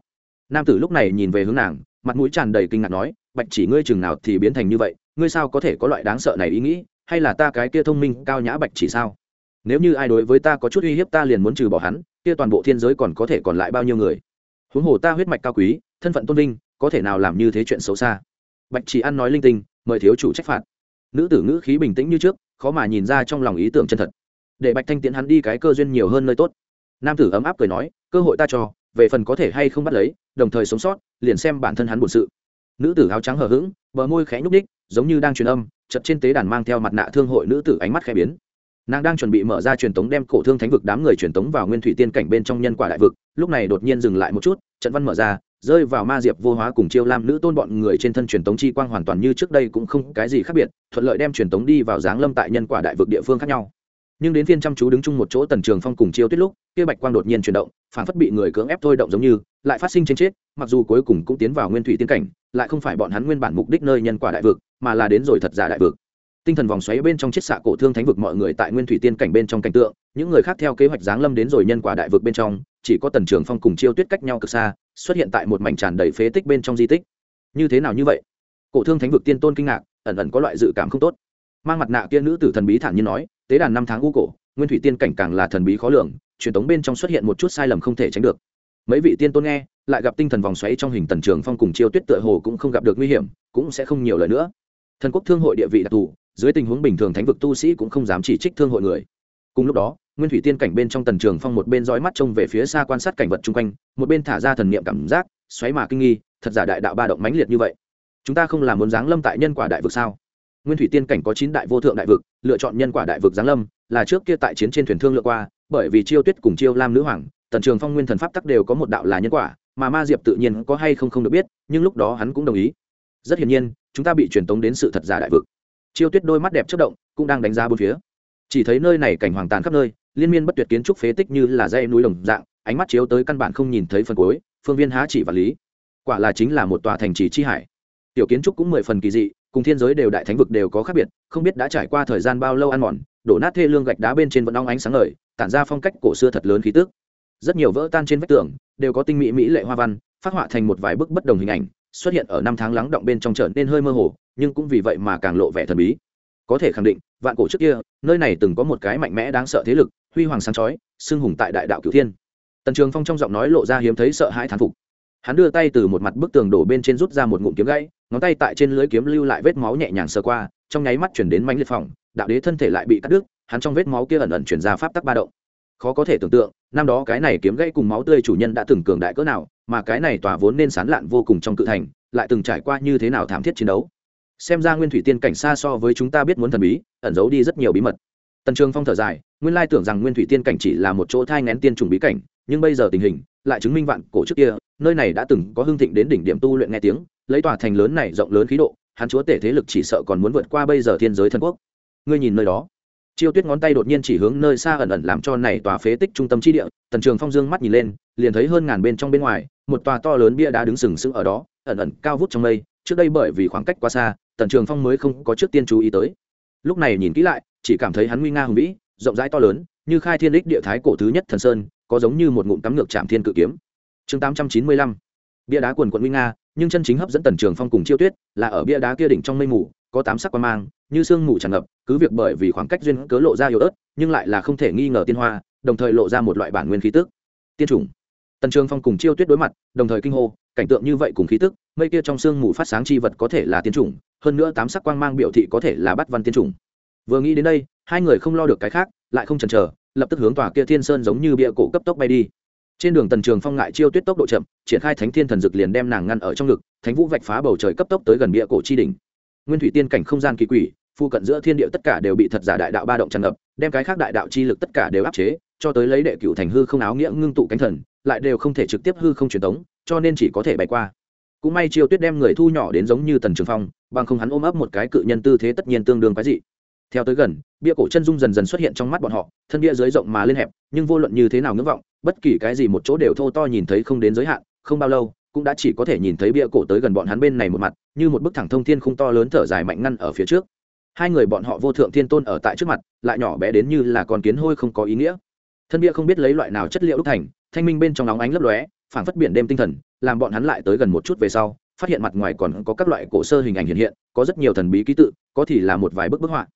Nam tử lúc này nhìn về hướng nàng, mặt mũi tràn đầy kinh ngạc nói, bạch chỉ ngươi chừng nào thì biến thành như vậy, ngươi sao có thể có loại đáng sợ này ý nghĩ, hay là ta cái kia thông minh, cao nhã bạch chỉ sao? Nếu như ai đối với ta có chút uy hiếp ta liền muốn trừ bỏ hắn, kia toàn bộ thiên giới còn có thể còn lại bao nhiêu người? Huống hồ ta huyết mạch cao quý thân phận tôn vinh, có thể nào làm như thế chuyện xấu xa? Bạch chỉ ăn nói linh tinh, mời thiếu chủ trách phạt. Nữ tử ngữ khí bình tĩnh như trước, khó mà nhìn ra trong lòng ý tưởng chân thật. Để bạch thanh tiễn hắn đi cái cơ duyên nhiều hơn nơi tốt. Nam tử ấm áp cười nói, cơ hội ta cho, về phần có thể hay không bắt lấy, đồng thời sống sót, liền xem bản thân hắn bổn sự. Nữ tử áo trắng hờ hững, bờ môi khẽ nhúc ních giống như đang truyền âm chật trên tế đàn mang theo mặt nạ thương hội nữ tử ánh mắt khẽ biến. Nàng đang chuẩn bị mở ra truyền tống đem cổ thương thánh vực đám người truyền tống vào nguyên thủy tiên cảnh bên trong nhân quả đại vực, lúc này đột nhiên dừng lại một chút, trận văn mở ra rơi vào ma diệp vô hóa cùng chiêu lam nữ tôn bọn người trên thân truyền tống chi quang hoàn toàn như trước đây cũng không cái gì khác biệt, thuận lợi đem truyền tống đi vào giáng lâm tại nhân quả đại vực địa phương khác nhau. Nhưng đến phiên chăm chú đứng chung một chỗ tần trường phong cùng chiêu tuyết lúc, kia bạch quang đột nhiên chuyển động phản phất bị người cưỡng ép thôi động giống như, lại phát sinh trên chết mặc dù cuối cùng cũng tiến vào nguyên thủy tiên cảnh, lại không phải bọn hắn nguyên bản mục đích nơi nhân quả đại vực, mà là đến rồi thật giả đại vực. Tinh thần vòng xoáy bên trong chiết xạ cổ thương thánh vực mọi người tại nguyên thủy tiên cảnh bên trong cảnh tượng, những người khác theo kế hoạch giáng lâm đến rồi nhân quả đại vực bên trong chỉ có tần trường phong cùng chiêu tuyết cách nhau cực xa, xuất hiện tại một mảnh tràn đầy phế tích bên trong di tích. Như thế nào như vậy? Cổ thương thánh vực tiên tôn kinh ngạc, ẩn ẩn có loại dự cảm không tốt. Mang mặt nạ kia nữ tử thần bí thản nhiên nói, tế đàn năm tháng u cổ, nguyên thủy tiên cảnh càng là thần bí khó lường, truyền thống bên trong xuất hiện một chút sai lầm không thể tránh được. Mấy vị tiên tôn nghe, lại gặp tinh thần vòng xoáy trong hình tần trường phong cùng chiêu tuyết tựa hồ cũng không gặp được nguy hiểm, cũng sẽ không nhiều lời nữa. Thần quốc thương hội địa vị đặc thù, dưới tình huống bình thường thánh vực tu sĩ cũng không dám chỉ trích thương hội người. Cùng lúc đó nguyên thủy tiên cảnh bên trong tần trường phong một bên dõi mắt trông về phía xa quan sát cảnh vật chung quanh, một bên thả ra thần niệm cảm giác, xoáy mà kinh nghi, thật giả đại đạo ba động mãnh liệt như vậy. Chúng ta không làm muốn giáng lâm tại nhân quả đại vực sao? Nguyên thủy tiên cảnh có chín đại vô thượng đại vực, lựa chọn nhân quả đại vực giáng lâm, là trước kia tại chiến trên thuyền thương lựa qua, bởi vì chiêu tuyết cùng chiêu lam nữ hoàng, tần trường phong nguyên thần pháp tắc đều có một đạo là nhân quả, mà ma diệp tự nhiên có hay không không được biết, nhưng lúc đó hắn cũng đồng ý. Rất hiển nhiên, chúng ta bị truyền tống đến sự thật giả đại vực. Chiêu tuyết đôi mắt đẹp chất động, cũng đang đánh giá bốn phía. Chỉ thấy nơi này cảnh hoàng tàn khắp nơi liên miên bất tuyệt kiến trúc phế tích như là dây núi đồng dạng, ánh mắt chiếu tới căn bản không nhìn thấy phần cuối, phương viên há chỉ và lý. Quả là chính là một tòa thành trì chi hải. Tiểu kiến trúc cũng mười phần kỳ dị, cùng thiên giới đều đại thánh vực đều có khác biệt, không biết đã trải qua thời gian bao lâu ăn mòn, đổ nát thê lương gạch đá bên trên vẫn ong ánh sáng ngời, tản ra phong cách cổ xưa thật lớn khí tức. Rất nhiều vỡ tan trên vách tường, đều có tinh mỹ mỹ lệ hoa văn, phát họa thành một vài bức bất đồng hình ảnh, xuất hiện ở năm tháng lắng động bên trong trở nên hơi mơ hồ, nhưng cũng vì vậy mà càng lộ vẻ thần bí. Có thể khẳng định, vạn cổ trước kia, nơi này từng có một cái mạnh mẽ đáng sợ thế lực huy hoàng sáng chói xưng hùng tại đại đạo cửu thiên. Tần trường phong trong giọng nói lộ ra hiếm thấy sợ hãi thán phục. Hắn đưa tay từ một mặt bức tường đổ bên trên rút ra một ngụm kiếm gãy, ngón tay tại trên lưới kiếm lưu lại vết máu nhẹ nhàng sờ qua, trong nháy mắt chuyển đến mánh liệt phòng, đạo đế thân thể lại bị cắt đứt, hắn trong vết máu kia ẩn ẩn chuyển ra pháp tắc ba động. Khó có thể tưởng tượng, năm đó cái này kiếm gãy cùng máu tươi chủ nhân đã từng cường đại cỡ nào, mà cái này tỏa vốn nên sán lạn vô cùng trong cự thành, lại từng trải qua như thế nào thảm thiết chiến đấu. Xem ra nguyên thủy tiên cảnh xa so với chúng ta biết muốn thần bí, ẩn giấu đi rất nhiều bí mật. Tần trường phong thở dài nguyên lai tưởng rằng nguyên thủy tiên cảnh chỉ là một chỗ thai ngén tiên trùng bí cảnh, nhưng bây giờ tình hình lại chứng minh vạn cổ trước kia, nơi này đã từng có hưng thịnh đến đỉnh điểm tu luyện nghe tiếng, lấy tòa thành lớn này rộng lớn khí độ, hắn chúa tể thế lực chỉ sợ còn muốn vượt qua bây giờ thiên giới thần quốc. Ngươi nhìn nơi đó. Chiêu tuyết ngón tay đột nhiên chỉ hướng nơi xa ẩn ẩn làm cho này tòa phế tích trung tâm chi địa, tần trường phong dương mắt nhìn lên, liền thấy hơn ngàn bên trong bên ngoài, một tòa to lớn bia đá đứng sừng sững ở đó, ẩn ẩn cao vút trong mây. Trước đây bởi vì khoảng cách quá xa, tần trường phong mới không có trước tiên chú ý tới. Lúc này nhìn kỹ lại, chỉ cảm thấy hắn nguy nga hùng vĩ rộng rãi to lớn, như khai thiên đích địa thái cổ thứ nhất thần sơn, có giống như một ngụm tắm ngược chạm thiên cự kiếm. Chương tám trăm chín mươi lăm. Bia đá quần quận nguy nga, nhưng chân chính hấp dẫn tần trường phong cùng chiêu tuyết là ở bia đá kia đỉnh trong mây mù, có tám sắc quan mang, như sương mù tràn ngập, cứ việc bởi vì khoảng cách duyên cớ lộ ra yếu ớt, nhưng lại là không thể nghi ngờ tiên hoa, đồng thời lộ ra một loại bản nguyên khí tức. Tiên chủng. Tần trường phong cùng chiêu tuyết đối mặt, đồng thời kinh hô, cảnh tượng như vậy cùng khí tức, mây kia trong sương mù phát sáng chi vật có thể là tiên chủng, hơn nữa tám sắc quang mang biểu thị có thể là bắt văn tiên chủng. Vừa nghĩ đến đây hai người không lo được cái khác, lại không chần chờ, lập tức hướng tòa kia thiên sơn giống như bia cổ cấp tốc bay đi. Trên đường tần trường phong ngại chiêu tuyết tốc độ chậm, triển khai thánh thiên thần dực liền đem nàng ngăn ở trong ngực, thánh vũ vạch phá bầu trời cấp tốc tới gần bia cổ chi đỉnh. Nguyên thủy tiên cảnh không gian kỳ quỷ, phu cận giữa thiên địa tất cả đều bị thật giả đại đạo ba động tràn ngập, đem cái khác đại đạo chi lực tất cả đều áp chế, cho tới lấy đệ cựu thành hư không áo nghĩa ngưng tụ cánh thần, lại đều không thể trực tiếp hư không truyền tống, cho nên chỉ có thể bay qua. Cũng may chiêu tuyết đem người thu nhỏ đến giống như tần trường phong, bằng không hắn ôm ấp một cái cự nhân tư thế tất nhiên tương đương quái dị theo tới gần, bia cổ chân dung dần dần xuất hiện trong mắt bọn họ, thân bia dưới rộng mà lên hẹp, nhưng vô luận như thế nào ngưỡng vọng, bất kỳ cái gì một chỗ đều thô to nhìn thấy không đến giới hạn, không bao lâu, cũng đã chỉ có thể nhìn thấy bia cổ tới gần bọn hắn bên này một mặt, như một bức thẳng thông thiên không to lớn thở dài mạnh ngăn ở phía trước. Hai người bọn họ vô thượng thiên tôn ở tại trước mặt, lại nhỏ bé đến như là con kiến hôi không có ý nghĩa. Thân bia không biết lấy loại nào chất liệu đúc thành, thanh minh bên trong nóng ánh lấp lóe, phảng phất biển đêm tinh thần, làm bọn hắn lại tới gần một chút về sau, phát hiện mặt ngoài còn có các loại cổ sơ hình ảnh hiện hiện, có rất nhiều thần bí ký tự, có thì là một vài bức bức họa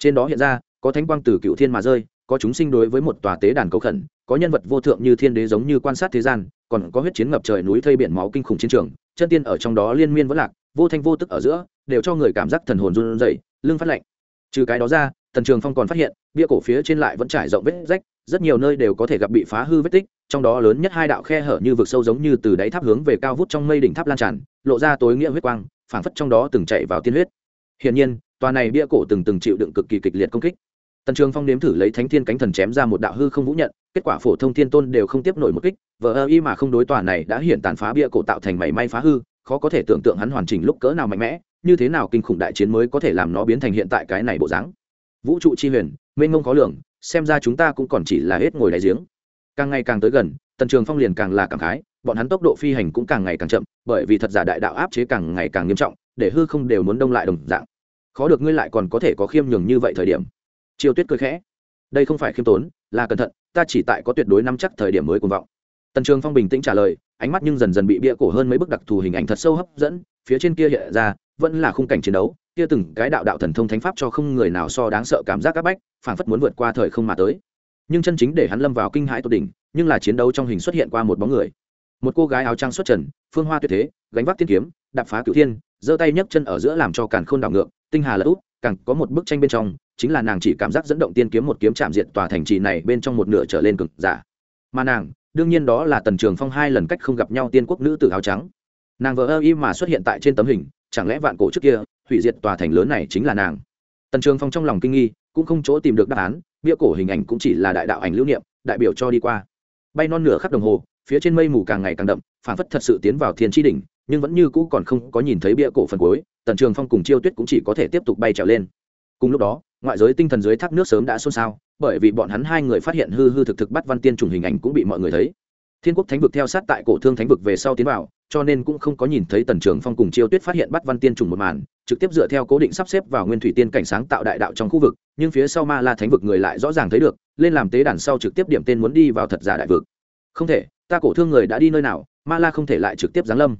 trên đó hiện ra, có thánh quang từ cựu thiên mà rơi, có chúng sinh đối với một tòa tế đàn cầu khẩn, có nhân vật vô thượng như thiên đế giống như quan sát thế gian, còn có huyết chiến ngập trời núi thây biển máu kinh khủng chiến trường, chân tiên ở trong đó liên miên vẫn lạc, vô thanh vô tức ở giữa, đều cho người cảm giác thần hồn run rẩy, lưng phát lạnh. Trừ cái đó ra, tần trường phong còn phát hiện, bia cổ phía trên lại vẫn trải rộng vết rách, rất nhiều nơi đều có thể gặp bị phá hư vết tích, trong đó lớn nhất hai đạo khe hở như vực sâu giống như từ đáy tháp hướng về cao vút trong mây đỉnh tháp lan tràn, lộ ra tối nghĩa huyết quang, phảng phất trong đó từng chạy vào tiên huyết. Hiển nhiên tòa này bia cổ từng từng chịu đựng cực kỳ kịch liệt công kích. Tần trường phong nếm thử lấy thánh thiên cánh thần chém ra một đạo hư không vũ nhận, kết quả phổ thông thiên tôn đều không tiếp nổi một kích, vờ ơ y mà không đối tòa này đã hiện tàn phá bia cổ tạo thành mảy may phá hư, khó có thể tưởng tượng hắn hoàn chỉnh lúc cỡ nào mạnh mẽ, như thế nào kinh khủng đại chiến mới có thể làm nó biến thành hiện tại cái này bộ dáng. Vũ trụ chi huyền, mênh ngông khó lường, xem ra chúng ta cũng còn chỉ là hết ngồi đáy giếng. Càng ngày càng tới gần, tần trường phong liền càng là càng khái, bọn hắn tốc độ phi hành cũng càng ngày càng chậm, bởi vì thật giả đại đạo áp chế càng ngày càng nghiêm trọng, để hư không đều muốn đông lại đồng dạng khó được ngươi lại còn có thể có khiêm nhường như vậy thời điểm. Chiêu tuyết cười khẽ. Đây không phải khiêm tốn, là cẩn thận, ta chỉ tại có tuyệt đối nắm chắc thời điểm mới cuồng vọng. Tần trường phong bình tĩnh trả lời, ánh mắt nhưng dần dần bị bịa cổ hơn mấy bức đặc thù hình ảnh thật sâu hấp dẫn, phía trên kia hiện ra, vẫn là khung cảnh chiến đấu, kia từng cái đạo đạo thần thông thánh pháp cho không người nào so đáng sợ cảm giác áp bách, phảng phất muốn vượt qua thời không mà tới. Nhưng chân chính để hắn lâm vào kinh hãi tột đỉnh, nhưng là chiến đấu trong hình xuất hiện qua một bóng người. Một cô gái áo trang xuất trần, phương hoa tuyệt thế, gánh vác tiên kiếm, đạp phá cửu thiên giơ tay nhấc chân ở giữa làm cho càn khôn đảo ngược, tinh hà lật út càng có một bức tranh bên trong, chính là nàng chỉ cảm giác dẫn động tiên kiếm một kiếm chạm diệt tòa thành trì này bên trong một nửa trở lên cực giả. Mà nàng, đương nhiên đó là tần trường phong hai lần cách không gặp nhau tiên quốc nữ tử áo trắng. Nàng vờ ơ y mà xuất hiện tại trên tấm hình, chẳng lẽ vạn cổ trước kia, hủy diệt tòa thành lớn này chính là nàng? Tần trường phong trong lòng kinh nghi, cũng không chỗ tìm được đáp án, bia cổ hình ảnh cũng chỉ là đại đạo ảnh lưu niệm, đại biểu cho đi qua. Bay non nửa khắp đồng hồ, phía trên mây mù càng ngày càng đậm phản phất thật sự tiến vào thiên tri đỉnh nhưng vẫn như cũ còn không có nhìn thấy bia cổ phần cuối, tần trường phong cùng chiêu tuyết cũng chỉ có thể tiếp tục bay trèo lên. Cùng lúc đó, ngoại giới tinh thần dưới thác nước sớm đã xôn xao, bởi vì bọn hắn hai người phát hiện hư hư thực thực bắt văn tiên trùng hình ảnh cũng bị mọi người thấy. Thiên quốc thánh vực theo sát tại cổ thương thánh vực về sau tiến vào, cho nên cũng không có nhìn thấy tần trường phong cùng chiêu tuyết phát hiện bắt văn tiên trùng một màn, trực tiếp dựa theo cố định sắp xếp vào nguyên thủy tiên cảnh sáng tạo đại đạo trong khu vực, nhưng phía sau ma la thánh vực người lại rõ ràng thấy được, lên làm tế đàn sau trực tiếp điểm tên muốn đi vào thật giả đại vực. Không thể, ta cổ thương người đã đi nơi nào, ma la không thể lại trực tiếp giáng lâm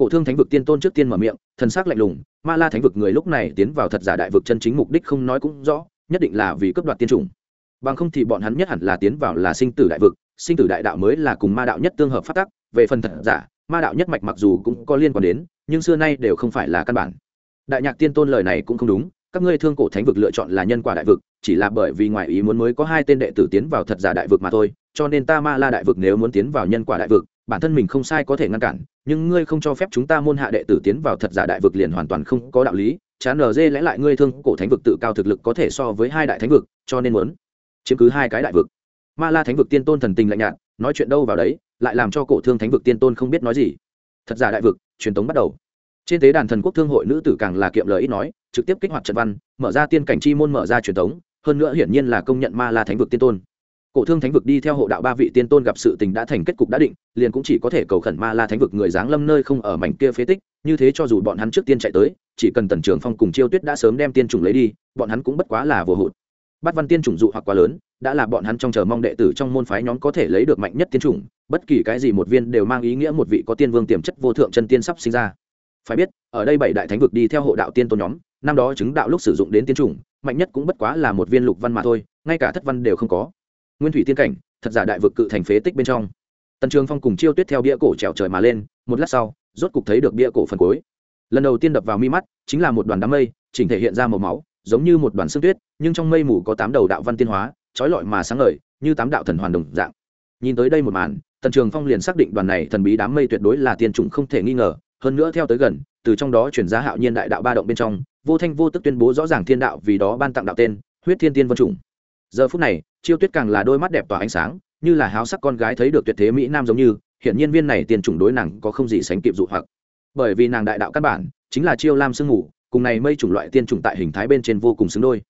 cổ thương thánh vực tiên tôn trước tiên mở miệng, thần sắc lạnh lùng, ma la thánh vực người lúc này tiến vào thật giả đại vực chân chính mục đích không nói cũng rõ, nhất định là vì cấp đoạt tiên chủng. Bằng không thì bọn hắn nhất hẳn là tiến vào là sinh tử đại vực, sinh tử đại đạo mới là cùng ma đạo nhất tương hợp phát tắc, về phần thật giả, ma đạo nhất mạch mặc dù cũng có liên quan đến, nhưng xưa nay đều không phải là căn bản. Đại nhạc tiên tôn lời này cũng không đúng, các ngươi thương cổ thánh vực lựa chọn là nhân quả đại vực, chỉ là bởi vì ngoài ý muốn mới có hai tên đệ tử tiến vào thật giả đại vực mà thôi, cho nên ta ma la đại vực nếu muốn tiến vào nhân quả đại vực bản thân mình không sai có thể ngăn cản, nhưng ngươi không cho phép chúng ta môn hạ đệ tử tiến vào thật giả đại vực liền hoàn toàn không có đạo lý. Chán lg lẽ lại ngươi thương cổ thánh vực tự cao thực lực có thể so với hai đại thánh vực, cho nên muốn chiếm cứ hai cái đại vực. Ma la thánh vực tiên tôn thần tình lạnh nhạt, nói chuyện đâu vào đấy, lại làm cho cổ thương thánh vực tiên tôn không biết nói gì. Thật giả đại vực, truyền tống bắt đầu. Trên tế đàn thần quốc thương hội nữ tử càng là kiệm lời ít nói, trực tiếp kích hoạt trận văn, mở ra tiên cảnh chi môn mở ra truyền thống hơn nữa hiển nhiên là công nhận ma la thánh vực tiên tôn cổ thương thánh vực đi theo hộ đạo ba vị tiên tôn gặp sự tình đã thành kết cục đã định, liền cũng chỉ có thể cầu khẩn ma la thánh vực người giáng lâm nơi không ở mảnh kia phế tích, như thế cho dù bọn hắn trước tiên chạy tới, chỉ cần tần trường phong cùng chiêu tuyết đã sớm đem tiên chủng lấy đi, bọn hắn cũng bất quá là vô hụt. Bắt văn tiên chủng dụ hoặc quá lớn, đã là bọn hắn trong chờ mong đệ tử trong môn phái nhóm có thể lấy được mạnh nhất tiên chủng, bất kỳ cái gì một viên đều mang ý nghĩa một vị có tiên vương tiềm chất vô thượng chân tiên sắp sinh ra. Phải biết, ở đây bảy đại thánh vực đi theo hộ đạo tiên tôn nhóm, năm đó chứng đạo lúc sử dụng đến tiên chủng, mạnh nhất cũng bất quá là một viên lục văn mà thôi, ngay cả thất văn đều không có nguyên thủy tiên cảnh, thật giả đại vực cự thành phế tích bên trong. Tần trường phong cùng chiêu tuyết theo bia cổ trèo trời mà lên, một lát sau, rốt cục thấy được bia cổ phần cuối. Lần đầu tiên đập vào mi mắt, chính là một đoàn đám mây, chỉnh thể hiện ra màu máu, giống như một đoàn xương tuyết, nhưng trong mây mù có tám đầu đạo văn tiên hóa, trói lọi mà sáng ngời, như tám đạo thần hoàn đồng dạng. Nhìn tới đây một màn, tần trường phong liền xác định đoàn này thần bí đám mây tuyệt đối là tiên chủng không thể nghi ngờ, hơn nữa theo tới gần, từ trong đó chuyển ra hạo nhiên đại đạo ba động bên trong, vô thanh vô tức tuyên bố rõ ràng thiên đạo vì đó ban tặng đạo tên, huyết thiên tiên vân chủng giờ phút này, chiêu tuyết càng là đôi mắt đẹp tỏa ánh sáng, như là háo sắc con gái thấy được tuyệt thế mỹ nam giống như hiện nhiên viên này tiền chủng đối nàng có không gì sánh kịp dụ hoặc. Bởi vì nàng đại đạo căn bản, chính là chiêu lam sương ngủ, cùng này mây chủng loại tiên chủng tại hình thái bên trên vô cùng xứng đôi.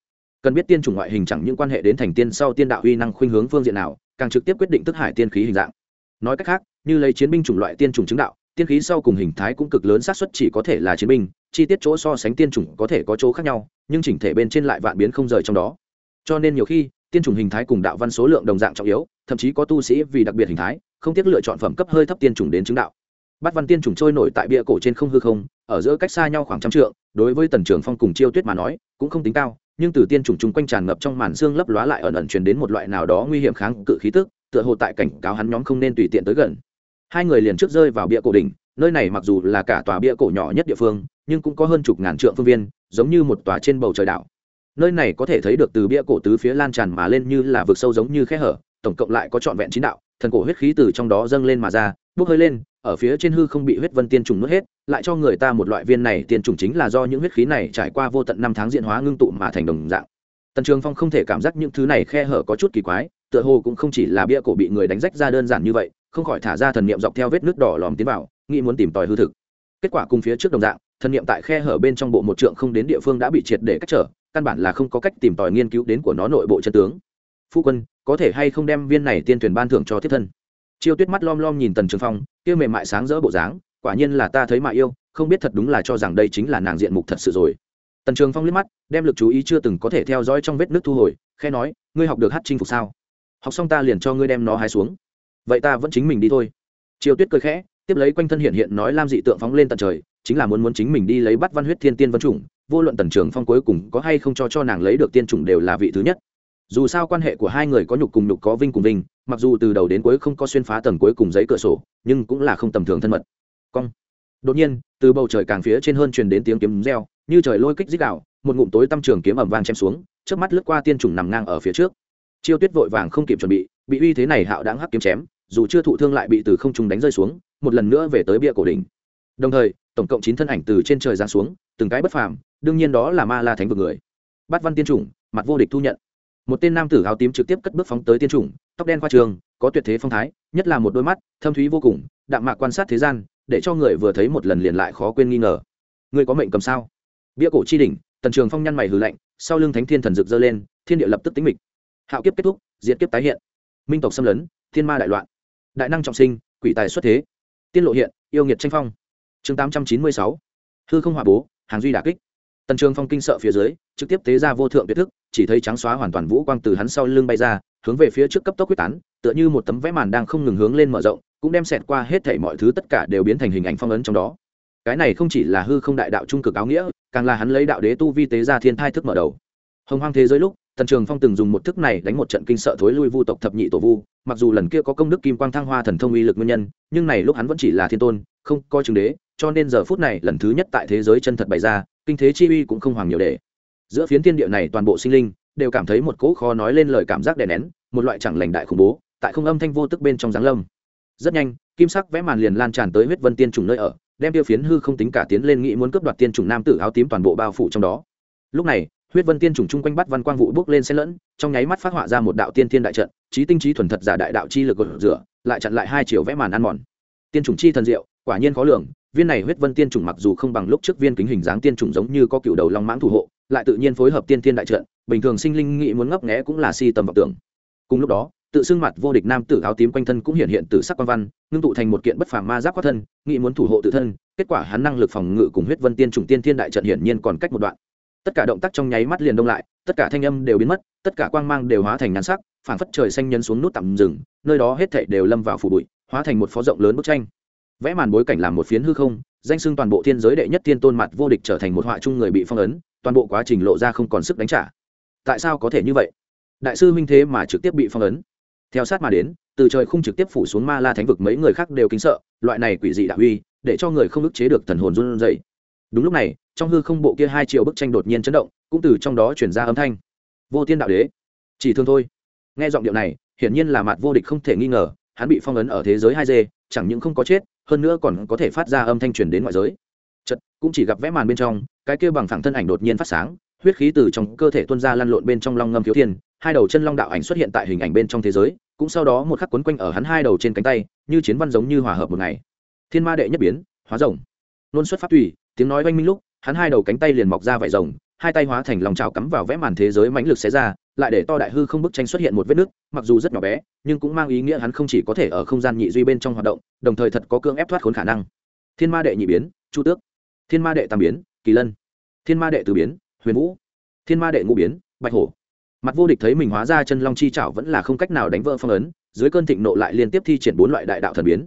Cần biết tiên chủng ngoại hình chẳng những quan hệ đến thành tiên sau tiên đạo uy năng khuynh hướng phương diện nào, càng trực tiếp quyết định thức hải tiên khí hình dạng. Nói cách khác, như lấy chiến binh chủng loại tiên chủng chứng đạo, tiên khí sau cùng hình thái cũng cực lớn xác suất chỉ có thể là chiến binh, chi tiết chỗ so sánh tiên chủng có thể có chỗ khác nhau, nhưng chỉnh thể bên trên lại vạn biến không rời trong đó cho nên nhiều khi, tiên chủng hình thái cùng đạo văn số lượng đồng dạng trọng yếu, thậm chí có tu sĩ vì đặc biệt hình thái, không tiếc lựa chọn phẩm cấp hơi thấp tiên chủng đến chứng đạo. Bắt văn tiên chủng trôi nổi tại bia cổ trên không hư không, ở giữa cách xa nhau khoảng trăm trượng, đối với tần trường phong cùng chiêu tuyết mà nói, cũng không tính cao, nhưng từ tiên trùng chung quanh tràn ngập trong màn xương lấp lóa lại ẩn ẩn truyền đến một loại nào đó nguy hiểm kháng cự khí tức, tựa hồ tại cảnh cáo hắn nhóm không nên tùy tiện tới gần. Hai người liền trước rơi vào bia cổ đỉnh, nơi này mặc dù là cả tòa bia cổ nhỏ nhất địa phương, nhưng cũng có hơn chục ngàn trượng phương viên, giống như một tòa trên bầu trời đảo nơi này có thể thấy được từ bia cổ tứ phía lan tràn mà lên như là vực sâu giống như khe hở, tổng cộng lại có trọn vẹn chín đạo, thần cổ huyết khí từ trong đó dâng lên mà ra, bốc hơi lên, ở phía trên hư không bị huyết vân tiên trùng nuốt hết, lại cho người ta một loại viên này tiên trùng chính là do những huyết khí này trải qua vô tận năm tháng diện hóa ngưng tụ mà thành đồng dạng. Tần trường phong không thể cảm giác những thứ này khe hở có chút kỳ quái, tựa hồ cũng không chỉ là bia cổ bị người đánh rách ra đơn giản như vậy, không khỏi thả ra thần niệm dọc theo vết nước đỏ lòm tiến vào, nghĩ muốn tìm tòi hư thực. Kết quả cùng phía trước đồng dạng, thần niệm tại khe hở bên trong bộ một trượng không đến địa phương đã bị triệt để cách trở căn bản là không có cách tìm tòi nghiên cứu đến của nó nội bộ chân tướng. Phu quân, có thể hay không đem viên này tiên truyền ban thưởng cho thiết thân? Chiêu tuyết mắt lom lom nhìn tần trường phong, kia mềm mại sáng rỡ bộ dáng, quả nhiên là ta thấy mà yêu, không biết thật đúng là cho rằng đây chính là nàng diện mục thật sự rồi. Tần trường phong liếc mắt, đem lực chú ý chưa từng có thể theo dõi trong vết nước thu hồi khe nói, ngươi học được hát chinh phục sao? Học xong ta liền cho ngươi đem nó hái xuống. Vậy ta vẫn chính mình đi thôi. Chiêu tuyết cười khẽ, tiếp lấy quanh thân hiện hiện nói lam dị tượng phóng lên tận trời, chính là muốn muốn chính mình đi lấy bắt văn huyết thiên tiên vân chủng vô luận tần trường phong cuối cùng có hay không cho cho nàng lấy được tiên chủng đều là vị thứ nhất. Dù sao quan hệ của hai người có nhục cùng nhục có vinh cùng vinh, mặc dù từ đầu đến cuối không có xuyên phá tầng cuối cùng giấy cửa sổ, nhưng cũng là không tầm thường thân mật. Cong. Đột nhiên, từ bầu trời càng phía trên hơn truyền đến tiếng kiếm reo, như trời lôi kích dích đạo một ngụm tối tăm trường kiếm ẩm vang chém xuống trước mắt lướt qua tiên trùng nằm ngang ở phía trước. Chiêu tuyết vội vàng không kịp chuẩn bị bị uy thế này hạo đáng hắc kiếm chém, dù chưa thụ thương lại bị từ không trung đánh rơi xuống, một lần nữa về tới bia cổ đỉnh. Đồng thời, tổng cộng chín thân ảnh từ trên trời giáng xuống, từng cái bất phàm đương nhiên đó là ma la thánh vực người. Bát văn tiên chủng, mặt vô địch thu nhận. Một tên nam tử áo tím trực tiếp cất bước phóng tới tiên chủng, tóc đen qua trường, có tuyệt thế phong thái, nhất là một đôi mắt, thâm thúy vô cùng, đạm mạc quan sát thế gian, để cho người vừa thấy một lần liền lại khó quên nghi ngờ. Người có mệnh cầm sao? Bia cổ chi đỉnh, tần trường phong nhăn mày hừ lạnh, sau lưng thánh thiên thần rực dơ lên, thiên địa lập tức tính mịch. Hạo kiếp kết thúc diễn kiếp tái hiện. Minh tộc xâm lấn, thiên ma đại loạn. Đại năng trọng sinh, quỷ tài xuất thế. Tiên lộ hiện, yêu nghiệt tranh phong. Chương tám trăm chín mươi sáu. Hư không hòa bố, hàng duy đà kích tần trường phong kinh sợ phía dưới, trực tiếp tế ra vô thượng biệt thức, chỉ thấy trắng xóa hoàn toàn vũ quang từ hắn sau lưng bay ra, hướng về phía trước cấp tốc quyết tán, tựa như một tấm vẽ màn đang không ngừng hướng lên mở rộng, cũng đem xẹt qua hết thảy mọi thứ tất cả đều biến thành hình ảnh phong ấn trong đó. Cái này không chỉ là hư không đại đạo trung cực áo nghĩa, càng là hắn lấy đạo đế tu vi tế ra thiên thai thức mở đầu. Hồng hoang thế giới lúc, tần trường phong từng dùng một thức này đánh một trận kinh sợ thối lui vu tộc thập nhị tổ vu, mặc dù lần kia có công đức kim quang thăng hoa thần thông uy lực nguyên nhân, nhưng này lúc hắn vẫn chỉ là thiên tôn, không coi chứng đế cho nên giờ phút này lần thứ nhất tại thế giới chân thật bày ra, kinh thế chi uy cũng không hoàng nhiều để. Giữa phiến thiên địa này toàn bộ sinh linh đều cảm thấy một cỗ khó nói lên lời cảm giác đè nén, một loại chẳng lành đại khủng bố, tại không âm thanh vô tức bên trong giáng lâm. Rất nhanh, kim sắc vẽ màn liền lan tràn tới huyết vân tiên trùng nơi ở, đem tiêu phiến hư không tính cả tiến lên nghĩ muốn cướp đoạt tiên trùng nam tử áo tím toàn bộ bao phủ trong đó. Lúc này, huyết vân tiên trùng chung quanh bắt văn quang vụ bước lên xen lẫn, trong nháy mắt phát họa ra một đạo tiên thiên đại trận, trí tinh trí thuần thật giả đại đạo chi lực rửa, lại chặn lại hai chiều vẽ màn ăn mòn. Tiên trùng chi thần diệu, quả nhiên khó lường viên này huyết vân tiên trùng mặc dù không bằng lúc trước viên kính hình dáng tiên trùng giống như có cựu đầu long mãng thủ hộ, lại tự nhiên phối hợp tiên thiên đại trận, bình thường sinh linh nghĩ muốn ngấp nghé cũng là si tầm vọng tưởng. Cùng lúc đó, tự xưng mặt vô địch nam tử áo tím quanh thân cũng hiện hiện từ sắc quan văn, ngưng tụ thành một kiện bất phàm ma giáp quát thân, nghĩ muốn thủ hộ tự thân, kết quả hắn năng lực phòng ngự cùng huyết vân tiên trùng tiên thiên đại trận hiển nhiên còn cách một đoạn. Tất cả động tác trong nháy mắt liền đông lại, tất cả thanh âm đều biến mất, tất cả quang mang đều hóa thành nhàn sắc, phảng phất trời xanh nhân xuống nút tạm rừng nơi đó hết thảy đều lâm vào phủ bụi, hóa thành một phó rộng lớn bức tranh vẽ màn bối cảnh làm một phiến hư không, danh xưng toàn bộ thiên giới đệ nhất thiên tôn mặt vô địch trở thành một họa chung người bị phong ấn, toàn bộ quá trình lộ ra không còn sức đánh trả. Tại sao có thể như vậy? Đại sư minh thế mà trực tiếp bị phong ấn. Theo sát mà đến, từ trời không trực tiếp phủ xuống ma la thánh vực mấy người khác đều kính sợ, loại này quỷ dị đạo uy, để cho người không ức chế được thần hồn run rẩy. Đúng lúc này, trong hư không bộ kia hai triệu bức tranh đột nhiên chấn động, cũng từ trong đó chuyển ra âm thanh. Vô tiên đạo đế. Chỉ thương thôi. Nghe giọng điệu này, hiển nhiên là mặt vô địch không thể nghi ngờ, hắn bị phong ấn ở thế giới hai d chẳng những không có chết hơn nữa còn có thể phát ra âm thanh truyền đến ngoại giới. Chật cũng chỉ gặp vẽ màn bên trong, cái kia bằng phẳng thân ảnh đột nhiên phát sáng, huyết khí từ trong cơ thể tuôn ra lăn lộn bên trong long ngâm thiếu thiên, hai đầu chân long đạo ảnh xuất hiện tại hình ảnh bên trong thế giới, cũng sau đó một khắc quấn quanh ở hắn hai đầu trên cánh tay, như chiến văn giống như hòa hợp một ngày. Thiên ma đệ nhất biến, hóa rồng. Nôn xuất phát tùy, tiếng nói oanh minh lúc, hắn hai đầu cánh tay liền mọc ra vải rồng, hai tay hóa thành lòng trào cắm vào vẽ màn thế giới mãnh lực xé ra lại để to đại hư không bức tranh xuất hiện một vết nứt mặc dù rất nhỏ bé, nhưng cũng mang ý nghĩa hắn không chỉ có thể ở không gian nhị duy bên trong hoạt động, đồng thời thật có cương ép thoát khốn khả năng. Thiên ma đệ nhị biến, chu tước. Thiên ma đệ tam biến, kỳ lân. Thiên ma đệ tứ biến, huyền vũ. Thiên ma đệ ngũ biến, bạch hổ. Mặt vô địch thấy mình hóa ra chân long chi chảo vẫn là không cách nào đánh vỡ phong ấn, dưới cơn thịnh nộ lại liên tiếp thi triển bốn loại đại đạo thần biến.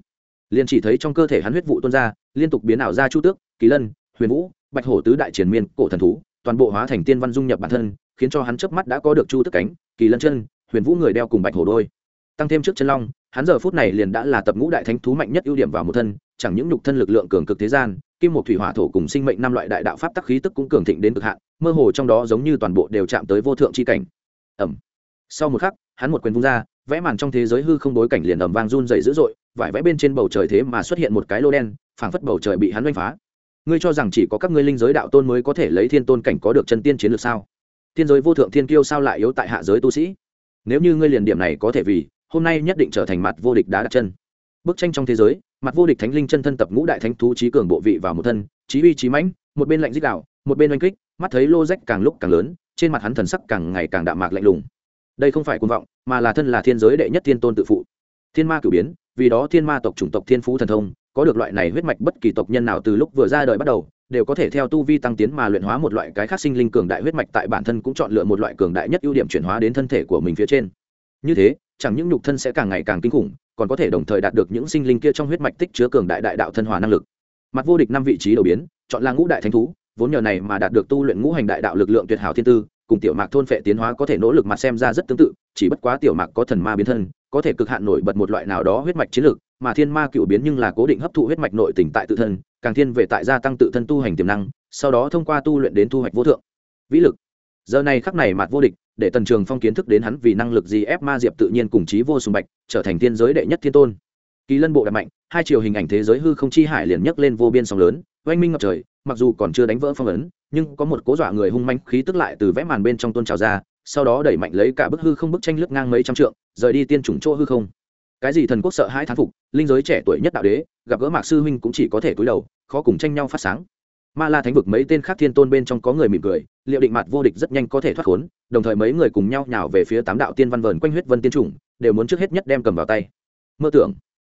Liền chỉ thấy trong cơ thể hắn huyết vụ tuôn ra, liên tục biến ảo ra chu tước, kỳ lân, huyền vũ, bạch hổ tứ đại triển miên cổ thần thú, toàn bộ hóa thành tiên văn dung nhập bản thân khiến cho hắn chớp mắt đã có được chu tức cánh, kỳ lân chân, huyền vũ người đeo cùng bạch hổ đôi. Tăng thêm trước chân long, hắn giờ phút này liền đã là tập ngũ đại thánh thú mạnh nhất ưu điểm vào một thân, chẳng những nhục thân lực lượng cường cực thế gian, kim một thủy hỏa thổ cùng sinh mệnh năm loại đại đạo pháp tắc khí tức cũng cường thịnh đến cực hạn, mơ hồ trong đó giống như toàn bộ đều chạm tới vô thượng chi cảnh. Ẩm sau một khắc, hắn một quyền vung ra, vẽ màn trong thế giới hư không đối cảnh liền ầm vang run dày dữ dội, vải vẽ bên trên bầu trời thế mà xuất hiện một cái lô đen, phảng phất bầu trời bị hắn đánh phá. Ngươi cho rằng chỉ có các ngươi linh giới đạo tôn mới có thể lấy thiên tôn cảnh có được chân tiên chiến lược sao? Thiên giới vô thượng thiên kiêu sao lại yếu tại hạ giới tu sĩ? Nếu như ngươi liền điểm này có thể vì, hôm nay nhất định trở thành mặt vô địch đá đặt chân. Bức tranh trong thế giới, mặt vô địch thánh linh chân thân tập ngũ đại thánh thú trí cường bộ vị vào một thân, trí uy trí mãnh, một bên lạnh dích đạo một bên oanh kích, mắt thấy lô rách càng lúc càng lớn, trên mặt hắn thần sắc càng ngày càng đạm mạc lạnh lùng. Đây không phải cuồng vọng, mà là thân là thiên giới đệ nhất thiên tôn tự phụ. Thiên ma cử biến, vì đó thiên ma tộc chủng tộc thiên phú thần thông, có được loại này huyết mạch bất kỳ tộc nhân nào từ lúc vừa ra đời bắt đầu đều có thể theo tu vi tăng tiến mà luyện hóa một loại cái khác sinh linh cường đại huyết mạch tại bản thân cũng chọn lựa một loại cường đại nhất ưu điểm chuyển hóa đến thân thể của mình phía trên. Như thế, chẳng những nhục thân sẽ càng ngày càng kinh khủng, còn có thể đồng thời đạt được những sinh linh kia trong huyết mạch tích chứa cường đại đại đạo thân hòa năng lực. Mặt vô địch năm vị trí đầu biến, chọn là ngũ đại thánh thú, vốn nhờ này mà đạt được tu luyện ngũ hành đại đạo lực lượng tuyệt hảo thiên tư, cùng tiểu mạc thôn phệ tiến hóa có thể nỗ lực mặt xem ra rất tương tự, chỉ bất quá tiểu mạc có thần ma biến thân, có thể cực hạn nổi bật một loại nào đó huyết mạch chiến lược, mà thiên ma cựu biến nhưng là cố định hấp thụ huyết mạch nội tỉnh tại tự thân càng thiên về tại gia tăng tự thân tu hành tiềm năng, sau đó thông qua tu luyện đến thu hoạch vô thượng. Vĩ lực. Giờ này khắc này mặt vô địch, để tần trường phong kiến thức đến hắn vì năng lực gì ép ma diệp tự nhiên cùng chí vô sùng bạch, trở thành thiên giới đệ nhất thiên tôn. Kỳ lân bộ đạt mạnh, hai chiều hình ảnh thế giới hư không chi hải liền nhấc lên vô biên sóng lớn, oanh minh ngập trời, mặc dù còn chưa đánh vỡ phong ấn, nhưng có một cố dọa người hung manh khí tức lại từ vẽ màn bên trong tôn trào ra, sau đó đẩy mạnh lấy cả bức hư không bức tranh lướt ngang mấy trăm trượng, rời đi tiên chủng chỗ hư không cái gì thần quốc sợ hai thán phục, linh giới trẻ tuổi nhất đạo đế, gặp gỡ mạc sư huynh cũng chỉ có thể cúi đầu, khó cùng tranh nhau phát sáng. Ma la thánh vực mấy tên khác thiên tôn bên trong có người mỉm cười, liệu định mặt vô địch rất nhanh có thể thoát khốn, đồng thời mấy người cùng nhau nhào về phía tám đạo tiên văn vờn quanh huyết vân tiên chủng đều muốn trước hết nhất đem cầm vào tay. Mơ tưởng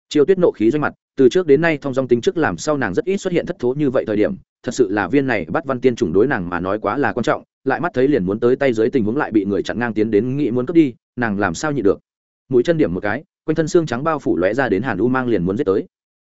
chiêu tuyết nộ khí doanh mặt, từ trước đến nay thông dong tính trước làm sau nàng rất ít xuất hiện thất thố như vậy thời điểm, thật sự là viên này bắt văn tiên chủng đối nàng mà nói quá là quan trọng, lại mắt thấy liền muốn tới tay dưới tình huống lại bị người chặn ngang tiến đến nghĩ muốn cướp đi, nàng làm sao nhịn được. Mũi chân điểm một cái quanh thân xương trắng bao phủ lóe ra đến hàn u mang liền muốn giết tới.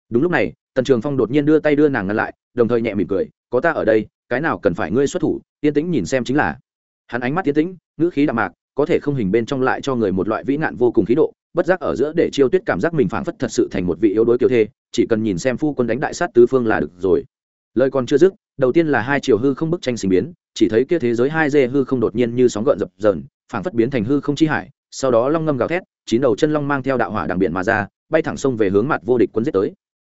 Đúng lúc này, tần trường phong đột nhiên đưa tay đưa nàng ngăn lại, đồng thời nhẹ mỉm cười, có ta ở đây, cái nào cần phải ngươi xuất thủ, yên tĩnh nhìn xem chính là. Hắn ánh mắt tiến tĩnh, ngữ khí đạm mạc, có thể không hình bên trong lại cho người một loại vĩ nạn vô cùng khí độ, bất giác ở giữa để chiêu tuyết cảm giác mình phảng phất thật sự thành một vị yếu đuối kiểu thê, chỉ cần nhìn xem phu quân đánh đại sát tứ phương là được rồi. Lời còn chưa dứt, đầu tiên là hai chiều hư không bức tranh sinh biến, chỉ thấy kia thế giới hai dê hư không đột nhiên như sóng gợn dập dờn, phảng phất biến thành hư không chi hải, sau đó long ngâm gào thét chín đầu chân long mang theo đạo hỏa đằng biển mà ra, bay thẳng sông về hướng mặt vô địch quân giết tới.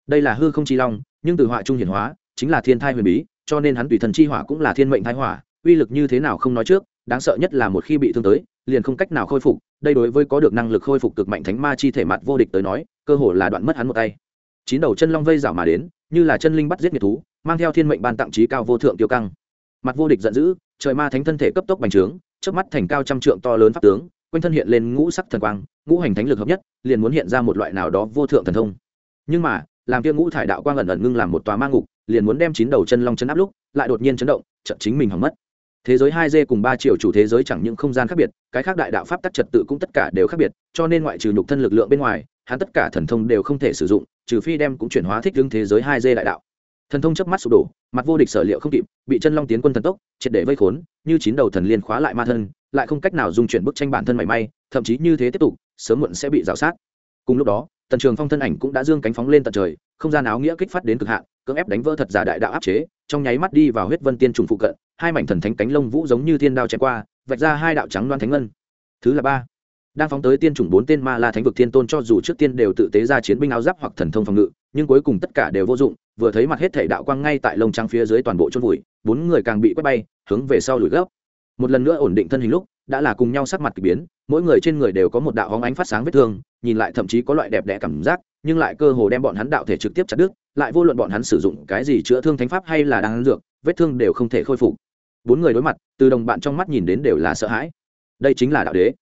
Đây là hư không chi long, nhưng từ họa trung hiển hóa, chính là thiên thai huyền bí, cho nên hắn tùy thần chi hỏa cũng là thiên mệnh thái hỏa, uy lực như thế nào không nói trước, đáng sợ nhất là một khi bị thương tới, liền không cách nào khôi phục, đây đối với có được năng lực khôi phục cực mạnh thánh ma chi thể mặt vô địch tới nói, cơ hồ là đoạn mất hắn một tay. Chín đầu chân long vây rảo mà đến, như là chân linh bắt giết nghiệt thú, mang theo thiên mệnh ban tặng trí cao vô thượng tiêu căng. Mặt vô địch giận dữ, trời ma thánh thân thể cấp tốc bành trướng trước mắt thành cao trăm trượng to lớn pháp tướng quanh thân hiện lên ngũ sắc thần quang, ngũ hành thánh lực hợp nhất, liền muốn hiện ra một loại nào đó vô thượng thần thông. Nhưng mà, làm kia ngũ thải đạo quang ẩn ẩn ngưng làm một tòa mang ngục, liền muốn đem chín đầu chân long chấn áp lúc, lại đột nhiên chấn động chậm chính mình hỏng mất. Thế giới hai d cùng ba triệu chủ thế giới chẳng những không gian khác biệt, cái khác đại đạo pháp tắc trật tự cũng tất cả đều khác biệt, cho nên ngoại trừ nhục thân lực lượng bên ngoài, hắn tất cả thần thông đều không thể sử dụng, trừ phi đem cũng chuyển hóa thích ứng thế giới hai d đại đạo. Thần thông chớp mắt sụp đổ, mặt vô địch sở liệu không kịp, bị chân long tiến quân thần tốc, triệt để vây khốn, như chín đầu thần liên khóa lại ma thân lại không cách nào dung chuyển bức tranh bản thân mảy may, thậm chí như thế tiếp tục, sớm muộn sẽ bị rào sát. Cùng lúc đó, tần trường phong thân ảnh cũng đã dương cánh phóng lên tận trời, không gian áo nghĩa kích phát đến cực hạn, cưỡng ép đánh vỡ thật giả đại đạo áp chế, trong nháy mắt đi vào huyết vân tiên trùng phụ cận, hai mảnh thần thánh cánh lông vũ giống như thiên đao chém qua, vạch ra hai đạo trắng loan thánh ngân. Thứ là ba, đang phóng tới tiên chủng bốn tên ma la thánh vực thiên tôn cho dù trước tiên đều tự tế ra chiến binh áo giáp hoặc thần thông phòng ngự, nhưng cuối cùng tất cả đều vô dụng, vừa thấy mặt hết thể đạo quang ngay tại lông trắng phía dưới toàn bộ chôn vùi, bốn người càng bị quét bay, hướng về sau lùi gấp một lần nữa ổn định thân hình lúc, đã là cùng nhau sắc mặt k ỳ biến, mỗi người trên người đều có một đạo hóng ánh phát sáng vết thương, nhìn lại thậm chí có loại đẹp đẽ cảm giác, nhưng lại cơ hồ đem bọn hắn đạo thể trực tiếp chặt đứt, lại vô luận bọn hắn sử dụng cái gì chữa thương thánh pháp hay là đang dược, vết thương đều không thể khôi phục. Bốn người đối mặt, từ đồng bạn trong mắt nhìn đến đều là sợ hãi. Đây chính là đạo đế.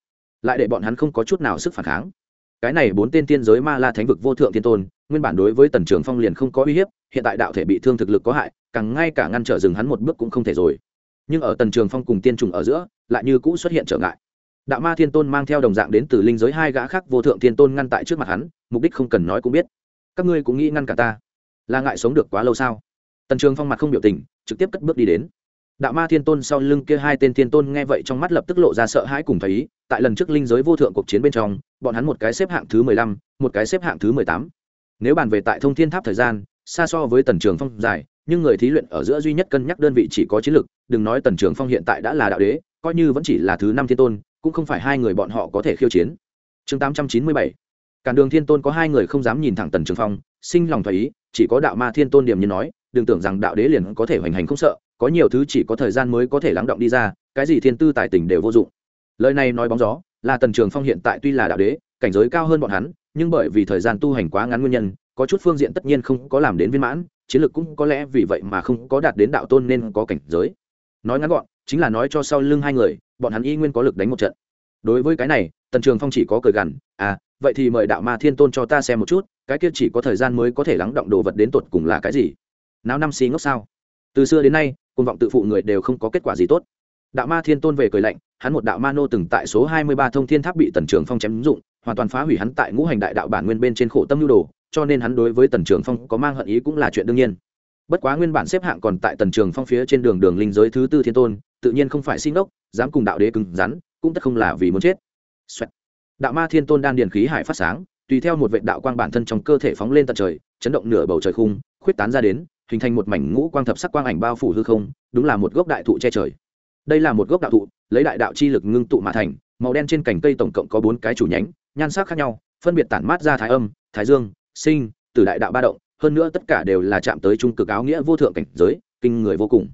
Lại để bọn hắn không có chút nào sức phản kháng. Cái này bốn tên tiên giới ma la thánh vực vô thượng tiên tôn, nguyên bản đối với tần trường phong liền không có uy hiếp, hiện tại đạo thể bị thương thực lực có hại, càng ngay cả ngăn trở dừng hắn một bước cũng không thể rồi nhưng ở tần trường phong cùng tiên trùng ở giữa, lại như cũ xuất hiện trở ngại. Đạo ma thiên tôn mang theo đồng dạng đến từ linh giới hai gã khác, vô thượng thiên tôn ngăn tại trước mặt hắn, mục đích không cần nói cũng biết. Các ngươi cũng nghĩ ngăn cả ta? Là ngại sống được quá lâu sao? Tần trường phong mặt không biểu tình, trực tiếp cất bước đi đến. Đạo ma thiên tôn sau lưng kia hai tên thiên tôn nghe vậy trong mắt lập tức lộ ra sợ hãi cùng thấy tại lần trước linh giới vô thượng cuộc chiến bên trong, bọn hắn một cái xếp hạng thứ mười lăm, một cái xếp hạng thứ mười tám. Nếu bàn về tại thông thiên tháp thời gian, xa so với tần trường phong dài nhưng người thí luyện ở giữa duy nhất cân nhắc đơn vị chỉ có chiến lược đừng nói tần trường phong hiện tại đã là đạo đế, coi như vẫn chỉ là thứ năm thiên tôn, cũng không phải hai người bọn họ có thể khiêu chiến. Chương tám trăm chín mươi bảy, cản đường thiên tôn có hai người không dám nhìn thẳng tần trường phong, sinh lòng thoải ý, chỉ có đạo ma thiên tôn điểm như nói, đừng tưởng rằng đạo đế liền có thể hoành hành không sợ, có nhiều thứ chỉ có thời gian mới có thể lắng động đi ra, cái gì thiên tư tài tình đều vô dụng. Lời này nói bóng gió, là tần trường phong hiện tại tuy là đạo đế, cảnh giới cao hơn bọn hắn, nhưng bởi vì thời gian tu hành quá ngắn nguyên nhân có chút phương diện tất nhiên không có làm đến viên mãn, chiến lược cũng có lẽ vì vậy mà không có đạt đến đạo tôn nên có cảnh giới. Nói ngắn gọn, chính là nói cho sau lưng hai người, bọn hắn y nguyên có lực đánh một trận. Đối với cái này, tần trường phong chỉ có cười gằn à vậy thì mời đạo ma thiên tôn cho ta xem một chút, cái kia chỉ có thời gian mới có thể lắng động đồ vật đến tột cùng là cái gì? Nào năm xí ngốc sao? Từ xưa đến nay côn vọng tự phụ người đều không có kết quả gì tốt. Đạo ma thiên tôn về cười lạnh, hắn một đạo ma nô từng tại số hai mươi ba thông thiên tháp bị tần trường phong chém dụng, hoàn toàn phá hủy hắn tại ngũ hành đại đạo bản nguyên bên trên khổ tâm nhu đồ cho nên hắn đối với tần trường phong có mang hận ý cũng là chuyện đương nhiên. Bất quá nguyên bản xếp hạng còn tại tần trường phong phía trên đường đường linh giới thứ tư thiên tôn, tự nhiên không phải xin đốc, dám cùng đạo đế cứng rắn, cũng tất không là vì muốn chết、Xoẹt. đạo ma thiên tôn đan điền khí hải phát sáng, tùy theo một vệ đạo quang bản thân trong cơ thể phóng lên tận trời, chấn động nửa bầu trời khung, khuyết tán ra đến, hình thành một mảnh ngũ quang thập sắc quang ảnh bao phủ hư không, đúng là một gốc đại thụ che trời. Đây là một gốc đạo thụ, lấy đại đạo chi lực ngưng tụ mà thành, màu đen trên cành cây tổng cộng có bốn cái chủ nhánh, nhan sắc khác nhau, phân biệt tản mát ra thái âm, thái dương sinh từ đại đạo ba động, hơn nữa tất cả đều là chạm tới trung cực áo nghĩa vô thượng cảnh giới, kinh người vô cùng.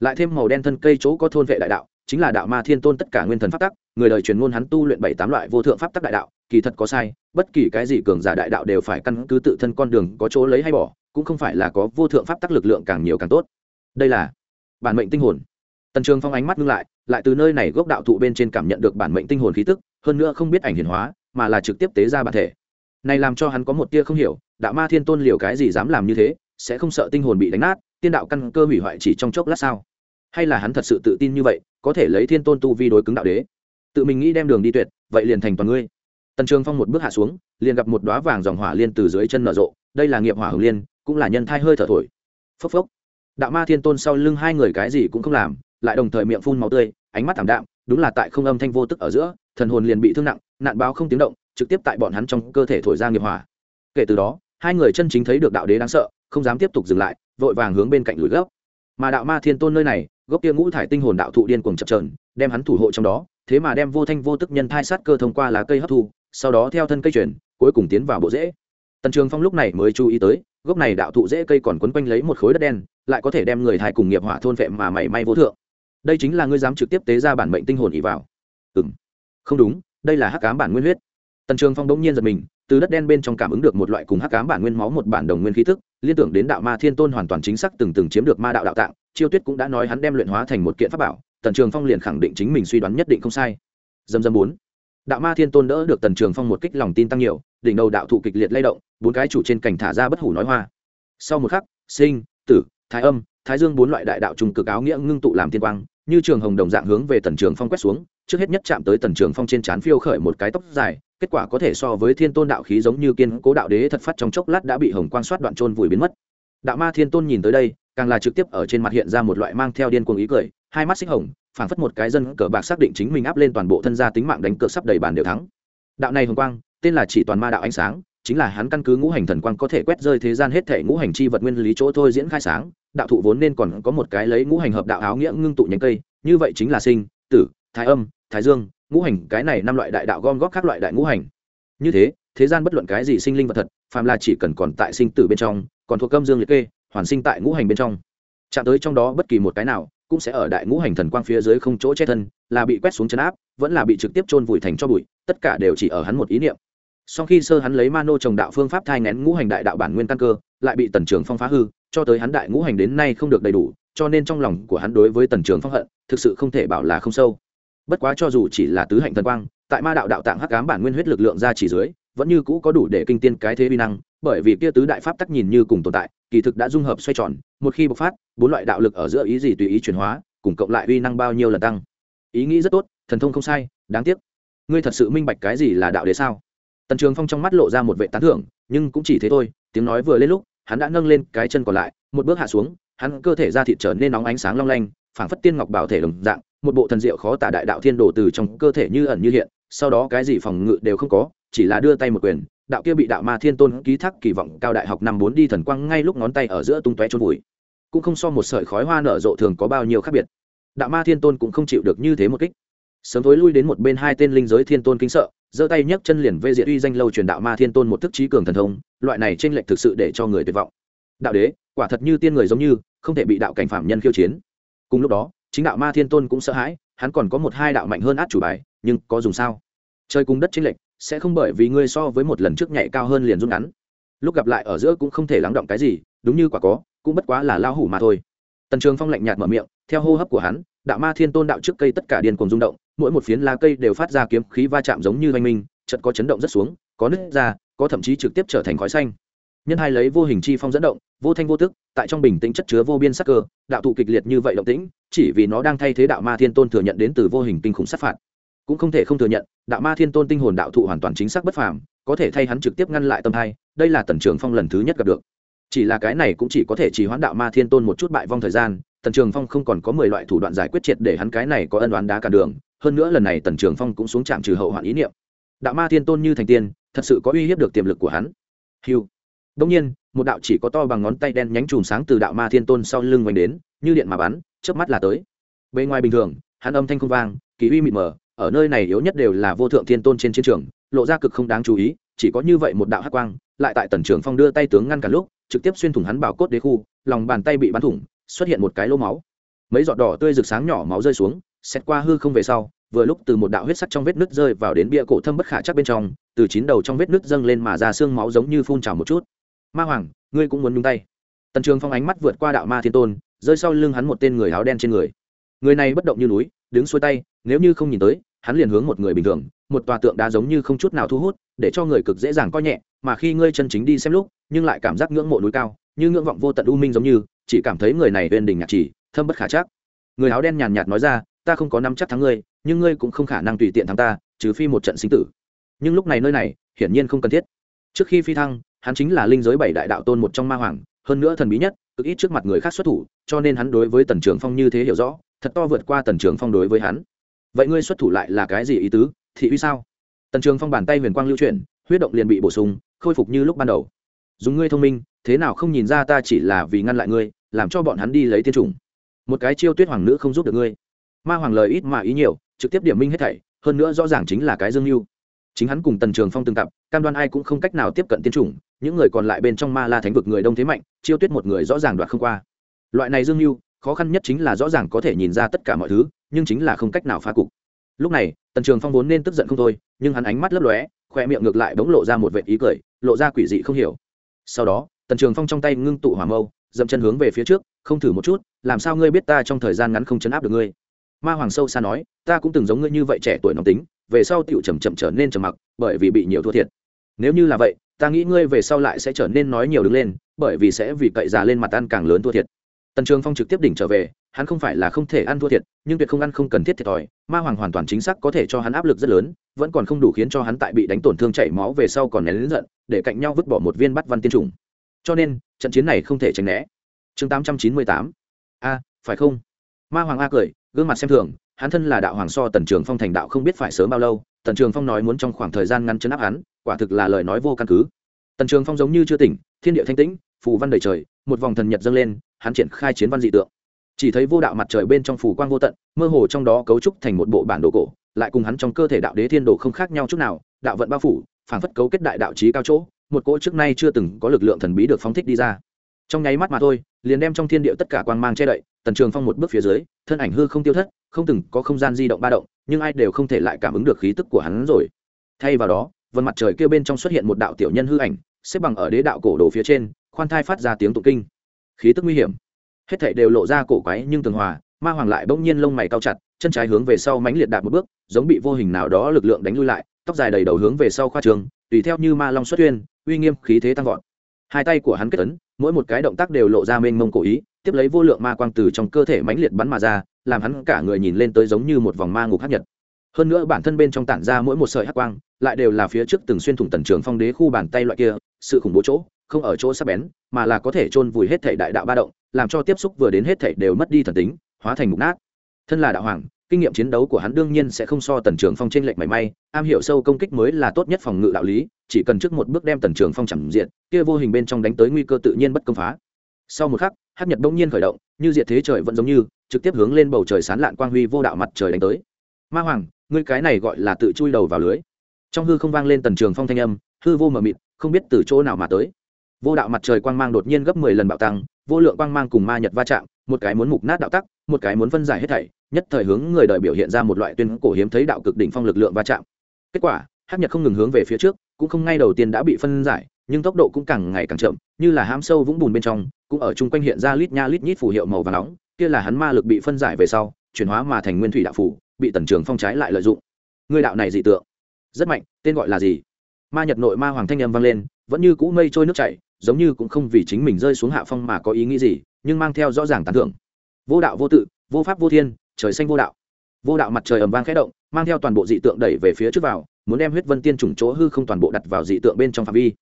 Lại thêm màu đen thân cây chỗ có thôn vệ đại đạo, chính là đạo ma thiên tôn tất cả nguyên thần pháp tắc, người đời truyền ngôn hắn tu luyện bảy tám loại vô thượng pháp tắc đại đạo, kỳ thật có sai, bất kỳ cái gì cường giả đại đạo đều phải căn cứ tự thân con đường có chỗ lấy hay bỏ, cũng không phải là có vô thượng pháp tắc lực lượng càng nhiều càng tốt. Đây là bản mệnh tinh hồn. Tần trường phong ánh mắt ngưng lại lại từ nơi này gốc đạo thụ bên trên cảm nhận được bản mệnh tinh hồn khí tức, hơn nữa không biết ảnh hiển hóa, mà là trực tiếp tế ra bản thể này làm cho hắn có một tia không hiểu, đạo ma thiên tôn liều cái gì dám làm như thế, sẽ không sợ tinh hồn bị đánh nát, tiên đạo căn cơ hủy hoại chỉ trong chốc lát sao? Hay là hắn thật sự tự tin như vậy, có thể lấy thiên tôn tu vi đối cứng đạo đế? Tự mình nghĩ đem đường đi tuyệt, vậy liền thành toàn ngươi. Tần trường phong một bước hạ xuống, liền gặp một đoá vàng dòng hỏa liên từ dưới chân nở rộ, đây là nghiệp hỏa hồng liên, cũng là nhân thai hơi thở thổi. Phốc phốc. Đạo ma thiên tôn sau lưng hai người cái gì cũng không làm, lại đồng thời miệng phun màu tươi, ánh mắt thảm đạm, đúng là tại không âm thanh vô tức ở giữa, thần hồn liền bị thương nặng, nạn báo không tiếng động trực tiếp tại bọn hắn trong cơ thể thổi ra nghiệp hỏa. Kể từ đó, hai người chân chính thấy được đạo đế đáng sợ, không dám tiếp tục dừng lại, vội vàng hướng bên cạnh lùi gốc mà đạo ma thiên tôn nơi này, gốc kia ngũ thải tinh hồn đạo thụ điên cuồng chập trờn đem hắn thủ hộ trong đó, thế mà đem vô thanh vô tức nhân thai sát cơ thông qua lá cây hấp thu, sau đó theo thân cây chuyển, cuối cùng tiến vào bộ rễ. Tần trường phong lúc này mới chú ý tới, gốc này đạo thụ rễ cây còn quấn quanh lấy một khối đất đen, lại có thể đem người thai cùng nghiệp hỏa thôn vệ mà mảy may vô thượng. Đây chính là ngươi dám trực tiếp tế ra bản mệnh tinh hồn ỉ vào. Ừ m không đúng, đây là hắc cám bản nguyên huyết tần trường phong đ ỗ n g nhiên giật mình, từ đất đen bên trong cảm ứng được một loại cùng hắc cám bản nguyên máu một bản đồng nguyên khí thức liên tưởng đến đạo ma thiên tôn hoàn toàn chính xác từng từng chiếm được ma đạo đạo tạng, chiêu tuyết cũng đã nói hắn đem luyện hóa thành một kiện pháp bảo, tần trường phong liền khẳng định chính mình suy đoán nhất định không sai. Dầm dầm bốn. Đạo ma thiên tôn đỡ được tần trường phong một kích lòng tin tăng nhiều, đỉnh đầu đạo thụ kịch liệt lay động, bốn cái chủ trên cành thả ra bất hủ nói hoa. Sau một khắc, sinh, tử, thái âm, thái dương bốn loại đại đạo trùng cực áo nghĩa ngưng tụ làm thiên quang, như trường hồng đồng dạng hướng về tần trường phong quét xuống, trước hết nhất chạm tới tần trường phong trên trán phiêu khởi một cái tóc dài kết quả có thể so với thiên tôn đạo khí giống như kiên cố đạo đế thật phát trong chốc lát đã bị hồng quang soát đoạn trôn vùi biến mất. Đạo ma thiên tôn nhìn tới đây, càng là trực tiếp ở trên mặt hiện ra một loại mang theo điên cuồng ý cười, hai mắt xích hồng, phảng phất một cái dân cờ bạc xác định chính mình áp lên toàn bộ thân gia tính mạng đánh cược sắp đầy bàn đều thắng. Đạo này hồng quang, tên là chỉ toàn ma đạo ánh sáng, chính là hắn căn cứ ngũ hành thần quang có thể quét rơi thế gian hết thể ngũ hành chi vật nguyên lý chỗ thôi diễn khai sáng, đạo thụ vốn nên còn có một cái lấy ngũ hành hợp đạo áo nghĩa ngưng tụ nhánh cây, như vậy chính là sinh, tử, thái âm, thái dương ngũ hành, cái này năm loại đại đạo gom góp các loại đại ngũ hành. Như thế thế gian bất luận cái gì sinh linh vật thật, phàm là chỉ cần còn tại sinh tử bên trong, còn thuộc cơm dương liệt kê, hoàn sinh tại ngũ hành bên trong. Chạm tới trong đó bất kỳ một cái nào, cũng sẽ ở đại ngũ hành thần quang phía dưới không chỗ che thân, là bị quét xuống chân áp, vẫn là bị trực tiếp chôn vùi thành cho bụi, tất cả đều chỉ ở hắn một ý niệm. Sau khi sơ hắn lấy ma nô trồng đạo phương pháp thai ngén ngũ hành đại đạo bản nguyên căn cơ, lại bị tần trường phong phá hư, cho tới hắn đại ngũ hành đến nay không được đầy đủ, cho nên trong lòng của hắn đối với tần trường phong hận, thực sự không thể bảo là không sâu bất quá cho dù chỉ là tứ hạnh thần quang, tại ma đạo đạo tạng hắc cám bản nguyên huyết lực lượng ra chỉ dưới, vẫn như cũ có đủ để kinh tiên cái thế vi năng, bởi vì kia tứ đại pháp tắc nhìn như cùng tồn tại, kỳ thực đã dung hợp xoay tròn, một khi bộc phát, bốn loại đạo lực ở giữa ý gì tùy ý chuyển hóa, cùng cộng lại uy năng bao nhiêu lần tăng. Ý nghĩ rất tốt, thần thông không sai, đáng tiếc. Ngươi thật sự minh bạch cái gì là đạo đế sao? Tần trường phong trong mắt lộ ra một vệ tán thưởng, nhưng cũng chỉ thế thôi, tiếng nói vừa lên lúc, hắn đã nâng lên cái chân còn lại, một bước hạ xuống, hắn cơ thể ra thịt trở nên nóng ánh sáng long lanh, phảng phất tiên ngọc bảo thể đồng dạng một bộ thần diệu khó tả đại đạo thiên đồ từ trong cơ thể như ẩn như hiện, sau đó cái gì phòng ngự đều không có, chỉ là đưa tay một quyền, đạo kia bị đạo ma thiên tôn ký thác kỳ vọng cao đại học năm bốn đi thần quang ngay lúc ngón tay ở giữa tung tóe trôn vùi. Cũng không so một sợi khói hoa nở rộ thường có bao nhiêu khác biệt. Đạo ma thiên tôn cũng không chịu được như thế một kích. Sớm tối lui đến một bên hai tên linh giới thiên tôn kính sợ, giơ tay nhấc chân liền vê diệt uy danh lâu truyền đạo ma thiên tôn một thức trí cường thần thông, loại này tranh lệch thực sự để cho người tuyệt vọng. Đạo đế, quả thật như tiên người giống như, không thể bị đạo cảnh phạm nhân khiêu chiến. Cùng lúc đó chính đạo ma thiên tôn cũng sợ hãi, hắn còn có một hai đạo mạnh hơn át chủ bài, nhưng có dùng sao? Trời cùng đất chênh lệch, sẽ không bởi vì ngươi so với một lần trước nhảy cao hơn liền rút ngắn. Lúc gặp lại ở giữa cũng không thể lắng động cái gì, đúng như quả có, cũng bất quá là lao hủ mà thôi. Tần trường phong lạnh nhạt mở miệng, theo hô hấp của hắn, đạo ma thiên tôn đạo trước cây tất cả điên cùng rung động, mỗi một phiến lá cây đều phát ra kiếm khí va chạm giống như oanh minh chật có chấn động rất xuống, có nứt ra, có thậm chí trực tiếp trở thành khói xanh nhân hai lấy vô hình chi phong dẫn động vô thanh vô tức tại trong bình tĩnh chất chứa vô biên sắc cơ đạo thụ kịch liệt như vậy động tĩnh chỉ vì nó đang thay thế đạo ma thiên tôn thừa nhận đến từ vô hình kinh khủng sát phạt. Cũng không thể không thừa nhận đạo ma thiên tôn tinh hồn đạo thụ hoàn toàn chính xác bất phàm có thể thay hắn trực tiếp ngăn lại tâm hai, đây là tần trường phong lần thứ nhất gặp được. Chỉ là cái này cũng chỉ có thể chỉ hoãn đạo ma thiên tôn một chút bại vong thời gian tần trường phong không còn có mười loại thủ đoạn giải quyết triệt để hắn cái này có ân đoán đá cả đường hơn nữa lần này tần trường phong cũng xuống trạm trừ hậu hoạn ý niệm. Đạo ma thiên tôn như thành tiên thật sự có uy hiếp được tiềm lực của hắn. Hiu đông nhiên, một đạo chỉ có to bằng ngón tay đen nhánh chùm sáng từ đạo ma thiên tôn sau lưng vành đến, như điện mà bắn, chớp mắt là tới. Bề ngoài bình thường, hắn âm thanh không vang, kỳ uy mịt mờ, ở nơi này yếu nhất đều là vô thượng thiên tôn trên chiến trường, lộ ra cực không đáng chú ý, chỉ có như vậy một đạo hắc quang, lại tại tần trường phong đưa tay tướng ngăn cả lúc, trực tiếp xuyên thủng hắn bảo cốt đế khu, lòng bàn tay bị bắn thủng, xuất hiện một cái lỗ máu. Mấy giọt đỏ tươi rực sáng nhỏ máu rơi xuống, xét qua hư không về sau, vừa lúc từ một đạo huyết sắc trong vết nứt rơi vào đến bia cổ thâm bất khả chắc bên trong, từ chín đầu trong vết nứt dâng lên mà ra xương máu giống như phun trào một chút ma hoàng, ngươi cũng muốn nhung tay. Tần trường phong ánh mắt vượt qua đạo ma thiên tôn, rơi sau lưng hắn một tên người áo đen trên người. Người này bất động như núi, đứng xuôi tay, nếu như không nhìn tới, hắn liền hướng một người bình thường, một tòa tượng đá giống như không chút nào thu hút, để cho người cực dễ dàng coi nhẹ, mà khi ngươi chân chính đi xem lúc, nhưng lại cảm giác ngưỡng mộ núi cao, như ngưỡng vọng vô tận u minh giống như, chỉ cảm thấy người này bên đỉnh nhạc chỉ, thâm bất khả chắc. Người áo đen nhàn nhạt nói ra, ta không có năm chắc thắng ngươi, nhưng ngươi cũng không khả năng tùy tiện thắng ta, trừ phi một trận sinh tử. Nhưng lúc này nơi này, hiển nhiên không cần thiết. Trước khi phi thăng hắn chính là linh giới bảy đại đạo tôn một trong ma hoàng, hơn nữa thần bí nhất, cực ít trước mặt người khác xuất thủ, cho nên hắn đối với tần trường phong như thế hiểu rõ, thật to vượt qua tần trường phong đối với hắn. Vậy ngươi xuất thủ lại là cái gì ý tứ, thị uy sao? Tần trường phong bàn tay huyền quang lưu chuyển, huyết động liền bị bổ sung, khôi phục như lúc ban đầu. Dùng ngươi thông minh, thế nào không nhìn ra ta chỉ là vì ngăn lại ngươi, làm cho bọn hắn đi lấy tiên chủng. Một cái chiêu tuyết hoàng nữ không giúp được ngươi. Ma hoàng lời ít mà ý nhiều, trực tiếp điểm minh hết thảy, hơn nữa rõ ràng chính là cái dương mưu chính hắn cùng tần trường phong từng tập cam đoan ai cũng không cách nào tiếp cận tiên chủng, những người còn lại bên trong ma la thánh vực người đông thế mạnh, chiêu tuyết một người rõ ràng đoạt không qua. Loại này dương mưu khó khăn nhất chính là rõ ràng có thể nhìn ra tất cả mọi thứ, nhưng chính là không cách nào phá cục. Lúc này, tần trường phong vốn nên tức giận không thôi, nhưng hắn ánh mắt lấp lóe, khoe miệng ngược lại bỗng lộ ra một vệ ý cười, lộ ra quỷ dị không hiểu. Sau đó, tần trường phong trong tay ngưng tụ hỏa mâu, dậm chân hướng về phía trước, không thử một chút, làm sao ngươi biết ta trong thời gian ngắn không chấn áp được ngươi? Ma hoàng sâu xa nói, ta cũng từng giống ngươi như vậy trẻ tuổi nóng tính về sau tựu chầm chậm trở nên trầm mặc, bởi vì bị nhiều thua thiệt. Nếu như là vậy, ta nghĩ ngươi về sau lại sẽ trở nên nói nhiều đứng lên, bởi vì sẽ vì cậy già lên mặt ăn càng lớn thua thiệt. Tần trường phong trực tiếp đỉnh trở về, hắn không phải là không thể ăn thua thiệt, nhưng tuyệt không ăn không cần thiết thiệt thòi, ma hoàng hoàn toàn chính xác có thể cho hắn áp lực rất lớn, vẫn còn không đủ khiến cho hắn tại bị đánh tổn thương chảy máu về sau còn nén lớn giận, để cạnh nhau vứt bỏ một viên bắt văn tiên trùng. Cho nên, trận chiến này không thể tránh né. Chương tám trăm chín mươi tám. A, phải không? Ma hoàng a cười, gương mặt xem thường hắn thân là đạo hoàng so tần trường phong thành đạo không biết phải sớm bao lâu, tần trường phong nói muốn trong khoảng thời gian ngăn chấn áp hắn, quả thực là lời nói vô căn cứ. Tần trường phong giống như chưa tỉnh, thiên địa thanh tĩnh, phù văn đầy trời, một vòng thần nhật dâng lên, hắn triển khai chiến văn dị tượng. Chỉ thấy vô đạo mặt trời bên trong phủ quang vô tận, mơ hồ trong đó cấu trúc thành một bộ bản đồ cổ, lại cùng hắn trong cơ thể đạo đế thiên đồ không khác nhau chút nào, đạo vận bao phủ, phảng phất cấu kết đại đạo trí cao chỗ, một cỗ trước nay chưa từng có lực lượng thần bí được phóng thích đi ra. Trong nháy mắt mà thôi liền đem trong thiên địa tất cả quang mang che đậy, tần trường phong một bước phía dưới, thân ảnh hư không tiêu thất, không từng có không gian di động ba động, nhưng ai đều không thể lại cảm ứng được khí tức của hắn rồi. Thay vào đó vân mặt trời kia bên trong xuất hiện một đạo tiểu nhân hư ảnh, xếp bằng ở đế đạo cổ đồ phía trên, khoan thai phát ra tiếng tụng kinh. Khí tức nguy hiểm. Hết thảy đều lộ ra cổ quái nhưng tường hòa, ma hoàng lại bỗng nhiên lông mày cao chặt, chân trái hướng về sau mãnh liệt đạp một bước, giống bị vô hình nào đó lực lượng đánh lui lại, tóc dài đầy đầu hướng về sau khoa trường, tùy theo như ma long xuất uyên uy nghiêm khí thế tăng vọt hai tay của hắn kết ấn, mỗi một cái động tác đều lộ ra mênh mông cổ ý, tiếp lấy vô lượng ma quang từ trong cơ thể mãnh liệt bắn mà ra, làm hắn cả người nhìn lên tới giống như một vòng ma ngục hắc nhật. Hơn nữa bản thân bên trong tản ra mỗi một sợi hắc quang, lại đều là phía trước từng xuyên thủng tần trường phong đế khu bàn tay loại kia, sự khủng bố chỗ, không ở chỗ sắp bén, mà là có thể chôn vùi hết thể đại đạo ba động, làm cho tiếp xúc vừa đến hết thể đều mất đi thần tính, hóa thành mục nát. Thân là đạo hoàng kinh nghiệm chiến đấu của hắn đương nhiên sẽ không so tần trường phong trên lệnh mảy may, am hiểu sâu công kích mới là tốt nhất phòng ngự đạo lý, chỉ cần trước một bước đem tần trường phong chẳng diện, kia vô hình bên trong đánh tới nguy cơ tự nhiên bất công phá. Sau một khắc, hát nhật đông nhiên khởi động, như diệt thế trời vẫn giống như, trực tiếp hướng lên bầu trời sán lạn quang huy vô đạo mặt trời đánh tới. Ma hoàng, ngươi cái này gọi là tự chui đầu vào lưới. Trong hư không vang lên tần trường phong thanh âm, hư vô mờ mịt, không biết từ chỗ nào mà tới. Vô đạo mặt trời quang mang đột nhiên gấp mười lần bạo tăng, vô lượng quang mang cùng ma nhật va chạm, một cái muốn mục nát đạo tắc, một cái muốn phân giải hết thảy nhất thời hướng người đời biểu hiện ra một loại tuyên cổ hiếm thấy đạo cực đỉnh phong lực lượng va chạm. Kết quả, hắc nhật không ngừng hướng về phía trước, cũng không ngay đầu tiên đã bị phân giải, nhưng tốc độ cũng càng ngày càng chậm, như là hám sâu vũng bùn bên trong, cũng ở chung quanh hiện ra lít nha lít nhít phù hiệu màu và nóng, kia là hắn ma lực bị phân giải về sau, chuyển hóa mà thành nguyên thủy đạo phủ bị tần trường phong trái lại lợi dụng. Người đạo này dị tượng, rất mạnh, tên gọi là gì? Ma nhật nội ma hoàng thanh âm vang lên, vẫn như cũ mây trôi nước chảy, giống như cũng không vì chính mình rơi xuống hạ phong mà có ý nghĩ gì, nhưng mang theo rõ ràng tán thưởng. Vô đạo vô tự, vô pháp vô thiên trời xanh vô đạo. Vô đạo mặt trời ầm vang khẽ động, mang theo toàn bộ dị tượng đẩy về phía trước vào, muốn đem huyết vân tiên trùng chỗ hư không toàn bộ đặt vào dị tượng bên trong phạm vi.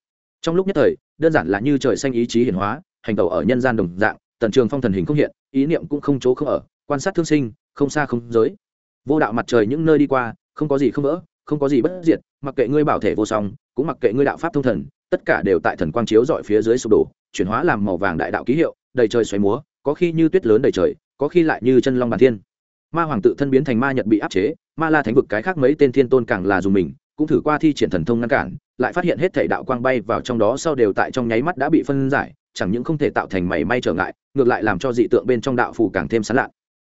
Trong lúc nhất thời, đơn giản là như trời xanh ý chí hiển hóa, hành tẩu ở nhân gian đồng dạng, tần trường phong thần hình không hiện, ý niệm cũng không chỗ không ở, quan sát thương sinh, không xa không giới. Vô đạo mặt trời những nơi đi qua, không có gì không vỡ, không có gì bất diệt, mặc kệ ngươi bảo thể vô song, cũng mặc kệ ngươi đạo pháp thông thần, tất cả đều tại thần quang chiếu dọi phía dưới sụp đổ, chuyển hóa làm màu vàng đại đạo ký hiệu, đầy trời xoáy múa, có khi như tuyết lớn đầy trời, có khi lại như chân long bàn thiên ma hoàng tự thân biến thành ma nhật bị áp chế, ma la thánh vực cái khác mấy tên thiên tôn càng là dùng mình, cũng thử qua thi triển thần thông ngăn cản, lại phát hiện hết thể đạo quang bay vào trong đó sau đều tại trong nháy mắt đã bị phân giải, chẳng những không thể tạo thành mảy may trở ngại, ngược lại làm cho dị tượng bên trong đạo phù càng thêm sán lạ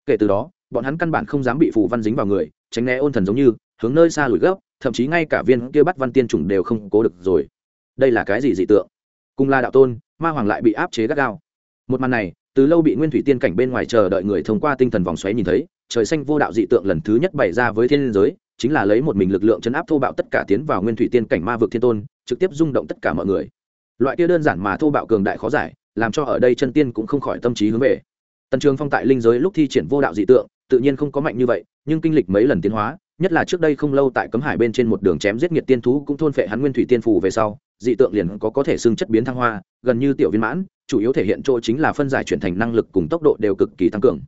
kể từ đó, bọn hắn căn bản không dám bị phù văn dính vào người, tránh né ôn thần giống như, hướng nơi xa lùi gấp, thậm chí ngay cả viên kia bắt văn tiên chủng đều không cố được rồi. Đây là cái gì dị tượng? Cùng là đạo tôn, ma hoàng lại bị áp chế gắt gao. Một màn này, từ lâu bị nguyên thủy tiên cảnh bên ngoài chờ đợi người thông qua tinh thần vòng xoáy nhìn thấy trời xanh vô đạo dị tượng lần thứ nhất bày ra với thiên giới, chính là lấy một mình lực lượng chấn áp thô bạo tất cả tiến vào nguyên thủy tiên cảnh ma vực thiên tôn, trực tiếp rung động tất cả mọi người. Loại kia đơn giản mà thô bạo cường đại khó giải, làm cho ở đây chân tiên cũng không khỏi tâm trí hướng về. Tần trường phong tại linh giới lúc thi triển vô đạo dị tượng, tự nhiên không có mạnh như vậy, nhưng kinh lịch mấy lần tiến hóa, nhất là trước đây không lâu tại cấm hải bên trên một đường chém giết nghiệt tiên thú cũng thôn phệ hắn nguyên thủy tiên phù về sau, dị tượng liền có có thể xưng chất biến thăng hoa, gần như tiểu viên mãn, chủ yếu thể hiện chỗ chính là phân giải chuyển thành năng lực cùng tốc độ đều cực kỳ tăng cường.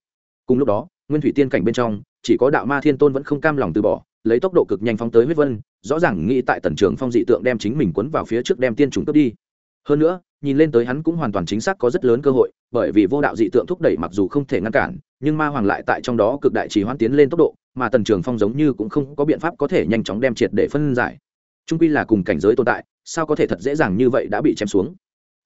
Cùng lúc đó nguyên thủy tiên cảnh bên trong, chỉ có đạo ma thiên tôn vẫn không cam lòng từ bỏ, lấy tốc độ cực nhanh phóng tới huyết vân, rõ ràng nghĩ tại tần trường phong dị tượng đem chính mình quấn vào phía trước đem tiên trùng cướp đi. Hơn nữa, nhìn lên tới hắn cũng hoàn toàn chính xác có rất lớn cơ hội, bởi vì vô đạo dị tượng thúc đẩy mặc dù không thể ngăn cản, nhưng ma hoàng lại tại trong đó cực đại chỉ hoãn tiến lên tốc độ, mà tần trường phong giống như cũng không có biện pháp có thể nhanh chóng đem triệt để phân giải. Trung quy là cùng cảnh giới tồn tại, sao có thể thật dễ dàng như vậy đã bị chém xuống?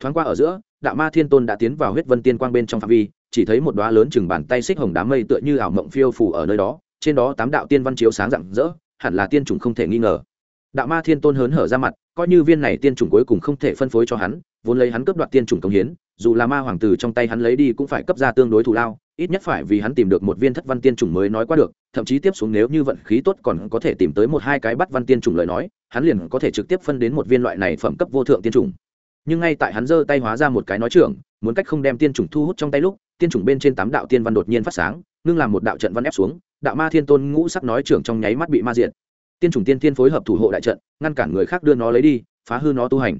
Thoáng qua ở giữa, đạo ma thiên tôn đã tiến vào huyết vân tiên quang bên trong phạm vi chỉ thấy một đóa lớn chừng bàn tay xích hồng đám mây tựa như ảo mộng phiêu phủ ở nơi đó, trên đó tám đạo tiên văn chiếu sáng rạng rỡ, hẳn là tiên chủng không thể nghi ngờ. Đạo ma thiên tôn hớn hở ra mặt, coi như viên này tiên chủng cuối cùng không thể phân phối cho hắn, vốn lấy hắn cướp đoạt tiên chủng công hiến, dù là ma hoàng tử trong tay hắn lấy đi cũng phải cấp ra tương đối thù lao, ít nhất phải vì hắn tìm được một viên thất văn tiên chủng mới nói qua được, thậm chí tiếp xuống nếu như vận khí tốt còn có thể tìm tới một hai cái bắt văn tiên chủng lời nói, hắn liền có thể trực tiếp phân đến một viên loại này phẩm cấp vô thượng tiên chủng. Nhưng ngay tại hắn giơ tay hóa ra một cái nói trưởng, muốn cách không đem tiên chủng thu hút trong tay lúc tiên chủng bên trên tám đạo tiên văn đột nhiên phát sáng, ngưng làm một đạo trận văn ép xuống, đạo ma thiên tôn ngũ sắc nói trưởng trong nháy mắt bị ma diện tiên chủng tiên tiên phối hợp thủ hộ đại trận, ngăn cản người khác đưa nó lấy đi, phá hư nó tu hành.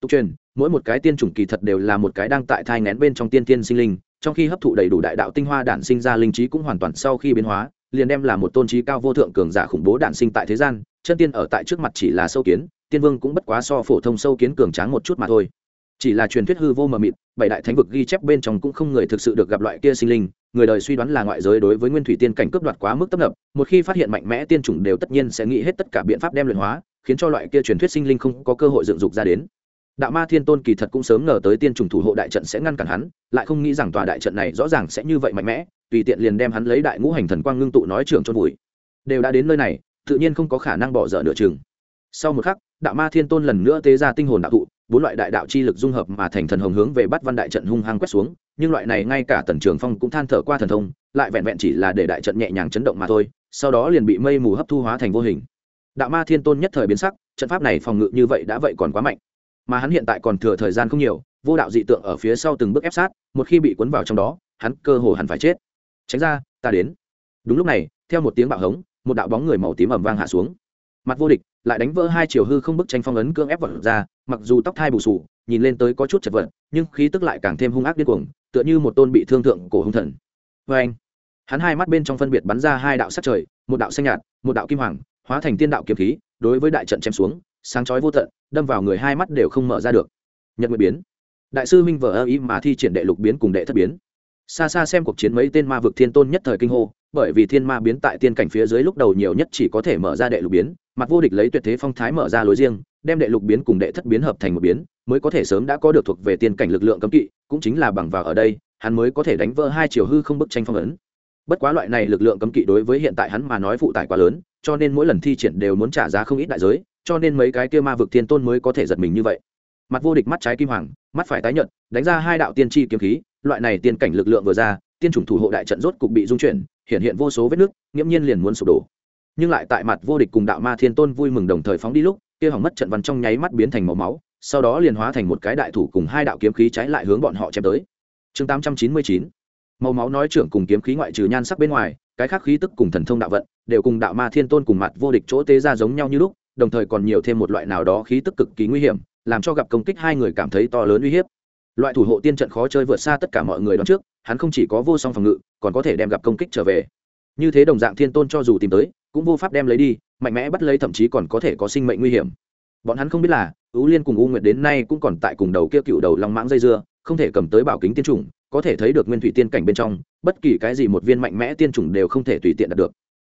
Tục truyền, mỗi một cái tiên chủng kỳ thật đều là một cái đang tại thai ngén bên trong tiên tiên sinh linh, trong khi hấp thụ đầy đủ đại đạo tinh hoa đản sinh ra linh trí cũng hoàn toàn sau khi biến hóa, liền đem là một tôn trí cao vô thượng cường giả khủng bố đản sinh tại thế gian, chân tiên ở tại trước mặt chỉ là sâu kiến, tiên vương cũng bất quá so phổ thông sâu kiến cường tráng một chút mà thôi chỉ là truyền thuyết hư vô mờ mịt, bảy đại thánh vực ghi chép bên trong cũng không người thực sự được gặp loại kia sinh linh, người đời suy đoán là ngoại giới đối với nguyên thủy tiên cảnh cướp đoạt quá mức tấp nập, một khi phát hiện mạnh mẽ tiên chủng đều tất nhiên sẽ nghĩ hết tất cả biện pháp đem luyện hóa, khiến cho loại kia truyền thuyết sinh linh không có cơ hội dựng dục ra đến. Đạo ma thiên tôn kỳ thật cũng sớm ngờ tới tiên chủng thủ hộ đại trận sẽ ngăn cản hắn, lại không nghĩ rằng tòa đại trận này rõ ràng sẽ như vậy mạnh mẽ, tùy tiện liền đem hắn lấy đại ngũ hành thần quang ngưng tụ nói trường cho vùi. Đều đã đến nơi này, tự nhiên không có khả năng bỏ dở nửa chừng. Sau một khắc, đạo ma thiên tôn lần nữa tế ra tinh hồn đạo thụ bốn loại đại đạo chi lực dung hợp mà thành thần hồng hướng về bắt văn đại trận hung hăng quét xuống, nhưng loại này ngay cả tần trường phong cũng than thở qua thần thông, lại vẹn vẹn chỉ là để đại trận nhẹ nhàng chấn động mà thôi, sau đó liền bị mây mù hấp thu hóa thành vô hình. Đạo ma thiên tôn nhất thời biến sắc, trận pháp này phòng ngự như vậy đã vậy còn quá mạnh. Mà hắn hiện tại còn thừa thời gian không nhiều, vô đạo dị tượng ở phía sau từng bước ép sát, một khi bị cuốn vào trong đó, hắn cơ hồ hẳn phải chết. Tránh ra, ta đến. Đúng lúc này, theo một tiếng bạo hống, một đạo bóng người màu tím ẩm vang hạ xuống mặt vô địch, lại đánh vỡ hai chiều hư không bức tranh phong ấn cưỡng ép vật ra, mặc dù tóc thai bù sù, nhìn lên tới có chút chật vật, nhưng khí tức lại càng thêm hung ác điên cuồng, tựa như một tôn bị thương thượng cổ hung thần. Vê anh, hắn hai mắt bên trong phân biệt bắn ra hai đạo sắc trời, một đạo xanh nhạt, một đạo kim hoàng, hóa thành tiên đạo kiếm khí, đối với đại trận chém xuống, sáng chói vô tận, đâm vào người hai mắt đều không mở ra được. Nhật nguyệt biến. Đại sư minh vợ ơ ý mà thi triển đệ lục biến cùng đệ thất biến. Xa xa xem cuộc chiến mấy tên ma vực thiên tôn nhất thời kinh hô bởi vì thiên ma biến tại tiên cảnh phía dưới lúc đầu nhiều nhất chỉ có thể mở ra đệ lục biến, mặt vô địch lấy tuyệt thế phong thái mở ra lối riêng, đem đệ lục biến cùng đệ thất biến hợp thành một biến, mới có thể sớm đã có được thuộc về tiên cảnh lực lượng cấm kỵ, cũng chính là bằng vào ở đây, hắn mới có thể đánh vỡ hai chiều hư không bức tranh phong ấn. Bất quá loại này lực lượng cấm kỵ đối với hiện tại hắn mà nói phụ tải quá lớn, cho nên mỗi lần thi triển đều muốn trả giá không ít đại giới, cho nên mấy cái kia ma vực thiên tôn mới có thể giật mình như vậy. Mặt vô địch mắt trái kim hoàng, mắt phải tái nhợt, đánh ra hai đạo tiên tri kiếm khí, loại này tiên cảnh lực lượng vừa ra, tiên chủng thủ hộ đại trận rốt cục bị dung chuyển hiện hiện vô số vết nước, nghiễm nhiên liền muốn sụp đổ. Nhưng lại tại mặt vô địch cùng đạo ma thiên tôn vui mừng đồng thời phóng đi lúc, kia hỏng mất trận văn trong nháy mắt biến thành màu máu, sau đó liền hóa thành một cái đại thủ cùng hai đạo kiếm khí trái lại hướng bọn họ chém tới. Chương tám trăm chín mươi chín. Màu máu nói trưởng cùng kiếm khí ngoại trừ nhan sắc bên ngoài, cái khác khí tức cùng thần thông đạo vận, đều cùng đạo ma thiên tôn cùng mặt vô địch chỗ tế ra giống nhau như lúc, đồng thời còn nhiều thêm một loại nào đó khí tức cực kỳ nguy hiểm, làm cho gặp công kích hai người cảm thấy to lớn uy hiếp. Loại thủ hộ tiên trận khó chơi vượt xa tất cả mọi người đón trước hắn không chỉ có vô song phòng ngự, còn có thể đem gặp công kích trở về. Như thế đồng dạng thiên tôn cho dù tìm tới, cũng vô pháp đem lấy đi, mạnh mẽ bắt lấy thậm chí còn có thể có sinh mệnh nguy hiểm. Bọn hắn không biết là ưu liên cùng u nguyệt đến nay cũng còn tại cùng đầu kia cựu đầu long mãng dây dưa, không thể cầm tới bảo kính tiên chủng, có thể thấy được nguyên thủy tiên cảnh bên trong, bất kỳ cái gì một viên mạnh mẽ tiên chủng đều không thể tùy tiện đạt được.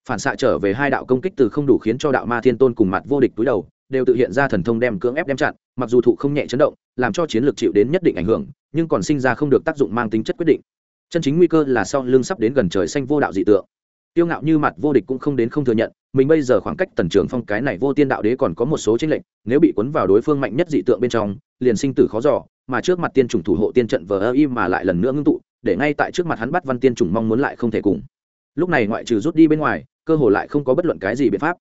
Phản xạ trở về hai đạo công kích từ không đủ khiến cho đạo ma thiên tôn cùng mặt vô địch túi đầu, đều tự hiện ra thần thông đem cưỡng ép đem chặn, mặc dù thụ không nhẹ chấn động, làm cho chiến lược chịu đến nhất định ảnh hưởng, nhưng còn sinh ra không được tác dụng mang tính chất quyết định chân chính nguy cơ là sau lưng sắp đến gần trời xanh vô đạo dị tượng. Tiêu ngạo như mặt vô địch cũng không đến không thừa nhận, mình bây giờ khoảng cách tần trường phong cái này vô tiên đạo đế còn có một số tranh lệch, nếu bị cuốn vào đối phương mạnh nhất dị tượng bên trong, liền sinh tử khó giỏ mà trước mặt tiên chủng thủ hộ tiên trận vờ ơ im mà lại lần nữa ngưng tụ, để ngay tại trước mặt hắn bắt văn tiên chủng mong muốn lại không thể cùng. Lúc này ngoại trừ rút đi bên ngoài, cơ hồ lại không có bất luận cái gì biện pháp.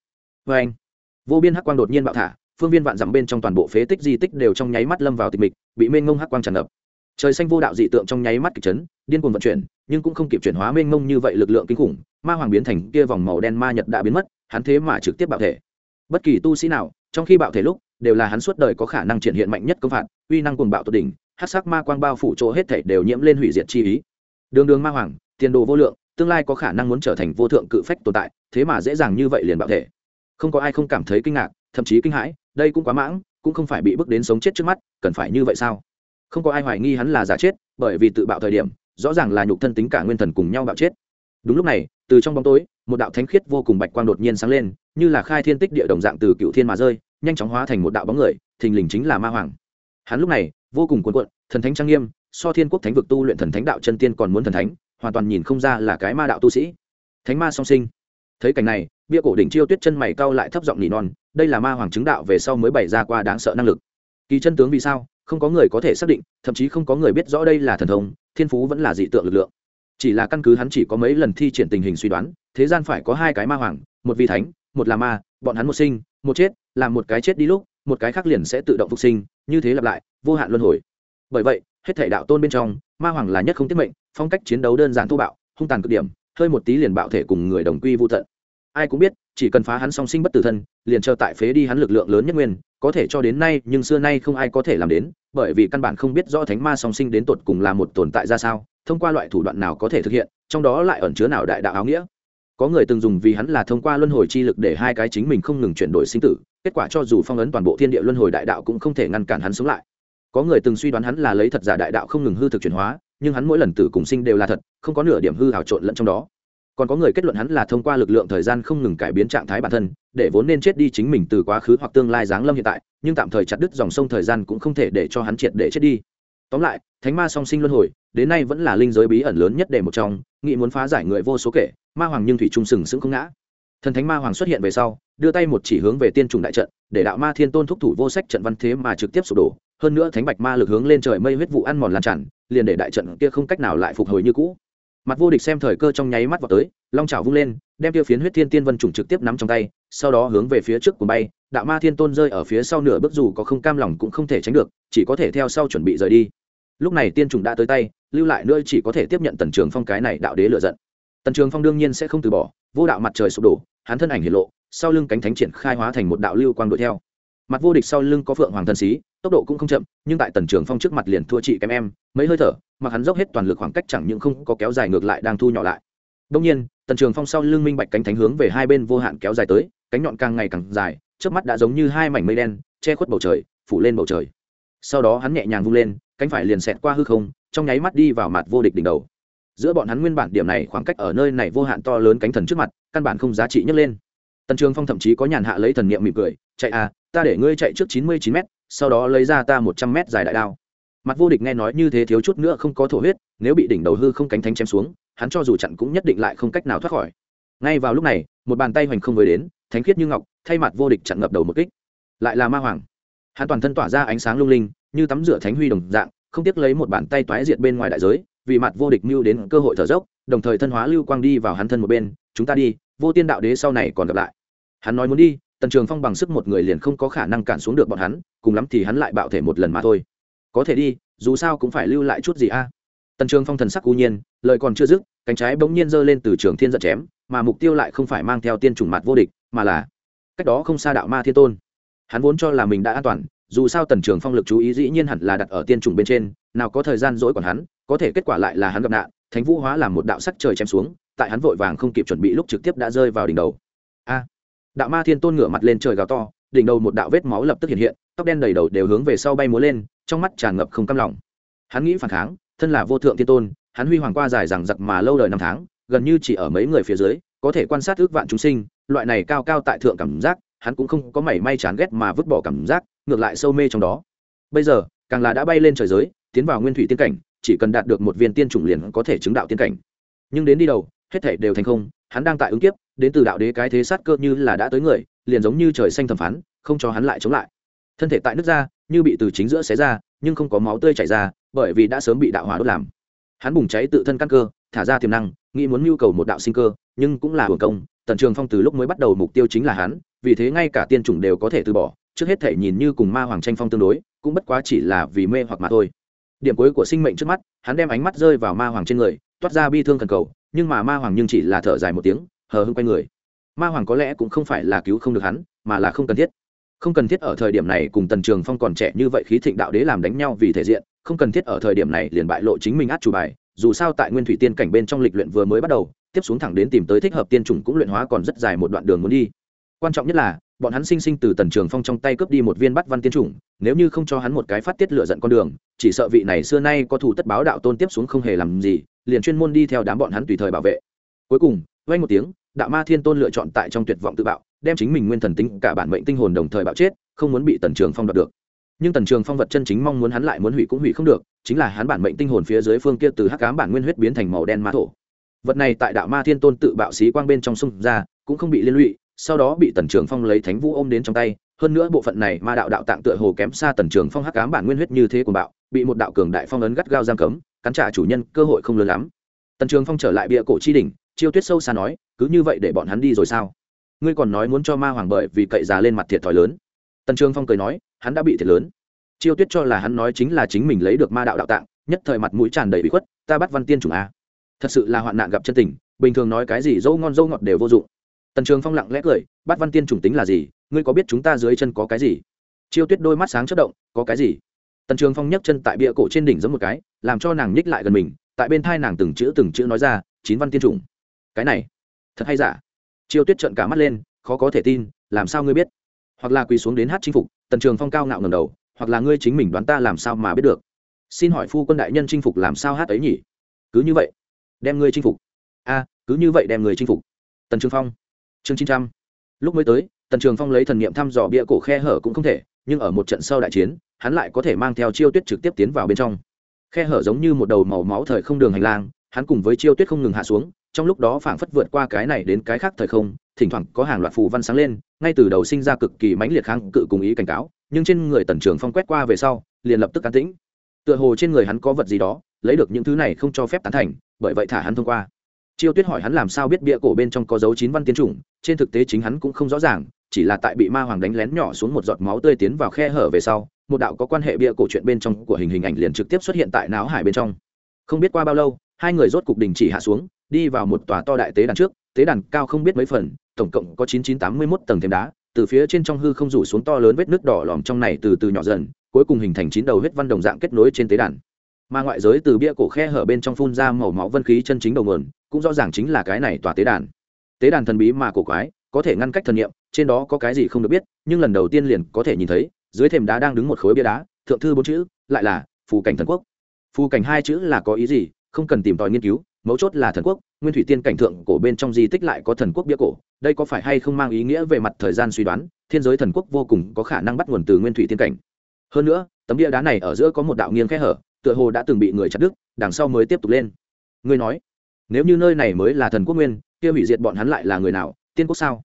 Vê anh. Vô biên hắc quang đột nhiên bạo thả, phương viên vạn dặm bên trong toàn bộ phế tích di tích đều trong nháy mắt lâm vào tịch mịch, bị mênh ngông hắc quang tràn ngập trời xanh vô đạo dị tượng trong nháy mắt kịch chấn, điên cuồng vận chuyển, nhưng cũng không kịp chuyển hóa mênh mông như vậy lực lượng kinh khủng, ma hoàng biến thành kia vòng màu đen ma nhật đã biến mất, hắn thế mà trực tiếp bạo thể. Bất kỳ tu sĩ nào, trong khi bạo thể lúc, đều là hắn suốt đời có khả năng triển hiện mạnh nhất công phạt, uy năng cuồng bạo tột đỉnh hát sắc ma quang bao phủ chỗ hết thể đều nhiễm lên hủy diệt chi ý. Đường đường ma hoàng, tiền đồ vô lượng, tương lai có khả năng muốn trở thành vô thượng cự phách tồn tại, thế mà dễ dàng như vậy liền bạo thể. Không có ai không cảm thấy kinh ngạc, thậm chí kinh hãi, đây cũng quá mãng, cũng không phải bị bước đến sống chết trước mắt, cần phải như vậy sao? Không có ai hoài nghi hắn là giả chết, bởi vì tự bạo thời điểm, rõ ràng là nhục thân tính cả nguyên thần cùng nhau bạo chết. Đúng lúc này, từ trong bóng tối, một đạo thánh khiết vô cùng bạch quang đột nhiên sáng lên, như là khai thiên tích địa đồng dạng từ cựu thiên mà rơi, nhanh chóng hóa thành một đạo bóng người, thình lình chính là ma hoàng. Hắn lúc này, vô cùng cuồn cuộn, thần thánh trang nghiêm, so thiên quốc thánh vực tu luyện thần thánh đạo chân tiên còn muốn thần thánh, hoàn toàn nhìn không ra là cái ma đạo tu sĩ. Thánh ma song sinh. Thấy cảnh này, bia cổ đỉnh chiêu tuyết chân mày cau lại thấp giọng nỉ non, đây là ma hoàng chứng đạo về sau mới bày ra qua đáng sợ năng lực. Kỳ chân tướng vì sao? Không có người có thể xác định, thậm chí không có người biết rõ đây là thần thông, thiên phú vẫn là dị tượng lực lượng. Chỉ là căn cứ hắn chỉ có mấy lần thi triển tình hình suy đoán, thế gian phải có hai cái ma hoàng, một vị thánh, một là ma, bọn hắn một sinh, một chết, làm một cái chết đi lúc, một cái khác liền sẽ tự động phục sinh, như thế lặp lại, vô hạn luân hồi. Bởi vậy, hết thể đạo tôn bên trong, ma hoàng là nhất không tiết mệnh, phong cách chiến đấu đơn giản thô bạo, hung tàn cực điểm, hơi một tí liền bạo thể cùng người đồng quy vô tận. Ai cũng biết, chỉ cần phá hắn song sinh bất tử thân, liền chờ tại phế đi hắn lực lượng lớn nhất nguyên có thể cho đến nay, nhưng xưa nay không ai có thể làm đến, bởi vì căn bản không biết rõ thánh ma song sinh đến tột cùng là một tồn tại ra sao, thông qua loại thủ đoạn nào có thể thực hiện, trong đó lại ẩn chứa nào đại đạo áo nghĩa. Có người từng dùng vì hắn là thông qua luân hồi chi lực để hai cái chính mình không ngừng chuyển đổi sinh tử, kết quả cho dù phong ấn toàn bộ thiên địa luân hồi đại đạo cũng không thể ngăn cản hắn sống lại. Có người từng suy đoán hắn là lấy thật giả đại đạo không ngừng hư thực chuyển hóa, nhưng hắn mỗi lần tử cùng sinh đều là thật, không có nửa điểm hư hào trộn lẫn trong đó còn có người kết luận hắn là thông qua lực lượng thời gian không ngừng cải biến trạng thái bản thân, để vốn nên chết đi chính mình từ quá khứ hoặc tương lai giáng lâm hiện tại, nhưng tạm thời chặt đứt dòng sông thời gian cũng không thể để cho hắn triệt để chết đi. Tóm lại, thánh ma song sinh luân hồi, đến nay vẫn là linh giới bí ẩn lớn nhất để một trong nghị muốn phá giải người vô số kể, ma hoàng nhưng thủy trung sừng sững không ngã. Thần thánh ma hoàng xuất hiện về sau, đưa tay một chỉ hướng về tiên trùng đại trận, để đạo ma thiên tôn thúc thủ vô sách trận văn thế mà trực tiếp sụp đổ. Hơn nữa thánh bạch ma lực hướng lên trời mây huyết vụ ăn mòn lan tràn, liền để đại trận kia không cách nào lại phục hồi như cũ mặt vô địch xem thời cơ trong nháy mắt vào tới, long trào vung lên, đem tiêu phiến huyết thiên tiên vân trùng trực tiếp nắm trong tay, sau đó hướng về phía trước của bay, đạo ma thiên tôn rơi ở phía sau nửa bước dù có không cam lòng cũng không thể tránh được, chỉ có thể theo sau chuẩn bị rời đi. Lúc này tiên trùng đã tới tay, lưu lại nơi chỉ có thể tiếp nhận tần trường phong cái này đạo đế lựa giận. Tần trường phong đương nhiên sẽ không từ bỏ, vô đạo mặt trời sụp đổ, hắn thân ảnh hiển lộ, sau lưng cánh thánh triển khai hóa thành một đạo lưu quang đuổi theo. Mặt vô địch sau lưng có phượng hoàng thần xí tốc độ cũng không chậm, nhưng tại tần trường phong trước mặt liền thua chị kém em, mấy hơi thở, mà hắn dốc hết toàn lực khoảng cách chẳng những không có kéo dài ngược lại đang thu nhỏ lại. Đông nhiên, tần trường phong sau lưng minh bạch cánh thánh hướng về hai bên vô hạn kéo dài tới, cánh nhọn càng ngày càng dài, trước mắt đã giống như hai mảnh mây đen, che khuất bầu trời, phủ lên bầu trời. Sau đó hắn nhẹ nhàng vung lên, cánh phải liền xẹt qua hư không, trong nháy mắt đi vào mặt vô địch đỉnh đầu. Giữa bọn hắn nguyên bản điểm này khoảng cách ở nơi này vô hạn to lớn cánh thần trước mặt, căn bản không giá trị nhấc lên. Tần trường phong thậm chí có nhàn hạ lấy thần niệm mỉm cười, chạy à ta để ngươi chạy trước chín mươi chín m sau đó lấy ra ta một trăm mét dài đại đao. Mặt vô địch nghe nói như thế thiếu chút nữa không có thổ huyết, nếu bị đỉnh đầu hư không cánh thánh chém xuống, hắn cho dù chặn cũng nhất định lại không cách nào thoát khỏi. Ngay vào lúc này, một bàn tay hoành không với đến, thánh khiết như ngọc, thay mặt vô địch chặn ngập đầu một kích. Lại là ma hoàng. Hắn toàn thân tỏa ra ánh sáng lung linh, như tắm rửa thánh huy đồng dạng, không tiếc lấy một bàn tay toái diệt bên ngoài đại giới, vì mặt vô địch mưu đến cơ hội thở dốc, đồng thời thân hóa lưu quang đi vào hắn thân một bên, chúng ta đi, vô tiên đạo đế sau này còn gặp lại. Hắn nói muốn đi tần trường phong bằng sức một người liền không có khả năng cản xuống được bọn hắn, cùng lắm thì hắn lại bạo thể một lần mà thôi. Có thể đi, dù sao cũng phải lưu lại chút gì a. Tần trường phong thần sắc cú nhiên, lời còn chưa dứt, cánh trái bỗng nhiên giơ lên từ trường thiên giận chém, mà mục tiêu lại không phải mang theo tiên trùng mặt vô địch, mà là cách đó không xa đạo ma thiên tôn. Hắn vốn cho là mình đã an toàn, dù sao tần trường phong lực chú ý dĩ nhiên hẳn là đặt ở tiên trùng bên trên, nào có thời gian dỗi còn hắn, có thể kết quả lại là hắn gặp nạn, thánh vũ hóa làm một đạo sắc trời chém xuống, tại hắn vội vàng không kịp chuẩn bị lúc trực tiếp đã rơi vào đỉnh đầu. A đạo ma thiên tôn ngửa mặt lên trời gào to, đỉnh đầu một đạo vết máu lập tức hiện hiện, tóc đen đầy đầu đều hướng về sau bay múa lên, trong mắt tràn ngập không cam lòng. Hắn nghĩ phản kháng, thân là vô thượng thiên tôn, hắn huy hoàng qua dài rằng giặc mà lâu đời năm tháng, gần như chỉ ở mấy người phía dưới, có thể quan sát ước vạn chúng sinh, loại này cao cao tại thượng cảm giác, hắn cũng không có mảy may chán ghét mà vứt bỏ cảm giác, ngược lại sâu mê trong đó. Bây giờ, càng là đã bay lên trời giới, tiến vào nguyên thủy tiên cảnh, chỉ cần đạt được một viên tiên chủng liền có thể chứng đạo tiên cảnh. Nhưng đến đi đầu hết thể đều thành không, hắn đang tại ứng kiếp, đến từ đạo đế cái thế sát cơ như là đã tới người, liền giống như trời xanh thẩm phán, không cho hắn lại chống lại. Thân thể tại nước ra, như bị từ chính giữa xé ra, nhưng không có máu tươi chảy ra, bởi vì đã sớm bị đạo hỏa đốt làm. Hắn bùng cháy tự thân căn cơ, thả ra tiềm năng, nghĩ muốn mưu cầu một đạo sinh cơ, nhưng cũng là hưởng công, tần trường phong từ lúc mới bắt đầu mục tiêu chính là hắn, vì thế ngay cả tiên chủng đều có thể từ bỏ, trước hết thể nhìn như cùng ma hoàng tranh phong tương đối, cũng bất quá chỉ là vì mê hoặc mà thôi. Điểm cuối của sinh mệnh trước mắt, hắn đem ánh mắt rơi vào ma hoàng trên người, toát ra bi thương cần cầu nhưng mà ma hoàng nhưng chỉ là thở dài một tiếng, hờ hưng quay người. Ma hoàng có lẽ cũng không phải là cứu không được hắn, mà là không cần thiết. Không cần thiết ở thời điểm này cùng tần trường phong còn trẻ như vậy khí thịnh đạo đế làm đánh nhau vì thể diện, không cần thiết ở thời điểm này liền bại lộ chính mình át chủ bài, dù sao tại nguyên thủy tiên cảnh bên trong lịch luyện vừa mới bắt đầu, tiếp xuống thẳng đến tìm tới thích hợp tiên chủng cũng luyện hóa còn rất dài một đoạn đường muốn đi. Quan trọng nhất là, bọn hắn sinh sinh từ tần trường phong trong tay cướp đi một viên bắt văn tiên chủng, nếu như không cho hắn một cái phát tiết lựa giận con đường, chỉ sợ vị này xưa nay có thủ tất báo đạo tôn tiếp xuống không hề làm gì liền chuyên môn đi theo đám bọn hắn tùy thời bảo vệ. Cuối cùng vay một tiếng, đạo ma thiên tôn lựa chọn tại trong tuyệt vọng tự bạo, đem chính mình nguyên thần tính, cả bản mệnh tinh hồn đồng thời bạo chết, không muốn bị tần trường phong đoạt được. Nhưng tần trường phong vật chân chính mong muốn hắn lại muốn hủy cũng hủy không được, chính là hắn bản mệnh tinh hồn phía dưới phương kia từ hắc cám bản nguyên huyết biến thành màu đen ma thổ. Vật này tại đạo ma thiên tôn tự bạo xí quang bên trong sông ra, cũng không bị liên lụy, sau đó bị tần trường phong lấy thánh vũ ôm đến trong tay, hơn nữa bộ phận này ma đạo đạo tạng tựa hồ kém xa tần trường phong hắc cám bản nguyên huyết như thế của bạo, bị một đạo cường đại phong ấn gắt gao giam cấm cắn trả chủ nhân cơ hội không lớn lắm. Tần trường phong trở lại bia cổ chi đỉnh, chiêu tuyết sâu xa nói, cứ như vậy để bọn hắn đi rồi sao? Ngươi còn nói muốn cho ma hoàng bởi vì cậy già lên mặt thiệt thòi lớn. Tần trường phong cười nói, hắn đã bị thiệt lớn. Chiêu tuyết cho là hắn nói chính là chính mình lấy được ma đạo đạo tạng, nhất thời mặt mũi tràn đầy bị khuất, ta bắt văn tiên chủng a. Thật sự là hoạn nạn gặp chân tình, bình thường nói cái gì dâu ngon dâu ngọt đều vô dụng. Tần trường phong lặng lẽ cười, bắt văn tiên chủng tính là gì? Ngươi có biết chúng ta dưới chân có cái gì? Chiêu tuyết đôi mắt sáng chất động, có cái gì? Tần trường phong nhấc chân tại bia cổ trên đỉnh giống một cái, làm cho nàng nhích lại gần mình, tại bên thai nàng từng chữ từng chữ nói ra, chín văn tiên chủng. Cái này, thật hay giả? Chiêu tuyết trợn cả mắt lên, khó có thể tin, làm sao ngươi biết? Hoặc là quỳ xuống đến hát chinh phục, tần trường phong cao ngạo ngầm đầu, hoặc là ngươi chính mình đoán ta làm sao mà biết được? Xin hỏi phu quân đại nhân chinh phục làm sao hát ấy nhỉ? Cứ như vậy, đem ngươi chinh phục. A, cứ như vậy đem người chinh phục. Tần trường phong, chương chín trăm. Lúc mới tới, tần trường phong lấy thần nghiệm thăm dò bia cổ khe hở cũng không thể nhưng ở một trận sau đại chiến, hắn lại có thể mang theo chiêu tuyết trực tiếp tiến vào bên trong. Khe hở giống như một đầu màu máu thời không đường hành lang, hắn cùng với chiêu tuyết không ngừng hạ xuống, trong lúc đó phảng phất vượt qua cái này đến cái khác thời không, thỉnh thoảng có hàng loạt phù văn sáng lên, ngay từ đầu sinh ra cực kỳ mãnh liệt kháng cự cùng ý cảnh cáo, nhưng trên người tần trường phong quét qua về sau, liền lập tức an tĩnh. Tựa hồ trên người hắn có vật gì đó, lấy được những thứ này không cho phép tán thành, bởi vậy thả hắn thông qua. Chiêu tuyết hỏi hắn làm sao biết bia cổ bên trong có dấu chín văn tiến chủng, trên thực tế chính hắn cũng không rõ ràng chỉ là tại bị ma hoàng đánh lén nhỏ xuống một giọt máu tươi tiến vào khe hở về sau, một đạo có quan hệ bia cổ chuyện bên trong của hình hình ảnh liền trực tiếp xuất hiện tại não hải bên trong. Không biết qua bao lâu, hai người rốt cục đình chỉ hạ xuống, đi vào một tòa to đại tế đàn trước, tế đàn cao không biết mấy phần, tổng cộng có chín chín tám mươi mốt tầng thềm đá, từ phía trên trong hư không rủ xuống to lớn vết nước đỏ lòm trong này từ từ nhỏ dần, cuối cùng hình thành chín đầu huyết văn đồng dạng kết nối trên tế đàn. Mà ngoại giới từ bia cổ khe hở bên trong phun ra màu máu vân khí chân chính đầu nguồn, cũng rõ ràng chính là cái này tòa tế đàn. Tế đàn thần bí mà cổ quái, có thể ngăn cách thần niệm trên đó có cái gì không được biết, nhưng lần đầu tiên liền có thể nhìn thấy, dưới thềm đá đang đứng một khối bia đá, thượng thư bốn chữ, lại là, phù cảnh thần quốc. Phù cảnh hai chữ là có ý gì, không cần tìm tòi nghiên cứu, mấu chốt là thần quốc, nguyên thủy tiên cảnh thượng cổ bên trong di tích lại có thần quốc bia cổ, đây có phải hay không mang ý nghĩa về mặt thời gian suy đoán, thiên giới thần quốc vô cùng có khả năng bắt nguồn từ nguyên thủy tiên cảnh. Hơn nữa, tấm bia đá này ở giữa có một đạo nghiêng khe hở, tựa hồ đã từng bị người chặt đứt, đằng sau mới tiếp tục lên. Ngươi nói, nếu như nơi này mới là thần quốc nguyên, kia hủy diệt bọn hắn lại là người nào, tiên quốc sao?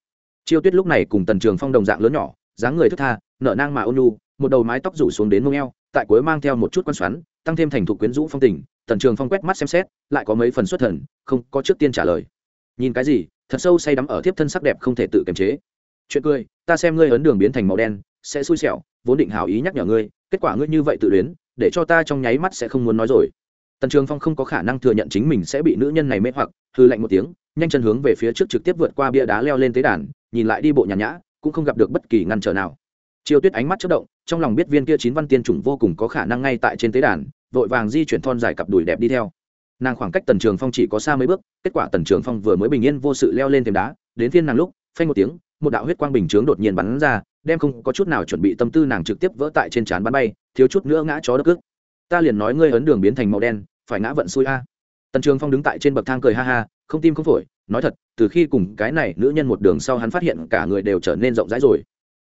Chiêu tuyết lúc này cùng tần trường phong đồng dạng lớn nhỏ, dáng người thức tha, nở nang mà ôn nhu, một đầu mái tóc rủ xuống đến mông eo, tại cuối mang theo một chút quan xoắn, tăng thêm thành thục quyến rũ phong tình. Tần trường phong quét mắt xem xét, lại có mấy phần xuất thần, không có trước tiên trả lời. Nhìn cái gì, thật sâu say đắm ở thiếp thân sắc đẹp không thể tự kiềm chế. Chuyện cười, ta xem ngươi ấn đường biến thành màu đen, sẽ xui xẻo, vốn định hảo ý nhắc nhở ngươi, kết quả ngươi như vậy tự luyến, để cho ta trong nháy mắt sẽ không muốn nói rồi. Tần trường phong không có khả năng thừa nhận chính mình sẽ bị nữ nhân này mê hoặc hư lạnh một tiếng, nhanh chân hướng về phía trước trực tiếp vượt qua bia đá leo lên tế đàn nhìn lại đi bộ nhàn nhã, cũng không gặp được bất kỳ ngăn trở nào. Chiêu tuyết ánh mắt chất động, trong lòng biết viên kia chín văn tiên chủng vô cùng có khả năng ngay tại trên tế đàn, vội vàng di chuyển thon dài cặp đùi đẹp đi theo. Nàng khoảng cách tần trường phong chỉ có xa mấy bước, kết quả tần trường phong vừa mới bình yên vô sự leo lên thềm đá, đến thiên nàng lúc, phanh một tiếng, một đạo huyết quang bình chướng đột nhiên bắn ra, đem không có chút nào chuẩn bị tâm tư nàng trực tiếp vỡ tại trên trán bắn bay, thiếu chút nữa ngã chó đất cước. ta liền nói ngươi ấn đường biến thành màu đen, phải ngã vận xui a. Tần trường phong đứng tại trên bậc thang cười ha ha, không tim không phổi nói thật, từ khi cùng cái này nữ nhân một đường sau hắn phát hiện cả người đều trở nên rộng rãi rồi.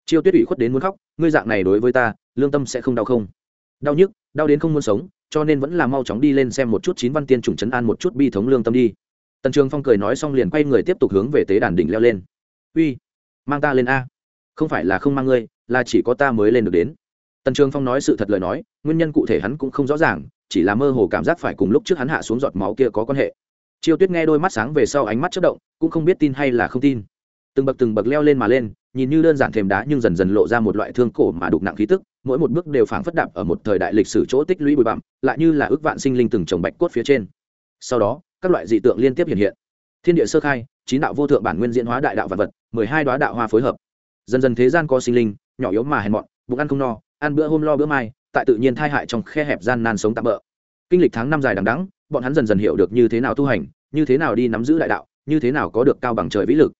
Chiêu tuyết ủy khuất đến muốn khóc, ngươi dạng này đối với ta, lương tâm sẽ không đau không? Đau nhức, đau đến không muốn sống, cho nên vẫn là mau chóng đi lên xem một chút chín văn tiên trùng chấn an một chút bi thống lương tâm đi. Tần trường phong cười nói xong liền quay người tiếp tục hướng về tế đàn đỉnh leo lên. Uy, mang ta lên a. Không phải là không mang ngươi, là chỉ có ta mới lên được đến. Tần trường phong nói sự thật lời nói, nguyên nhân cụ thể hắn cũng không rõ ràng, chỉ là mơ hồ cảm giác phải cùng lúc trước hắn hạ xuống giọt máu kia có quan hệ chiêu tuyết nghe đôi mắt sáng về sau ánh mắt chất động, cũng không biết tin hay là không tin. Từng bậc từng bậc leo lên mà lên, nhìn như đơn giản thềm đá nhưng dần dần lộ ra một loại thương cổ mà đục nặng khí tức, mỗi một bước đều phảng phất đạp ở một thời đại lịch sử chỗ tích lũy bụi bặm, lại như là ước vạn sinh linh từng trồng bạch cốt phía trên. Sau đó, các loại dị tượng liên tiếp hiện hiện. Thiên địa sơ khai, chín đạo vô thượng bản nguyên diễn hóa đại đạo vật vật, mười hai đoá đạo hoa phối hợp. Dần dần thế gian có sinh linh, nhỏ yếu mà hèn mọn, bụng ăn không no, ăn bữa hôm lo bữa mai, tại tự nhiên thai hại trong khe hẹp gian nan sống tạm bỡ kinh lịch tháng năm dài đằng đẵng bọn hắn dần dần hiểu được như thế nào tu hành, như thế nào đi nắm giữ đại đạo, như thế nào có được cao bằng trời vĩ lực.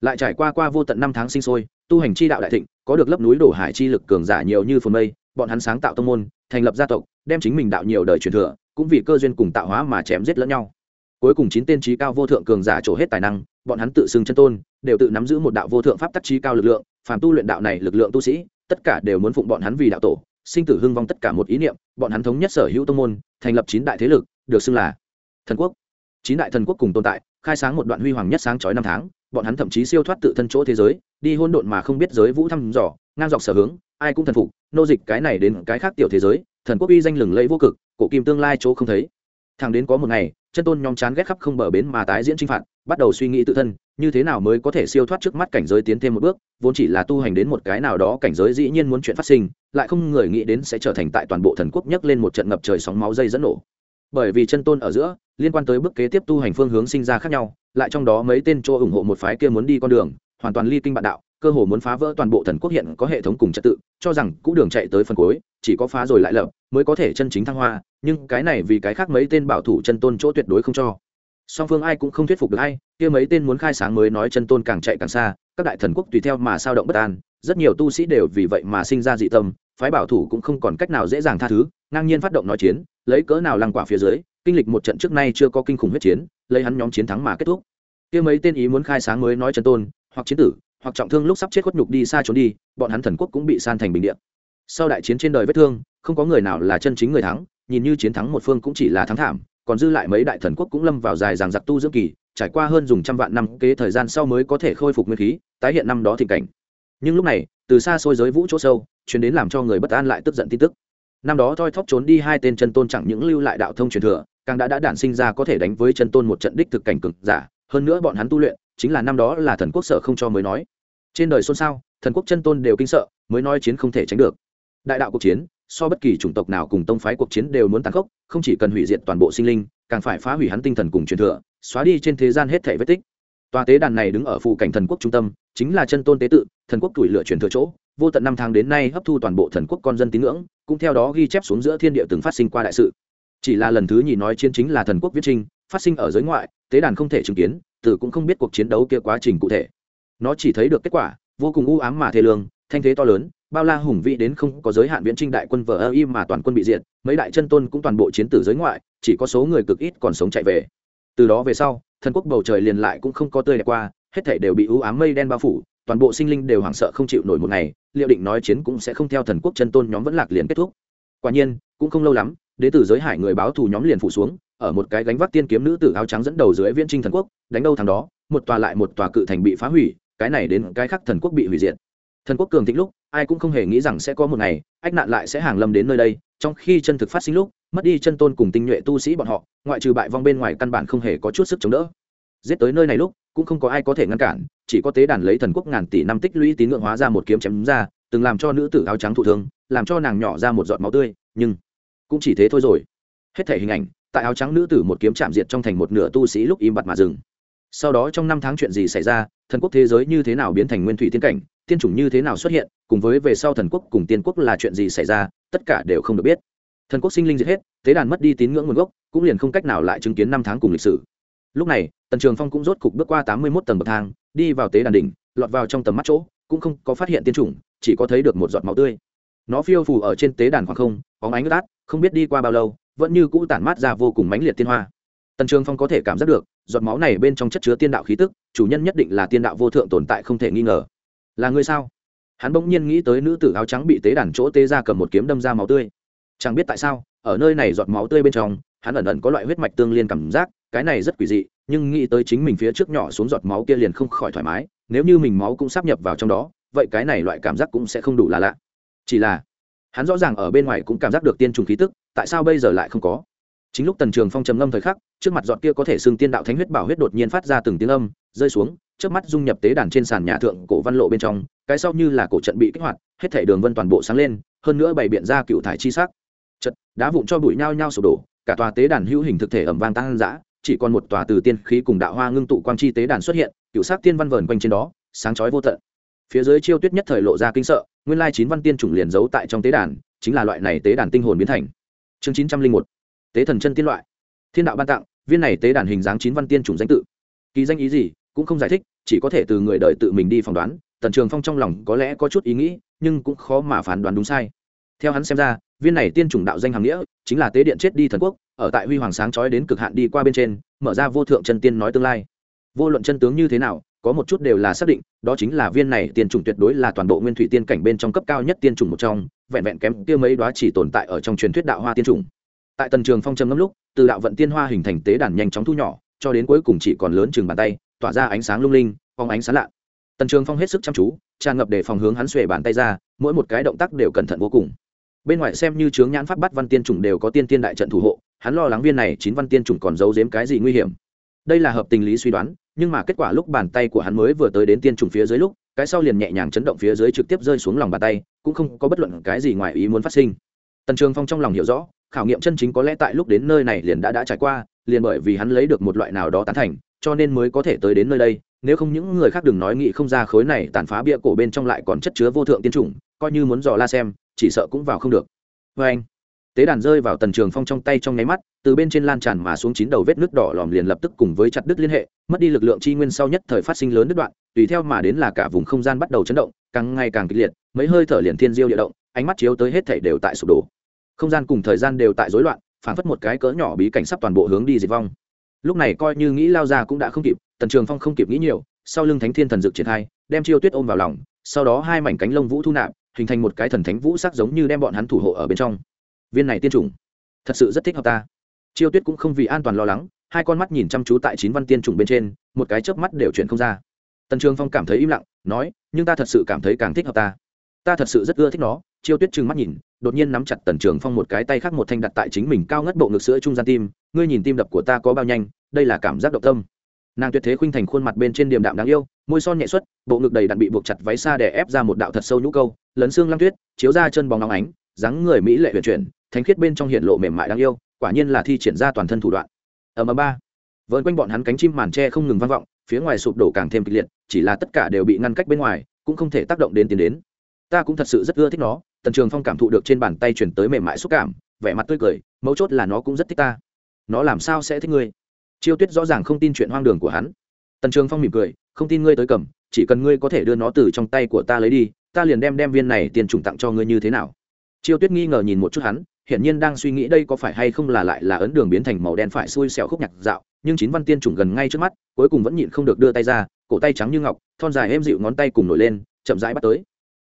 Lại trải qua qua vô tận năm tháng sinh sôi, tu hành chi đạo đại thịnh, có được lớp núi đổ hải chi lực cường giả nhiều như phồn mây, bọn hắn sáng tạo tông môn, thành lập gia tộc, đem chính mình đạo nhiều đời truyền thừa, cũng vì cơ duyên cùng tạo hóa mà chém giết lẫn nhau. Cuối cùng chín tên trí cao vô thượng cường giả trổ hết tài năng, bọn hắn tự xưng chân tôn, đều tự nắm giữ một đạo vô thượng pháp tắc trí cao lực lượng, phàm tu luyện đạo này lực lượng tu sĩ, tất cả đều muốn phụng bọn hắn vì đạo tổ, sinh tử hưng vong tất cả một ý niệm, bọn hắn thống nhất sở hữu tông môn, thành lập chín đại thế lực được xưng là thần quốc. Chín đại thần quốc cùng tồn tại, khai sáng một đoạn huy hoàng nhất sáng chói năm tháng, bọn hắn thậm chí siêu thoát tự thân chỗ thế giới, đi hôn độn mà không biết giới vũ thăm dò, ngang dọc sở hướng, ai cũng thần phục, nô dịch cái này đến cái khác tiểu thế giới, thần quốc uy danh lừng lẫy vô cực, cổ kim tương lai chỗ không thấy. Thằng đến có một ngày, chân tôn nhóm chán ghét khắp không bờ bến mà tái diễn chinh phạt, bắt đầu suy nghĩ tự thân, như thế nào mới có thể siêu thoát trước mắt cảnh giới tiến thêm một bước, vốn chỉ là tu hành đến một cái nào đó cảnh giới dĩ nhiên muốn chuyện phát sinh, lại không người nghĩ đến sẽ trở thành tại toàn bộ thần quốc nhấc lên một trận ngập trời sóng máu dây dẫn nổ bởi vì chân tôn ở giữa, liên quan tới bước kế tiếp tu hành phương hướng sinh ra khác nhau, lại trong đó mấy tên chỗ ủng hộ một phái kia muốn đi con đường, hoàn toàn ly kinh bạn đạo, cơ hồ muốn phá vỡ toàn bộ thần quốc hiện có hệ thống cùng trật tự, cho rằng cũ đường chạy tới phần cuối, chỉ có phá rồi lại lập, mới có thể chân chính thăng hoa, nhưng cái này vì cái khác mấy tên bảo thủ chân tôn chỗ tuyệt đối không cho. Song phương ai cũng không thuyết phục được ai, kia mấy tên muốn khai sáng mới nói chân tôn càng chạy càng xa, các đại thần quốc tùy theo mà sao động bất an, rất nhiều tu sĩ đều vì vậy mà sinh ra dị tâm, phái bảo thủ cũng không còn cách nào dễ dàng tha thứ, ngang nhiên phát động nói chiến lấy cỡ nào lăng quả phía dưới, kinh lịch một trận trước nay chưa có kinh khủng huyết chiến, lấy hắn nhóm chiến thắng mà kết thúc. Kia mấy tên ý muốn khai sáng mới nói chân tôn, hoặc chiến tử, hoặc trọng thương lúc sắp chết khuất nhục đi xa trốn đi, bọn hắn thần quốc cũng bị san thành bình địa. Sau đại chiến trên đời vết thương, không có người nào là chân chính người thắng, nhìn như chiến thắng một phương cũng chỉ là thắng thảm, còn dư lại mấy đại thần quốc cũng lâm vào dài ràng giặc tu dưỡng kỳ, trải qua hơn dùng trăm vạn năm kế thời gian sau mới có thể khôi phục nguyên khí, tái hiện năm đó thịnh cảnh. Nhưng lúc này, từ xa xôi giới vũ chỗ sâu chuyến đến làm cho người bất an lại tức giận tin tức năm đó thoi thóp trốn đi hai tên chân tôn chẳng những lưu lại đạo thông truyền thừa, càng đã đã đản sinh ra có thể đánh với chân tôn một trận đích thực cảnh cực giả. Hơn nữa bọn hắn tu luyện, chính là năm đó là thần quốc sợ không cho mới nói. Trên đời xôn xao, thần quốc chân tôn đều kinh sợ, mới nói chiến không thể tránh được. Đại đạo cuộc chiến, so bất kỳ chủng tộc nào cùng tông phái cuộc chiến đều muốn tàn khốc, không chỉ cần hủy diệt toàn bộ sinh linh, càng phải phá hủy hắn tinh thần cùng truyền thừa, xóa đi trên thế gian hết thể vết tích. Tòa tế đàn này đứng ở phụ cảnh thần quốc trung tâm, chính là chân tôn tế tự, thần quốc tuổi lựa truyền thừa chỗ vô tận năm tháng đến nay hấp thu toàn bộ thần quốc con dân tín ngưỡng, cũng theo đó ghi chép xuống giữa thiên địa từng phát sinh qua đại sự. Chỉ là lần thứ nhì nói chiến chính là thần quốc viết trinh phát sinh ở giới ngoại, tế đàn không thể chứng kiến từ cũng không biết cuộc chiến đấu kia quá trình cụ thể. Nó chỉ thấy được kết quả, vô cùng u ám mà thê lương, thanh thế to lớn, bao la hùng vĩ đến không có giới hạn viễn trinh đại quân vờ ơ y mà toàn quân bị diệt, mấy đại chân tôn cũng toàn bộ chiến tử giới ngoại, chỉ có số người cực ít còn sống chạy về. Từ đó về sau, thần quốc bầu trời liền lại cũng không có tươi đẹp qua, hết thảy đều bị u ám mây đen bao phủ toàn bộ sinh linh đều hoảng sợ không chịu nổi một ngày liệu định nói chiến cũng sẽ không theo thần quốc chân tôn nhóm vẫn lạc liền kết thúc. Quả nhiên, cũng không lâu lắm, đế tử giới hải người báo thù nhóm liền phủ xuống, ở một cái gánh vác tiên kiếm nữ tử áo trắng dẫn đầu dưới viễn trinh thần quốc, đánh đâu thằng đó, một tòa lại một tòa cự thành bị phá hủy, cái này đến cái khác thần quốc bị hủy diệt. Thần quốc cường thịnh lúc, ai cũng không hề nghĩ rằng sẽ có một ngày, ách nạn lại sẽ hàng lâm đến nơi đây, trong khi chân thực phát sinh lúc, mất đi chân tôn cùng tinh nhuệ tu sĩ bọn họ, ngoại trừ bại vong bên ngoài căn bản không hề có chút sức chống đỡ. Giết tới nơi này lúc cũng không có ai có thể ngăn cản, chỉ có tế đàn lấy thần quốc ngàn tỷ năm tích lũy tín ngưỡng hóa ra một kiếm chém ra, từng làm cho nữ tử áo trắng thụ thương, làm cho nàng nhỏ ra một giọt máu tươi, nhưng cũng chỉ thế thôi rồi. Hết thể hình ảnh, tại áo trắng nữ tử một kiếm chạm diệt trong thành một nửa tu sĩ lúc im bặt mà dừng. Sau đó trong năm tháng chuyện gì xảy ra, thần quốc thế giới như thế nào biến thành nguyên thủy tiên cảnh, tiên chủng như thế nào xuất hiện, cùng với về sau thần quốc cùng tiên quốc là chuyện gì xảy ra, tất cả đều không được biết. Thần quốc sinh linh diệt hết, tế đàn mất đi tín ngưỡng nguồn gốc, cũng liền không cách nào lại chứng kiến năm tháng cùng lịch sử lúc này, tần trường phong cũng rốt cục bước qua tám mươi mốt tầng bậc thang, đi vào tế đàn đỉnh, lọt vào trong tầm mắt chỗ, cũng không có phát hiện tiên chủng, chỉ có thấy được một giọt máu tươi. Nó phiêu phù ở trên tế đàn khoảng không, bóng ánh ướt át, không biết đi qua bao lâu, vẫn như cũ tản mát ra vô cùng mãnh liệt tiên hoa. Tần trường phong có thể cảm giác được, giọt máu này bên trong chất chứa tiên đạo khí tức, chủ nhân nhất định là tiên đạo vô thượng tồn tại không thể nghi ngờ. Là người sao? Hắn bỗng nhiên nghĩ tới nữ tử áo trắng bị tế đàn chỗ tế ra cầm một kiếm đâm ra máu tươi. Chẳng biết tại sao, ở nơi này giọt máu tươi bên trong, hắn ẩn ẩn có loại huyết mạch tương liên cảm giác cái này rất quỷ dị, nhưng nghĩ tới chính mình phía trước nhỏ xuống giọt máu kia liền không khỏi thoải mái, nếu như mình máu cũng sắp nhập vào trong đó, vậy cái này loại cảm giác cũng sẽ không đủ là lạ. Chỉ là, hắn rõ ràng ở bên ngoài cũng cảm giác được tiên trùng khí tức, tại sao bây giờ lại không có? Chính lúc tần trường phong trầm ngâm thời khắc, trước mặt giọt kia có thể xưng tiên đạo thánh huyết bảo huyết đột nhiên phát ra từng tiếng âm, rơi xuống, trước mắt dung nhập tế đàn trên sàn nhà thượng cổ văn lộ bên trong, cái sau như là cổ trận bị kích hoạt, hết thể đường vân toàn bộ sáng lên, hơn nữa bày biện ra cựu thải chi sắc. Chật đá vụn cho bụi nhao nhao sụp đổ, cả tòa tế đàn hữu hình thực thể ẩm vang tăng dã chỉ còn một tòa từ tiên khí cùng đạo hoa ngưng tụ quang chi tế đàn xuất hiện cựu sắc tiên văn vờn quanh trên đó, sáng chói vô tận. Phía dưới chiêu tuyết nhất thời lộ ra kinh sợ, nguyên lai chín văn tiên chủng liền giấu tại trong tế đàn, chính là loại này tế đàn tinh hồn biến thành. Chương chín trăm linh một, tế thần chân tiên loại. Thiên đạo ban tặng, viên này tế đàn hình dáng chín văn tiên chủng danh tự. Kỳ danh ý gì, cũng không giải thích, chỉ có thể từ người đời tự mình đi phỏng đoán, tần trường phong trong lòng có lẽ có chút ý nghĩ, nhưng cũng khó mà phán đoán đúng sai. Theo hắn xem ra, viên này tiên chủng đạo danh hàng nghĩa, chính là tế điện chết đi thần quốc ở tại huy hoàng sáng chói đến cực hạn đi qua bên trên, mở ra vô thượng chân tiên nói tương lai. Vô luận chân tướng như thế nào, có một chút đều là xác định, đó chính là viên này tiên chủng tuyệt đối là toàn bộ nguyên thủy tiên cảnh bên trong cấp cao nhất tiên chủng một trong, vẹn vẹn kém kia mấy đó chỉ tồn tại ở trong truyền thuyết đạo hoa tiên chủng. Tại tần trường phong trầm ngâm lúc, từ đạo vận tiên hoa hình thành tế đàn nhanh chóng thu nhỏ, cho đến cuối cùng chỉ còn lớn chừng bàn tay, tỏa ra ánh sáng lung linh phóng ánh sáng lạ. Tần trường phong hết sức chăm chú, tràn ngập để phòng hướng hắn xuề bàn tay ra, mỗi một cái động tác đều cẩn thận vô cùng bên ngoài xem như chướng nhãn pháp bắt văn tiên chủng đều có tiên tiên đại trận thủ hộ, hắn lo lắng viên này chín văn tiên chủng còn giấu giếm cái gì nguy hiểm. Đây là hợp tình lý suy đoán, nhưng mà kết quả lúc bàn tay của hắn mới vừa tới đến tiên chủng phía dưới lúc, cái sau liền nhẹ nhàng chấn động phía dưới trực tiếp rơi xuống lòng bàn tay, cũng không có bất luận cái gì ngoài ý muốn phát sinh. Tần trường phong trong lòng hiểu rõ, khảo nghiệm chân chính có lẽ tại lúc đến nơi này liền đã đã trải qua, liền bởi vì hắn lấy được một loại nào đó tán thành, cho nên mới có thể tới đến nơi đây, nếu không những người khác đừng nói nghị không ra khối này tàn phá bia cổ bên trong lại còn chất chứa vô thượng tiên chủng, coi như muốn dò la xem chỉ sợ cũng vào không được. Vê anh, tế đàn rơi vào tần trường phong trong tay trong nháy mắt, từ bên trên lan tràn mà xuống chín đầu vết nước đỏ lòm liền lập tức cùng với chặt đứt liên hệ, mất đi lực lượng chi nguyên sau nhất thời phát sinh lớn đứt đoạn, tùy theo mà đến là cả vùng không gian bắt đầu chấn động, càng ngày càng kịch liệt, mấy hơi thở liền thiên diêu địa động, ánh mắt chiếu tới hết thảy đều tại sụp đổ. Không gian cùng thời gian đều tại rối loạn, phản phất một cái cỡ nhỏ bí cảnh sắp toàn bộ hướng đi diệt vong. Lúc này coi như nghĩ lao ra cũng đã không kịp, tần trường phong không kịp nghĩ nhiều, sau lưng thánh thiên thần dực triển khai, đem chiêu tuyết ôm vào lòng, sau đó hai mảnh cánh lông vũ thu nạp hình thành một cái thần thánh vũ sắc giống như đem bọn hắn thủ hộ ở bên trong. Viên này tiên chủng, thật sự rất thích hợp ta. Chiêu tuyết cũng không vì an toàn lo lắng, hai con mắt nhìn chăm chú tại chín văn tiên chủng bên trên, một cái chớp mắt đều chuyển không ra. Tần trường phong cảm thấy im lặng, nói, nhưng ta thật sự cảm thấy càng thích hợp ta. Ta thật sự rất ưa thích nó. Chiêu tuyết trừng mắt nhìn, đột nhiên nắm chặt tần trường phong một cái tay khác một thanh đặt tại chính mình cao ngất bộ ngực sữa trung gian tim, ngươi nhìn tim đập của ta có bao nhanh, đây là cảm giác động tâm nàng tuyệt thế khuynh thành khuôn mặt bên trên điềm đạm đáng yêu, môi son nhẹ xuất, bộ ngực đầy đặn bị buộc chặt váy xa để ép ra một đạo thật sâu nhũ câu, lấn xương lăng tuyết, chiếu ra chân bóng nóng ánh, dáng người mỹ lệ huyền chuyển, thánh khiết bên trong hiện lộ mềm mại đáng yêu, quả nhiên là thi triển ra toàn thân thủ đoạn. Ở mờ ba. Vợn quanh bọn hắn cánh chim màn tre không ngừng vang vọng, phía ngoài sụp đổ càng thêm kịch liệt, chỉ là tất cả đều bị ngăn cách bên ngoài, cũng không thể tác động đến tiến đến. Ta cũng thật sự rất ưa thích nó, tần trường phong cảm thụ được trên bàn tay chuyển tới mềm mại xúc cảm, vẻ mặt tươi cười, mấu chốt là nó cũng rất thích ta. Nó làm sao sẽ thích ngươi? Chiêu tuyết rõ ràng không tin chuyện hoang đường của hắn. Tần trường phong mỉm cười, không tin ngươi tới cầm, chỉ cần ngươi có thể đưa nó từ trong tay của ta lấy đi, ta liền đem đem viên này tiền trùng tặng cho ngươi như thế nào. Chiêu tuyết nghi ngờ nhìn một chút hắn, hiển nhiên đang suy nghĩ đây có phải hay không là lại là ấn đường biến thành màu đen phải xui xẻo khúc nhạc dạo, nhưng chín văn tiên trùng gần ngay trước mắt, cuối cùng vẫn nhịn không được đưa tay ra, cổ tay trắng như ngọc, thon dài êm dịu ngón tay cùng nổi lên, chậm rãi bắt tới.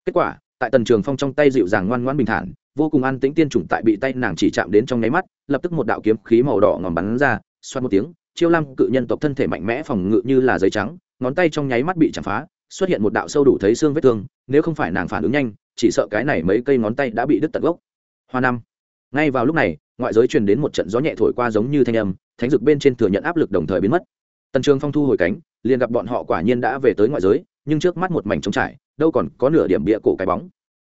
Kết quả, tại tần trường phong trong tay dịu dàng ngoan ngoan bình thản, vô cùng an tĩnh tiên trùng tại bị tay nàng chỉ chạm đến trong nháy mắt, lập tức một đạo kiếm khí màu đỏ ngòm bắn ra, xoát một tiếng chiêu lam cự nhân tộc thân thể mạnh mẽ phòng ngự như là giấy trắng, ngón tay trong nháy mắt bị chạm phá, xuất hiện một đạo sâu đủ thấy xương vết thương, nếu không phải nàng phản ứng nhanh, chỉ sợ cái này mấy cây ngón tay đã bị đứt tận gốc. Hoa năm ngay vào lúc này, ngoại giới truyền đến một trận gió nhẹ thổi qua giống như thanh âm, thánh dực bên trên thừa nhận áp lực đồng thời biến mất. Tần trường phong thu hồi cánh, liền gặp bọn họ quả nhiên đã về tới ngoại giới, nhưng trước mắt một mảnh trống trải, đâu còn có nửa điểm bịa cổ cái bóng.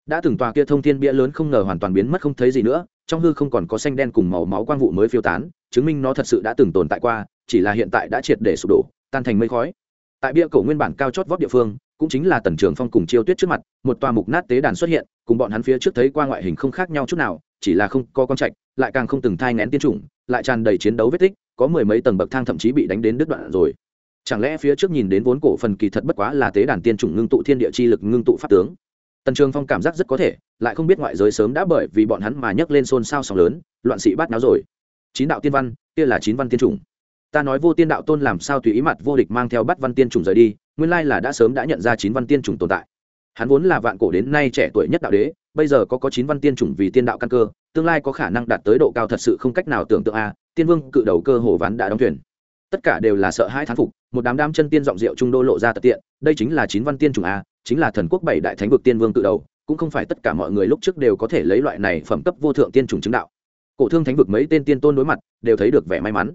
Đã từng tòa kia thông thiên bia lớn không ngờ hoàn toàn biến mất không thấy gì nữa, trong hư không còn có xanh đen cùng màu máu quang vụ mới phiêu tán chứng minh nó thật sự đã từng tồn tại qua, chỉ là hiện tại đã triệt để sụp đổ, tan thành mây khói. Tại bia cổ nguyên bản cao chót vót địa phương, cũng chính là tần trường phong cùng chiêu tuyết trước mặt, một tòa mục nát tế đàn xuất hiện, cùng bọn hắn phía trước thấy qua ngoại hình không khác nhau chút nào, chỉ là không có con trạch, lại càng không từng thai ngén tiên chủng, lại tràn đầy chiến đấu vết tích, có mười mấy tầng bậc thang thậm chí bị đánh đến đứt đoạn rồi. Chẳng lẽ phía trước nhìn đến vốn cổ phần kỳ thật bất quá là tế đàn tiên chủng ngưng tụ thiên địa chi lực ngưng tụ pháp tướng? Tần trường phong cảm giác rất có thể, lại không biết ngoại giới sớm đã bởi vì bọn hắn mà nhấc lên xôn xao sóng lớn, loạn sĩ bát náo rồi chín đạo tiên văn, kia là chín văn tiên chủng. Ta nói vô tiên đạo tôn làm sao tùy ý mặt vô địch mang theo bắt văn tiên chủng rời đi, nguyên lai là đã sớm đã nhận ra chín văn tiên chủng tồn tại. Hắn vốn là vạn cổ đến nay trẻ tuổi nhất đạo đế, bây giờ có có chín văn tiên chủng vì tiên đạo căn cơ, tương lai có khả năng đạt tới độ cao thật sự không cách nào tưởng tượng a, tiên vương cự đầu cơ hồ ván đã đóng thuyền. Tất cả đều là sợ hai thán phục, một đám đám chân tiên giọng rượu trung đô lộ ra tật tiện, đây chính là chín văn tiên chủng a, chính là thần quốc bảy đại thánh vực tiên vương cự đầu, cũng không phải tất cả mọi người lúc trước đều có thể lấy loại này phẩm cấp vô thượng tiên chủng chứng đạo cổ thương thánh vực mấy tên tiên tôn đối mặt, đều thấy được vẻ may mắn.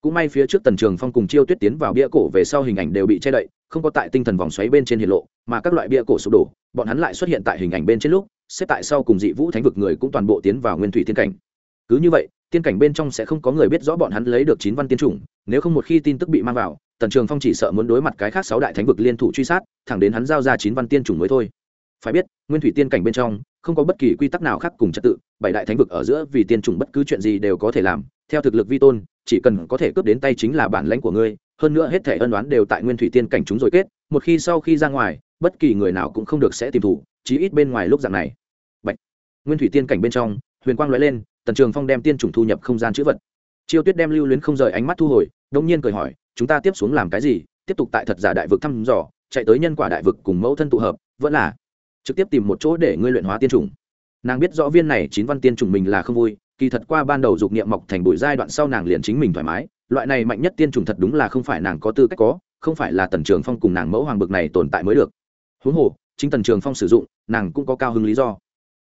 Cũng may phía trước tần trường phong cùng chiêu tuyết tiến vào bia cổ về sau hình ảnh đều bị che đậy, không có tại tinh thần vòng xoáy bên trên hiện lộ, mà các loại bia cổ sụp đổ, bọn hắn lại xuất hiện tại hình ảnh bên trên lúc, xếp tại sau cùng dị vũ thánh vực người cũng toàn bộ tiến vào nguyên thủy tiên cảnh. Cứ như vậy, tiên cảnh bên trong sẽ không có người biết rõ bọn hắn lấy được chín văn tiên chủng, nếu không một khi tin tức bị mang vào, tần trường phong chỉ sợ muốn đối mặt cái khác sáu đại thánh vực liên thủ truy sát, thẳng đến hắn giao ra chín văn tiên chủng mới thôi. Phải biết, nguyên thủy tiên cảnh bên trong không có bất kỳ quy tắc nào khác cùng trật tự, bảy đại thánh vực ở giữa vì tiên chủng bất cứ chuyện gì đều có thể làm, theo thực lực vi tôn, chỉ cần có thể cướp đến tay chính là bản lãnh của ngươi, hơn nữa hết thể ân đoán đều tại nguyên thủy tiên cảnh chúng rồi kết, một khi sau khi ra ngoài, bất kỳ người nào cũng không được sẽ tìm thủ, chí ít bên ngoài lúc dạng này. Bạch. nguyên thủy tiên cảnh bên trong, huyền quang lóe lên, tần trường phong đem tiên chủng thu nhập không gian chữ vật. Chiêu tuyết đem lưu luyến không rời ánh mắt thu hồi đông nhiên cười hỏi, chúng ta tiếp xuống làm cái gì? Tiếp tục tại thật giả đại vực thăm dò, chạy tới nhân quả đại vực cùng mẫu thân tụ hợp, vẫn là trực tiếp tìm một chỗ để ngươi luyện hóa tiên trùng, nàng biết rõ viên này chín văn tiên trùng mình là không vui kỳ thật qua ban đầu dục niệm mọc thành bụi giai đoạn sau nàng liền chính mình thoải mái. Loại này mạnh nhất tiên trùng thật đúng là không phải nàng có tư cách có không phải là tần trường phong cùng nàng mẫu hoàng bực này tồn tại mới được. Huống hồ chính tần trường phong sử dụng nàng cũng có cao hứng lý do.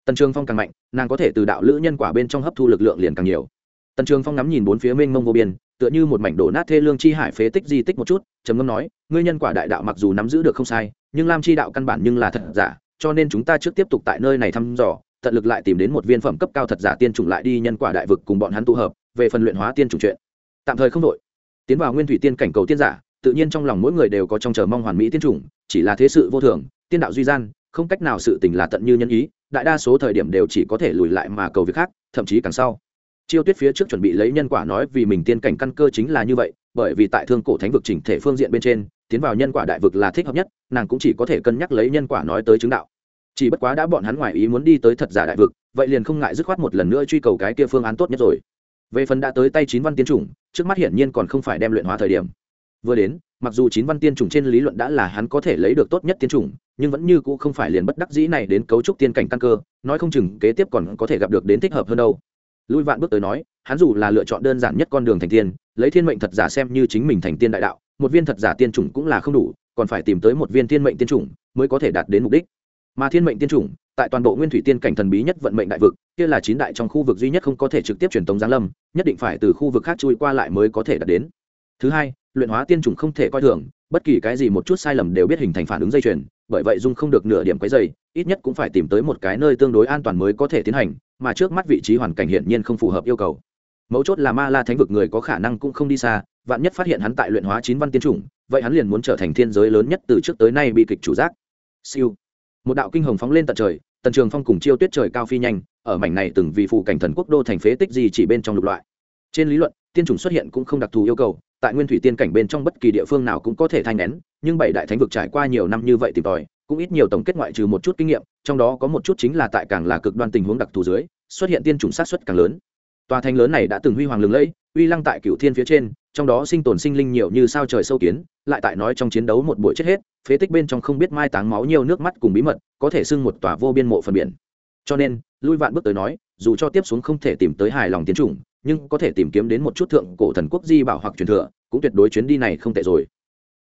Tần trường phong càng mạnh nàng có thể từ đạo lữ nhân quả bên trong hấp thu lực lượng liền càng nhiều. Tần trường phong ngắm nhìn bốn phía mênh mông vô biên tựa như một mảnh đổ nát thê lương chi hải phế tích di tích một chút trầm ngâm nói ngươi nhân quả đại đạo mặc dù nắm giữ được không sai nhưng lam chi đạo căn bản nhưng là thật giả cho nên chúng ta trước tiếp tục tại nơi này thăm dò, tận lực lại tìm đến một viên phẩm cấp cao thật giả tiên chủng lại đi nhân quả đại vực cùng bọn hắn tụ hợp, về phần luyện hóa tiên chủng chuyện. Tạm thời không đội tiến vào nguyên thủy tiên cảnh cầu tiên giả, tự nhiên trong lòng mỗi người đều có trong chờ mong hoàn mỹ tiên chủng, chỉ là thế sự vô thường, tiên đạo duy gian, không cách nào sự tình là tận như nhân ý, đại đa số thời điểm đều chỉ có thể lùi lại mà cầu việc khác, thậm chí càng sau. Chiêu tuyết phía trước chuẩn bị lấy nhân quả nói vì mình tiên cảnh căn cơ chính là như vậy, bởi vì tại thương cổ thánh vực chỉnh thể phương diện bên trên tiến vào nhân quả đại vực là thích hợp nhất, nàng cũng chỉ có thể cân nhắc lấy nhân quả nói tới chứng đạo. Chỉ bất quá đã bọn hắn ngoài ý muốn đi tới thật giả đại vực, vậy liền không ngại dứt khoát một lần nữa truy cầu cái kia phương án tốt nhất rồi. Về phần đã tới tay chín văn tiên chủng, trước mắt hiển nhiên còn không phải đem luyện hóa thời điểm. Vừa đến, mặc dù chín văn tiên chủng trên lý luận đã là hắn có thể lấy được tốt nhất tiên chủng, nhưng vẫn như cũ không phải liền bất đắc dĩ này đến cấu trúc tiên cảnh căn cơ, nói không chừng kế tiếp còn có thể gặp được đến thích hợp hơn đâu. Lui vạn bước tới nói, hắn dù là lựa chọn đơn giản nhất con đường thành tiên, lấy thiên mệnh thật giả xem như chính mình thành tiên đại đạo một viên thật giả tiên chủng cũng là không đủ, còn phải tìm tới một viên thiên mệnh tiên chủng mới có thể đạt đến mục đích. Mà thiên mệnh tiên chủng, tại toàn bộ nguyên thủy tiên cảnh thần bí nhất vận mệnh đại vực, kia là chín đại trong khu vực duy nhất không có thể trực tiếp truyền tống giáng lâm, nhất định phải từ khu vực khác chui qua lại mới có thể đạt đến. Thứ hai, luyện hóa tiên chủng không thể coi thường, bất kỳ cái gì một chút sai lầm đều biết hình thành phản ứng dây chuyền, bởi vậy dung không được nửa điểm quấy dày ít nhất cũng phải tìm tới một cái nơi tương đối an toàn mới có thể tiến hành, mà trước mắt vị trí hoàn cảnh hiển nhiên không phù hợp yêu cầu mấu chốt là ma la thánh vực người có khả năng cũng không đi xa, vạn nhất phát hiện hắn tại luyện hóa chín văn tiên chủng, vậy hắn liền muốn trở thành thiên giới lớn nhất từ trước tới nay bị kịch chủ giác. Siêu. Một đạo kinh hồng phóng lên tận trời, tần trường phong cùng chiêu tuyết trời cao phi nhanh, ở mảnh này từng vì phụ cảnh thần quốc đô thành phế tích gì chỉ bên trong lục loại. Trên lý luận, tiên chủng xuất hiện cũng không đặc thù yêu cầu, tại nguyên thủy tiên cảnh bên trong bất kỳ địa phương nào cũng có thể thanh nén, nhưng bảy đại thánh vực trải qua nhiều năm như vậy tìm tòi, cũng ít nhiều tổng kết ngoại trừ một chút kinh nghiệm, trong đó có một chút chính là tại càng là cực đoan tình huống đặc thù dưới, xuất hiện tiên chủng sát xuất càng lớn tòa thành lớn này đã từng huy hoàng lừng lẫy, uy lăng tại cựu thiên phía trên, trong đó sinh tồn sinh linh nhiều như sao trời sâu kiến, lại tại nói trong chiến đấu một buổi chết hết, phế tích bên trong không biết mai táng máu nhiều nước mắt cùng bí mật, có thể xưng một tòa vô biên mộ phần biển. Cho nên, lui vạn bước tới nói, dù cho tiếp xuống không thể tìm tới hài lòng tiến chủng, nhưng có thể tìm kiếm đến một chút thượng cổ thần quốc di bảo hoặc truyền thừa, cũng tuyệt đối chuyến đi này không tệ rồi.